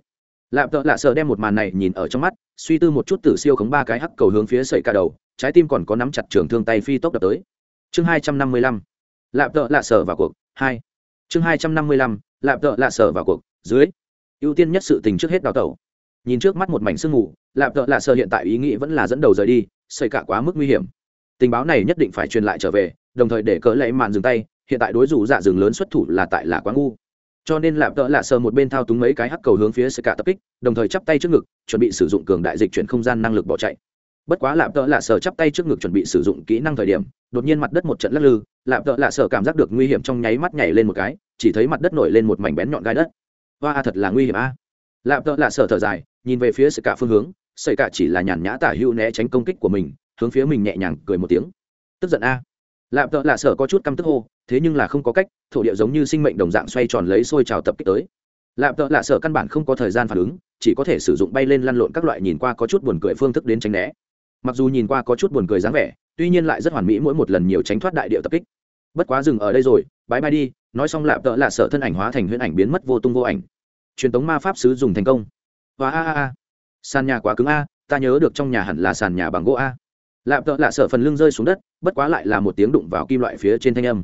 Lạp tợ lạ sợ đem một màn này nhìn ở trong mắt, suy tư một chút tử siêu khống ba cái hắc cầu hướng phía sợi cả đầu, trái tim còn có nắm chặt trường thương tay phi tốc đập tới. Chương hai trăm năm mươi lăm, lạp tợ lạ sợ vào cuộc, hai. Chương hai trăm năm mươi lăm, lạp tợ lạ sợ vào cuộc, dưới. Ưu tiên nhất sự tình trước hết đào tẩu. Nhìn trước mắt một mảnh sương mù, lạp tợ lạ sợ hiện tại ý nghĩ vẫn là dẫn đầu rời đi, sợi cả quá mức nguy hiểm. Tình báo này nhất định phải truyền lại trở về đồng thời để cỡ lệ mạn dừng tay, hiện tại đối rủ dạ dừng lớn xuất thủ là tại là quá ngu. Cho nên lạp tợ lạ sờ một bên thao túng mấy cái hắc cầu hướng phía sơ cả tập kích, đồng thời chắp tay trước ngực, chuẩn bị sử dụng cường đại dịch chuyển không gian năng lực bỏ chạy. Bất quá lạp tợ lạ sờ chắp tay trước ngực chuẩn bị sử dụng kỹ năng thời điểm, đột nhiên mặt đất một trận lắc lư, lạp tợ lạ sờ cảm giác được nguy hiểm trong nháy mắt nhảy lên một cái, chỉ thấy mặt đất nổi lên một mảnh bén nhọn gai đất. Hoa a thật là nguy hiểm a. Lạp tợ lạ sờ thở dài, nhìn về phía sơ cả phương hướng sơ cả chỉ là nhàn nhã tả hữu né tránh công kích của mình, hướng phía mình nhẹ nhàng cười một tiếng. Tức giận a lạp tợ lạ sở có chút căm tức hô, thế nhưng là không có cách, thổ địa giống như sinh mệnh đồng dạng xoay tròn lấy xôi trào tập kích tới. Lạp tợ lạ sở căn bản không có thời gian phản ứng, chỉ có thể sử dụng bay lên lăn lộn các loại nhìn qua có chút buồn cười phương thức đến tránh né. Mặc dù nhìn qua có chút buồn cười dáng vẻ, tuy nhiên lại rất hoàn mỹ mỗi một lần nhiều tránh thoát đại điệu tập kích. Bất quá dừng ở đây rồi bãi bay đi, nói xong lạp tợ lạ sở thân ảnh hóa thành huyễn ảnh biến mất vô tung vô ảnh. Truyền tống ma pháp sứ dùng thành công. Và a a a. Sàn nhà quá cứng a, ta nhớ được trong nhà hẳn là sàn nhà bằng gỗ a lạp tợ lạ sở phần lưng rơi xuống đất, bất quá lại là một tiếng đụng vào kim loại phía trên thanh âm.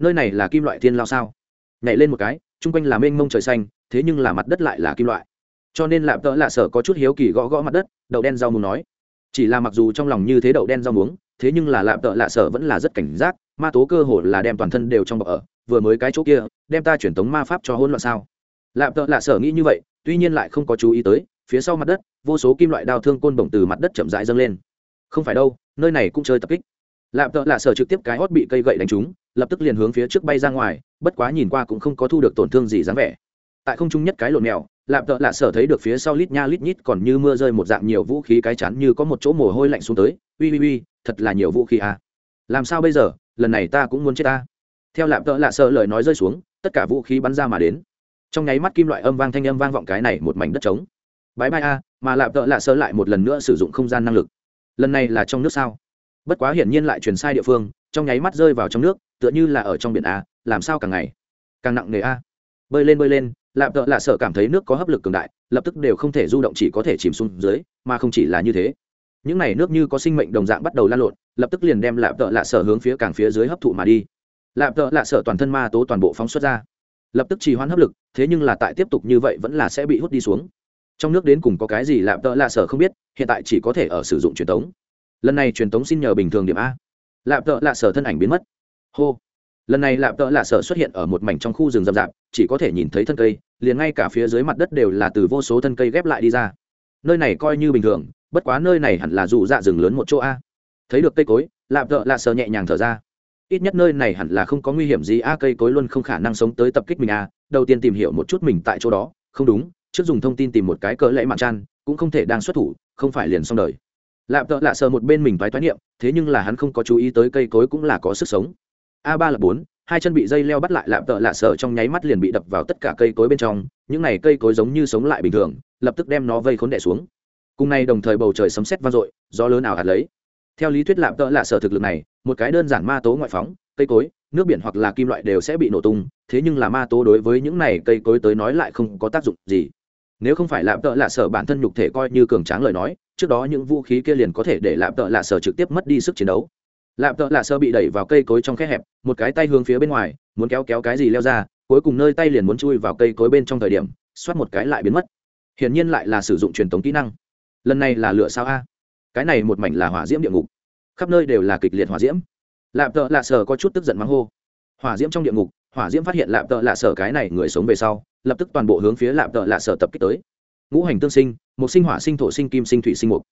Nơi này là kim loại thiên lao sao? Nhảy lên một cái, chung quanh là mênh mông trời xanh, thế nhưng là mặt đất lại là kim loại. Cho nên lạp tợ lạ sở có chút hiếu kỳ gõ gõ mặt đất, đậu đen rau muống nói. Chỉ là mặc dù trong lòng như thế đậu đen rau muống, thế nhưng là lạp tợ lạ sở vẫn là rất cảnh giác, ma tố cơ hồ là đem toàn thân đều trong bọc ở, vừa mới cái chỗ kia, đem ta chuyển tống ma pháp cho hỗn loạn sao? Lạp tợ lạ sở nghĩ như vậy, tuy nhiên lại không có chú ý tới, phía sau mặt đất, vô số kim loại đao thương côn bổng từ mặt đất chậm rãi dâng lên không phải đâu, nơi này cũng chơi tập kích. Lạp tợ lạ sở trực tiếp cái hót bị cây gậy đánh trúng, lập tức liền hướng phía trước bay ra ngoài, bất quá nhìn qua cũng không có thu được tổn thương gì dáng vẻ. Tại không trung nhất cái lộn mèo, lạp tợ lạ sở thấy được phía sau lít nha lít nhít còn như mưa rơi một dạng nhiều vũ khí cái chắn như có một chỗ mồ hôi lạnh xuống tới. Ui ui ui, thật là nhiều vũ khí à. làm sao bây giờ, lần này ta cũng muốn chết ta. Theo lạp tợ lạ sở lời nói rơi xuống, tất cả vũ khí bắn ra mà đến. Trong nháy mắt kim loại âm vang thanh âm vang vọng cái này một mảnh đất trống. Bãi bay a, mà lạp tợ lạ sở lại một lần nữa sử dụng không gian năng lực lần này là trong nước sao? Bất quá hiển nhiên lại truyền sai địa phương, trong nháy mắt rơi vào trong nước, tựa như là ở trong biển a, làm sao càng ngày? Càng nặng nề a. Bơi lên bơi lên, lạp tợ lạ sợ cảm thấy nước có hấp lực cường đại, lập tức đều không thể du động chỉ có thể chìm xuống dưới, mà không chỉ là như thế. Những này nước như có sinh mệnh đồng dạng bắt đầu lan lộn, lập tức liền đem lạp tợ lạ sợ hướng phía càng phía dưới hấp thụ mà đi. Lạp tợ lạ sợ toàn thân ma tố toàn bộ phóng xuất ra. Lập tức trì hoãn hấp lực, thế nhưng là tại tiếp tục như vậy vẫn là sẽ bị hút đi xuống trong nước đến cùng có cái gì lạm tợ lạ sở không biết, hiện tại chỉ có thể ở sử dụng truyền tống. Lần này truyền tống xin nhờ bình thường điểm a. Lạm tợ lạ sở thân ảnh biến mất. Hô. Lần này lạm tợ lạ sở xuất hiện ở một mảnh trong khu rừng rậm rạp, chỉ có thể nhìn thấy thân cây, liền ngay cả phía dưới mặt đất đều là từ vô số thân cây ghép lại đi ra. Nơi này coi như bình thường, bất quá nơi này hẳn là dù dạ rừng lớn một chỗ a. Thấy được cây cối, lạm tợ lạ sở nhẹ nhàng thở ra. Ít nhất nơi này hẳn là không có nguy hiểm gì a, cây cối luôn không khả năng sống tới tập kích mình a. Đầu tiên tìm hiểu một chút mình tại chỗ đó, không đúng trước dùng thông tin tìm một cái cỡ lẽ mạn chan, cũng không thể đang xuất thủ, không phải liền xong đời. Lạp tợ lạ sờ một bên mình thoái thoái niệm, thế nhưng là hắn không có chú ý tới cây cối cũng là có sức sống. A ba là bốn, hai chân bị dây leo bắt lại, lạp tợ lạ sờ trong nháy mắt liền bị đập vào tất cả cây cối bên trong, những này cây cối giống như sống lại bình thường, lập tức đem nó vây khốn đẻ xuống. Cùng nay đồng thời bầu trời sấm sét vang dội, gió lớn ảo hạt lấy. Theo lý thuyết lạp tợ lạ sờ thực lực này, một cái đơn giản ma tố ngoại phóng, cây cối, nước biển hoặc là kim loại đều sẽ bị nổ tung, thế nhưng là ma tố đối với những này cây cối tới nói lại không có tác dụng gì nếu không phải lạp tợ lạ sở bản thân nhục thể coi như cường tráng lời nói, trước đó những vũ khí kia liền có thể để lạp tợ lạ sở trực tiếp mất đi sức chiến đấu. Lạp tợ lạ sở bị đẩy vào cây cối trong khe hẹp, một cái tay hướng phía bên ngoài, muốn kéo kéo cái gì leo ra, cuối cùng nơi tay liền muốn chui vào cây cối bên trong thời điểm, xoát một cái lại biến mất. Hiển nhiên lại là sử dụng truyền thống kỹ năng. Lần này là lửa sao a? Cái này một mảnh là hỏa diễm địa ngục. Khắp nơi đều là kịch liệt hỏa diễm. Lạp tợ lạ sở có chút tức giận mắng hô. Hỏa diễm trong địa ngục hỏa diễm phát hiện lạp tợ lạ sở cái này người sống về sau, lập tức toàn bộ hướng phía lạp tợ lạ sở tập kích tới. Ngũ hành tương sinh, một sinh hỏa sinh thổ sinh kim sinh thủy sinh mục.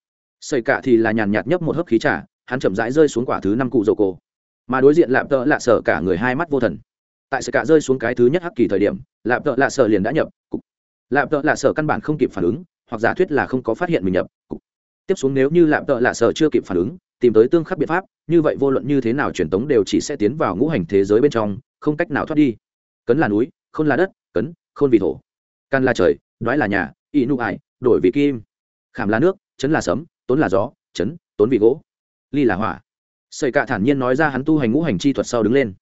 Sợi cả thì là nhàn nhạt nhấp một hớp khí trà, hắn chậm rãi rơi xuống quả thứ năm cụ dầu cổ. Mà đối diện lạp tợ lạ sở cả người hai mắt vô thần. Tại sợi cả rơi xuống cái thứ nhất hắc kỳ thời điểm, lạp tợ lạ sở liền đã nhập, cục. Lạp tợ lạ sở căn bản không kịp phản ứng, hoặc giả thuyết là không có phát hiện mình nhập, cục. Tiếp xuống nếu như lạp tợ lạ sở chưa kịp phản ứng tìm tới tương khắc biện pháp, như vậy vô luận như thế nào truyền tống đều chỉ sẽ tiến vào ngũ hành thế giới bên trong, không cách nào thoát đi. Cấn là núi, khôn là đất, cấn, khôn vì thổ. Căn là trời nói là nhà y nụ ải, đổi vị kim. Khảm là nước, chấn là sấm, tốn là gió, chấn, tốn vị gỗ. Ly là hỏa. Sợi cạ thản nhiên nói ra hắn tu hành ngũ hành chi thuật sau đứng lên.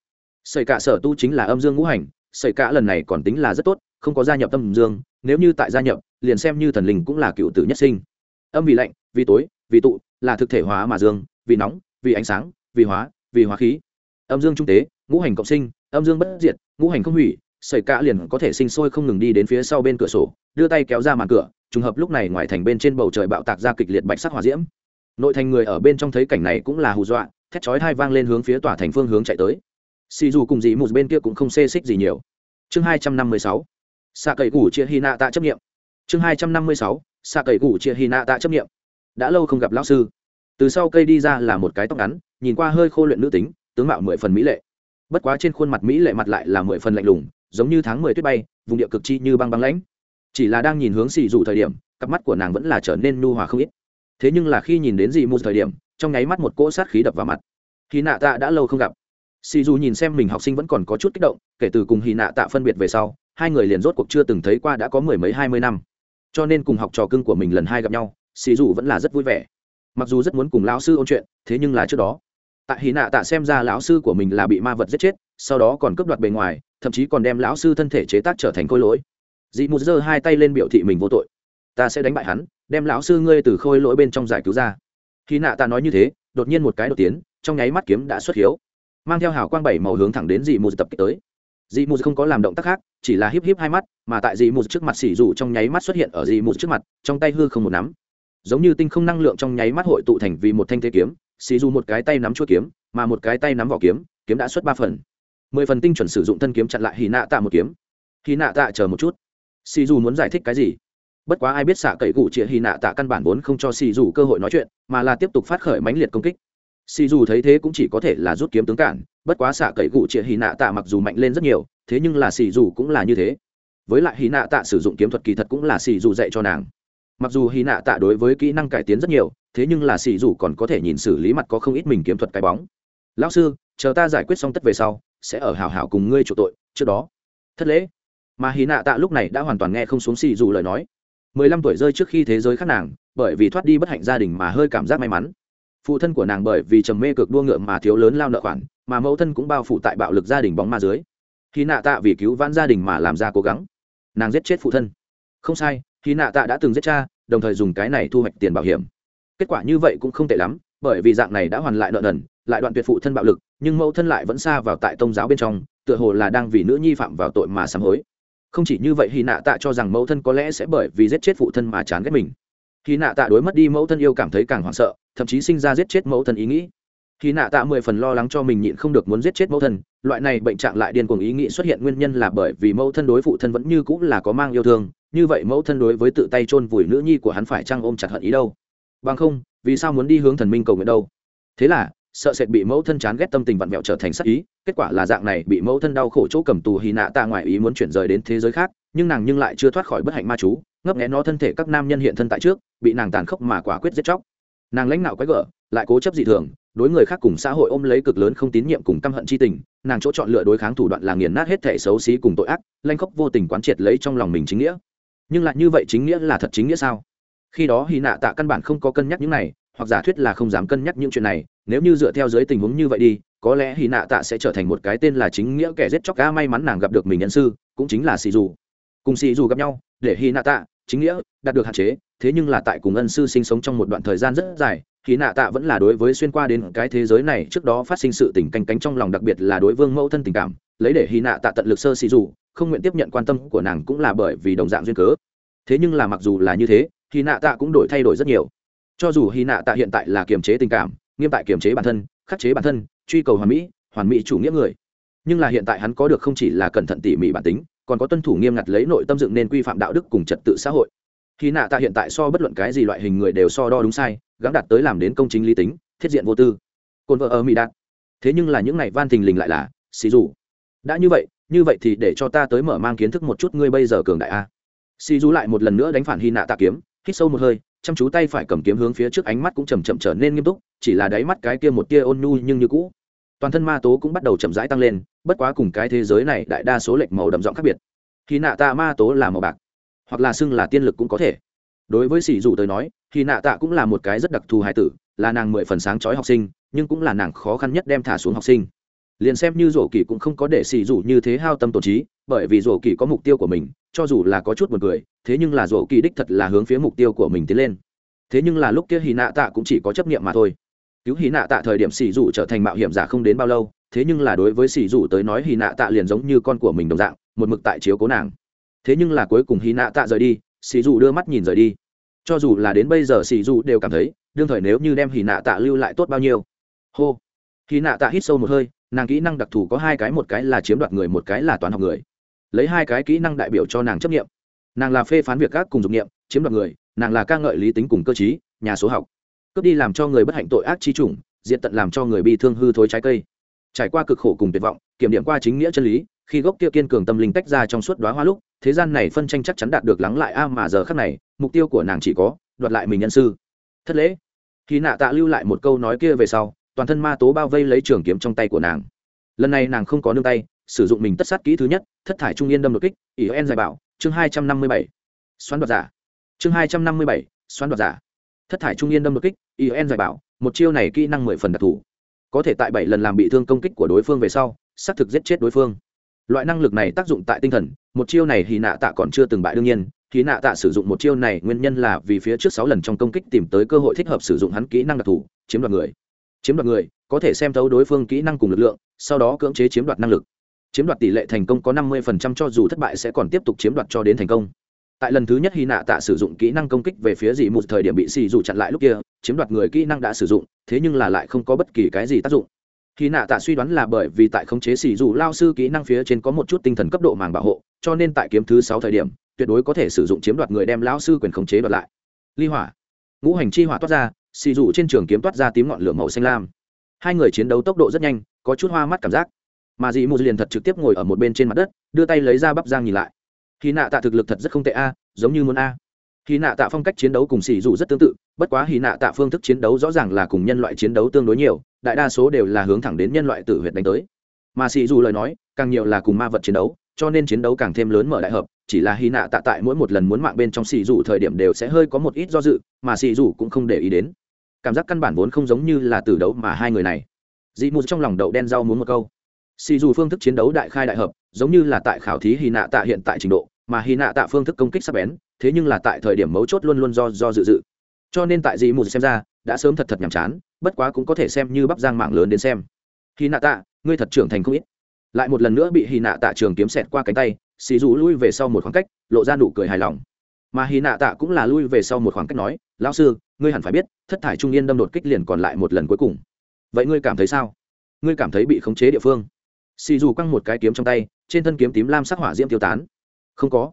Sợi cạ sở tu chính là âm dương ngũ hành, sợi cạ lần này còn tính là rất tốt, không có gia nhập tâm dương, nếu như tại gia nhập, liền xem như thần linh cũng là cựu tử nhất sinh. Âm vì lạnh, vì tối, vì tụ là thực thể hóa mà dương, vì nóng, vì ánh sáng, vì hóa vì hóa khí. Âm dương trung tế, ngũ hành cộng sinh, âm dương bất diệt, ngũ hành không hủy, sợi cạ liền có thể sinh sôi không ngừng đi đến phía sau bên cửa sổ, đưa tay kéo ra màn cửa, trùng hợp lúc này ngoài thành bên trên bầu trời bạo tạc ra kịch liệt bạch sắc hỏa diễm. Nội thành người ở bên trong thấy cảnh này cũng là hù dọa, thét chói hai vang lên hướng phía tòa thành phương hướng chạy tới. Xì dù cùng dị một bên kia cũng không xê xích gì nhiều. Chương hai trăm năm mươi sáu. Xạ cậy củ chia hy nạ tạ chấp nghiệm chương hai trăm năm mươi sáu. Xạ cậy củ chia hy nạ tạ chấp nghiệm đã lâu không gặp lão sư. Từ sau cây đi ra là một cái tóc ngắn, nhìn qua hơi khô luyện nữ tính, tướng mạo mười phần mỹ lệ. Bất quá trên khuôn mặt mỹ lệ mặt lại là mười phần lạnh lùng, giống như tháng mười tuyết bay, vùng địa cực chi như băng băng lãnh. Chỉ là đang nhìn hướng xì dù thời điểm, cặp mắt của nàng vẫn là trở nên nu hòa không ít. Thế nhưng là khi nhìn đến dì mù thời điểm, trong nháy mắt một cỗ sát khí đập vào mặt. Khi nạ tạ đã lâu không gặp. Xì dù nhìn xem mình học sinh vẫn còn có chút kích động, kể từ cùng Hì nạ tạ phân biệt về sau, hai người liền rốt cuộc chưa từng thấy qua đã có mười mấy hai mươi năm. Cho nên cùng học trò cưng của mình lần hai gặp nhau xì dù vẫn là rất vui vẻ. Mặc dù rất muốn cùng lão sư ôn chuyện, thế nhưng là trước đó, tại hì nạ tạ xem ra lão sư của mình là bị ma vật giết chết, sau đó còn cướp đoạt bề ngoài, thậm chí còn đem lão sư thân thể chế tác trở thành khôi lỗi. Dị mù giơ hai tay lên biểu thị mình vô tội. Ta sẽ đánh bại hắn, đem lão sư ngươi từ khôi lỗi bên trong giải cứu ra. Hì nạ ta nói như thế, đột nhiên một cái đột tiến, trong nháy mắt kiếm đã xuất hiếu, mang theo hào quang bảy màu hướng thẳng đến dị mù tập kích tới. Dị mù không có làm động tác khác, chỉ là híp híp hai mắt, mà tại dị mù trước mặt xỉ dù trong nháy mắt xuất hiện ở dị mù trước mặt, trong tay hư không một nắm giống như tinh không năng lượng trong nháy mắt hội tụ thành vì một thanh thế kiếm, xì dù một cái tay nắm chuôi kiếm, mà một cái tay nắm vỏ kiếm kiếm đã xuất ba phần. Mười phần tinh chuẩn sử dụng thân kiếm chặn lại hì nạ tạ một kiếm. Hì nạ tạ chờ một chút. Xì dù muốn giải thích cái gì? Bất quá ai biết xạ cậy cụ chĩa hì nạ tạ căn bản vốn không cho xì dù cơ hội nói chuyện, mà là tiếp tục phát khởi mãnh liệt công kích. Xì dù thấy thế cũng chỉ có thể là rút kiếm tướng cản, bất quá xạ cậy cụ chĩa hì nạ tạ mặc dù mạnh lên rất nhiều, thế nhưng là xì dù cũng là như thế. Với lại hì nạ tạ sử dụng kiếm thuật kỳ thật cũng là xì dù dạy cho nàng mặc dù hy nạ tạ đối với kỹ năng cải tiến rất nhiều, thế nhưng là xì dù còn có thể nhìn xử lý mặt có không ít mình kiếm thuật cái bóng. Lão sư, chờ ta giải quyết xong tất về sau, sẽ ở hào hào cùng ngươi chủ tội, trước đó. Thất lễ. Mà hy nạ tạ lúc này đã hoàn toàn nghe không xuống xì dù lời nói. Mười lăm tuổi rơi trước khi thế giới khác nàng, bởi vì thoát đi bất hạnh gia đình mà hơi cảm giác may mắn. Phụ thân của nàng bởi vì trầm mê cực đua ngựa mà thiếu lớn lao nợ khoản, mà mẫu thân cũng bao phủ tại bạo lực gia đình bóng ma dưới. Khi nạ tạ vì cứu vãn gia đình mà làm ra cố gắng. Nàng giết chết phụ thân. Không sai khi nạ tạ đã từng giết cha đồng thời dùng cái này thu hoạch tiền bảo hiểm. Kết quả như vậy cũng không tệ lắm, bởi vì dạng này đã hoàn lại nợ nần, lại đoạn tuyệt phụ thân bạo lực, nhưng mẫu thân lại vẫn xa vào tại tôn giáo bên trong, tựa hồ là đang vì nữ nhi phạm vào tội mà sám hối. Không chỉ như vậy hy nạ tạ cho rằng mẫu thân có lẽ sẽ bởi vì giết chết phụ thân mà chán ghét mình. Hy nạ tạ đối mất đi mẫu thân yêu cảm thấy càng hoảng sợ, thậm chí sinh ra giết chết mẫu thân ý nghĩ. Khi nạ tạ mười phần lo lắng cho mình nhịn không được muốn giết chết mẫu thân, loại này bệnh trạng lại điên cuồng ý nghĩ xuất hiện nguyên nhân là bởi vì mẫu thân đối phụ thân vẫn như cũng là có mang yêu thương như vậy mẫu thân đối với tự tay chôn vùi nữ nhi của hắn phải chăng ôm chặt hận ý đâu? Bằng không, vì sao muốn đi hướng thần minh cầu nguyện đâu? Thế là, sợ sệt bị mẫu thân chán ghét tâm tình vặn vẹo trở thành sắc ý, kết quả là dạng này bị mẫu thân đau khổ chỗ cầm tù hy nạ tạ ngoài ý muốn chuyển rời đến thế giới khác, nhưng nàng nhưng lại chưa thoát khỏi bất hạnh ma chú, ngấp nghé nó thân thể các nam nhân hiện thân tại trước, bị nàng tàn khốc mà quả quyết giết chóc. Nàng lãnh đạo quái gở, lại cố chấp dị thường, đối người khác cùng xã hội ôm lấy cực lớn không tín nhiệm cùng căm hận chi tình, nàng chỗ chọn lựa đối kháng thủ đoạn là nghiền nát hết thể xấu xí cùng tội ác lanh khóc vô tình quán triệt lấy trong lòng mình chính nghĩa nhưng lại như vậy chính nghĩa là thật chính nghĩa sao? Khi đó hy nạ tạ căn bản không có cân nhắc những này, hoặc giả thuyết là không dám cân nhắc những chuyện này, nếu như dựa theo dưới tình huống như vậy đi, có lẽ hy nạ tạ sẽ trở thành một cái tên là chính nghĩa kẻ giết chóc ca may mắn nàng gặp được mình nhân sư, cũng chính là xì dù. Cùng xì dù gặp nhau, để hy nạ tạ, chính nghĩa, đạt được hạn chế, thế nhưng là tại cùng ân sư sinh sống trong một đoạn thời gian rất dài hy nạ tạ vẫn là đối với xuyên qua đến cái thế giới này trước đó phát sinh sự tình canh cánh trong lòng, đặc biệt là đối vương mẫu thân tình cảm, lấy để hy nạ tạ tận lực sơ xì dù không nguyện tiếp nhận quan tâm của nàng cũng là bởi vì đồng dạng duyên cớ. Thế nhưng là mặc dù là như thế thì nạ tạ cũng đổi thay đổi rất nhiều. Cho dù hy nạ tạ hiện tại là kiềm chế tình cảm, nghiêm tại kiềm chế bản thân, khắc chế bản thân, truy cầu hoàn mỹ hoàn mỹ chủ nghĩa người. Nhưng là hiện tại hắn có được không chỉ là cẩn thận tỉ mỉ bản tính, còn có tuân thủ nghiêm ngặt lấy nội tâm dựng nên quy phạm đạo đức cùng trật tự xã hội. Khi nạ tạ hiện tại so bất luận cái gì loại hình người đều so đo đúng sai gắn đặt tới làm đến công chính lý tính, thiết diện vô tư. Cồn vợ ở mỹ đạt. Thế nhưng là những ngày van thình lình lại là, xì dù. Đã như vậy như vậy thì để cho ta tới mở mang kiến thức một chút ngươi bây giờ cường đại a. Si du lại một lần nữa đánh phản hy nạ tạ kiếm, hít sâu một hơi, chăm chú tay phải cầm kiếm hướng phía trước ánh mắt cũng chầm chậm trở nên nghiêm túc, chỉ là đáy mắt cái kia một tia ôn nhu nhưng như cũ. Toàn thân ma tố cũng bắt đầu chậm rãi tăng lên, bất quá cùng cái thế giới này đại đa số lệch màu đậm giọng khác biệt. Khi nạ tạ ma tố là màu bạc, hoặc là xưng là tiên lực cũng có thể. Đối với sỉ dù tới nói thì nạ tạ cũng là một cái rất đặc thù hài tử, là nàng mười phần sáng chói học sinh, nhưng cũng là nàng khó khăn nhất đem thả xuống học sinh liền xem như rổ kỳ cũng không có để xì rủ như thế hao tâm tổn trí, bởi vì rổ kỳ có mục tiêu của mình, cho dù là có chút b u ồ n cười, thế nhưng là rổ kỳ đích thật là hướng phía mục tiêu của mình tiến lên. Thế nhưng là lúc kia hì nạ tạ cũng chỉ có chấp nghiệm mà thôi. Cứu hì nạ tạ thời điểm xì rủ trở thành mạo hiểm giả không đến bao lâu, thế nhưng là đối với xì rủ tới nói hì nạ tạ liền giống như con của mình đồng dạng, một mực tại chiếu cố nàng. Thế nhưng là cuối cùng hì nạ tạ rời đi, xì rủ đưa mắt nhìn rời đi. Cho dù là đến bây giờ xì rủ đều cảm thấy, đương thời nếu như đem hì nạ tạ lưu lại tốt bao nhiêu. Hô. Hì nạ tạ hít sâu một hơi nàng kỹ năng đặc thù có hai cái, một cái là chiếm đoạt người, một cái là toán học người. Lấy hai cái kỹ năng đại biểu cho nàng chấp nghiệm. Nàng là phê phán việc các cùng dụng nghiệm chiếm đoạt người, nàng là ca ngợi lý tính cùng cơ chí nhà số học. Cướp đi làm cho người bất hạnh tội ác chi chủng diện tận làm cho người bị thương hư thối trái cây. Trải qua cực khổ cùng tuyệt vọng, kiểm điểm qua chính nghĩa chân lý, khi gốc kia kiên cường tâm linh tách ra trong suốt đoá hoa lúc, thế gian này phân tranh chắc chắn đạt được lắng lại a mà giờ khác này, mục tiêu của nàng chỉ có, đoạt lại mình nhân sư. Thất lễ. Khi nạ tạ lưu lại một câu nói kia về sau toàn thân ma tố bao vây lấy trường kiếm trong tay của nàng. Lần này nàng không có nương tay, sử dụng mình tất sát kỹ thứ nhất, thất thải trung yên đâm đột kích, ỷ en giải bảo, chương hai trăm năm mươi bảy. Xoắn đoạt giả. Chương hai trăm năm mươi bảy, xoắn đoạt giả. Thất thải trung yên đâm đột kích, ỷ en giải bảo, một chiêu này kỹ năng mười phần đặc thù. Có thể tại bảy lần làm bị thương công kích của đối phương về sau, xác thực giết chết đối phương. Loại năng lực này tác dụng tại tinh thần, một chiêu này thì nạ tạ còn chưa từng bại đương nhiên. Khi nạ tạ sử dụng một chiêu này nguyên nhân là vì phía trước sáu lần trong công kích tìm tới cơ hội thích hợp sử dụng hắn kỹ năng đặc thù, chiếm đoạt người chiếm đoạt người, có thể xem thấu đối phương kỹ năng cùng lực lượng, sau đó cưỡng chế chiếm đoạt năng lực. Chiếm đoạt tỷ lệ thành công có năm mươi cho dù thất bại sẽ còn tiếp tục chiếm đoạt cho đến thành công. Tại lần thứ nhất hy nạ tạ sử dụng kỹ năng công kích về phía dị một thời điểm bị xì dù chặn lại lúc kia, chiếm đoạt người kỹ năng đã sử dụng, thế nhưng là lại không có bất kỳ cái gì tác dụng. Hy nạ tạ suy đoán là bởi vì tại khống chế xì dù lao sư kỹ năng phía trên có một chút tinh thần cấp độ màng bảo hộ, cho nên tại kiếm thứ sáu thời điểm, tuyệt đối có thể sử dụng chiếm đoạt người đem lao sư quyền khống chế đoạt lại. Ly hỏa. Ngũ hành chi hỏa toát ra xì Dụ trên trường kiếm toát ra tím ngọn lửa màu xanh lam. Hai người chiến đấu tốc độ rất nhanh, có chút hoa mắt cảm giác. Mà dị mù liền thật trực tiếp ngồi ở một bên trên mặt đất, đưa tay lấy ra bắp giang nhìn lại. Hy nạ tạ thực lực thật rất không tệ a, giống như muốn a. Hy nạ tạ phong cách chiến đấu cùng xì dù rất tương tự, bất quá hy nạ tạ phương thức chiến đấu rõ ràng là cùng nhân loại chiến đấu tương đối nhiều, đại đa số đều là hướng thẳng đến nhân loại tử huyệt đánh tới. Mà xì dù lời nói, càng nhiều là cùng ma vật chiến đấu, cho nên chiến đấu càng thêm lớn mở đại hợp, chỉ là hy nạ tạ tại mỗi một lần muốn mạng bên trong xì dù thời điểm đều sẽ hơi có một ít do dự, mà xì dù cũng không để ý đến cảm giác căn bản vốn không giống như là từ đấu mà hai người này. Dị mù trong lòng đậu đen rau muốn một câu. Xì dù phương thức chiến đấu đại khai đại hợp, giống như là tại khảo thí hy nạ tạ hiện tại trình độ, mà hy nạ tạ phương thức công kích sắp bén, thế nhưng là tại thời điểm mấu chốt luôn luôn do do dự dự. Cho nên tại dị mù xem ra, đã sớm thật thật nhàm chán, bất quá cũng có thể xem như bắp giang mạng lớn đến xem. Hy nạ tạ, ngươi thật trưởng thành không ít. Lại một lần nữa bị hy nạ tạ trường kiếm xẹt qua cánh tay, xì dù lui về sau một khoảng cách, lộ ra nụ cười hài lòng mà hy nạ tạ cũng là lui về sau một khoảng cách nói, lão sư, ngươi hẳn phải biết, thất thải trung yên đâm đột kích liền còn lại một lần cuối cùng. Vậy ngươi cảm thấy sao? Ngươi cảm thấy bị khống chế địa phương. Xì dù căng một cái kiếm trong tay, trên thân kiếm tím lam sắc hỏa diễm tiêu tán. Không có.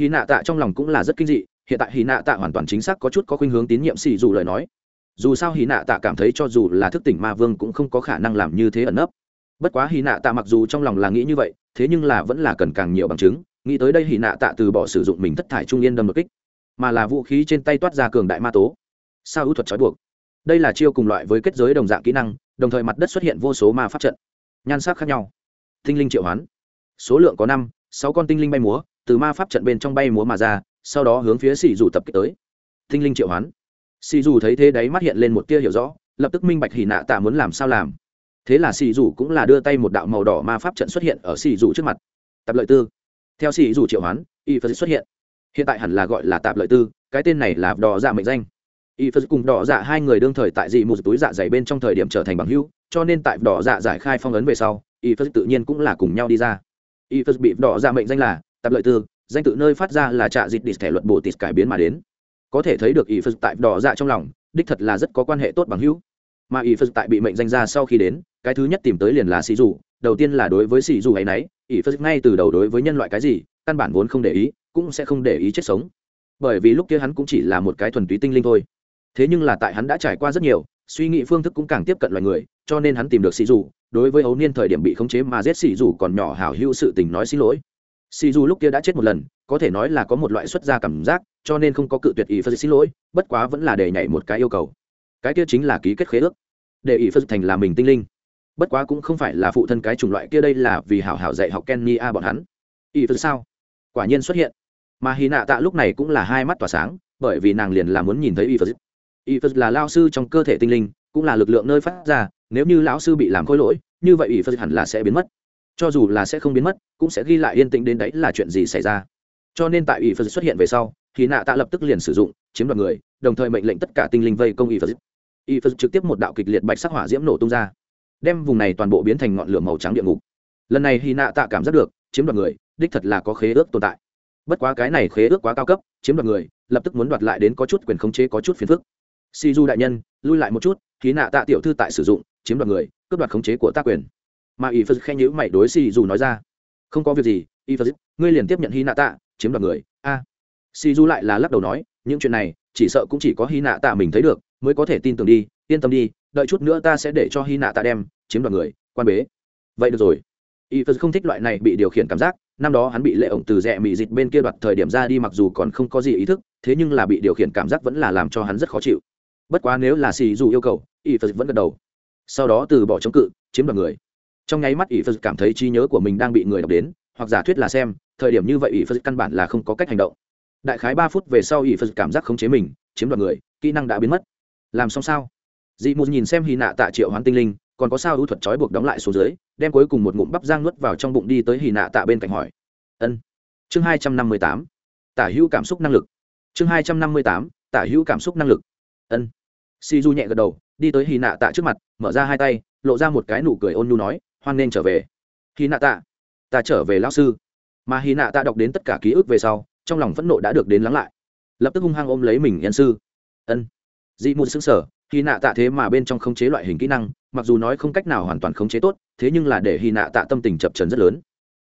Hy nạ tạ trong lòng cũng là rất kinh dị, hiện tại hy nạ tạ hoàn toàn chính xác có chút có khuynh hướng tín nhiệm xì dù lời nói. Dù sao hy nạ tạ cảm thấy cho dù là thức tỉnh ma vương cũng không có khả năng làm như thế ẩn nấp bất quá hy nạ tạ mặc dù trong lòng là nghĩ như vậy, thế nhưng là vẫn là cần càng nhiều bằng chứng. Nghĩ tới đây hy nạ tạ từ bỏ sử dụng mình thất thải trung yên đâm đột kích, mà là vũ khí trên tay toát ra cường đại ma tố. Sao ưu thuật trói buộc? Đây là chiêu cùng loại với kết giới đồng dạng kỹ năng, đồng thời mặt đất xuất hiện vô số ma pháp trận, nhan sắc khác nhau. Tinh linh triệu hoán. Số lượng có năm, sáu con tinh linh bay múa, từ ma pháp trận bên trong bay múa mà ra, sau đó hướng phía xì dù tập kích tới. Tinh linh triệu hoán. Xì dù thấy thế đấy mắt hiện lên một tia hiểu rõ, lập tức minh bạch hỉ nạ tạ muốn làm sao làm thế là xì dù cũng là đưa tay một đạo màu đỏ ma pháp trận xuất hiện ở xì dù trước mặt. Tạp lợi tư. Theo xì dù triệu hoán y phật xuất hiện. Hiện tại hẳn là gọi là tạp lợi tư, cái tên này là đỏ dạ mệnh danh. Y phật cùng đỏ dạ hai người đương thời tại dị một túi dạ dày bên trong thời điểm trở thành bằng hữu, cho nên tại đỏ dạ giải khai phong ấn về sau y phật tự nhiên cũng là cùng nhau đi ra. Y phật bị đỏ dạ mệnh danh là tạp lợi tư, danh tự nơi phát ra là trạ dịch địch thẻ luật bổ tịt cải biến mà đến. Có thể thấy được y phật tại đỏ dạ trong lòng, đích thật là rất có quan hệ tốt bằng hữu. Mà y phật tại bị mệnh danh ra sau khi đến cái thứ nhất tìm tới liền là sĩ dù đầu tiên là đối với sĩ dù ấy nấy y phật ngay từ đầu đối với nhân loại cái gì, căn bản vốn không để ý, cũng sẽ không để ý chết sống. Bởi vì lúc kia hắn cũng chỉ là một cái thuần túy tinh linh thôi. Thế nhưng là tại hắn đã trải qua rất nhiều, suy nghĩ phương thức cũng càng tiếp cận loài người, cho nên hắn tìm được xì dù đối với ấu niên thời điểm bị khống chế mà giết xì dù còn nhỏ hảo hữu sự tình nói xin lỗi. Xì dù lúc kia đã chết một lần, có thể nói là có một loại xuất gia cảm giác, cho nên không có cự tuyệt ý phật xin lỗi, bất quá vẫn là để nhảy một cái yêu cầu. Cái kia chính là ký kết khế ước. Để ý phật thành là mình tinh linh bất quá cũng không phải là phụ thân cái chủng loại kia đây là vì hảo hảo dạy học kenny a bọn hắn. Ý phật sao? Quả nhiên xuất hiện. Mà hy nạ tạ lúc này cũng là hai mắt tỏa sáng, bởi vì nàng liền là muốn nhìn thấy y phật y phật là lao sư trong cơ thể tinh linh, cũng là lực lượng nơi phát ra, nếu như lão sư bị làm khôi lỗi, như vậy y phật hẳn là sẽ biến mất. Cho dù là sẽ không biến mất, cũng sẽ ghi lại yên tĩnh đến đấy là chuyện gì xảy ra. Cho nên tại y phật xuất hiện về sau thì nạ tạ lập tức liền sử dụng, chiếm đoạt người, đồng thời mệnh lệnh tất cả tinh linh vây công y phật y phật trực tiếp một đạo kịch liệt bạch sắc hỏa diễm nổ tung ra đem vùng này toàn bộ biến thành ngọn lửa màu trắng địa ngục. Lần này hy nạ tạ cảm giác được, chiếm đoạt người, đích thật là có khế ước tồn tại. Bất quá cái này khế ước quá cao cấp, chiếm đoạt người, lập tức muốn đoạt lại đến có chút quyền khống chế, có chút phiền phức. Si du đại nhân, lui lại một chút khí nạ tạ tiểu thư tại sử dụng, chiếm đoạt người, cướp đoạt khống chế của ta quyền. Mà y phật khen nhữ mày đối si du nói ra. Không có việc gì, y phật, ngươi liền tiếp nhận hy nạ tạ, chiếm đoạt người. A. À. si du lại là lắc đầu nói, những chuyện này, chỉ sợ cũng chỉ có hy nạ tạ mình thấy được, mới có thể tin tưởng đi yên tâm đi, đợi chút nữa ta sẽ để cho hy nạ tạ đem, chiếm đoạt người, quan bế. Vậy được rồi. Y phật không thích loại này bị điều khiển cảm giác, năm đó hắn bị lệ ổng từ rẽ mị dịch bên kia đoạt thời điểm ra đi mặc dù còn không có gì ý thức, thế nhưng là bị điều khiển cảm giác vẫn là làm cho hắn rất khó chịu. Bất quá nếu là xì dù yêu cầu, y phật vẫn gật đầu. Sau đó từ bỏ chống cự, chiếm đoạt người. Trong nháy mắt y phật cảm thấy trí nhớ của mình đang bị người đọc đến, hoặc giả thuyết là xem, thời điểm như vậy y phật căn bản là không có cách hành động. Đại khái ba phút về sau y phật cảm giác khống chế mình, chiếm đoạt người, kỹ năng đã biến mất. Làm xong sao? Dị mù nhìn xem hy nạ tạ triệu hoán tinh linh, còn có sao ưu thuật trói buộc đóng lại xuống dưới, đem cuối cùng một ngụm bắp giang nuốt vào trong bụng đi tới hy nạ tạ bên cạnh hỏi. Ân. Chương hai trăm năm mươi tám. Tả hữu cảm xúc năng lực. Chương hai trăm năm mươi tám, tả hữu cảm xúc năng lực. Ân. Si du nhẹ gật đầu, đi tới hy nạ tạ trước mặt, mở ra hai tay, lộ ra một cái nụ cười ôn nhu nói, hoan nên trở về. Hy nạ tạ, ta trở về lão sư. Mà hy nạ tạ đọc đến tất cả ký ức về sau, trong lòng phẫn nộ đã được đến lắng lại. Lập tức hung hăng ôm lấy mình nhân sư. Ân. Dị mù xứng sở hy nạ tạ thế mà bên trong khống chế loại hình kỹ năng, mặc dù nói không cách nào hoàn toàn khống chế tốt, thế nhưng là để hy nạ tạ tâm tình chập trần rất lớn.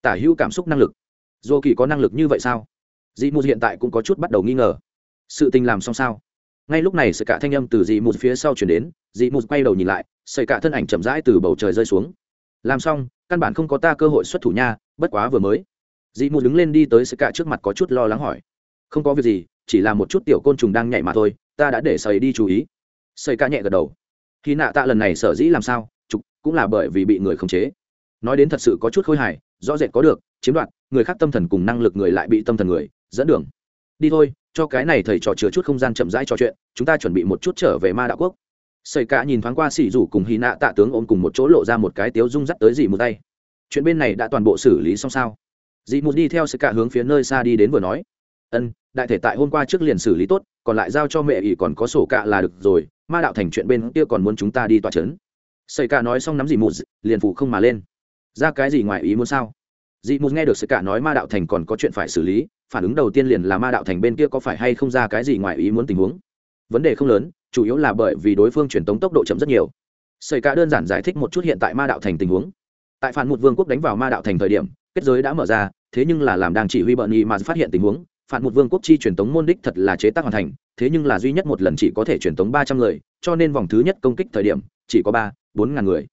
Tả hữu cảm xúc năng lực. Dô kỳ có năng lực như vậy sao? Dị mù hiện tại cũng có chút bắt đầu nghi ngờ. Sự tình làm xong sao? Ngay lúc này sự cả thanh âm từ dị mù phía sau chuyển đến dị mù quay đầu nhìn lại sợi cả thân ảnh chậm rãi từ bầu trời rơi xuống. Làm xong, căn bản không có ta cơ hội xuất thủ nha, bất quá vừa mới. Dị mù đứng lên đi tới sự cả trước mặt có chút lo lắng hỏi. Không có việc gì, chỉ là một chút tiểu côn trùng đang nhảy mà thôi, ta đã để sợi đi chú ý xây ca nhẹ gật đầu. Khi nạ tạ lần này sở dĩ làm sao trục cũng là bởi vì bị người khống chế. Nói đến thật sự có chút khôi hài, rõ rệt có được, chiếm đoạt, người khác tâm thần cùng năng lực người lại bị tâm thần người, dẫn đường. Đi thôi, cho cái này thầy trò chứa chút không gian chậm rãi trò chuyện, chúng ta chuẩn bị một chút trở về ma đạo quốc. Xây cả nhìn thoáng qua xỉ rủ cùng hy nạ tạ tướng ôm cùng một chỗ lộ ra một cái tiếu rung dắt tới dì một tay. Chuyện bên này đã toàn bộ xử lý xong sao? Dì một đi theo xây cả hướng phía nơi xa đi đến vừa nói. Ân đại thể tại hôm qua trước liền xử lý tốt, còn lại giao cho mẹ ỷ còn có sổ cạ là được rồi, ma đạo thành chuyện bên kia còn muốn chúng ta đi tòa c h ấ n xây cạ nói xong nắm dị mù liền phụ không mà lên. Ra cái gì ngoài ý muốn sao? Dị mù nghe được xây cạ nói ma đạo thành còn có chuyện phải xử lý, phản ứng đầu tiên liền là ma đạo thành bên kia có phải hay không ra cái gì ngoài ý muốn tình huống. Vấn đề không lớn, chủ yếu là bởi vì đối phương truyền tống tốc độ chậm rất nhiều. Xây cạ đơn giản giải thích một chút hiện tại ma đạo thành tình huống. Tại phản một vương quốc đánh vào ma đạo thành thời điểm, kết giới đã mở ra, thế nhưng là làm đang chỉ huy bợn nghị mà phát hiện tình huống phản một vương quốc chi truyền tống môn đích thật là chế tác hoàn thành, thế nhưng là duy nhất một lần chỉ có thể truyền tống ba trăm người, cho nên vòng thứ nhất công kích thời điểm, chỉ có ba, bốn ngàn người.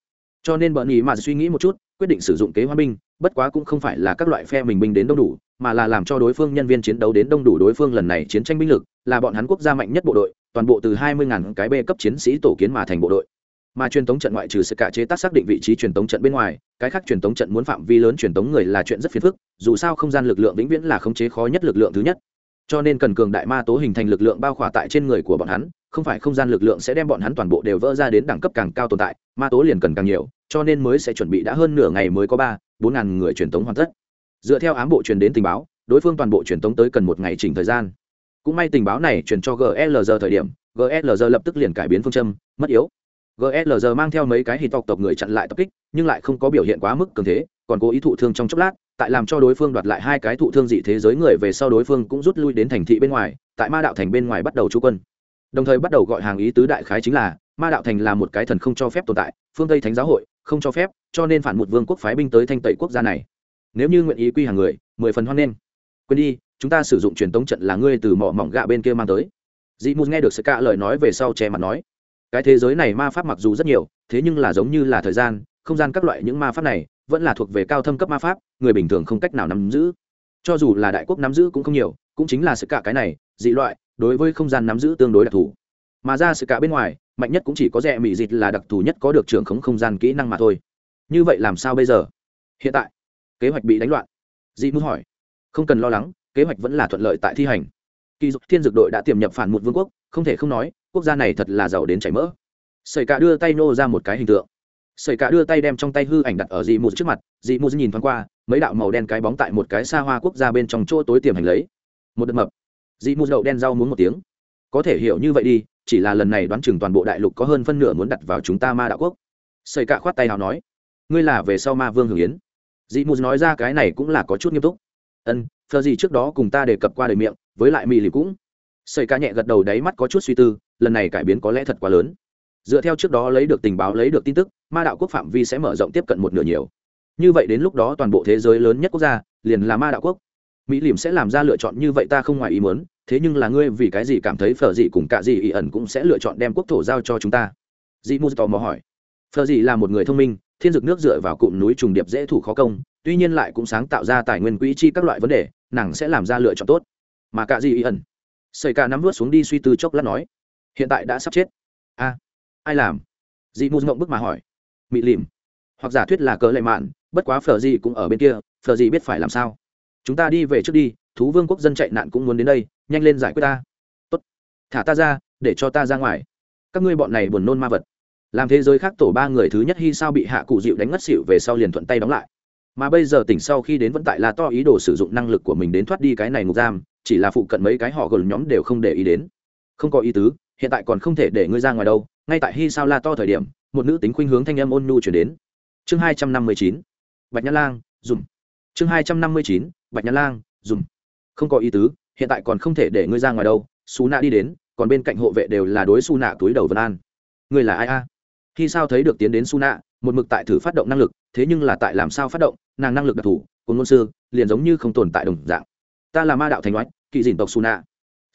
Cho nên bợn ý mà suy nghĩ một chút, quyết định sử dụng kế hoa binh, bất quá cũng không phải là các loại phe mình binh đến đông đủ, mà là làm cho đối phương nhân viên chiến đấu đến đông đủ đối phương lần này chiến tranh binh lực, là bọn hắn quốc gia mạnh nhất bộ đội, toàn bộ từ hai mươi ngàn cái b cấp chiến sĩ tổ kiến mà thành bộ đội mà truyền tống trận ngoại trừ sự cả chế tác xác định vị trí truyền tống trận bên ngoài, cái khác truyền tống trận muốn phạm vi lớn truyền tống người là chuyện rất phiền phức, dù sao không gian lực lượng vĩnh viễn là khống chế khó nhất lực lượng thứ nhất. Cho nên cần cường đại ma tố hình thành lực lượng bao khỏa tại trên người của bọn hắn, không phải không gian lực lượng sẽ đem bọn hắn toàn bộ đều vỡ ra đến đẳng cấp càng cao tồn tại, ma tố liền cần càng nhiều, cho nên mới sẽ chuẩn bị đã hơn nửa ngày mới có ba, bốn ngàn người truyền tống hoàn tất. Dựa theo ám bộ truyền đến tình báo, đối phương toàn bộ truyền tống tới cần một ngày chỉnh thời gian. Cũng may tình báo này truyền cho glg thời điểm glg lập tức liền cải biến phương châm, mất yếu glg mang theo mấy cái hít tộc tộc người chặn lại tập kích, nhưng lại không có biểu hiện quá mức cường thế, còn cố ý thụ thương trong chốc lát, tại làm cho đối phương đoạt lại hai cái thụ thương dị thế giới người về sau đối phương cũng rút lui đến thành thị bên ngoài, tại ma đạo thành bên ngoài bắt đầu trú quân. Đồng thời bắt đầu gọi hàng ý tứ đại khái chính là, ma đạo thành là một cái thần không cho phép tồn tại, phương tây thánh giáo hội, không cho phép, cho nên phản một vương quốc phái binh tới thanh tẩy quốc gia này. Nếu như nguyện ý quy hàng người, mười phần hoan nghênh. Quên đi, chúng ta sử dụng truyền tống trận là ngươi từ mỏ mỏng gạ bên kia mang tới. Dị mù nghe được sự ca lời nói về sau che mặt nói cái thế giới này ma pháp mặc dù rất nhiều, thế nhưng là giống như là thời gian, không gian các loại những ma pháp này vẫn là thuộc về cao thâm cấp ma pháp, người bình thường không cách nào nắm giữ. Cho dù là đại quốc nắm giữ cũng không nhiều, cũng chính là sự cả cái này, dị loại, đối với không gian nắm giữ tương đối đặc thù. Mà ra sự cả bên ngoài, mạnh nhất cũng chỉ có rẻ mỹ dịt là đặc thù nhất có được trưởng khống không gian kỹ năng mà thôi. Như vậy làm sao bây giờ? Hiện tại, kế hoạch bị đánh loạn. Dị muốn hỏi. Không cần lo lắng, kế hoạch vẫn là thuận lợi tại thi hành. Kỳ dục thiên dược đội đã tiềm nhập phản một vương quốc, không thể không nói quốc gia này thật là giàu đến chảy mỡ. Sợi cả đưa tay nô ra một cái hình tượng. Sợi cả đưa tay đem trong tay hư ảnh đặt ở dị mù trước mặt, dị mù nhìn thoáng qua, mấy đạo màu đen cái bóng tại một cái xa hoa quốc gia bên trong chỗ tối tiềm hành lấy. Một đợt mập. Dị mù đậu đen rau muốn một tiếng. Có thể hiểu như vậy đi, chỉ là lần này đoán chừng toàn bộ đại lục có hơn phân nửa muốn đặt vào chúng ta ma đạo quốc. Sợi cả khoát tay nào nói, ngươi là về sau ma vương hưởng yến. Dị mù nói ra cái này cũng là có chút nghiêm túc. Ân phờ gì trước đó cùng ta đề cập qua đời miệng, với lại mì lì cũng sợi ca nhẹ gật đầu đáy mắt có chút suy tư, lần này cải biến có lẽ thật quá lớn. Dựa theo trước đó lấy được tình báo, lấy được tin tức, ma đạo quốc phạm vi sẽ mở rộng tiếp cận một nửa nhiều. Như vậy đến lúc đó toàn bộ thế giới lớn nhất quốc gia, liền là ma đạo quốc. Mỹ liềm sẽ làm ra lựa chọn như vậy ta không ngoài ý muốn, thế nhưng là ngươi vì cái gì cảm thấy phở dị cùng cả dị ỉ ẩn cũng sẽ lựa chọn đem quốc thổ giao cho chúng ta? Dị mu tò mò hỏi. Phở dị là một người thông minh, thiên dược nước dựa vào cụm núi trùng điệp dễ thủ khó công, tuy nhiên lại cũng sáng tạo ra tài nguyên quỹ chi các loại vấn đề, nàng sẽ làm ra lựa chọn tốt. Mà cả dị ỉ ẩn sẩy cả nắm vớt xuống đi suy tư chốc lát nói, hiện tại đã sắp chết. A, ai làm? Dị mu ngậm bức mà hỏi. Mị lìm, hoặc giả thuyết là cớ lệ mạn, bất quá phở dị cũng ở bên kia, phở dị biết phải làm sao. Chúng ta đi về trước đi, thú vương quốc dân chạy nạn cũng muốn đến đây, nhanh lên giải quyết ta. Tốt, thả ta ra, để cho ta ra ngoài. Các ngươi bọn này buồn nôn ma vật. Làm thế giới khác tổ ba người thứ nhất hy sao bị hạ cụ dịu đánh ngất xỉu về sau liền thuận tay đóng lại mà bây giờ tỉnh sau khi đến vẫn tại là to ý đồ sử dụng năng lực của mình đến thoát đi cái này ngục giam, chỉ là phụ cận mấy cái họ gần nhóm đều không để ý đến. Không có ý tứ, hiện tại còn không thể để ngươi ra ngoài đâu, ngay tại hy sao la to thời điểm, một nữ tính khuynh hướng thanh âm ôn nhu chuyển đến. Chương hai trăm năm mươi chín, bạch nhã lang, dùm. Chương hai trăm năm mươi chín, bạch nhã lang, dùm. Không có ý tứ, hiện tại còn không thể để ngươi ra ngoài đâu, xú nạ đi đến, còn bên cạnh hộ vệ đều là đối xu nạ túi đầu vân an. Ngươi là ai a? Khi sao thấy được tiến đến xu nạ một mực tại thử phát động năng lực, thế nhưng là tại làm sao phát động nàng năng lực đặc thù của ngôn sư, liền giống như không tồn tại đồng dạng. Ta là ma đạo thành oách, kỵ dìn tộc su nạ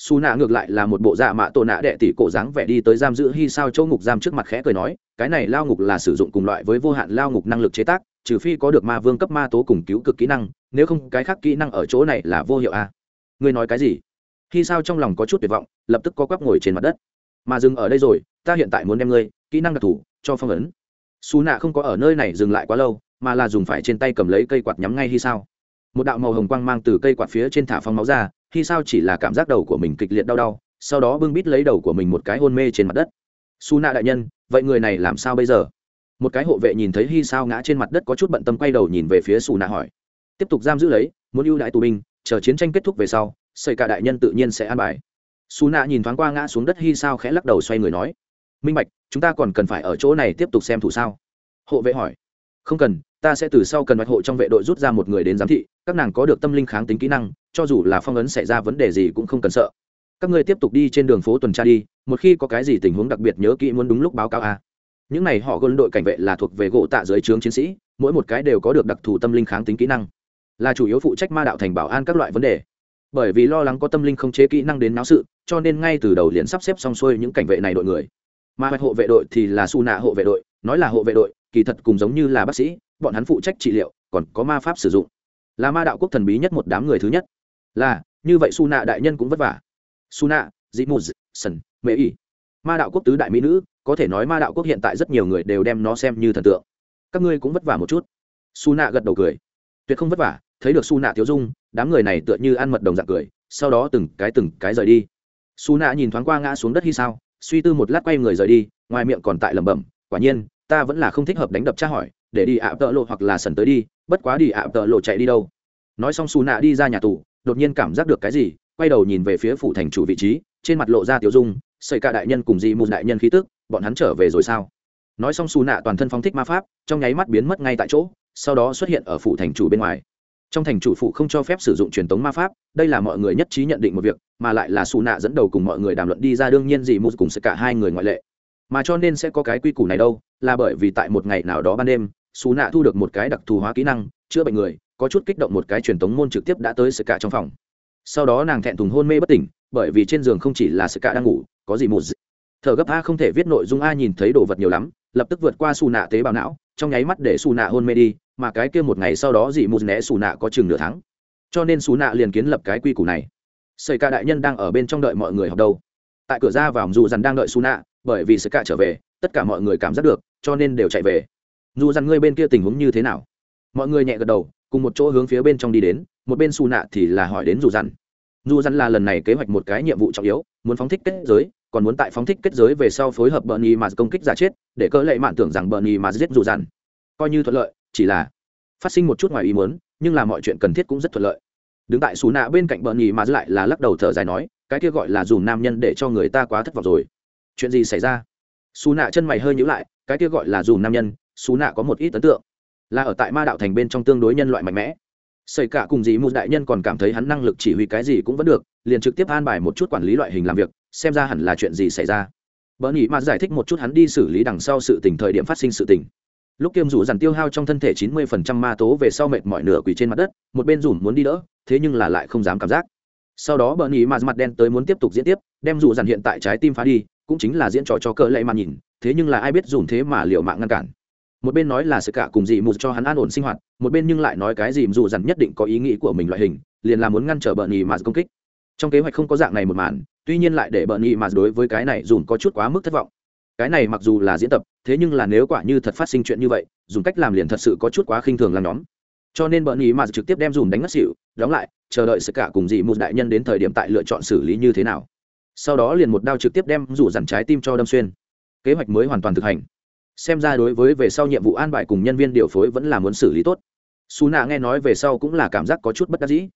Su nạ ngược lại là một bộ dạ mạ tổ nạ đệ tỷ cổ dáng vẻ đi tới giam giữ hy sao châu ngục giam trước mặt khẽ cười nói, cái này lao ngục là sử dụng cùng loại với vô hạn lao ngục năng lực chế tác, trừ phi có được ma vương cấp ma tố cùng cứu cực kỹ năng, nếu không cái khác kỹ năng ở chỗ này là vô hiệu a. À? ngươi nói cái gì? Khi sao trong lòng có chút tuyệt vọng, lập tức có quắp ngồi trên mặt đất. Mà dừng ở đây rồi, ta hiện tại muốn đem ngươi, kỹ năng đặc thù, cho phong ấn. Xù nạ không có ở nơi này dừng lại quá lâu mà là dùng phải trên tay cầm lấy cây quạt nhắm ngay hy sao. Một đạo màu hồng quang mang từ cây quạt phía trên thả phong máu ra, hy sao chỉ là cảm giác đầu của mình kịch liệt đau đau, sau đó bưng bít lấy đầu của mình một cái hôn mê trên mặt đất. Su nạ đại nhân, vậy người này làm sao bây giờ? Một cái hộ vệ nhìn thấy hy sao ngã trên mặt đất có chút bận tâm quay đầu nhìn về phía su nạ hỏi. Tiếp tục giam giữ lấy, muốn ưu đãi tù binh, chờ chiến tranh kết thúc về sau xây cả đại nhân tự nhiên sẽ an bài. Su nạ nhìn thoáng qua ngã xuống đất hy sao khẽ lắc đầu xoay người nói. Minh bạch, chúng ta còn cần phải ở chỗ này tiếp tục xem thủ sao? Hộ vệ hỏi. Không cần ta sẽ từ sau cần mạch hộ trong vệ đội rút ra một người đến giám thị, các nàng có được tâm linh kháng tính kỹ năng, cho dù là phong ấn xảy ra vấn đề gì cũng không cần sợ. Các ngươi tiếp tục đi trên đường phố tuần tra đi, một khi có cái gì tình huống đặc biệt nhớ kỹ muốn đúng lúc báo cáo a. Những này họ gôn đội cảnh vệ là thuộc về gỗ tạ dưới trướng chiến sĩ, mỗi một cái đều có được đặc thù tâm linh kháng tính kỹ năng. Là chủ yếu phụ trách ma đạo thành bảo an các loại vấn đề. Bởi vì lo lắng có tâm linh không chế kỹ năng đến náo sự, cho nên ngay từ đầu liền sắp xếp xong xuôi những cảnh vệ này đội người. Mà hoạch hộ vệ đội thì là su nạ hộ vệ đội, nói là hộ vệ đội, kỳ thật cùng giống như là bác sĩ bọn hắn phụ trách trị liệu, còn có ma pháp sử dụng. Là ma đạo quốc thần bí nhất một đám người thứ nhất. Là, như vậy su nạ đại nhân cũng vất vả. Su nạ dị mù sần, mễ y ma đạo quốc tứ đại mỹ nữ, có thể nói ma đạo quốc hiện tại rất nhiều người đều đem nó xem như thần tượng. Các ngươi cũng vất vả một chút. Su nạ gật đầu cười. Tuyệt không vất vả, thấy được su nạ thiếu dung, đám người này tựa như ăn mật đồng dạng cười, sau đó từng cái từng cái rời đi. Su nạ nhìn thoáng qua ngã xuống đất hy sao, suy tư một lát quay người rời đi, ngoài miệng còn tại lẩm bẩm, quả nhiên, ta vẫn là không thích hợp đánh đập tra hỏi để đi ạ tợ lộ hoặc là sần tới đi, bất quá đi ạ tợ lộ chạy đi đâu. Nói xong xù nạ đi ra nhà tù, đột nhiên cảm giác được cái gì, quay đầu nhìn về phía phủ thành chủ vị trí, trên mặt lộ ra tiểu dung xây cả đại nhân cùng dị mù đại nhân khí tức, bọn hắn trở về rồi sao? Nói xong xù nạ toàn thân phóng thích ma pháp, trong nháy mắt biến mất ngay tại chỗ, sau đó xuất hiện ở phủ thành chủ bên ngoài. Trong thành chủ phụ không cho phép sử dụng truyền thống ma pháp, đây là mọi người nhất trí nhận định một việc, mà lại là xù nạ dẫn đầu cùng mọi người đàm luận đi ra đương nhiên dị mù cùng sẽ cả hai người ngoại lệ. Mà cho nên sẽ có cái quy củ này đâu, là bởi vì tại một ngày nào đó ban đêm xù nạ thu được một cái đặc thù hóa kỹ năng, chữa bệnh người, có chút kích động một cái truyền thống môn trực tiếp đã tới sự cả trong phòng. Sau đó nàng thẹn thùng hôn mê bất tỉnh, bởi vì trên giường không chỉ là sự cả đang ngủ, có gì một gì. thở gấp, a, không thể viết nội dung a, nhìn thấy đồ vật nhiều lắm, lập tức vượt qua xù nạ tế bào não, trong nháy mắt để xù nạ hôn mê đi, mà cái kia một ngày sau đó dị một né xù nạ có chừng nửa tháng. Cho nên xù nạ liền kiến lập cái quy củ này. Sợi ca đại nhân đang ở bên trong đợi mọi người học đâu. Tại cửa ra vào dù dằn đang đợi xù nạ, bởi vì sợi ca trở về, tất cả mọi người cảm giác được, cho nên đều chạy về dù rằng ngươi bên kia tình huống như thế nào. Mọi người nhẹ gật đầu, cùng một chỗ hướng phía bên trong đi đến, một bên xù nạ thì là hỏi đến dù dằn dù dằn là lần này kế hoạch một cái nhiệm vụ trọng yếu, muốn phóng thích kết giới, còn muốn tại phóng thích kết giới về sau phối hợp bờ nhì mà công kích giả chết, để cơ lệ mạn tưởng rằng bờ nhì mà giết dù dằn coi như thuận lợi, chỉ là phát sinh một chút ngoài ý muốn, nhưng là mọi chuyện cần thiết cũng rất thuận lợi. Đứng tại xù nạ bên cạnh bờ nhì mà lại là lắc đầu thở dài nói, cái kia gọi là dùm nam nhân để cho người ta quá thất vọng rồi. Chuyện gì xảy ra? Xù nạ chân mày hơi nhữ lại, cái kia gọi là dùm nam nhân xú nạ có một ít ấn tượng. Là ở tại ma đạo thành bên trong tương đối nhân loại mạnh mẽ. Xây cả cùng dì một đại nhân còn cảm thấy hắn năng lực chỉ huy cái gì cũng vẫn được, liền trực tiếp an bài một chút quản lý loại hình làm việc, xem ra hẳn là chuyện gì xảy ra. Bờ nhị mà giải thích một chút hắn đi xử lý đằng sau sự tình thời điểm phát sinh sự tình. Lúc kiêm rủ dằn tiêu hao trong thân thể chín mươi phần trăm ma tố về sau mệt mỏi nửa quỳ trên mặt đất, một bên rủ muốn đi đỡ, thế nhưng là lại không dám cảm giác. Sau đó bờ nhị mà mặt đen tới muốn tiếp tục diễn tiếp, đem rủ dằn hiện tại trái tim phá đi, cũng chính là diễn trò cho cỡ lệ mà nhìn, thế nhưng là ai biết dùng thế mà liệu mạng ngăn cản một bên nói là sự cả cùng dị mù cho hắn an ổn sinh hoạt, một bên nhưng lại nói cái gì dù dằn nhất định có ý nghĩ của mình loại hình, liền là muốn ngăn trở bợn nhì mà công kích. Trong kế hoạch không có dạng này một màn, tuy nhiên lại để bợn nhì mà đối với cái này dùm có chút quá mức thất vọng. Cái này mặc dù là diễn tập, thế nhưng là nếu quả như thật phát sinh chuyện như vậy dùng cách làm liền thật sự có chút quá khinh thường làm nhóm. Cho nên bợn nhì mà trực tiếp đem dùm đánh ngất xỉu, đóng lại, chờ đợi sự cả cùng dị mù đại nhân đến thời điểm tại lựa chọn xử lý như thế nào. Sau đó liền một đao trực tiếp đem rủ dằn trái tim cho đâm xuyên. Kế hoạch mới hoàn toàn thực hành xem ra đối với về sau nhiệm vụ an bài cùng nhân viên điều phối vẫn là muốn xử lý tốt. Xù nạ nghe nói về sau cũng là cảm giác có chút bất đắc dĩ.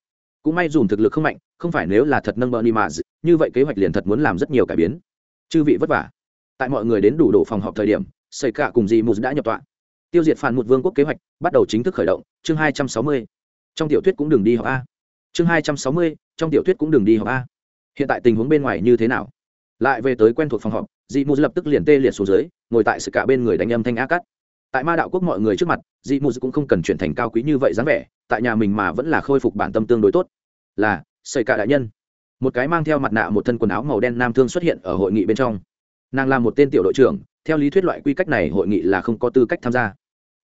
Cũng may dùng thực lực không mạnh, không phải nếu là thật nâng bờ ni mà như vậy kế hoạch liền thật muốn làm rất nhiều cải biến. Chư vị vất vả. Tại mọi người đến đủ đổ phòng họp thời điểm xây cả cùng dì mù đã nhập tọa. Tiêu diệt phản một vương quốc kế hoạch bắt đầu chính thức khởi động, chương hai trăm sáu mươi. Trong tiểu thuyết cũng đừng đi học a. Chương hai trăm sáu mươi, trong tiểu thuyết cũng đừng đi học a. Hiện tại tình huống bên ngoài như thế nào? Lại về tới quen thuộc phòng họp dì mù lập tức liền tê liệt xuống dưới ngồi tại sự cả bên người đánh âm thanh ác cắt tại ma đạo quốc mọi người trước mặt, dị mù cũng không cần chuyển thành cao quý như vậy dáng vẻ, tại nhà mình mà vẫn là khôi phục bản tâm tương đối tốt. Là xây cả đại nhân. Một cái mang theo mặt nạ một thân quần áo màu đen nam thương xuất hiện ở hội nghị bên trong. Nàng là một tên tiểu đội trưởng, theo lý thuyết loại quy cách này hội nghị là không có tư cách tham gia.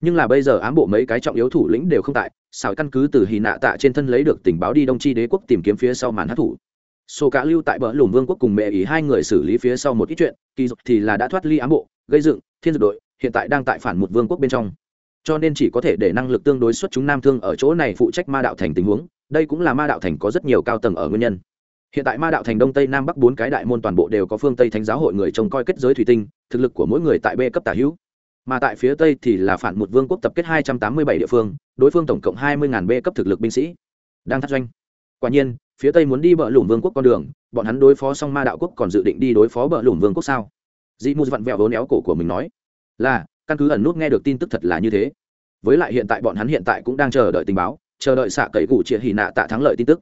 Nhưng là bây giờ ám bộ mấy cái trọng yếu thủ lĩnh đều không tại, xảo căn cứ từ hì nạ tạ trên thân lấy được tình báo đi đông chi đế quốc tìm kiếm phía sau màn hát thủ sổ cả lưu tại bờ lùm vương quốc cùng mẹ ý hai người xử lý phía sau một ít chuyện, kỳ dục thì là đã thoát ly ám bộ, gây dựng, thiên dược đội, hiện tại đang tại phản một vương quốc bên trong. Cho nên chỉ có thể để năng lực tương đối xuất chúng nam thương ở chỗ này phụ trách ma đạo thành tình huống, đây cũng là ma đạo thành có rất nhiều cao tầng ở nguyên nhân. Hiện tại ma đạo thành đông tây nam bắc bốn cái đại môn toàn bộ đều có phương tây thánh giáo hội người trông coi kết giới thủy tinh, thực lực của mỗi người tại b cấp tả hữu. Mà tại phía tây thì là phản một vương quốc tập kết hai trăm tám mươi bảy địa phương, đối phương tổng cộng hai mươi b cấp thực lực binh sĩ. Đang thắt doanh. Quả nhiên phía tây muốn đi bờ lủng vương quốc con đường, bọn hắn đối phó xong ma đạo quốc còn dự định đi đối phó bờ lủng vương quốc sao? Dị mù vặn vẹo vốn éo cổ của mình nói. Là, căn cứ ẩn nút nghe được tin tức thật là như thế. Với lại hiện tại bọn hắn hiện tại cũng đang chờ đợi tình báo, chờ đợi xạ cậy cụ triệt hì nạ tạ thắng lợi tin tức.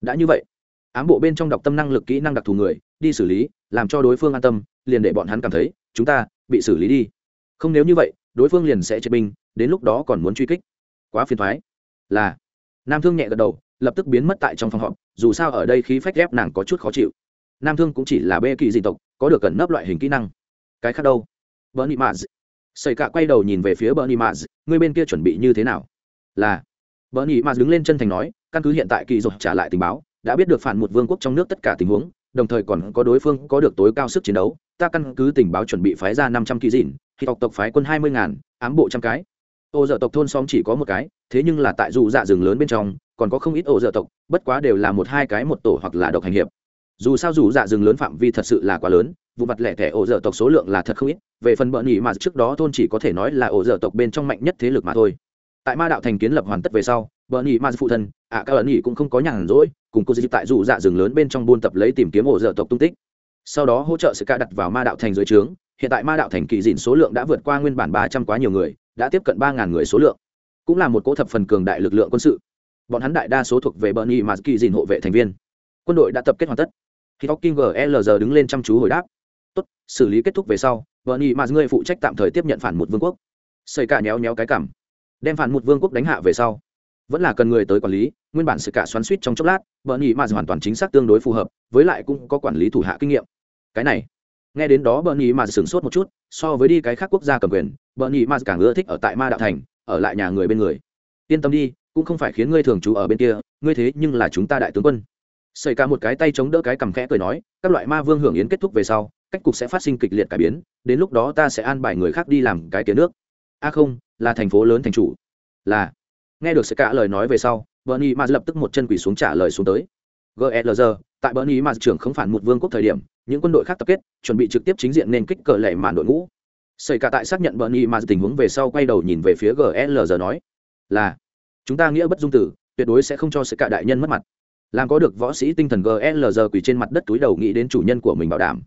Đã như vậy, ám bộ bên trong đọc tâm năng lực kỹ năng đặc thù người, đi xử lý, làm cho đối phương an tâm, liền để bọn hắn cảm thấy, chúng ta bị xử lý đi. Không nếu như vậy, đối phương liền sẽ chế binh, đến lúc đó còn muốn truy kích. Quá phiền thoái. Là, nam thương nhẹ gật đầu lập tức biến mất tại trong phòng họp, dù sao ở đây khí phách ghép nàng có chút khó chịu. Nam thương cũng chỉ là bê kỳ dị tộc, có được cẩn nấp loại hình kỹ năng. Cái khác đâu? Bernie maz xảy cả quay đầu nhìn về phía bernie maz người bên kia chuẩn bị như thế nào? Là, bernie maz đứng lên chân thành nói, căn cứ hiện tại kỳ dục trả lại tình báo, đã biết được phản một vương quốc trong nước tất cả tình huống, đồng thời còn có đối phương có được tối cao sức chiến đấu, ta căn cứ tình báo chuẩn bị phái ra năm trăm kỳ dịn khi tộc tộc phái quân hai mươi ngàn, ám bộ trăm cái ô dợ tộc thôn xóm chỉ có một cái, thế nhưng là tại dù dạ rừng lớn bên trong, còn có không ít ổ dợ tộc, bất quá đều là một hai cái một tổ hoặc là độc hành hiệp. Dù sao dù dạ rừng lớn phạm vi thật sự là quá lớn, vụ mặt lẻ thẻ ổ dợ tộc số lượng là thật không ít, về phần bợn nhỉ mà trước đó thôn chỉ có thể nói là ổ dợ tộc bên trong mạnh nhất thế lực mà thôi. Tại ma đạo thành kiến lập hoàn tất về sau bợn nhỉ mà phụ thân, ạ các ẩn nhỉ cũng không có nhàn rỗi, cùng cô dịp tại dù dạ rừng lớn bên trong buôn tập lấy tìm kiếm ổ dợ tộc tung tích. Sau đó hỗ trợ sự ca đặt vào ma đạo thành dưới trướng, hiện tại ma đạo thành kỳ dịn số lượng đã vượt qua nguyên bản ba trăm quá nhiều người đã tiếp cận ba ngàn người số lượng, cũng là một cỗ thập phần cường đại lực lượng quân sự. Bọn hắn đại đa số thuộc về bernie mà kỳ dìn hộ vệ thành viên. Quân đội đã tập kết hoàn tất. Khi hawking glg đứng lên chăm chú hồi đáp. Tốt, xử lý kết thúc về sau, bernie mà người phụ trách tạm thời tiếp nhận phản một vương quốc. Xây cả nhéo nhéo cái cảm. Đem phản một vương quốc đánh hạ về sau, vẫn là cần người tới quản lý, nguyên bản sự cả xoắn suýt trong chốc lát, bernie mà hoàn toàn chính xác tương đối phù hợp, với lại cũng có quản lý thủ hạ kinh nghiệm. Cái này nghe đến đó bờ nhì mà sửng sốt một chút, so với đi cái khác quốc gia cầm quyền bờ nhì mà càng ưa thích ở tại ma đạo thành, ở lại nhà người bên người. Yên tâm đi, cũng không phải khiến ngươi thường trú ở bên kia, ngươi thế nhưng là chúng ta đại tướng quân. Xảy cả một cái tay chống đỡ cái cầm khẽ cười nói, các loại ma vương hưởng yến kết thúc về sau, cách cục sẽ phát sinh kịch liệt cải biến, đến lúc đó ta sẽ an bài người khác đi làm cái tiếng nước. A không, là thành phố lớn thành chủ. Là. Nghe được xảy cả lời nói về sau, bernie ma lập tức một chân quỳ xuống trả lời xuống tới. Glg tại bernie ma trưởng không phản một vương quốc thời điểm những quân đội khác tập kết, chuẩn bị trực tiếp chính diện nên kích cờ lệ mạn đội ngũ. Xảy cả tại xác nhận bernie mà tình huống về sau quay đầu nhìn về phía GLR nói, là, chúng ta nghĩa bất dung tử, tuyệt đối sẽ không cho xảy cả đại nhân mất mặt. Làm có được võ sĩ tinh thần GLR quỳ trên mặt đất túi đầu nghĩ đến chủ nhân của mình bảo đảm.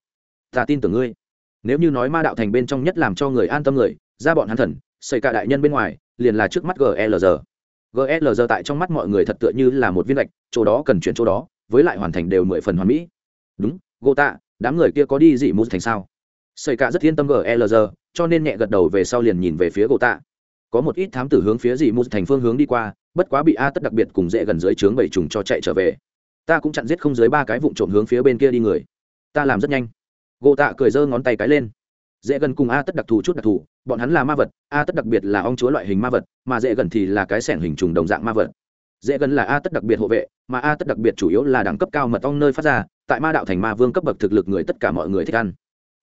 Ta tin tưởng ngươi. Nếu như nói ma đạo thành bên trong nhất làm cho người an tâm người, ra bọn hắn thần xảy cả đại nhân bên ngoài, liền là trước mắt GLR. GLR tại trong mắt mọi người thật tựa như là một viên gạch chỗ đó cần chuyển chỗ đó, với lại hoàn thành đều mười phần hoàn mỹ. Đúng, gô tạ đám người kia có đi dị mút thành sao? Xây cả rất yên tâm glg cho nên nhẹ gật đầu về sau liền nhìn về phía gô tạ. Có một ít thám tử hướng phía dị mút thành phương hướng đi qua, bất quá bị a tất đặc biệt cùng dễ gần dưới trướng bảy trùng cho chạy trở về. Ta cũng chặn giết không dưới ba cái vụ trộm hướng phía bên kia đi người. Ta làm rất nhanh. Gỗ tạ cười giơ ngón tay cái lên. Dễ gần cùng a tất đặc thù chút đặc thù, bọn hắn là ma vật, a tất đặc biệt là ong chúa loại hình ma vật, mà dễ gần thì là cái sẻng hình trùng đồng dạng ma vật dễ gần là a tất đặc biệt hộ vệ, mà a tất đặc biệt chủ yếu là đẳng cấp cao mật ong nơi phát ra, tại ma đạo thành ma vương cấp bậc thực lực người tất cả mọi người thích ăn.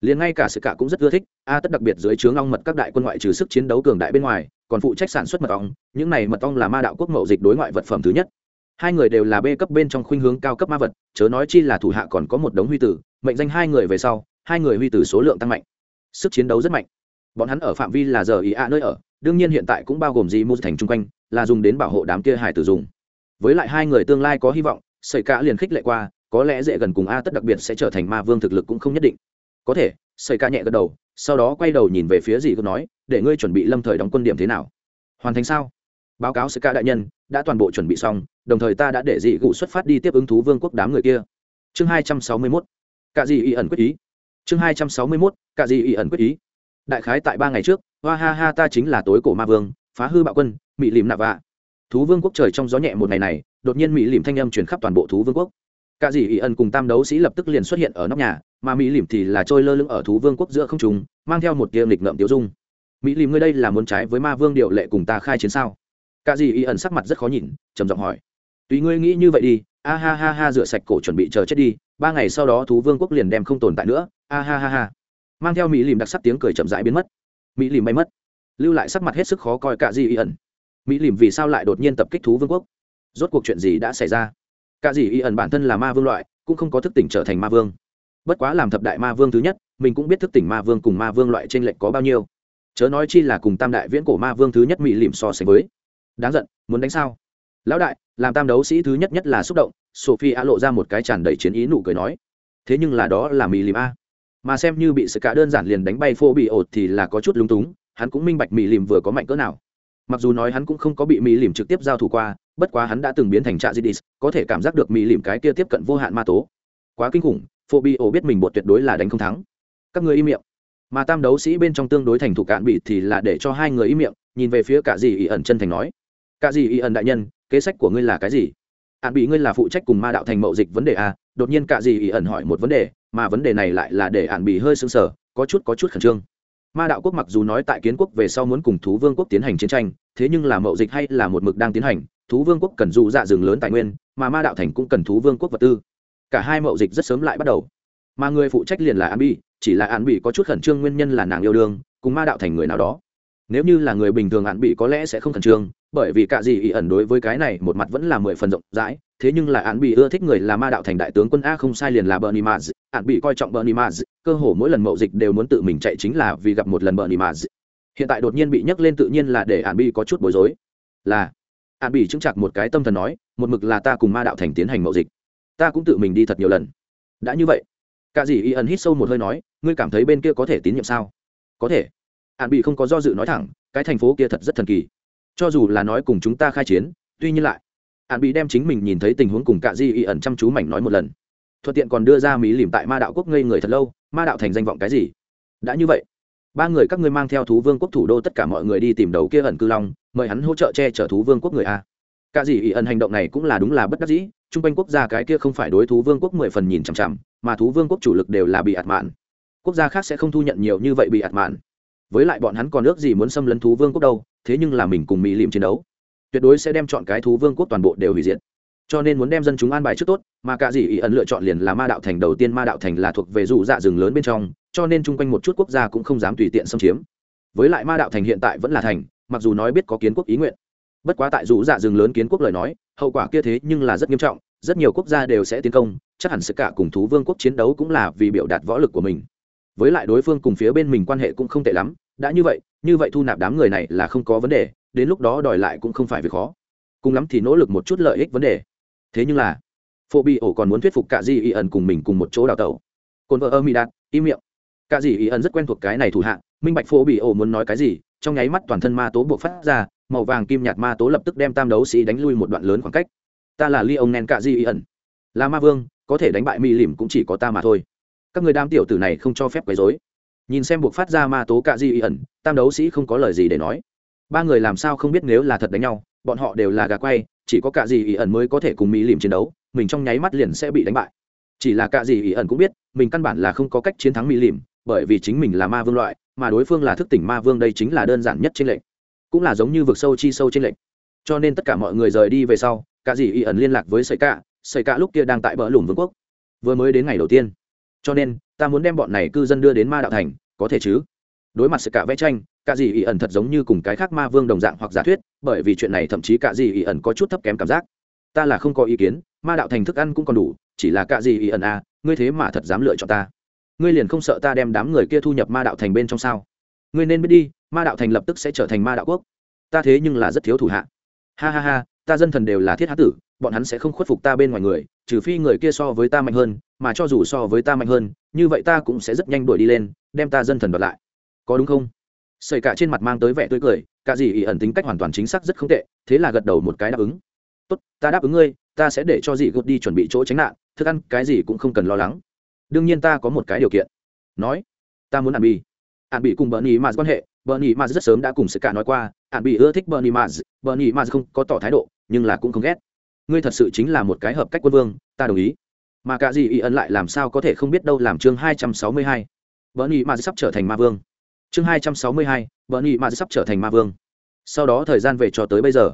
Liền ngay cả sự cả cũng rất ưa thích, a tất đặc biệt dưới trướng ong mật các đại quân ngoại trừ sức chiến đấu cường đại bên ngoài, còn phụ trách sản xuất mật ong, những này mật ong là ma đạo quốc mậu dịch đối ngoại vật phẩm thứ nhất. Hai người đều là b cấp bên trong khuynh hướng cao cấp ma vật, chớ nói chi là thủ hạ còn có một đống huy tử, mệnh danh hai người về sau, hai người huy tử số lượng tăng mạnh. Sức chiến đấu rất mạnh. Bọn hắn ở phạm vi là giờ ý a nơi ở đương nhiên hiện tại cũng bao gồm gì mua thành chung quanh, là dùng đến bảo hộ đám kia hải tử dùng. Với lại hai người tương lai có hy vọng, sợi cả liền khích lệ qua, có lẽ dễ gần cùng a tất đặc biệt sẽ trở thành ma vương thực lực cũng không nhất định. Có thể, sợi cả nhẹ gật đầu, sau đó quay đầu nhìn về phía gì cứ nói, để ngươi chuẩn bị lâm thời đóng quân điểm thế nào? Hoàn thành sao? Báo cáo sợi cả đại nhân, đã toàn bộ chuẩn bị xong, đồng thời ta đã để dị gụ xuất phát đi tiếp ứng thú vương quốc đám người kia. Chương hai trăm sáu mươi mốt. Cả dị ẩn quyết ý. Chương hai trăm sáu mươi mốt, cả dị ẩn quyết ý. Đại khái tại ba ngày trước hoa ha ha, ta chính là tối cổ ma vương, phá hư bạo quân mỹ lìm nạp vạ. Thú vương quốc trời trong gió nhẹ một ngày này, đột nhiên mỹ lìm thanh âm chuyển khắp toàn bộ thú vương quốc. Cả dì y ẩn cùng tam đấu sĩ lập tức liền xuất hiện ở nóc nhà, mà mỹ lìm thì là trôi lơ lưng ở thú vương quốc giữa không trùng mang theo một tiệm lịch ngợm tiêu dung. Mỹ lìm ngươi đây là muốn trái với ma vương điều lệ cùng ta khai chiến sao? Cả dì y ẩn sắc mặt rất khó nhìn, trầm giọng hỏi. Tùy ngươi nghĩ như vậy đi, a ha ha ha, rửa sạch cổ chuẩn bị chờ chết đi, ba ngày sau đó thú vương quốc liền đem không tồn tại nữa, a ha ha ha. Mang theo mỹ lìm đặc sắc tiếng cười chậm rãi biến mất mỹ lìm bay mất lưu lại sắc mặt hết sức khó coi cả gì y ẩn mỹ lìm vì sao lại đột nhiên tập kích thú vương quốc rốt cuộc chuyện gì đã xảy ra cả gì y ẩn bản thân là ma vương loại cũng không có thức tỉnh trở thành ma vương bất quá làm thập đại ma vương thứ nhất mình cũng biết thức tỉnh ma vương cùng ma vương loại trên lệnh có bao nhiêu chớ nói chi là cùng tam đại viễn cổ ma vương thứ nhất mỹ lìm so sánh với đáng giận muốn đánh sao lão đại làm tam đấu sĩ thứ nhất nhất là xúc động sophie a lộ ra một cái tràn đầy chiến ý nụ cười nói thế nhưng là đó là mỹ lìm a mà xem như bị sự cả đơn giản liền đánh bay phô bị ột thì là có chút lúng túng, hắn cũng minh bạch mỹ lìm vừa có mạnh cỡ nào. Mặc dù nói hắn cũng không có bị mỹ lìm trực tiếp giao thủ qua, bất quá hắn đã từng biến thành trạ didis có thể cảm giác được mỹ lìm cái kia tiếp cận vô hạn ma tố. Quá kinh khủng, phô bị ổ biết mình bột tuyệt đối là đánh không thắng. Các người im miệng. Mà tam đấu sĩ bên trong tương đối thành thủ cạn bị thì là để cho hai người im miệng, nhìn về phía cả dì ý ẩn chân thành nói. Cả dì ý ẩn đại nhân, kế sách của ngươi là cái gì? Ạn bị ngươi là phụ trách cùng ma đạo thành mậu dịch vấn đề a đột nhiên cả dì ý ẩn hỏi một vấn đề mà vấn đề này lại là để ạn bị hơi sững sờ, có chút có chút khẩn trương. Ma đạo quốc mặc dù nói tại kiến quốc về sau muốn cùng thú vương quốc tiến hành chiến tranh thế nhưng là mậu dịch hay là một mực đang tiến hành thú vương quốc cần dụ dạ rừng lớn tài nguyên mà ma đạo thành cũng cần thú vương quốc vật tư. Cả hai mậu dịch rất sớm lại bắt đầu. Mà người phụ trách liền là an bi chỉ là an bị có chút khẩn trương nguyên nhân là nàng yêu đương cùng ma đạo thành người nào đó. Nếu như là người bình thường an bị có lẽ sẽ không khẩn trương bởi vì cả gì ý ẩn đối với cái này một mặt vẫn là mười phần rộng rãi, thế nhưng là an bị ưa thích người là ma đạo thành đại tướng quân a không sai liền là bernie maz an bị coi trọng bernie maz cơ hồ mỗi lần mậu dịch đều muốn tự mình chạy chính là vì gặp một lần bernie maz hiện tại đột nhiên bị nhắc lên tự nhiên là để an bị có chút bối rối. Là an bị chứng chặt một cái tâm thần nói, một mực là ta cùng ma đạo thành tiến hành mậu dịch. Ta cũng tự mình đi thật nhiều lần. Đã như vậy, cả gì y ẩn hít sâu một hơi nói, ngươi cảm thấy bên kia có thể tín nhiệm sao? Có thể. Án bị không có do dự nói thẳng, cái thành phố kia thật rất thần kỳ cho dù là nói cùng chúng ta khai chiến, tuy nhiên lại, hạn bị đem chính mình nhìn thấy tình huống cùng cả di y ẩn chăm chú mảnh nói một lần. Thuận tiện còn đưa ra mỹ lìm tại ma đạo quốc ngây người thật lâu, ma đạo thành danh vọng cái gì? Đã như vậy, ba người các ngươi mang theo thú vương quốc thủ đô tất cả mọi người đi tìm đầu kia ẩn cư long, mời hắn hỗ trợ che chở thú vương quốc người a. Cả gì ý ẩn hành động này cũng là đúng là bất đắc dĩ, chung quanh quốc gia cái kia không phải đối thú vương quốc mười phần nhìn chằm chằm, mà thú vương quốc chủ lực đều là bị ạt mạn. Quốc gia khác sẽ không thu nhận nhiều như vậy bị ạt mạn. Với lại bọn hắn còn ước gì muốn xâm lấn thú vương quốc đâu thế nhưng là mình cùng mỹ liệm chiến đấu, tuyệt đối sẽ đem chọn cái thú vương quốc toàn bộ đều hủy diệt. Cho nên muốn đem dân chúng an bài trước tốt, mà cả gì ý ẩn lựa chọn liền là ma đạo thành đầu tiên, ma đạo thành là thuộc về rủ dạ rừng lớn bên trong, cho nên chung quanh một chút quốc gia cũng không dám tùy tiện xâm chiếm. Với lại ma đạo thành hiện tại vẫn là thành, mặc dù nói biết có kiến quốc ý nguyện, bất quá tại rủ dạ rừng lớn kiến quốc lời nói, hậu quả kia thế nhưng là rất nghiêm trọng, rất nhiều quốc gia đều sẽ tiến công, chắc hẳn sẽ cả cùng thú vương quốc chiến đấu cũng là vì biểu đạt võ lực của mình. Với lại đối phương cùng phía bên mình quan hệ cũng không tệ lắm đã như vậy như vậy thu nạp đám người này là không có vấn đề, đến lúc đó đòi lại cũng không phải việc khó. Cùng lắm thì nỗ lực một chút lợi ích vấn đề. Thế nhưng là phô bi ổ còn muốn thuyết phục cả di y ẩn cùng mình cùng một chỗ đào tẩu. Cồn vợ ơ mi đạt, im miệng. Cả di y ẩn rất quen thuộc cái này thủ hạ, minh bạch phô bi ổ muốn nói cái gì, trong nháy mắt toàn thân ma tố buộc phát ra, màu vàng kim nhạt ma tố lập tức đem tam đấu sĩ đánh lui một đoạn lớn khoảng cách. Ta là ly ông nen cả di y ẩn. Là ma vương, có thể đánh bại Mi lìm cũng chỉ có ta mà thôi. Các người đam tiểu tử này không cho phép quấy dối nhìn xem buộc phát ra ma tố cả di ẩn, tam đấu sĩ không có lời gì để nói. Ba người làm sao không biết nếu là thật đánh nhau, bọn họ đều là gà quay, chỉ có cả Di ý ẩn mới có thể cùng mỹ lìm chiến đấu, mình trong nháy mắt liền sẽ bị đánh bại. Chỉ là cả Di ý ẩn cũng biết, mình căn bản là không có cách chiến thắng mỹ lìm, bởi vì chính mình là ma vương loại, mà đối phương là thức tỉnh ma vương đây chính là đơn giản nhất trên lệnh cũng là giống như vực sâu chi sâu trên lệnh cho nên tất cả mọi người rời đi về sau cả Di ý ẩn liên lạc với sợi cả sợi cả lúc kia đang tại bờ lùm vương quốc. Vừa mới đến ngày đầu tiên cho nên, ta muốn đem bọn này cư dân đưa đến ma đạo thành, có thể chứ? Đối mặt sự cả vẽ tranh cả gì ỷ ẩn thật giống như cùng cái khác ma vương đồng dạng hoặc giả thuyết, bởi vì chuyện này thậm chí cả gì ỷ ẩn có chút thấp kém cảm giác. Ta là không có ý kiến, ma đạo thành thức ăn cũng còn đủ, chỉ là cả gì ỷ ẩn à ngươi thế mà thật dám lựa chọn ta. Ngươi liền không sợ ta đem đám người kia thu nhập ma đạo thành bên trong sao? Ngươi nên biết đi, ma đạo thành lập tức sẽ trở thành ma đạo quốc. Ta thế nhưng là rất thiếu thủ hạ. Ha ha ha, ta dân thần đều là thiết há tử bọn hắn sẽ không khuất phục ta bên ngoài người, trừ phi người kia so với ta mạnh hơn, mà cho dù so với ta mạnh hơn, như vậy ta cũng sẽ rất nhanh đuổi đi lên, đem ta dân thần đoạt lại. Có đúng không? Sợi cả trên mặt mang tới vẻ tươi cười, cả gì ỷ ẩn tính cách hoàn toàn chính xác rất không tệ, thế là gật đầu một cái đáp ứng. Tốt, ta đáp ứng ngươi, ta sẽ để cho dì gột đi chuẩn bị chỗ tránh nạn, thức ăn, cái gì cũng không cần lo lắng. Đương nhiên ta có một cái điều kiện. Nói, ta muốn ăn bì. Ăn bị cùng bờ nhì mà quan hệ bờ nhì mà rất sớm đã cùng sự cả nói qua ăn bị ưa thích bờ nhì mà bờ nhì mà không có tỏ thái độ, nhưng là cũng không ghét ngươi thật sự chính là một cái hợp cách quân vương, ta đồng ý. Mà cả gì ý ẩn lại làm sao có thể không biết đâu làm chương hai trăm sáu mươi hai. Vợ nhị mà sắp trở thành ma vương. Chương hai trăm sáu mươi hai vợ nhị mà sắp trở thành ma vương. Sau đó thời gian về cho tới bây giờ,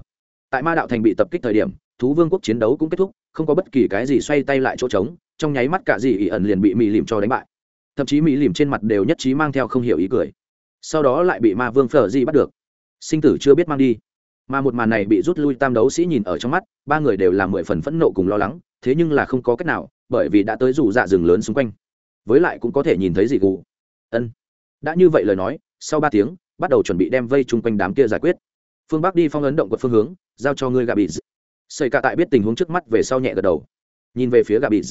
tại ma đạo thành bị tập kích thời điểm, thú vương quốc chiến đấu cũng kết thúc, không có bất kỳ cái gì xoay tay lại chỗ trống, trong nháy mắt cả gì ỉ ẩn liền bị mỹ lìm cho đánh bại. Thậm chí mỹ lìm trên mặt đều nhất trí mang theo không hiểu ý cười. Sau đó lại bị ma vương phở di bắt được. Sinh tử chưa biết mang đi mà một màn này bị rút lui tam đấu sĩ nhìn ở trong mắt, ba người đều là mười phần phẫn nộ cùng lo lắng, thế nhưng là không có cách nào, bởi vì đã tới rủ dạ rừng lớn xung quanh. Với lại cũng có thể nhìn thấy gì gù. Ân. Đã như vậy lời nói, sau ba tiếng, bắt đầu chuẩn bị đem vây chung quanh đám kia giải quyết. Phương bắc đi phong ấn động quật phương hướng, giao cho ngươi gà bị xây cả tại biết tình huống trước mắt về sau nhẹ gật đầu. Nhìn về phía gà bị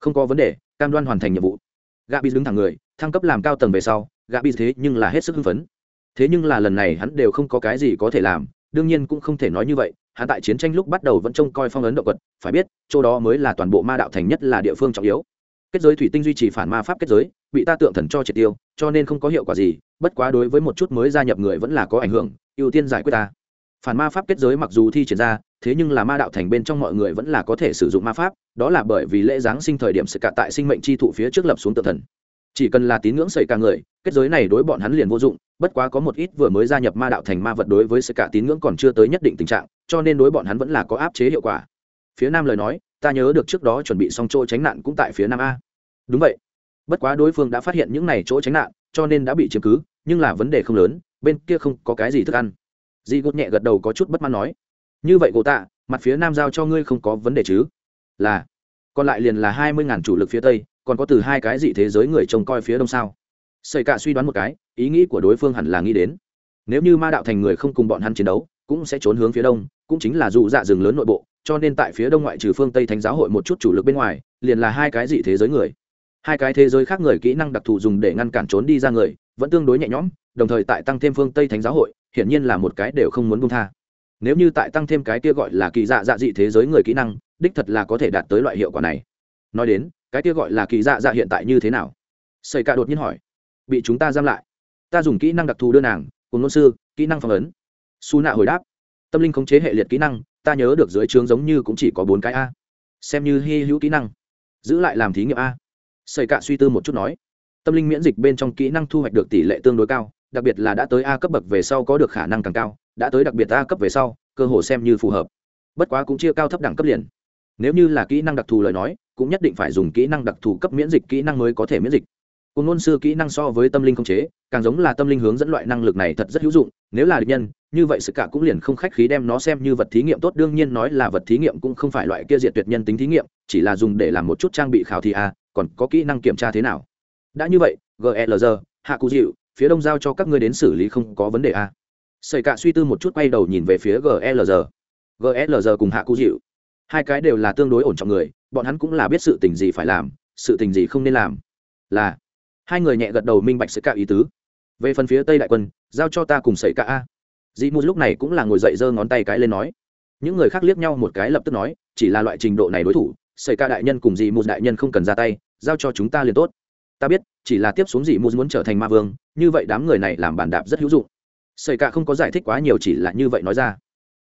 không có vấn đề, cam đoan hoàn thành nhiệm vụ. Gà bị đứng thẳng người, thăng cấp làm cao tầng về sau, gà bị thế nhưng là hết sức hưng phấn. Thế nhưng là lần này hắn đều không có cái gì có thể làm đương nhiên cũng không thể nói như vậy hắn tại chiến tranh lúc bắt đầu vẫn trông coi phong ấn động quật phải biết, chỗ đó mới là toàn bộ ma đạo thành nhất là địa phương trọng yếu. Kết giới thủy tinh duy trì phản ma pháp kết giới, bị ta tượng thần cho triệt tiêu, cho nên không có hiệu quả gì, bất quá đối với một chút mới gia nhập người vẫn là có ảnh hưởng, ưu tiên giải quyết ta. Phản ma pháp kết giới mặc dù thi triển ra, thế nhưng là ma đạo thành bên trong mọi người vẫn là có thể sử dụng ma pháp, đó là bởi vì lễ giáng sinh thời điểm sự cả tại sinh mệnh chi thụ phía trước lập xuống tượng thần. Chỉ cần là tín ngưỡng xảy cả người, kết giới này đối bọn hắn liền vô dụng bất quá có một ít vừa mới gia nhập ma đạo thành ma vật đối với sự cả tín ngưỡng còn chưa tới nhất định tình trạng, cho nên đối bọn hắn vẫn là có áp chế hiệu quả. Phía nam lời nói, ta nhớ được trước đó chuẩn bị xong chỗ tránh nạn cũng tại phía nam a. Đúng vậy. Bất quá đối phương đã phát hiện những này chỗ tránh nạn, cho nên đã bị chiếm cứ, nhưng là vấn đề không lớn, bên kia không có cái gì thức ăn. Di gốt nhẹ gật đầu có chút bất mãn nói, như vậy gỗ tạ, mặt phía nam giao cho ngươi không có vấn đề chứ? Là, còn lại liền là hai mươi ngàn chủ lực phía tây, còn có từ hai cái dị thế giới người trông coi phía đông sao? Xây cả suy đoán một cái, ý nghĩ của đối phương hẳn là nghĩ đến. Nếu như ma đạo thành người không cùng bọn hắn chiến đấu, cũng sẽ trốn hướng phía đông, cũng chính là dụ dạ rừng lớn nội bộ, cho nên tại phía đông ngoại trừ phương tây thánh giáo hội một chút chủ lực bên ngoài, liền là hai cái dị thế giới người. Hai cái thế giới khác người kỹ năng đặc thù dùng để ngăn cản trốn đi ra người, vẫn tương đối nhẹ nhõm, đồng thời tại tăng thêm phương tây thánh giáo hội, hiển nhiên là một cái đều không muốn buông tha. Nếu như tại tăng thêm cái kia gọi là kỳ dạ dạ dị thế giới người kỹ năng, đích thật là có thể đạt tới loại hiệu quả này. Nói đến, cái kia gọi là kỳ dạ dạ hiện tại như thế nào? Xây cả đột nhiên hỏi bị chúng ta giam lại. Ta dùng kỹ năng đặc thù đưa nàng, cùng ngôn sư, kỹ năng phỏng ấn su nạ hồi đáp. Tâm linh khống chế hệ liệt kỹ năng, ta nhớ được dưới trường giống như cũng chỉ có bốn cái a. Xem như hy hữu kỹ năng. Giữ lại làm thí nghiệm a. Xây cạ suy tư một chút nói. Tâm linh miễn dịch bên trong kỹ năng thu hoạch được tỷ lệ tương đối cao, đặc biệt là đã tới a cấp bậc về sau có được khả năng càng cao, đã tới đặc biệt a cấp về sau, cơ hồ xem như phù hợp. Bất quá cũng chia cao thấp đẳng cấp liền. Nếu như là kỹ năng đặc thù lời nói, cũng nhất định phải dùng kỹ năng đặc thù cấp miễn dịch kỹ năng mới có thể miễn dịch cùng ngôn sư kỹ năng so với tâm linh không chế càng giống là tâm linh hướng dẫn loại năng lực này thật rất hữu dụng nếu là địch nhân như vậy sự cả cũng liền không khách khí đem nó xem như vật thí nghiệm tốt đương nhiên nói là vật thí nghiệm cũng không phải loại kia diệt tuyệt nhân tính thí nghiệm chỉ là dùng để làm một chút trang bị khảo thi a còn có kỹ năng kiểm tra thế nào. Đã như vậy GLR, hạ cụ dịu phía đông giao cho các ngươi đến xử lý không có vấn đề a. Sợi cả suy tư một chút quay đầu nhìn về phía GLR, GLR cùng hạ cụ dịu hai cái đều là tương đối ổn trọng người bọn hắn cũng là biết sự tình gì phải làm sự tình gì không nên làm. Là hai người nhẹ gật đầu minh bạch sự cả ý tứ. Về phần phía tây đại quân, giao cho ta cùng xảy cả a. Dị mù lúc này cũng là ngồi dậy giơ ngón tay cái lên nói. Những người khác liếc nhau một cái lập tức nói, chỉ là loại trình độ này đối thủ xảy cả đại nhân cùng dị mù đại nhân không cần ra tay, giao cho chúng ta liền tốt. Ta biết, chỉ là tiếp xuống dị mù muốn trở thành ma vương, như vậy đám người này làm bàn đạp rất hữu dụng. Xảy cả không có giải thích quá nhiều chỉ là như vậy nói ra.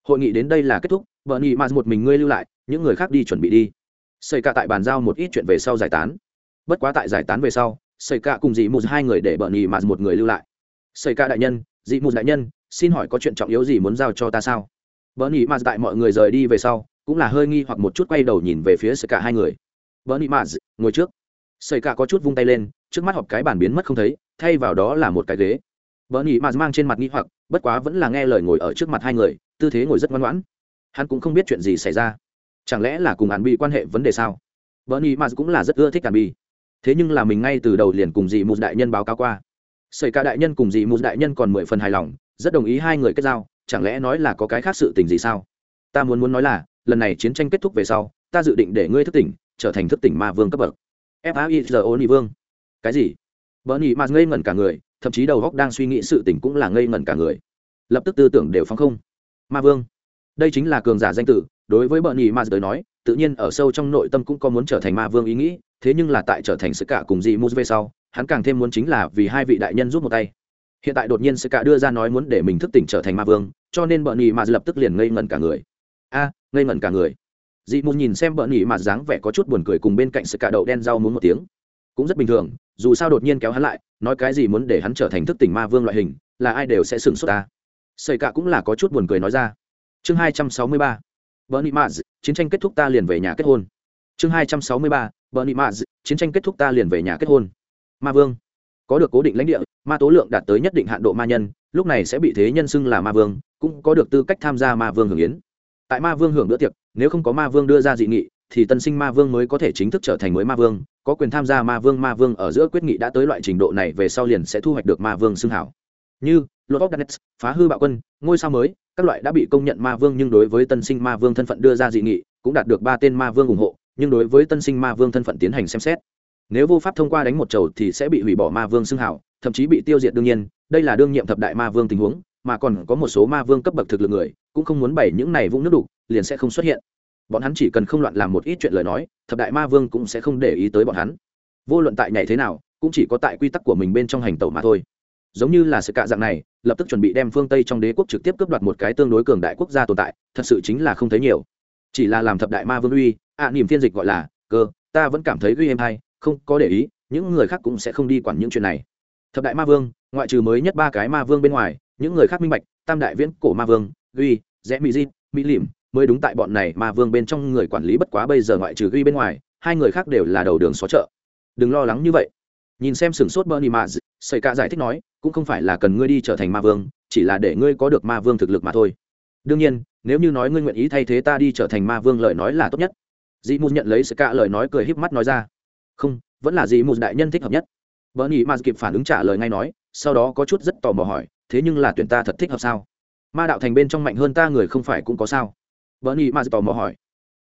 Hội nghị đến đây là kết thúc vợ nghị mà một mình ngươi lưu lại, những người khác đi chuẩn bị đi. Xảy cả tại bàn giao một ít chuyện về sau giải tán. Bất quá tại giải tán về sau xảy cả cùng dị mù hai người để bờ nghị mà một người lưu lại. Xảy cả đại nhân, dị mù đại nhân, xin hỏi có chuyện trọng yếu gì muốn giao cho ta sao? Bờ nghị mà tại mọi người rời đi về sau, cũng là hơi nghi hoặc một chút quay đầu nhìn về phía xảy cả hai người. Bờ nghị mà, ngồi trước. Xảy cả có chút vung tay lên, trước mắt họp cái bàn biến mất không thấy, thay vào đó là một cái ghế. Bờ nghị mà mang trên mặt nghi hoặc, bất quá vẫn là nghe lời ngồi ở trước mặt hai người, tư thế ngồi rất ngoan ngoãn. Hắn cũng không biết chuyện gì xảy ra. Chẳng lẽ là cùng hắn bị quan hệ vấn đề sao? Bờ nghị mà cũng là rất ưa thích hắn bị thế nhưng là mình ngay từ đầu liền cùng dị mù đại nhân báo cáo qua. Xảy cả đại nhân cùng dị mù đại nhân còn mười phần hài lòng, rất đồng ý hai người kết giao, chẳng lẽ nói là có cái khác sự tình gì sao? Ta muốn muốn nói là, lần này chiến tranh kết thúc về sau, ta dự định để ngươi thức tỉnh, trở thành thức tỉnh ma vương cấp bậc. Faizo ni vương. Cái gì? Bờ nhị mà ngây ngẩn cả người, thậm chí đầu góc đang suy nghĩ sự tình cũng là ngây ngẩn cả người. Lập tức tư tưởng đều phóng không. Ma vương. Đây chính là cường giả danh tử, đối với bờ nhị mà tới nói tự nhiên ở sâu trong nội tâm cũng có muốn trở thành ma vương ý nghĩ, thế nhưng là tại trở thành sự cả cùng dị mu về sau, hắn càng thêm muốn chính là vì hai vị đại nhân giúp một tay. Hiện tại đột nhiên sự cả đưa ra nói muốn để mình thức tỉnh trở thành ma vương, cho nên bợn nhì mà lập tức liền ngây ngẩn cả người. A, ngây ngẩn cả người. Dị mu nhìn xem bợn nhì mà dáng vẻ có chút buồn cười cùng bên cạnh sự cả đậu đen rau muốn một tiếng. Cũng rất bình thường, dù sao đột nhiên kéo hắn lại, nói cái gì muốn để hắn trở thành thức tỉnh ma vương loại hình, là ai đều sẽ sửng sốt ta. Xảy cả cũng là có chút buồn cười nói ra. Chương hai trăm sáu mươi ba. Bernie mars chiến tranh kết thúc ta liền về nhà kết hôn. Chương hai trăm sáu mươi ba, Bernie mars chiến tranh kết thúc ta liền về nhà kết hôn. Ma Vương, có được cố định lãnh địa, ma tố lượng đạt tới nhất định hạn độ ma nhân, lúc này sẽ bị thế nhân xưng là Ma Vương, cũng có được tư cách tham gia Ma Vương hưởng yến. Tại Ma Vương hưởng bữa tiệc, nếu không có Ma Vương đưa ra dị nghị, thì tân sinh Ma Vương mới có thể chính thức trở thành mới Ma Vương, có quyền tham gia Ma Vương Ma Vương ở giữa quyết nghị đã tới loại trình độ này về sau liền sẽ thu hoạch được Ma Vương xưng hảo. Như Lord of Darkness, phá hư bạo quân, ngôi sao mới, các loại đã bị công nhận ma vương nhưng đối với tân sinh ma vương thân phận đưa ra dị nghị, cũng đạt được ba tên ma vương ủng hộ, nhưng đối với tân sinh ma vương thân phận tiến hành xem xét. Nếu vô pháp thông qua đánh một chầu thì sẽ bị hủy bỏ ma vương xưng hảo, thậm chí bị tiêu diệt đương nhiên, đây là đương nhiệm thập đại ma vương tình huống, mà còn có một số ma vương cấp bậc thực lực người, cũng không muốn bày những này vũng nước đục, liền sẽ không xuất hiện. Bọn hắn chỉ cần không loạn làm một ít chuyện lời nói, thập đại ma vương cũng sẽ không để ý tới bọn hắn. Vô luận tại nhảy thế nào, cũng chỉ có tại quy tắc của mình bên trong hành tẩu mà thôi giống như là sự cạ dạng này lập tức chuẩn bị đem phương tây trong đế quốc trực tiếp cướp đoạt một cái tương đối cường đại quốc gia tồn tại thật sự chính là không thấy nhiều. Chỉ là làm thập đại ma vương uy ạ à, niềm phiên dịch gọi là cơ ta vẫn cảm thấy uy em hay không có để ý những người khác cũng sẽ không đi quản những chuyện này. Thập đại ma vương ngoại trừ mới nhất ba cái ma vương bên ngoài những người khác minh bạch tam đại viễn cổ ma vương uy rẽ mỹ di mỹ lìm mới đúng tại bọn này ma vương bên trong người quản lý bất quá bây giờ ngoại trừ uy bên ngoài hai người khác đều là đầu đường xó chợ. Đừng lo lắng như vậy. Nhìn xem sửng sốt bernie maz xảy ca giải thích nói cũng không phải là cần ngươi đi trở thành ma vương, chỉ là để ngươi có được ma vương thực lực mà thôi. Đương nhiên, nếu như nói ngươi nguyện ý thay thế ta đi trở thành ma vương lời nói là tốt nhất. Dị mù nhận lấy sự cả lời nói cười híp mắt nói ra. Không, vẫn là dị mù đại nhân thích hợp nhất. Vợ nhị ma kịp phản ứng trả lời ngay nói, sau đó có chút rất tò mò hỏi, thế nhưng là tuyển ta thật thích hợp sao? Ma đạo thành bên trong mạnh hơn ta người không phải cũng có sao? Vợ nhị ma tò mò hỏi.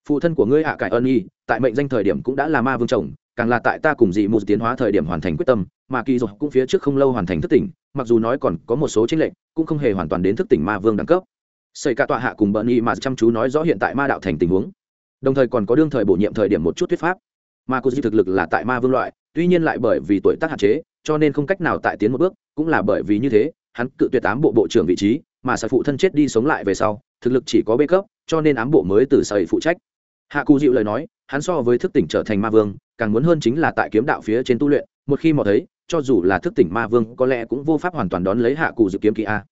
Phụ thân của ngươi hạ cải ân y tại mệnh danh thời điểm cũng đã là ma vương chồng, càng là tại ta cùng dị mù tiến hóa thời điểm hoàn thành quyết tâm mà kỳ dục cũng phía trước không lâu hoàn thành thức tỉnh, mặc dù nói còn có một số tranh lệch, cũng không hề hoàn toàn đến thức tỉnh ma vương đẳng cấp. Xây cả tọa hạ cùng bợn y mà chăm chú nói rõ hiện tại ma đạo thành tình huống. Đồng thời còn có đương thời bổ nhiệm thời điểm một chút thuyết pháp. Ma cô di thực lực là tại ma vương loại, tuy nhiên lại bởi vì tuổi tác hạn chế, cho nên không cách nào tại tiến một bước, cũng là bởi vì như thế, hắn cự tuyệt ám bộ bộ trưởng vị trí, mà sai phụ thân chết đi sống lại về sau, thực lực chỉ có bê cấp, cho nên ám bộ mới từ sầy phụ trách. Hạ cù dịu lời nói, hắn so với thức tỉnh trở thành ma vương, càng muốn hơn chính là tại kiếm đạo phía trên tu luyện, một khi mò thấy cho dù là thức tỉnh ma vương, có lẽ cũng vô pháp hoàn toàn đón lấy hạ cụ dự kiếm kỳ a.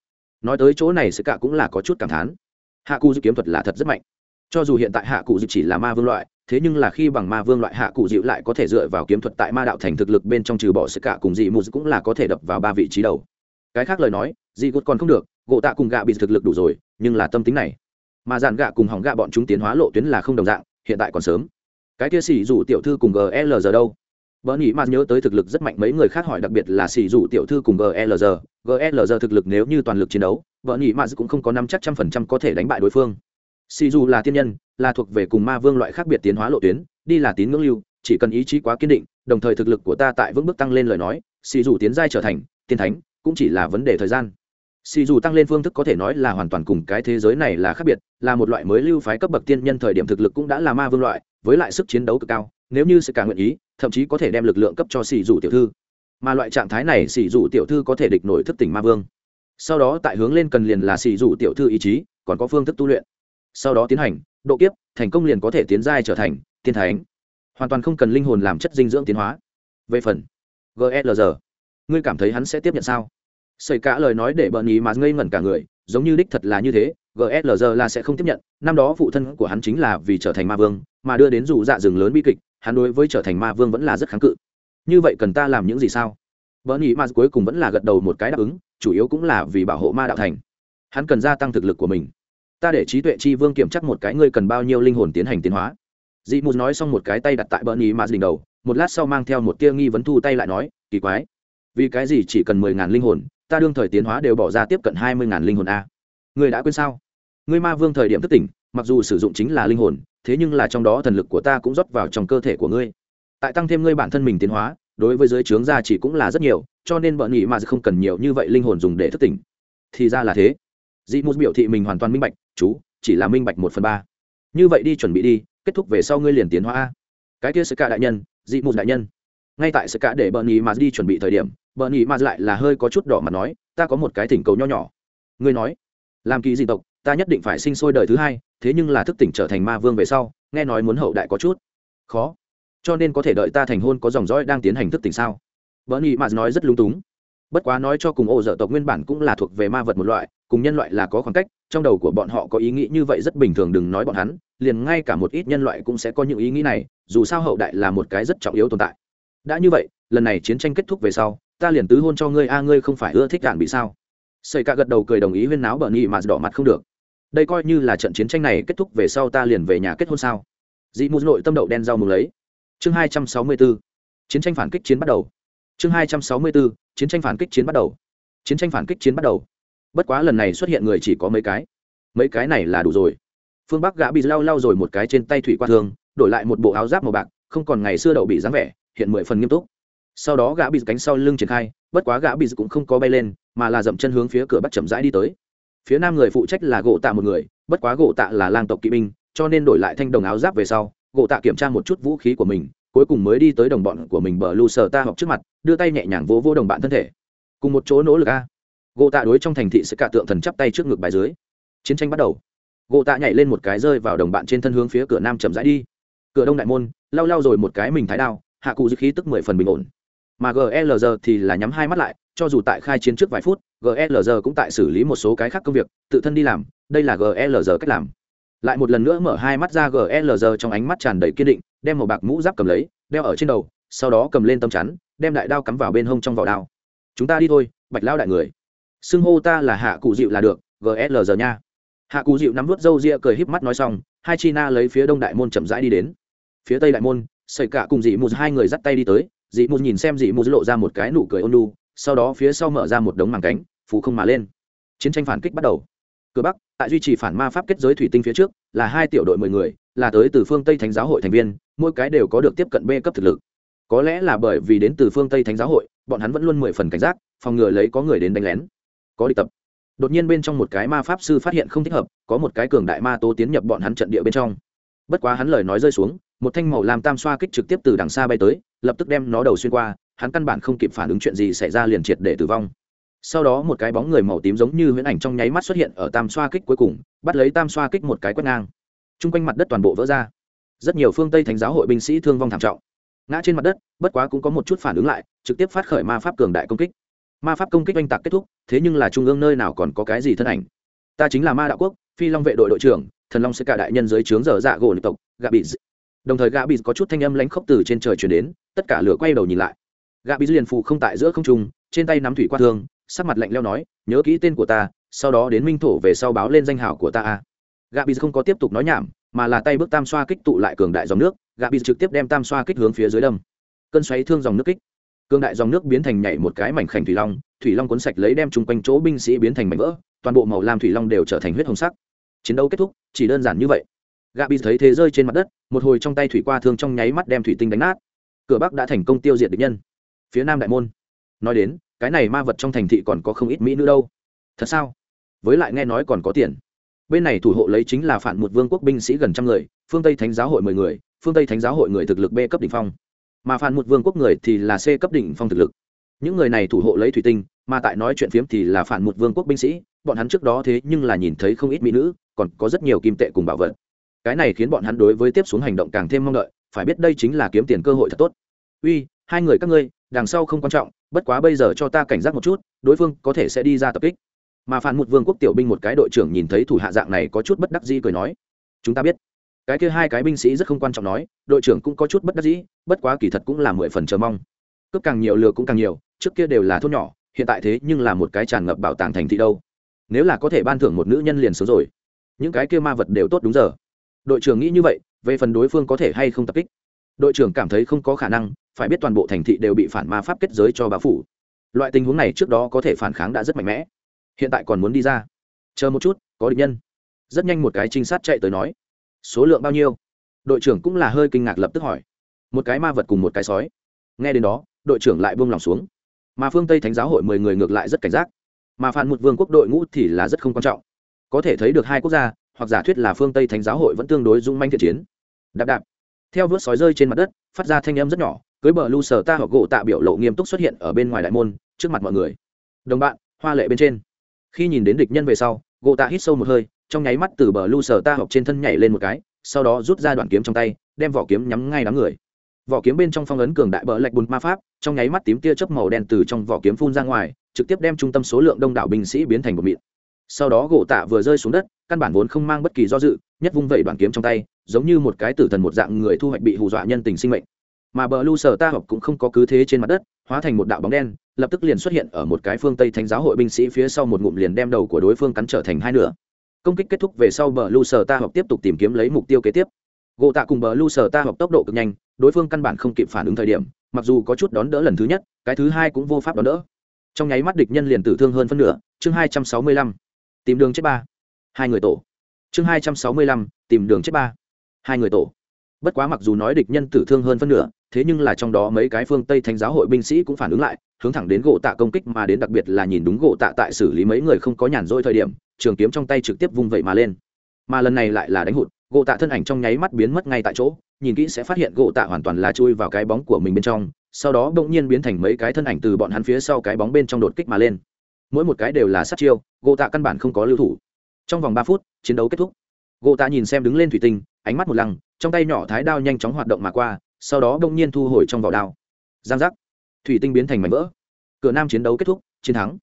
Nói tới chỗ này sẽ cả cũng là có chút cảm thán. Hạ cụ dự kiếm thuật là thật rất mạnh. Cho dù hiện tại hạ cụ dự chỉ là ma vương loại, thế nhưng là khi bằng ma vương loại, hạ cụ dịu lại có thể dựa vào kiếm thuật tại ma đạo thành thực lực bên trong trừ bỏ sự cả cùng dị mù cũng là có thể đập vào ba vị trí đầu. Cái khác lời nói, dị gột còn không được, gỗ tạ cùng gạ bị thực lực đủ rồi, nhưng là tâm tính này. Mà dàn gạ cùng hỏng gạ bọn chúng tiến hóa lộ tuyến là không đồng dạng, hiện tại còn sớm. Cái kia xỉ Dụ tiểu thư cùng gl giờ đâu? Vợ nghĩ mà nhớ tới thực lực rất mạnh mấy người khác hỏi đặc biệt là xỉ rủ tiểu thư cùng GLR, GLR thực lực nếu như toàn lực chiến đấu vợ nghĩ mà cũng không có năm chắc trăm phần trăm có thể đánh bại đối phương. Xỉ dù là tiên nhân là thuộc về cùng ma vương loại khác biệt tiến hóa lộ tuyến đi là tín ngưỡng lưu chỉ cần ý chí quá kiên định đồng thời thực lực của ta tại vững bước tăng lên lời nói xì dù tiến giai trở thành tiên thánh cũng chỉ là vấn đề thời gian. Xì dù tăng lên phương thức có thể nói là hoàn toàn cùng cái thế giới này là khác biệt là một loại mới lưu phái cấp bậc tiên nhân thời điểm thực lực cũng đã là ma vương loại với lại sức chiến đấu cực cao nếu như sẽ cả nguyện ý, thậm chí có thể đem lực lượng cấp cho xì dù tiểu thư. Mà loại trạng thái này xì dù tiểu thư có thể địch nổi thức tỉnh ma vương. Sau đó tại hướng lên cần liền là xì dù tiểu thư ý chí, còn có phương thức tu luyện. Sau đó tiến hành, độ kiếp, thành công liền có thể tiến giai trở thành, tiên thánh. Hoàn toàn không cần linh hồn làm chất dinh dưỡng tiến hóa. Về phần glr ngươi cảm thấy hắn sẽ tiếp nhận sao? Xảy cả lời nói để bợn ý mà ngây ngẩn cả người, giống như đích thật là như thế glr là sẽ không tiếp nhận. Năm đó phụ thân của hắn chính là vì trở thành ma vương, mà đưa đến dù dạ rừng lớn bi kịch hắn đối với trở thành ma vương vẫn là rất kháng cự. Như vậy cần ta làm những gì sao? Vợ nghĩ ma cuối cùng vẫn là gật đầu một cái đáp ứng, chủ yếu cũng là vì bảo hộ ma đạo thành. Hắn cần gia tăng thực lực của mình. Ta để trí tuệ chi vương kiểm chắc một cái ngươi cần bao nhiêu linh hồn tiến hành tiến hóa. Dị mù nói xong một cái tay đặt tại bờ nhì ma đỉnh đầu, một lát sau mang theo một tia nghi vấn thu tay lại nói, kỳ quái. Vì cái gì chỉ cần mười ngàn linh hồn, ta đương thời tiến hóa đều bỏ ra tiếp cận hai mươi ngàn linh hồn a? Ngươi đã quên sao? Ngươi ma vương thời điểm thất tỉnh, mặc dù sử dụng chính là linh hồn thế nhưng là trong đó thần lực của ta cũng rót vào trong cơ thể của ngươi. Tại tăng thêm ngươi bản thân mình tiến hóa, đối với giới trướng gia chỉ cũng là rất nhiều, cho nên bợn nhị mà không cần nhiều như vậy linh hồn dùng để thức tỉnh. Thì ra là thế. Dị mù biểu thị mình hoàn toàn minh bạch, chú, chỉ là minh bạch một phần ba. Như vậy đi, chuẩn bị đi, kết thúc về sau ngươi liền tiến hóa cái kia sẽ cả đại nhân, dị mù đại nhân. Ngay tại sẽ cả để bờ nhị mà đi chuẩn bị thời điểm bờ nhị mà lại là hơi có chút đỏ mặt nói, ta có một cái thỉnh cầu nho nhỏ. Ngươi nói, làm kỳ dị tộc ta nhất định phải sinh sôi đời thứ hai, thế nhưng là thức tỉnh trở thành ma vương về sau, nghe nói muốn hậu đại có chút. Khó. Cho nên có thể đợi ta thành hôn có dòng dõi đang tiến hành thức tỉnh sao? Bernie nhì mà nói rất lung túng. Bất quá nói cho cùng ổ dở tộc nguyên bản cũng là thuộc về ma vật một loại, cùng nhân loại là có khoảng cách, trong đầu của bọn họ có ý nghĩ như vậy rất bình thường đừng nói bọn hắn, liền ngay cả một ít nhân loại cũng sẽ có những ý nghĩ này, dù sao hậu đại là một cái rất trọng yếu tồn tại. Đã như vậy, lần này chiến tranh kết thúc về sau, ta liền tứ hôn cho ngươi, a, ngươi không phải ưa thích đạn bị sao? Xây ca gật đầu cười đồng ý huyên náo bờ nghị mà đỏ mặt không được đây coi như là trận chiến tranh này kết thúc về sau ta liền về nhà kết hôn sao? Dị mù nội tâm đậu đen rau mừng lấy. Chương hai trăm sáu mươi 264. chiến tranh phản kích chiến bắt đầu. Chương hai trăm sáu mươi 264. chiến tranh phản kích chiến bắt đầu. Chiến tranh phản kích chiến bắt đầu. Bất quá lần này xuất hiện người chỉ có mấy cái. Mấy cái này là đủ rồi. Phương bắc gã bị lau lau rồi một cái trên tay thủy qua thương, đổi lại một bộ áo giáp màu bạc, không còn ngày xưa đậu bị dáng vẻ, hiện mười phần nghiêm túc. Sau đó gã bị cánh sau lưng triển khai, bất quá gã bị cũng không có bay lên, mà là dậm chân hướng phía cửa bắt chậm rãi đi tới phía nam người phụ trách là gỗ tạ một người, bất quá gỗ tạ là lang tộc kỵ binh, cho nên đổi lại thanh đồng áo giáp về sau, gỗ tạ kiểm tra một chút vũ khí của mình, cuối cùng mới đi tới đồng bọn của mình bờ lu sờ ta học trước mặt, đưa tay nhẹ nhàng vỗ vỗ đồng bạn thân thể. Cùng một chỗ nỗ lực a. Gỗ tạ đối trong thành thị sẽ cả tượng thần chắp tay trước ngực bài dưới. Chiến tranh bắt đầu. Gỗ tạ nhảy lên một cái rơi vào đồng bạn trên thân hướng phía cửa nam chậm rãi đi. Cửa đông đại môn, lau lau rồi một cái mình thái đao, hạ cụ dư khí tức mười phần bình ổn. Mà glr thì là nhắm hai mắt lại, cho dù tại khai chiến trước vài phút glr cũng tại xử lý một số cái khác công việc, tự thân đi làm, đây là glr cách làm. Lại một lần nữa mở hai mắt ra glr trong ánh mắt tràn đầy kiên định, đem một bạc mũ giáp cầm lấy, đeo ở trên đầu, sau đó cầm lên tâm chắn, đem đại đao cắm vào bên hông trong vỏ đao. Chúng ta đi thôi, bạch lao đại người. Xưng hô ta là hạ cụ dịu là được glr nha. Hạ cụ dịu nắm vút râu ria cười híp mắt nói xong, hai chi na lấy phía đông đại môn chậm rãi đi đến. Phía tây đại môn xảy cả cùng dị mù hai người dắt tay đi tới, dị mù nhìn xem dị mù lộ ra một cái nụ cười ôn lu sau đó phía sau mở ra một đống màng cánh phù không mà lên. Chiến tranh phản kích bắt đầu. Cửa bắc, tại duy trì phản ma pháp kết giới thủy tinh phía trước, là hai tiểu đội mười người, là tới từ phương tây thánh giáo hội thành viên, mỗi cái đều có được tiếp cận b cấp thực lực. Có lẽ là bởi vì đến từ phương tây thánh giáo hội, bọn hắn vẫn luôn mười phần cảnh giác, phòng ngừa lấy có người đến đánh lén. Có đi tập. Đột nhiên bên trong một cái ma pháp sư phát hiện không thích hợp, có một cái cường đại ma tố tiến nhập bọn hắn trận địa bên trong. Bất quá hắn lời nói rơi xuống, một thanh màu làm tam xoa kích trực tiếp từ đằng xa bay tới, lập tức đem nó đầu xuyên qua, hắn căn bản không kịp phản ứng chuyện gì xảy ra liền triệt để tử vong sau đó một cái bóng người màu tím giống như huyễn ảnh trong nháy mắt xuất hiện ở tam xoa kích cuối cùng, bắt lấy tam xoa kích một cái quét ngang. T r u n g quanh mặt đất toàn bộ vỡ ra. Rất nhiều phương tây thánh giáo hội binh sĩ thương vong thảm trọng. Ngã trên mặt đất, bất quá cũng có một chút phản ứng lại, trực tiếp phát khởi ma pháp cường đại công kích. Ma pháp công kích oanh tạc kết thúc, thế nhưng là trung ương nơi nào còn có cái gì thân ảnh? Ta chính là ma đạo quốc, phi long vệ đội đội trưởng, thần long sẽ cả đại nhân dưới trướng dở dạ gỗ lực tộc, gạ bị đồng thời gạ bị có chút thanh âm lánh khốc từ trên trời chuyển đến, tất cả lửa quay đầu nhìn lại. Gạ bị liền phụ không tại giữa không trung, trên tay nắm thủy qua thương sắc mặt lạnh leo nói, nhớ kỹ tên của ta, sau đó đến minh thổ về sau báo lên danh hảo của ta a. Gạ bị không có tiếp tục nói nhảm, mà là tay bước tam xoa kích tụ lại cường đại dòng nước gạ bị trực tiếp đem tam xoa kích hướng phía dưới đâm. Cơn xoáy thương dòng nước kích. Cường đại dòng nước biến thành nhảy một cái mảnh khảnh thủy long thủy long cuốn sạch lấy đem chung quanh chỗ binh sĩ biến thành mảnh vỡ, toàn bộ màu lam thủy long đều trở thành huyết hồng sắc. Chiến đấu kết thúc, chỉ đơn giản như vậy. Gạ bị thấy thế rơi trên mặt đất, một hồi trong tay thủy qua thương trong nháy mắt đem thủy tinh đánh nát. Cửa bắc đã thành công tiêu diệt địch nhân. Phía nam đại môn. Nói đến cái này ma vật trong thành thị còn có không ít mỹ nữ đâu. Thật sao? Với lại nghe nói còn có tiền. Bên này thủ hộ lấy chính là phản một vương quốc binh sĩ gần trăm người, phương tây thánh giáo hội mười người, phương tây thánh giáo hội người thực lực b cấp đỉnh phong. Mà phản một vương quốc người thì là c cấp đỉnh phong thực lực. Những người này thủ hộ lấy thủy tinh, mà tại nói chuyện phiếm thì là phản một vương quốc binh sĩ, bọn hắn trước đó thế nhưng là nhìn thấy không ít mỹ nữ, còn có rất nhiều kim tệ cùng bảo vật. Cái này khiến bọn hắn đối với tiếp xuống hành động càng thêm mong đợi, phải biết đây chính là kiếm tiền cơ hội thật tốt. Uy, hai người các ngươi đằng sau không quan trọng, bất quá bây giờ cho ta cảnh giác một chút, đối phương có thể sẽ đi ra tập kích. Mà phản một vương quốc tiểu binh một cái đội trưởng nhìn thấy thủ hạ dạng này có chút bất đắc dĩ cười nói, chúng ta biết. Cái kia hai cái binh sĩ rất không quan trọng nói, đội trưởng cũng có chút bất đắc dĩ, bất quá kỳ thật cũng là mười phần chờ mong. Cướp càng nhiều lừa cũng càng nhiều, trước kia đều là thôn nhỏ, hiện tại thế nhưng là một cái tràn ngập bảo tàng thành thị đâu. Nếu là có thể ban thưởng một nữ nhân liền sớm rồi. Những cái kia ma vật đều tốt đúng giờ. Đội trưởng nghĩ như vậy, về phần đối phương có thể hay không tập kích. Đội trưởng cảm thấy không có khả năng phải biết toàn bộ thành thị đều bị phản ma pháp kết giới cho bà phủ. Loại tình huống này trước đó có thể phản kháng đã rất mạnh mẽ. Hiện tại còn muốn đi ra. Chờ một chút, có địch nhân. Rất nhanh một cái trinh sát chạy tới nói, số lượng bao nhiêu? Đội trưởng cũng là hơi kinh ngạc lập tức hỏi. Một cái ma vật cùng một cái sói. Nghe đến đó, đội trưởng lại buông lòng xuống. Mà phương tây thánh giáo hội mười người ngược lại rất cảnh giác. Mà phản một vương quốc đội ngũ thì là rất không quan trọng. Có thể thấy được hai quốc gia, hoặc giả thuyết là phương tây thánh giáo hội vẫn tương đối dung manh thiện chiến. Đạp đạp. Theo vớt sói rơi trên mặt đất, phát ra thanh âm rất nhỏ cưới bờ lu sở ta hoặc gỗ tạ biểu lộ nghiêm túc xuất hiện ở bên ngoài đại môn, trước mặt mọi người. Đồng bạn, hoa lệ bên trên. Khi nhìn đến địch nhân về sau, gỗ tạ hít sâu một hơi, trong nháy mắt từ bờ lu sở ta học trên thân nhảy lên một cái, sau đó rút ra đoạn kiếm trong tay, đem vỏ kiếm nhắm ngay đám người. Vỏ kiếm bên trong phong ấn cường đại bờ lạch bùn ma pháp, trong nháy mắt tím tia chớp màu đen từ trong vỏ kiếm phun ra ngoài, trực tiếp đem trung tâm số lượng đông đảo binh sĩ biến thành một mịn. Sau đó gỗ tạ vừa rơi xuống đất, căn bản vốn không mang bất kỳ do dự, nhất vung vẩy đoạn kiếm trong tay, giống như một cái tử thần một dạng người thu hoạch bị hù dọa nhân tình sinh mệnh mà bờ lu sở ta học cũng không có cứ thế trên mặt đất, hóa thành một đạo bóng đen, lập tức liền xuất hiện ở một cái phương tây thánh giáo hội binh sĩ phía sau một ngụm liền đem đầu của đối phương cắn trở thành hai nửa. Công kích kết thúc về sau bờ lu sở ta học tiếp tục tìm kiếm lấy mục tiêu kế tiếp. Gỗ tạ cùng bờ lu sở ta học tốc độ cực nhanh, đối phương căn bản không kịp phản ứng thời điểm, mặc dù có chút đón đỡ lần thứ nhất, cái thứ hai cũng vô pháp đón đỡ. Trong nháy mắt địch nhân liền tử thương hơn phân nửa, chương hai trăm sáu mươi lăm, tìm đường chết ba. Hai người tổ. Chương hai trăm sáu mươi lăm, tìm đường chết ba. Hai người tổ. Bất quá mặc dù nói địch nhân tử thương hơn phân nửa thế nhưng là trong đó mấy cái phương tây thánh giáo hội binh sĩ cũng phản ứng lại, hướng thẳng đến gỗ tạ công kích mà đến, đặc biệt là nhìn đúng gỗ tạ tại xử lý mấy người không có nhàn rỗi thời điểm, trường kiếm trong tay trực tiếp vung vậy mà lên. Mà lần này lại là đánh hụt, gỗ tạ thân ảnh trong nháy mắt biến mất ngay tại chỗ, nhìn kỹ sẽ phát hiện gỗ tạ hoàn toàn là chui vào cái bóng của mình bên trong, sau đó bỗng nhiên biến thành mấy cái thân ảnh từ bọn hắn phía sau cái bóng bên trong đột kích mà lên. Mỗi một cái đều là sát chiêu, gỗ tạ căn bản không có lưu thủ. Trong vòng ba phút, chiến đấu kết thúc. Gỗ tạ nhìn xem đứng lên thủy tinh, ánh mắt một lăng, trong tay nhỏ thái đao nhanh chóng hoạt động mà qua sau đó đông nhiên thu hồi trong vỏ đao. Giang giác. Thủy tinh biến thành mảnh vỡ. Cửa nam chiến đấu kết thúc, chiến thắng.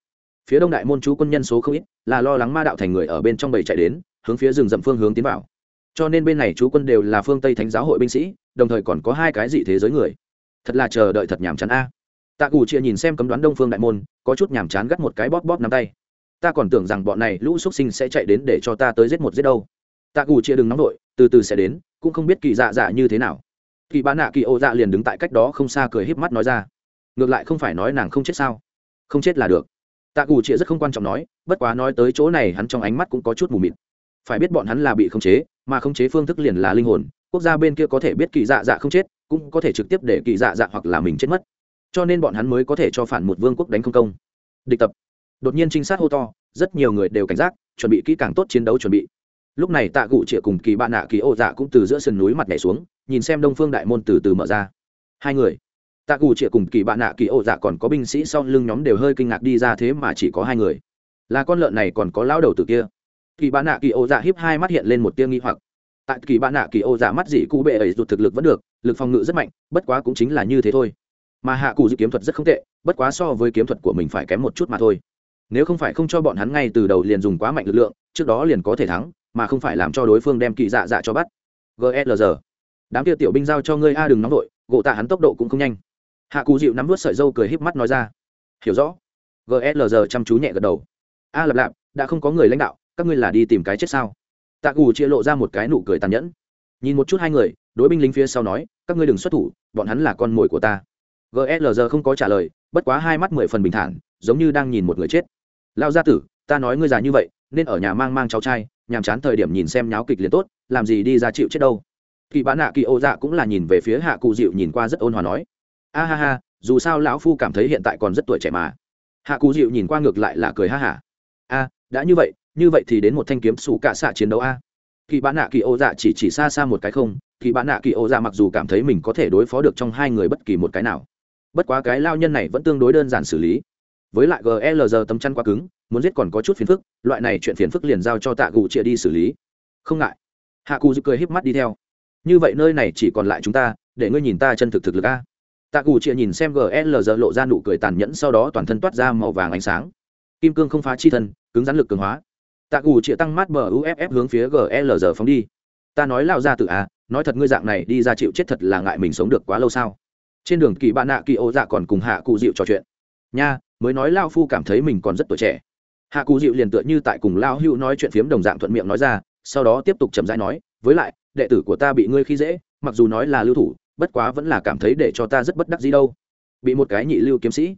Phía đông đại môn chú quân nhân số không ít, là lo lắng ma đạo thành người ở bên trong bầy chạy đến, hướng phía rừng rậm phương hướng tiến vào. Cho nên bên này chú quân đều là phương tây thánh giáo hội binh sĩ, đồng thời còn có hai cái dị thế giới người. Thật là chờ đợi thật nhàm chán a. Tạ cù chia nhìn xem cấm đoán đông phương đại môn, có chút nhàm chán gắt một cái bóp bóp nắm tay. Ta còn tưởng rằng bọn này lũ x u ấ t sinh sẽ chạy đến để cho ta tới giết một giết đâu. Tạ cù chia đừng nóng đội từ từ sẽ đến, cũng không biết kỳ dạ dạ như thế nào kỳ bán nạ kỳ ô dạ liền đứng tại cách đó không xa cười híp mắt nói ra. Ngược lại không phải nói nàng không chết sao? Không chết là được. Tạ cù chịa rất không quan trọng nói, bất quá nói tới chỗ này hắn trong ánh mắt cũng có chút mù mịt. Phải biết bọn hắn là bị khống chế, mà khống chế phương thức liền là linh hồn, quốc gia bên kia có thể biết kỳ dạ dạ không chết, cũng có thể trực tiếp để kỳ dạ dạ hoặc là mình chết mất. Cho nên bọn hắn mới có thể cho phản một vương quốc đánh không công. Địch tập. Đột nhiên trinh sát hô to, rất nhiều người đều cảnh giác, chuẩn bị kỹ càng tốt chiến đấu chuẩn bị. Lúc này tạ cụ chĩa cùng kỳ bạn nạ kỳ ô dạ cũng từ giữa sườn núi mặt nhảy xuống nhìn xem đông phương đại môn từ từ mở ra. Hai người, tạ cụ chĩa cùng kỳ bạn nạ kỳ ô dạ còn có binh sĩ sau lưng nhóm đều hơi kinh ngạc đi ra thế mà chỉ có hai người. Là con lợn này còn có lão đầu từ kia. Kỳ bạn nạ kỳ ô dạ hiếp hai mắt hiện lên một tia nghi hoặc. Tại kỳ bạn nạ kỳ ô dạ mắt dị cụ bệ ấy rụt thực lực vẫn được, lực phòng ngự rất mạnh, bất quá cũng chính là như thế thôi. Mà hạ cụ dự kiếm thuật rất không tệ, bất quá so với kiếm thuật của mình phải kém một chút mà thôi. Nếu không phải không cho bọn hắn ngay từ đầu liền dùng quá mạnh lực lượng, trước đó liền có thể thắng, mà không phải làm cho đối phương đem kỳ dạ dạ cho bắt. Glr đám kia tiểu binh giao cho ngươi a, đừng nóng vội, gỗ tạ hắn tốc độ cũng không nhanh. Hạ cù dịu nắm vớt sợi dâu cười híp mắt nói ra. Hiểu rõ. Glr chăm chú nhẹ gật đầu. A lạp lạp, đã không có người lãnh đạo, các ngươi là đi tìm cái chết sao? Tạ cù chia lộ ra một cái nụ cười tàn nhẫn. Nhìn một chút hai người, đối binh lính phía sau nói, các ngươi đừng xuất thủ, bọn hắn là con mồi của ta. Glr không có trả lời, bất quá hai mắt mười phần bình thản, giống như đang nhìn một người chết. Lao gia tử, ta nói ngươi già như vậy, nên ở nhà mang mang cháu trai, nhàm chán thời điểm nhìn xem nháo kịch liền tốt, làm gì đi ra chịu chết đâu kỳ bán nạ kỳ ô dạ cũng là nhìn về phía hạ cụ dịu nhìn qua rất ôn hòa nói. A ha ha, dù sao lão phu cảm thấy hiện tại còn rất tuổi trẻ mà. Hạ cụ dịu nhìn qua ngược lại là cười ha hả a, đã như vậy như vậy thì đến một thanh kiếm xù cạ xạ chiến đấu a. Kỳ bán nạ kỳ ô dạ chỉ chỉ xa xa một cái không, kỳ bán nạ kỳ ô dạ mặc dù cảm thấy mình có thể đối phó được trong hai người bất kỳ một cái nào. Bất quá cái lao nhân này vẫn tương đối đơn giản xử lý. Với lại glg tấm chăn quá cứng, muốn giết còn có chút phiền phức, loại này chuyện phiền phức liền giao cho tạ cụ chịa đi xử lý. Không ngại. Hạ cụ cười híp mắt đi theo như vậy nơi này chỉ còn lại chúng ta, để ngươi nhìn ta chân thực thực lực a. Tạ cù chịa nhìn xem glg lộ ra nụ cười tàn nhẫn sau đó toàn thân toát ra màu vàng ánh sáng. Kim cương không phá chi thân, cứng rắn lực cường hóa. Tạ cù chịa tăng mát bờ uff hướng phía glg phóng đi. Ta nói lao ra tự a à, nói thật ngươi dạng này đi ra chịu chết thật là ngại mình sống được quá lâu sao? Trên đường kỳ bạn nạ kỳ ô dạ còn cùng hạ cụ dịu trò chuyện. Nha, mới nói lao phu cảm thấy mình còn rất tuổi trẻ. Hạ cụ dịu liền tựa như tại cùng lao hữu nói chuyện phiếm đồng dạng thuận miệng nói ra, sau đó tiếp tục chậm rãi nói, với lại đệ tử của ta bị ngươi khi dễ, mặc dù nói là lưu thủ, bất quá vẫn là cảm thấy để cho ta rất bất đắc gì đâu. Bị một cái nhị lưu kiếm sĩ,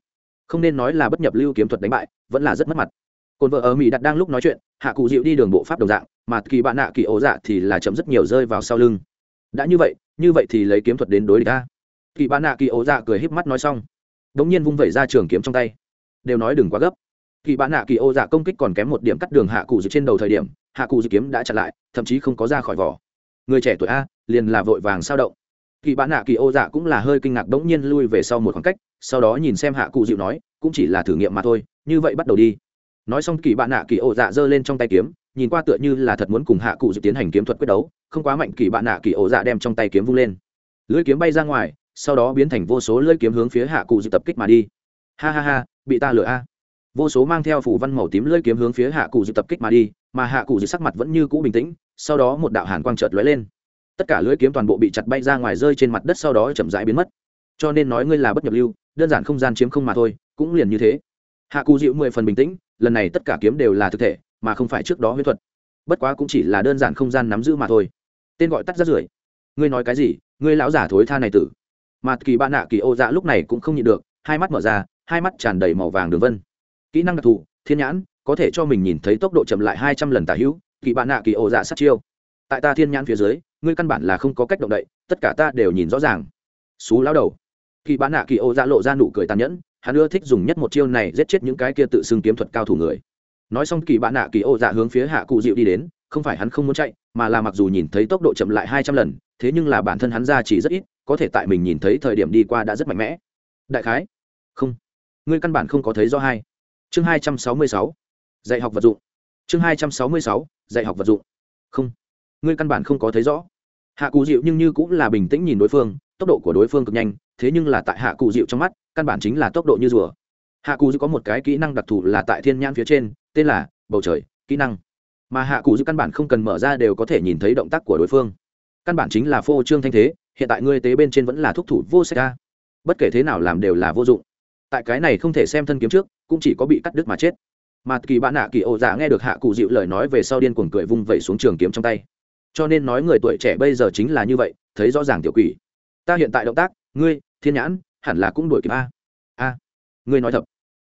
không nên nói là bất nhập lưu kiếm thuật đánh bại, vẫn là rất mất mặt. Cồn vợ ở mỹ đặt đang lúc nói chuyện, hạ cụ dịu đi đường bộ pháp đồng dạng, mà kỳ bạn nạ kỳ ố dạ thì là chấm rất nhiều rơi vào sau lưng. Đã như vậy như vậy thì lấy kiếm thuật đến đối địch ta. Kỳ bạn nạ kỳ ố dạ cười híp mắt nói xong đ ỗ n g nhiên vung vẩy ra trường kiếm trong tay. Đều nói đừng quá gấp. Kỳ bạn nạ kỳ ố dạ công kích còn kém một điểm cắt đường hạ cụ dịu trên đầu thời điểm, hạ cụ dịu kiếm đã chặn lại, thậm chí không có ra khỏi vỏ người trẻ tuổi a, liền là vội vàng sao động. Kỳ bạn nạ kỳ ô dạ cũng là hơi kinh ngạc bỗng nhiên lui về sau một khoảng cách, sau đó nhìn xem hạ cụ dịu nói, cũng chỉ là thử nghiệm mà thôi, như vậy bắt đầu đi. Nói xong kỳ bạn nạ kỳ ô dạ giơ lên trong tay kiếm, nhìn qua tựa như là thật muốn cùng hạ cụ dịu tiến hành kiếm thuật quyết đấu, không quá mạnh, kỳ bạn nạ kỳ ô dạ đem trong tay kiếm vung lên. Lưỡi kiếm bay ra ngoài, sau đó biến thành vô số lưỡi kiếm hướng phía hạ cụ dịu tập kích mà đi. Ha ha ha, bị ta lừa a. Vô số mang theo phủ văn màu tím lưỡi kiếm hướng phía hạ cụ dịu tập kích mà đi, mà hạ cụ dịu sắc mặt vẫn như cũ bình tĩnh sau đó một đạo hàn quang chợt lóe lên. Tất cả lưỡi kiếm toàn bộ bị chặt bay ra ngoài rơi trên mặt đất sau đó chậm rãi biến mất. Cho nên nói ngươi là bất nhập lưu, đơn giản không gian chiếm không mà thôi, cũng liền như thế. Hạ cụ dịu mười phần bình tĩnh, lần này tất cả kiếm đều là thực thể, mà không phải trước đó huyết thuật. Bất quá cũng chỉ là đơn giản không gian nắm giữ mà thôi. Tên gọi tắt rất rưởi. Ngươi nói cái gì? Ngươi lão giả thối tha này tử. Mà kỳ bạn nạ kỳ ô dạ lúc này cũng không nhịn được, hai mắt mở ra, hai mắt tràn đầy màu vàng đường vân. Kỹ năng đặc thù, thiên nhãn, có thể cho mình nhìn thấy tốc độ chậm lại hai trăm lần tả hữu kỳ bạn nạ kỳ ô dạ sát chiêu. Tại ta thiên nhãn phía dưới, ngươi căn bản là không có cách động đậy, tất cả ta đều nhìn rõ ràng. Xú lao đầu. Kỳ bạn nạ kỳ ô dạ lộ ra nụ cười tàn nhẫn, hắn ưa thích dùng nhất một chiêu này giết chết những cái kia tự xưng kiếm thuật cao thủ người. Nói xong kỳ bạn nạ kỳ ô dạ hướng phía hạ cụ dịu đi đến, không phải hắn không muốn chạy, mà là mặc dù nhìn thấy tốc độ chậm lại hai trăm lần, thế nhưng là bản thân hắn ra chỉ rất ít, có thể tại mình nhìn thấy thời điểm đi qua đã rất mạnh mẽ. Đại khái, không. Ngươi căn bản không có thấy do hai. Chương hai trăm sáu mươi sáu. Dạy học vật dụng chương hai trăm sáu mươi sáu, dạy học vật dụng. Không. Ngươi căn bản không có thấy rõ. Hạ cụ dịu nhưng như cũng là bình tĩnh nhìn đối phương, tốc độ của đối phương cực nhanh, thế nhưng là tại hạ cụ dịu trong mắt, căn bản chính là tốc độ như rùa. Hạ cụ dịu có một cái kỹ năng đặc thù là tại thiên nhãn phía trên, tên là bầu trời, kỹ năng. Mà hạ cụ dịu căn bản không cần mở ra đều có thể nhìn thấy động tác của đối phương. Căn bản chính là phô trương thanh thế, hiện tại ngươi tế bên trên vẫn là thúc thủ vô sách ca bất kể thế nào làm đều là vô dụng. Tại cái này không thể xem thân kiếm trước, cũng chỉ có bị cắt đứt mà chết mà kỳ bạn nạ kỳ ô dạ nghe được hạ cụ dịu lời nói về sau điên cuồng cười vung vẩy xuống trường kiếm trong tay. Cho nên nói người tuổi trẻ bây giờ chính là như vậy, thấy rõ ràng tiểu quỷ. Ta hiện tại động tác, ngươi, thiên nhãn, hẳn là cũng đuổi kịp a. A, ngươi nói thật.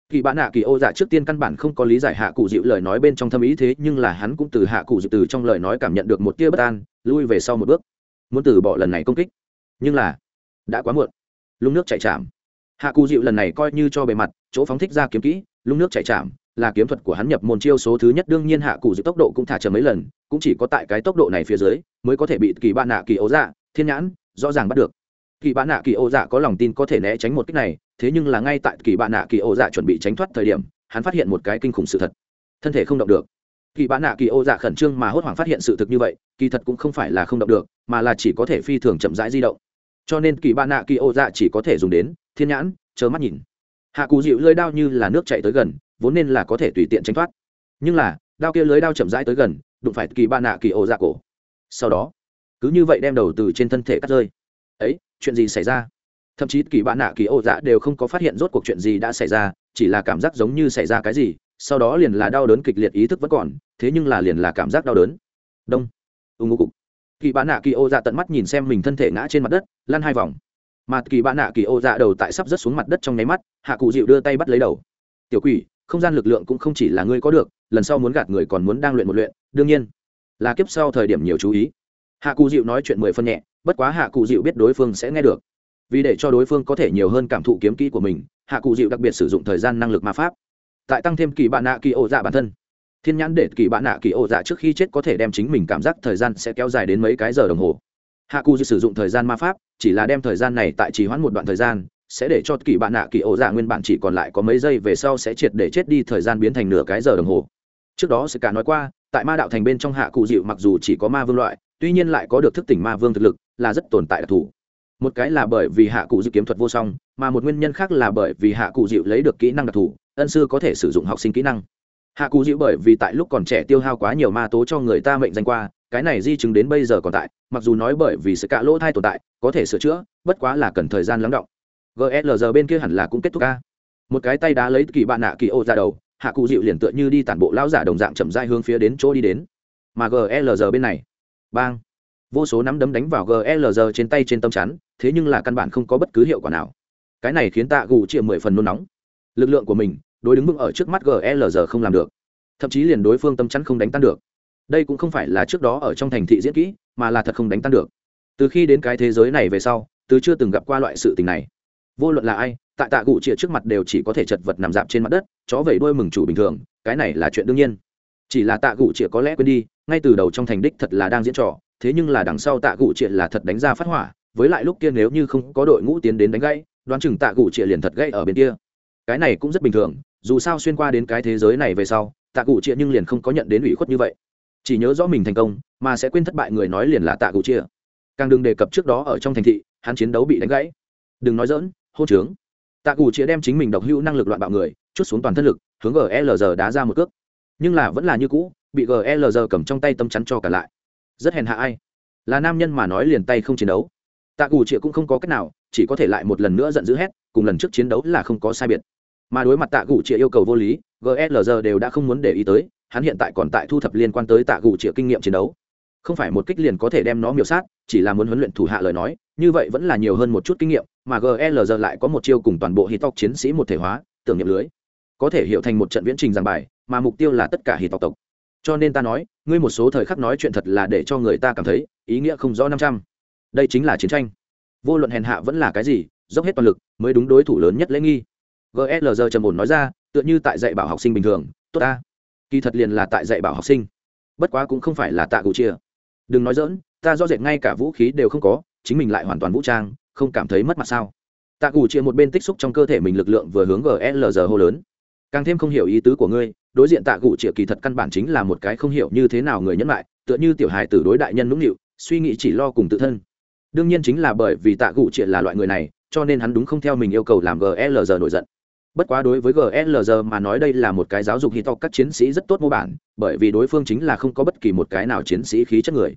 Kỳ bạn nạ kỳ ô dạ trước tiên căn bản không có lý giải hạ cụ dịu lời nói bên trong thâm ý thế, nhưng là hắn cũng từ hạ cụ dịu từ trong lời nói cảm nhận được một tia bất an, lui về sau một bước. Muốn từ bỏ lần này công kích. Nhưng là, đã quá muộn. Lung nước chạy chạm. Hạ cụ dịu lần này coi như cho bề mặt, chỗ phóng thích ra kiếm kỹ, lung nước chạy chạm là kiếm thuật của hắn nhập môn chiêu số thứ nhất, đương nhiên hạ cụ dịu tốc độ cũng thả chậm mấy lần, cũng chỉ có tại cái tốc độ này phía dưới mới có thể bị kỳ bạn nạ kỳ ấu dạ thiên nhãn, rõ ràng bắt được. Kỳ bạn nạ kỳ ấu dạ có lòng tin có thể né tránh một cách này, thế nhưng là ngay tại kỳ bạn nạ kỳ ấu dạ chuẩn bị tránh thoát thời điểm, hắn phát hiện một cái kinh khủng sự thật. Thân thể không động được. Kỳ bạn nạ kỳ ấu dạ khẩn trương mà hốt hoảng phát hiện sự thực như vậy, kỳ thật cũng không phải là không động được, mà là chỉ có thể phi thường chậm rãi di động. Cho nên kỳ bạn nạ kỳ ô dạ chỉ có thể dùng đến thiên nhãn chớ mắt nhìn. Hạ cụ dịu lơi đao như là nước chạy tới gần vốn nên là có thể tùy tiện tránh thoát. Nhưng là, đao kia lưới đao chậm rãi tới gần, đụng phải kỳ ba nạ kỳ ô dạ cổ. Sau đó, cứ như vậy đem đầu từ trên thân thể cắt rơi. Ấy, chuyện gì xảy ra? Thậm chí kỳ bạn nạ kỳ ô dạ đều không có phát hiện rốt cuộc chuyện gì đã xảy ra, chỉ là cảm giác giống như xảy ra cái gì, sau đó liền là đau đớn kịch liệt ý thức vẫn còn, thế nhưng là liền là cảm giác đau đớn. Đông. Ưng ngô cục. Kỳ bạn nạ kỳ ô dạ tận mắt nhìn xem mình thân thể ngã trên mặt đất, lăn hai vòng. Mà kỳ bạn nạ kỳ ô dạ đầu tại sắp rớt xuống mặt đất trong nháy mắt, hạ cụ dịu đưa tay bắt lấy đầu. Tiểu quỷ không gian lực lượng cũng không chỉ là ngươi có được, lần sau muốn gạt người còn muốn đang luyện một luyện, đương nhiên là kiếp sau thời điểm nhiều chú ý. Hạ cụ dịu nói chuyện mười phân nhẹ, bất quá hạ cụ dịu biết đối phương sẽ nghe được. Vì để cho đối phương có thể nhiều hơn cảm thụ kiếm kỹ của mình, hạ cụ dịu đặc biệt sử dụng thời gian năng lực ma pháp. Tại tăng thêm kỳ bạn nạ kỳ ô dạ bản thân. Thiên nhãn để kỳ bạn nạ kỳ ô dạ trước khi chết có thể đem chính mình cảm giác thời gian sẽ kéo dài đến mấy cái giờ đồng hồ. Hạ cụ dịu sử dụng thời gian ma pháp, chỉ là đem thời gian này tại trì hoãn một đoạn thời gian sẽ để cho kỳ bạn nạ kỳ ổ dạ nguyên bản chỉ còn lại có mấy giây về sau sẽ triệt để chết đi, thời gian biến thành nửa cái giờ đồng hồ. Trước đó sẽ cả nói qua, tại ma đạo thành bên trong hạ cụ dịu mặc dù chỉ có ma vương loại, tuy nhiên lại có được thức tỉnh ma vương thực lực, là rất tồn tại đặc thù. Một cái là bởi vì hạ cụ dịu kiếm thuật vô song, mà một nguyên nhân khác là bởi vì hạ cụ dịu lấy được kỹ năng đặc thù, ân sư có thể sử dụng học sinh kỹ năng. Hạ cụ dịu bởi vì tại lúc còn trẻ tiêu hao quá nhiều ma tố cho người ta mệnh danh qua, cái này di chứng đến bây giờ còn tại, mặc dù nói bởi vì sự cạ lỗ thai tồn tại, có thể sửa chữa, bất quá là cần thời gian lắng động glg bên kia hẳn là cũng kết thúc ca. Một cái tay đá lấy kỳ bạn nạ kỳ ô ra đầu, hạ cụ dịu liền tựa như đi tản bộ lão giả đồng dạng chậm dai hướng phía đến chỗ đi đến. Mà glg bên này, bang, vô số nắm đấm đánh vào glg trên tay trên tâm chắn, thế nhưng là căn bản không có bất cứ hiệu quả nào. Cái này khiến tạ gù chia mười phần nôn nóng. Lực lượng của mình, đối đứng vững ở trước mắt glg không làm được. Thậm chí liền đối phương tâm chắn không đánh tan được. Đây cũng không phải là trước đó ở trong thành thị diễn kỹ, mà là thật không đánh tan được. Từ khi đến cái thế giới này về sau từ chưa từng gặp qua loại sự tình này vô luận là ai, tại tạ gụ chĩa trước mặt đều chỉ có thể chật vật nằm dạp trên mặt đất, chó vẩy đôi mừng chủ bình thường, cái này là chuyện đương nhiên. Chỉ là tạ gụ chĩa có lẽ quên đi, ngay từ đầu trong thành đích thật là đang diễn trò, thế nhưng là đằng sau tạ gụ chĩa là thật đánh ra phát hỏa, với lại lúc kia nếu như không có đội ngũ tiến đến đánh gãy, đoán chừng tạ gụ chĩa liền thật gãy ở bên kia. Cái này cũng rất bình thường, dù sao xuyên qua đến cái thế giới này về sau, tạ gụ chĩa nhưng liền không có nhận đến ủy khuất như vậy. Chỉ nhớ rõ mình thành công, mà sẽ quên thất bại người nói liền là tạ gụ chĩa càng đừng đề cập trước đó ở trong thành thị, hắn chiến đấu bị đánh gãy. Đừng nói dỡn hôn trướng. Tạ gù chĩa đem chính mình độc hữu năng lực loạn bạo người, chút xuống toàn thân lực, hướng glg đá ra một cước. Nhưng là vẫn là như cũ, bị glg cầm trong tay tâm chắn cho cả lại. Rất hèn hạ ai? Là nam nhân mà nói liền tay không chiến đấu. Tạ gù chĩa cũng không có cách nào, chỉ có thể lại một lần nữa giận dữ hét, cùng lần trước chiến đấu là không có sai biệt. Mà đối mặt tạ gù chĩa yêu cầu vô lý glg đều đã không muốn để ý tới, hắn hiện tại còn tại thu thập liên quan tới tạ gù chĩa kinh nghiệm chiến đấu. Không phải một kích liền có thể đem nó miểu sát, chỉ là muốn huấn luyện thủ hạ lời nói như vậy vẫn là nhiều hơn một chút kinh nghiệm, mà GLR lại có một chiêu cùng toàn bộ hít tộc chiến sĩ một thể hóa, tưởng niệm lưới. Có thể hiểu thành một trận viễn trình giảng bài, mà mục tiêu là tất cả hít tộc tộc. Cho nên ta nói, ngươi một số thời khắc nói chuyện thật là để cho người ta cảm thấy, ý nghĩa không rõ năm trăm. Đây chính là chiến tranh. Vô luận hèn hạ vẫn là cái gì, dốc hết toàn lực mới đúng đối thủ lớn nhất lễ nghi. GLR trầm ổn nói ra, tựa như tại dạy bảo học sinh bình thường, tốt ta. Kỳ thật liền là tại dạy bảo học sinh. Bất quá cũng không phải là tạ cụ chia. Đừng nói dỡn ta do dệt ngay cả vũ khí đều không có chính mình lại hoàn toàn vũ trang, không cảm thấy mất mặt sao? Tạ cụ chia một bên tích xúc trong cơ thể mình lực lượng vừa hướng glg hô lớn. Càng thêm không hiểu ý tứ của ngươi, đối diện tạ cụ chia kỳ thật căn bản chính là một cái không hiểu như thế nào người nhẫn lại tựa như tiểu hài tử đối đại nhân nũng nịu, suy nghĩ chỉ lo cùng tự thân. Đương nhiên chính là bởi vì tạ cụ chia là loại người này, cho nên hắn đúng không theo mình yêu cầu làm glg nổi giận. Bất quá đối với glg mà nói đây là một cái giáo dục hít to các chiến sĩ rất tốt mô bản, bởi vì đối phương chính là không có bất kỳ một cái nào chiến sĩ khí chất người.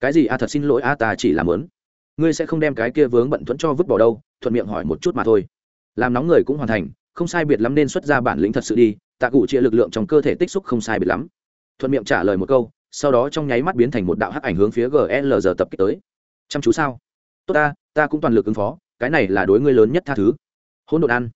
Cái gì a thật xin lỗi a ta chỉ làm lớn ngươi sẽ không đem cái kia vướng bận thuẫn cho vứt bỏ đâu, thuận miệng hỏi một chút mà thôi. Làm nóng người cũng hoàn thành, không sai biệt lắm nên xuất ra bản lĩnh thật sự đi, tạ cụ chia lực lượng trong cơ thể tích xúc không sai biệt lắm. Thuận miệng trả lời một câu, sau đó trong nháy mắt biến thành một đạo hắc ảnh hướng phía glg tập kích tới. Chăm chú sao? Tốt ta ta cũng toàn lực ứng phó, cái này là đối ngươi lớn nhất tha thứ. Hỗn độn ăn.